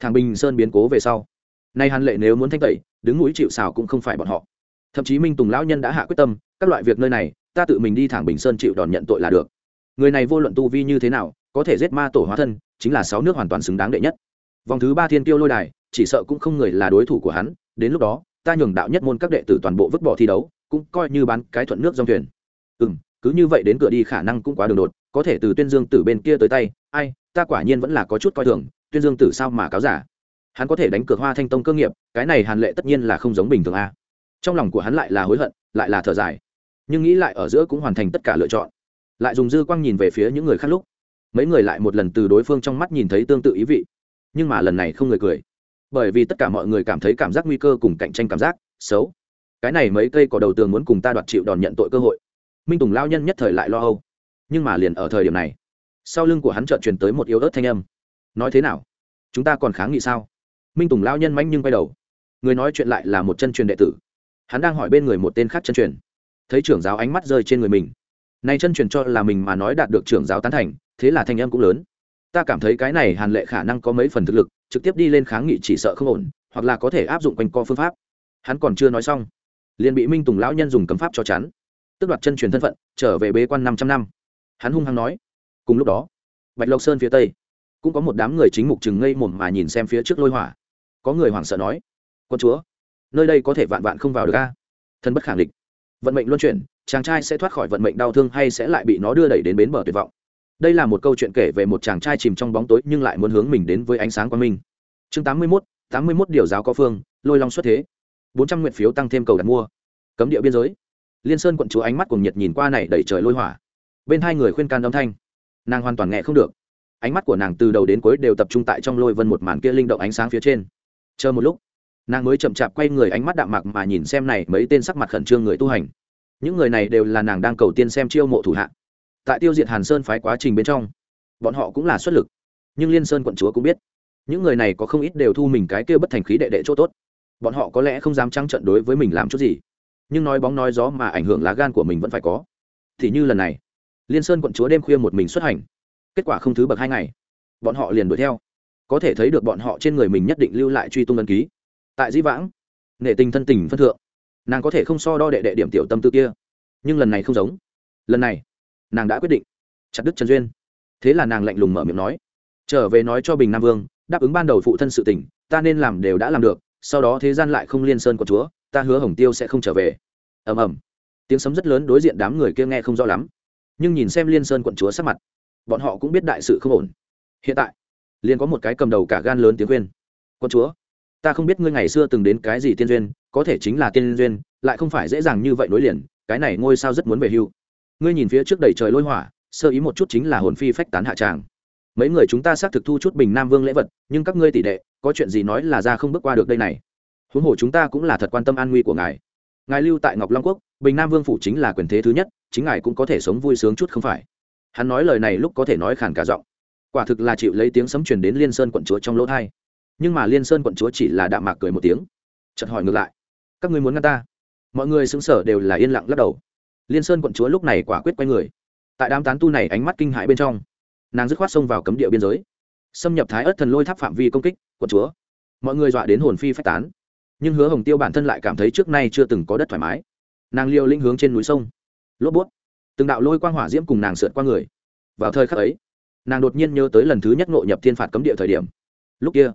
Thằng bình sơn biến cố về sau. Nay hàn lệ nếu muốn thanh tẩy, đứng mũi chịu xào cũng không phải bọn họ. Thậm chí minh tùng lão nhân đã hạ quyết tâm, các loại việc nơi này, ta tự mình đi thẳng bình sơn chịu đòn nhận tội là được. Người này vô luận tu vi như thế nào, có thể giết ma tổ hóa thân, chính là sáu nước hoàn toàn xứng đáng đệ nhất. Vòng thứ ba thiên tiêu lôi đài, chỉ sợ cũng không người là đối thủ của hắn, đến lúc đó, ta nhường đạo nhất môn các đệ tử toàn bộ vứt bỏ thi đấu cũng coi như bán cái thuận nước dòng thuyền. Ừ m cứ như vậy đến cửa đi khả năng cũng quá đường đột, có thể từ tuyên dương tử bên kia tới tay, ai, ta quả nhiên vẫn là có chút coi thường, tuyên dương tử sao mà cáo giả? Hắn có thể đánh cược hoa thanh tông cơ nghiệp, cái này hàn lệ tất nhiên là không giống bình thường a. Trong lòng của hắn lại là hối hận, lại là thở dài. Nhưng nghĩ lại ở giữa cũng hoàn thành tất cả lựa chọn. Lại dùng dư quang nhìn về phía những người khác lúc. Mấy người lại một lần từ đối phương trong mắt nhìn thấy tương tự ý vị. Nhưng mà lần này không người cười. Bởi vì tất cả mọi người cảm thấy cảm giác nguy cơ cùng cạnh tranh cảm giác xấu cái này mấy cây cỏ đầu tường muốn cùng ta đoạt chịu đòn nhận tội cơ hội. Minh tùng lao nhân nhất thời lại lo âu. Nhưng mà liền ở thời điểm này, sau lưng của hắn trợn truyền tới một yếu ớt thanh âm. Nói thế nào? Chúng ta còn kháng nghị sao? Minh tùng lao nhân manh nhưng quay đầu. Người nói chuyện lại là một chân truyền đệ tử. Hắn đang hỏi bên người một tên khác chân truyền. Thấy trưởng giáo ánh mắt rơi trên người mình. Nay chân truyền cho là mình mà nói đạt được trưởng giáo tán thành, thế là thanh âm cũng lớn. Ta cảm thấy cái này hàn lệ khả năng có mấy phần thực lực, trực tiếp đi lên kháng nghị chỉ sợ không ổn, hoặc là có thể áp dụng quanh co phương pháp. Hắn còn chưa nói xong liền bị minh tùng lão nhân dùng cấm pháp cho chắn tức đoạt chân truyền thân phận trở về bế quan năm trăm năm hắn hung hăng nói cùng lúc đó bạch lộc sơn phía tây cũng có một đám người chính mục chừng ngây mồm mà nhìn xem phía trước lôi hỏa có người hoảng sợ nói con chúa nơi đây có thể vạn vạn không vào được a thân bất khẳng định vận mệnh luân chuyển chàng trai sẽ thoát khỏi vận mệnh đau thương hay sẽ lại bị nó đưa đẩy đến bến bờ tuyệt vọng đây là một câu chuyện kể về một chàng trai chìm trong bóng tối nhưng lại muốn hướng mình đến với ánh sáng quang minh chương tám mươi mốt tám mươi mốt điều giáo có phương lôi long xuất thế bốn trăm nguyện phiếu tăng thêm cầu đặt mua. Cấm địa biên giới. Liên sơn quận chúa ánh mắt cùng nhiệt nhìn qua này đẩy trời lôi hỏa. Bên hai người khuyên can âm thanh. Nàng hoàn toàn nghe không được. Ánh mắt của nàng từ đầu đến cuối đều tập trung tại trong lôi vân một màn kia linh động ánh sáng phía trên. Chờ một lúc, nàng mới chậm chạp quay người ánh mắt đạm mạc mà nhìn xem này mấy tên sắc mặt khẩn trương người tu hành. Những người này đều là nàng đang cầu tiên xem chiêu mộ thủ hạ. Tại tiêu diệt hàn sơn phái quá trình bên trong, bọn họ cũng là xuất lực. Nhưng liên sơn quận chúa cũng biết, những người này có không ít đều thu mình cái kia bất thành khí đệ đệ chỗ tốt bọn họ có lẽ không dám trắng trận đối với mình làm chút gì. Nhưng nói bóng nói gió mà ảnh hưởng lá gan của mình vẫn phải có. Thì như lần này, liên sơn quận chúa đêm khuya một mình xuất hành. Kết quả không thứ bậc hai ngày, bọn họ liền đuổi theo. Có thể thấy được bọn họ trên người mình nhất định lưu lại truy tung ân ký. Tại dĩ vãng nghệ tình thân tình phân thượng, nàng có thể không so đo đệ đệ điểm tiểu tâm tư kia. Nhưng lần này không giống. Lần này, nàng đã quyết định. Chặt đứt trần duyên. Thế là nàng lạnh lùng mở miệng nói, trở về nói cho bình nam vương, đáp ứng ban đầu phụ thân sự tình, ta nên làm đều đã làm được sau đó thế gian lại không liên sơn của chúa, ta hứa hồng tiêu sẽ không trở về. Ầm ầm. Tiếng sấm rất lớn đối diện đám người kia nghe không rõ lắm, nhưng nhìn xem liên sơn quận chúa sắc mặt, bọn họ cũng biết đại sự không ổn. Hiện tại, liền có một cái cầm đầu cả gan lớn tiếng khuyên, quận chúa, ta không biết ngươi ngày xưa từng đến cái gì tiên duyên, có thể chính là tiên duyên, lại không phải dễ dàng như vậy nối liền, cái này ngôi sao rất muốn về hưu. Ngươi nhìn phía trước đầy trời lôi hỏa, sơ ý một chút chính là hồn phi phách tán hạ tràng mấy người chúng ta xác thực thu chút bình nam vương lễ vật, nhưng các ngươi tỷ đệ, có chuyện gì nói là ra không bước qua được đây này. Huống hồ chúng ta cũng là thật quan tâm an nguy của ngài. Ngài lưu tại ngọc long quốc, bình nam vương phủ chính là quyền thế thứ nhất, chính ngài cũng có thể sống vui sướng chút không phải? Hắn nói lời này lúc có thể nói khản cả giọng. Quả thực là chịu lấy tiếng sấm truyền đến liên sơn quận chúa trong lỗ thai. Nhưng mà liên sơn quận chúa chỉ là đạm mạc cười một tiếng. Chợt hỏi ngược lại. Các ngươi muốn ngăn ta? Mọi người xứng sở đều là yên lặng lắc đầu. Liên sơn quận chúa lúc này quả quyết quay người. Tại đám tán tu này ánh mắt kinh hãi bên trong nàng dứt khoát xông vào cấm địa biên giới. Xâm nhập thái ớt thần lôi tháp phạm vi công kích, quận chúa. Mọi người dọa đến hồn phi phách tán. Nhưng hứa hồng tiêu bản thân lại cảm thấy trước nay chưa từng có đất thoải mái. Nàng liều linh hướng trên núi sông. Lốp bút. Từng đạo lôi quang hỏa diễm cùng nàng sượt qua người. Vào thời khắc ấy, nàng đột nhiên nhớ tới lần thứ nhất ngộ nhập thiên phạt cấm địa thời điểm. Lúc kia,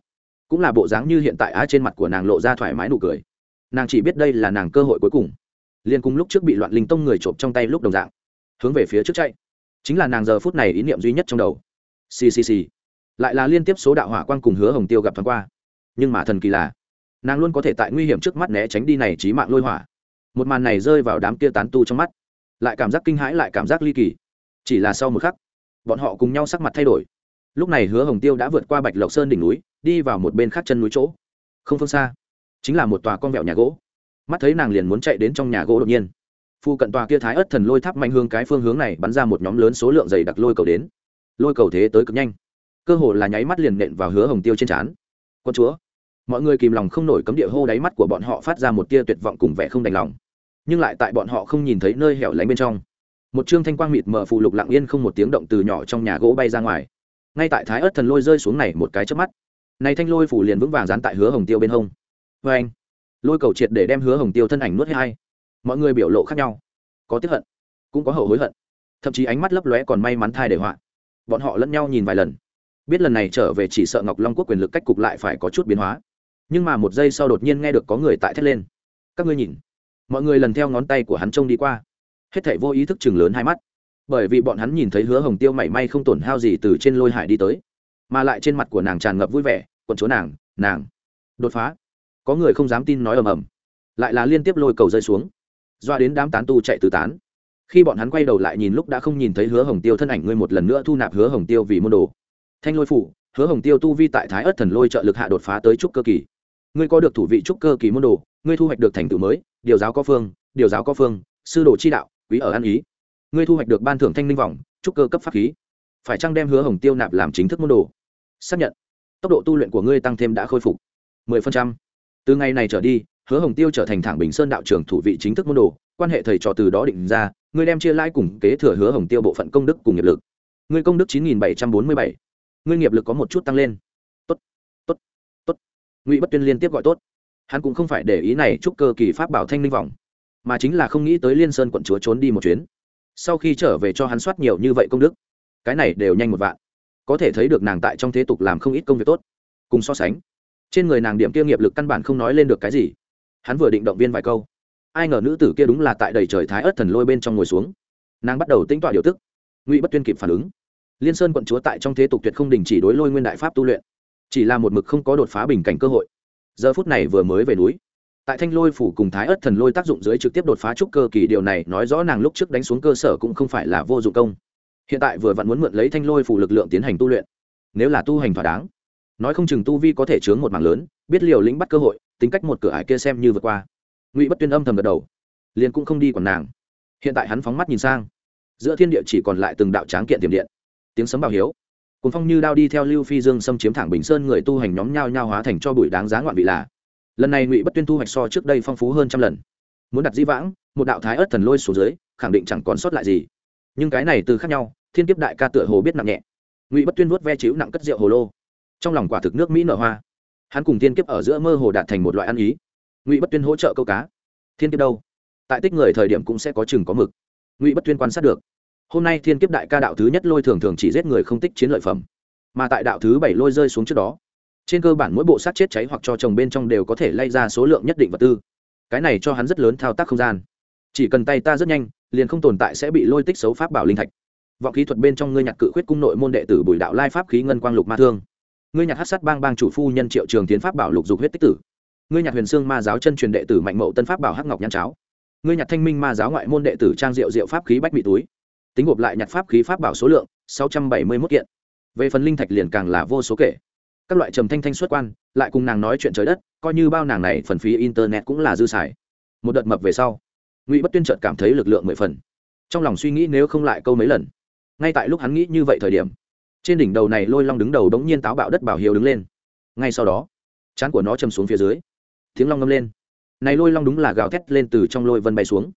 cũng là bộ dáng như hiện tại á trên mặt của nàng lộ ra thoải mái nụ cười. Nàng chỉ biết đây là nàng cơ hội cuối cùng. Liên cùng lúc trước bị loạn linh tông người trộm trong tay lúc đồng dạng, hướng về phía trước chạy chính là nàng giờ phút này ý niệm duy nhất trong đầu. Ccc lại là liên tiếp số đạo hỏa quang cùng hứa hồng tiêu gặp thoáng qua. Nhưng mà thần kỳ là, nàng luôn có thể tại nguy hiểm trước mắt né tránh đi này trí mạng lôi hỏa. Một màn này rơi vào đám kia tán tu trong mắt. Lại cảm giác kinh hãi, lại cảm giác ly kỳ. Chỉ là sau một khắc, bọn họ cùng nhau sắc mặt thay đổi. Lúc này hứa hồng tiêu đã vượt qua bạch lộc sơn đỉnh núi, đi vào một bên khác chân núi chỗ. Không phương xa, chính là một tòa con vẹo nhà gỗ. Mắt thấy nàng liền muốn chạy đến trong nhà gỗ đột nhiên phu cận tòa kia thái ớt thần lôi tháp mạnh hương cái phương hướng này bắn ra một nhóm lớn số lượng dày đặc lôi cầu đến. Lôi cầu thế tới cực nhanh. Cơ hồ là nháy mắt liền nện vào hứa hồng tiêu trên trán. Con chúa, mọi người kìm lòng không nổi cấm địa hô đáy mắt của bọn họ phát ra một tia tuyệt vọng cùng vẻ không đành lòng. Nhưng lại tại bọn họ không nhìn thấy nơi hẻo lánh bên trong, một chương thanh quang mịt mờ phụ lục lặng yên không một tiếng động từ nhỏ trong nhà gỗ bay ra ngoài. Ngay tại thái ớt thần lôi rơi xuống này một cái chớp mắt, này thanh lôi phủ liền vững vàng dán tại hứa hồng tiêu bên hông. Vê anh lôi cầu triệt để đem hứa hồng tiêu thân ảnh nuốt hai mọi người biểu lộ khác nhau. Có tiếp hận, cũng có hậu hối hận. Thậm chí ánh mắt lấp lóe còn may mắn thai để họa. Bọn họ lẫn nhau nhìn vài lần. Biết lần này trở về chỉ sợ ngọc long quốc quyền lực cách cục lại phải có chút biến hóa. Nhưng mà một giây sau đột nhiên nghe được có người tại thét lên. Các ngươi nhìn. Mọi người lần theo ngón tay của hắn trông đi qua. Hết thảy vô ý thức chừng lớn hai mắt. Bởi vì bọn hắn nhìn thấy hứa hồng tiêu mảy may không tổn hao gì từ trên lôi hải đi tới. Mà lại trên mặt của nàng tràn ngập vui vẻ còn chúa nàng nàng. Đột phá. Có người không dám tin nói ầm ầm. Lại là liên tiếp lôi cầu rơi xuống doa đến đám tán tu chạy tứ tán. Khi bọn hắn quay đầu lại nhìn lúc đã không nhìn thấy hứa hồng tiêu thân ảnh, ngươi một lần nữa thu nạp hứa hồng tiêu vì môn đồ. Thanh lôi phủ, hứa hồng tiêu tu vi tại thái ất thần lôi trợ lực hạ đột phá tới trúc cơ kỳ. Ngươi có được thủ vị trúc cơ kỳ môn đồ, ngươi thu hoạch được thành tựu mới, điều giáo có phương, điều giáo có phương, sư đồ chi đạo, quý ở ăn ý. Ngươi thu hoạch được ban thưởng thanh linh vòng, trúc cơ cấp pháp khí. Phải chăng đem hứa hồng tiêu nạp làm chính thức môn đồ? Xác nhận. Tốc độ tu luyện của ngươi tăng thêm đã khôi phục 10%. từ ngày này trở đi hứa hồng tiêu trở thành thẳng bình sơn đạo trưởng thủ vị chính thức môn đồ, quan hệ thầy trò từ đó định ra ngươi đem chia lãi cùng kế thừa hứa hồng tiêu bộ phận công đức cùng nghiệp lực. Ngươi công đức 9747. ngươi nghiệp lực có một chút tăng lên. Tốt tốt tốt. Ngụy bất tuyên liên tiếp gọi tốt. Hắn cũng không phải để ý này chúc cơ kỳ pháp bảo thanh linh vọng, mà chính là không nghĩ tới liên sơn quận chúa trốn đi một chuyến. Sau khi trở về cho hắn soát nhiều như vậy công đức, cái này đều nhanh một vạn. Có thể thấy được nàng tại trong thế tục làm không ít công việc tốt. Cùng so sánh, trên người nàng điểm kia nghiệp lực căn bản không nói lên được cái gì hắn vừa định động viên vài câu. Ai ngờ nữ tử kia đúng là tại đầy trời thái ớt thần lôi bên trong ngồi xuống. Nàng bắt đầu tính tọa điều tức. Ngụy bất tuyên kịp phản ứng. Liên sơn quận chúa tại trong thế tục tuyệt không đình chỉ đối lôi nguyên đại pháp tu luyện. Chỉ là một mực không có đột phá bình cảnh cơ hội. Giờ phút này vừa mới về núi. Tại thanh lôi phủ cùng thái ớt thần lôi tác dụng dưới trực tiếp đột phá trúc cơ kỳ điều này nói rõ nàng lúc trước đánh xuống cơ sở cũng không phải là vô dụng công. Hiện tại vừa vặn muốn mượn lấy thanh lôi phủ lực lượng tiến hành tu luyện. Nếu là tu hành thỏa đáng, nói không chừng tu vi có thể chướng một mảng lớn, biết liều lĩnh bắt cơ hội tính cách một cửa ải kia xem như vượt qua. Ngụy bất tuyên âm thầm gật đầu, liền cũng không đi còn nàng. Hiện tại hắn phóng mắt nhìn sang, giữa thiên địa chỉ còn lại từng đạo tráng kiện tiềm điện, tiếng sấm bảo hiếu. Cuốn phong như đao đi theo lưu phi dương xâm chiếm thẳng bình sơn người tu hành nhóm nhao nhao hóa thành cho bụi đáng giá ngoạn vị là. Lần này ngụy bất tuyên thu hoạch so trước đây phong phú hơn trăm lần. Muốn đặt di vãng, một đạo thái ớt thần lôi xuống dưới, khẳng định chẳng còn sót lại gì. Nhưng cái này từ khác nhau, thiên kiếp đại ca tựa hồ biết nặng nhẹ. Ngụy bất tuyên vuốt ve chịu nặng cất rượu hồ lô. Trong lòng quả thực nước mỹ nở hoa hắn cùng thiên kiếp ở giữa mơ hồ đạt thành một loại ăn ý. Ngụy bất tuyên hỗ trợ câu cá. Thiên kiếp đâu? Tại tích người thời điểm cũng sẽ có chừng có mực. Ngụy bất tuyên quan sát được. Hôm nay thiên kiếp đại ca đạo thứ nhất lôi thường thường chỉ giết người không tích chiến lợi phẩm. Mà tại đạo thứ bảy lôi rơi xuống trước đó, trên cơ bản mỗi bộ sát chết cháy hoặc cho chồng bên trong đều có thể lay ra số lượng nhất định vật tư. Cái này cho hắn rất lớn thao tác không gian. Chỉ cần tay ta rất nhanh, liền không tồn tại sẽ bị lôi tích xấu pháp bảo linh thạch. Vọng khí thuật bên trong ngươi nhặt cự khuyết cung nội môn đệ tử bùi đạo lai pháp khí ngân quang lục ma thương ngươi nhặt hát sát bang bang chủ phu nhân triệu trường tiến pháp bảo lục dục huyết tích tử. Ngươi nhặt huyền xương ma giáo chân truyền đệ tử mạnh mậu tân pháp bảo hắc ngọc nhăn cháo. Ngươi nhặt thanh minh ma giáo ngoại môn đệ tử trang diệu diệu pháp khí bách bị túi. Tính gộp lại nhặt pháp khí pháp bảo số lượng, sáu trăm bảy mươi mốt kiện. Về phần linh thạch liền càng là vô số kể. Các loại trầm thanh thanh xuất quan, lại cùng nàng nói chuyện trời đất, coi như bao nàng này phần phí internet cũng là dư xài. Một đợt mập về sau, ngụy bất tuyên trợt cảm thấy lực lượng mười phần. Trong lòng suy nghĩ nếu không lại câu mấy lần. Ngay tại lúc hắn nghĩ như vậy thời điểm trên đỉnh đầu này lôi long đứng đầu đống nhiên táo bạo đất bảo hiếu đứng lên. Ngay sau đó chán của nó chầm xuống phía dưới. Tiếng long ngâm lên. Này lôi long đúng là gào thét lên từ trong lôi vân bay xuống.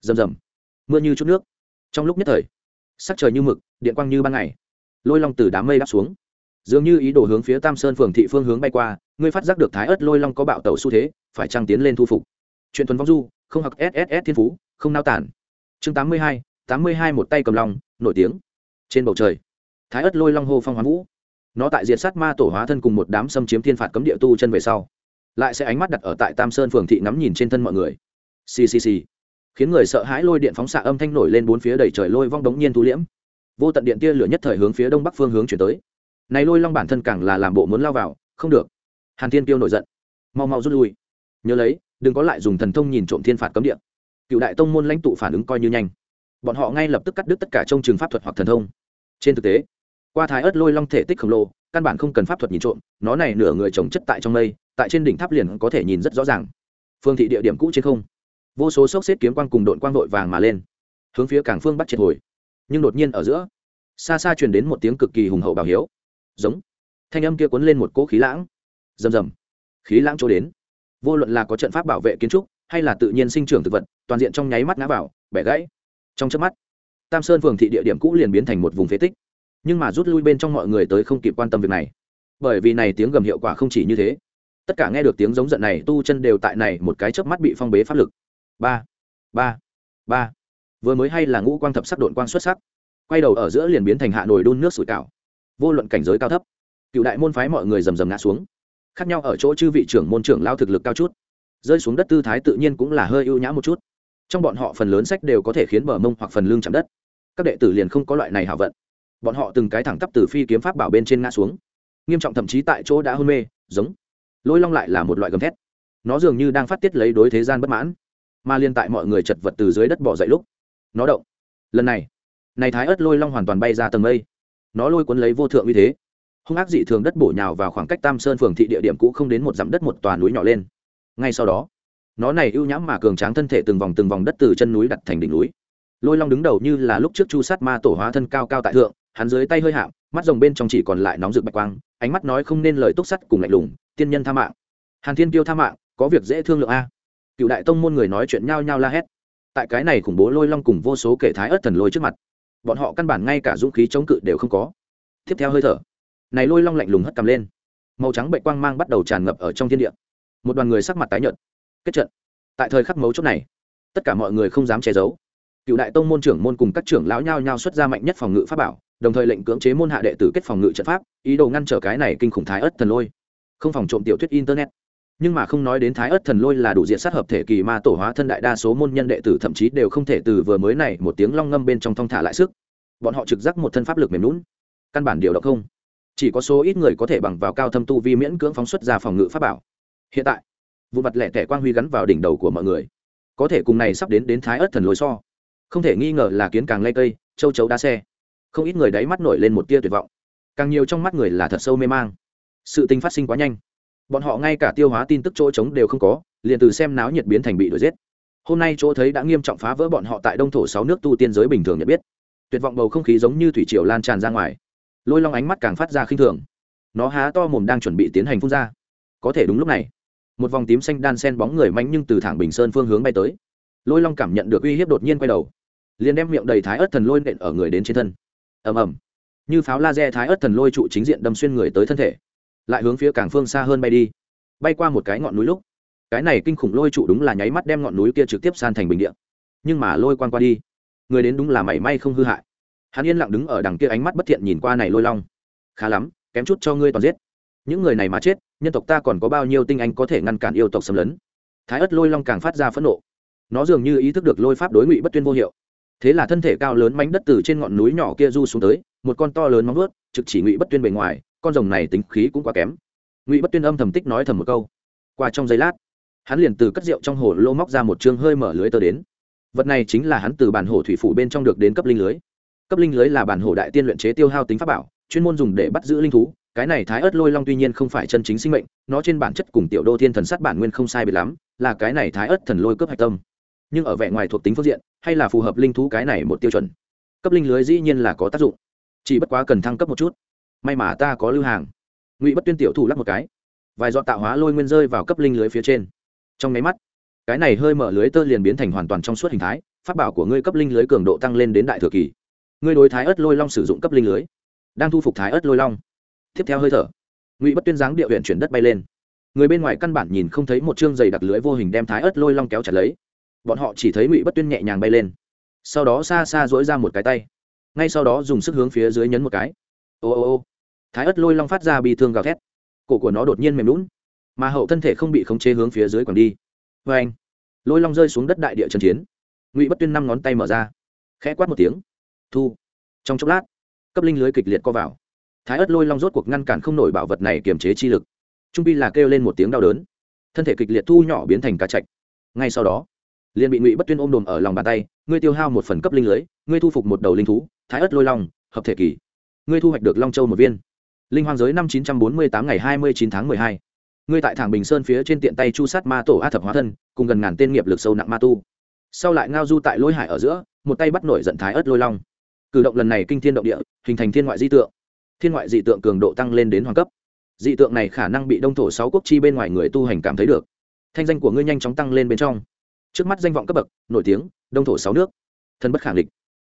Rầm rầm. Mưa như chút nước. Trong lúc nhất thời, sắc trời như mực, điện quang như ban ngày. Lôi long từ đám mây đáp xuống. Dường như ý đồ hướng phía tam sơn phường thị phương hướng bay qua, ngươi phát giác được thái ớt lôi long có bạo tẩu xu thế, phải trăng tiến lên thu phục? Chuyện thuần vong du, không học sss thiên phú, không nao tản. Chương tám mươi hai, tám mươi hai một tay cầm long, nổi tiếng. Trên bầu trời thái ớt lôi long hô phong hoán vũ. Nó tại diệt sát ma tổ hóa thân cùng một đám xâm chiếm thiên phạt cấm địa tu chân về sau, lại sẽ ánh mắt đặt ở tại tam sơn phường thị ngắm nhìn trên thân mọi người. Ccc khiến người sợ hãi lôi điện phóng xạ âm thanh nổi lên bốn phía đầy trời lôi vong đống nhiên thu liễm. Vô tận điện tia lửa nhất thời hướng phía đông bắc phương hướng chuyển tới. Này lôi long bản thân càng là làm bộ muốn lao vào, không được. Hàn thiên tiêu nổi giận. Mau mau rút lui. Nhớ lấy, đừng có lại dùng thần thông nhìn trộm thiên phạt cấm địa. Cựu đại tông môn lãnh tụ phản ứng coi như nhanh. Bọn họ ngay lập tức cắt đứt tất cả trong trường pháp thuật hoặc thần thông. Trên thực tế qua thái ớt lôi long thể tích khổng lồ, căn bản không cần pháp thuật nhìn trộm, nó này nửa người trồng chất tại trong mây, tại trên đỉnh tháp liền có thể nhìn rất rõ ràng. Phương thị địa điểm cũ trên không. Vô số sốc xếp kiếm quang cùng đội quang đội vàng mà lên, hướng phía cảng phương bắt triệt hồi. Nhưng đột nhiên ở giữa, xa xa truyền đến một tiếng cực kỳ hùng hậu bảo hiếu. Giống. Thanh âm kia cuốn lên một cỗ khí lãng. Rầm rầm. Khí lãng chỗ đến. Vô luận là có trận pháp bảo vệ kiến trúc, hay là tự nhiên sinh trưởng thực vật, toàn diện trong nháy mắt ngã vào, bẻ gãy. Trong chớp mắt, tam sơn phường thị địa điểm cũ liền biến thành một vùng phế tích nhưng mà rút lui bên trong mọi người tới không kịp quan tâm việc này. Bởi vì này tiếng gầm hiệu quả không chỉ như thế. Tất cả nghe được tiếng giống giận này, tu chân đều tại này một cái chớp mắt bị phong bế pháp lực. Ba ba ba. Vừa mới hay là ngũ quang thập sắc đội quang xuất sắc. Quay đầu ở giữa liền biến thành hạ nồi đun nước sủi cảo. Vô luận cảnh giới cao thấp, cựu đại môn phái mọi người rầm rầm ngã xuống. Khác nhau ở chỗ chư vị trưởng môn trưởng lao thực lực cao chút. Rơi xuống đất tư thái tự nhiên cũng là hơi ưu nhã một chút. Trong bọn họ phần lớn sách đều có thể khiến bờ mông hoặc phần lương chạm đất. Các đệ tử liền không có loại này hảo vận bọn họ từng cái thẳng tắp từ phi kiếm pháp bảo bên trên ngã xuống. Nghiêm trọng thậm chí tại chỗ đã hôn mê, giống. Lôi long lại là một loại gầm thét. Nó dường như đang phát tiết lấy đối thế gian bất mãn. Mà liên tại mọi người chật vật từ dưới đất bỏ dậy lúc, nó động. Lần này này thái ớt lôi long hoàn toàn bay ra tầng mây. Nó lôi cuốn lấy vô thượng uy thế. Hung ác dị thường đất bổ nhào vào khoảng cách tam sơn phường thị địa điểm cũ không đến một dặm đất một tòa núi nhỏ lên. Ngay sau đó, nó này ưu nhãm mà cường tráng thân thể từng vòng từng vòng đất từ chân núi đặt thành đỉnh núi. Lôi long đứng đầu như là lúc trước chu sát ma tổ hóa thân cao cao tại thượng hắn dưới tay hơi hạm, mắt rồng bên trong chỉ còn lại nóng rực bạch quang, ánh mắt nói không nên lời túc sắt cùng lạnh lùng, tiên nhân tha mạng. Hàn thiên kiêu tha mạng, có việc dễ thương lượng a. Cựu đại tông môn người nói chuyện nhao nhao la hét. Tại cái này khủng bố lôi long cùng vô số kể thái ớt thần lôi trước mặt, bọn họ căn bản ngay cả dũng khí chống cự đều không có. Tiếp theo hơi thở, này lôi long lạnh lùng hất cầm lên. Màu trắng bệnh quang mang bắt đầu tràn ngập ở trong thiên địa. Một đoàn người sắc mặt tái nhợt. Kết trận. Tại thời khắc mấu chốt này, tất cả mọi người không dám che giấu. Cựu đại tông môn trưởng môn cùng các trưởng lão nhao nhao xuất ra mạnh nhất phòng ngự pháp bảo đồng thời lệnh cưỡng chế môn hạ đệ tử kết phòng ngự trận pháp, ý đồ ngăn trở cái này kinh khủng thái ớt thần lôi. Không phòng trộm tiểu thuyết internet. Nhưng mà không nói đến thái ớt thần lôi là đủ diện sát hợp thể kỳ ma tổ hóa thân đại đa số môn nhân đệ tử thậm chí đều không thể từ vừa mới này một tiếng long ngâm bên trong thong thả lại sức. Bọn họ trực giác một thân pháp lực mềm lún căn bản điều động không. Chỉ có số ít người có thể bằng vào cao thâm tu vi miễn cưỡng phóng xuất ra phòng ngự pháp bảo. Hiện tại, vụ mặt lẻ tẻ quang huy gắn vào đỉnh đầu của mọi người. Có thể cùng này sắp đến đến thái ớt thần lôi so. Không thể nghi ngờ là kiến càng lây cây, châu chấu đá xe không ít người đáy mắt nổi lên một tia tuyệt vọng. Càng nhiều trong mắt người là thật sâu mê mang. Sự tình phát sinh quá nhanh. Bọn họ ngay cả tiêu hóa tin tức chỗ trống đều không có, liền từ xem náo nhiệt biến thành bị đuổi giết. Hôm nay chỗ thấy đã nghiêm trọng phá vỡ bọn họ tại đông thổ sáu nước tu tiên giới bình thường nhận biết. Tuyệt vọng bầu không khí giống như thủy triều lan tràn ra ngoài. Lôi long ánh mắt càng phát ra khinh thường. Nó há to mồm đang chuẩn bị tiến hành phun ra. Có thể đúng lúc này, một vòng tím xanh đan sen bóng người mạnh nhưng từ thẳng bình sơn phương hướng bay tới. Lôi long cảm nhận được uy hiếp đột nhiên quay đầu, liền đem miệng đầy thái ớt thần lôi nện ở người đến trên thân ầm ầm. Như pháo laser thái ớt thần lôi trụ chính diện đâm xuyên người tới thân thể, lại hướng phía càng phương xa hơn bay đi. Bay qua một cái ngọn núi lúc, cái này kinh khủng lôi trụ đúng là nháy mắt đem ngọn núi kia trực tiếp san thành bình điện nhưng mà lôi quan qua đi, người đến đúng là mảy may không hư hại. Hắn yên lặng đứng ở đằng kia ánh mắt bất thiện nhìn qua này lôi long. Khá lắm, kém chút cho ngươi toàn giết. Những người này mà chết, nhân tộc ta còn có bao nhiêu tinh anh có thể ngăn cản yêu tộc xâm lấn? Thái ất lôi long càng phát ra phẫn nộ. Nó dường như ý thức được lôi pháp đối ngụy bất tuyên vô hiệu thế là thân thể cao lớn mánh đất từ trên ngọn núi nhỏ kia du xuống tới, một con to lớn móng vuốt, trực chỉ ngụy bất tuyên bề ngoài, con rồng này tính khí cũng quá kém. Ngụy bất tuyên âm thầm tích nói thầm một câu. Qua trong giây lát, hắn liền từ cất rượu trong hồ lô móc ra một chương hơi mở lưới tơ đến. Vật này chính là hắn từ bản hồ thủy phủ bên trong được đến cấp linh lưới. Cấp linh lưới là bản hồ đại tiên luyện chế tiêu hao tính pháp bảo, chuyên môn dùng để bắt giữ linh thú. Cái này thái ớt lôi long tuy nhiên không phải chân chính sinh mệnh, nó trên bản chất cùng tiểu đô thiên thần sát bản nguyên không sai biệt lắm, là cái này thái ớt thần lôi cướp hạch tâm nhưng ở vẻ ngoài thuộc tính phương diện, hay là phù hợp linh thú cái này một tiêu chuẩn. Cấp linh lưới dĩ nhiên là có tác dụng. Chỉ bất quá cần thăng cấp một chút. May mà ta có lưu hàng. Ngụy bất tuyên tiểu thủ lắc một cái. Vài dọn tạo hóa lôi nguyên rơi vào cấp linh lưới phía trên. Trong máy mắt, cái này hơi mở lưới tơ liền biến thành hoàn toàn trong suốt hình thái phát bảo của ngươi cấp linh lưới cường độ tăng lên đến đại thừa kỳ. Ngươi đối thái ớt lôi long sử dụng cấp linh lưới, đang thu phục thái ớt lôi long. Tiếp theo hơi thở, ngụy bất tuyên dáng địa huyện chuyển đất bay lên. Người bên ngoài căn bản nhìn không thấy một chương dày đặc lưới vô hình đem thái ớt lôi long kéo chặt lấy bọn họ chỉ thấy ngụy bất tuyên nhẹ nhàng bay lên sau đó xa xa dỗi ra một cái tay ngay sau đó dùng sức hướng phía dưới nhấn một cái ô ô ô thái ớt lôi long phát ra bị thương gào thét cổ của nó đột nhiên mềm lún mà hậu thân thể không bị khống chế hướng phía dưới còn đi vê anh lôi long rơi xuống đất đại địa trần chiến ngụy bất tuyên năm ngón tay mở ra khẽ quát một tiếng thu trong chốc lát cấp linh lưới kịch liệt co vào thái ớt lôi long rốt cuộc ngăn cản không nổi bảo vật này kiềm chế chi lực trung pi là kêu lên một tiếng đau đớn thân thể kịch liệt thu nhỏ biến thành cá chạch ngay sau đó liền bị ngụy bất tuyên ôm đồm ở lòng bàn tay ngươi tiêu hao một phần cấp linh lưới ngươi thu phục một đầu linh thú thái ớt lôi long hợp thể kỳ ngươi thu hoạch được long châu một viên linh hoàng giới năm chín trăm bốn mươi tám ngày hai mươi chín tháng mười hai ngươi tại thảng bình sơn phía trên tiện tay chu sát ma tổ a thập hóa thân cùng gần ngàn tên nghiệp lực sâu nặng ma tu sau lại ngao du tại lôi hải ở giữa một tay bắt nổi giận thái ớt lôi long cử động lần này kinh thiên động địa hình thành thiên ngoại di tượng thiên ngoại dị tượng cường độ tăng lên đến hoàng cấp dị tượng này khả năng bị đông thổ sáu quốc chi bên ngoài người tu hành cảm thấy được thanh danh của ngươi nhanh chóng tăng lên bên trong trước mắt danh vọng cấp bậc, nổi tiếng, đông thổ sáu nước. Thân bất khẳng định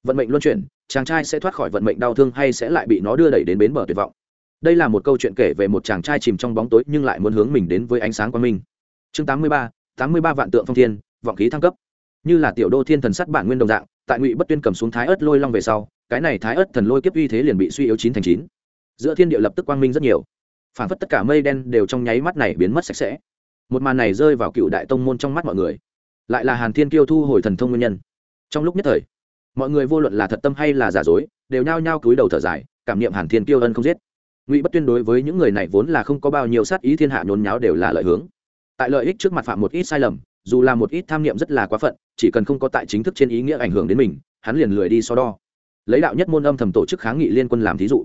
vận mệnh luân chuyển, chàng trai sẽ thoát khỏi vận mệnh đau thương hay sẽ lại bị nó đưa đẩy đến bến bờ tuyệt vọng. Đây là một câu chuyện kể về một chàng trai chìm trong bóng tối nhưng lại muốn hướng mình đến với ánh sáng quang minh. Chương tám mươi ba, tám mươi ba vạn tượng phong thiên, vọng khí thăng cấp. Như là tiểu đô thiên thần sắt bản nguyên đồng dạng, tại ngụy bất tuyên cầm xuống thái ớt lôi long về sau, cái này thái ớt thần lôi kiếp uy thế liền bị suy yếu chín thành chín. Giữa thiên địa lập tức quang minh rất nhiều. Phản phất tất cả mây đen đều trong nháy mắt này biến mất sạch sẽ. Một màn này rơi vào cựu đại tông môn trong mắt mọi người lại là hàn thiên kiêu thu hồi thần thông nguyên nhân. Trong lúc nhất thời, mọi người vô luận là thật tâm hay là giả dối, đều nhao nhao cúi đầu thở dài, cảm niệm hàn thiên kiêu ân không giết. Ngụy bất tuyên đối với những người này vốn là không có bao nhiêu sát ý, thiên hạ nhốn nháo đều là lợi hướng. Tại lợi ích trước mặt phạm một ít sai lầm, dù là một ít tham niệm rất là quá phận, chỉ cần không có tại chính thức trên ý nghĩa ảnh hưởng đến mình, hắn liền lười đi so đo. Lấy đạo nhất môn âm thầm tổ chức kháng nghị liên quân làm thí dụ.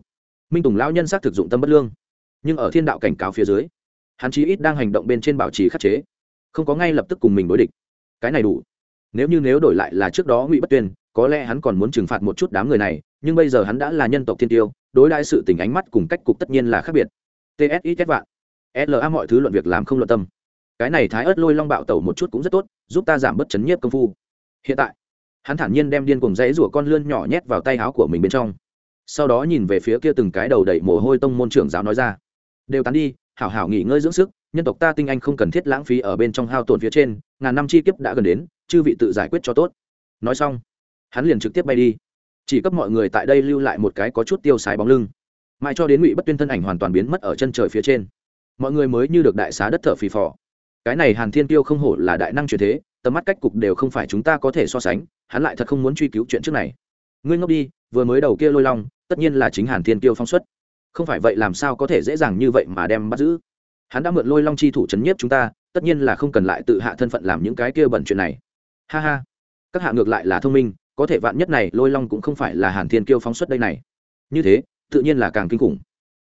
Minh tùng lão nhân xác thực dụng tâm bất lương. Nhưng ở thiên đạo cảnh cáo phía dưới, hắn chí ít đang hành động bên trên bảo trì khắc chế. Không có ngay lập tức cùng mình đối địch cái này đủ. Nếu như nếu đổi lại là trước đó ngụy bất tuyên, có lẽ hắn còn muốn trừng phạt một chút đám người này, nhưng bây giờ hắn đã là nhân tộc thiên tiêu, đối đãi sự tình ánh mắt cùng cách cục tất nhiên là khác biệt. Tsi kết vạn. La mọi thứ luận việc làm không luận tâm. Cái này thái ớt lôi long bạo tẩu một chút cũng rất tốt, giúp ta giảm bớt chấn nhiếp công phu. Hiện tại, hắn thản nhiên đem điên cùng dãy rủa con lươn nhỏ nhét vào tay áo của mình bên trong. Sau đó nhìn về phía kia từng cái đầu đẩy mồ hôi tông môn trưởng giáo nói ra. Đều tán đi, hảo hảo nghỉ ngơi dưỡng sức nhân tộc ta tinh anh không cần thiết lãng phí ở bên trong hao tổn phía trên, ngàn năm chi kiếp đã gần đến, chư vị tự giải quyết cho tốt. Nói xong, hắn liền trực tiếp bay đi. Chỉ cấp mọi người tại đây lưu lại một cái có chút tiêu xài bóng lưng. Mãi cho đến ngụy bất tuyên thân ảnh hoàn toàn biến mất ở chân trời phía trên, mọi người mới như được đại xá đất thở phì phò. Cái này hàn thiên tiêu không hổ là đại năng truyền thế, tầm mắt cách cục đều không phải chúng ta có thể so sánh, hắn lại thật không muốn truy cứu chuyện trước này. Ngươi ngốc đi, vừa mới đầu kia lôi long, tất nhiên là chính hàn thiên tiêu phóng xuất. Không phải vậy làm sao có thể dễ dàng như vậy mà đem bắt giữ? Hắn đã mượn lôi long chi thủ c h ấ n nhiếp chúng ta, tất nhiên là không cần lại tự hạ thân phận làm những cái kia bẩn chuyện này. Ha ha. Các hạ ngược lại là thông minh, có thể vạn nhất này lôi long cũng không phải là hàn thiên kiêu phóng xuất đây này. Như thế, tự nhiên là càng kinh khủng.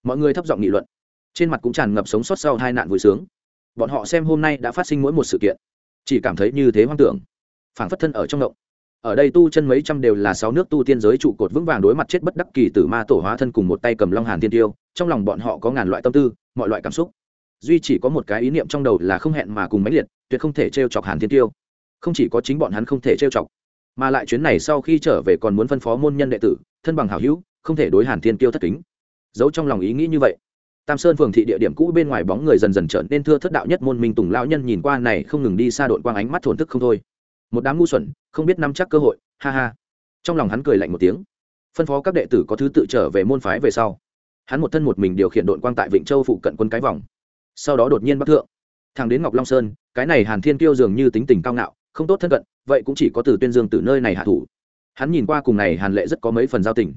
Mọi người thấp giọng nghị luận. Trên mặt cũng tràn ngập sống sót sau hai nạn vui sướng. Bọn họ xem hôm nay đã phát sinh mỗi một sự kiện, chỉ cảm thấy như thế hoang tưởng. Phảng phất thân ở trong động. Ở đây tu chân mấy trăm đều là sáu nước tu tiên giới trụ cột vững vàng đối mặt chết bất đắc kỳ tử ma tổ hóa thân cùng một tay cầm long hàn thiên tiêu trong lòng bọn họ có ngàn loại tâm tư, mọi loại cảm xúc duy chỉ có một cái ý niệm trong đầu là không hẹn mà cùng mãnh liệt, tuyệt không thể t r e o chọc hàn thiên tiêu. Không chỉ có chính bọn hắn không thể t r e o chọc, mà lại chuyến này sau khi trở về còn muốn phân phó môn nhân đệ tử, thân bằng hảo hữu, không thể đối hàn thiên tiêu thất kính. Giấu trong lòng ý nghĩ như vậy, tam sơn phường thị địa điểm cũ bên ngoài bóng người dần dần trở nên thưa thất đạo nhất môn minh tùng lão nhân nhìn qua này không ngừng đi xa đội quang ánh mắt thổn thức không thôi. Một đám ngu xuẩn, không biết nắm chắc cơ hội, ha ha. Trong lòng hắn cười lạnh một tiếng. Phân phó các đệ tử có thứ tự trở về môn phái về sau. Hắn một thân một mình điều khiển đội quang tại vịnh châu phụ cận quân cái vòng sau đó đột nhiên bắc thượng. Thằng đến ngọc long sơn, cái này hàn thiên kiêu dường như tính tình cao ngạo, không tốt thân cận, vậy cũng chỉ có từ tuyên dương từ nơi này hạ thủ. Hắn nhìn qua cùng này hàn lệ rất có mấy phần giao tình.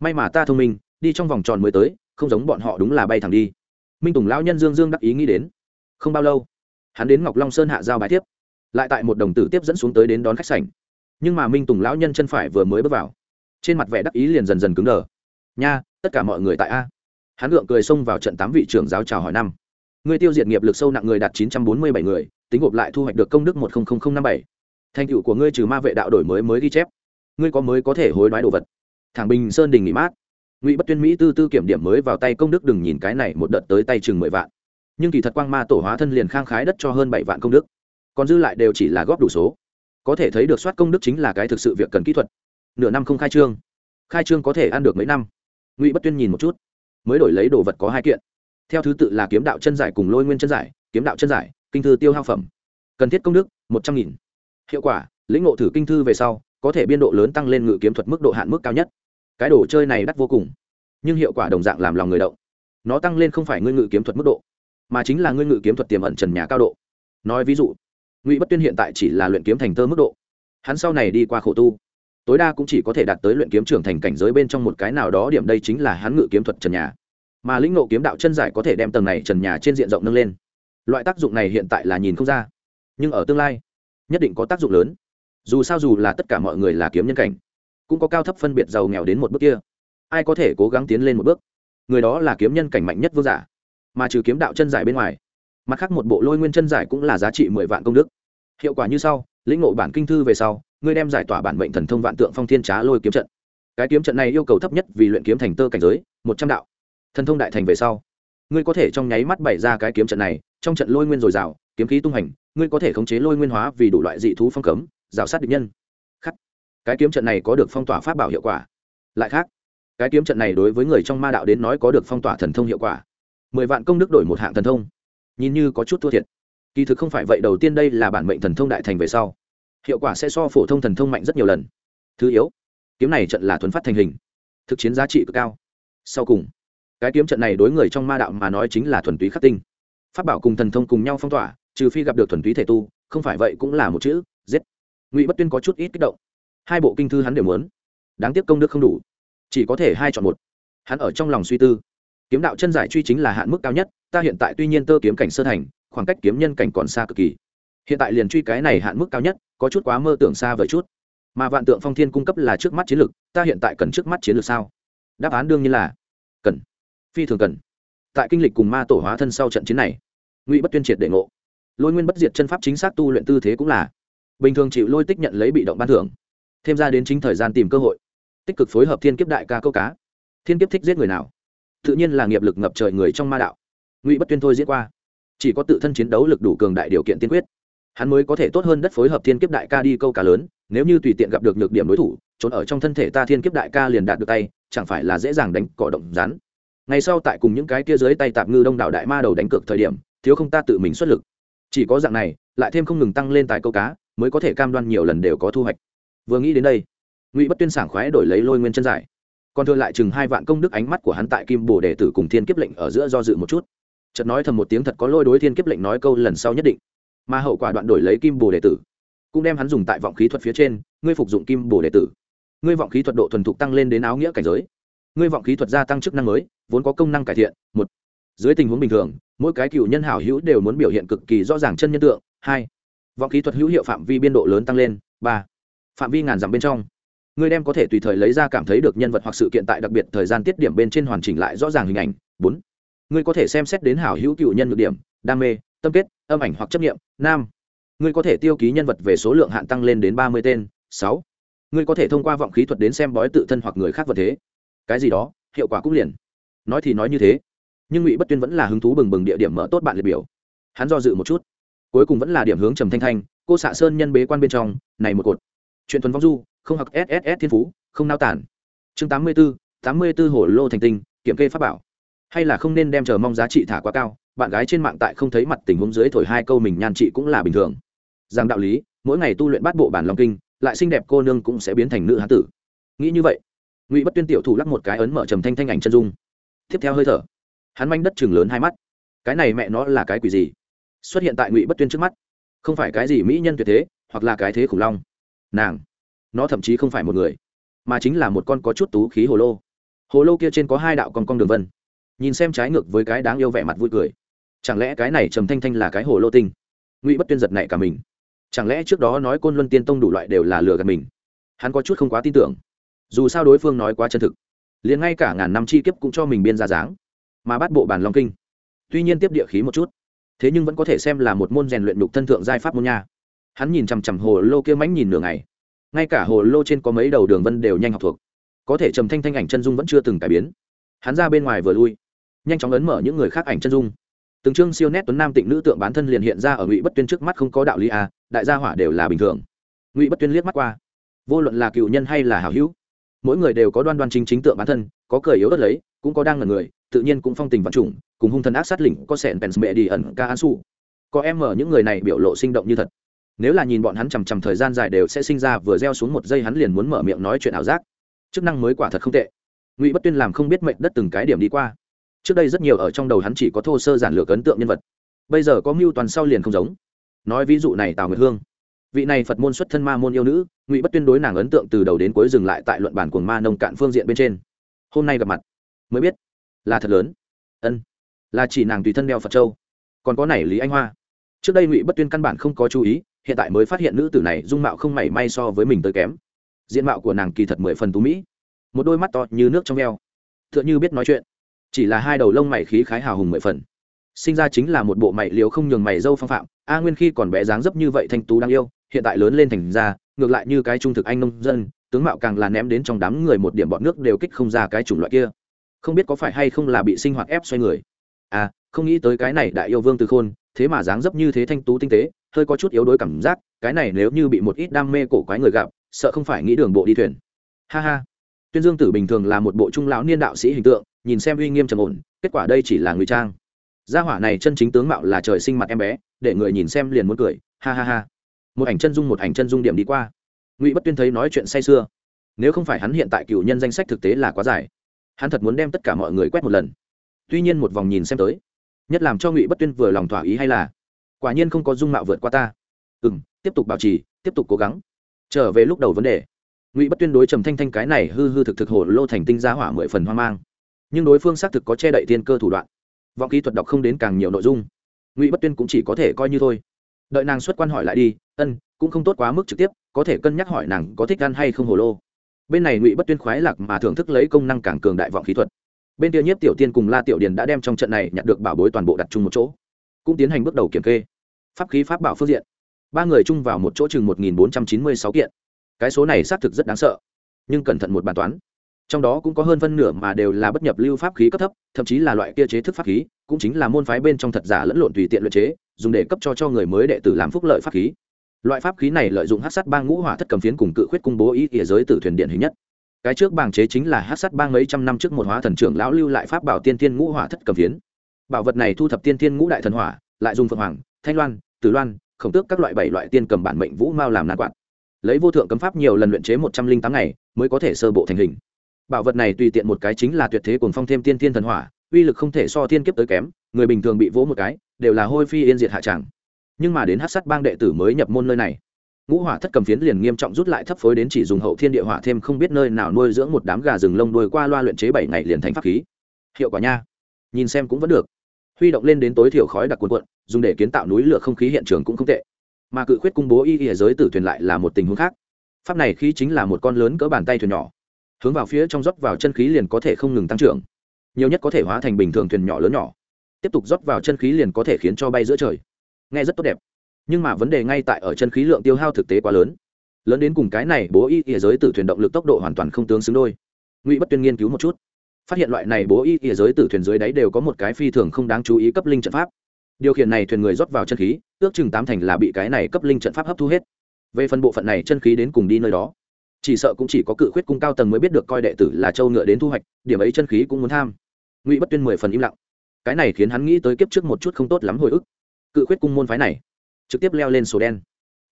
May mà ta thông minh, đi trong vòng tròn mới tới, không giống bọn họ đúng là bay thẳng đi. Minh tùng lão nhân dương dương đắc ý nghĩ đến. Không bao lâu, hắn đến ngọc long sơn hạ giao bài tiếp. Lại tại một đồng tử tiếp dẫn xuống tới đến đón khách sảnh. Nhưng mà minh tùng lão nhân chân phải vừa mới bước vào. Trên mặt vẻ đắc ý liền dần dần cứng đờ. Nha, tất cả mọi người tại a. Hắn gượng cười xông vào trận tám vị trưởng giáo chào hỏi năm người tiêu diệt nghiệp lực sâu nặng người đạt chín trăm bốn mươi bảy người, tính gộp lại thu hoạch được công đức một năm bảy. Thành tựu của ngươi trừ ma vệ đạo đổi mới mới ghi chép. Ngươi có mới có thể hối đoái đồ vật. Thẳng bình sơn đình nghỉ mát. Ngụy bất tuyên mỹ tư tư kiểm điểm mới vào tay công đức đừng nhìn cái này, một đợt tới tay chừng mười vạn. Nhưng kỳ thật quang ma tổ hóa thân liền khang khái đất cho hơn bảy vạn công đức. Còn dư lại đều chỉ là góp đủ số. Có thể thấy được soát công đức chính là cái thực sự việc cần kỹ thuật. Nửa năm không khai trương. Khai trương có thể ăn được mấy năm. Ngụy bất tuyên nhìn một chút. Mới đổi lấy đồ vật có hai kiện theo thứ tự là kiếm đạo chân giải cùng lôi nguyên chân giải, kiếm đạo chân giải, kinh thư tiêu hao phẩm. Cần thiết công đức, một trăm nghìn. Hiệu quả, lĩnh ngộ thử kinh thư về sau, có thể biên độ lớn tăng lên ngự kiếm thuật mức độ hạn mức cao nhất. Cái đồ chơi này đắt vô cùng, nhưng hiệu quả đồng dạng làm lòng người động. Nó tăng lên không phải ngươi ngự kiếm thuật mức độ, mà chính là ngươi ngự kiếm thuật tiềm ẩn trần nhà cao độ. Nói ví dụ, ngụy bất tuyên hiện tại chỉ là luyện kiếm thành tơ mức độ. Hắn sau này đi qua khổ tu, tối đa cũng chỉ có thể đạt tới luyện kiếm trưởng thành cảnh giới bên trong một cái nào đó, điểm đây chính là hắn ngự kiếm thuật trần nhà mà lĩnh ngộ kiếm đạo chân giải có thể đem tầng này trần nhà trên diện rộng nâng lên. Loại tác dụng này hiện tại là nhìn không ra, nhưng ở tương lai, nhất định có tác dụng lớn. Dù sao dù là tất cả mọi người là kiếm nhân cảnh, cũng có cao thấp phân biệt giàu nghèo đến một bước kia. Ai có thể cố gắng tiến lên một bước? Người đó là kiếm nhân cảnh mạnh nhất vương giả, mà trừ kiếm đạo chân giải bên ngoài, mặt khác một bộ lôi nguyên chân giải cũng là giá trị mười vạn công đức. Hiệu quả như sau, lĩnh ngộ bản kinh thư về sau, ngươi đem giải tỏa bản mệnh thần thông vạn tượng phong thiên trá lôi kiếm trận. Cái kiếm trận này yêu cầu thấp nhất vì luyện kiếm thành tơ cảnh giới, một trăm đạo thần thông đại thành về sau, ngươi có thể trong nháy mắt bày ra cái kiếm trận này, trong trận lôi nguyên dồi dào, kiếm khí tung hành, ngươi có thể khống chế lôi nguyên hóa vì đủ loại dị thú phong cấm, rào sát địch nhân. Khắc. Cái kiếm trận này có được phong tỏa pháp bảo hiệu quả. Lại khác, cái kiếm trận này đối với người trong ma đạo đến nói có được phong tỏa thần thông hiệu quả. Mười vạn công đức đổi một hạng thần thông. Nhìn như có chút thua thiệt. Kỳ thực không phải vậy, đầu tiên đây là bản mệnh thần thông đại thành về sau. Hiệu quả sẽ so phổ thông thần thông mạnh rất nhiều lần. Thứ yếu, kiếm này trận là thuấn phát thành hình. Thực chiến giá trị cực cao. Sau cùng cái kiếm trận này đối người trong ma đạo mà nói chính là thuần túy khắc tinh. Pháp bảo cùng thần thông cùng nhau phong tỏa, trừ phi gặp được thuần túy thể tu, không phải vậy cũng là một chữ, giết. Ngụy bất tuyên có chút ít kích động. Hai bộ kinh thư hắn đều muốn. Đáng tiếc công đức không đủ. Chỉ có thể hai chọn một. Hắn ở trong lòng suy tư. Kiếm đạo chân giải truy chính là hạn mức cao nhất, ta hiện tại tuy nhiên tơ kiếm cảnh sơ thành, khoảng cách kiếm nhân cảnh còn xa cực kỳ. Hiện tại liền truy cái này hạn mức cao nhất, có chút quá mơ tưởng xa vời chút. Mà vạn tượng phong thiên cung cấp là trước mắt chiến lược, ta hiện tại cần trước mắt chiến lược sao? Đáp án đương nhiên là cần phi thường cần. Tại kinh lịch cùng ma tổ hóa thân sau trận chiến này, ngụy bất tuyên triệt đệ ngộ. Lôi nguyên bất diệt chân pháp chính xác tu luyện tư thế cũng là bình thường chịu lôi tích nhận lấy bị động ban thưởng, thêm ra đến chính thời gian tìm cơ hội, tích cực phối hợp thiên kiếp đại ca câu cá. Thiên kiếp thích giết người nào? Tự nhiên là nghiệp lực ngập trời người trong ma đạo. Ngụy bất tuyên thôi diễn qua. Chỉ có tự thân chiến đấu lực đủ cường đại điều kiện tiên quyết, hắn mới có thể tốt hơn đất phối hợp thiên kiếp đại ca đi câu cá lớn, nếu như tùy tiện gặp được nhược điểm đối thủ, trốn ở trong thân thể ta thiên kiếp đại ca liền đạt được tay, chẳng phải là dễ dàng đánh cỏ động rắn ngày sau tại cùng những cái kia dưới tay tạp ngư đông đảo đại ma đầu đánh cược thời điểm, thiếu không ta tự mình xuất lực. Chỉ có dạng này, lại thêm không ngừng tăng lên tài câu cá, mới có thể cam đoan nhiều lần đều có thu hoạch. Vừa nghĩ đến đây, ngụy bất tuyên sảng khoái đổi lấy lôi nguyên chân giải. Còn thừa lại chừng hai vạn công đức ánh mắt của hắn tại kim bồ đệ tử cùng thiên kiếp lệnh ở giữa do dự một chút. Chợt nói thầm một tiếng thật có lôi đối thiên kiếp lệnh nói câu lần sau nhất định. Mà hậu quả đoạn đổi lấy kim bồ đệ tử, cũng đem hắn dùng tại vọng khí thuật phía trên, ngươi phục dụng kim bồ đệ tử. Ngươi vọng khí thuật độ thuần thục tăng lên đến áo nghĩa cảnh giới ngươi vọng khí thuật gia tăng chức năng mới, vốn có công năng cải thiện, một, dưới tình huống bình thường, mỗi cái cựu nhân hảo hữu đều muốn biểu hiện cực kỳ rõ ràng chân nhân tượng, hai, vọng khí thuật hữu hiệu phạm vi biên độ lớn tăng lên, ba, phạm vi ngàn dặm bên trong, ngươi đem có thể tùy thời lấy ra cảm thấy được nhân vật hoặc sự kiện tại đặc biệt thời gian tiết điểm bên trên hoàn chỉnh lại rõ ràng hình ảnh, bốn, ngươi có thể xem xét đến hảo hữu cựu nhân ngược điểm, đam mê, tâm kết, âm ảnh hoặc chấp nghiệm, nam, ngươi có thể tiêu ký nhân vật về số lượng hạn tăng lên đến ba mươi tên, sáu, ngươi có thể thông qua vọng khí thuật đến xem bói tự thân hoặc người khác vật thế cái gì đó, hiệu quả cũng liền. Nói thì nói như thế, nhưng ngụy bất tuyên vẫn là hứng thú bừng bừng địa điểm mở tốt bạn liệt biểu. Hắn do dự một chút, cuối cùng vẫn là điểm hướng trầm thanh thanh, cô xạ sơn nhân bế quan bên trong, này một cột. Chuyện tuần vong du, không học sss thiên phú, không nao tản. Chương tám mươi b ố tám mươi b ố hồ lô thành tinh, kiểm kê pháp bảo. Hay là không nên đem chờ mong giá trị thả quá cao, bạn gái trên mạng tại không thấy mặt tình huống dưới thổi hai câu mình nhan chị cũng là bình thường. Rằng đạo lý, mỗi ngày tu luyện bát bộ bản lòng kinh, lại xinh đẹp cô nương cũng sẽ biến thành nữ hán tử. Nghĩ như vậy ngụy bất tuyên tiểu thủ lắc một cái ấn mở trầm thanh thanh ảnh chân dung tiếp theo hơi thở hắn manh đất chừng lớn hai mắt cái này mẹ nó là cái quỷ gì xuất hiện tại ngụy bất tuyên trước mắt không phải cái gì mỹ nhân tuyệt thế hoặc là cái thế khủng long nàng nó thậm chí không phải một người mà chính là một con có chút tú khí hồ lô hồ lô kia trên có hai đạo con con đường vân nhìn xem trái ngược với cái đáng yêu vẻ mặt vui cười chẳng lẽ cái này trầm thanh thanh là cái hồ lô tinh ngụy bất tuyên giật này cả mình chẳng lẽ trước đó nói côn luân tiên tông đủ loại đều là lừa gạt mình hắn có chút không quá tin tưởng dù sao đối phương nói quá chân thực, liền ngay cả ngàn năm chi kiếp cũng cho mình biên ra dáng, mà bắt bộ bản long kinh. Tuy nhiên tiếp địa khí một chút, thế nhưng vẫn có thể xem là một môn rèn luyện đục thân thượng giai pháp môn nha. Hắn nhìn chằm chằm hồ lô kia mánh nhìn nửa ngày, ngay cả hồ lô trên có mấy đầu đường vân đều nhanh học thuộc, có thể trầm thanh thanh ảnh chân dung vẫn chưa từng cải biến. Hắn ra bên ngoài vừa lui, nhanh chóng ấn mở những người khác ảnh chân dung. Từng chương siêu nét tuấn nam tịnh nữ tượng bán thân liền hiện ra ở ngụy bất tuyên trước mắt không có đạo lý à đại gia hỏa đều là bình thường. Ngụy bất tuyên liếc mắt qua, vô luận là cựu nhân hay là hảo hữu mỗi người đều có đoan đoan chính chính tượng bản thân, có cười yếu đất lấy, cũng có đang là người, tự nhiên cũng phong tình vật chủng cùng hung thần ác sát lĩnh có sẹn pèn mẹ đi ẩn ca an su có em mở những người này biểu lộ sinh động như thật. Nếu là nhìn bọn hắn chằm chằm thời gian dài đều sẽ sinh ra vừa gieo xuống một giây hắn liền muốn mở miệng nói chuyện ảo giác. Chức năng mới quả thật không tệ. Ngụy bất tuyên làm không biết mệnh đất từng cái điểm đi qua. Trước đây rất nhiều ở trong đầu hắn chỉ có thô sơ giản lược ấn tượng nhân vật. Bây giờ có mưu toàn sau liền không giống. Nói ví dụ này tào nguyệt hương vị này phật môn xuất thân ma môn yêu nữ, ngụy bất tuyên đối nàng ấn tượng từ đầu đến cuối dừng lại tại luận bản của ma nông cạn phương diện bên trên. Hôm nay gặp mặt, mới biết là thật lớn. Ân, là chỉ nàng tùy thân đeo phật châu. Còn có này lý anh hoa. Trước đây ngụy bất tuyên căn bản không có chú ý, hiện tại mới phát hiện nữ tử này dung mạo không mảy may so với mình tới kém. Diện mạo của nàng kỳ thật mười phần tú mỹ, một đôi mắt to như nước trong veo t h ư ợ n h ư biết nói chuyện, chỉ là hai đầu lông mày khí khái hào hùng mười phần sinh ra chính là một bộ mày liều không nhường mày dâu phong phạm, a nguyên khi còn bé dáng dấp như vậy thanh tú đang yêu, hiện tại lớn lên thành ra, ngược lại như cái trung thực anh nông dân, tướng mạo càng là ném đến trong đám người một điểm bọn nước đều kích không ra cái chủng loại kia. Không biết có phải hay không là bị sinh hoạt ép xoay người. À không nghĩ tới cái này đại yêu vương từ khôn, thế mà dáng dấp như thế thanh tú tinh tế, hơi có chút yếu đuối cảm giác, cái này nếu như bị một ít đam mê cổ quái người gặp, sợ không phải nghĩ đường bộ đi thuyền. Ha ha. Tuyên dương tử bình thường là một bộ trung lão niên đạo sĩ hình tượng, nhìn xem uy nghiêm trầm ổn, kết quả đây chỉ là ngụy trang gia hỏa này chân chính tướng mạo là trời sinh mặt em bé, để người nhìn xem liền muốn cười, ha ha ha. Một ảnh chân dung một ảnh chân dung điểm đi qua. Ngụy bất tuyên thấy nói chuyện say sưa. Nếu không phải hắn hiện tại cựu nhân danh sách thực tế là quá dài, hắn thật muốn đem tất cả mọi người quét một lần. Tuy nhiên một vòng nhìn xem tới, nhất làm cho ngụy bất tuyên vừa lòng thỏa ý hay là, quả nhiên không có dung mạo vượt qua ta. Ừ m tiếp tục bảo trì, tiếp tục cố gắng. Trở về lúc đầu vấn đề, ngụy bất tuyên đối trầm thanh thanh cái này hư hư thực thực hồ lô thành tinh giá hỏa mười phần hoang mang. Nhưng đối phương xác thực có che đậy tiên cơ thủ đoạn vọng kỹ thuật đọc không đến càng nhiều nội dung. Ngụy bất tuyên cũng chỉ có thể coi như thôi. Đợi nàng xuất quan hỏi lại đi, ân, cũng không tốt quá mức trực tiếp, có thể cân nhắc hỏi nàng có thích ăn hay không hồ lô. Bên này ngụy bất tuyên khoái lạc mà thưởng thức lấy công năng càng cường đại vọng khí thuật. Bên kia nhiếp tiểu tiên cùng la tiểu điền đã đem trong trận này nhận được bảo bối toàn bộ đặt chung một chỗ, cũng tiến hành bước đầu kiểm kê. Pháp khí pháp bảo phương diện, ba người chung vào một chỗ chừng một nghìn bốn trăm chín mươi sáu kiện. Cái số này xác thực rất đáng sợ, nhưng cẩn thận một bàn toán trong đó cũng có hơn phân nửa mà đều là bất nhập lưu pháp khí cấp thấp, thậm chí là loại kia chế thức pháp khí, cũng chính là môn phái bên trong thật giả lẫn lộn tùy tiện luyện chế, dùng để cấp cho cho người mới đệ tử làm phúc lợi pháp khí. Loại pháp khí này lợi dụng hát sắt bang ngũ hỏa thất cầm phiến cùng cự khuyết cung bố ý địa giới tử thuyền điện hình nhất. Cái trước bảng chế chính là hát sắt bang mấy trăm năm trước một hóa thần trưởng lão lưu lại pháp bảo tiên tiên ngũ hỏa thất cầm phiến. Bảo vật này thu thập tiên tiên ngũ đại thần hỏa, lại dùng phượng hoàng, thanh loan, tử loan, khổng tước các loại bảy loại tiên cầm bản mệnh vũ mao làm nạn quạt. Lấy vô thượng cấm pháp nhiều lần luyện chế một trăm linh tám ngày, mới có thể sơ bộ thành hình bảo vật này tùy tiện một cái chính là tuyệt thế cuồng phong thêm tiên tiên thần hỏa, uy lực không thể so thiên kiếp tới kém, người bình thường bị vỗ một cái, đều là hôi phi yên diệt hạ tràng nhưng mà đến hát sắt bang đệ tử mới nhập môn nơi này, ngũ hỏa thất cầm phiến liền nghiêm trọng rút lại thấp phối đến chỉ dùng hậu thiên địa hỏa thêm không biết nơi nào nuôi dưỡng một đám gà rừng lông đuôi qua loa luyện chế bảy ngày liền thành pháp khí. Hiệu quả nha. Nhìn xem cũng vẫn được. Huy động lên đến tối thiểu khói đặc cuồn cuộn, dùng để kiến tạo núi lửa không khí hiện trường cũng không tệ. Mà cự khuyết cung bố y y giới tử thuyền lại là một tình huống khác. Pháp này khí chính là một con lớn cỡ bàn tay thuyền nhỏ hướng vào phía trong rót vào chân khí liền có thể không ngừng tăng trưởng. Nhiều nhất có thể hóa thành bình thường thuyền nhỏ lớn nhỏ. Tiếp tục rót vào chân khí liền có thể khiến cho bay giữa trời. Nghe rất tốt đẹp. Nhưng mà vấn đề ngay tại ở chân khí lượng tiêu hao thực tế quá lớn. Lớn đến cùng cái này bố y ỉa giới tử thuyền động lực tốc độ hoàn toàn không tướng xứng đôi. Ngụy bất tuyên nghiên cứu một chút. Phát hiện loại này bố y ỉa giới tử thuyền dưới đáy đều có một cái phi thường không đáng chú ý cấp linh trận pháp. Điều khiển này thuyền người rót vào chân khí, ước chừng tám thành là bị cái này cấp linh trận pháp hấp thu hết. Về phần bộ phận này chân khí đến cùng đi nơi đó chỉ sợ cũng chỉ có cự khuyết cung cao tầng mới biết được coi đệ tử là châu ngựa đến thu hoạch, điểm ấy chân khí cũng muốn tham. Ngụy bất tuyên mười phần im lặng. Cái này khiến hắn nghĩ tới kiếp trước một chút không tốt lắm hồi ức. Cự khuyết cung môn phái này, trực tiếp leo lên sổ đen.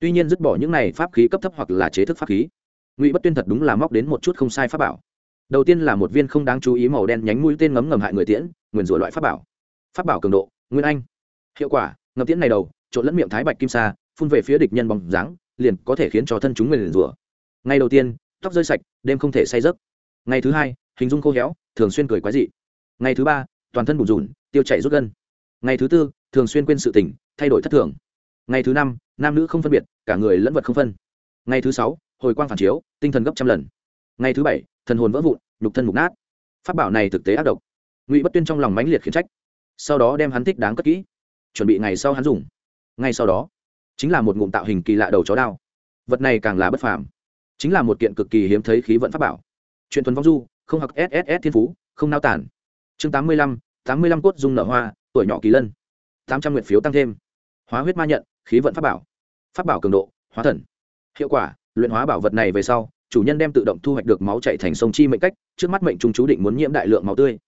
Tuy nhiên dứt bỏ những này pháp khí cấp thấp hoặc là chế thức pháp khí, ngụy bất tuyên thật đúng là móc đến một chút không sai pháp bảo. Đầu tiên là một viên không đáng chú ý màu đen nhánh mũi tên ngấm ngầm hại người tiễn, nguyền rủa loại pháp bảo. Pháp bảo cường độ, nguyên anh. Hiệu quả, ngầm tiễn này đầu, trộn lẫn miệng thái bạch kim sa, phun về phía địch nhân bóng dáng, liền có thể khiến cho thân chúng nguyền rủa ngày đầu tiên, tóc rơi sạch, đêm không thể say giấc. Ngày thứ hai, hình dung khô héo, thường xuyên cười quái dị. Ngày thứ ba, toàn thân bùn rùn tiêu chảy rút gân. Ngày thứ tư, thường xuyên quên sự tỉnh thay đổi thất thường. Ngày thứ năm, nam nữ không phân biệt, cả người lẫn vật không phân. Ngày thứ sáu, hồi quang phản chiếu, tinh thần gấp trăm lần. Ngày thứ bảy, thần hồn vỡ vụn, nhục thân mục nát. Phát bảo này thực tế ác độc. Ngụy bất tuyên trong lòng mãnh liệt khiển trách. Sau đó đem hắn thích đáng cất kỹ. Chuẩn bị ngày sau hắn dùng. Ngay sau đó, chính là một ngụm tạo hình kỳ lạ đầu chó đao. Vật này càng là bất phàm chính là một kiện cực kỳ hiếm thấy khí vận pháp bảo. Chuyện thuần vong du, không học sss thiên phú, không nao tản. Chương tám mươi lăm, tám mươi lăm cốt dung nở hoa, tuổi nhỏ kỳ lân. tám trăm nguyện phiếu tăng thêm. Hóa huyết ma nhận, khí vận pháp bảo. Pháp bảo cường độ, hóa thần. Hiệu quả, luyện hóa bảo vật này về sau, chủ nhân đem tự động thu hoạch được máu chạy thành sông chi mệnh cách, trước mắt mệnh trung chú định muốn nhiễm đại lượng máu tươi.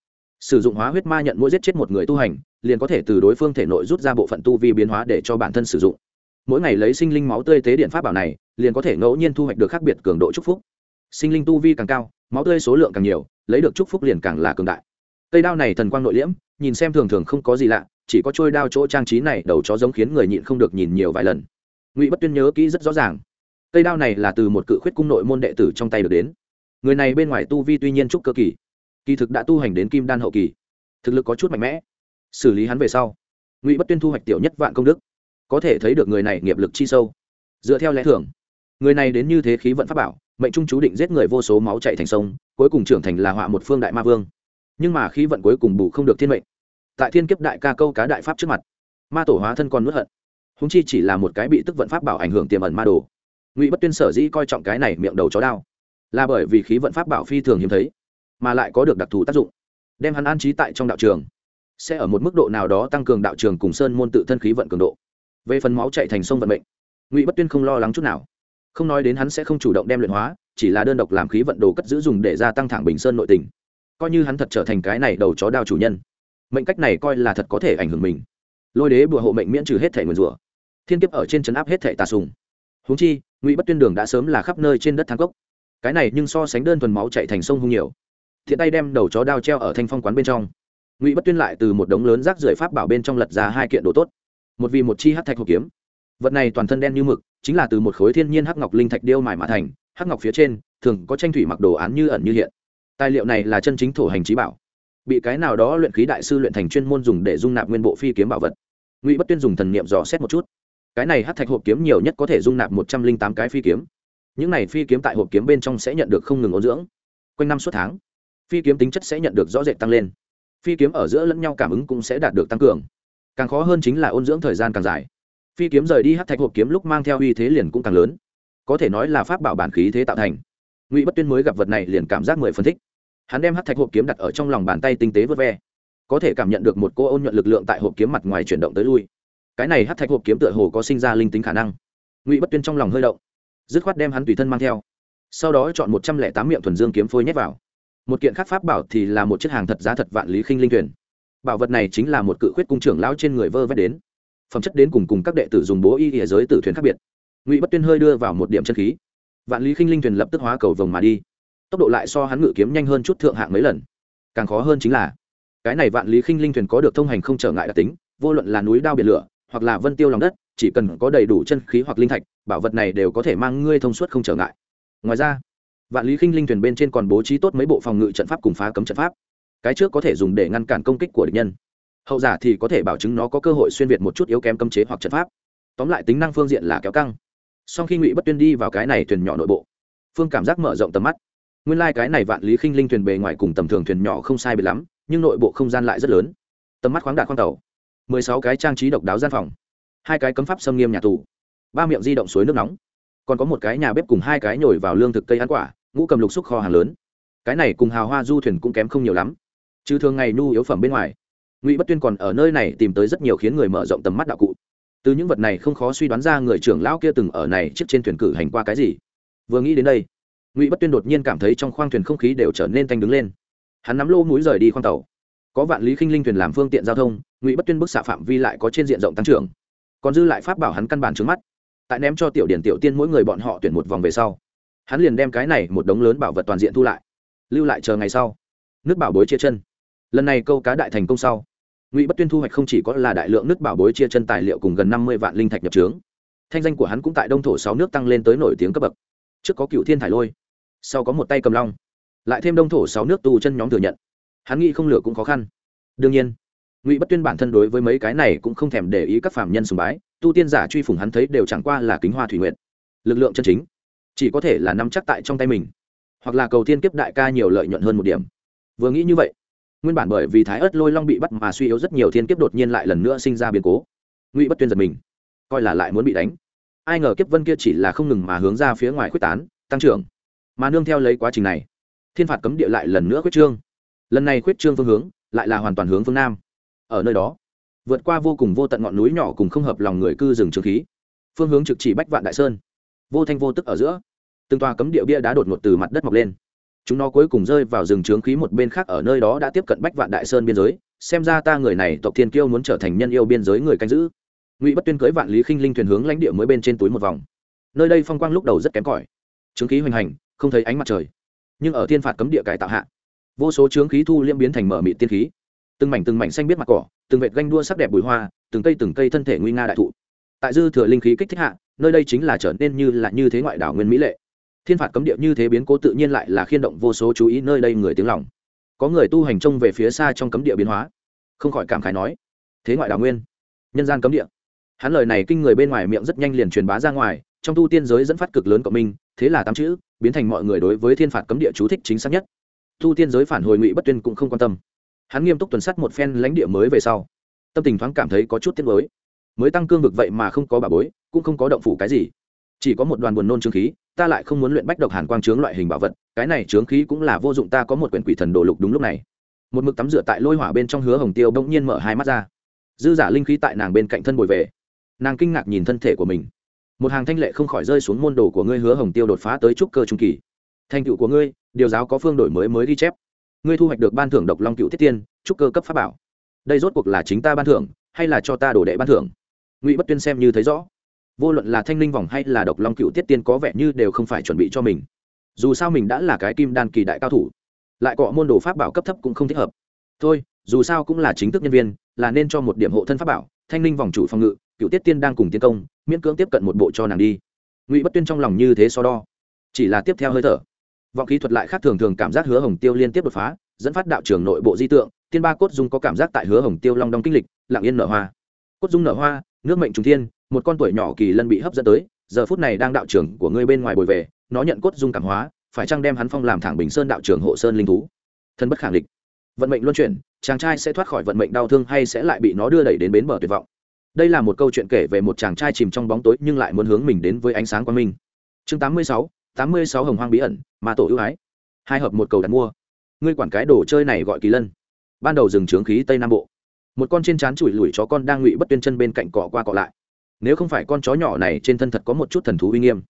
Sử dụng hóa huyết ma nhận mỗi giết chết một người tu hành, liền có thể từ đối phương thể nội rút ra bộ phận tu vi biến hóa để cho bản thân sử dụng mỗi ngày lấy sinh linh máu tươi tế điện pháp bảo này, liền có thể ngẫu nhiên thu hoạch được khác biệt cường độ chúc phúc. Sinh linh tu vi càng cao, máu tươi số lượng càng nhiều, lấy được chúc phúc liền càng là cường đại. Cây đao này thần quang nội liễm, nhìn xem thường thường không có gì lạ, chỉ có trôi đao chỗ trang trí này đầu chó giống khiến người nhịn không được nhìn nhiều vài lần. Ngụy bất tuyên nhớ kỹ rất rõ ràng. Cây đao này là từ một cự khuyết cung nội môn đệ tử trong tay được đến. Người này bên ngoài tu vi tuy nhiên trúc cơ kỳ kỳ thực đã tu hành đến kim đan hậu kỳ, thực lực có chút mạnh mẽ. Xử lý hắn về sau, ngụy bất tuyên thu hoạch tiểu nhất vạn công đức có thể thấy được người này nghiệp lực chi sâu. Dựa theo lẽ thường, người này đến như thế khí vận pháp bảo, mệnh trung chú định giết người vô số máu chạy thành sông, cuối cùng trưởng thành là họa một phương đại ma vương. Nhưng mà khí vận cuối cùng bù không được thiên mệnh. Tại thiên kiếp đại ca câu cá đại pháp trước mặt, ma tổ hóa thân còn nuốt hận. Húng chi chỉ là một cái bị tức vận pháp bảo ảnh hưởng tiềm ẩn ma đồ. Ngụy bất tuyên sở dĩ coi trọng cái này miệng đầu chó đao, là bởi vì khí vận pháp bảo phi thường hiếm thấy, mà lại có được đặc thù tác dụng, đem hắn an trí tại trong đạo trường, sẽ ở một mức độ nào đó tăng cường đạo trường cùng sơn môn tự thân khí vận cường độ về phần máu chạy thành sông vận mệnh, ngụy bất tuyên không lo lắng chút nào. Không nói đến hắn sẽ không chủ động đem luyện hóa, chỉ là đơn độc làm khí vận đồ cất giữ dùng để gia tăng thẳng bình sơn nội tình. Coi như hắn thật trở thành cái này đầu chó đao chủ nhân, mệnh cách này coi là thật có thể ảnh hưởng mình. Lôi đế bùa hộ mệnh miễn trừ hết thể nguyền rủa, thiên kiếp ở trên trấn áp hết thể tà sùng. Húng chi, ngụy bất tuyên đường đã sớm là khắp nơi trên đất thang cốc. Cái này nhưng so sánh đơn thuần máu chạy thành sông hung nhiều. Thiện tay đem đầu chó đao treo ở thanh phong quán bên trong. Ngụy bất tuyên lại từ một đống lớn rác rưởi pháp bảo bên trong lật ra hai kiện đồ tốt một vì một chi hát thạch hộp kiếm. Vật này toàn thân đen như mực, chính là từ một khối thiên nhiên hắc ngọc linh thạch điêu mài mã thành, hắc ngọc phía trên, thường có tranh thủy mặc đồ án như ẩn như hiện. Tài liệu này là chân chính thổ hành trí bảo. Bị cái nào đó luyện khí đại sư luyện thành chuyên môn dùng để dung nạp nguyên bộ phi kiếm bảo vật. Ngụy bất tuyên dùng thần niệm dò xét một chút. Cái này hát thạch hộp kiếm nhiều nhất có thể dung nạp một trăm linh tám cái phi kiếm. Những này phi kiếm tại hộp kiếm bên trong sẽ nhận được không ngừng ôn dưỡng. Quanh năm suốt tháng, phi kiếm tính chất sẽ nhận được rõ rệt tăng lên. Phi kiếm ở giữa lẫn nhau cảm ứng cũng sẽ đạt được tăng cường càng khó hơn chính là ôn dưỡng thời gian càng dài. Phi kiếm rời đi hát thạch hộp kiếm lúc mang theo uy thế liền cũng càng lớn. Có thể nói là pháp bảo bản khí thế tạo thành. Ngụy bất tuyên mới gặp vật này liền cảm giác mười phân thích. Hắn đem hát thạch hộp kiếm đặt ở trong lòng bàn tay tinh tế vớt ve. Có thể cảm nhận được một cô ôn nhuận lực lượng tại hộp kiếm mặt ngoài chuyển động tới lui. Cái này hát thạch hộp kiếm tựa hồ có sinh ra linh tính khả năng. Ngụy bất tuyên trong lòng hơi động. Dứt khoát đem hắn tùy thân mang theo. Sau đó chọn một trăm lẻ tám miệng thuần dương kiếm phôi nhét vào. Một kiện khác pháp bảo thì là một chiếc hàng thật giá thật vạn lý khinh linh thuyền bảo vật này chính là một cự khuyết cung trưởng lao trên người vơ vét đến. Phẩm chất đến cùng cùng các đệ tử dùng bố y địa giới tử thuyền khác biệt. Ngụy bất tuyên hơi đưa vào một điểm chân khí. Vạn lý khinh linh thuyền lập tức hóa cầu vồng mà đi. Tốc độ lại so hắn ngự kiếm nhanh hơn chút thượng hạng mấy lần. Càng khó hơn chính là, cái này vạn lý khinh linh thuyền có được thông hành không trở ngại đặc tính, vô luận là núi đao biển lửa, hoặc là vân tiêu lòng đất, chỉ cần có đầy đủ chân khí hoặc linh thạch, bảo vật này đều có thể mang ngươi thông suốt không trở ngại. Ngoài ra, vạn lý khinh linh thuyền bên trên còn bố trí tốt mấy bộ phòng ngự trận pháp cùng phá cấm trận pháp cái trước có thể dùng để ngăn cản công kích của địch nhân. Hậu giả thì có thể bảo chứng nó có cơ hội xuyên việt một chút yếu kém cấm chế hoặc trận pháp. Tóm lại tính năng phương diện là kéo căng. Sau khi ngụy bất tuyên đi vào cái này thuyền nhỏ nội bộ, phương cảm giác mở rộng tầm mắt. Nguyên lai、like、cái này vạn lý khinh linh thuyền bề ngoài cùng tầm thường thuyền nhỏ không sai bị lắm, nhưng nội bộ không gian lại rất lớn. Tầm mắt khoáng đạt khoang tàu. Mười sáu cái trang trí độc đáo gian phòng. Hai cái cấm pháp xâm nghiêm nhà tù. Ba miệng di động suối nước nóng. Còn có một cái nhà bếp cùng hai cái nhồi vào lương thực cây ăn quả, ngũ cầm lục xúc kho hàng lớn. Cái này cùng hào hoa du thuyền cũng kém không nhiều lắm chứ thường ngày nhu yếu phẩm bên ngoài, ngụy bất tuyên còn ở nơi này tìm tới rất nhiều khiến người mở rộng tầm mắt đạo cụ. Từ những vật này không khó suy đoán ra người trưởng lão kia từng ở này chiếc trên thuyền cử hành qua cái gì. Vừa nghĩ đến đây, ngụy bất tuyên đột nhiên cảm thấy trong khoang thuyền không khí đều trở nên tanh đứng lên. Hắn nắm lô mũi rời đi khoang tàu. Có vạn lý khinh linh thuyền làm phương tiện giao thông, ngụy bất tuyên bức xạ phạm vi lại có trên diện rộng tăng trưởng. Còn dư lại pháp bảo hắn căn bản trước mắt. Tại ném cho tiểu điển tiểu tiên mỗi người bọn họ tuyển một vòng về sau, hắn liền đem cái này một đống lớn bảo vật toàn diện thu lại, lưu lại chờ ngày sau. Nước bảo bối chia chân lần này câu cá đại thành công sau, ngụy bất tuyên thu hoạch không chỉ có là đại lượng nước bảo bối chia chân tài liệu cùng gần năm mươi vạn linh thạch nhập trướng, thanh danh của hắn cũng tại đông thổ sáu nước tăng lên tới nổi tiếng cấp bậc. Trước có cựu thiên thải lôi, sau có một tay cầm long, lại thêm đông thổ sáu nước tu chân nhóm thừa nhận. Hắn nghĩ không lửa cũng khó khăn. Đương nhiên, ngụy bất tuyên bản thân đối với mấy cái này cũng không thèm để ý các phạm nhân sùng bái, tu tiên giả truy phủng hắn thấy đều chẳng qua là kính hoa thủy nguyện lực lượng chân chính, chỉ có thể là nắm chắc tại trong tay mình, hoặc là cầu tiên kiếp đại ca nhiều lợi nhuận hơn một điểm. Vừa nghĩ như vậy nguyên bản bởi vì thái ớt lôi long bị bắt mà suy yếu rất nhiều thiên kiếp đột nhiên lại lần nữa sinh ra biến cố. Ngụy bất tuyên giật mình, coi là lại muốn bị đánh. Ai ngờ kiếp vân kia chỉ là không ngừng mà hướng ra phía ngoài quyết tán, tăng trưởng. Mà nương theo lấy quá trình này, thiên phạt cấm địa lại lần nữa quyết trương. Lần này quyết trương phương hướng lại là hoàn toàn hướng phương nam. Ở nơi đó, vượt qua vô cùng vô tận ngọn núi nhỏ cùng không hợp lòng người cư rừng trường khí. Phương hướng trực chỉ bách vạn đại sơn. Vô thanh vô tức ở giữa, từng tòa cấm địa bia đá đột ngột từ mặt đất mọc lên chúng nó cuối cùng rơi vào rừng trướng khí một bên khác ở nơi đó đã tiếp cận bách vạn đại sơn biên giới, xem ra ta người này tộc thiên kiêu muốn trở thành nhân yêu biên giới người canh giữ. Ngụy bất tuyên cưới vạn lý khinh linh thuyền hướng lãnh địa mới bên trên túi một vòng. Nơi đây phong quang lúc đầu rất kém cỏi. Trướng khí hoành hành, không thấy ánh mặt trời. Nhưng ở thiên phạt cấm địa cải tạo hạ, vô số trướng khí thu liêm biến thành mở mị tiên khí. Từng mảnh từng mảnh xanh biết mặt cỏ, từng vệt ganh đua sắc đẹp bụi hoa, từng cây từng cây thân thể nguy nga đại thụ. Tại dư thừa linh khí kích thích hạ, nơi đây chính là trở nên như là như thế ngoại đảo nguyên mỹ lệ thiên phạt cấm địa như thế biến cố tự nhiên lại là khiên động vô số chú ý nơi đây người tiếng lòng. Có người tu hành trông về phía xa trong cấm địa biến hóa. Không khỏi cảm khái nói, thế ngoại đào nguyên, nhân gian cấm địa. Hắn lời này kinh người bên ngoài miệng rất nhanh liền truyền bá ra ngoài, trong tu tiên giới dẫn phát cực lớn cộng minh, thế là tám chữ, biến thành mọi người đối với thiên phạt cấm địa chú thích chính xác nhất. Tu tiên giới phản hồi ngụy bất tuyên cũng không quan tâm. Hắn nghiêm túc tuần sát một phen lãnh địa mới về sau. Tâm tình thoáng cảm thấy có chút tiếc mới mới tăng cương vực vậy mà không có bà bối, cũng không có động phủ cái gì chỉ có một đoàn buồn nôn trướng khí, ta lại không muốn luyện bách độc hàn quang trướng loại hình bảo vật, cái này trướng khí cũng là vô dụng, ta có một quyển quỷ thần đồ lục đúng lúc này. Một mực tắm rửa tại lôi hỏa bên trong hứa hồng tiêu bỗng nhiên mở hai mắt ra. Dư giả linh khí tại nàng bên cạnh thân bồi về. Nàng kinh ngạc nhìn thân thể của mình. Một hàng thanh lệ không khỏi rơi xuống môn đồ của ngươi hứa hồng tiêu đột phá tới trúc cơ trung kỳ. Thành tựu của ngươi, điều giáo có phương đổi mới mới ghi chép. Ngươi thu hoạch được ban thưởng độc long cựu thiết tiên, trúc cơ cấp pháp bảo. Đây rốt cuộc là chính ta ban thưởng, hay là cho ta đổ đệ ban thưởng? Ngụy bất tuyên xem như thấy rõ vô luận là thanh linh vòng hay là độc long cựu tiết tiên có vẻ như đều không phải chuẩn bị cho mình. Dù sao mình đã là cái kim đan kỳ đại cao thủ, lại cọ môn đồ pháp bảo cấp thấp cũng không thích hợp. Thôi, dù sao cũng là chính thức nhân viên, là nên cho một điểm hộ thân pháp bảo, thanh linh vòng chủ phòng ngự, cựu tiết tiên đang cùng tiến công, miễn cưỡng tiếp cận một bộ cho nàng đi. Ngụy bất tuyên trong lòng như thế so đo. Chỉ là tiếp theo hơi thở, vọng khí thuật lại khác thường thường cảm giác hứa hồng tiêu liên tiếp đột phá, dẫn phát đạo trường nội bộ di tượng, tiên ba cốt dung có cảm giác tại hứa hồng tiêu long đong kinh lịch lạng yên nở hoa. Cốt dung nở hoa, nước mệnh trùng thiên một con tuổi nhỏ kỳ lân bị hấp dẫn tới, giờ phút này đang đạo trưởng của ngươi bên ngoài bồi về, nó nhận cốt dung cảm hóa, phải chăng đem hắn phong làm thẳng bình sơn đạo trưởng hộ sơn linh thú? Thân bất khẳng định vận mệnh luân chuyển, chàng trai sẽ thoát khỏi vận mệnh đau thương hay sẽ lại bị nó đưa đẩy đến bến bờ tuyệt vọng? Đây là một câu chuyện kể về một chàng trai chìm trong bóng tối nhưng lại muốn hướng mình đến với ánh sáng quang minh. Chương tám mươi sáu, tám mươi sáu hồng hoang bí ẩn mà tổ ưu ái. Hai hợp một cầu đặt mua. Ngươi quản cái đồ chơi này gọi kỳ lân. Ban đầu rừng trướng khí tây nam bộ. Một con trên trán chùi lùi chó con đang ngụy bất tuyên chân bên cạnh cỏ qua cỏ lại nếu không phải con chó nhỏ này trên thân thật có một chút thần thú uy nghiêm.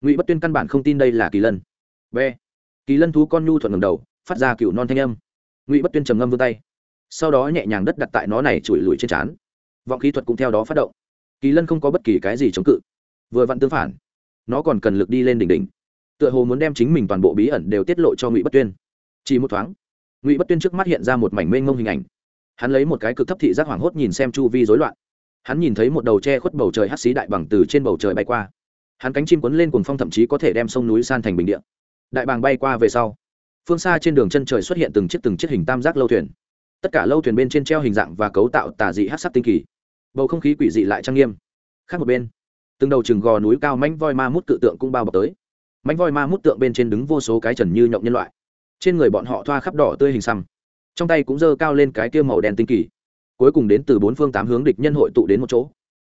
Ngụy bất tuyên căn bản không tin đây là kỳ lân. B. Kỳ lân thú con nhu thuận ngầm đầu, phát ra cựu non thanh âm. Ngụy bất tuyên trầm ngâm vươn tay. Sau đó nhẹ nhàng đất đặt tại nó này chùi lùi trên trán. Vọng khí thuật cũng theo đó phát động. Kỳ lân không có bất kỳ cái gì chống cự. Vừa vặn tương phản, nó còn cần lực đi lên đỉnh đỉnh. Tựa hồ muốn đem chính mình toàn bộ bí ẩn đều tiết lộ cho ngụy bất tuyên. Chỉ một thoáng, ngụy bất tuyên trước mắt hiện ra một mảnh mênh mông hình ảnh. Hắn lấy một cái cực thấp thị giác hoảng hốt nhìn xem chu vi rối loạn hắn nhìn thấy một đầu tre khuất bầu trời hắt xí đại bằng từ trên bầu trời bay qua. Hắn cánh chim quấn lên cùng phong thậm chí có thể đem sông núi san thành bình địa. đại bàng bay qua về sau, phương xa trên đường chân trời xuất hiện từng chiếc từng chiếc hình tam giác lâu thuyền. Tất cả lâu thuyền bên trên treo hình dạng và cấu tạo tà dị hát sắc tinh kỳ. Bầu không khí quỷ dị lại trang nghiêm. Khác một bên, từng đầu chừng gò núi cao mánh voi ma mút cự tượng cũng bao bọc tới. Mánh voi ma mút tượng bên trên đứng vô số cái trần như nhộng nhân loại. Trên người bọn họ thoa khắp đỏ tươi hình xăm. Trong tay cũng giơ cao lên cái kia màu đen tinh kỳ cuối cùng đến từ bốn phương tám hướng địch nhân hội tụ đến một chỗ.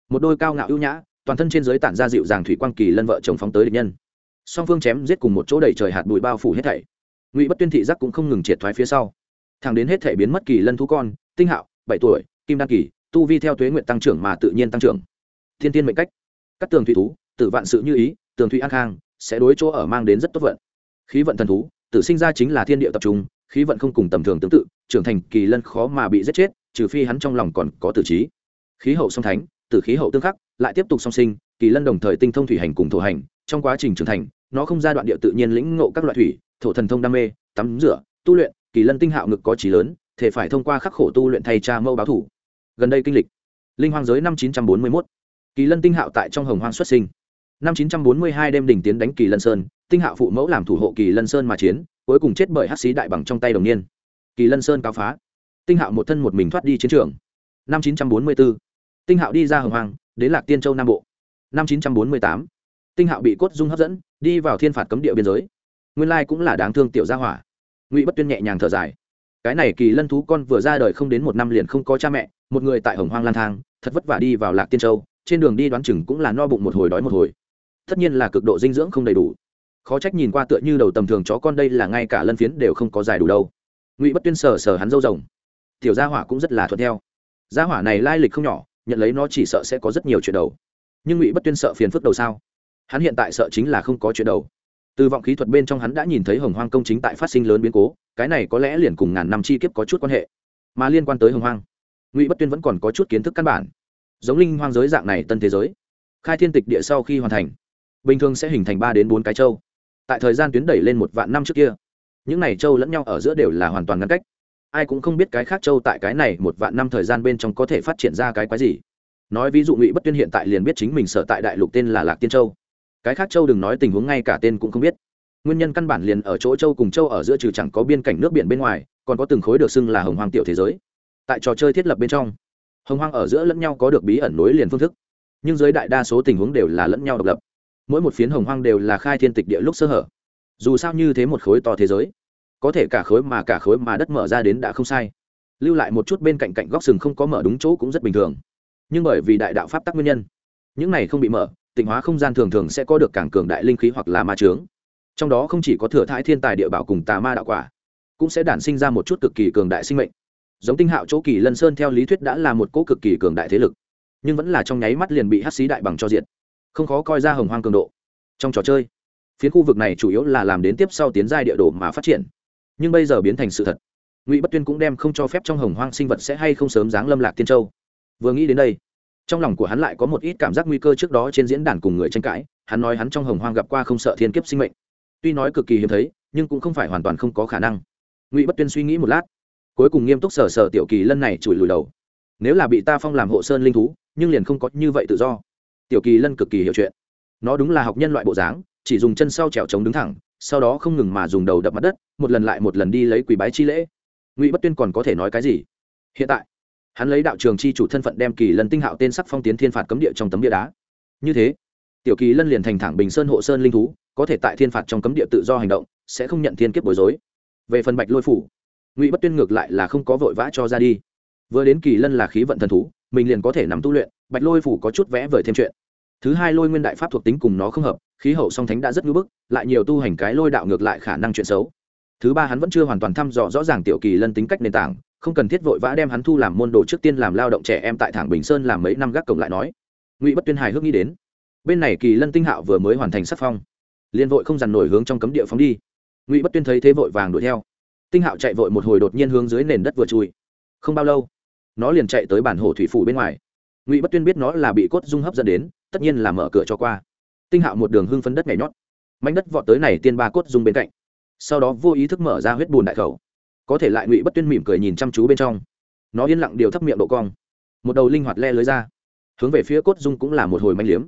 Một đôi cao ngạo ưu nhã, toàn thân trên giới tản ra dịu dàng thủy quang kỳ lân vợ chồng phóng tới địch nhân. Song phương chém giết cùng một chỗ đầy trời hạt bụi bao phủ hết thảy. Ngụy bất tuyên thị giác cũng không ngừng triệt thoái phía sau. Thằng đến hết thể biến mất kỳ lân thú con, tinh hạo, bảy tuổi, kim đan kỳ, tu vi theo thuế nguyện tăng trưởng mà tự nhiên tăng trưởng. Thiên tiên mệnh cách. Các tường thủy thú, tử vạn sự như ý, tường thủy an khang, sẽ đối chỗ ở mang đến rất tốt vận. Khí vận thần thú, tử sinh ra chính là thiên địa tập trung, khí vận không cùng tầm thường tương tự, trưởng thành kỳ lân khó mà bị giết chết trừ phi hắn trong lòng còn có tử trí. Khí hậu song thánh từ khí hậu tương khắc, lại tiếp tục song sinh, kỳ lân đồng thời tinh thông thủy hành cùng thổ hành, trong quá trình trưởng thành, nó không giai đoạn địa tự nhiên lĩnh ngộ các loại thủy, thổ thần thông đam mê, tắm rửa, tu luyện, kỳ lân tinh hạo ngực có trí lớn, thể phải thông qua khắc khổ tu luyện thay cha mâu báo thủ. Gần đây kinh lịch, linh hoang giới năm 941. kỳ lân tinh hạo tại trong hồng hoang xuất sinh. Năm 942 đêm đỉnh tiến đánh kỳ lân sơn, tinh hạo phụ mẫu làm thủ hộ kỳ lân sơn mà chiến, cuối cùng chết bởi hắc sĩ đại bằng trong tay đồng niên. Kỳ lân sơn cao phá tinh hạo một thân một mình thoát đi chiến trường. Năm 944. tinh hạo đi ra hồng hoàng, đến lạc tiên châu nam bộ. Năm 948. tinh hạo bị cốt dung hấp dẫn đi vào thiên phạt cấm địa biên giới. Nguyên lai cũng là đáng thương tiểu gia hỏa. Ngụy bất tuyên nhẹ nhàng thở dài. Cái này kỳ lân thú con vừa ra đời không đến một năm liền không có cha mẹ một người tại hồng hoang lang thang thật vất vả đi vào lạc tiên châu trên đường đi đoán chừng cũng là no bụng một hồi đói một hồi. Tất nhiên là cực độ dinh dưỡng không đầy đủ. Khó trách nhìn qua tựa như đầu tầm thường chó con đây là ngay cả lân phiến đều không có dài đủ đâu. Ngụy bất tuyên sờ sờ hắn dâu rồng tiểu gia hỏa cũng rất là thuận theo. Gia hỏa này lai lịch không nhỏ, nhận lấy nó chỉ sợ sẽ có rất nhiều chuyện đầu. Nhưng ngụy bất tuyên sợ phiền phức đầu sao? Hắn hiện tại sợ chính là không có chuyện đầu. Từ vọng khí thuật bên trong hắn đã nhìn thấy hồng hoang công chính tại phát sinh lớn biến cố, cái này có lẽ liền cùng ngàn năm chi kiếp có chút quan hệ. Mà liên quan tới hồng hoang, ngụy bất tuyên vẫn còn có chút kiến thức căn bản. Giống linh hoang giới dạng này tân thế giới, khai thiên tịch địa sau khi hoàn thành, bình thường sẽ hình thành ba đến bốn cái châu. Tại thời gian tuyến đẩy lên một vạn năm trước kia, những này châu lẫn nhau ở giữa đều là hoàn toàn ngăn cách ai cũng không biết cái khác châu tại cái này một vạn năm thời gian bên trong có thể phát triển ra cái quái gì. Nói ví dụ ngụy bất tuyên hiện tại liền biết chính mình sở tại đại lục tên là lạc tiên châu. Cái khác châu đừng nói tình huống ngay cả tên cũng không biết. Nguyên nhân căn bản liền ở chỗ châu cùng châu ở giữa trừ chẳng có biên cảnh nước biển bên ngoài, còn có từng khối được xưng là hồng hoang tiểu thế giới. Tại trò chơi thiết lập bên trong, hồng hoang ở giữa lẫn nhau có được bí ẩn nối liền phương thức, nhưng dưới đại đa số tình huống đều là lẫn nhau độc lập. Mỗi một phiến hồng hoang đều là khai thiên tịch địa lúc sơ hở. Dù sao như thế một khối to thế giới có thể cả khối mà cả khối mà đất mở ra đến đã không sai. Lưu lại một chút bên cạnh cạnh góc sừng không có mở đúng chỗ cũng rất bình thường. Nhưng bởi vì đại đạo pháp tắc nguyên nhân, những này không bị mở, tịnh hóa không gian thường thường sẽ có được cảng cường đại linh khí hoặc là ma trướng trong đó không chỉ có thừa thãi thiên tài địa bảo cùng tà ma đạo quả, cũng sẽ đản sinh ra một chút cực kỳ cường đại sinh mệnh. Giống tinh hạo chỗ kỳ lân sơn theo lý thuyết đã là một cỗ cực kỳ cường đại thế lực, nhưng vẫn là trong nháy mắt liền bị hắc xí đại bằng cho diện không khó coi ra hồng hoang cường độ. Trong trò chơi, phiến khu vực này chủ yếu là làm đến tiếp sau tiến giai địa đồ mà phát triển nhưng bây giờ biến thành sự thật. Ngụy bất tuyên cũng đem không cho phép trong hồng hoang sinh vật sẽ hay không sớm giáng lâm lạc tiên châu. Vừa nghĩ đến đây, trong lòng của hắn lại có một ít cảm giác nguy cơ trước đó trên diễn đàn cùng người tranh cãi, hắn nói hắn trong hồng hoang gặp qua không sợ thiên kiếp sinh mệnh. Tuy nói cực kỳ hiếm thấy, nhưng cũng không phải hoàn toàn không có khả năng. Ngụy bất tuyên suy nghĩ một lát, cuối cùng nghiêm túc sờ sờ tiểu kỳ lân này chùi lùi đầu. Nếu là bị ta phong làm hộ sơn linh thú, nhưng liền không có như vậy tự do. Tiểu kỳ lân cực kỳ hiểu chuyện. Nó đúng là học nhân loại bộ dáng, chỉ dùng chân sau trèo trống đứng thẳng sau đó không ngừng mà dùng đầu đập mặt đất, một lần lại một lần đi lấy quỷ bái chi lễ. Ngụy bất tuyên còn có thể nói cái gì? Hiện tại, hắn lấy đạo trường chi chủ thân phận đem kỳ lân tinh hạo tên sắc phong tiến thiên phạt cấm địa trong tấm địa đá. Như thế, tiểu kỳ lân liền thành thẳng bình sơn hộ sơn linh thú, có thể tại thiên phạt trong cấm địa tự do hành động, sẽ không nhận thiên kiếp bối rối. Về phần bạch lôi phủ, ngụy bất tuyên ngược lại là không có vội vã cho ra đi. Vừa đến kỳ lân là khí vận thần thú, mình liền có thể nắm tu luyện, bạch lôi phủ có chút vẽ vời thêm chuyện thứ hai lôi nguyên đại pháp thuộc tính cùng nó không hợp, khí hậu song thánh đã rất ngưỡng bức, lại nhiều tu hành cái lôi đạo ngược lại khả năng chuyện xấu. Thứ ba hắn vẫn chưa hoàn toàn thăm dò rõ ràng tiểu kỳ lân tính cách nền tảng, không cần thiết vội vã đem hắn thu làm môn đồ trước tiên làm lao động trẻ em tại thẳng bình sơn làm mấy năm gác cổng lại nói. Ngụy bất tuyên hài hước nghĩ đến. Bên này kỳ lân tinh hạo vừa mới hoàn thành sắc phong. Liền vội không dằn nổi hướng trong cấm địa phóng đi. Ngụy bất tuyên thấy thế vội vàng đuổi theo. Tinh hạo chạy vội một hồi đột nhiên hướng dưới nền đất vừa chui. Không bao lâu, nó liền chạy tới bản hồ thủy phủ bên ngoài. Ngụy bất tuyên biết nó là bị cốt dung hấp dẫn đến tất nhiên là mở cửa cho qua. Tinh hạo một đường hưng phấn đất nhảy nhót. Mảnh đất vọt tới này tiên ba cốt dung bên cạnh. Sau đó vô ý thức mở ra huyết bùn đại khẩu. Có thể lại ngụy bất tuyên mỉm cười nhìn chăm chú bên trong. Nó yên lặng điều thấp miệng độ cong. Một đầu linh hoạt le lưới ra. Hướng về phía cốt dung cũng là một hồi manh liếm.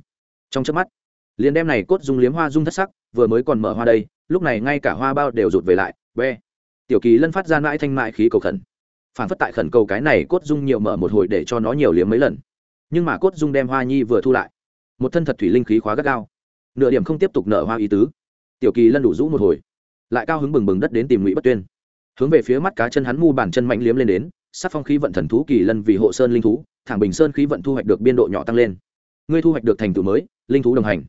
Trong chớp mắt, liền đem này cốt dung liếm hoa dung thất sắc, vừa mới còn mở hoa đây, lúc này ngay cả hoa bao đều rụt về lại be tiểu kỳ lân phát ra mãi thanh mại khí cầu khẩn. Phản phất tại khẩn cầu cái này cốt dung nhiều mở một hồi để cho nó nhiều liếm mấy lần. Nhưng mà cốt dung đem hoa nhi vừa thu lại một thân thật thủy linh khí khóa gắt gao. Nửa điểm không tiếp tục nở hoa ý tứ. Tiểu kỳ lân đủ rũ một hồi, lại cao hứng bừng bừng đất đến tìm ngụy bất tuyên. Hướng về phía mắt cá chân hắn mu bàn chân mạnh liếm lên đến, sắc phong khí vận thần thú kỳ lân vì hộ sơn linh thú, thẳng bình sơn khí vận thu hoạch được biên độ nhỏ tăng lên. Ngươi thu hoạch được thành tựu mới, linh thú đồng hành.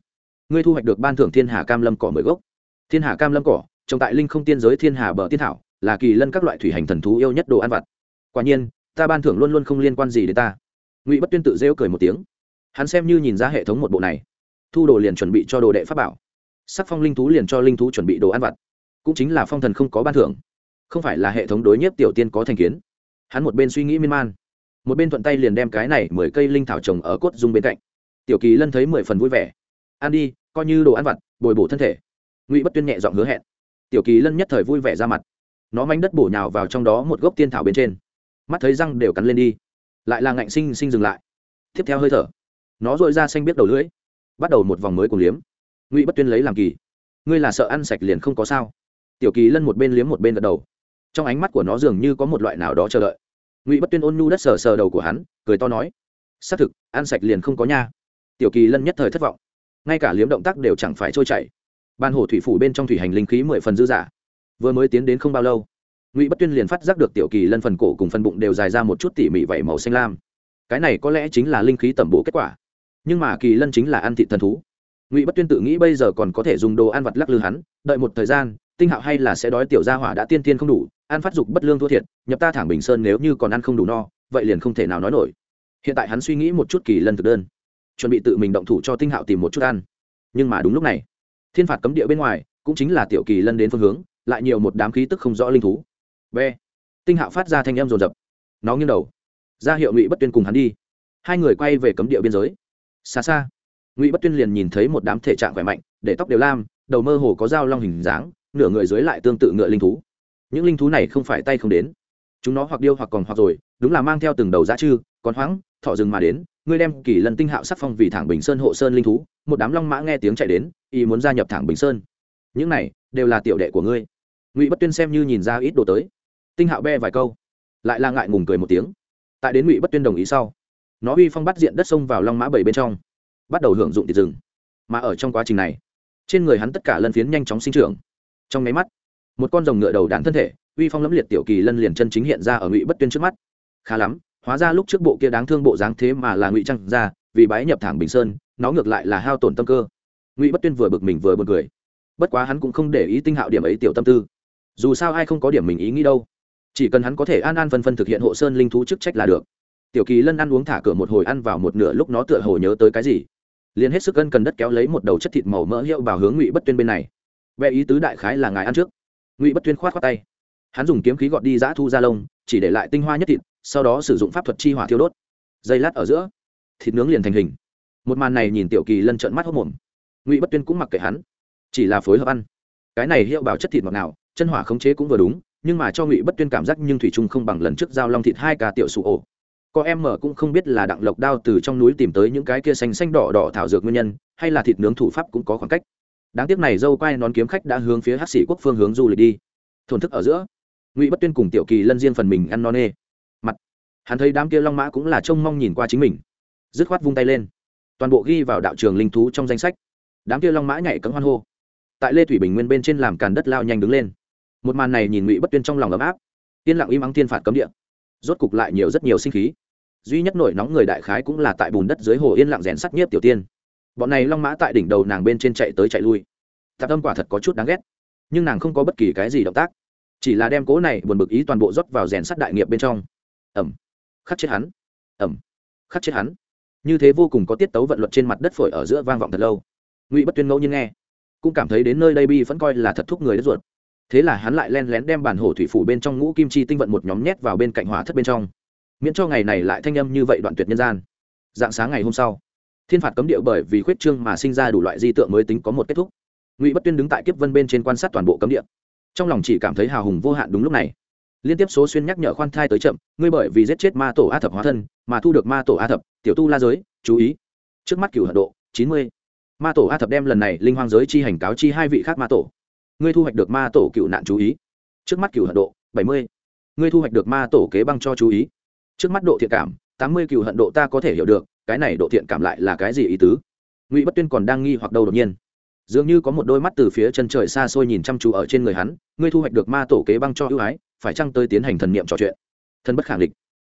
Ngươi thu hoạch được ban thưởng thiên hà cam lâm cỏ mười gốc. Thiên hà cam lâm cỏ, trồng tại linh không tiên giới thiên hà bờ tiên thảo, là kỳ lân các loại thủy hành thần thú yêu nhất đồ ăn vặt. Quả nhiên, ta ban thưởng luôn luôn không liên quan gì đến ta. Ngụy bất tuyên tự rêu cười một tiếng hắn xem như nhìn ra hệ thống một bộ này. Thu đồ liền chuẩn bị cho đồ đệ pháp bảo. Sắc phong linh thú liền cho linh thú chuẩn bị đồ ăn vặt. Cũng chính là phong thần không có ban thưởng. Không phải là hệ thống đối nhất tiểu tiên có thành kiến. Hắn một bên suy nghĩ miên man, một bên thuận tay liền đem cái này mười cây linh thảo trồng ở cốt dung bên cạnh. Tiểu kỳ lân thấy mười phần vui vẻ. Ăn đi, coi như đồ ăn vặt, bồi bổ thân thể. Ngụy bất tuyên nhẹ giọng hứa hẹn. Tiểu kỳ lân nhất thời vui vẻ ra mặt. Nó manh đất bổ nhào vào trong đó một gốc tiên thảo bên trên. Mắt thấy răng đều cắn lên đi. Lại là ngạnh sinh sinh dừng lại. Tiếp theo hơi thở nó dội ra xanh biết đầu lưỡi, bắt đầu một vòng mới cùng liếm. Ngụy bất tuyên lấy làm kỳ. Ngươi là sợ ăn sạch liền không có sao. Tiểu kỳ lân một bên liếm một bên gật đầu. Trong ánh mắt của nó dường như có một loại nào đó chờ đợi. Ngụy bất tuyên ôn nhu đất sờ sờ đầu của hắn, cười to nói, xác thực, ăn sạch liền không có nha. Tiểu kỳ lân nhất thời thất vọng. Ngay cả liếm động tác đều chẳng phải trôi chảy. Ban hồ thủy phủ bên trong thủy hành linh khí mười phần dư giả vừa mới tiến đến không bao lâu, ngụy bất tuyên liền phát giác được tiểu kỳ lân phần cổ cùng phần bụng đều dài ra một chút tỉ mỉ vẩy màu xanh lam. Cái này có lẽ chính là linh khí tẩm bổ kết quả nhưng mà kỳ lân chính là ăn thị thần thú. Ngụy bất tuyên tự nghĩ bây giờ còn có thể dùng đồ ăn vặt lắc lư hắn, đợi một thời gian, tinh hạo hay là sẽ đói tiểu gia hỏa đã tiên tiên không đủ, ăn phát dục bất lương thua thiệt, nhập ta thẳng bình sơn nếu như còn ăn không đủ no, vậy liền không thể nào nói nổi. Hiện tại hắn suy nghĩ một chút kỳ lân thực đơn, chuẩn bị tự mình động thủ cho tinh hạo tìm một chút ăn. Nhưng mà đúng lúc này, thiên phạt cấm địa bên ngoài, cũng chính là tiểu kỳ lân đến phương hướng, lại nhiều một đám khí tức không rõ linh thú. B tinh hạo phát ra thanh âm rồn rập. Nó nghiêng đầu, ra hiệu ngụy bất tuyên cùng hắn đi. Hai người quay về cấm địa biên giới xa xa, ngụy bất tuyên liền nhìn thấy một đám thể trạng khỏe mạnh, để tóc đều lam, đầu mơ hồ có dao long hình dáng, nửa người dưới lại tương tự ngựa linh thú. Những linh thú này không phải tay không đến. Chúng nó hoặc điêu hoặc còn hoặc rồi, đúng là mang theo từng đầu giá chư, còn hoáng, thọ rừng mà đến, ngươi đem kỳ lần tinh hạo sắc phong vì thẳng bình sơn hộ sơn linh thú, một đám long mã nghe tiếng chạy đến y muốn gia nhập thẳng bình sơn. Những này, đều là tiểu đệ của ngươi. Ngụy bất tuyên xem như nhìn ra ít đồ tới. Tinh hạo be vài câu, lại là ngại ngùng cười một tiếng. Tại đến ngụy bất tuyên đồng ý sau nó uy phong bắt diện đất sông vào long mã bảy bên trong, bắt đầu hưởng dụng thịt rừng. Mà ở trong quá trình này, trên người hắn tất cả lân phiến nhanh chóng sinh trưởng. Trong máy mắt, một con rồng ngựa đầu đàn thân thể, uy phong lẫm liệt tiểu kỳ lân liền chân chính hiện ra ở ngụy bất tuyên trước mắt. Khá lắm, hóa ra lúc trước bộ kia đáng thương bộ dáng thế mà là ngụy trăng ra, vì bái nhập thẳng bình sơn, nó ngược lại là hao tổn tâm cơ. Ngụy bất tuyên vừa bực mình vừa bực cười. Bất quá hắn cũng không để ý tinh hạo điểm ấy tiểu tâm tư. Dù sao ai không có điểm mình ý nghĩ đâu. Chỉ cần hắn có thể an an phân phân thực hiện hộ sơn linh thú chức trách là được tiểu kỳ lân ăn uống thả cửa một hồi ăn vào một nửa lúc nó tựa hồ nhớ tới cái gì. Liền hết sức gân cần đất kéo lấy một đầu chất thịt màu mỡ hiệu vào hướng ngụy bất tuyên bên này. Vẽ ý tứ đại khái là ngài ăn trước. Ngụy bất tuyên khoát khoát tay. Hắn dùng kiếm khí gọt đi giã thu ra lông, chỉ để lại tinh hoa nhất thịt, sau đó sử dụng pháp thuật chi hỏa thiêu đốt. Dây lát ở giữa, thịt nướng liền thành hình. Một màn này nhìn tiểu kỳ lân trợn mắt hốc mồm. Ngụy bất tuyên cũng mặc kệ hắn, chỉ là phối hợp ăn. Cái này hiệu bảo chất thịt ngọt nào chân hỏa khống chế cũng vừa đúng, nhưng mà cho ngụy bất tuyên cảm giác nhưng thủy trung không bằng lần trước giao long thịt hai ca tiểu sụ ổ có em mở cũng không biết là đặng lộc đao từ trong núi tìm tới những cái kia xanh xanh đỏ đỏ thảo dược nguyên nhân, hay là thịt nướng thủ pháp cũng có khoảng cách. Đáng tiếc này dâu quay nón kiếm khách đã hướng phía hát sĩ quốc phương hướng du lịch đi. Thổn thức ở giữa, ngụy bất tuyên cùng tiểu kỳ lân riêng phần mình ăn non nê. Mặt, hắn thấy đám kia long mã cũng là trông mong nhìn qua chính mình, dứt khoát vung tay lên, toàn bộ ghi vào đạo trường linh thú trong danh sách. Đám kia long mã nhảy cấm hoan hô. Tại lê thủy bình nguyên bên trên làm càn đất lao nhanh đứng lên. Một màn này nhìn ngụy bất tuyên trong lòng ấm áp, yên lặng im ắng thiên phạt cấm địa. Rốt cục lại nhiều rất nhiều sinh khí duy nhất nổi nóng người đại khái cũng là tại bùn đất dưới hồ yên lặng rèn sắt nhiếp tiểu tiên. Bọn này long mã tại đỉnh đầu nàng bên trên chạy tới chạy lui. Tạp tâm quả thật có chút đáng ghét, nhưng nàng không có bất kỳ cái gì động tác, chỉ là đem cố này buồn bực ý toàn bộ rót vào rèn sắt đại nghiệp bên trong. Ẩm, khắc chết hắn, ẩm, khắc chết hắn. Như thế vô cùng có tiết tấu vận luật trên mặt đất phổi ở giữa vang vọng thật lâu. Ngụy bất tuyên ngẫu nhiên nghe, cũng cảm thấy đến nơi đây bi vẫn coi là thật thúc người đất ruột. Thế là hắn lại len lén đem bản hồ thủy phủ bên trong ngũ kim chi tinh vận một nhóm nhét vào bên cạnh hỏa thất bên trong miễn cho ngày này lại thanh âm như vậy đoạn tuyệt nhân gian. Dạng sáng ngày hôm sau, thiên phạt cấm địa bởi vì khuyết trương mà sinh ra đủ loại di tượng mới tính có một kết thúc. Ngụy bất tuyên đứng tại kiếp vân bên trên quan sát toàn bộ cấm địa. Trong lòng chỉ cảm thấy hào hùng vô hạn đúng lúc này. Liên tiếp số xuyên nhắc nhở khoan thai tới chậm, ngươi bởi vì giết chết ma tổ a thập hóa thân, mà thu được ma tổ a thập, tiểu tu la giới, chú ý. Trước mắt cửu hận độ, chín mươi. Ma tổ a thập đem lần này linh hoang giới chi hành cáo chi hai vị khác ma tổ. Ngươi thu hoạch được ma tổ cựu nạn chú ý. Trước mắt cửu hận độ, bảy mươi. Ngươi thu hoạch được ma tổ kế băng cho chú ý trước mắt độ thiện cảm, tám mươi cựu hận độ ta có thể hiểu được, cái này độ thiện cảm lại là cái gì ý tứ? Ngụy bất tuyên còn đang nghi hoặc đâu đột nhiên. Dường như có một đôi mắt từ phía chân trời xa xôi nhìn chăm chú ở trên người hắn, ngươi thu hoạch được ma tổ kế băng cho ưu ái, phải chăng tới tiến hành thần niệm trò chuyện? Thân bất khẳng định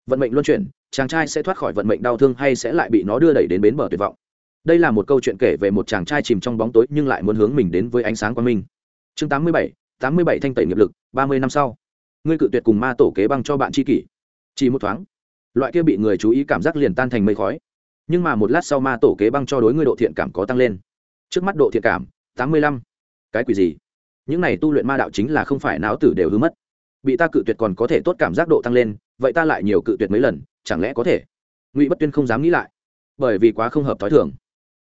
vận mệnh luân chuyển, chàng trai sẽ thoát khỏi vận mệnh đau thương hay sẽ lại bị nó đưa đẩy đến bến bờ tuyệt vọng? Đây là một câu chuyện kể về một chàng trai chìm trong bóng tối nhưng lại muốn hướng mình đến với ánh sáng quang minh. Chương tám mươi bảy, tám mươi bảy thanh tẩy nghiệp lực, ba mươi năm sau. Ngươi cự tuyệt cùng ma tổ kế băng cho bạn tri kỷ chỉ một thoáng, loại kia bị người chú ý cảm giác liền tan thành mây khói. Nhưng mà một lát sau ma tổ kế băng cho đối ngươi độ thiện cảm có tăng lên. Trước mắt độ thiện cảm, tám mươi lăm. Cái quỷ gì? Những này tu luyện ma đạo chính là không phải não tử đều hư mất. Bị ta cự tuyệt còn có thể tốt cảm giác độ tăng lên, vậy ta lại nhiều cự tuyệt mấy lần, chẳng lẽ có thể? Ngụy bất tuyên không dám nghĩ lại. Bởi vì quá không hợp t h ó i thường.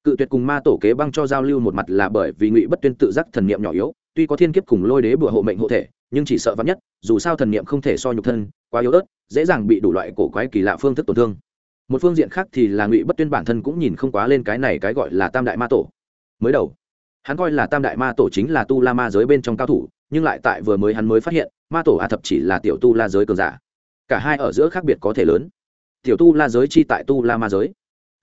Cự tuyệt cùng ma tổ kế băng cho giao lưu một mặt là bởi vì ngụy bất tuyên tự giác thần niệm nhỏ yếu, tuy có thiên kiếp cùng lôi đế bữa hộ mệnh hộ thể, nhưng chỉ sợ vắn nhất, dù sao thần niệm không thể so nhục thân, quá yếu ớt dễ dàng bị đủ loại cổ quái kỳ lạ phương thức tổn thương. Một phương diện khác thì là ngụy bất tuyên bản thân cũng nhìn không quá lên cái này cái gọi là tam đại ma tổ. Mới đầu, hắn coi là tam đại ma tổ chính là tu la ma giới bên trong cao thủ, nhưng lại tại vừa mới hắn mới phát hiện, ma tổ a thập chỉ là tiểu tu la giới cường giả. Cả hai ở giữa khác biệt có thể lớn. Tiểu tu la giới chi tại tu la ma giới,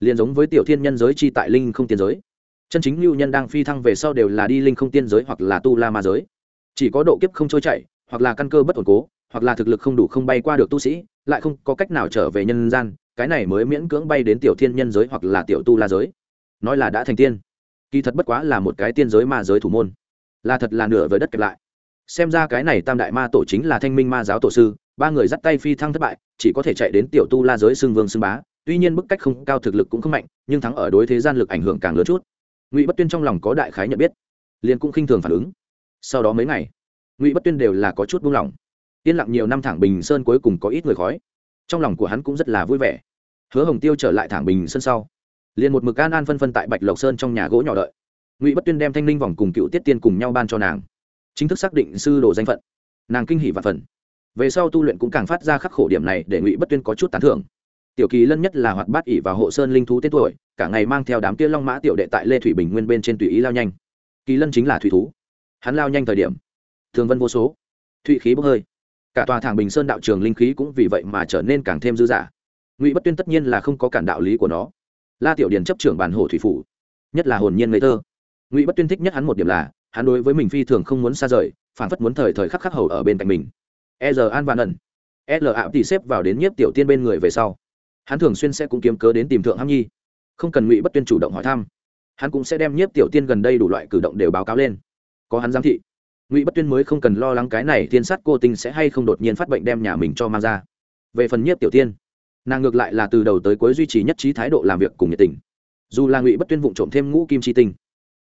liền giống với tiểu thiên nhân giới chi tại linh không tiên giới. Chân chính lưu nhân đang phi thăng về sau đều là đi linh không tiên giới hoặc là tu la ma giới. Chỉ có độ kiếp không trôi chảy, hoặc là căn cơ bất ổn cố hoặc là thực lực không đủ không bay qua được tu sĩ, lại không có cách nào trở về nhân gian, cái này mới miễn cưỡng bay đến tiểu thiên nhân giới hoặc là tiểu tu la giới. Nói là đã thành tiên. Kỳ thật bất quá là một cái tiên giới ma giới thủ môn. Là thật là nửa với đất kẹp lại. Xem ra cái này tam đại ma tổ chính là thanh minh ma giáo tổ sư, ba người dắt tay phi thăng thất bại, chỉ có thể chạy đến tiểu tu la giới xưng vương xưng bá. Tuy nhiên bức cách không cao, thực lực cũng không mạnh, nhưng thắng ở đối thế gian lực ảnh hưởng càng lớn chút. Ngụy bất tuyên trong lòng có đại khái nhận biết, liền cũng khinh thường phản ứng. Sau đó mấy ngày, ngụy bất tuyên đều là có chút buông lỏng yên lặng nhiều năm thẳng bình sơn cuối cùng có ít người khói. Trong lòng của hắn cũng rất là vui vẻ. Hứa hồng tiêu trở lại thẳng bình sơn sau, liền một mực an an phân phân tại bạch lộc sơn trong nhà gỗ nhỏ đợi. Ngụy bất tuyên đem thanh linh vòng cùng cựu tiết tiên cùng nhau ban cho nàng, chính thức xác định sư đồ danh phận. Nàng kinh hỷ và phần. Về sau tu luyện cũng càng phát ra khắc khổ điểm này để ngụy bất tuyên có chút tán thưởng. Tiểu kỳ lân nhất là hoạt bát ỉ và hộ sơn linh thú tên tuổi, cả ngày mang theo đám tia long mã tiểu đệ tại lê thủy bình nguyên bên trên tùy ý lao nhanh. Kỳ lân chính là thủy thú. Hắn lao nhanh thời điểm, thường vân vô số. Thụy khí bốc hơi cả tòa thảng bình sơn đạo trường linh khí cũng vì vậy mà trở nên càng thêm dư dả. Ngụy bất tuyên tất nhiên là không có cản đạo lý của nó. La tiểu điền chấp trưởng bản hồ thủy phủ, nhất là hồn nhiên ngây thơ. Ngụy bất tuyên thích nhất hắn một điểm là, hắn đối với mình phi thường không muốn xa rời phản phất muốn thời thời khắc khắc hầu ở bên cạnh mình. E giờ an vạn ẩn l ạ thì xếp vào đến nhiếp tiểu tiên bên người về sau. Hắn thường xuyên sẽ cũng kiếm cớ đến tìm thượng hâm nhi. Không cần ngụy bất tuyên chủ động hỏi thăm, hắn cũng sẽ đem nhiếp tiểu tiên gần đây đủ loại cử động đều báo cáo lên. Có hắn giám thị ngụy bất tuyên mới không cần lo lắng cái này Thiên sát cô tinh sẽ hay không đột nhiên phát bệnh đem nhà mình cho mang ra. Về phần nhiếp tiểu tiên, nàng ngược lại là từ đầu tới cuối duy trì nhất trí thái độ làm việc cùng nhiệt tình. Dù là ngụy bất tuyên vụng trộm thêm ngũ kim chi tinh,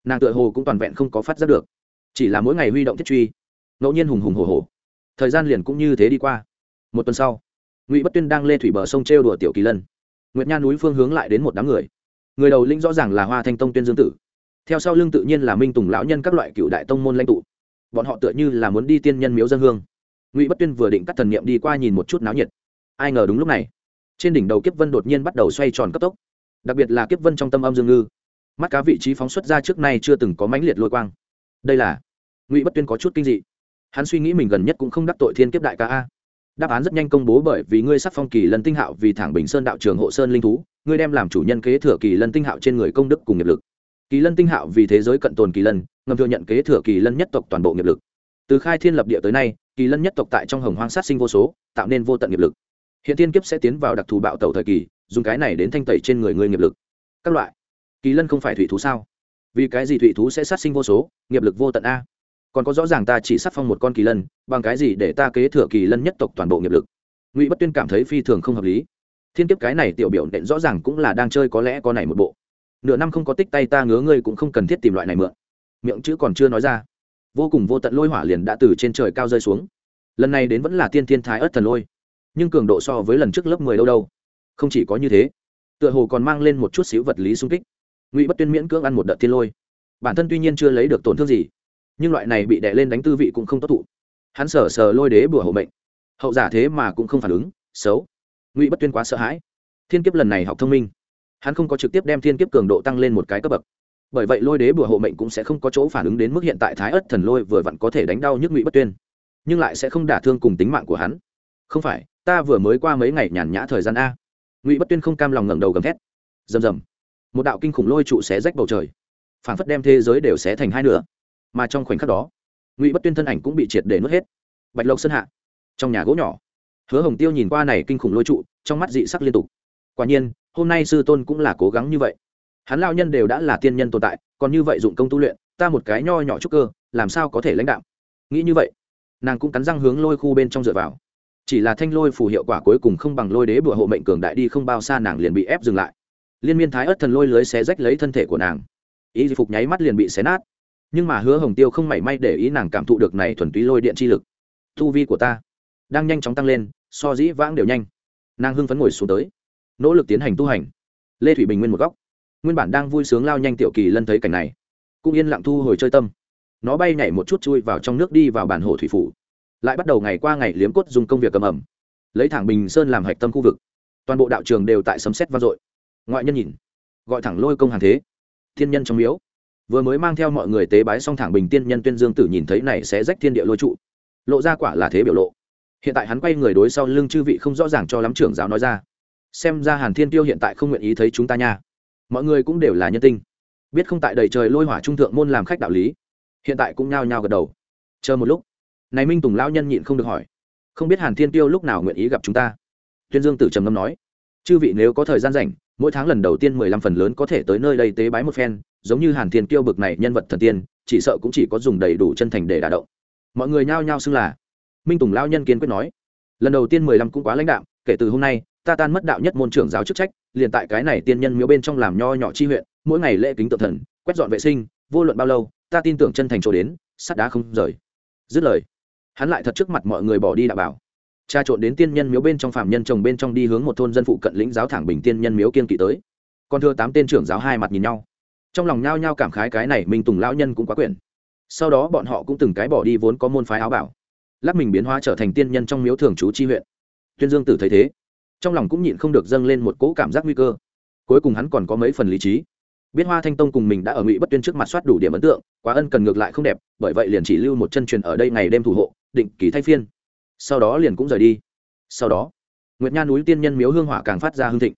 nàng tựa hồ cũng toàn vẹn không có phát giác được. Chỉ là mỗi ngày huy động thiết truy, ngẫu nhiên hùng hùng hồ hồ thời gian liền cũng như thế đi qua. Một tuần sau, ngụy bất tuyên đang lê thủy bờ sông trêu đùa tiểu kỳ lân. Nguyệt nha núi phương hướng lại đến một đám người. Người đầu lĩnh rõ ràng là hoa thanh tông tuyên dương tử. Theo sau lưng tự nhiên là minh tùng lão nhân các loại cựu đại tông môn lãnh tụ bọn họ tựa như là muốn đi tiên nhân miếu dân hương. Ngụy bất tuyên vừa định cắt thần niệm đi qua nhìn một chút náo nhiệt. Ai ngờ đúng lúc này, trên đỉnh đầu kiếp vân đột nhiên bắt đầu xoay tròn cấp tốc. Đặc biệt là kiếp vân trong tâm âm dương ngư. Mắt cá vị trí phóng xuất ra trước nay chưa từng có mãnh liệt lôi quang. Đây là, ngụy bất tuyên có chút kinh dị. Hắn suy nghĩ mình gần nhất cũng không đắc tội thiên kiếp đại ca a. Đáp án rất nhanh công bố bởi vì ngươi sắc phong kỳ lân tinh hạo vì thẳng bình sơn đạo trường hộ sơn linh thú, ngươi đem làm chủ nhân kế thừa kỳ lân tinh hạo trên người công đức cùng nghiệp lực kỳ lân tinh hạo vì thế giới cận tồn kỳ lân, ngầm thừa nhận kế thừa kỳ lân nhất tộc toàn bộ nghiệp lực. Từ khai thiên lập địa tới nay, kỳ lân nhất tộc tại trong hồng hoang sát sinh vô số, tạo nên vô tận nghiệp lực. Hiện thiên kiếp sẽ tiến vào đặc thù bạo tẩu thời kỳ, dùng cái này đến thanh tẩy trên người ngươi nghiệp lực. Các loại. Kỳ lân không phải thủy thú sao? Vì cái gì thủy thú sẽ sát sinh vô số, nghiệp lực vô tận a? Còn có rõ ràng ta chỉ sát phong một con kỳ lân, bằng cái gì để ta kế thừa kỳ lân nhất tộc toàn bộ nghiệp lực? Ngụy bất tuyên cảm thấy phi thường không hợp lý. Thiên kiếp cái này tiểu biểu nện rõ ràng cũng là đang chơi có lẽ có này một bộ nửa năm không có tích tay ta ngứa ngươi cũng không cần thiết tìm loại này mượn. Miệng chữ còn chưa nói ra, vô cùng vô tận lôi hỏa liền đã từ trên trời cao rơi xuống. Lần này đến vẫn là tiên thiên thái ớt thần lôi, nhưng cường độ so với lần trước lớp mười đâu đâu. Không chỉ có như thế, tựa hồ còn mang lên một chút xíu vật lý sung kích. Ngụy bất tuyên miễn cưỡng ăn một đợt thiên lôi. Bản thân tuy nhiên chưa lấy được tổn thương gì, nhưng loại này bị đè lên đánh tư vị cũng không tốt thụ. Hắn sờ sờ lôi đế bùa hộ mệnh. Hậu giả thế mà cũng không phản ứng, xấu. Ngụy bất tuyên quá sợ hãi. Thiên kiếp lần này học thông minh hắn không có trực tiếp đem thiên kiếp cường độ tăng lên một cái cấp bậc. Bởi vậy lôi đế bùa hộ mệnh cũng sẽ không có chỗ phản ứng đến mức hiện tại thái ất thần lôi vừa vặn có thể đánh đau nhức ngụy bất tuyên, nhưng lại sẽ không đả thương cùng tính mạng của hắn. Không phải, ta vừa mới qua mấy ngày nhàn nhã thời gian a. Ngụy bất tuyên không cam lòng ngẩng đầu gầm thét. Rầm rầm. Một đạo kinh khủng lôi trụ xé rách bầu trời. Phản phất đem thế giới đều xé thành hai nửa. Mà trong khoảnh khắc đó, ngụy bất tuyên thân ảnh cũng bị triệt để nuốt hết. Bạch lộc sơn hạ, trong nhà gỗ nhỏ, hứa hồng tiêu nhìn qua này kinh khủng lôi trụ, trong mắt dị sắc liên tục. Quả nhiên hôm nay sư tôn cũng là cố gắng như vậy. Hắn lao nhân đều đã là tiên nhân tồn tại, còn như vậy dụng công tu luyện, ta một cái nho nhỏ trúc cơ, làm sao có thể lãnh đạo nghĩ như vậy, nàng cũng cắn răng hướng lôi khu bên trong dựa vào. Chỉ là thanh lôi phù hiệu quả cuối cùng không bằng lôi đế bụa hộ mệnh cường đại đi không bao xa nàng liền bị ép dừng lại. Liên miên thái ớt thần lôi lưới xé rách lấy thân thể của nàng. Ý phục nháy mắt liền bị xé nát. Nhưng mà hứa hồng tiêu không mảy may để ý nàng cảm thụ được này thuần túy lôi điện chi lực. Thu vi của ta đang nhanh chóng tăng lên, so dĩ vãng đều nhanh. Nàng hưng phấn ngồi xuống tới nỗ lực tiến hành tu hành. Lê thủy bình nguyên một góc. Nguyên bản đang vui sướng lao nhanh tiểu kỳ lân thấy cảnh này, cũng yên lặng thu hồi chơi tâm. Nó bay nhảy một chút chui vào trong nước đi vào bản hồ thủy phủ. Lại bắt đầu ngày qua ngày liếm cốt dùng công việc cầm ẩm. Lấy thẳng bình sơn làm hạch tâm khu vực. Toàn bộ đạo trường đều tại sấm xét vang dội. Ngoại nhân nhìn, gọi thẳng lôi công hàng thế. Thiên nhân trong miếu. Vừa mới mang theo mọi người tế bái xong thẳng bình tiên nhân tuyên dương tử nhìn thấy này sẽ rách thiên địa lôi trụ. Lộ ra quả là thế biểu lộ. Hiện tại hắn quay người đối sau lưng chư vị không rõ ràng cho lắm trưởng giáo nói ra xem ra hàn thiên tiêu hiện tại không nguyện ý thấy chúng ta nha. Mọi người cũng đều là nhân tinh. Biết không tại đầy trời lôi hỏa trung thượng môn làm khách đạo lý. Hiện tại cũng nhao nhao gật đầu. Chờ một lúc. Này minh tùng lão nhân nhịn không được hỏi. Không biết hàn thiên tiêu lúc nào nguyện ý gặp chúng ta? Tuyên dương tử trầm ngâm nói. Chư vị nếu có thời gian rảnh, mỗi tháng lần đầu tiên mười lăm phần lớn có thể tới nơi đây tế bái một phen, giống như hàn thiên tiêu bực này nhân vật thần tiên, chỉ sợ cũng chỉ có dùng đầy đủ chân thành để đả động. Mọi người nhao nhao xưng là. Minh tùng lao nhân kiên quyết nói. Lần đầu tiên mười lăm cũng quá lãnh đạo kể từ hôm nay ta tan mất đạo nhất môn trưởng giáo chức trách, liền tại cái này tiên nhân miếu bên trong làm nho nhỏ chi huyện, mỗi ngày lễ kính tự thần, quét dọn vệ sinh, vô luận bao lâu, ta tin tưởng chân thành chỗ đến, sắt đá không rời. Dứt lời, hắn lại thật trước mặt mọi người bỏ đi đạo bảo. Tra trộn đến tiên nhân miếu bên trong phạm nhân chồng bên trong đi hướng một thôn dân phụ cận lĩnh giáo thẳng bình tiên nhân miếu kiên kỵ tới. Còn thưa tám tên trưởng giáo hai mặt nhìn nhau. Trong lòng nhao nhao cảm khái cái này minh tùng lão nhân cũng quá quyển sau đó bọn họ cũng từng cái bỏ đi vốn có môn phái áo bảo. Lắp mình biến hóa trở thành tiên nhân trong miếu thường trú chi huyện. Tuyên dương tử thấy thế trong lòng cũng nhịn không được dâng lên một cỗ cảm giác nguy cơ. Cuối cùng hắn còn có mấy phần lý trí. Biết hoa thanh tông cùng mình đã ở ngụy bất tuyên trước mặt soát đủ điểm ấn tượng, quá ân cần ngược lại không đẹp, bởi vậy liền chỉ lưu một chân truyền ở đây ngày đêm thủ hộ, định kỳ thay phiên. Sau đó liền cũng rời đi. Sau đó, nguyệt nha núi tiên nhân miếu hương hỏa càng phát ra hương thịnh.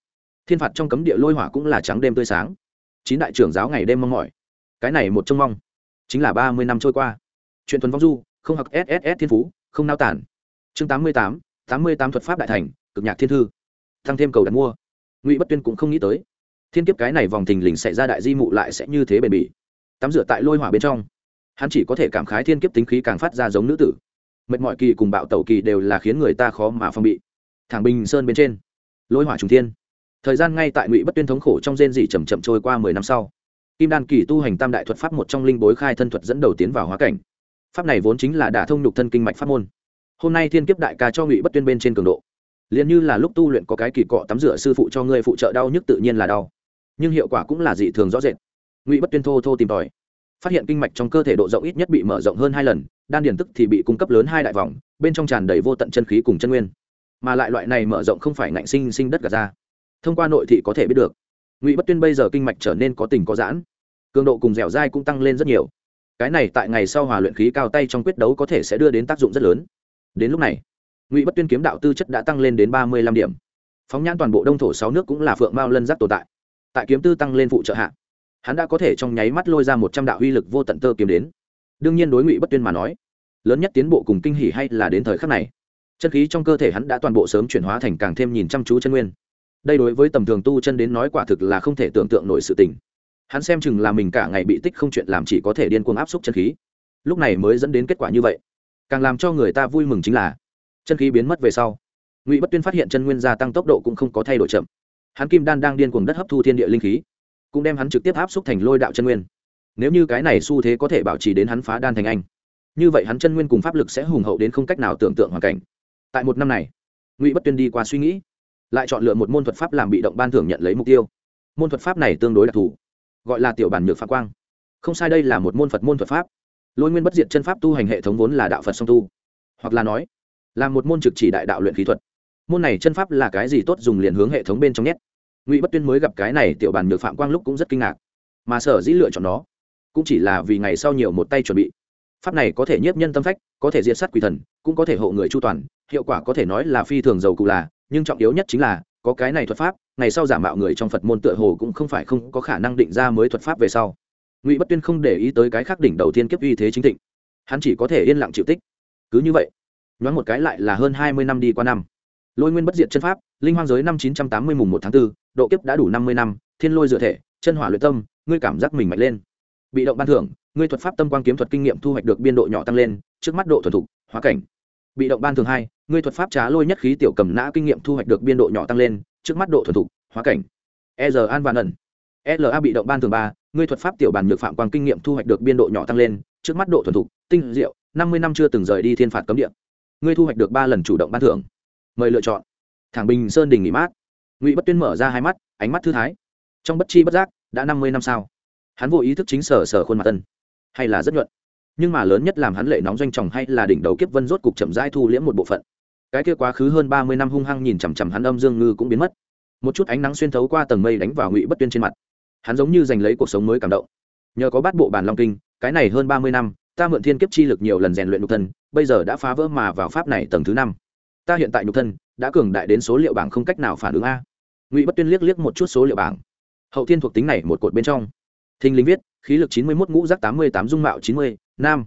Thiên phạt trong cấm địa lôi hỏa cũng là trắng đêm tươi sáng. Chín đại trưởng giáo ngày đêm mong mỏi. Cái này một trông mong. Chính là ba mươi năm trôi qua. Chuyện thuần vong du, không học sss thiên phú, không nao tản. Chương tám mươi tám tám mươi tám thuật pháp đại thành cực nhạc thiên thư tăng thêm cầu đặt mua. Ngụy bất tuyên cũng không nghĩ tới, thiên kiếp cái này vòng thình lình xảy ra đại di mụ lại sẽ như thế bền bỉ. Tắm rửa tại lôi hỏa bên trong, hắn chỉ có thể cảm khái thiên kiếp tính khí càng phát ra giống nữ tử. Mệt mọi kỳ cùng bạo tẩu kỳ đều là khiến người ta khó mà phong bị. Thẳng bình sơn bên trên, lôi hỏa trùng thiên. Thời gian ngay tại ngụy bất tuyên thống khổ trong rên dị chầm chậm trôi qua mười năm sau, kim đan kỳ tu hành tam đại thuật pháp một trong linh bối khai thân thuật dẫn đầu tiến vào hóa cảnh. Pháp này vốn chính là đả thông nhục thân kinh mạch pháp môn. Hôm nay thiên kiếp đại ca cho ngụy bất tuyên bên trên cường độ liền như là lúc tu luyện có cái kỳ cọ tắm rửa sư phụ cho ngươi phụ trợ đau nhức tự nhiên là đau. Nhưng hiệu quả cũng là dị thường rõ rệt. Ngụy bất tuyên thô thô tìm tòi. Phát hiện kinh mạch trong cơ thể độ rộng ít nhất bị mở rộng hơn hai lần, đan điền tức thì bị cung cấp lớn hai đại vòng, bên trong tràn đầy vô tận chân khí cùng chân nguyên. Mà lại loại này mở rộng không phải ngạnh sinh sinh đất gạt ra. Thông qua nội thị có thể biết được, ngụy bất tuyên bây giờ kinh mạch trở nên có tình có giãn, cường độ cùng dẻo dai cũng tăng lên rất nhiều. Cái này tại ngày sau hòa luyện khí cao tay trong quyết đấu có thể sẽ đưa đến tác dụng rất lớn. Đến lúc này ngụy bất tuyên kiếm đạo tư chất đã tăng lên đến ba mươi lăm điểm. Phóng nhãn toàn bộ đông thổ sáu nước cũng là phượng mao lân giác tồn tại. Tại kiếm tư tăng lên phụ trợ hạ, hắn đã có thể trong nháy mắt lôi ra một trăm đạo uy lực vô tận tơ kiếm đến. Đương nhiên đối ngụy bất tuyên mà nói, lớn nhất tiến bộ cùng kinh hỉ hay là đến thời khắc này. Chân khí trong cơ thể hắn đã toàn bộ sớm chuyển hóa thành càng thêm nhìn chăm chú chân nguyên. Đây đối với tầm thường tu chân đến nói quả thực là không thể tưởng tượng nổi sự tình. Hắn xem chừng là mình cả ngày bị tích không chuyện làm chỉ có thể điên cuồng áp xúc chân khí. Lúc này mới dẫn đến kết quả như vậy. Càng làm cho người ta vui mừng chính là chân khí biến mất về sau, ngụy bất tuyên phát hiện chân nguyên gia tăng tốc độ cũng không có thay đổi chậm. Hắn kim đan đang điên cuồng đất hấp thu thiên địa linh khí, cũng đem hắn trực tiếp áp xúc thành lôi đạo chân nguyên. Nếu như cái này xu thế có thể bảo trì đến hắn phá đan thành anh, như vậy hắn chân nguyên cùng pháp lực sẽ hùng hậu đến không cách nào tưởng tượng hoàn cảnh. Tại một năm này, ngụy bất tuyên đi qua suy nghĩ, lại chọn lựa một môn thuật pháp làm bị động ban thưởng nhận lấy mục tiêu. Môn thuật pháp này tương đối đặc thù, gọi là tiểu bản nhược phá quang. Không sai đây là một môn phật môn thuật pháp. Lôi nguyên bất diệt chân pháp tu hành hệ thống vốn là đạo phật song tu, hoặc là nói là một môn trực chỉ đại đạo luyện khí thuật. Môn này chân pháp là cái gì tốt dùng liền hướng hệ thống bên trong nhét. Ngụy bất tuyên mới gặp cái này tiểu bàn nhược phạm quang lúc cũng rất kinh ngạc. Mà sở dĩ lựa chọn nó, cũng chỉ là vì ngày sau nhiều một tay chuẩn bị. Pháp này có thể nhiếp nhân tâm phách, có thể diệt sát quỷ thần, cũng có thể hộ người chu toàn, hiệu quả có thể nói là phi thường giàu cụ là, nhưng trọng yếu nhất chính là, có cái này thuật pháp, ngày sau giả mạo người trong phật môn tựa hồ cũng không phải không có khả năng định ra mới thuật pháp về sau. Ngụy bất tuyên không để ý tới cái khác đỉnh đầu tiên kiếp uy thế chính thịnh. Hắn chỉ có thể yên lặng chịu tích. Cứ như vậy nhoáng một cái lại là hơn hai mươi năm đi qua năm. Lôi nguyên bất diệt chân pháp, linh hoang giới năm chín trăm tám mươi mùng một tháng b ố độ kiếp đã đủ năm mươi năm, thiên lôi dựa thể, chân hỏa luyện tâm, ngươi cảm giác mình mạnh lên. Bị động ban thưởng, ngươi thuật pháp tâm quan kiếm thuật kinh nghiệm thu hoạch được biên độ nhỏ tăng lên, trước mắt độ thuần thục, hóa cảnh. Bị động ban thường hai, ngươi thuật pháp trá lôi nhất khí tiểu cầm nã kinh nghiệm thu hoạch được biên độ nhỏ tăng lên, trước mắt độ thuần thục, hóa cảnh. E r an vạn ẩn. La bị động ban thường ba, ngươi thuật pháp tiểu bàn nhược phạm quang kinh nghiệm thu hoạch được biên độ nhỏ tăng lên, trước mắt độ thuần thục, tinh diệu, năm mươi năm chưa từng rời đi thiên phạt cấm địa ngươi thu hoạch được ba lần chủ động ban thưởng. Mời lựa chọn. Thẳng bình sơn đình nghỉ mát. Ngụy bất tuyên mở ra hai mắt, ánh mắt thư thái. Trong bất chi bất giác, đã năm mươi năm sao. Hắn vô ý thức chính sở sở khuôn mặt tân hay là rất nhuận. Nhưng mà lớn nhất làm hắn lệ nóng doanh tròng hay là đỉnh đầu kiếp vân rốt cục chậm rãi thu liễm một bộ phận. Cái kia quá khứ hơn ba mươi năm hung hăng nhìn chằm chằm hắn âm dương ngư cũng biến mất. Một chút ánh nắng xuyên thấu qua tầng mây đánh vào ngụy bất tuyên trên mặt. Hắn giống như giành lấy cuộc sống mới cảm động. Nhờ có bát bộ bản long kinh, cái này hơn ba mươi năm ta mượn thiên kiếp chi lực nhiều lần rèn luyện nhục thân, bây giờ đã phá vỡ mà vào pháp này tầng thứ năm. Ta hiện tại nhục thân, đã cường đại đến số liệu bảng không cách nào phản ứng a. Ngụy bất tuyên liếc liếc một chút số liệu bảng. Hậu thiên thuộc tính này một cột bên trong. Thinh linh viết, khí lực chín mươi một ngũ rác tám mươi tám, dung mạo chín mươi, nam.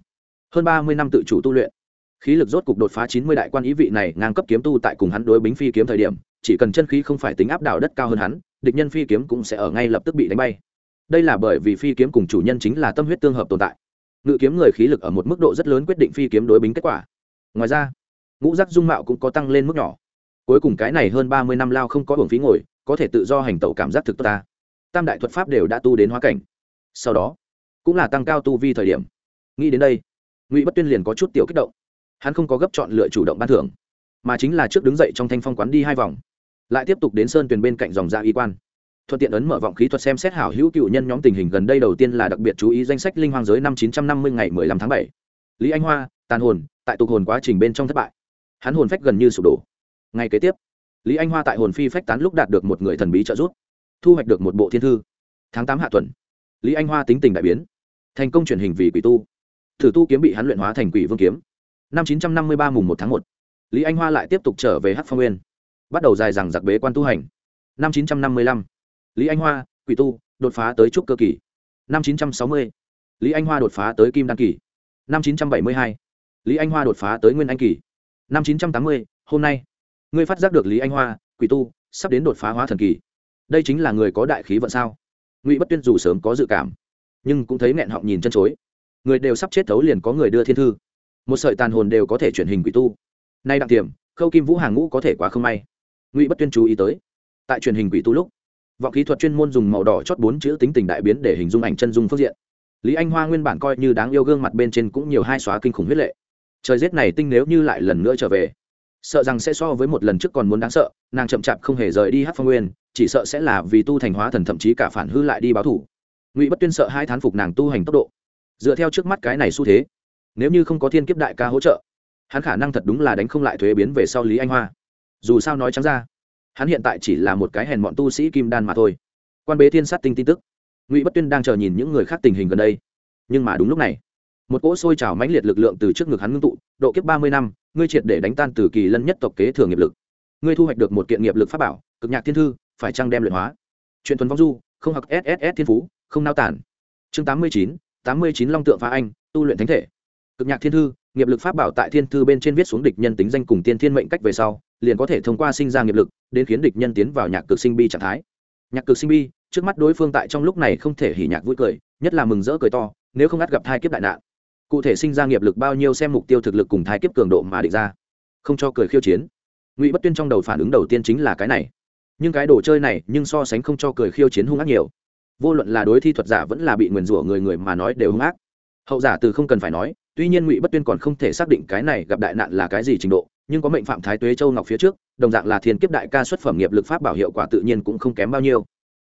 Hơn ba mươi năm tự chủ tu luyện. Khí lực rốt cục đột phá chín mươi đại quan ý vị này ngang cấp kiếm tu tại cùng hắn đối bính phi kiếm thời điểm, chỉ cần chân khí không phải tính áp đảo đất cao hơn hắn, địch nhân phi kiếm cũng sẽ ở ngay lập tức bị đánh bay. Đây là bởi vì phi kiếm cùng chủ nhân chính là tâm huyết tương hợp tồn tại ngự kiếm người khí lực ở một mức độ rất lớn quyết định phi kiếm đối bính kết quả. Ngoài ra, ngũ giác dung mạo cũng có tăng lên mức nhỏ. Cuối cùng cái này hơn ba mươi năm lao không có hưởng phí ngồi, có thể tự do hành tẩu cảm giác thực tốt ta. Tam đại thuật pháp đều đã tu đến hóa cảnh. Sau đó, cũng là tăng cao tu vi thời điểm. Nghĩ đến đây, ngụy bất tuyên liền có chút tiểu kích động. Hắn không có gấp chọn lựa chủ động ban thưởng, mà chính là trước đứng dậy trong thanh phong quán đi hai vòng, lại tiếp tục đến sơn tuyền bên cạnh dòng dạ y quan thuận tiện ấn mở vọng khí thuật xem xét hảo hữu cựu nhân nhóm tình hình gần đây đầu tiên là đặc biệt chú ý danh sách linh hoang giới năm 950 ngày 15 tháng 7. Lý Anh Hoa, tàn hồn, tại tục hồn quá trình bên trong thất bại. Hắn hồn phách gần như sụp đổ. Ngày kế tiếp, Lý Anh Hoa tại hồn phi phách tán lúc đạt được một người thần bí trợ giúp, thu hoạch được một bộ thiên thư. Tháng 8 hạ tuần, Lý Anh Hoa tính tình đại biến, thành công chuyển hình vì quỷ tu. Thử tu kiếm bị hắn luyện hóa thành quỷ vương kiếm. Năm 953 mùng 1 tháng 1, Lý Anh Hoa lại tiếp tục trở về Hắc Phong Nguyên, bắt đầu dài dằng giặc bế quan tu hành. Năm 955 lý anh hoa, quỷ tu, đột phá tới trúc cơ kỳ. Năm chín trăm sáu mươi, lý anh hoa đột phá tới kim đan kỳ. Năm chín trăm bảy mươi hai, lý anh hoa đột phá tới nguyên anh kỳ. Năm chín trăm tám mươi, hôm nay, ngươi phát giác được lý anh hoa, quỷ tu sắp đến đột phá hóa thần kỳ. Đây chính là người có đại khí vận sao? Ngụy bất tuyên dù sớm có dự cảm, nhưng cũng thấy nghẹn họng nhìn chân chối. Người đều sắp chết thấu liền có người đưa thiên thư. Một sợi tàn hồn đều có thể chuyển hình quỷ tu. Nay đặng tiềm, khâu kim vũ hàng ngũ có thể quá không may. Ngụy bất tuyên chú ý tới. Tại truyền hình quỷ tu lúc vọng kỹ thuật chuyên môn dùng màu đỏ chót bốn chữ tính tình đại biến để hình dung ảnh chân dung phương diện. Lý anh hoa nguyên bản coi như đáng yêu gương mặt bên trên cũng nhiều hai xóa kinh khủng huyết lệ. Trời rét này tinh nếu như lại lần nữa trở về, sợ rằng sẽ so với một lần trước còn muốn đáng sợ, nàng chậm chạp không hề rời đi hát phong nguyên, chỉ sợ sẽ là vì tu thành hóa thần thậm chí cả phản hư lại đi báo thủ. Ngụy bất tuyên sợ hai thán phục nàng tu hành tốc độ. Dựa theo trước mắt cái này xu thế, nếu như không có thiên kiếp đại ca hỗ trợ, hắn khả năng thật đúng là đánh không lại thuế biến về sau lý anh hoa. Dù sao nói trắng ra hắn hiện tại chỉ là một cái hèn bọn tu sĩ kim đan mà thôi. Quan bế thiên sát tinh tin tức. Ngụy bất tuyên đang chờ nhìn những người khác tình hình gần đây. Nhưng mà đúng lúc này, một cỗ sôi trào mãnh liệt lực lượng từ trước ngực hắn ngưng tụ, độ kiếp ba mươi năm, ngươi triệt để đánh tan từ kỳ lân nhất tộc kế thừa nghiệp lực. Ngươi thu hoạch được một kiện nghiệp lực pháp bảo, cực nhạc thiên thư, phải trăng đem luyện hóa? Chuyện thuần vong du, không học sss thiên phú, không nao tản. Chương tám mươi chín, tám mươi chín long tượng phá anh, tu luyện thánh thể. Cực nhạc thiên thư, nghiệp lực pháp bảo tại thiên thư bên trên viết xuống địch nhân tính danh cùng tiên thiên mệnh cách về sau, liền có thể thông qua sinh ra nghiệp lực đến khiến địch nhân tiến vào nhạc cực sinh bi trạng thái. Nhạc cực sinh bi, trước mắt đối phương tại trong lúc này không thể hỉ nhạc vui cười, nhất là mừng rỡ cười to, nếu không ngắt gặp thai kiếp đại nạn. Cụ thể sinh ra nghiệp lực bao nhiêu xem mục tiêu thực lực cùng thai kiếp cường độ mà định ra. Không cho cười khiêu chiến. Ngụy bất tuyên trong đầu phản ứng đầu tiên chính là cái này. Nhưng cái đồ chơi này, nhưng so sánh không cho cười khiêu chiến hung ác nhiều. Vô luận là đối thi thuật giả vẫn là bị nguyền rủa người người mà nói đều hung ác. Hậu giả từ không cần phải nói, tuy nhiên ngụy bất tuyên còn không thể xác định cái này gặp đại nạn là cái gì trình độ nhưng có mệnh phạm thái tuế châu ngọc phía trước, đồng dạng là thiên kiếp đại ca xuất phẩm nghiệp lực pháp bảo hiệu quả tự nhiên cũng không kém bao nhiêu.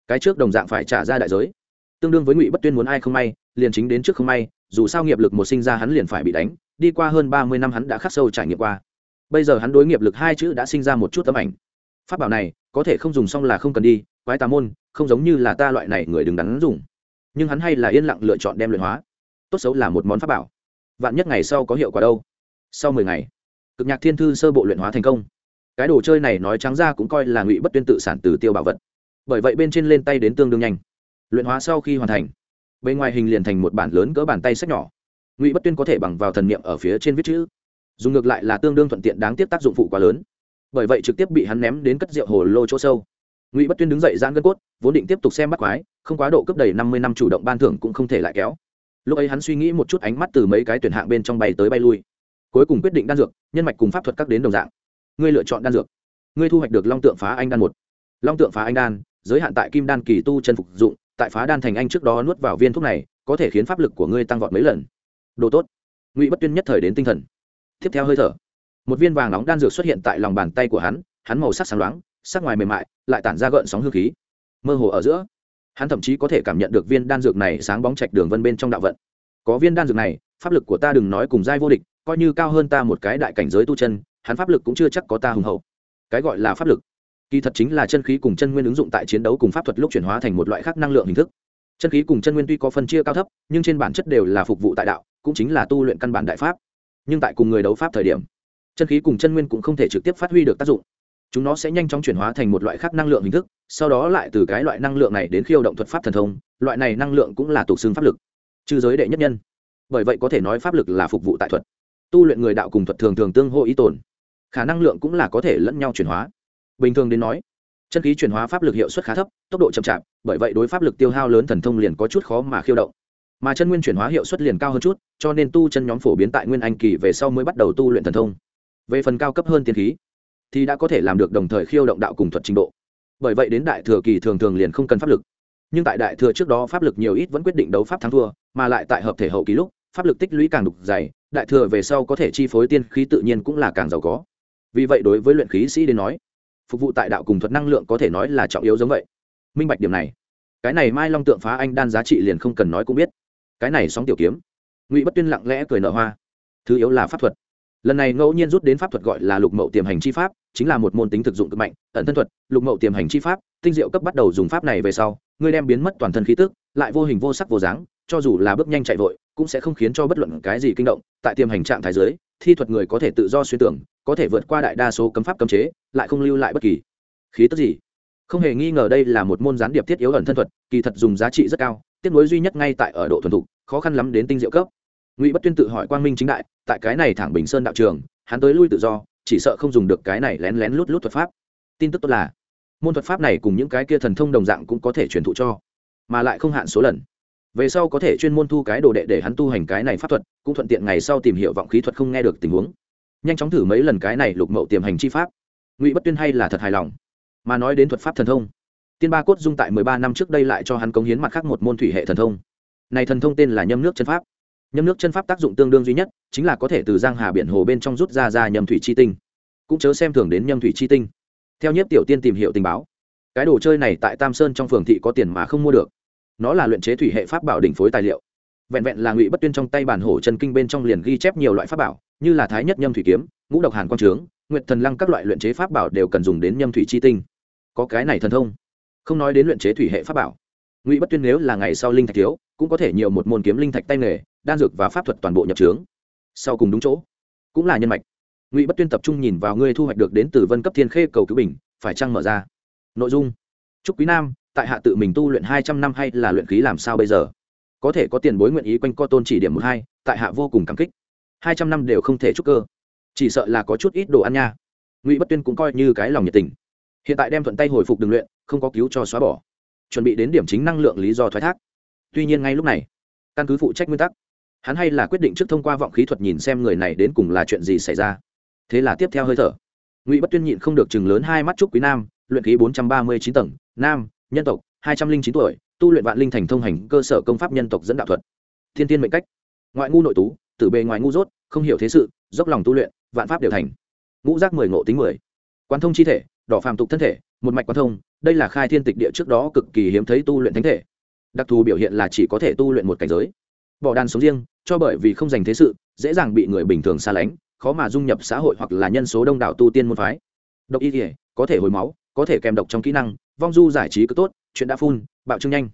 Cái trước đồng dạng phải trả ra đại giới. Tương đương với ngụy bất tuyên muốn ai không may, liền chính đến trước không may, dù sao nghiệp lực một sinh ra hắn liền phải bị đánh, đi qua hơn ba mươi năm hắn đã khắc sâu trải nghiệm qua. Bây giờ hắn đối nghiệp lực hai chữ đã sinh ra một chút tấm ảnh. Pháp bảo này, có thể không dùng xong là không cần đi, quái tà môn, không giống như là ta loại này người đứng đắn dùng nhưng hắn hay là yên lặng lựa chọn đem luyện hóa. Tốt xấu là một món pháp bảo. Vạn nhất ngày sau có hiệu quả đâu? Sau mười ngày cực nhạc thiên thư sơ bộ luyện hóa thành công. Cái đồ chơi này nói trắng ra cũng coi là ngụy bất tuyên tự sản từ tiêu bảo vật. Bởi vậy bên trên lên tay đến tương đương nhanh. Luyện hóa sau khi hoàn thành, bên ngoài hình liền thành một bản lớn cỡ bàn tay sách nhỏ. Ngụy bất tuyên có thể bằng vào thần niệm ở phía trên viết chữ. Dùng ngược lại là tương đương thuận tiện đáng tiếc tác dụng phụ quá lớn. Bởi vậy trực tiếp bị hắn ném đến cất rượu hồ lô chỗ sâu. Ngụy bất tuyên đứng dậy giãn gân cốt, vốn định tiếp tục xem bắt quái, không quá độ cấp đầy năm mươi năm chủ động ban thưởng cũng không thể lại kéo. Lúc ấy hắn suy nghĩ một chút ánh mắt từ mấy cái tuyển hạng bên trong bay tới bay lui cuối cùng quyết định đan dược, nhân mạch cùng pháp thuật các đến đồng dạng. Ngươi lựa chọn đan dược. Ngươi thu hoạch được long tượng phá anh đan một. Long tượng phá anh đan, giới hạn tại kim đan kỳ tu chân phục dụng, tại phá đan thành anh trước đó nuốt vào viên thuốc này, có thể khiến pháp lực của ngươi tăng vọt mấy lần. Đồ tốt. Ngụy bất tuyên nhất thời đến tinh thần. Tiếp theo hơi thở. Một viên vàng nóng đan dược xuất hiện tại lòng bàn tay của hắn hắn màu sắc sáng loáng, sắc ngoài mềm mại, lại tản ra gợn sóng hương khí. Mơ hồ ở giữa, hắn thậm chí có thể cảm nhận được viên đan dược này sáng bóng chạch đường vân bên trong đạo vận. Có viên đan dược này, pháp lực của ta đừng nói cùng giai vô địch coi như cao hơn ta một cái đại cảnh giới tu chân, hắn pháp lực cũng chưa chắc có ta hùng hậu. Cái gọi là pháp lực, kỳ thật chính là chân khí cùng chân nguyên ứng dụng tại chiến đấu cùng pháp thuật lúc chuyển hóa thành một loại khác năng lượng hình thức. Chân khí cùng chân nguyên tuy có phân chia cao thấp, nhưng trên bản chất đều là phục vụ tại đạo, cũng chính là tu luyện căn bản đại pháp. Nhưng tại cùng người đấu pháp thời điểm, chân khí cùng chân nguyên cũng không thể trực tiếp phát huy được tác dụng. Chúng nó sẽ nhanh chóng chuyển hóa thành một loại khác năng lượng hình thức, sau đó lại từ cái loại năng lượng này đến khiêu động thuật pháp thần thông, loại này năng lượng cũng là tục xương pháp lực chư giới đệ nhất nhân. Bởi vậy có thể nói pháp lực là phục vụ tại thuật tu luyện người đạo cùng thuật thường thường tương hô ý tồn. Khả năng lượng cũng là có thể lẫn nhau chuyển hóa. Bình thường đến nói, chân khí chuyển hóa pháp lực hiệu suất khá thấp, tốc độ chậm chạp, bởi vậy đối pháp lực tiêu hao lớn thần thông liền có chút khó mà khiêu động. Mà chân nguyên chuyển hóa hiệu suất liền cao hơn chút, cho nên tu chân nhóm phổ biến tại nguyên anh kỳ về sau mới bắt đầu tu luyện thần thông. Về phần cao cấp hơn tiên khí, thì đã có thể làm được đồng thời khiêu động đạo cùng thuật trình độ. Bởi vậy đến đại thừa kỳ thường thường liền không cần pháp lực. Nhưng tại đại thừa trước đó pháp lực nhiều ít vẫn quyết định đấu pháp thắng thua, mà lại tại hợp thể hậu kỳ lúc, pháp lực tích lũy càng đục dày đại thừa về sau có thể chi phối tiên khí tự nhiên cũng là càng giàu có. Vì vậy đối với luyện khí sĩ đến nói, phục vụ tại đạo cùng thuật năng lượng có thể nói là trọng yếu giống vậy. Minh bạch điểm này, cái này mai long tượng phá anh đan giá trị liền không cần nói cũng biết. Cái này sóng tiểu kiếm, ngụy bất tuyên lặng lẽ cười nở hoa. Thứ yếu là pháp thuật. Lần này ngẫu nhiên rút đến pháp thuật gọi là lục mậu tiềm hành chi pháp, chính là một môn tính thực dụng cực mạnh, ẩn thân thuật, lục mậu tiềm hành chi pháp, tinh diệu cấp bắt đầu dùng pháp này về sau, ngươi đem biến mất toàn thân khí tức, lại vô hình vô sắc vô dáng cho dù là bước nhanh chạy vội, cũng sẽ không khiến cho bất luận cái gì kinh động. Tại tiềm hành trạng thái giới thi thuật người có thể tự do xuyên tưởng, có thể vượt qua đại đa số cấm pháp cấm chế, lại không lưu lại bất kỳ khí tức gì. Không hề nghi ngờ đây là một môn gián điệp thiết yếu ẩn thân thuật, kỳ thật dùng giá trị rất cao tiếp nối duy nhất ngay tại ở độ thuần thục, khó khăn lắm đến tinh diệu cấp. Ngụy bất tuyên tự hỏi quang minh chính đại, tại cái này thẳng bình sơn đạo trường, hắn tới lui tự do, chỉ sợ không dùng được cái này lén lén lút lút thuật pháp. Tin tức tốt là, môn thuật pháp này cùng những cái kia thần thông đồng dạng cũng có thể truyền thụ cho, mà lại không hạn số lần về sau có thể chuyên môn thu cái đồ đệ để hắn tu hành cái này pháp thuật, cũng thuận tiện ngày sau tìm hiểu vọng khí thuật không nghe được tình huống. Nhanh chóng thử mấy lần cái này lục mậu tiềm hành chi pháp. Ngụy bất tuyên hay là thật hài lòng. Mà nói đến thuật pháp thần thông, tiên ba cốt dung tại mười ba năm trước đây lại cho hắn cống hiến mặt khác một môn thủy hệ thần thông. Này thần thông tên là nhâm nước chân pháp. Nhâm nước chân pháp tác dụng tương đương duy nhất, chính là có thể từ giang hà biển hồ bên trong rút ra ra nhâm thủy chi tinh. Cũng chớ xem thường đến nhâm thủy chi tinh. Theo nhiếp tiểu tiên tìm hiểu tình báo, cái đồ chơi này tại tam sơn trong phường thị có tiền mà không mua được nó là luyện chế thủy hệ pháp bảo đỉnh phối tài liệu. Vẹn vẹn là ngụy bất tuyên trong tay bản hổ chân kinh bên trong liền ghi chép nhiều loại pháp bảo, như là thái nhất nhâm thủy kiếm, ngũ độc hàn quang trướng, nguyệt thần lăng các loại luyện chế pháp bảo đều cần dùng đến nhâm thủy chi tinh. Có cái này thần thông. Không nói đến luyện chế thủy hệ pháp bảo. Ngụy bất tuyên nếu là ngày sau linh thạch thiếu, cũng có thể nhiều một môn kiếm linh thạch tay nghề, đan dược và pháp thuật toàn bộ nhập trướng. Sau cùng đúng chỗ. Cũng là nhân mạch. Ngụy bất tuyên tập trung nhìn vào ngươi thu hoạch được đến từ vân cấp thiên khê cầu cứu bình, phải trang mở ra? Nội dung. Chúc quý nam tại hạ tự mình tu luyện hai trăm năm hay là luyện khí làm sao bây giờ? Có thể có tiền bối nguyện ý quanh co tôn chỉ điểm một hai, tại hạ vô cùng cảm kích. Hai trăm năm đều không thể chúc cơ. Chỉ sợ là có chút ít đồ ăn nha. Ngụy bất tuyên cũng coi như cái lòng nhiệt tình. Hiện tại đem thuận tay hồi phục đường luyện, không có cứu cho xóa bỏ. Chuẩn bị đến điểm chính năng lượng lý do thoái thác. Tuy nhiên ngay lúc này, căn cứ phụ trách nguyên tắc, hắn hay là quyết định trước thông qua vọng khí thuật nhìn xem người này đến cùng là chuyện gì xảy ra. Thế là tiếp theo hơi thở. Ngụy bất tuyên nhịn không được chừng lớn hai mắt trúc quý nam, luyện khí bốn trăm ba mươi chín tầng, nam nhân tộc, hai trăm linh chín tuổi, tu luyện vạn linh thành thông hành cơ sở công pháp nhân tộc dẫn đạo thuật. Thiên tiên mệnh cách. Ngoại ngu nội tú, tử bề ngoài ngu dốt, không hiểu thế sự, dốc lòng tu luyện, vạn pháp đều thành. Ngũ giác mười ngộ tính mười. Quan thông chi thể, đỏ phàm tục thân thể, một mạch quan thông, đây là khai thiên tịch địa trước đó cực kỳ hiếm thấy tu luyện thánh thể. Đặc thù biểu hiện là chỉ có thể tu luyện một cảnh giới. Bỏ đàn sống riêng, cho bởi vì không dành thế sự, dễ dàng bị người bình thường xa lánh, khó mà dung nhập xã hội hoặc là nhân số đông đảo tu tiên môn phái. Độc y thể có thể hồi máu có thể kèm độc trong kỹ năng, vong du giải trí cứ tốt, chuyện đã phun bạo trương nhanh.